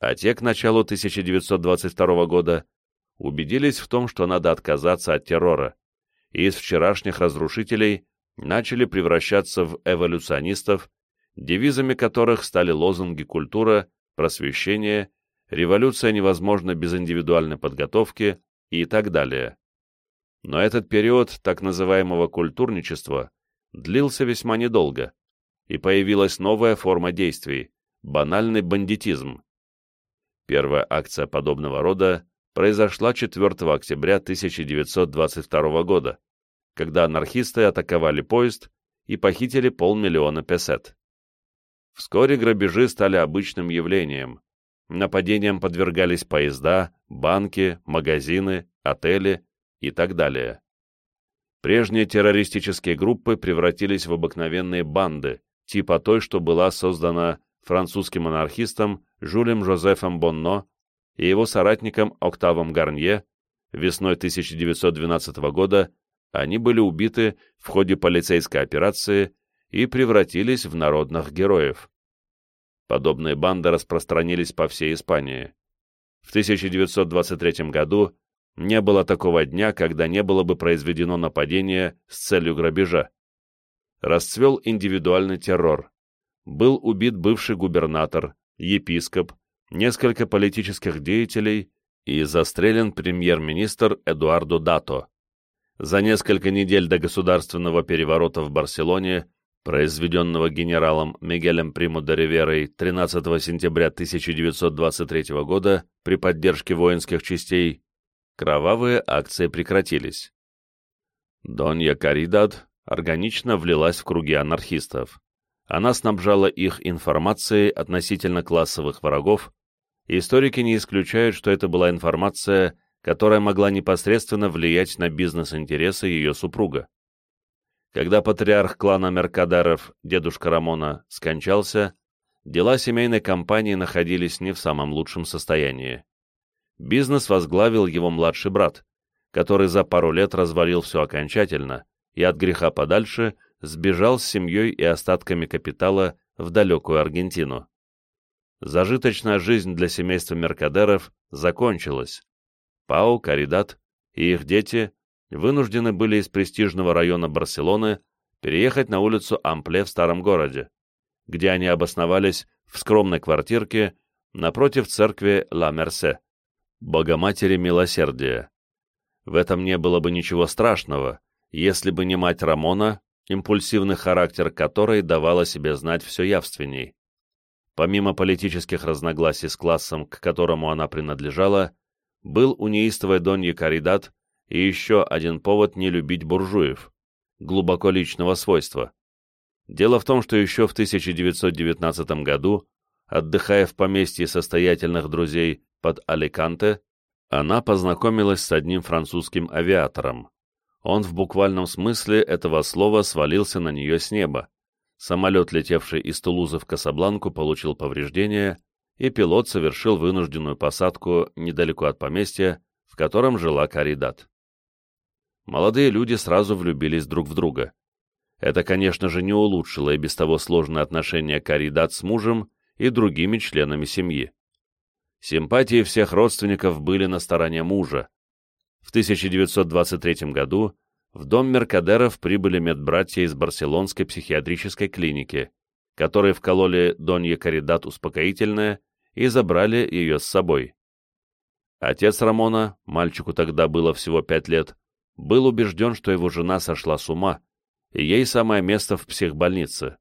а те к началу 1922 года убедились в том, что надо отказаться от террора, и из вчерашних разрушителей начали превращаться в эволюционистов, девизами которых стали лозунги «культура», просвещение, революция невозможна без индивидуальной подготовки и так далее. Но этот период так называемого культурничества длился весьма недолго, и появилась новая форма действий – банальный бандитизм. Первая акция подобного рода произошла 4 октября 1922 года, когда анархисты атаковали поезд и похитили полмиллиона песет. Вскоре грабежи стали обычным явлением. Нападениям подвергались поезда, банки, магазины, отели и так далее. Прежние террористические группы превратились в обыкновенные банды, типа той, что была создана французским анархистом Жюлем Жозефом Бонно и его соратником Октавом Гарнье весной 1912 года они были убиты в ходе полицейской операции и превратились в народных героев. Подобные банды распространились по всей Испании. В 1923 году не было такого дня, когда не было бы произведено нападение с целью грабежа. Расцвел индивидуальный террор. Был убит бывший губернатор, епископ, несколько политических деятелей и застрелен премьер-министр Эдуардо Дато. За несколько недель до государственного переворота в Барселоне, произведенного генералом Мигелем Приму де Риверой 13 сентября 1923 года при поддержке воинских частей, кровавые акции прекратились. Донья Каридад органично влилась в круги анархистов. Она снабжала их информацией относительно классовых врагов, и историки не исключают, что это была информация, которая могла непосредственно влиять на бизнес-интересы ее супруга. Когда патриарх клана Меркадеров, дедушка Рамона, скончался, дела семейной компании находились не в самом лучшем состоянии. Бизнес возглавил его младший брат, который за пару лет развалил все окончательно и от греха подальше сбежал с семьей и остатками капитала в далекую Аргентину. Зажиточная жизнь для семейства Меркадеров закончилась. Пау, Каридат и их дети вынуждены были из престижного района Барселоны переехать на улицу Ампле в старом городе, где они обосновались в скромной квартирке напротив церкви Ла Мерсе. Богоматери Милосердия. В этом не было бы ничего страшного, если бы не мать Рамона, импульсивный характер которой давала себе знать все явственней. Помимо политических разногласий с классом, к которому она принадлежала, был у неистовой Доньи Каридат и еще один повод не любить буржуев, глубоко личного свойства. Дело в том, что еще в 1919 году, отдыхая в поместье состоятельных друзей под Аликанте, она познакомилась с одним французским авиатором. Он в буквальном смысле этого слова свалился на нее с неба. Самолет, летевший из Тулузы в Касабланку, получил повреждения, и пилот совершил вынужденную посадку недалеко от поместья, в котором жила Каридат. Молодые люди сразу влюбились друг в друга. Это, конечно же, не улучшило и без того сложные отношения Каридат с мужем и другими членами семьи. Симпатии всех родственников были на стороне мужа. В 1923 году в дом Меркадеров прибыли медбратья из Барселонской психиатрической клиники, которые вкололи Донье Каридат успокоительное и забрали ее с собой. Отец Рамона, мальчику тогда было всего пять лет, был убежден, что его жена сошла с ума, и ей самое место в психбольнице.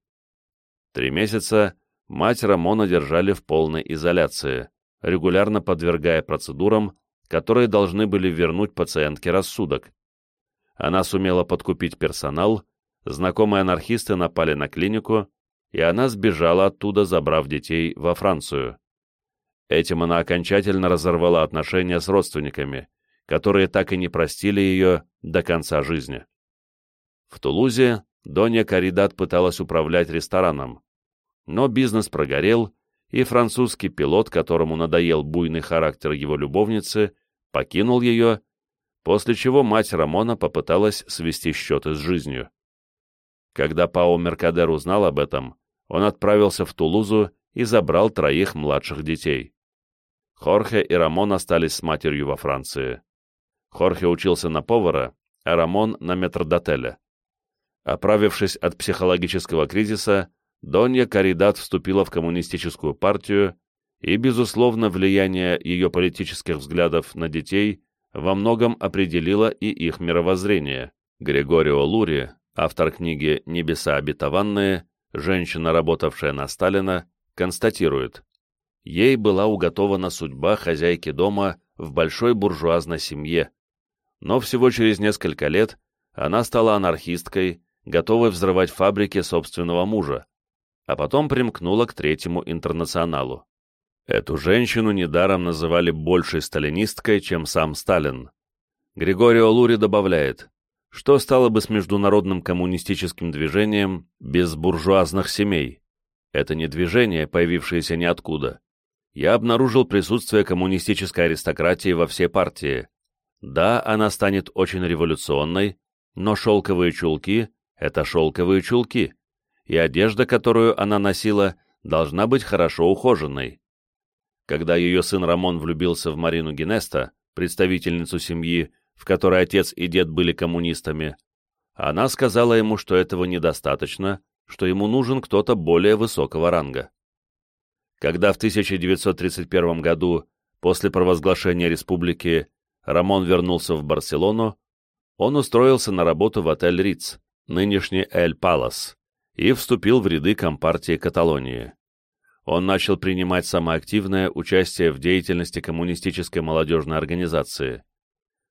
Три месяца мать Рамона держали в полной изоляции регулярно подвергая процедурам, которые должны были вернуть пациентке рассудок. Она сумела подкупить персонал, знакомые анархисты напали на клинику, и она сбежала оттуда, забрав детей во Францию. Этим она окончательно разорвала отношения с родственниками, которые так и не простили ее до конца жизни. В Тулузе Донья Каридат пыталась управлять рестораном, но бизнес прогорел, и французский пилот, которому надоел буйный характер его любовницы, покинул ее, после чего мать Рамона попыталась свести счеты с жизнью. Когда Пао Меркадер узнал об этом, он отправился в Тулузу и забрал троих младших детей. Хорхе и Рамон остались с матерью во Франции. Хорхе учился на повара, а Рамон — на метрдотеля. Оправившись от психологического кризиса, Донья Каридат вступила в коммунистическую партию, и, безусловно, влияние ее политических взглядов на детей во многом определило и их мировоззрение. Григорио Лури, автор книги «Небеса обетованные», женщина, работавшая на Сталина, констатирует, ей была уготована судьба хозяйки дома в большой буржуазной семье, но всего через несколько лет она стала анархисткой, готовой взрывать фабрики собственного мужа, а потом примкнула к Третьему интернационалу. Эту женщину недаром называли большей сталинисткой, чем сам Сталин. Григорио Лури добавляет, что стало бы с международным коммунистическим движением без буржуазных семей? Это не движение, появившееся ниоткуда. Я обнаружил присутствие коммунистической аристократии во всей партии. Да, она станет очень революционной, но шелковые чулки — это шелковые чулки, и одежда, которую она носила, должна быть хорошо ухоженной. Когда ее сын Рамон влюбился в Марину Генеста, представительницу семьи, в которой отец и дед были коммунистами, она сказала ему, что этого недостаточно, что ему нужен кто-то более высокого ранга. Когда в 1931 году, после провозглашения республики, Рамон вернулся в Барселону, он устроился на работу в отель Риц, нынешний Эль Палас, и вступил в ряды Компартии Каталонии он начал принимать самое активное участие в деятельности коммунистической молодежной организации.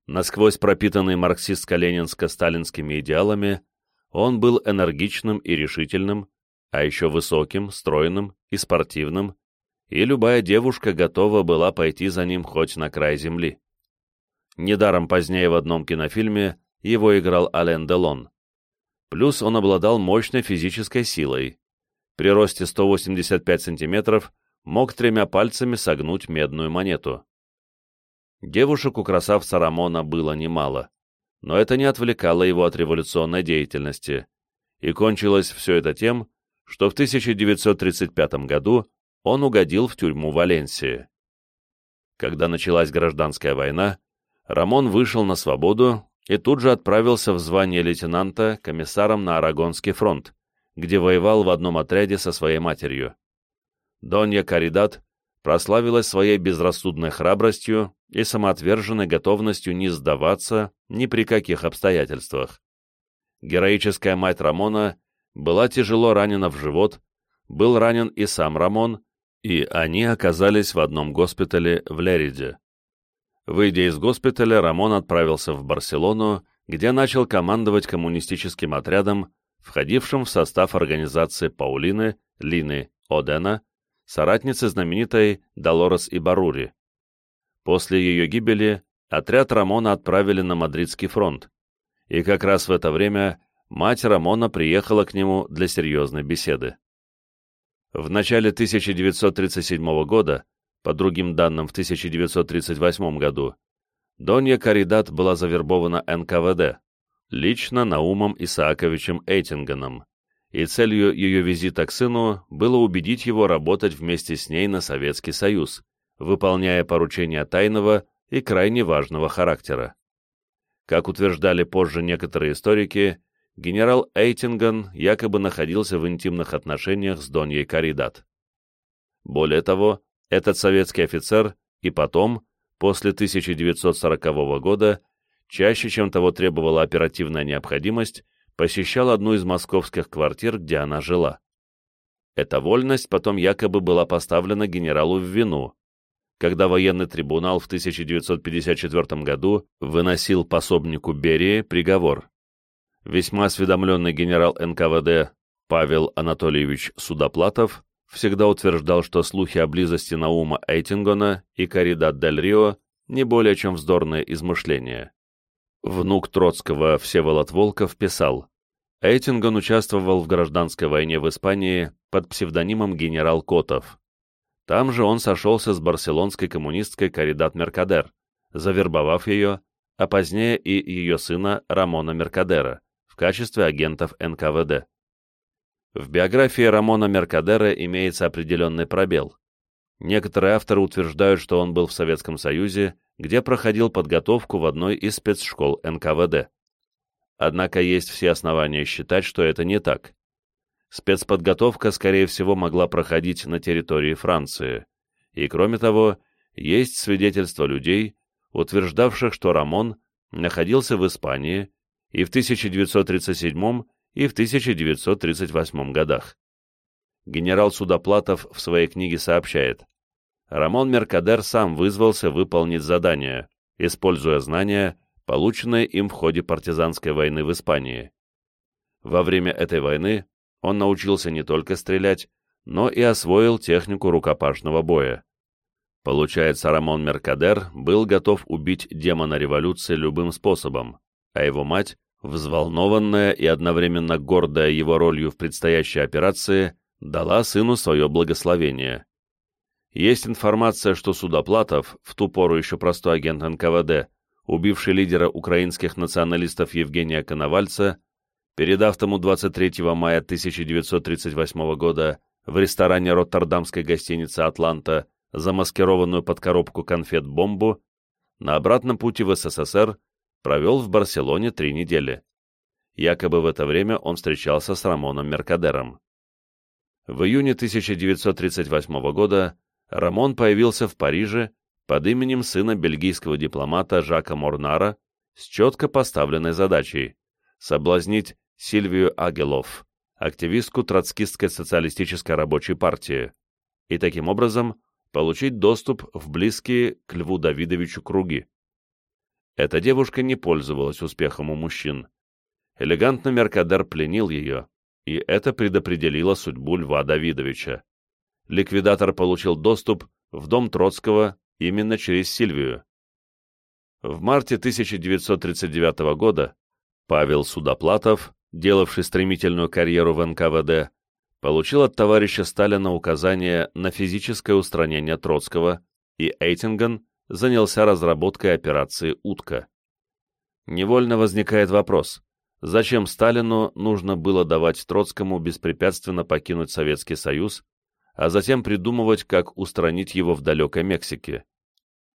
Насквозь пропитанный марксистско-ленинско-сталинскими идеалами, он был энергичным и решительным, а еще высоким, стройным и спортивным, и любая девушка готова была пойти за ним хоть на край земли. Недаром позднее в одном кинофильме его играл Ален Делон. Плюс он обладал мощной физической силой, при росте 185 сантиметров мог тремя пальцами согнуть медную монету. Девушек у красавца Рамона было немало, но это не отвлекало его от революционной деятельности, и кончилось все это тем, что в 1935 году он угодил в тюрьму Валенсии. Когда началась гражданская война, Рамон вышел на свободу и тут же отправился в звание лейтенанта комиссаром на Арагонский фронт, где воевал в одном отряде со своей матерью. Донья Каридат прославилась своей безрассудной храбростью и самоотверженной готовностью не сдаваться ни при каких обстоятельствах. Героическая мать Рамона была тяжело ранена в живот, был ранен и сам Рамон, и они оказались в одном госпитале в Лериде. Выйдя из госпиталя, Рамон отправился в Барселону, где начал командовать коммунистическим отрядом, входившим в состав организации Паулины, Лины, Одена, соратницы знаменитой Долорес и Барури. После ее гибели отряд Рамона отправили на Мадридский фронт, и как раз в это время мать Рамона приехала к нему для серьезной беседы. В начале 1937 года, по другим данным в 1938 году, Донья Каридат была завербована НКВД, лично Наумом Исааковичем Эйтингеном, и целью ее визита к сыну было убедить его работать вместе с ней на Советский Союз, выполняя поручения тайного и крайне важного характера. Как утверждали позже некоторые историки, генерал Эйтинген якобы находился в интимных отношениях с Доньей Каридат. Более того, этот советский офицер и потом, после 1940 года, чаще, чем того требовала оперативная необходимость, посещал одну из московских квартир, где она жила. Эта вольность потом якобы была поставлена генералу в вину, когда военный трибунал в 1954 году выносил пособнику Берии приговор. Весьма осведомленный генерал НКВД Павел Анатольевич Судоплатов всегда утверждал, что слухи о близости Наума Эйтингона и Каридат Дель Рио не более чем вздорные измышления. Внук Троцкого Всеволод Волков писал, Эйтингон участвовал в гражданской войне в Испании под псевдонимом генерал Котов. Там же он сошелся с барселонской коммунисткой Каридат Меркадер, завербовав ее, а позднее и ее сына Рамона Меркадера в качестве агентов НКВД. В биографии Рамона Меркадера имеется определенный пробел. Некоторые авторы утверждают, что он был в Советском Союзе где проходил подготовку в одной из спецшкол НКВД. Однако есть все основания считать, что это не так. Спецподготовка, скорее всего, могла проходить на территории Франции. И, кроме того, есть свидетельства людей, утверждавших, что Рамон находился в Испании и в 1937 и в 1938 годах. Генерал Судоплатов в своей книге сообщает, Рамон Меркадер сам вызвался выполнить задание, используя знания, полученные им в ходе партизанской войны в Испании. Во время этой войны он научился не только стрелять, но и освоил технику рукопашного боя. Получается, Рамон Меркадер был готов убить демона революции любым способом, а его мать, взволнованная и одновременно гордая его ролью в предстоящей операции, дала сыну свое благословение. Есть информация, что Судоплатов, в ту пору еще простой агент НКВД, убивший лидера украинских националистов Евгения Коновальца, передав тому 23 мая 1938 года в ресторане роттердамской гостиницы «Атланта» замаскированную под коробку конфет бомбу, на обратном пути в СССР провел в Барселоне три недели. Якобы в это время он встречался с Рамоном Меркадером. В июне 1938 года Рамон появился в Париже под именем сына бельгийского дипломата Жака Морнара с четко поставленной задачей – соблазнить Сильвию Агелов, активистку Троцкистской социалистической рабочей партии, и таким образом получить доступ в близкие к Льву Давидовичу круги. Эта девушка не пользовалась успехом у мужчин. Элегантно Меркадер пленил ее, и это предопределило судьбу Льва Давидовича. Ликвидатор получил доступ в дом Троцкого именно через Сильвию. В марте 1939 года Павел Судоплатов, делавший стремительную карьеру в НКВД, получил от товарища Сталина указание на физическое устранение Троцкого, и Эйтинген занялся разработкой операции «Утка». Невольно возникает вопрос, зачем Сталину нужно было давать Троцкому беспрепятственно покинуть Советский Союз, а затем придумывать, как устранить его в далекой Мексике.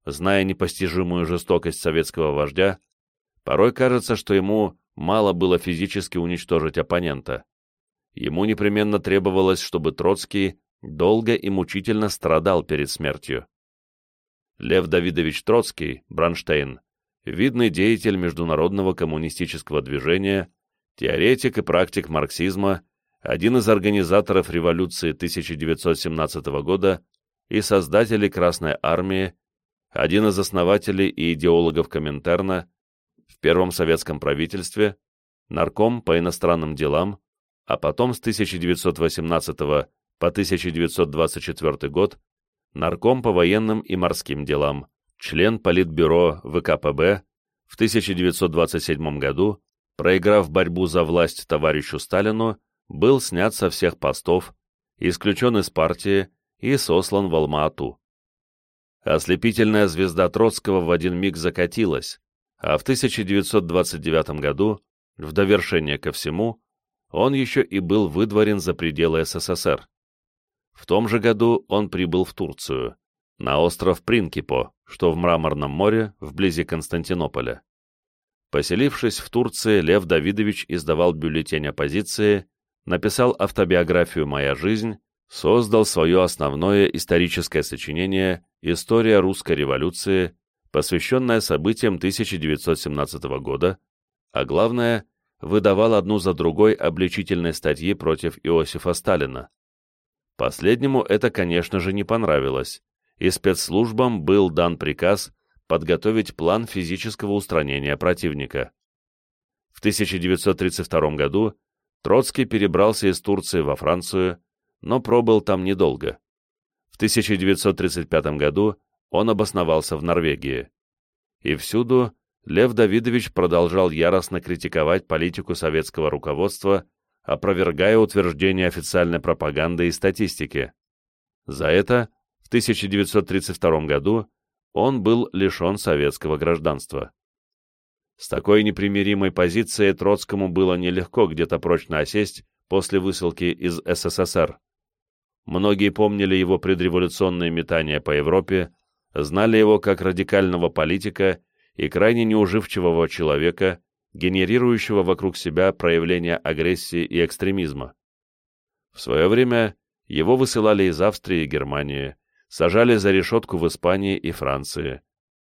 Зная непостижимую жестокость советского вождя, порой кажется, что ему мало было физически уничтожить оппонента. Ему непременно требовалось, чтобы Троцкий долго и мучительно страдал перед смертью. Лев Давидович Троцкий, Бронштейн, видный деятель международного коммунистического движения, теоретик и практик марксизма, один из организаторов революции 1917 года и создателей Красной Армии, один из основателей и идеологов Коминтерна, в первом советском правительстве, нарком по иностранным делам, а потом с 1918 по 1924 год нарком по военным и морским делам, член Политбюро ВКПБ, в 1927 году, проиграв борьбу за власть товарищу Сталину, был снят со всех постов, исключен из партии и сослан в Алма-Ату. Ослепительная звезда Троцкого в один миг закатилась, а в 1929 году, в довершение ко всему, он еще и был выдворен за пределы СССР. В том же году он прибыл в Турцию, на остров Принкипо, что в Мраморном море, вблизи Константинополя. Поселившись в Турции, Лев Давидович издавал бюллетень оппозиции, написал автобиографию «Моя жизнь», создал свое основное историческое сочинение «История русской революции», посвященное событиям 1917 года, а главное выдавал одну за другой обличительные статьи против Иосифа Сталина. Последнему это, конечно же, не понравилось, и спецслужбам был дан приказ подготовить план физического устранения противника. В 1932 году Троцкий перебрался из Турции во Францию, но пробыл там недолго. В 1935 году он обосновался в Норвегии. И всюду Лев Давидович продолжал яростно критиковать политику советского руководства, опровергая утверждения официальной пропаганды и статистики. За это в 1932 году он был лишен советского гражданства. С такой непримиримой позицией Троцкому было нелегко где-то прочно осесть после высылки из СССР. Многие помнили его предреволюционные метания по Европе, знали его как радикального политика и крайне неуживчивого человека, генерирующего вокруг себя проявления агрессии и экстремизма. В свое время его высылали из Австрии и Германии, сажали за решетку в Испании и Франции,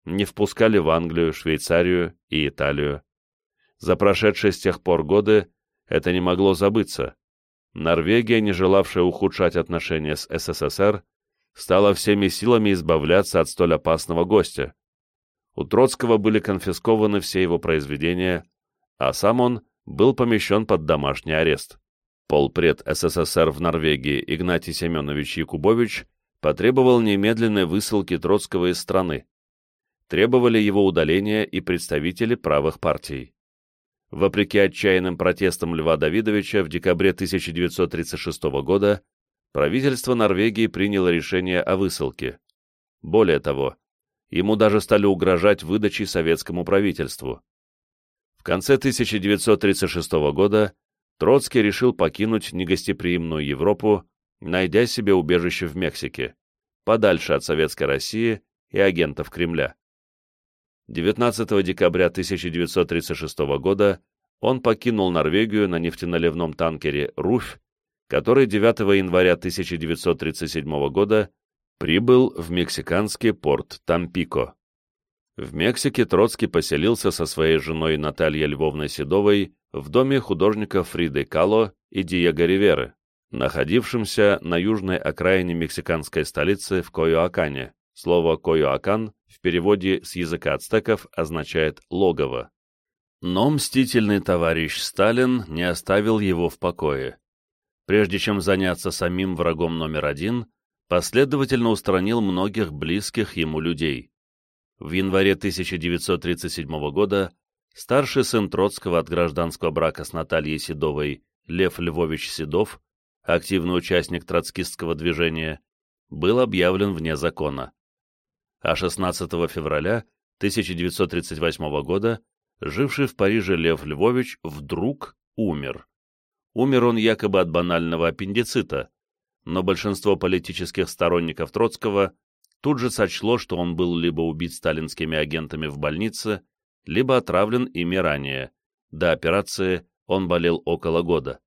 не впускали в Англию, Швейцарию и Италию. За прошедшие с тех пор годы это не могло забыться. Норвегия, не желавшая ухудшать отношения с СССР, стала всеми силами избавляться от столь опасного гостя. У Троцкого были конфискованы все его произведения, а сам он был помещен под домашний арест. Полпред СССР в Норвегии Игнатий Семенович Якубович потребовал немедленной высылки Троцкого из страны. Требовали его удаления и представители правых партий. Вопреки отчаянным протестам Льва Давидовича в декабре 1936 года правительство Норвегии приняло решение о высылке. Более того, ему даже стали угрожать выдачей советскому правительству. В конце 1936 года Троцкий решил покинуть негостеприимную Европу, найдя себе убежище в Мексике, подальше от Советской России и агентов Кремля. 19 декабря 1936 года он покинул Норвегию на нефтеналивном танкере «Руфь», который 9 января 1937 года прибыл в мексиканский порт Тампико. В Мексике Троцкий поселился со своей женой Натальей Львовной Седовой в доме художника Фриды Кало и Диего Риверы, находившемся на южной окраине мексиканской столицы в Койоакане. Слово «Койоакан» в переводе с языка ацтеков означает «логово». Но мстительный товарищ Сталин не оставил его в покое. Прежде чем заняться самим врагом номер один, последовательно устранил многих близких ему людей. В январе 1937 года старший сын Троцкого от гражданского брака с Натальей Седовой, Лев Львович Седов, активный участник троцкистского движения, был объявлен вне закона. А 16 февраля 1938 года живший в Париже Лев Львович вдруг умер. Умер он якобы от банального аппендицита, но большинство политических сторонников Троцкого тут же сочло, что он был либо убит сталинскими агентами в больнице, либо отравлен ими ранее. До операции он болел около года.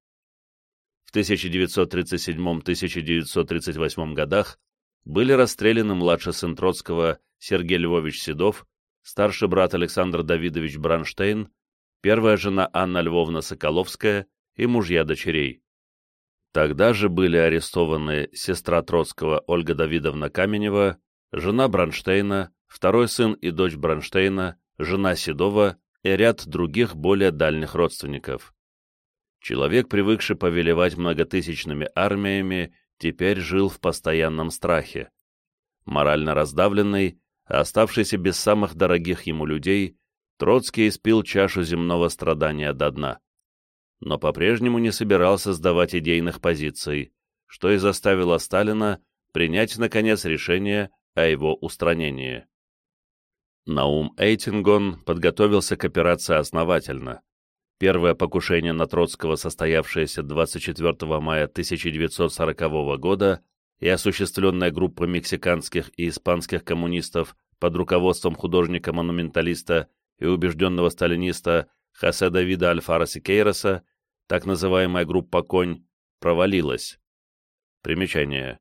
В 1937-1938 годах были расстреляны младший сын Троцкого Сергей Львович Седов, старший брат Александр Давидович Бранштейн, первая жена Анна Львовна Соколовская и мужья дочерей. Тогда же были арестованы сестра Троцкого Ольга Давидовна Каменева, жена Бронштейна, второй сын и дочь Бронштейна, жена Седова и ряд других более дальних родственников. Человек, привыкший повелевать многотысячными армиями, теперь жил в постоянном страхе. Морально раздавленный, оставшийся без самых дорогих ему людей, Троцкий испил чашу земного страдания до дна но по-прежнему не собирался сдавать идейных позиций, что и заставило Сталина принять, наконец, решение о его устранении. Наум Эйтингон подготовился к операции основательно. Первое покушение на Троцкого, состоявшееся 24 мая 1940 года и осуществленное группой мексиканских и испанских коммунистов под руководством художника-монументалиста и убежденного сталиниста Хосе Давида Альфара Сикейроса, так называемая группа «Конь», провалилась. Примечание.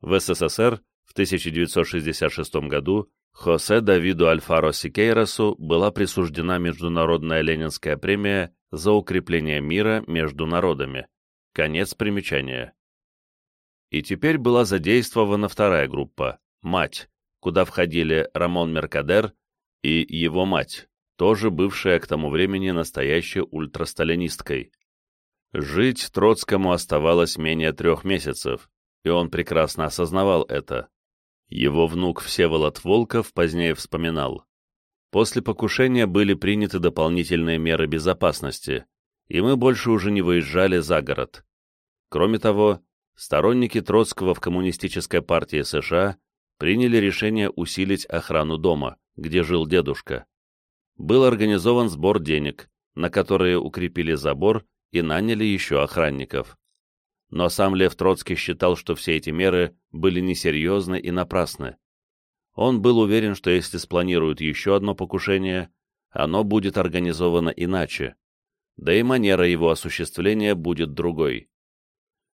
В СССР в 1966 году Хосе Давиду Альфаро Сикейросу была присуждена Международная Ленинская премия за укрепление мира между народами. Конец примечания. И теперь была задействована вторая группа «Мать», куда входили Рамон Меркадер и его мать, тоже бывшая к тому времени настоящей ультрасталинисткой. Жить Троцкому оставалось менее трех месяцев, и он прекрасно осознавал это. Его внук Всеволод Волков позднее вспоминал. После покушения были приняты дополнительные меры безопасности, и мы больше уже не выезжали за город. Кроме того, сторонники Троцкого в Коммунистической партии США приняли решение усилить охрану дома, где жил дедушка был организован сбор денег, на которые укрепили забор и наняли еще охранников. Но сам Лев Троцкий считал, что все эти меры были несерьезны и напрасны. Он был уверен, что если спланируют еще одно покушение, оно будет организовано иначе, да и манера его осуществления будет другой.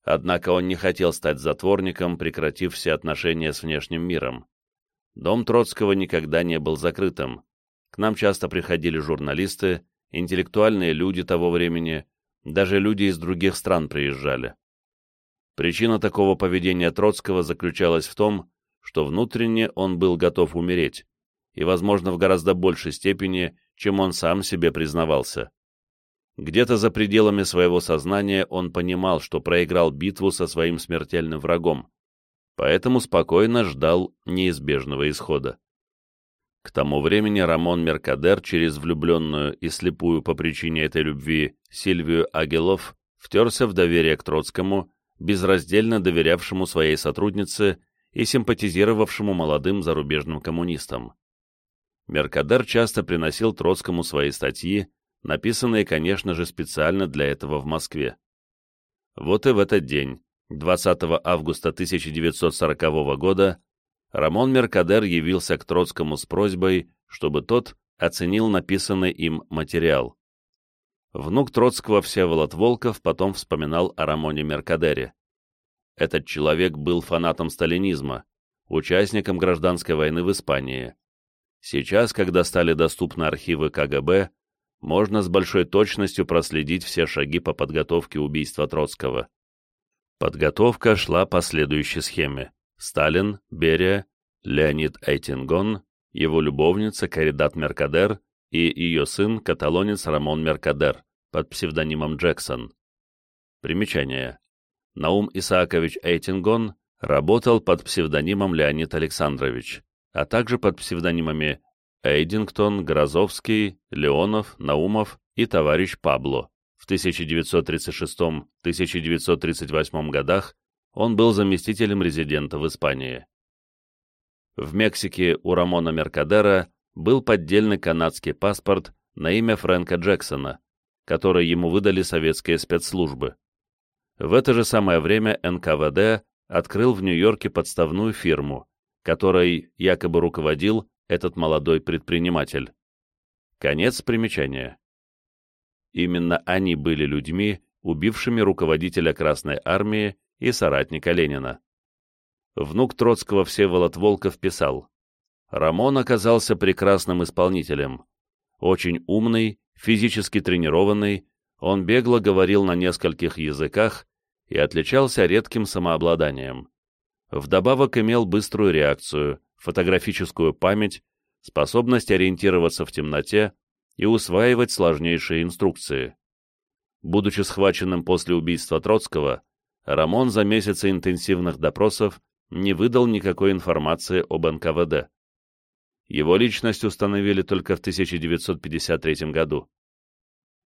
Однако он не хотел стать затворником, прекратив все отношения с внешним миром. Дом Троцкого никогда не был закрытым, к нам часто приходили журналисты, интеллектуальные люди того времени, даже люди из других стран приезжали. Причина такого поведения Троцкого заключалась в том, что внутренне он был готов умереть, и, возможно, в гораздо большей степени, чем он сам себе признавался. Где-то за пределами своего сознания он понимал, что проиграл битву со своим смертельным врагом, поэтому спокойно ждал неизбежного исхода. К тому времени Рамон Меркадер через влюбленную и слепую по причине этой любви Сильвию Агелов втерся в доверие к Троцкому, безраздельно доверявшему своей сотруднице и симпатизировавшему молодым зарубежным коммунистам. Меркадер часто приносил Троцкому свои статьи, написанные, конечно же, специально для этого в Москве. Вот и в этот день, 20 августа 1940 года, Рамон Меркадер явился к Троцкому с просьбой, чтобы тот оценил написанный им материал. Внук Троцкого Всеволод Волков потом вспоминал о Рамоне Меркадере. Этот человек был фанатом сталинизма, участником гражданской войны в Испании. Сейчас, когда стали доступны архивы КГБ, можно с большой точностью проследить все шаги по подготовке убийства Троцкого. Подготовка шла по следующей схеме. Сталин, Берия, Леонид Эйтингон, его любовница Каридат Меркадер и ее сын, каталонец Рамон Меркадер под псевдонимом Джексон. Примечание. Наум Исаакович Эйтингон работал под псевдонимом Леонид Александрович, а также под псевдонимами Эйдингтон, Грозовский, Леонов, Наумов и товарищ Пабло. В 1936-1938 годах он был заместителем резидента в Испании. В Мексике у Рамона Меркадера был поддельный канадский паспорт на имя Фрэнка Джексона, который ему выдали советские спецслужбы. В это же самое время НКВД открыл в Нью-Йорке подставную фирму, которой якобы руководил этот молодой предприниматель. Конец примечания. Именно они были людьми, убившими руководителя Красной Армии и соратника Ленина. Внук Троцкого Всеволод Волков писал, «Рамон оказался прекрасным исполнителем. Очень умный, физически тренированный, он бегло говорил на нескольких языках и отличался редким самообладанием. Вдобавок имел быструю реакцию, фотографическую память, способность ориентироваться в темноте и усваивать сложнейшие инструкции. Будучи схваченным после убийства Троцкого, Рамон за месяцы интенсивных допросов не выдал никакой информации об НКВД. Его личность установили только в 1953 году.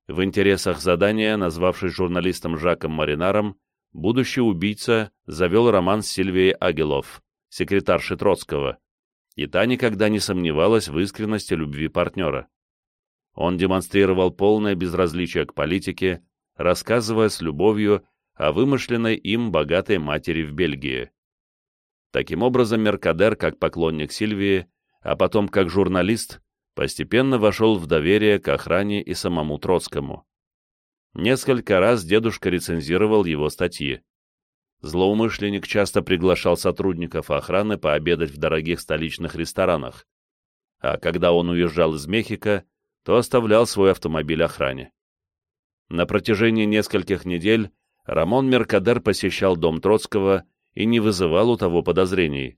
В интересах задания, назвавшись журналистом Жаком Маринаром, будущий убийца завел роман с Сильвией Агилов, секретаршей Троцкого, и та никогда не сомневалась в искренности любви партнера. Он демонстрировал полное безразличие к политике, рассказывая с любовью о вымышленной им богатой матери в Бельгии. Таким образом, Меркадер, как поклонник Сильвии, а потом как журналист, постепенно вошел в доверие к охране и самому Троцкому. Несколько раз дедушка рецензировал его статьи. Злоумышленник часто приглашал сотрудников охраны пообедать в дорогих столичных ресторанах, а когда он уезжал из Мехико, то оставлял свой автомобиль охране. На протяжении нескольких недель Рамон Меркадер посещал дом Троцкого и не вызывал у того подозрений.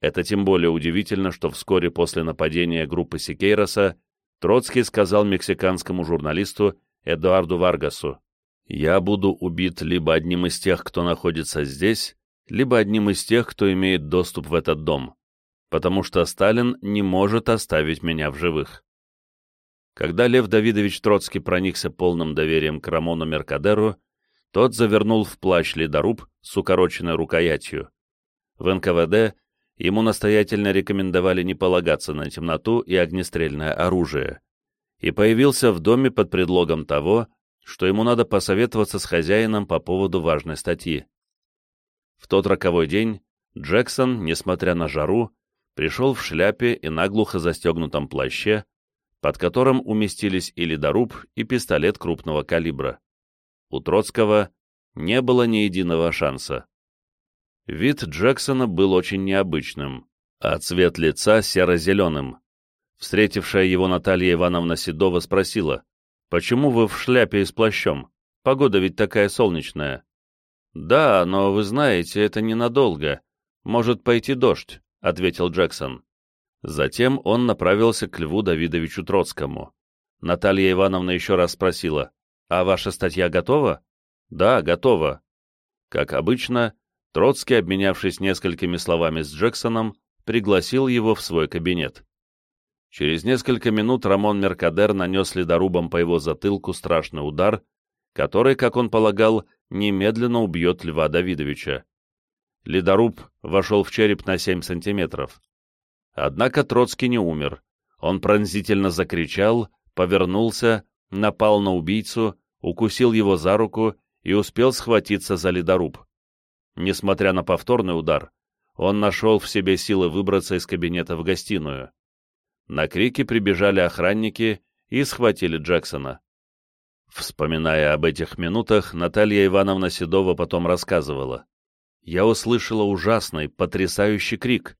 Это тем более удивительно, что вскоре после нападения группы Сикейроса Троцкий сказал мексиканскому журналисту Эдуарду Варгасу, «Я буду убит либо одним из тех, кто находится здесь, либо одним из тех, кто имеет доступ в этот дом, потому что Сталин не может оставить меня в живых». Когда Лев Давидович Троцкий проникся полным доверием к Рамону Меркадеру, тот завернул в плащ ледоруб с укороченной рукоятью. В НКВД ему настоятельно рекомендовали не полагаться на темноту и огнестрельное оружие, и появился в доме под предлогом того, что ему надо посоветоваться с хозяином по поводу важной статьи. В тот роковой день Джексон, несмотря на жару, пришел в шляпе и наглухо застегнутом плаще, под которым уместились и ледоруб, и пистолет крупного калибра. У Троцкого не было ни единого шанса. Вид Джексона был очень необычным, а цвет лица серо-зеленым. Встретившая его Наталья Ивановна Седова спросила, «Почему вы в шляпе и с плащом? Погода ведь такая солнечная». «Да, но вы знаете, это ненадолго. Может пойти дождь», — ответил Джексон. Затем он направился к Льву Давидовичу Троцкому. Наталья Ивановна еще раз спросила, «А ваша статья готова?» «Да, готова». Как обычно, Троцкий, обменявшись несколькими словами с Джексоном, пригласил его в свой кабинет. Через несколько минут Рамон Меркадер нанес ледорубом по его затылку страшный удар, который, как он полагал, немедленно убьет Льва Давидовича. Ледоруб вошел в череп на 7 сантиметров. Однако Троцкий не умер. Он пронзительно закричал, повернулся, напал на убийцу, укусил его за руку и успел схватиться за ледоруб. Несмотря на повторный удар, он нашел в себе силы выбраться из кабинета в гостиную. На крики прибежали охранники и схватили Джексона. Вспоминая об этих минутах, Наталья Ивановна Седова потом рассказывала. «Я услышала ужасный, потрясающий крик.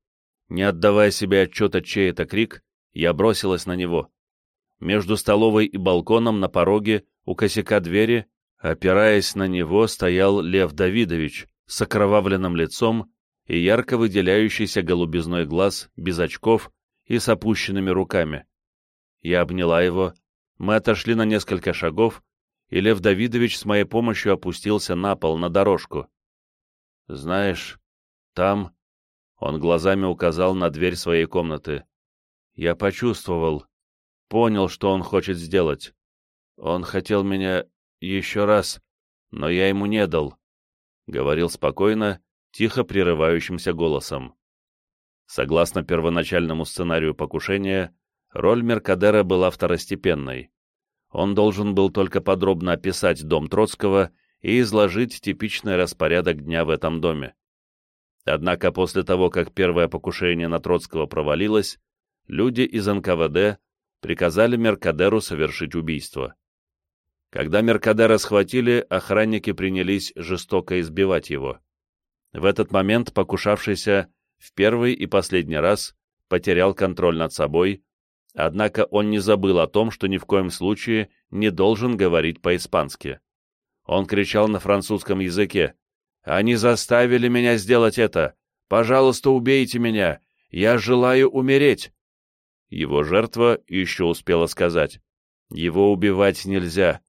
Не отдавая себе отчета, чей это крик, я бросилась на него. Между столовой и балконом на пороге, у косяка двери, опираясь на него, стоял Лев Давидович с окровавленным лицом и ярко выделяющийся голубизной глаз, без очков, и с опущенными руками. Я обняла его, мы отошли на несколько шагов, и Лев Давидович с моей помощью опустился на пол, на дорожку. «Знаешь, там...» Он глазами указал на дверь своей комнаты. «Я почувствовал, понял, что он хочет сделать. Он хотел меня еще раз, но я ему не дал», — говорил спокойно, тихо прерывающимся голосом. Согласно первоначальному сценарию покушения, роль Меркадера была второстепенной. Он должен был только подробно описать дом Троцкого и изложить типичный распорядок дня в этом доме. Однако после того, как первое покушение на Троцкого провалилось, люди из НКВД приказали Меркадеру совершить убийство. Когда Меркадера схватили, охранники принялись жестоко избивать его. В этот момент покушавшийся в первый и последний раз потерял контроль над собой, однако он не забыл о том, что ни в коем случае не должен говорить по-испански. Он кричал на французском языке «Они заставили меня сделать это! Пожалуйста, убейте меня! Я желаю умереть!» Его жертва еще успела сказать «Его убивать нельзя.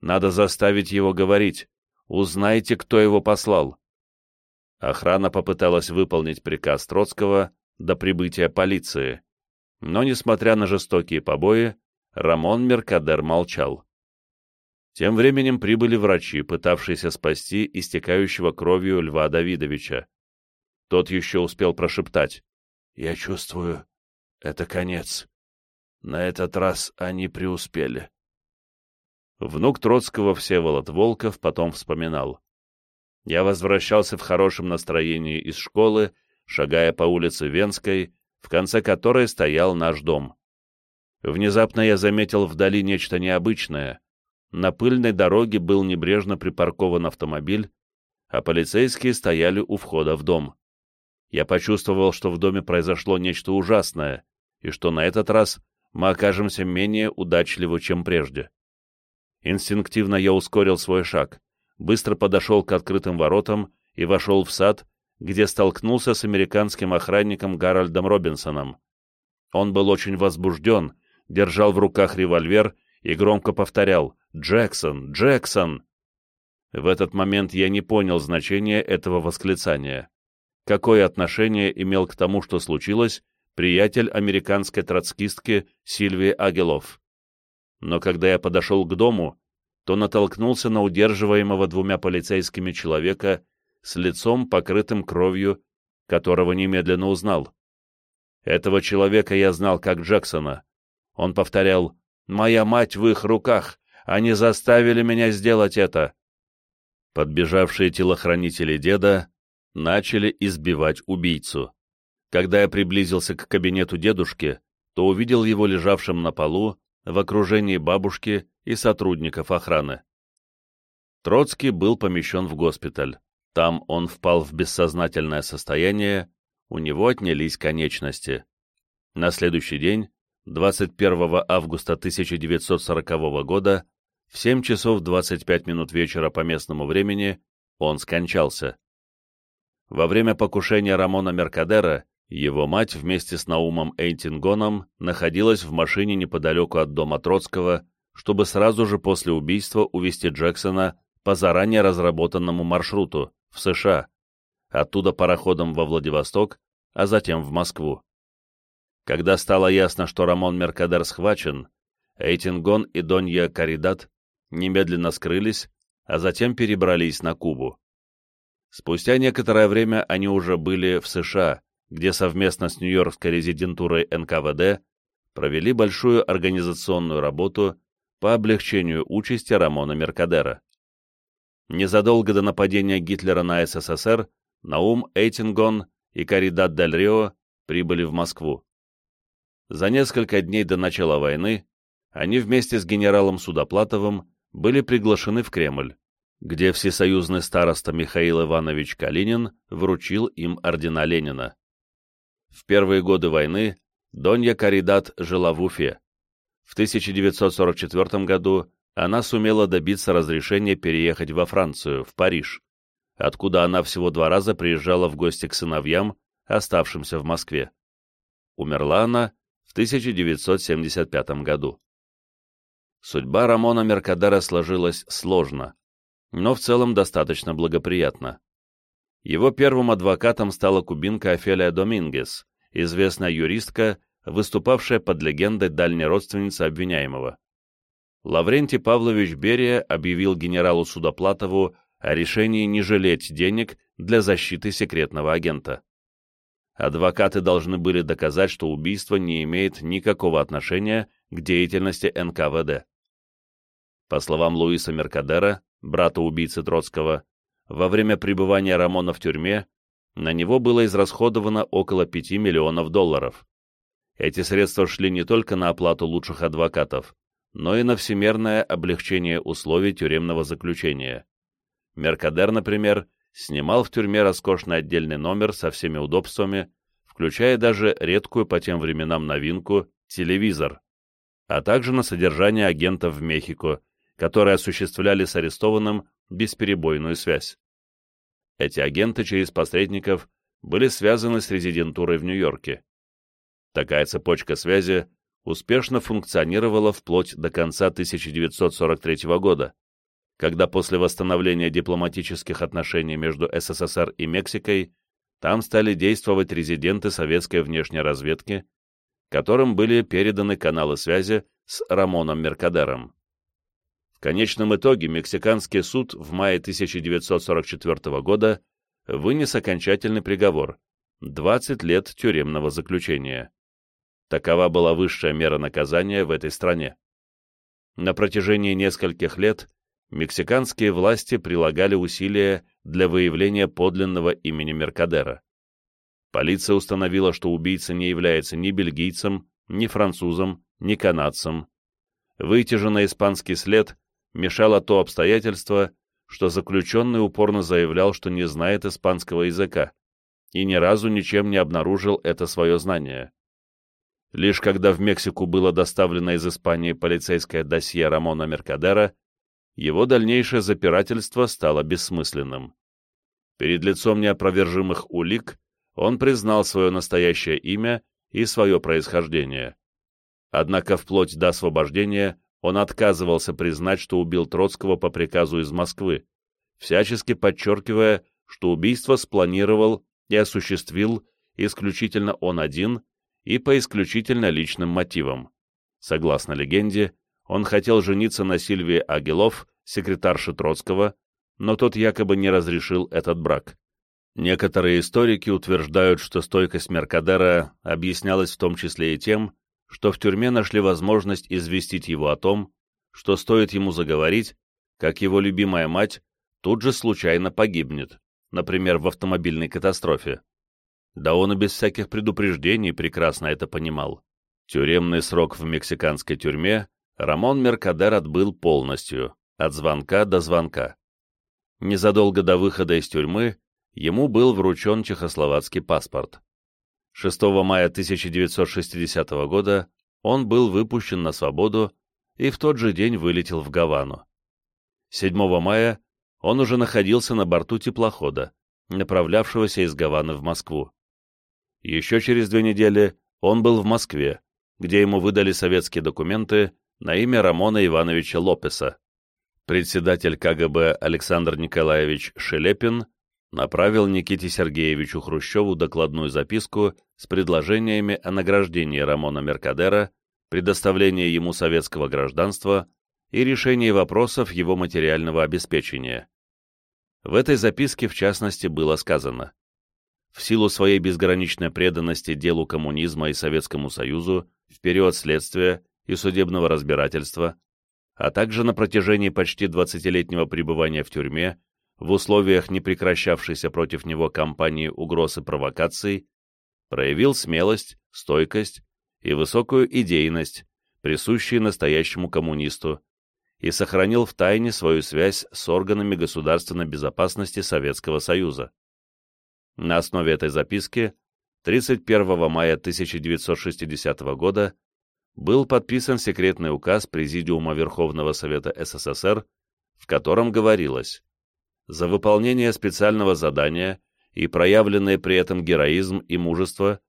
Надо заставить его говорить. Узнайте, кто его послал». Охрана попыталась выполнить приказ Троцкого до прибытия полиции, но, несмотря на жестокие побои, Рамон Меркадер молчал. Тем временем прибыли врачи, пытавшиеся спасти истекающего кровью Льва Давидовича. Тот еще успел прошептать. «Я чувствую, это конец. На этот раз они преуспели». Внук Троцкого Всеволод Волков потом вспоминал. Я возвращался в хорошем настроении из школы, шагая по улице Венской, в конце которой стоял наш дом. Внезапно я заметил вдали нечто необычное. На пыльной дороге был небрежно припаркован автомобиль, а полицейские стояли у входа в дом. Я почувствовал, что в доме произошло нечто ужасное, и что на этот раз мы окажемся менее удачливы, чем прежде. Инстинктивно я ускорил свой шаг быстро подошел к открытым воротам и вошел в сад, где столкнулся с американским охранником Гарольдом Робинсоном. Он был очень возбужден, держал в руках револьвер и громко повторял «Джексон! Джексон!». В этот момент я не понял значения этого восклицания. Какое отношение имел к тому, что случилось, приятель американской троцкистки Сильвии Агелов? Но когда я подошел к дому, то натолкнулся на удерживаемого двумя полицейскими человека с лицом, покрытым кровью, которого немедленно узнал. Этого человека я знал как Джексона. Он повторял «Моя мать в их руках! Они заставили меня сделать это!» Подбежавшие телохранители деда начали избивать убийцу. Когда я приблизился к кабинету дедушки, то увидел его лежавшим на полу в окружении бабушки и сотрудников охраны. Троцкий был помещен в госпиталь. Там он впал в бессознательное состояние, у него отнялись конечности. На следующий день, 21 августа 1940 года, в 7 часов 25 минут вечера по местному времени, он скончался. Во время покушения Рамона Меркадера его мать вместе с Наумом Эйтингоном находилась в машине неподалеку от дома Троцкого, чтобы сразу же после убийства увезти Джексона по заранее разработанному маршруту в США, оттуда пароходом во Владивосток, а затем в Москву. Когда стало ясно, что Рамон Меркадер схвачен, Эйтингон и Донья Каридат немедленно скрылись, а затем перебрались на Кубу. Спустя некоторое время они уже были в США, где совместно с Нью-Йоркской резидентурой НКВД провели большую организационную работу по облегчению участи Рамона Меркадера. Незадолго до нападения Гитлера на СССР Наум Эйтингон и Каридат Дель Рио прибыли в Москву. За несколько дней до начала войны они вместе с генералом Судоплатовым были приглашены в Кремль, где всесоюзный староста Михаил Иванович Калинин вручил им ордена Ленина. В первые годы войны Донья Каридат жила в Уфе. В 1944 году она сумела добиться разрешения переехать во Францию, в Париж, откуда она всего два раза приезжала в гости к сыновьям, оставшимся в Москве. Умерла она в 1975 году. Судьба Рамона Меркадера сложилась сложно, но в целом достаточно благоприятно. Его первым адвокатом стала кубинка Офелия Домингес, известная юристка, выступавшая под легендой дальней родственницы обвиняемого. Лаврентий Павлович Берия объявил генералу Судоплатову о решении не жалеть денег для защиты секретного агента адвокаты должны были доказать, что убийство не имеет никакого отношения к деятельности НКВД. По словам Луиса Меркадера, брата убийцы Троцкого, во время пребывания Рамона в тюрьме на него было израсходовано около 5 миллионов долларов. Эти средства шли не только на оплату лучших адвокатов, но и на всемерное облегчение условий тюремного заключения. Меркадер, например, снимал в тюрьме роскошный отдельный номер со всеми удобствами, включая даже редкую по тем временам новинку — телевизор, а также на содержание агентов в Мехико, которые осуществляли с арестованным бесперебойную связь. Эти агенты через посредников были связаны с резидентурой в Нью-Йорке. Такая цепочка связи успешно функционировала вплоть до конца 1943 года, когда после восстановления дипломатических отношений между СССР и Мексикой там стали действовать резиденты советской внешней разведки, которым были переданы каналы связи с Рамоном Меркадером. В конечном итоге мексиканский суд в мае 1944 года вынес окончательный приговор – 20 лет тюремного заключения. Такова была высшая мера наказания в этой стране. На протяжении нескольких лет мексиканские власти прилагали усилия для выявления подлинного имени Меркадера. Полиция установила, что убийца не является ни бельгийцем, ни французом, ни канадцем. Выйти же на испанский след мешало то обстоятельство, что заключенный упорно заявлял, что не знает испанского языка, и ни разу ничем не обнаружил это свое знание. Лишь когда в Мексику было доставлено из Испании полицейское досье Рамона Меркадера, его дальнейшее запирательство стало бессмысленным. Перед лицом неопровержимых улик он признал свое настоящее имя и свое происхождение. Однако вплоть до освобождения он отказывался признать, что убил Троцкого по приказу из Москвы, всячески подчеркивая, что убийство спланировал и осуществил исключительно он один и по исключительно личным мотивам. Согласно легенде, он хотел жениться на Сильвии Агилов, секретарше Троцкого, но тот якобы не разрешил этот брак. Некоторые историки утверждают, что стойкость Меркадера объяснялась в том числе и тем, что в тюрьме нашли возможность известить его о том, что стоит ему заговорить, как его любимая мать тут же случайно погибнет, например, в автомобильной катастрофе. Да он и без всяких предупреждений прекрасно это понимал. Тюремный срок в мексиканской тюрьме Рамон Меркадер отбыл полностью, от звонка до звонка. Незадолго до выхода из тюрьмы ему был вручен чехословацкий паспорт. 6 мая 1960 года он был выпущен на свободу и в тот же день вылетел в Гавану. 7 мая он уже находился на борту теплохода, направлявшегося из Гаваны в Москву. Еще через две недели он был в Москве, где ему выдали советские документы на имя Рамона Ивановича Лопеса. Председатель КГБ Александр Николаевич Шелепин направил Никите Сергеевичу Хрущеву докладную записку с предложениями о награждении Рамона Меркадера, предоставлении ему советского гражданства и решении вопросов его материального обеспечения. В этой записке, в частности, было сказано в силу своей безграничной преданности делу коммунизма и Советскому Союзу в период следствия и судебного разбирательства, а также на протяжении почти 20-летнего пребывания в тюрьме, в условиях непрекращавшейся против него кампании угроз и провокаций, проявил смелость, стойкость и высокую идейность, присущие настоящему коммунисту, и сохранил в тайне свою связь с органами государственной безопасности Советского Союза. На основе этой записки 31 мая 1960 года был подписан секретный указ Президиума Верховного Совета СССР, в котором говорилось «За выполнение специального задания и проявленное при этом героизм и мужество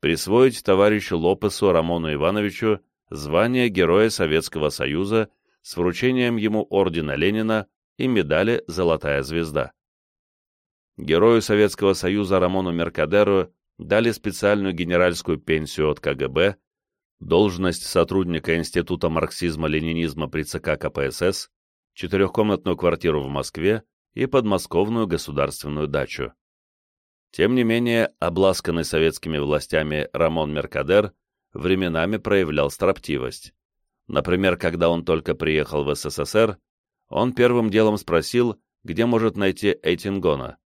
присвоить товарищу Лопесу Рамону Ивановичу звание Героя Советского Союза с вручением ему ордена Ленина и медали «Золотая звезда». Герою Советского Союза Рамону Меркадеру дали специальную генеральскую пенсию от КГБ, должность сотрудника Института марксизма-ленинизма при ЦК КПСС, четырехкомнатную квартиру в Москве и подмосковную государственную дачу. Тем не менее, обласканный советскими властями Рамон Меркадер временами проявлял строптивость. Например, когда он только приехал в СССР, он первым делом спросил, где может найти Эйтингона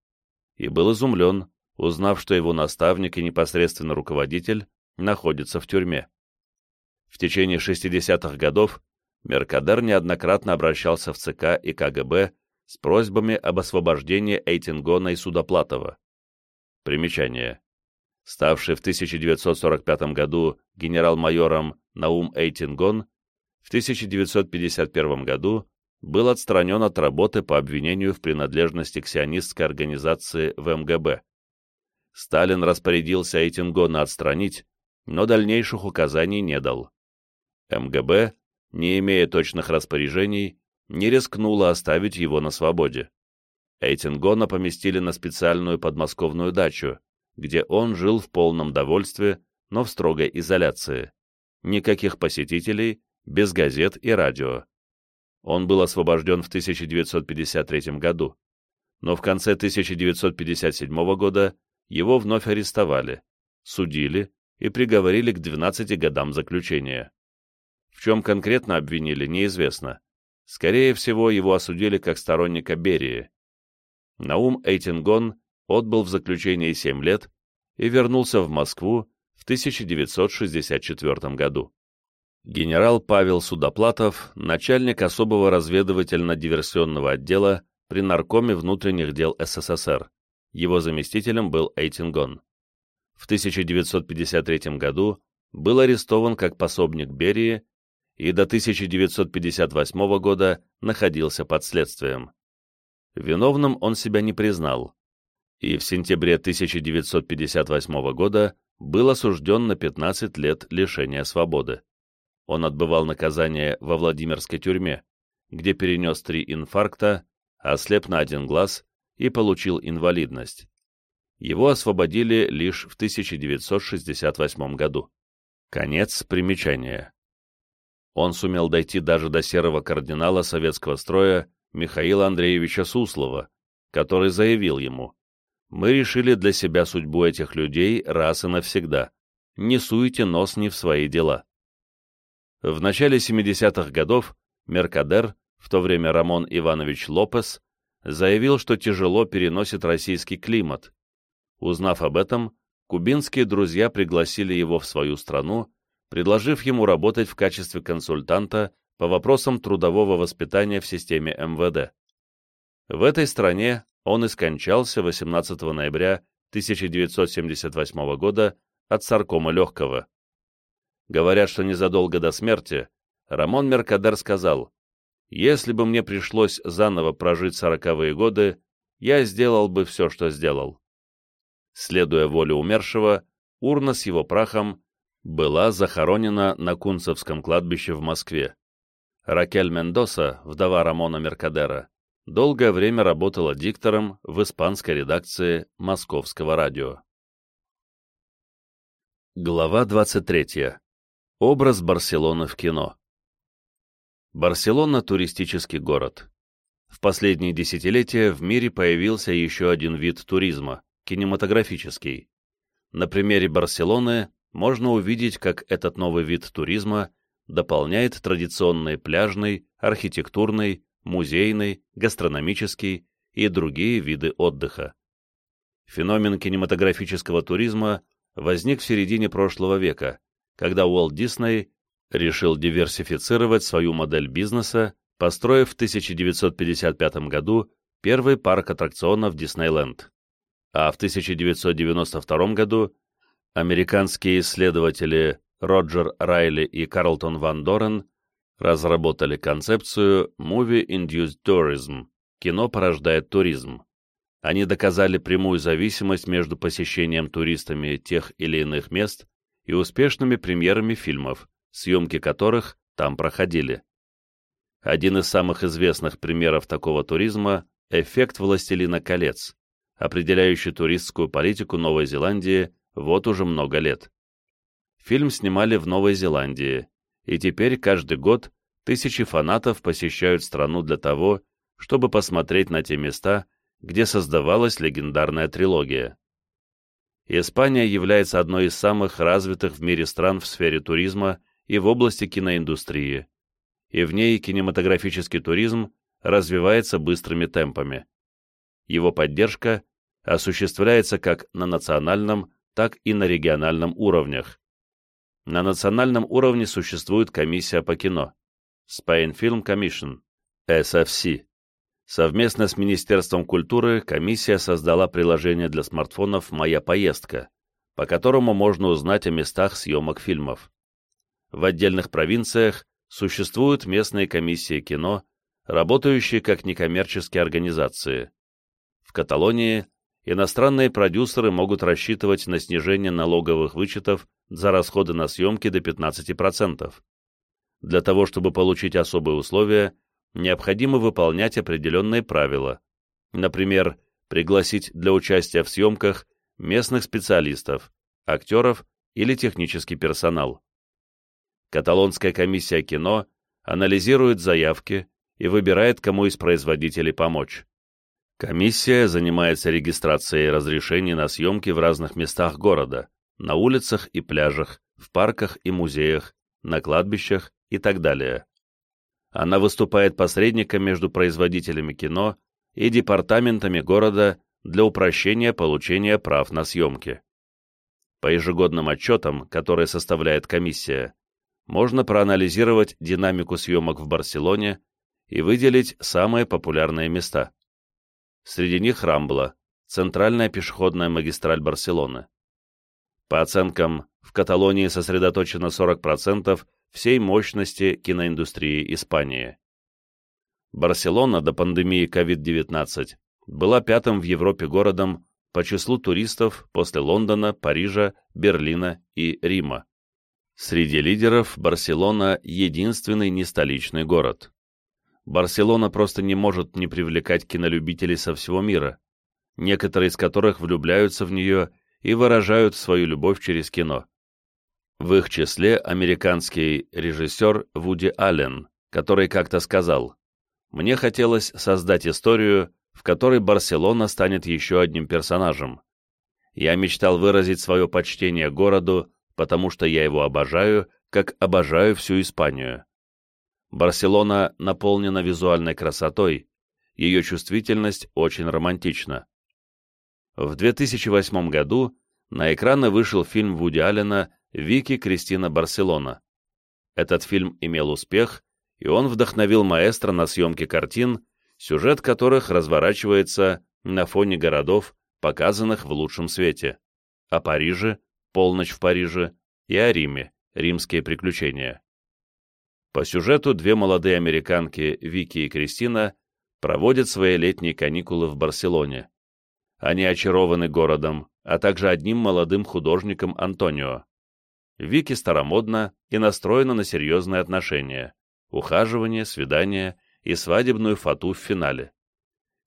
и был изумлен, узнав, что его наставник и непосредственно руководитель находится в тюрьме. В течение 60-х годов Меркадер неоднократно обращался в ЦК и КГБ с просьбами об освобождении Эйтингона и Судоплатова. Примечание. Ставший в 1945 году генерал-майором Наум Эйтингон, в 1951 году был отстранен от работы по обвинению в принадлежности к сионистской организации в МГБ. Сталин распорядился Эйтингона отстранить, но дальнейших указаний не дал. МГБ, не имея точных распоряжений, не рискнула оставить его на свободе. Эйтингона поместили на специальную подмосковную дачу, где он жил в полном довольстве, но в строгой изоляции. Никаких посетителей, без газет и радио. Он был освобожден в 1953 году, но в конце 1957 года его вновь арестовали, судили и приговорили к 12 годам заключения. В чем конкретно обвинили, неизвестно. Скорее всего, его осудили как сторонника Берии. Наум Эйтингон отбыл в заключении 7 лет и вернулся в Москву в 1964 году. Генерал Павел Судоплатов, начальник особого разведывательно-диверсионного отдела при Наркоме внутренних дел СССР. Его заместителем был Эйтингон. В 1953 году был арестован как пособник Берии и до 1958 года находился под следствием. Виновным он себя не признал, и в сентябре 1958 года был осужден на 15 лет лишения свободы. Он отбывал наказание во Владимирской тюрьме, где перенес три инфаркта, ослеп на один глаз и получил инвалидность. Его освободили лишь в 1968 году. Конец примечания. Он сумел дойти даже до серого кардинала советского строя Михаила Андреевича Суслова, который заявил ему, «Мы решили для себя судьбу этих людей раз и навсегда. Не суйте нос не в свои дела». В начале 70-х годов Меркадер, в то время Рамон Иванович Лопес, заявил, что тяжело переносит российский климат. Узнав об этом, кубинские друзья пригласили его в свою страну, предложив ему работать в качестве консультанта по вопросам трудового воспитания в системе МВД. В этой стране он и скончался 18 ноября 1978 года от саркома легкого. Говорят, что незадолго до смерти Рамон Меркадер сказал, если бы мне пришлось заново прожить сороковые годы, я сделал бы все, что сделал. Следуя воле умершего, урна с его прахом была захоронена на Кунцевском кладбище в Москве. Ракель Мендоса, вдова Рамона Меркадера, долгое время работала диктором в испанской редакции Московского радио. Глава 23. Образ Барселоны в кино. Барселона – туристический город. В последние десятилетия в мире появился еще один вид туризма – кинематографический. На примере Барселоны можно увидеть, как этот новый вид туризма дополняет традиционный пляжный, архитектурный, музейный, гастрономический и другие виды отдыха. Феномен кинематографического туризма возник в середине прошлого века, когда Уолт Дисней решил диверсифицировать свою модель бизнеса, построив в 1955 году первый парк аттракционов Диснейленд. А в 1992 году американские исследователи Роджер Райли и Карлтон Ван Дорен разработали концепцию Movie Induced Tourism – кино порождает туризм они доказали прямую зависимость между посещением туристами тех или иных мест и успешными премьерами фильмов, съемки которых там проходили. Один из самых известных примеров такого туризма – эффект «Властелина колец», определяющий туристскую политику Новой Зеландии вот уже много лет. Фильм снимали в Новой Зеландии, и теперь каждый год тысячи фанатов посещают страну для того, чтобы посмотреть на те места, где создавалась легендарная трилогия. Испания является одной из самых развитых в мире стран в сфере туризма и в области киноиндустрии, и в ней кинематографический туризм развивается быстрыми темпами. Его поддержка осуществляется как на национальном, так и на региональном уровнях. На национальном уровне существует комиссия по кино Spain Film Commission, SFC, Совместно с Министерством культуры комиссия создала приложение для смартфонов «Моя поездка», по которому можно узнать о местах съемок фильмов. В отдельных провинциях существуют местные комиссии кино, работающие как некоммерческие организации. В Каталонии иностранные продюсеры могут рассчитывать на снижение налоговых вычетов за расходы на съемки до 15%. Для того, чтобы получить особые условия, необходимо выполнять определенные правила, например, пригласить для участия в съемках местных специалистов, актеров или технический персонал. Каталонская комиссия кино анализирует заявки и выбирает, кому из производителей помочь. Комиссия занимается регистрацией разрешений на съемки в разных местах города, на улицах и пляжах, в парках и музеях, на кладбищах и так далее. Она выступает посредником между производителями кино и департаментами города для упрощения получения прав на съемки. По ежегодным отчетам, которые составляет комиссия, можно проанализировать динамику съемок в Барселоне и выделить самые популярные места. Среди них Рамбла, центральная пешеходная магистраль Барселоны. По оценкам, в Каталонии сосредоточено 40% всей мощности киноиндустрии Испании. Барселона до пандемии COVID-19 была пятым в Европе городом по числу туристов после Лондона, Парижа, Берлина и Рима. Среди лидеров Барселона – единственный нестоличный город. Барселона просто не может не привлекать кинолюбителей со всего мира, некоторые из которых влюбляются в нее и выражают свою любовь через кино. В их числе американский режиссер Вуди Аллен, который как-то сказал, «Мне хотелось создать историю, в которой Барселона станет еще одним персонажем. Я мечтал выразить свое почтение городу, потому что я его обожаю, как обожаю всю Испанию. Барселона наполнена визуальной красотой, ее чувствительность очень романтична. В 2008 году на экраны вышел фильм Вуди Аллена Вики Кристина Барселона. Этот фильм имел успех, и он вдохновил маэстро на съемки картин, сюжет которых разворачивается на фоне городов, показанных в лучшем свете, о Париже, полночь в Париже, и о Риме, римские приключения. По сюжету две молодые американки, Вики и Кристина, проводят свои летние каникулы в Барселоне. Они очарованы городом, а также одним молодым художником Антонио. Вики старомодна и настроена на серьезные отношения, ухаживание, свидание и свадебную фату в финале.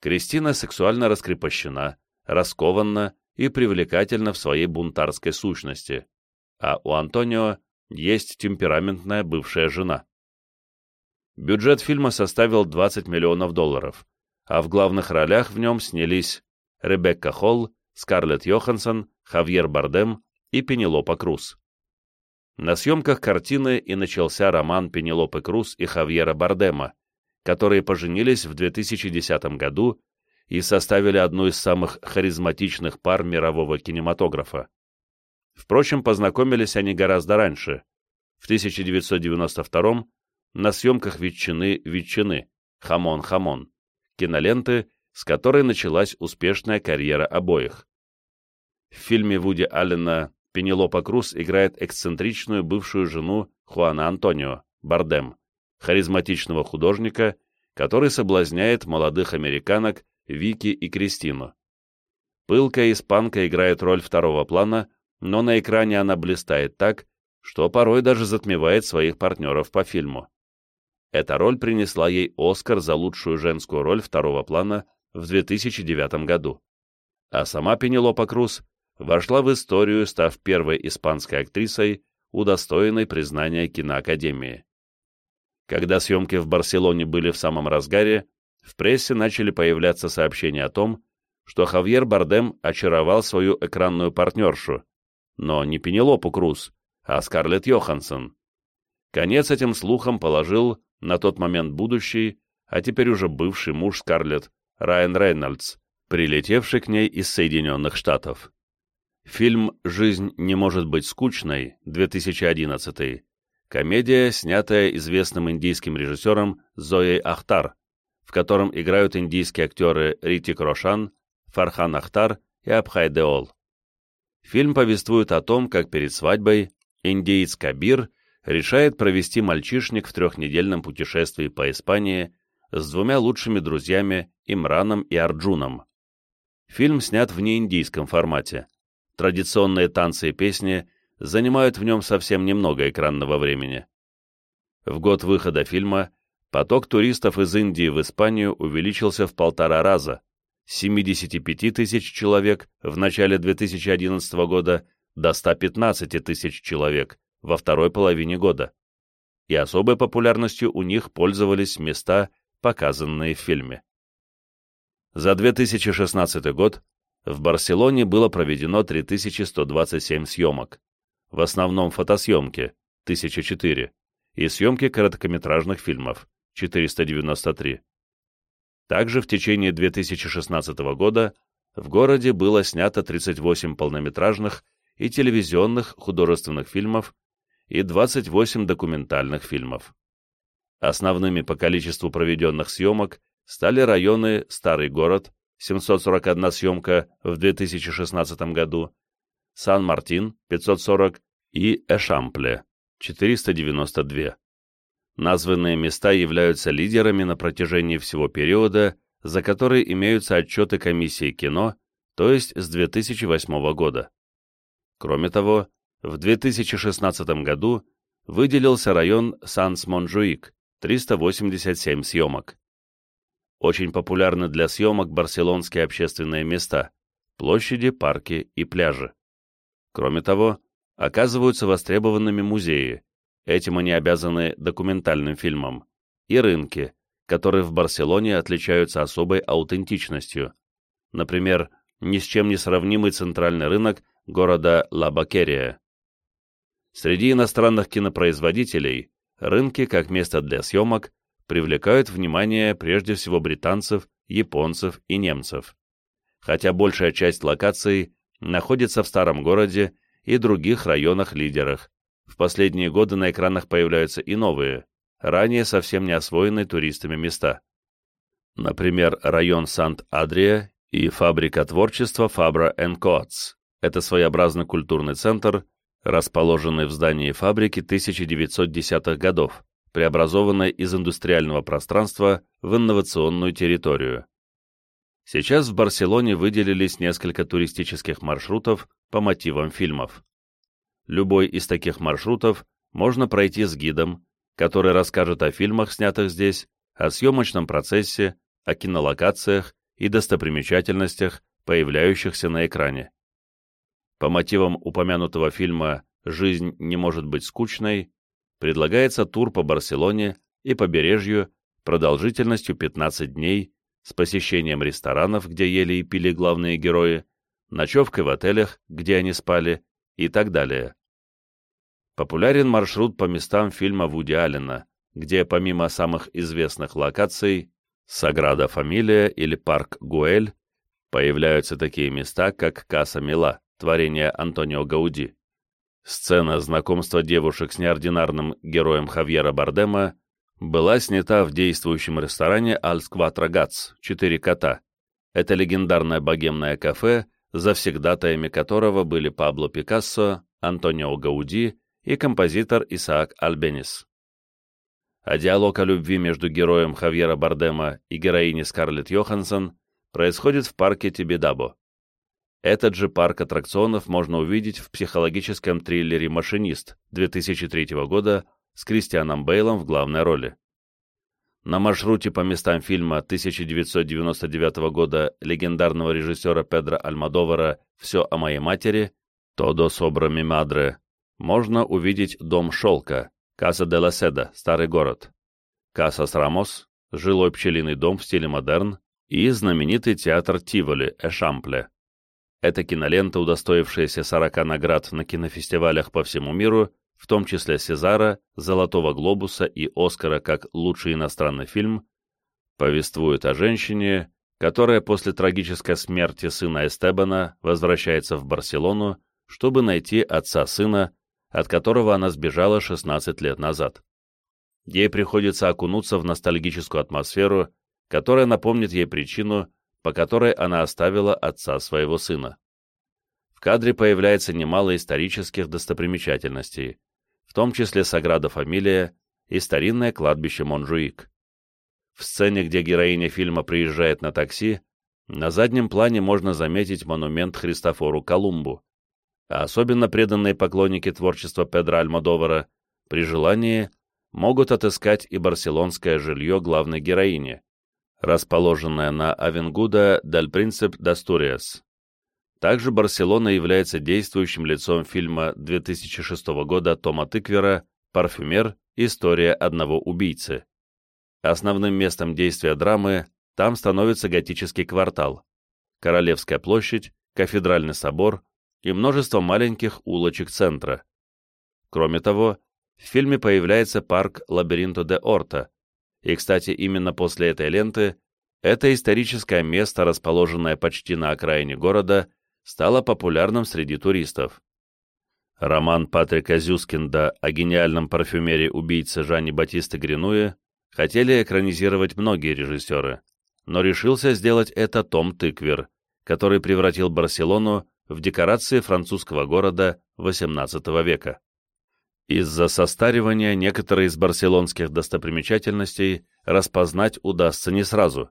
Кристина сексуально раскрепощена, раскованна и привлекательна в своей бунтарской сущности, а у Антонио есть темпераментная бывшая жена. Бюджет фильма составил 20 миллионов долларов, а в главных ролях в нем снялись Ребекка Холл, Скарлетт Йоханссон, Хавьер Бардем и Пенелопа Круз. На съемках картины и начался роман Пенелопы Круз и Хавьера Бардема, которые поженились в 2010 году и составили одну из самых харизматичных пар мирового кинематографа. Впрочем, познакомились они гораздо раньше. В 1992 на съемках «Ветчины, ветчины», «Хамон, хамон», киноленты, с которой началась успешная карьера обоих. В фильме Вуди Аллена Пенелопа Круз играет эксцентричную бывшую жену Хуана Антонио, Бардем, харизматичного художника, который соблазняет молодых американок Вики и Кристину. Пылкая испанка играет роль второго плана, но на экране она блистает так, что порой даже затмевает своих партнеров по фильму. Эта роль принесла ей Оскар за лучшую женскую роль второго плана в 2009 году. А сама Пенелопа Круз вошла в историю, став первой испанской актрисой, удостоенной признания киноакадемии. Когда съемки в Барселоне были в самом разгаре, в прессе начали появляться сообщения о том, что Хавьер Бардем очаровал свою экранную партнершу, но не Пенелопу Круз, а Скарлетт Йоханссон. Конец этим слухам положил на тот момент будущий, а теперь уже бывший муж Скарлетт, Райан Рейнольдс, прилетевший к ней из Соединенных Штатов. Фильм «Жизнь не может быть скучной» 2011 комедия, снятая известным индийским режиссером Зоей Ахтар, в котором играют индийские актеры Ритик Рошан, Фархан Ахтар и Абхай Деол. Фильм повествует о том, как перед свадьбой индиец Кабир решает провести мальчишник в трехнедельном путешествии по Испании с двумя лучшими друзьями Имраном и Арджуном. Фильм снят в неиндийском формате традиционные танцы и песни занимают в нем совсем немного экранного времени. В год выхода фильма поток туристов из Индии в Испанию увеличился в полтора раза, с 75 тысяч человек в начале 2011 года до 115 тысяч человек во второй половине года. И особой популярностью у них пользовались места, показанные в фильме. За 2016 год в Барселоне было проведено 3127 съемок, в основном фотосъемки, 1004, и съемки короткометражных фильмов, 493. Также в течение 2016 года в городе было снято 38 полнометражных и телевизионных художественных фильмов и 28 документальных фильмов. Основными по количеству проведенных съемок стали районы Старый город, 741 съемка в 2016 году, Сан-Мартин 540 и Эшампле 492. Названные места являются лидерами на протяжении всего периода, за который имеются отчеты комиссии кино, то есть с 2008 года. Кроме того, в 2016 году выделился район Санс-Монжуик, 387 съемок. Очень популярны для съемок барселонские общественные места, площади, парки и пляжи. Кроме того, оказываются востребованными музеи, этим они обязаны документальным фильмам, и рынки, которые в Барселоне отличаются особой аутентичностью. Например, ни с чем не сравнимый центральный рынок города Ла-Бакерия. Среди иностранных кинопроизводителей рынки как место для съемок привлекают внимание прежде всего британцев, японцев и немцев. Хотя большая часть локаций находится в старом городе и других районах-лидерах. В последние годы на экранах появляются и новые, ранее совсем не освоенные туристами места. Например, район Сант-Адрия и фабрика творчества Фабра Coats. Это своеобразный культурный центр, расположенный в здании фабрики 1910-х годов, преобразованной из индустриального пространства в инновационную территорию. Сейчас в Барселоне выделились несколько туристических маршрутов по мотивам фильмов. Любой из таких маршрутов можно пройти с гидом, который расскажет о фильмах, снятых здесь, о съемочном процессе, о кинолокациях и достопримечательностях, появляющихся на экране. По мотивам упомянутого фильма «Жизнь не может быть скучной» предлагается тур по Барселоне и побережью продолжительностью 15 дней с посещением ресторанов, где ели и пили главные герои, ночевкой в отелях, где они спали и так далее. Популярен маршрут по местам фильма Вуди Аллена, где помимо самых известных локаций Саграда Фамилия или Парк Гуэль появляются такие места, как Каса Мила, творение Антонио Гауди. Сцена знакомства девушек с неординарным героем Хавьера Бардема была снята в действующем ресторане «Альс Кватро Гац» «Четыре кота». Это легендарное богемное кафе, завсегдатаями которого были Пабло Пикассо, Антонио Гауди и композитор Исаак Альбенис. А диалог о любви между героем Хавьера Бардема и героиней Скарлетт Йоханссон происходит в парке Тибидабо. Этот же парк аттракционов можно увидеть в психологическом триллере «Машинист» 2003 года с Кристианом Бейлом в главной роли. На маршруте по местам фильма 1999 года легендарного режиссера Педро Альмадовара «Все о моей матери» «Тодо собра ми мадре» можно увидеть Дом Шелка, Каса де ла Седа, Старый город, Касас Рамос, жилой пчелиный дом в стиле модерн и знаменитый театр Тиволи, Эшампле. Эта кинолента, удостоившаяся 40 наград на кинофестивалях по всему миру, в том числе Сезара, Золотого глобуса и Оскара как лучший иностранный фильм, повествует о женщине, которая после трагической смерти сына Эстебана возвращается в Барселону, чтобы найти отца сына, от которого она сбежала 16 лет назад. Ей приходится окунуться в ностальгическую атмосферу, которая напомнит ей причину, по которой она оставила отца своего сына. В кадре появляется немало исторических достопримечательностей, в том числе Саграда Фамилия и старинное кладбище Монжуик. В сцене, где героиня фильма приезжает на такси, на заднем плане можно заметить монумент Христофору Колумбу, а особенно преданные поклонники творчества Педро Альмодовара при желании могут отыскать и барселонское жилье главной героини, расположенное на Авингуда дель Принсеп д'Астуриас. Также Барселона является действующим лицом фильма 2006 года Тома Тыквера «Парфюмер. История одного убийцы». Основным местом действия драмы там становится готический квартал, Королевская площадь, Кафедральный собор, и множество маленьких улочек центра. Кроме того, в фильме появляется парк Лабиринто де Орта, и, кстати, именно после этой ленты это историческое место, расположенное почти на окраине города, стало популярным среди туристов. Роман Патрика Зюскинда о гениальном парфюмере убийце Жанни Батиста Гринуе хотели экранизировать многие режиссеры, но решился сделать это Том Тыквер, который превратил Барселону в декорации французского города XVIII века. Из-за состаривания некоторые из барселонских достопримечательностей распознать удастся не сразу.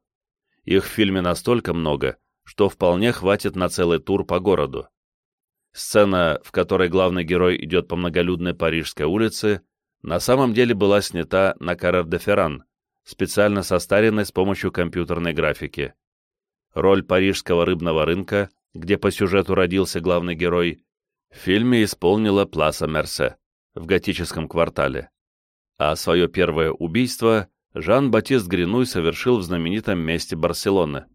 Их в фильме настолько много, что вполне хватит на целый тур по городу. Сцена, в которой главный герой идет по многолюдной парижской улице, на самом деле была снята на Каррер де Ферран, специально состаренной с помощью компьютерной графики. Роль парижского рыбного рынка где по сюжету родился главный герой, в фильме исполнила Пласа Мерсе в готическом квартале. А свое первое убийство Жан-Батист Гринуй совершил в знаменитом месте Барселоны,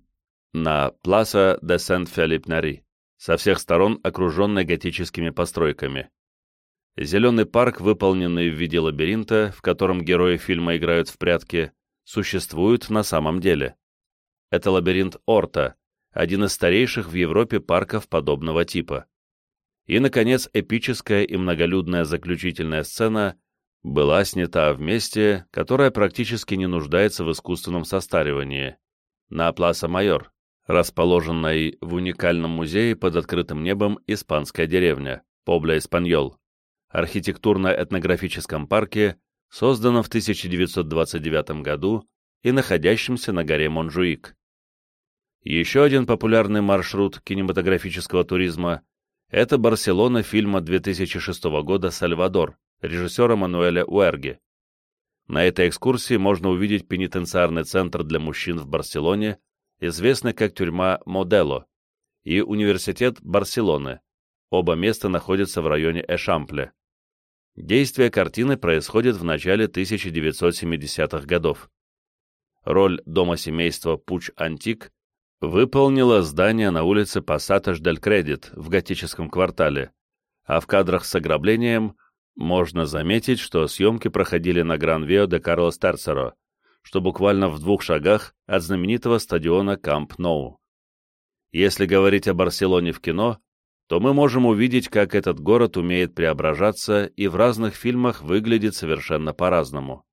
на Пласа де Сент-Филипп-Нари, со всех сторон окруженной готическими постройками. Зеленый парк, выполненный в виде лабиринта, в котором герои фильма играют в прятки, существует на самом деле. Это лабиринт Орта, один из старейших в Европе парков подобного типа. И, наконец, эпическая и многолюдная заключительная сцена была снята в месте, которое практически не нуждается в искусственном состаривании, на Пласа Майор, расположенной в уникальном музее под открытым небом «Испанская деревня» Побле Эспаньол, архитектурно-этнографическом парке, созданном в 1929 году и находящемся на горе Монжуик. Еще один популярный маршрут кинематографического туризма – это Барселона фильма 2006 года «Сальвадор» режиссера Мануэля Уэрги. На этой экскурсии можно увидеть пенитенциарный центр для мужчин в Барселоне, известный как тюрьма Модело, и университет Барселоны. Оба места находятся в районе Эшампле. Действие картины происходит в начале 1970-х годов. Роль дома семейства Пуч-Антик выполнило здание на улице Пассатаж-дель-Кредит в готическом квартале, а в кадрах с ограблением можно заметить, что съемки проходили на Гран-Вио де Карлос Терцеро, что буквально в двух шагах от знаменитого стадиона Камп Ноу. Если говорить о Барселоне в кино, то мы можем увидеть, как этот город умеет преображаться и в разных фильмах выглядит совершенно по-разному.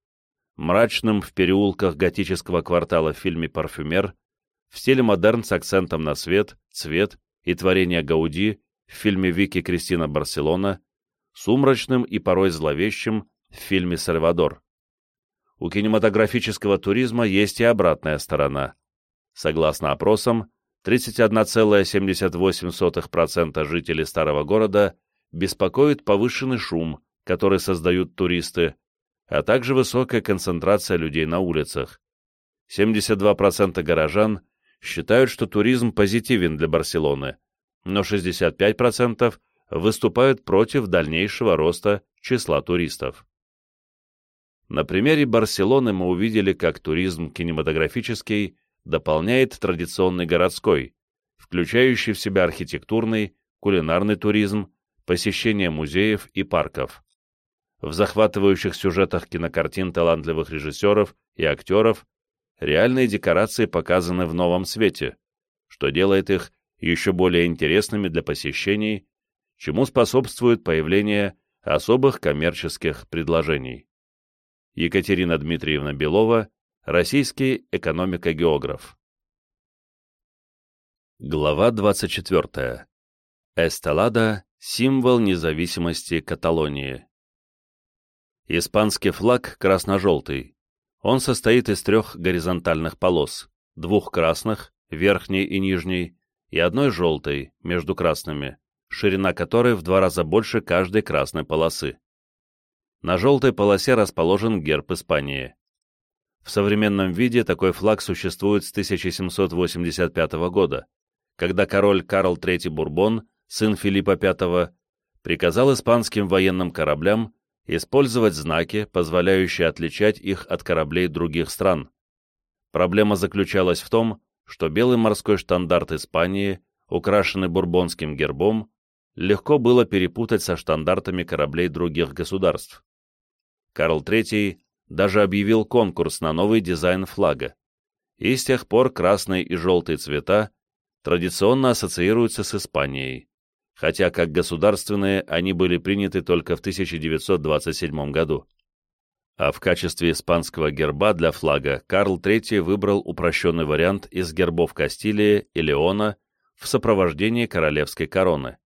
Мрачным в переулках готического квартала в фильме «Парфюмер», в стиле модерн с акцентом на свет, цвет и творение Гауди в фильме «Вики Кристина Барселона», сумрачным и порой зловещим в фильме «Сальвадор». У кинематографического туризма есть и обратная сторона. Согласно опросам, 31,78% жителей старого города беспокоит повышенный шум, который создают туристы, а также высокая концентрация людей на улицах. 72% горожан считают, что туризм позитивен для Барселоны, но 65% выступают против дальнейшего роста числа туристов. На примере Барселоны мы увидели, как туризм кинематографический дополняет традиционный городской, включающий в себя архитектурный, кулинарный туризм, посещение музеев и парков. В захватывающих сюжетах кинокартин талантливых режиссеров и актеров реальные декорации показаны в новом свете, что делает их еще более интересными для посещений чему способствует появление особых коммерческих предложений. Екатерина Дмитриевна Белова, российский экономика-географ. Глава 24. Эсталада – символ независимости Каталонии. Испанский флаг красно-желтый. Он состоит из трех горизонтальных полос, двух красных, верхней и нижней, и одной желтой, между красными ширина которой в два раза больше каждой красной полосы. На желтой полосе расположен герб Испании. В современном виде такой флаг существует с 1785 года, когда король Карл III Бурбон, сын Филиппа V, приказал испанским военным кораблям использовать знаки, позволяющие отличать их от кораблей других стран. Проблема заключалась в том, что белый морской штандарт Испании, украшенный бурбонским гербом, легко было перепутать со штандартами кораблей других государств. Карл III даже объявил конкурс на новый дизайн флага, и с тех пор красный и желтый цвета традиционно ассоциируются с Испанией, хотя как государственные они были приняты только в 1927 году. А в качестве испанского герба для флага Карл III выбрал упрощенный вариант из гербов Кастилии и Леона в сопровождении королевской короны.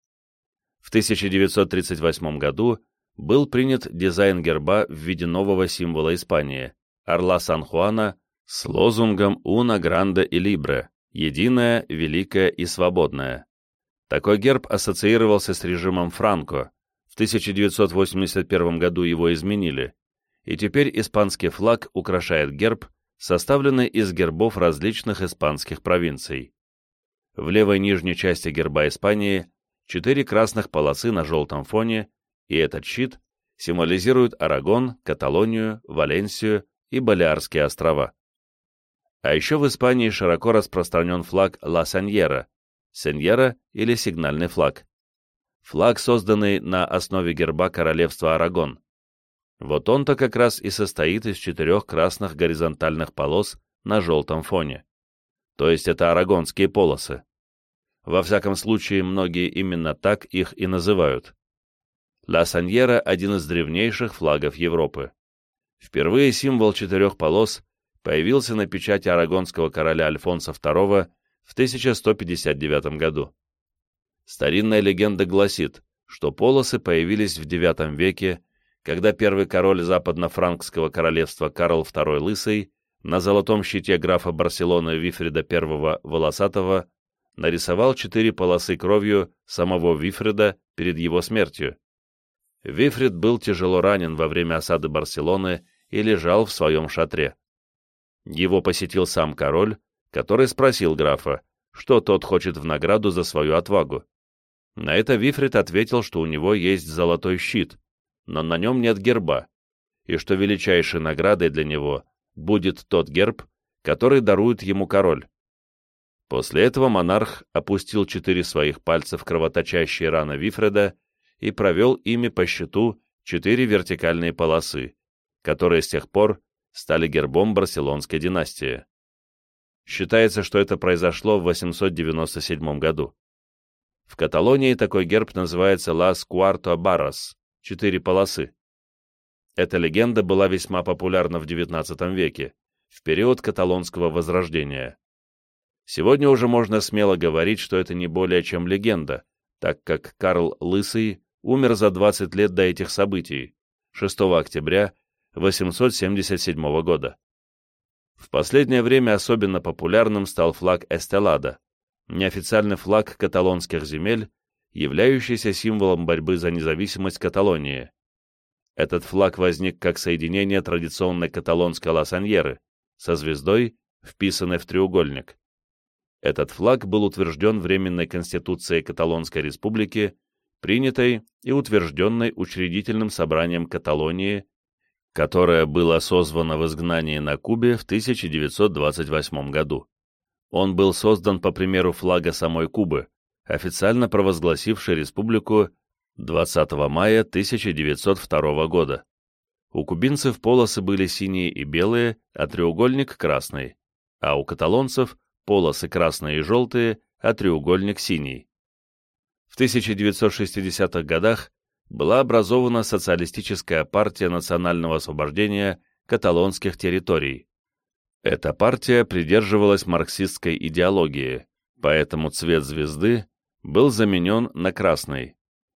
В 1938 году был принят дизайн герба в виде нового символа Испании – орла Сан-Хуана с лозунгом «Una grande и libre» – «Единое, великое и свободное». Такой герб ассоциировался с режимом Франко, в 1981 году его изменили, и теперь испанский флаг украшает герб, составленный из гербов различных испанских провинций. В левой нижней части герба Испании четыре красных полосы на желтом фоне, и этот щит символизирует Арагон, Каталонию, Валенсию и Балиарские острова. А еще в Испании широко распространен флаг Ла Саньера, Сеньера или сигнальный флаг. Флаг, созданный на основе герба королевства Арагон. Вот он-то как раз и состоит из четырех красных горизонтальных полос на желтом фоне. То есть это арагонские полосы. Во всяком случае, многие именно так их и называют. Ла Саньера – один из древнейших флагов Европы. Впервые символ четырех полос появился на печати арагонского короля Альфонса II в 1159 году. Старинная легенда гласит, что полосы появились в IX веке, когда первый король западно-франкского королевства Карл II Лысый на золотом щите графа Барселоны Вифреда I Волосатого нарисовал четыре полосы кровью самого Вифреда перед его смертью. Вифред был тяжело ранен во время осады Барселоны и лежал в своем шатре. Его посетил сам король, который спросил графа, что тот хочет в награду за свою отвагу. На это Вифред ответил, что у него есть золотой щит, но на нем нет герба, и что величайшей наградой для него будет тот герб, который дарует ему король. После этого монарх опустил четыре своих пальца в кровоточащие раны Вифреда и провел ими по щиту четыре вертикальные полосы, которые с тех пор стали гербом Барселонской династии. Считается, что это произошло в 897 году. В Каталонии такой герб называется «Las Cuarto Barras» — «четыре полосы». Эта легенда была весьма популярна в XIX веке, в период каталонского возрождения. Сегодня уже можно смело говорить, что это не более чем легенда, так как Карл Лысый умер за 20 лет до этих событий, 6 октября 877 года. В последнее время особенно популярным стал флаг Эстелада, неофициальный флаг каталонских земель, являющийся символом борьбы за независимость Каталонии. Этот флаг возник как соединение традиционной каталонской ласаньеры со звездой, вписанной в треугольник. Этот флаг был утвержден Временной Конституцией Каталонской Республики, принятой и утвержденной учредительным собранием Каталонии, которое было созвано в изгнании на Кубе в 1928 году. Он был создан по примеру флага самой Кубы, официально провозгласившей республику 20 мая 1902 года. У кубинцев полосы были синие и белые, а треугольник — красный, а у каталонцев полосы красные и желтые, а треугольник синий. В 1960-х годах была образована Социалистическая партия национального освобождения каталонских территорий. Эта партия придерживалась марксистской идеологии, поэтому цвет звезды был заменен на красный.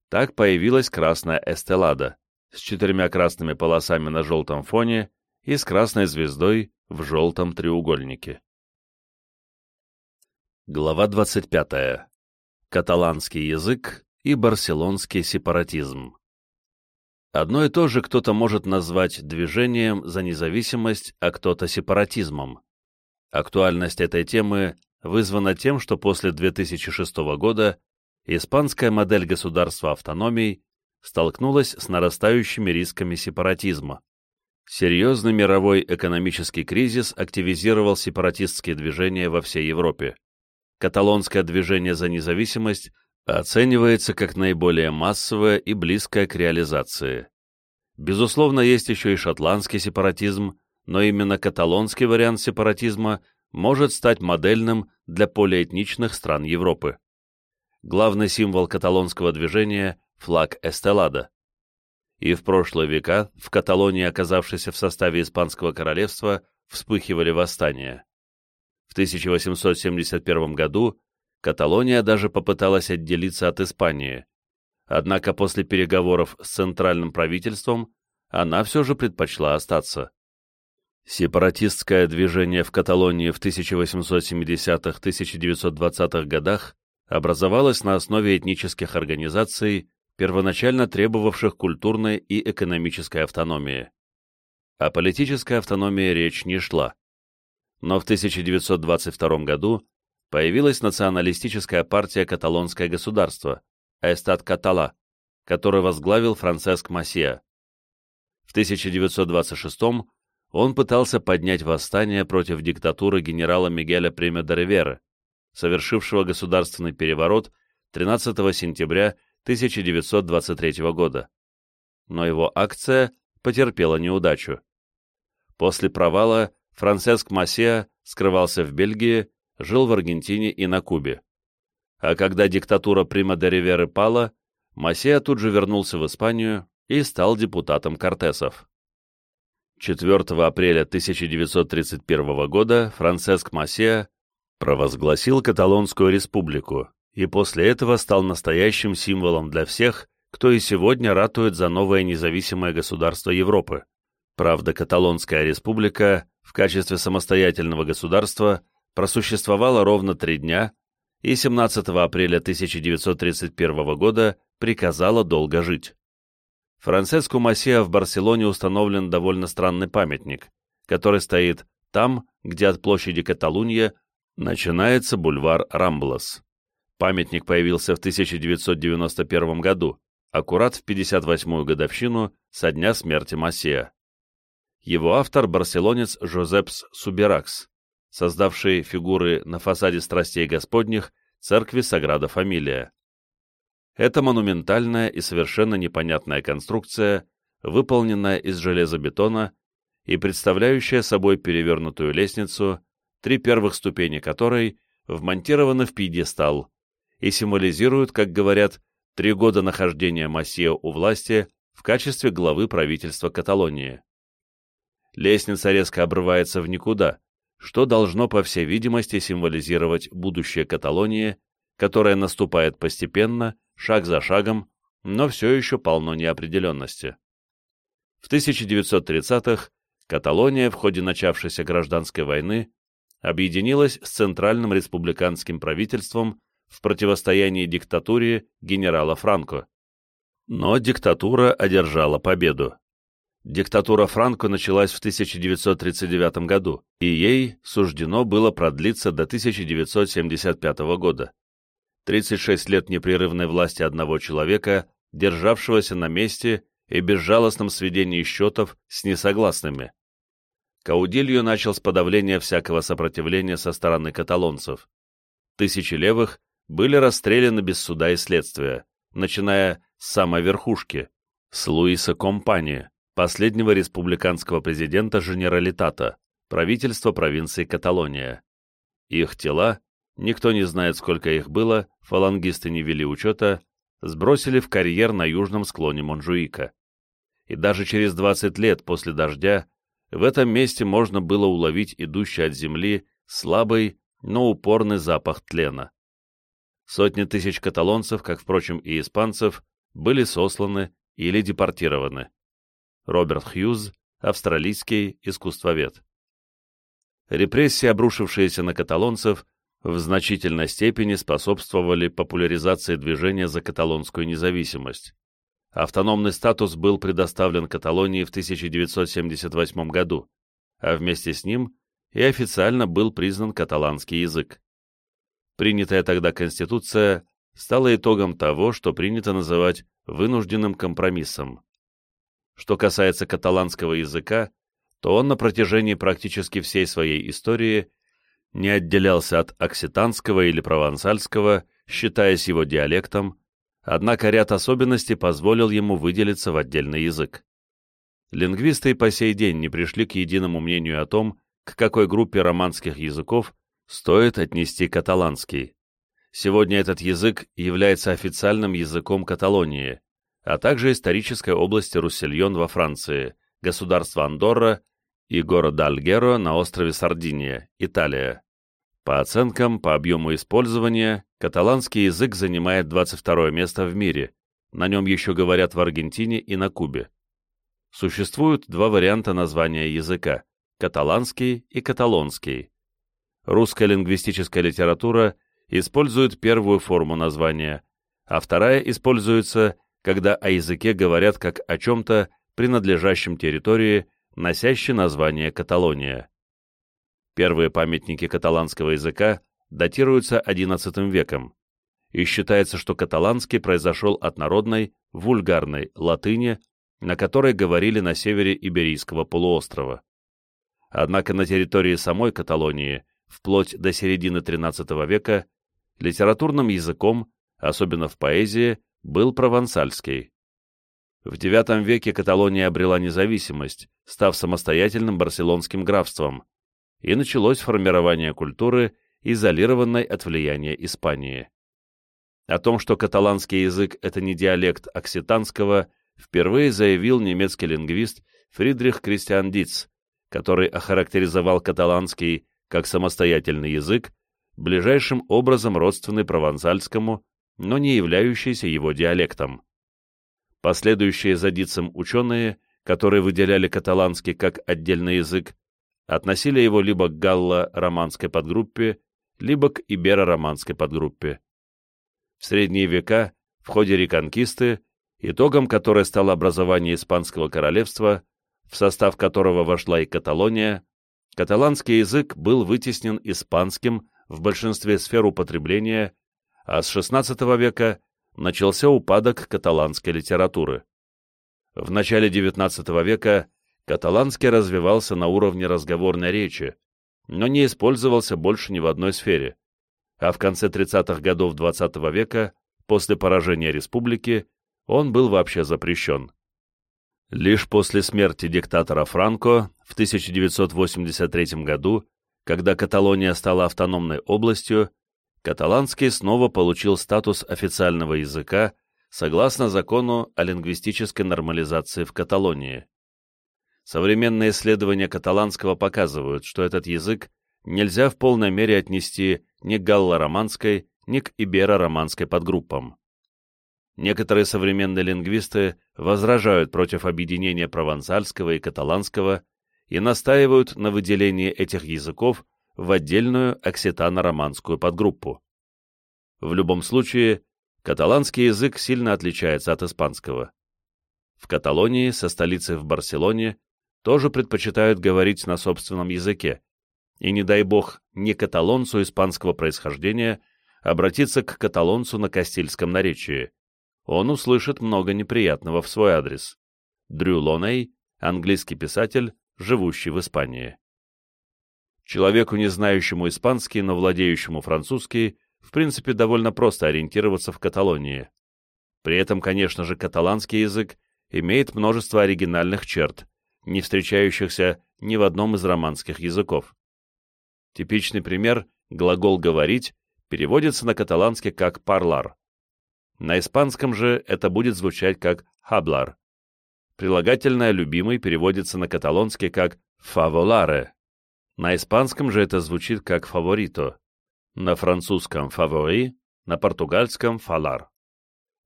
Так появилась красная эстелада с четырьмя красными полосами на желтом фоне и с красной звездой в желтом треугольнике. Глава 25. Каталанский язык и барселонский сепаратизм. Одно и то же кто-то может назвать движением за независимость, а кто-то сепаратизмом. Актуальность этой темы вызвана тем, что после 2006 года испанская модель государства автономий столкнулась с нарастающими рисками сепаратизма. Серьезный мировой экономический кризис активизировал сепаратистские движения во всей Европе каталонское движение за независимость оценивается как наиболее массовое и близкое к реализации. Безусловно, есть еще и шотландский сепаратизм, но именно каталонский вариант сепаратизма может стать модельным для полиэтничных стран Европы. Главный символ каталонского движения – флаг Эстелада. И в прошлые века в Каталонии, оказавшейся в составе Испанского королевства, вспыхивали восстания. В 1871 году Каталония даже попыталась отделиться от Испании, однако после переговоров с центральным правительством она все же предпочла остаться. Сепаратистское движение в Каталонии в 1870-1920-х годах образовалось на основе этнических организаций, первоначально требовавших культурной и экономической автономии. О политической автономии речь не шла но в 1922 году появилась националистическая партия «Каталонское государство» Эстат Катала, который возглавил Франциск Массия. В 1926 он пытался поднять восстание против диктатуры генерала Мигеля Приме де совершившего государственный переворот 13 сентября 1923 года. Но его акция потерпела неудачу. После провала Франциск Массеа скрывался в Бельгии, жил в Аргентине и на Кубе. А когда диктатура Прима де Риверы пала, Массеа тут же вернулся в Испанию и стал депутатом Кортесов. 4 апреля 1931 года Франциск Массеа провозгласил Каталонскую республику и после этого стал настоящим символом для всех, кто и сегодня ратует за новое независимое государство Европы. Правда, Каталонская республика в качестве самостоятельного государства просуществовала ровно три дня и 17 апреля 1931 года приказала долго жить. Франциску Массиа в Барселоне установлен довольно странный памятник, который стоит там, где от площади Каталунья начинается бульвар Рамблас. Памятник появился в 1991 году, аккурат в 58-ю годовщину со дня смерти Массия. Его автор – барселонец Жозепс Суберакс, создавший фигуры на фасаде страстей Господних церкви Саграда Фамилия. Это монументальная и совершенно непонятная конструкция, выполненная из железобетона и представляющая собой перевернутую лестницу, три первых ступени которой вмонтированы в пьедестал и символизируют, как говорят, три года нахождения Массио у власти в качестве главы правительства Каталонии. Лестница резко обрывается в никуда, что должно, по всей видимости, символизировать будущее Каталонии, которое наступает постепенно, шаг за шагом, но все еще полно неопределенности. В 1930-х Каталония в ходе начавшейся гражданской войны объединилась с Центральным республиканским правительством в противостоянии диктатуре генерала Франко. Но диктатура одержала победу. Диктатура Франко началась в 1939 году, и ей суждено было продлиться до 1975 года. 36 лет непрерывной власти одного человека, державшегося на месте и безжалостном сведении счетов с несогласными. Каудилью начал с подавления всякого сопротивления со стороны каталонцев. Тысячи левых были расстреляны без суда и следствия, начиная с самой верхушки, с Луиса Компани, последнего республиканского президента Женералитата, правительства провинции Каталония. Их тела, никто не знает, сколько их было, фалангисты не вели учета, сбросили в карьер на южном склоне Монжуика. И даже через 20 лет после дождя в этом месте можно было уловить идущий от земли слабый, но упорный запах тлена. Сотни тысяч каталонцев, как, впрочем, и испанцев, были сосланы или депортированы. Роберт Хьюз, австралийский искусствовед. Репрессии, обрушившиеся на каталонцев, в значительной степени способствовали популяризации движения за каталонскую независимость. Автономный статус был предоставлен Каталонии в 1978 году, а вместе с ним и официально был признан каталанский язык. Принятая тогда Конституция стала итогом того, что принято называть вынужденным компромиссом. Что касается каталанского языка, то он на протяжении практически всей своей истории не отделялся от окситанского или провансальского, считаясь его диалектом, однако ряд особенностей позволил ему выделиться в отдельный язык. Лингвисты и по сей день не пришли к единому мнению о том, к какой группе романских языков стоит отнести каталанский. Сегодня этот язык является официальным языком Каталонии, а также исторической области Руссельон во Франции, государство Андорра и города Альгеро на острове Сардиния, Италия. По оценкам, по объему использования, каталанский язык занимает 22 место в мире, на нем еще говорят в Аргентине и на Кубе. Существуют два варианта названия языка – каталанский и каталонский. Русская лингвистическая литература использует первую форму названия, а вторая используется когда о языке говорят как о чем-то, принадлежащем территории, носящей название Каталония. Первые памятники каталанского языка датируются XI веком, и считается, что каталанский произошел от народной, вульгарной латыни, на которой говорили на севере Иберийского полуострова. Однако на территории самой Каталонии, вплоть до середины XIII века, литературным языком, особенно в поэзии, был провансальский. В IX веке Каталония обрела независимость, став самостоятельным барселонским графством, и началось формирование культуры, изолированной от влияния Испании. О том, что каталанский язык – это не диалект окситанского, впервые заявил немецкий лингвист Фридрих Кристиан Диц, который охарактеризовал каталанский как самостоятельный язык, ближайшим образом родственный провансальскому но не являющийся его диалектом. Последующие за Дицем ученые, которые выделяли каталанский как отдельный язык, относили его либо к галло-романской подгруппе, либо к иберо-романской подгруппе. В средние века, в ходе реконкисты, итогом которой стало образование Испанского королевства, в состав которого вошла и Каталония, каталанский язык был вытеснен испанским в большинстве сфер употребления, а с XVI века начался упадок каталанской литературы. В начале XIX века каталанский развивался на уровне разговорной речи, но не использовался больше ни в одной сфере, а в конце 30-х годов XX -го века, после поражения республики, он был вообще запрещен. Лишь после смерти диктатора Франко в 1983 году, когда Каталония стала автономной областью, каталанский снова получил статус официального языка согласно закону о лингвистической нормализации в Каталонии. Современные исследования каталанского показывают, что этот язык нельзя в полной мере отнести ни к галло-романской, ни к иберо-романской подгруппам. Некоторые современные лингвисты возражают против объединения провансальского и каталанского и настаивают на выделении этих языков в отдельную окситано-романскую подгруппу. В любом случае, каталанский язык сильно отличается от испанского. В Каталонии, со столицей в Барселоне, тоже предпочитают говорить на собственном языке, и не дай бог не каталонцу испанского происхождения обратиться к каталонцу на кастильском наречии. Он услышит много неприятного в свой адрес. Дрю Лоней, английский писатель, живущий в Испании. Человеку, не знающему испанский, но владеющему французский, в принципе, довольно просто ориентироваться в Каталонии. При этом, конечно же, каталанский язык имеет множество оригинальных черт, не встречающихся ни в одном из романских языков. Типичный пример – глагол «говорить» переводится на каталанский как «парлар». На испанском же это будет звучать как «хаблар». Прилагательное «любимый» переводится на каталонский как «фаволаре». На испанском же это звучит как «фаворито», на французском «фавори», на португальском «фалар».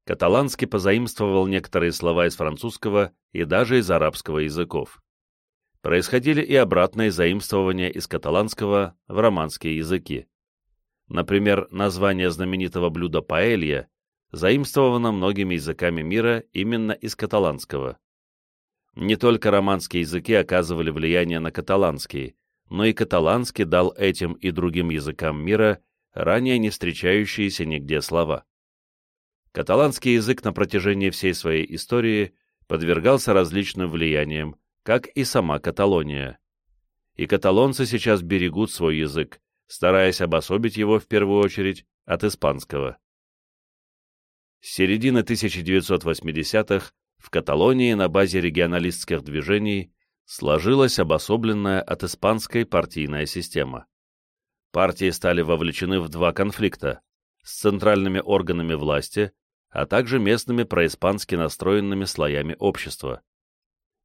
Каталанский позаимствовал некоторые слова из французского и даже из арабского языков. Происходили и обратные заимствования из каталанского в романские языки. Например, название знаменитого блюда паэлья заимствовано многими языками мира именно из каталанского. Не только романские языки оказывали влияние на каталанский, но и каталанский дал этим и другим языкам мира ранее не встречающиеся нигде слова. Каталанский язык на протяжении всей своей истории подвергался различным влияниям, как и сама Каталония. И каталонцы сейчас берегут свой язык, стараясь обособить его в первую очередь от испанского. С середины 1980-х в Каталонии на базе регионалистских движений сложилась обособленная от испанской партийная система. Партии стали вовлечены в два конфликта с центральными органами власти, а также местными происпански настроенными слоями общества.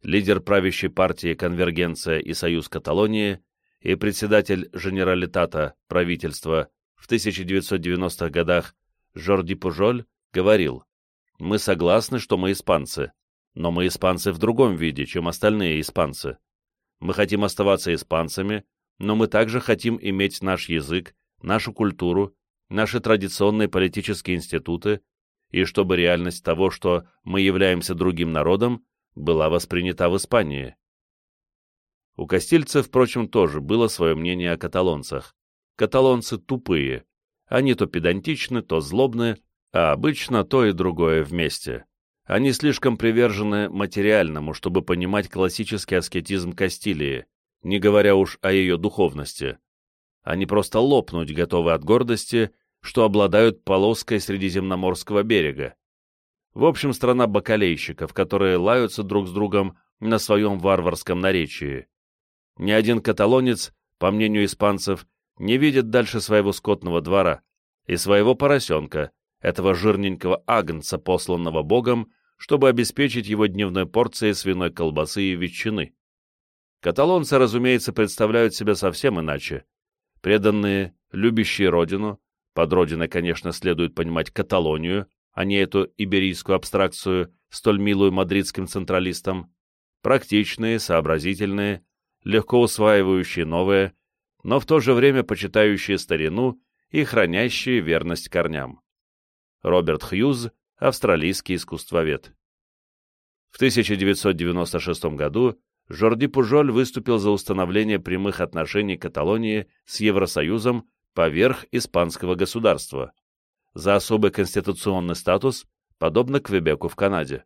Лидер правящей партии «Конвергенция» и «Союз Каталонии» и председатель Женералитата правительства в 1990-х годах Жорди Пужоль говорил, «Мы согласны, что мы испанцы, но мы испанцы в другом виде, чем остальные испанцы. Мы хотим оставаться испанцами, но мы также хотим иметь наш язык, нашу культуру, наши традиционные политические институты, и чтобы реальность того, что мы являемся другим народом, была воспринята в Испании. У Кастильца, впрочем, тоже было свое мнение о каталонцах. Каталонцы тупые. Они то педантичны, то злобны, а обычно то и другое вместе. Они слишком привержены материальному, чтобы понимать классический аскетизм Кастилии, не говоря уж о ее духовности. Они просто лопнуть готовы от гордости что обладают полоской Средиземноморского берега. В общем, страна бакалейщиков, которые лаются друг с другом на своем варварском наречии. Ни один каталонец, по мнению испанцев, не видит дальше своего скотного двора и своего поросенка, этого жирненького агнца, посланного Богом, чтобы обеспечить его дневной порцией свиной колбасы и ветчины. Каталонцы, разумеется, представляют себя совсем иначе. Преданные, любящие родину, под родиной, конечно, следует понимать Каталонию, а не эту иберийскую абстракцию, столь милую мадридским централистам, практичные, сообразительные, легко усваивающие новое, но в то же время почитающие старину и хранящие верность корням. Роберт Хьюз, австралийский искусствовед. В 1996 году Жорди Пужоль выступил за установление прямых отношений Каталонии с Евросоюзом поверх испанского государства, за особый конституционный статус, подобно Квебеку в Канаде.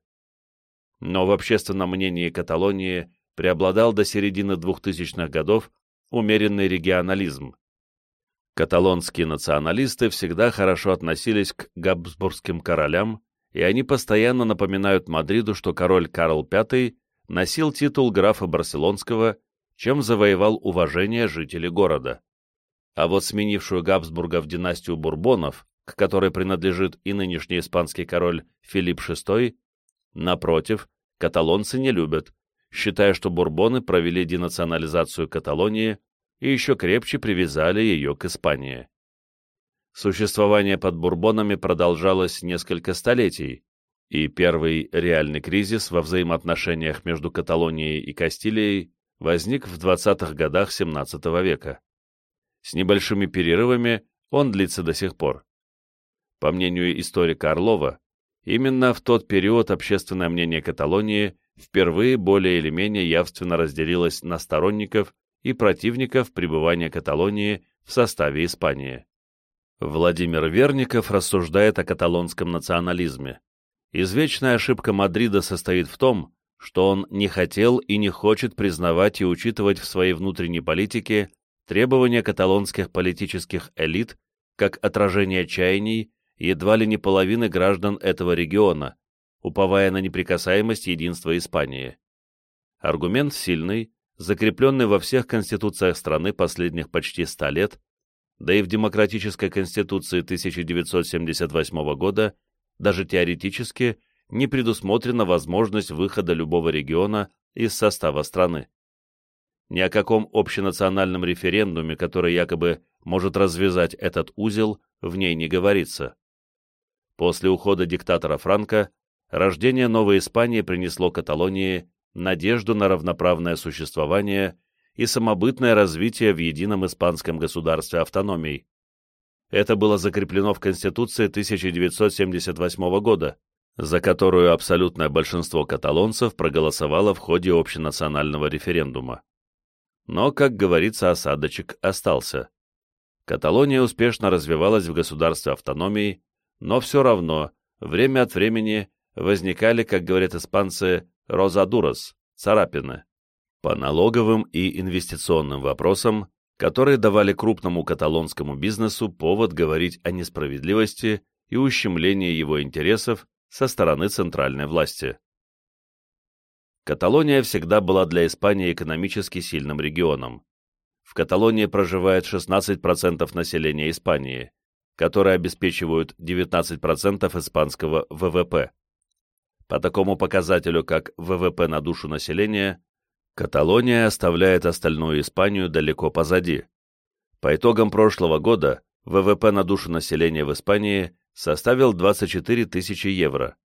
Но в общественном мнении Каталонии преобладал до середины 2000-х годов умеренный регионализм. Каталонские националисты всегда хорошо относились к габсбургским королям, и они постоянно напоминают Мадриду, что король Карл V носил титул графа Барселонского, чем завоевал уважение жителей города. А вот сменившую Габсбурга в династию Бурбонов, к которой принадлежит и нынешний испанский король Филипп VI, напротив, каталонцы не любят, считая, что бурбоны провели денационализацию Каталонии и еще крепче привязали ее к Испании. Существование под бурбонами продолжалось несколько столетий, и первый реальный кризис во взаимоотношениях между Каталонией и Кастилией возник в 20-х годах XVII века. С небольшими перерывами он длится до сих пор. По мнению историка Орлова, именно в тот период общественное мнение Каталонии впервые более или менее явственно разделилось на сторонников и противников пребывания Каталонии в составе Испании. Владимир Верников рассуждает о каталонском национализме. Извечная ошибка Мадрида состоит в том, что он не хотел и не хочет признавать и учитывать в своей внутренней политике требования каталонских политических элит как отражение чаяний едва ли не половины граждан этого региона, уповая на неприкасаемость единства Испании. Аргумент сильный, закрепленный во всех конституциях страны последних почти ста лет, да и в Демократической Конституции 1978 года даже теоретически не предусмотрена возможность выхода любого региона из состава страны. Ни о каком общенациональном референдуме, который якобы может развязать этот узел, в ней не говорится. После ухода диктатора Франко рождение Новой Испании принесло Каталонии надежду на равноправное существование и самобытное развитие в едином испанском государстве автономий. Это было закреплено в Конституции 1978 года, за которую абсолютное большинство каталонцев проголосовало в ходе общенационального референдума. Но, как говорится, осадочек остался. Каталония успешно развивалась в государстве автономии, но все равно время от времени возникали, как говорят испанцы, розадурос, царапины, по налоговым и инвестиционным вопросам, которые давали крупному каталонскому бизнесу повод говорить о несправедливости и ущемлении его интересов со стороны центральной власти. Каталония всегда была для Испании экономически сильным регионом. В Каталонии проживает 16% населения Испании, которые обеспечивают 19% испанского ВВП. По такому показателю, как ВВП на душу населения, Каталония оставляет остальную Испанию далеко позади. По итогам прошлого года ВВП на душу населения в Испании составил 24 тысячи евро,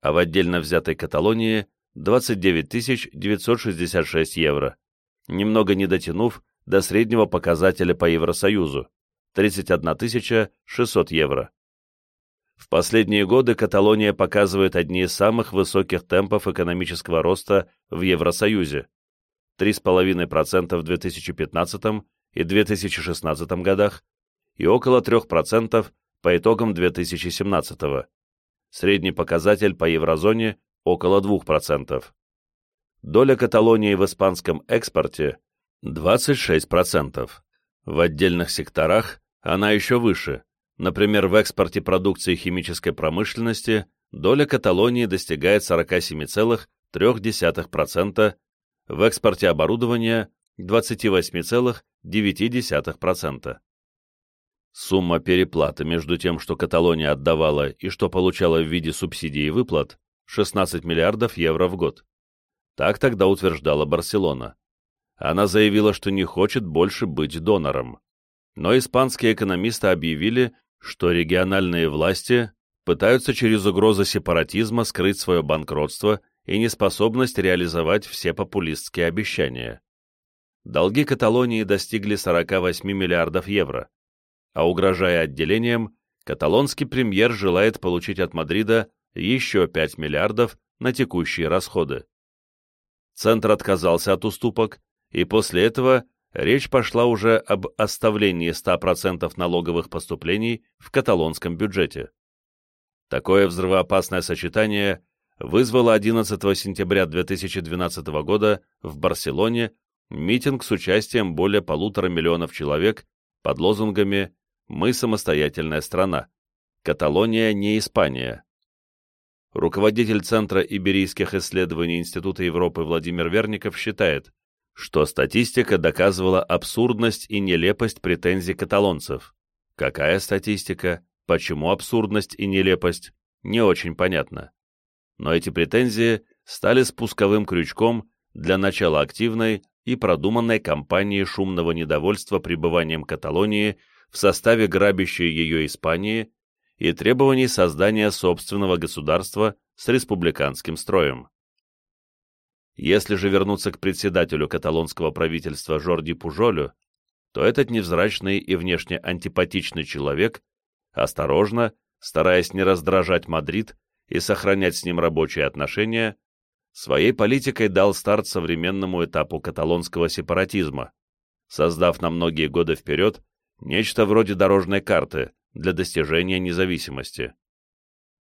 а в отдельно взятой Каталонии 29 966 евро, немного не дотянув до среднего показателя по Евросоюзу 31 600 евро. В последние годы Каталония показывает одни из самых высоких темпов экономического роста в Евросоюзе. 3,5% в 2015 и 2016 годах и около 3% по итогам 2017 Средний показатель по еврозоне около 2%. Доля Каталонии в испанском экспорте 26%. В отдельных секторах она еще выше Например, в экспорте продукции химической промышленности доля Каталонии достигает 47,3%, в экспорте оборудования 28,9%. Сумма переплаты между тем, что Каталония отдавала и что получала в виде субсидий и выплат, 16 миллиардов евро в год. Так тогда утверждала Барселона. Она заявила, что не хочет больше быть донором. Но испанские экономисты объявили, что региональные власти пытаются через угрозу сепаратизма скрыть свое банкротство и неспособность реализовать все популистские обещания. Долги Каталонии достигли 48 миллиардов евро, а угрожая отделением, каталонский премьер желает получить от Мадрида еще 5 миллиардов на текущие расходы. Центр отказался от уступок, и после этого речь пошла уже об оставлении 100% налоговых поступлений в каталонском бюджете. Такое взрывоопасное сочетание вызвало 11 сентября 2012 года в Барселоне митинг с участием более полутора миллионов человек под лозунгами «Мы самостоятельная страна», «Каталония не Испания». Руководитель Центра иберийских исследований Института Европы Владимир Верников считает, что статистика доказывала абсурдность и нелепость претензий каталонцев. Какая статистика, почему абсурдность и нелепость, не очень понятно. Но эти претензии стали спусковым крючком для начала активной и продуманной кампании шумного недовольства пребыванием Каталонии в составе грабящей ее Испании и требований создания собственного государства с республиканским строем. Если же вернуться к председателю каталонского правительства Жорди Пужолю, то этот невзрачный и внешне антипатичный человек, осторожно, стараясь не раздражать Мадрид и сохранять с ним рабочие отношения, своей политикой дал старт современному этапу каталонского сепаратизма, создав на многие годы вперед нечто вроде дорожной карты для достижения независимости.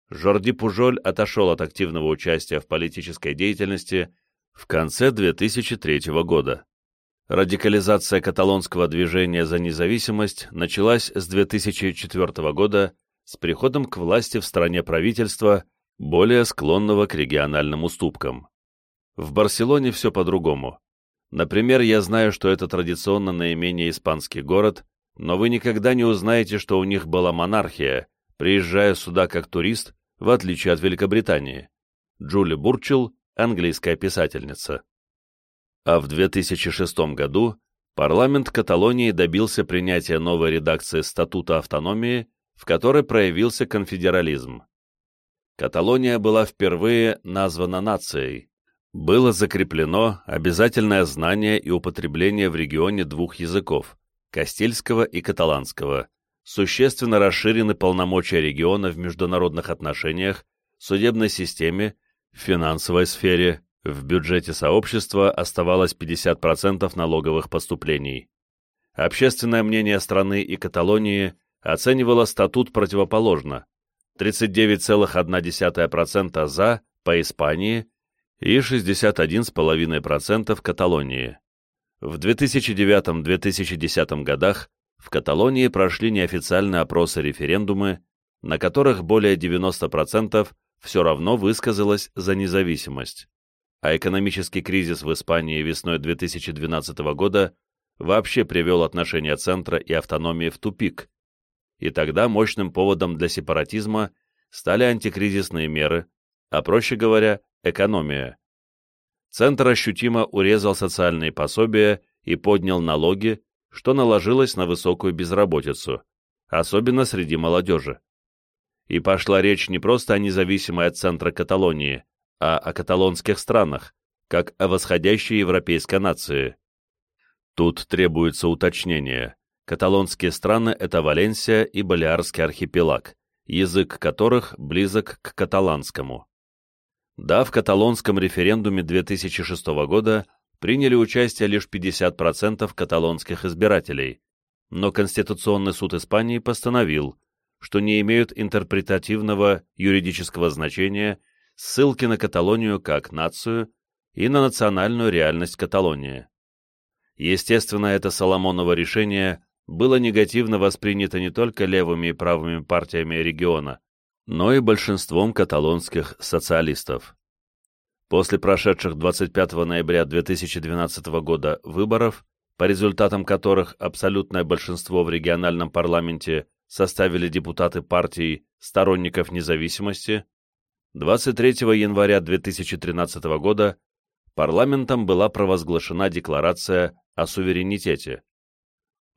Жорди Пужоль отошел от активного участия в политической деятельности в конце 2003 года. Радикализация каталонского движения за независимость началась с 2004 года с приходом к власти в стране правительства, более склонного к региональным уступкам. В Барселоне все по-другому. Например, я знаю, что это традиционно наименее испанский город, но вы никогда не узнаете, что у них была монархия, приезжая сюда как турист, в отличие от Великобритании. Джули Бурчелл, английская писательница. А в 2006 году парламент Каталонии добился принятия новой редакции Статута автономии, в которой проявился конфедерализм. Каталония была впервые названа нацией. Было закреплено обязательное знание и употребление в регионе двух языков – кастильского и каталанского. Существенно расширены полномочия региона в международных отношениях, судебной системе, в финансовой сфере, в бюджете сообщества оставалось 50% налоговых поступлений. Общественное мнение страны и Каталонии оценивало статут противоположно – 39,1% за по Испании и 61,5% в Каталонии. В 2009-2010 годах в Каталонии прошли неофициальные опросы-референдумы, на которых более 90% все равно высказалось за независимость. А экономический кризис в Испании весной 2012 года вообще привел отношения центра и автономии в тупик, и тогда мощным поводом для сепаратизма стали антикризисные меры, а проще говоря, экономия. Центр ощутимо урезал социальные пособия и поднял налоги, что наложилось на высокую безработицу, особенно среди молодежи. И пошла речь не просто о независимой от центра Каталонии, а о каталонских странах, как о восходящей европейской нации. Тут требуется уточнение. Каталонские страны — это Валенсия и Балиарский архипелаг, язык которых близок к каталанскому. Да, в каталонском референдуме 2006 года приняли участие лишь 50% каталонских избирателей, но Конституционный суд Испании постановил, что не имеют интерпретативного юридического значения ссылки на Каталонию как нацию и на национальную реальность Каталонии. Естественно, это Соломоново решение было негативно воспринято не только левыми и правыми партиями региона, но и большинством каталонских социалистов. После прошедших 25 ноября 2012 года выборов, по результатам которых абсолютное большинство в региональном парламенте составили депутаты партий сторонников независимости, 23 января 2013 года парламентом была провозглашена декларация о суверенитете,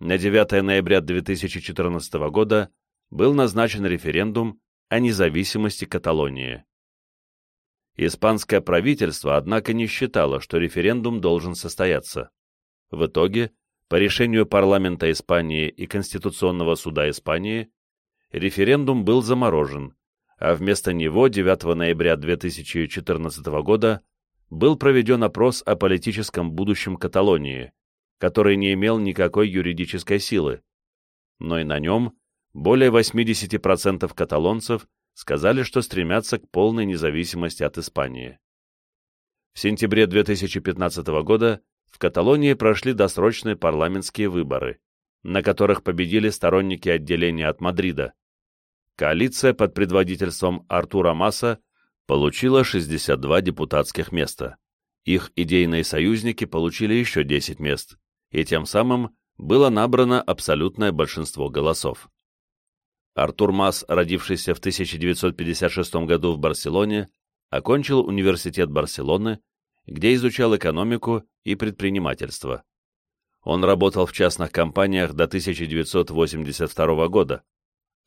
на 9 ноября 2014 года был назначен референдум, о независимости Каталонии. Испанское правительство, однако, не считало, что референдум должен состояться. В итоге, по решению парламента Испании и Конституционного суда Испании, референдум был заморожен, а вместо него 9 ноября 2014 года был проведен опрос о политическом будущем Каталонии, который не имел никакой юридической силы, но и на нем более 80% каталонцев сказали, что стремятся к полной независимости от Испании. В сентябре 2015 года в Каталонии прошли досрочные парламентские выборы, на которых победили сторонники отделения от Мадрида. Коалиция под предводительством Артура Маса получила 62 депутатских места. Их идейные союзники получили еще 10 мест, и тем самым было набрано абсолютное большинство голосов. Артур Мас, родившийся в 1956 году в Барселоне, окончил университет Барселоны, где изучал экономику и предпринимательство. Он работал в частных компаниях до 1982 года,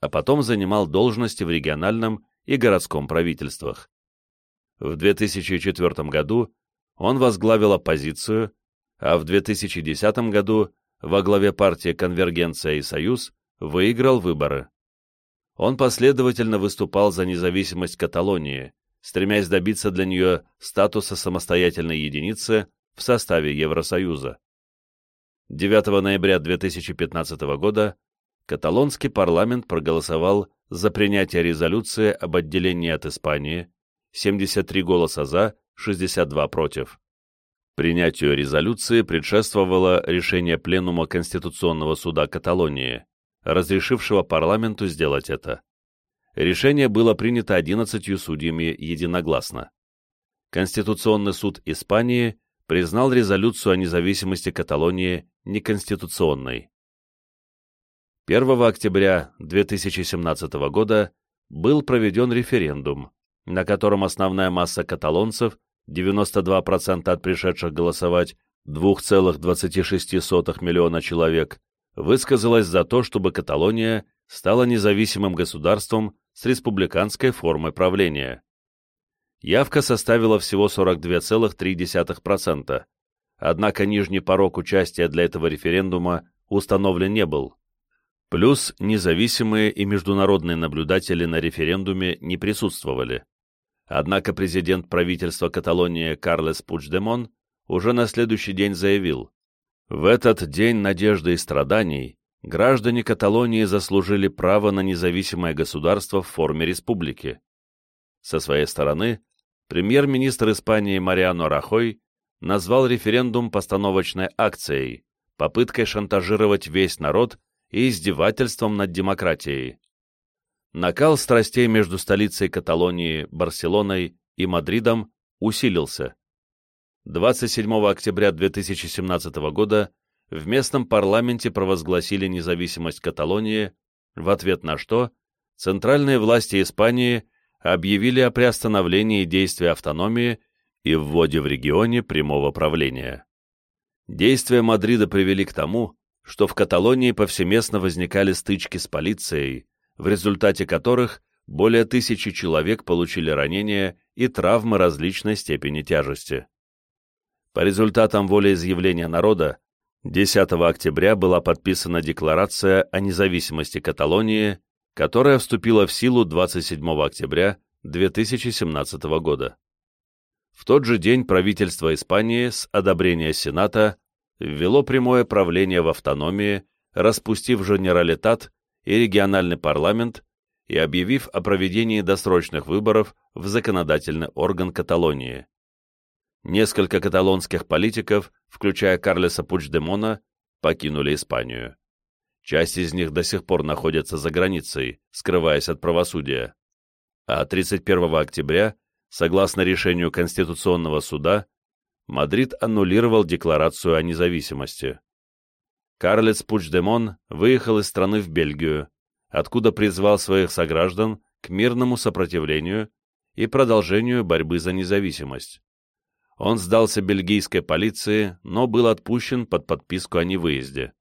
а потом занимал должности в региональном и городском правительствах. В 2004 году он возглавил оппозицию, а в 2010 году во главе партии «Конвергенция и Союз» выиграл выборы он последовательно выступал за независимость Каталонии, стремясь добиться для нее статуса самостоятельной единицы в составе Евросоюза. 9 ноября 2015 года каталонский парламент проголосовал за принятие резолюции об отделении от Испании, 73 голоса за, 62 против. Принятию резолюции предшествовало решение Пленума Конституционного суда Каталонии, разрешившего парламенту сделать это. Решение было принято 11 судьями единогласно. Конституционный суд Испании признал резолюцию о независимости Каталонии неконституционной. 1 октября 2017 года был проведен референдум, на котором основная масса каталонцев, 92% от пришедших голосовать, 2,26 миллиона человек, высказалась за то, чтобы Каталония стала независимым государством с республиканской формой правления. Явка составила всего 42,3%, однако нижний порог участия для этого референдума установлен не был. Плюс независимые и международные наблюдатели на референдуме не присутствовали. Однако президент правительства Каталонии Карлес Пучдемон уже на следующий день заявил, в этот день надежды и страданий граждане Каталонии заслужили право на независимое государство в форме республики. Со своей стороны, премьер-министр Испании Мариано Рахой назвал референдум постановочной акцией, попыткой шантажировать весь народ и издевательством над демократией. Накал страстей между столицей Каталонии, Барселоной и Мадридом усилился. 27 октября 2017 года в местном парламенте провозгласили независимость Каталонии, в ответ на что центральные власти Испании объявили о приостановлении действия автономии и вводе в регионе прямого правления. Действия Мадрида привели к тому, что в Каталонии повсеместно возникали стычки с полицией, в результате которых более тысячи человек получили ранения и травмы различной степени тяжести. По результатам волеизъявления народа 10 октября была подписана Декларация о независимости Каталонии, которая вступила в силу 27 октября 2017 года. В тот же день правительство Испании с одобрения Сената ввело прямое правление в автономии, распустив Женералитат и региональный парламент и объявив о проведении досрочных выборов в законодательный орган Каталонии. Несколько каталонских политиков, включая Карлеса Пучдемона, покинули Испанию. Часть из них до сих пор находится за границей, скрываясь от правосудия. А 31 октября, согласно решению Конституционного суда, Мадрид аннулировал декларацию о независимости. Карлес Пучдемон выехал из страны в Бельгию, откуда призвал своих сограждан к мирному сопротивлению и продолжению борьбы за независимость. Он сдался бельгийской полиции, но был отпущен под подписку о невыезде.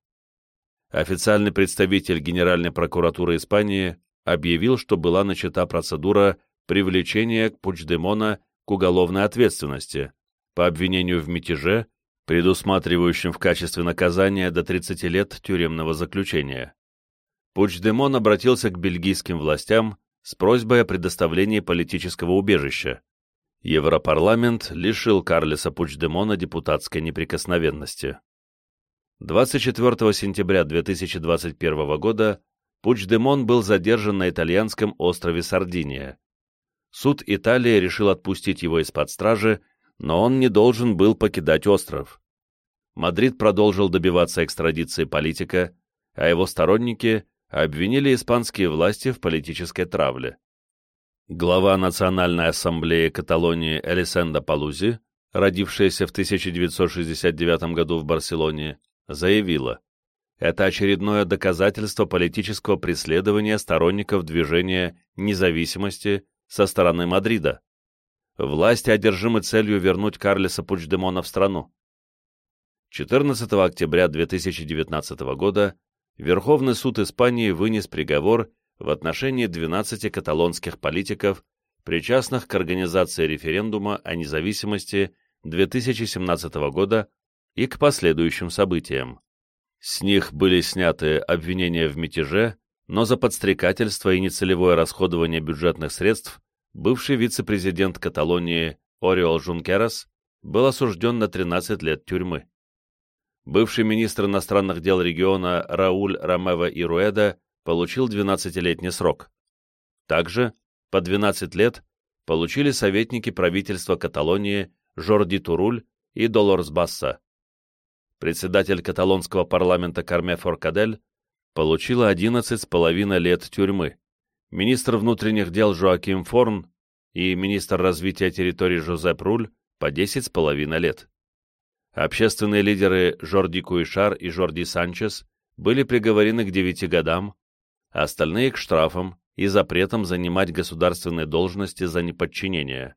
Официальный представитель Генеральной прокуратуры Испании объявил, что была начата процедура привлечения Пучдемона к уголовной ответственности по обвинению в мятеже, предусматривающем в качестве наказания до 30 лет тюремного заключения. Пучдемон обратился к бельгийским властям с просьбой о предоставлении политического убежища. Европарламент лишил Карлеса Пучдемона депутатской неприкосновенности. 24 сентября 2021 года Пучдемон был задержан на итальянском острове Сардиния. Суд Италии решил отпустить его из-под стражи, но он не должен был покидать остров. Мадрид продолжил добиваться экстрадиции политика, а его сторонники обвинили испанские власти в политической травле. Глава Национальной ассамблеи Каталонии Элисенда Палузи, родившаяся в 1969 году в Барселоне, заявила, это очередное доказательство политического преследования сторонников движения независимости со стороны Мадрида. Власти одержимы целью вернуть Карлеса Пучдемона в страну. 14 октября 2019 года Верховный суд Испании вынес приговор в отношении 12 каталонских политиков, причастных к организации референдума о независимости 2017 года и к последующим событиям. С них были сняты обвинения в мятеже, но за подстрекательство и нецелевое расходование бюджетных средств бывший вице-президент Каталонии Ориол Жункерас был осужден на 13 лет тюрьмы бывший министр иностранных дел региона Рауль Ромева Ируэда получил 12-летний срок. Также по 12 лет получили советники правительства Каталонии Жорди Туруль и Долорс Басса. Председатель каталонского парламента Карме Форкадель получила 11,5 лет тюрьмы. Министр внутренних дел Жоаким Форн и министр развития территории Жозеп Руль по 10,5 лет. Общественные лидеры Жорди Куишар и Жорди Санчес были приговорены к девяти годам, а остальные к штрафам и запретам занимать государственные должности за неподчинение.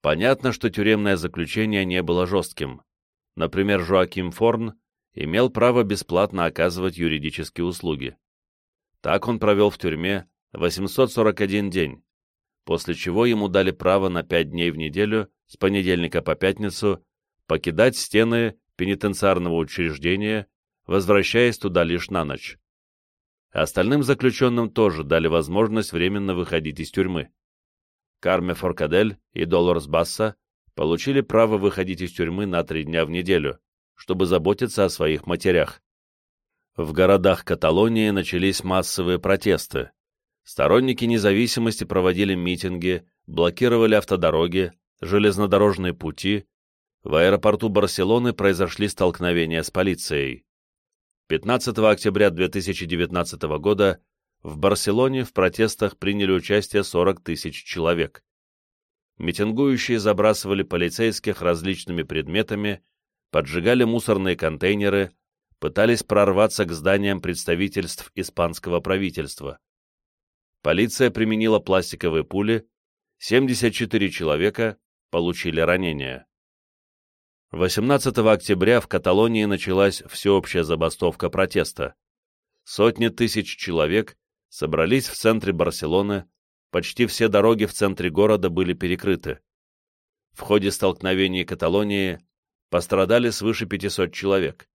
Понятно, что тюремное заключение не было жестким. Например, Жоаким Форн имел право бесплатно оказывать юридические услуги. Так он провел в тюрьме 841 день, после чего ему дали право на 5 дней в неделю с понедельника по пятницу покидать стены пенитенциарного учреждения, возвращаясь туда лишь на ночь. Остальным заключенным тоже дали возможность временно выходить из тюрьмы. Карме Форкадель и Долорс Басса получили право выходить из тюрьмы на три дня в неделю, чтобы заботиться о своих матерях. В городах Каталонии начались массовые протесты. Сторонники независимости проводили митинги, блокировали автодороги, железнодорожные пути, в аэропорту Барселоны произошли столкновения с полицией. 15 октября 2019 года в Барселоне в протестах приняли участие 40 тысяч человек. Митингующие забрасывали полицейских различными предметами, поджигали мусорные контейнеры, пытались прорваться к зданиям представительств испанского правительства. Полиция применила пластиковые пули, 74 человека получили ранения. 18 октября в Каталонии началась всеобщая забастовка протеста. Сотни тысяч человек собрались в центре Барселоны, почти все дороги в центре города были перекрыты. В ходе столкновений Каталонии пострадали свыше 500 человек,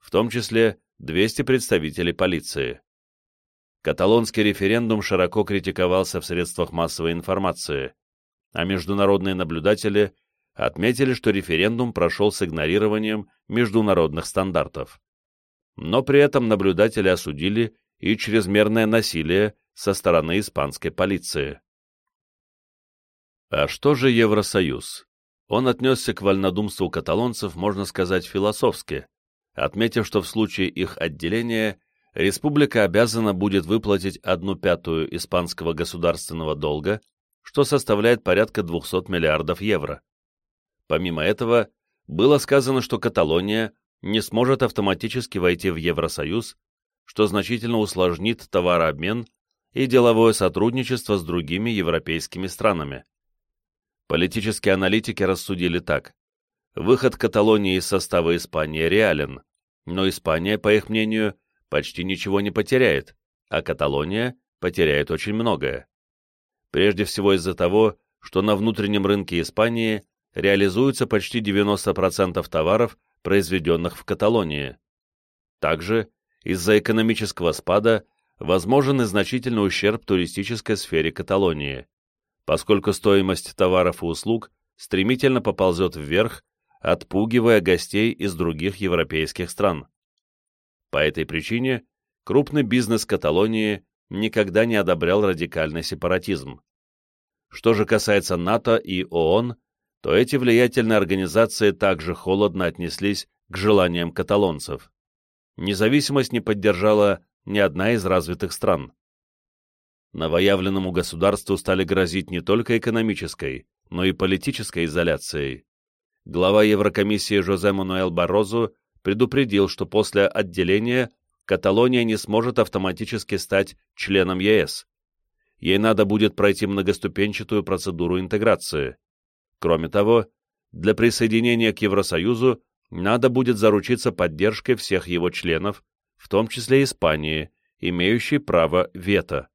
в том числе 200 представителей полиции. Каталонский референдум широко критиковался в средствах массовой информации, а международные наблюдатели – отметили, что референдум прошел с игнорированием международных стандартов. Но при этом наблюдатели осудили и чрезмерное насилие со стороны испанской полиции. А что же Евросоюз? Он отнесся к вольнодумству каталонцев, можно сказать, философски, отметив, что в случае их отделения республика обязана будет выплатить одну пятую испанского государственного долга, что составляет порядка 200 миллиардов евро. Помимо этого, было сказано, что Каталония не сможет автоматически войти в Евросоюз, что значительно усложнит товарообмен и деловое сотрудничество с другими европейскими странами. Политические аналитики рассудили так. Выход Каталонии из состава Испании реален, но Испания, по их мнению, почти ничего не потеряет, а Каталония потеряет очень многое. Прежде всего из-за того, что на внутреннем рынке Испании реализуется почти 90% товаров, произведенных в Каталонии. Также из-за экономического спада возможен и значительный ущерб туристической сфере Каталонии, поскольку стоимость товаров и услуг стремительно поползет вверх, отпугивая гостей из других европейских стран. По этой причине крупный бизнес Каталонии никогда не одобрял радикальный сепаратизм. Что же касается НАТО и ООН, то эти влиятельные организации также холодно отнеслись к желаниям каталонцев. Независимость не поддержала ни одна из развитых стран. Новоявленному государству стали грозить не только экономической, но и политической изоляцией. Глава Еврокомиссии Жозе Мануэл Баррозу предупредил, что после отделения Каталония не сможет автоматически стать членом ЕС. Ей надо будет пройти многоступенчатую процедуру интеграции. Кроме того, для присоединения к Евросоюзу надо будет заручиться поддержкой всех его членов, в том числе Испании, имеющей право вето.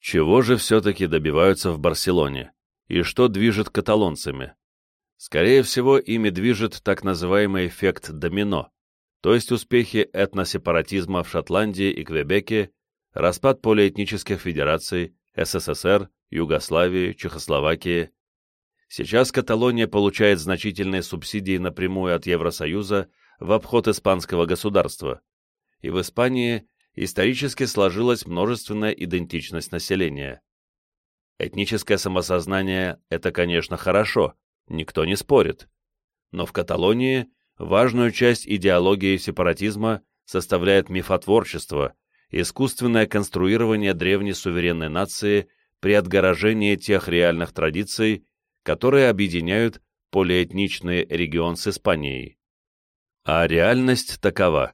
Чего же все-таки добиваются в Барселоне? И что движет каталонцами? Скорее всего, ими движет так называемый эффект домино, то есть успехи этносепаратизма в Шотландии и Квебеке, распад полиэтнических федераций, СССР, Югославии, Чехословакии. Сейчас Каталония получает значительные субсидии напрямую от Евросоюза в обход испанского государства, и в Испании исторически сложилась множественная идентичность населения. Этническое самосознание – это, конечно, хорошо, никто не спорит. Но в Каталонии важную часть идеологии сепаратизма составляет мифотворчество, искусственное конструирование древней суверенной нации при отгорожении тех реальных традиций, которые объединяют полиэтничный регион с Испанией. А реальность такова.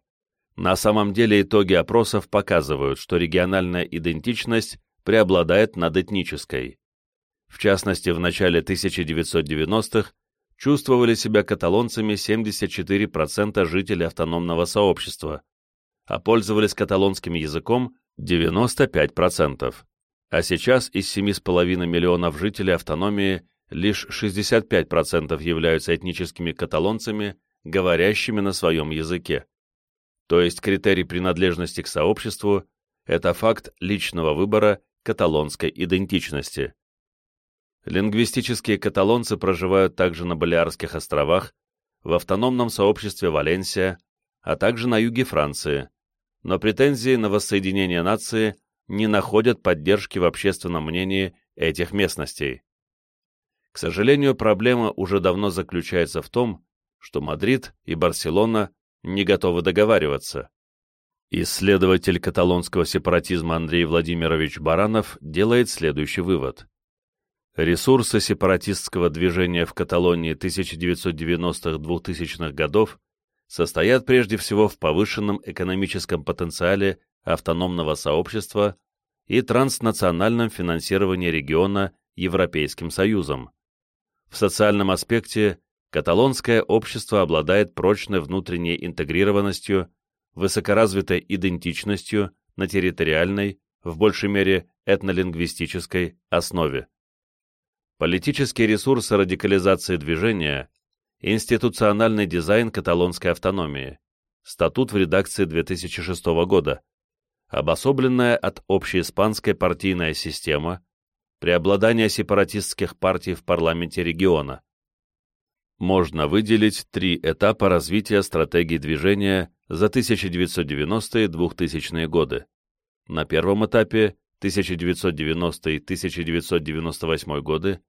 На самом деле итоги опросов показывают, что региональная идентичность преобладает над этнической. В частности, в начале 1990-х чувствовали себя каталонцами 74% жителей автономного сообщества, а пользовались каталонским языком 95%. А сейчас из 7,5 миллионов жителей автономии лишь 65% являются этническими каталонцами, говорящими на своем языке. То есть критерий принадлежности к сообществу – это факт личного выбора каталонской идентичности. Лингвистические каталонцы проживают также на Балиарских островах, в автономном сообществе Валенсия, а также на юге Франции, но претензии на воссоединение нации не находят поддержки в общественном мнении этих местностей. К сожалению, проблема уже давно заключается в том, что Мадрид и Барселона не готовы договариваться. Исследователь каталонского сепаратизма Андрей Владимирович Баранов делает следующий вывод. Ресурсы сепаратистского движения в Каталонии 1990-2000-х годов состоят прежде всего в повышенном экономическом потенциале автономного сообщества и транснациональном финансировании региона Европейским Союзом. В социальном аспекте каталонское общество обладает прочной внутренней интегрированностью, высокоразвитой идентичностью на территориальной, в большей мере этнолингвистической основе. Политические ресурсы радикализации движения, институциональный дизайн каталонской автономии, статут в редакции 2006 года, обособленная от общеиспанской партийная система, преобладание сепаратистских партий в парламенте региона. Можно выделить три этапа развития стратегии движения за 1990-е 2000-е годы. На первом этапе 1990-1998 годы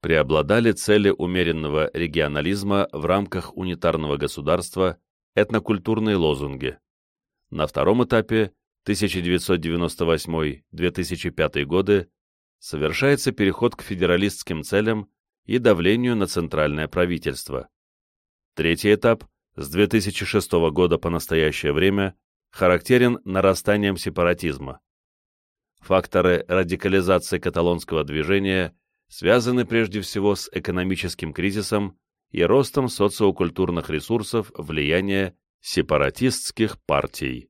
преобладали цели умеренного регионализма в рамках унитарного государства, этнокультурные лозунги. На втором этапе 1998-2005 годы совершается переход к федералистским целям и давлению на центральное правительство. Третий этап с 2006 года по настоящее время характерен нарастанием сепаратизма. Факторы радикализации каталонского движения связаны прежде всего с экономическим кризисом и ростом социокультурных ресурсов влияния сепаратистских партий.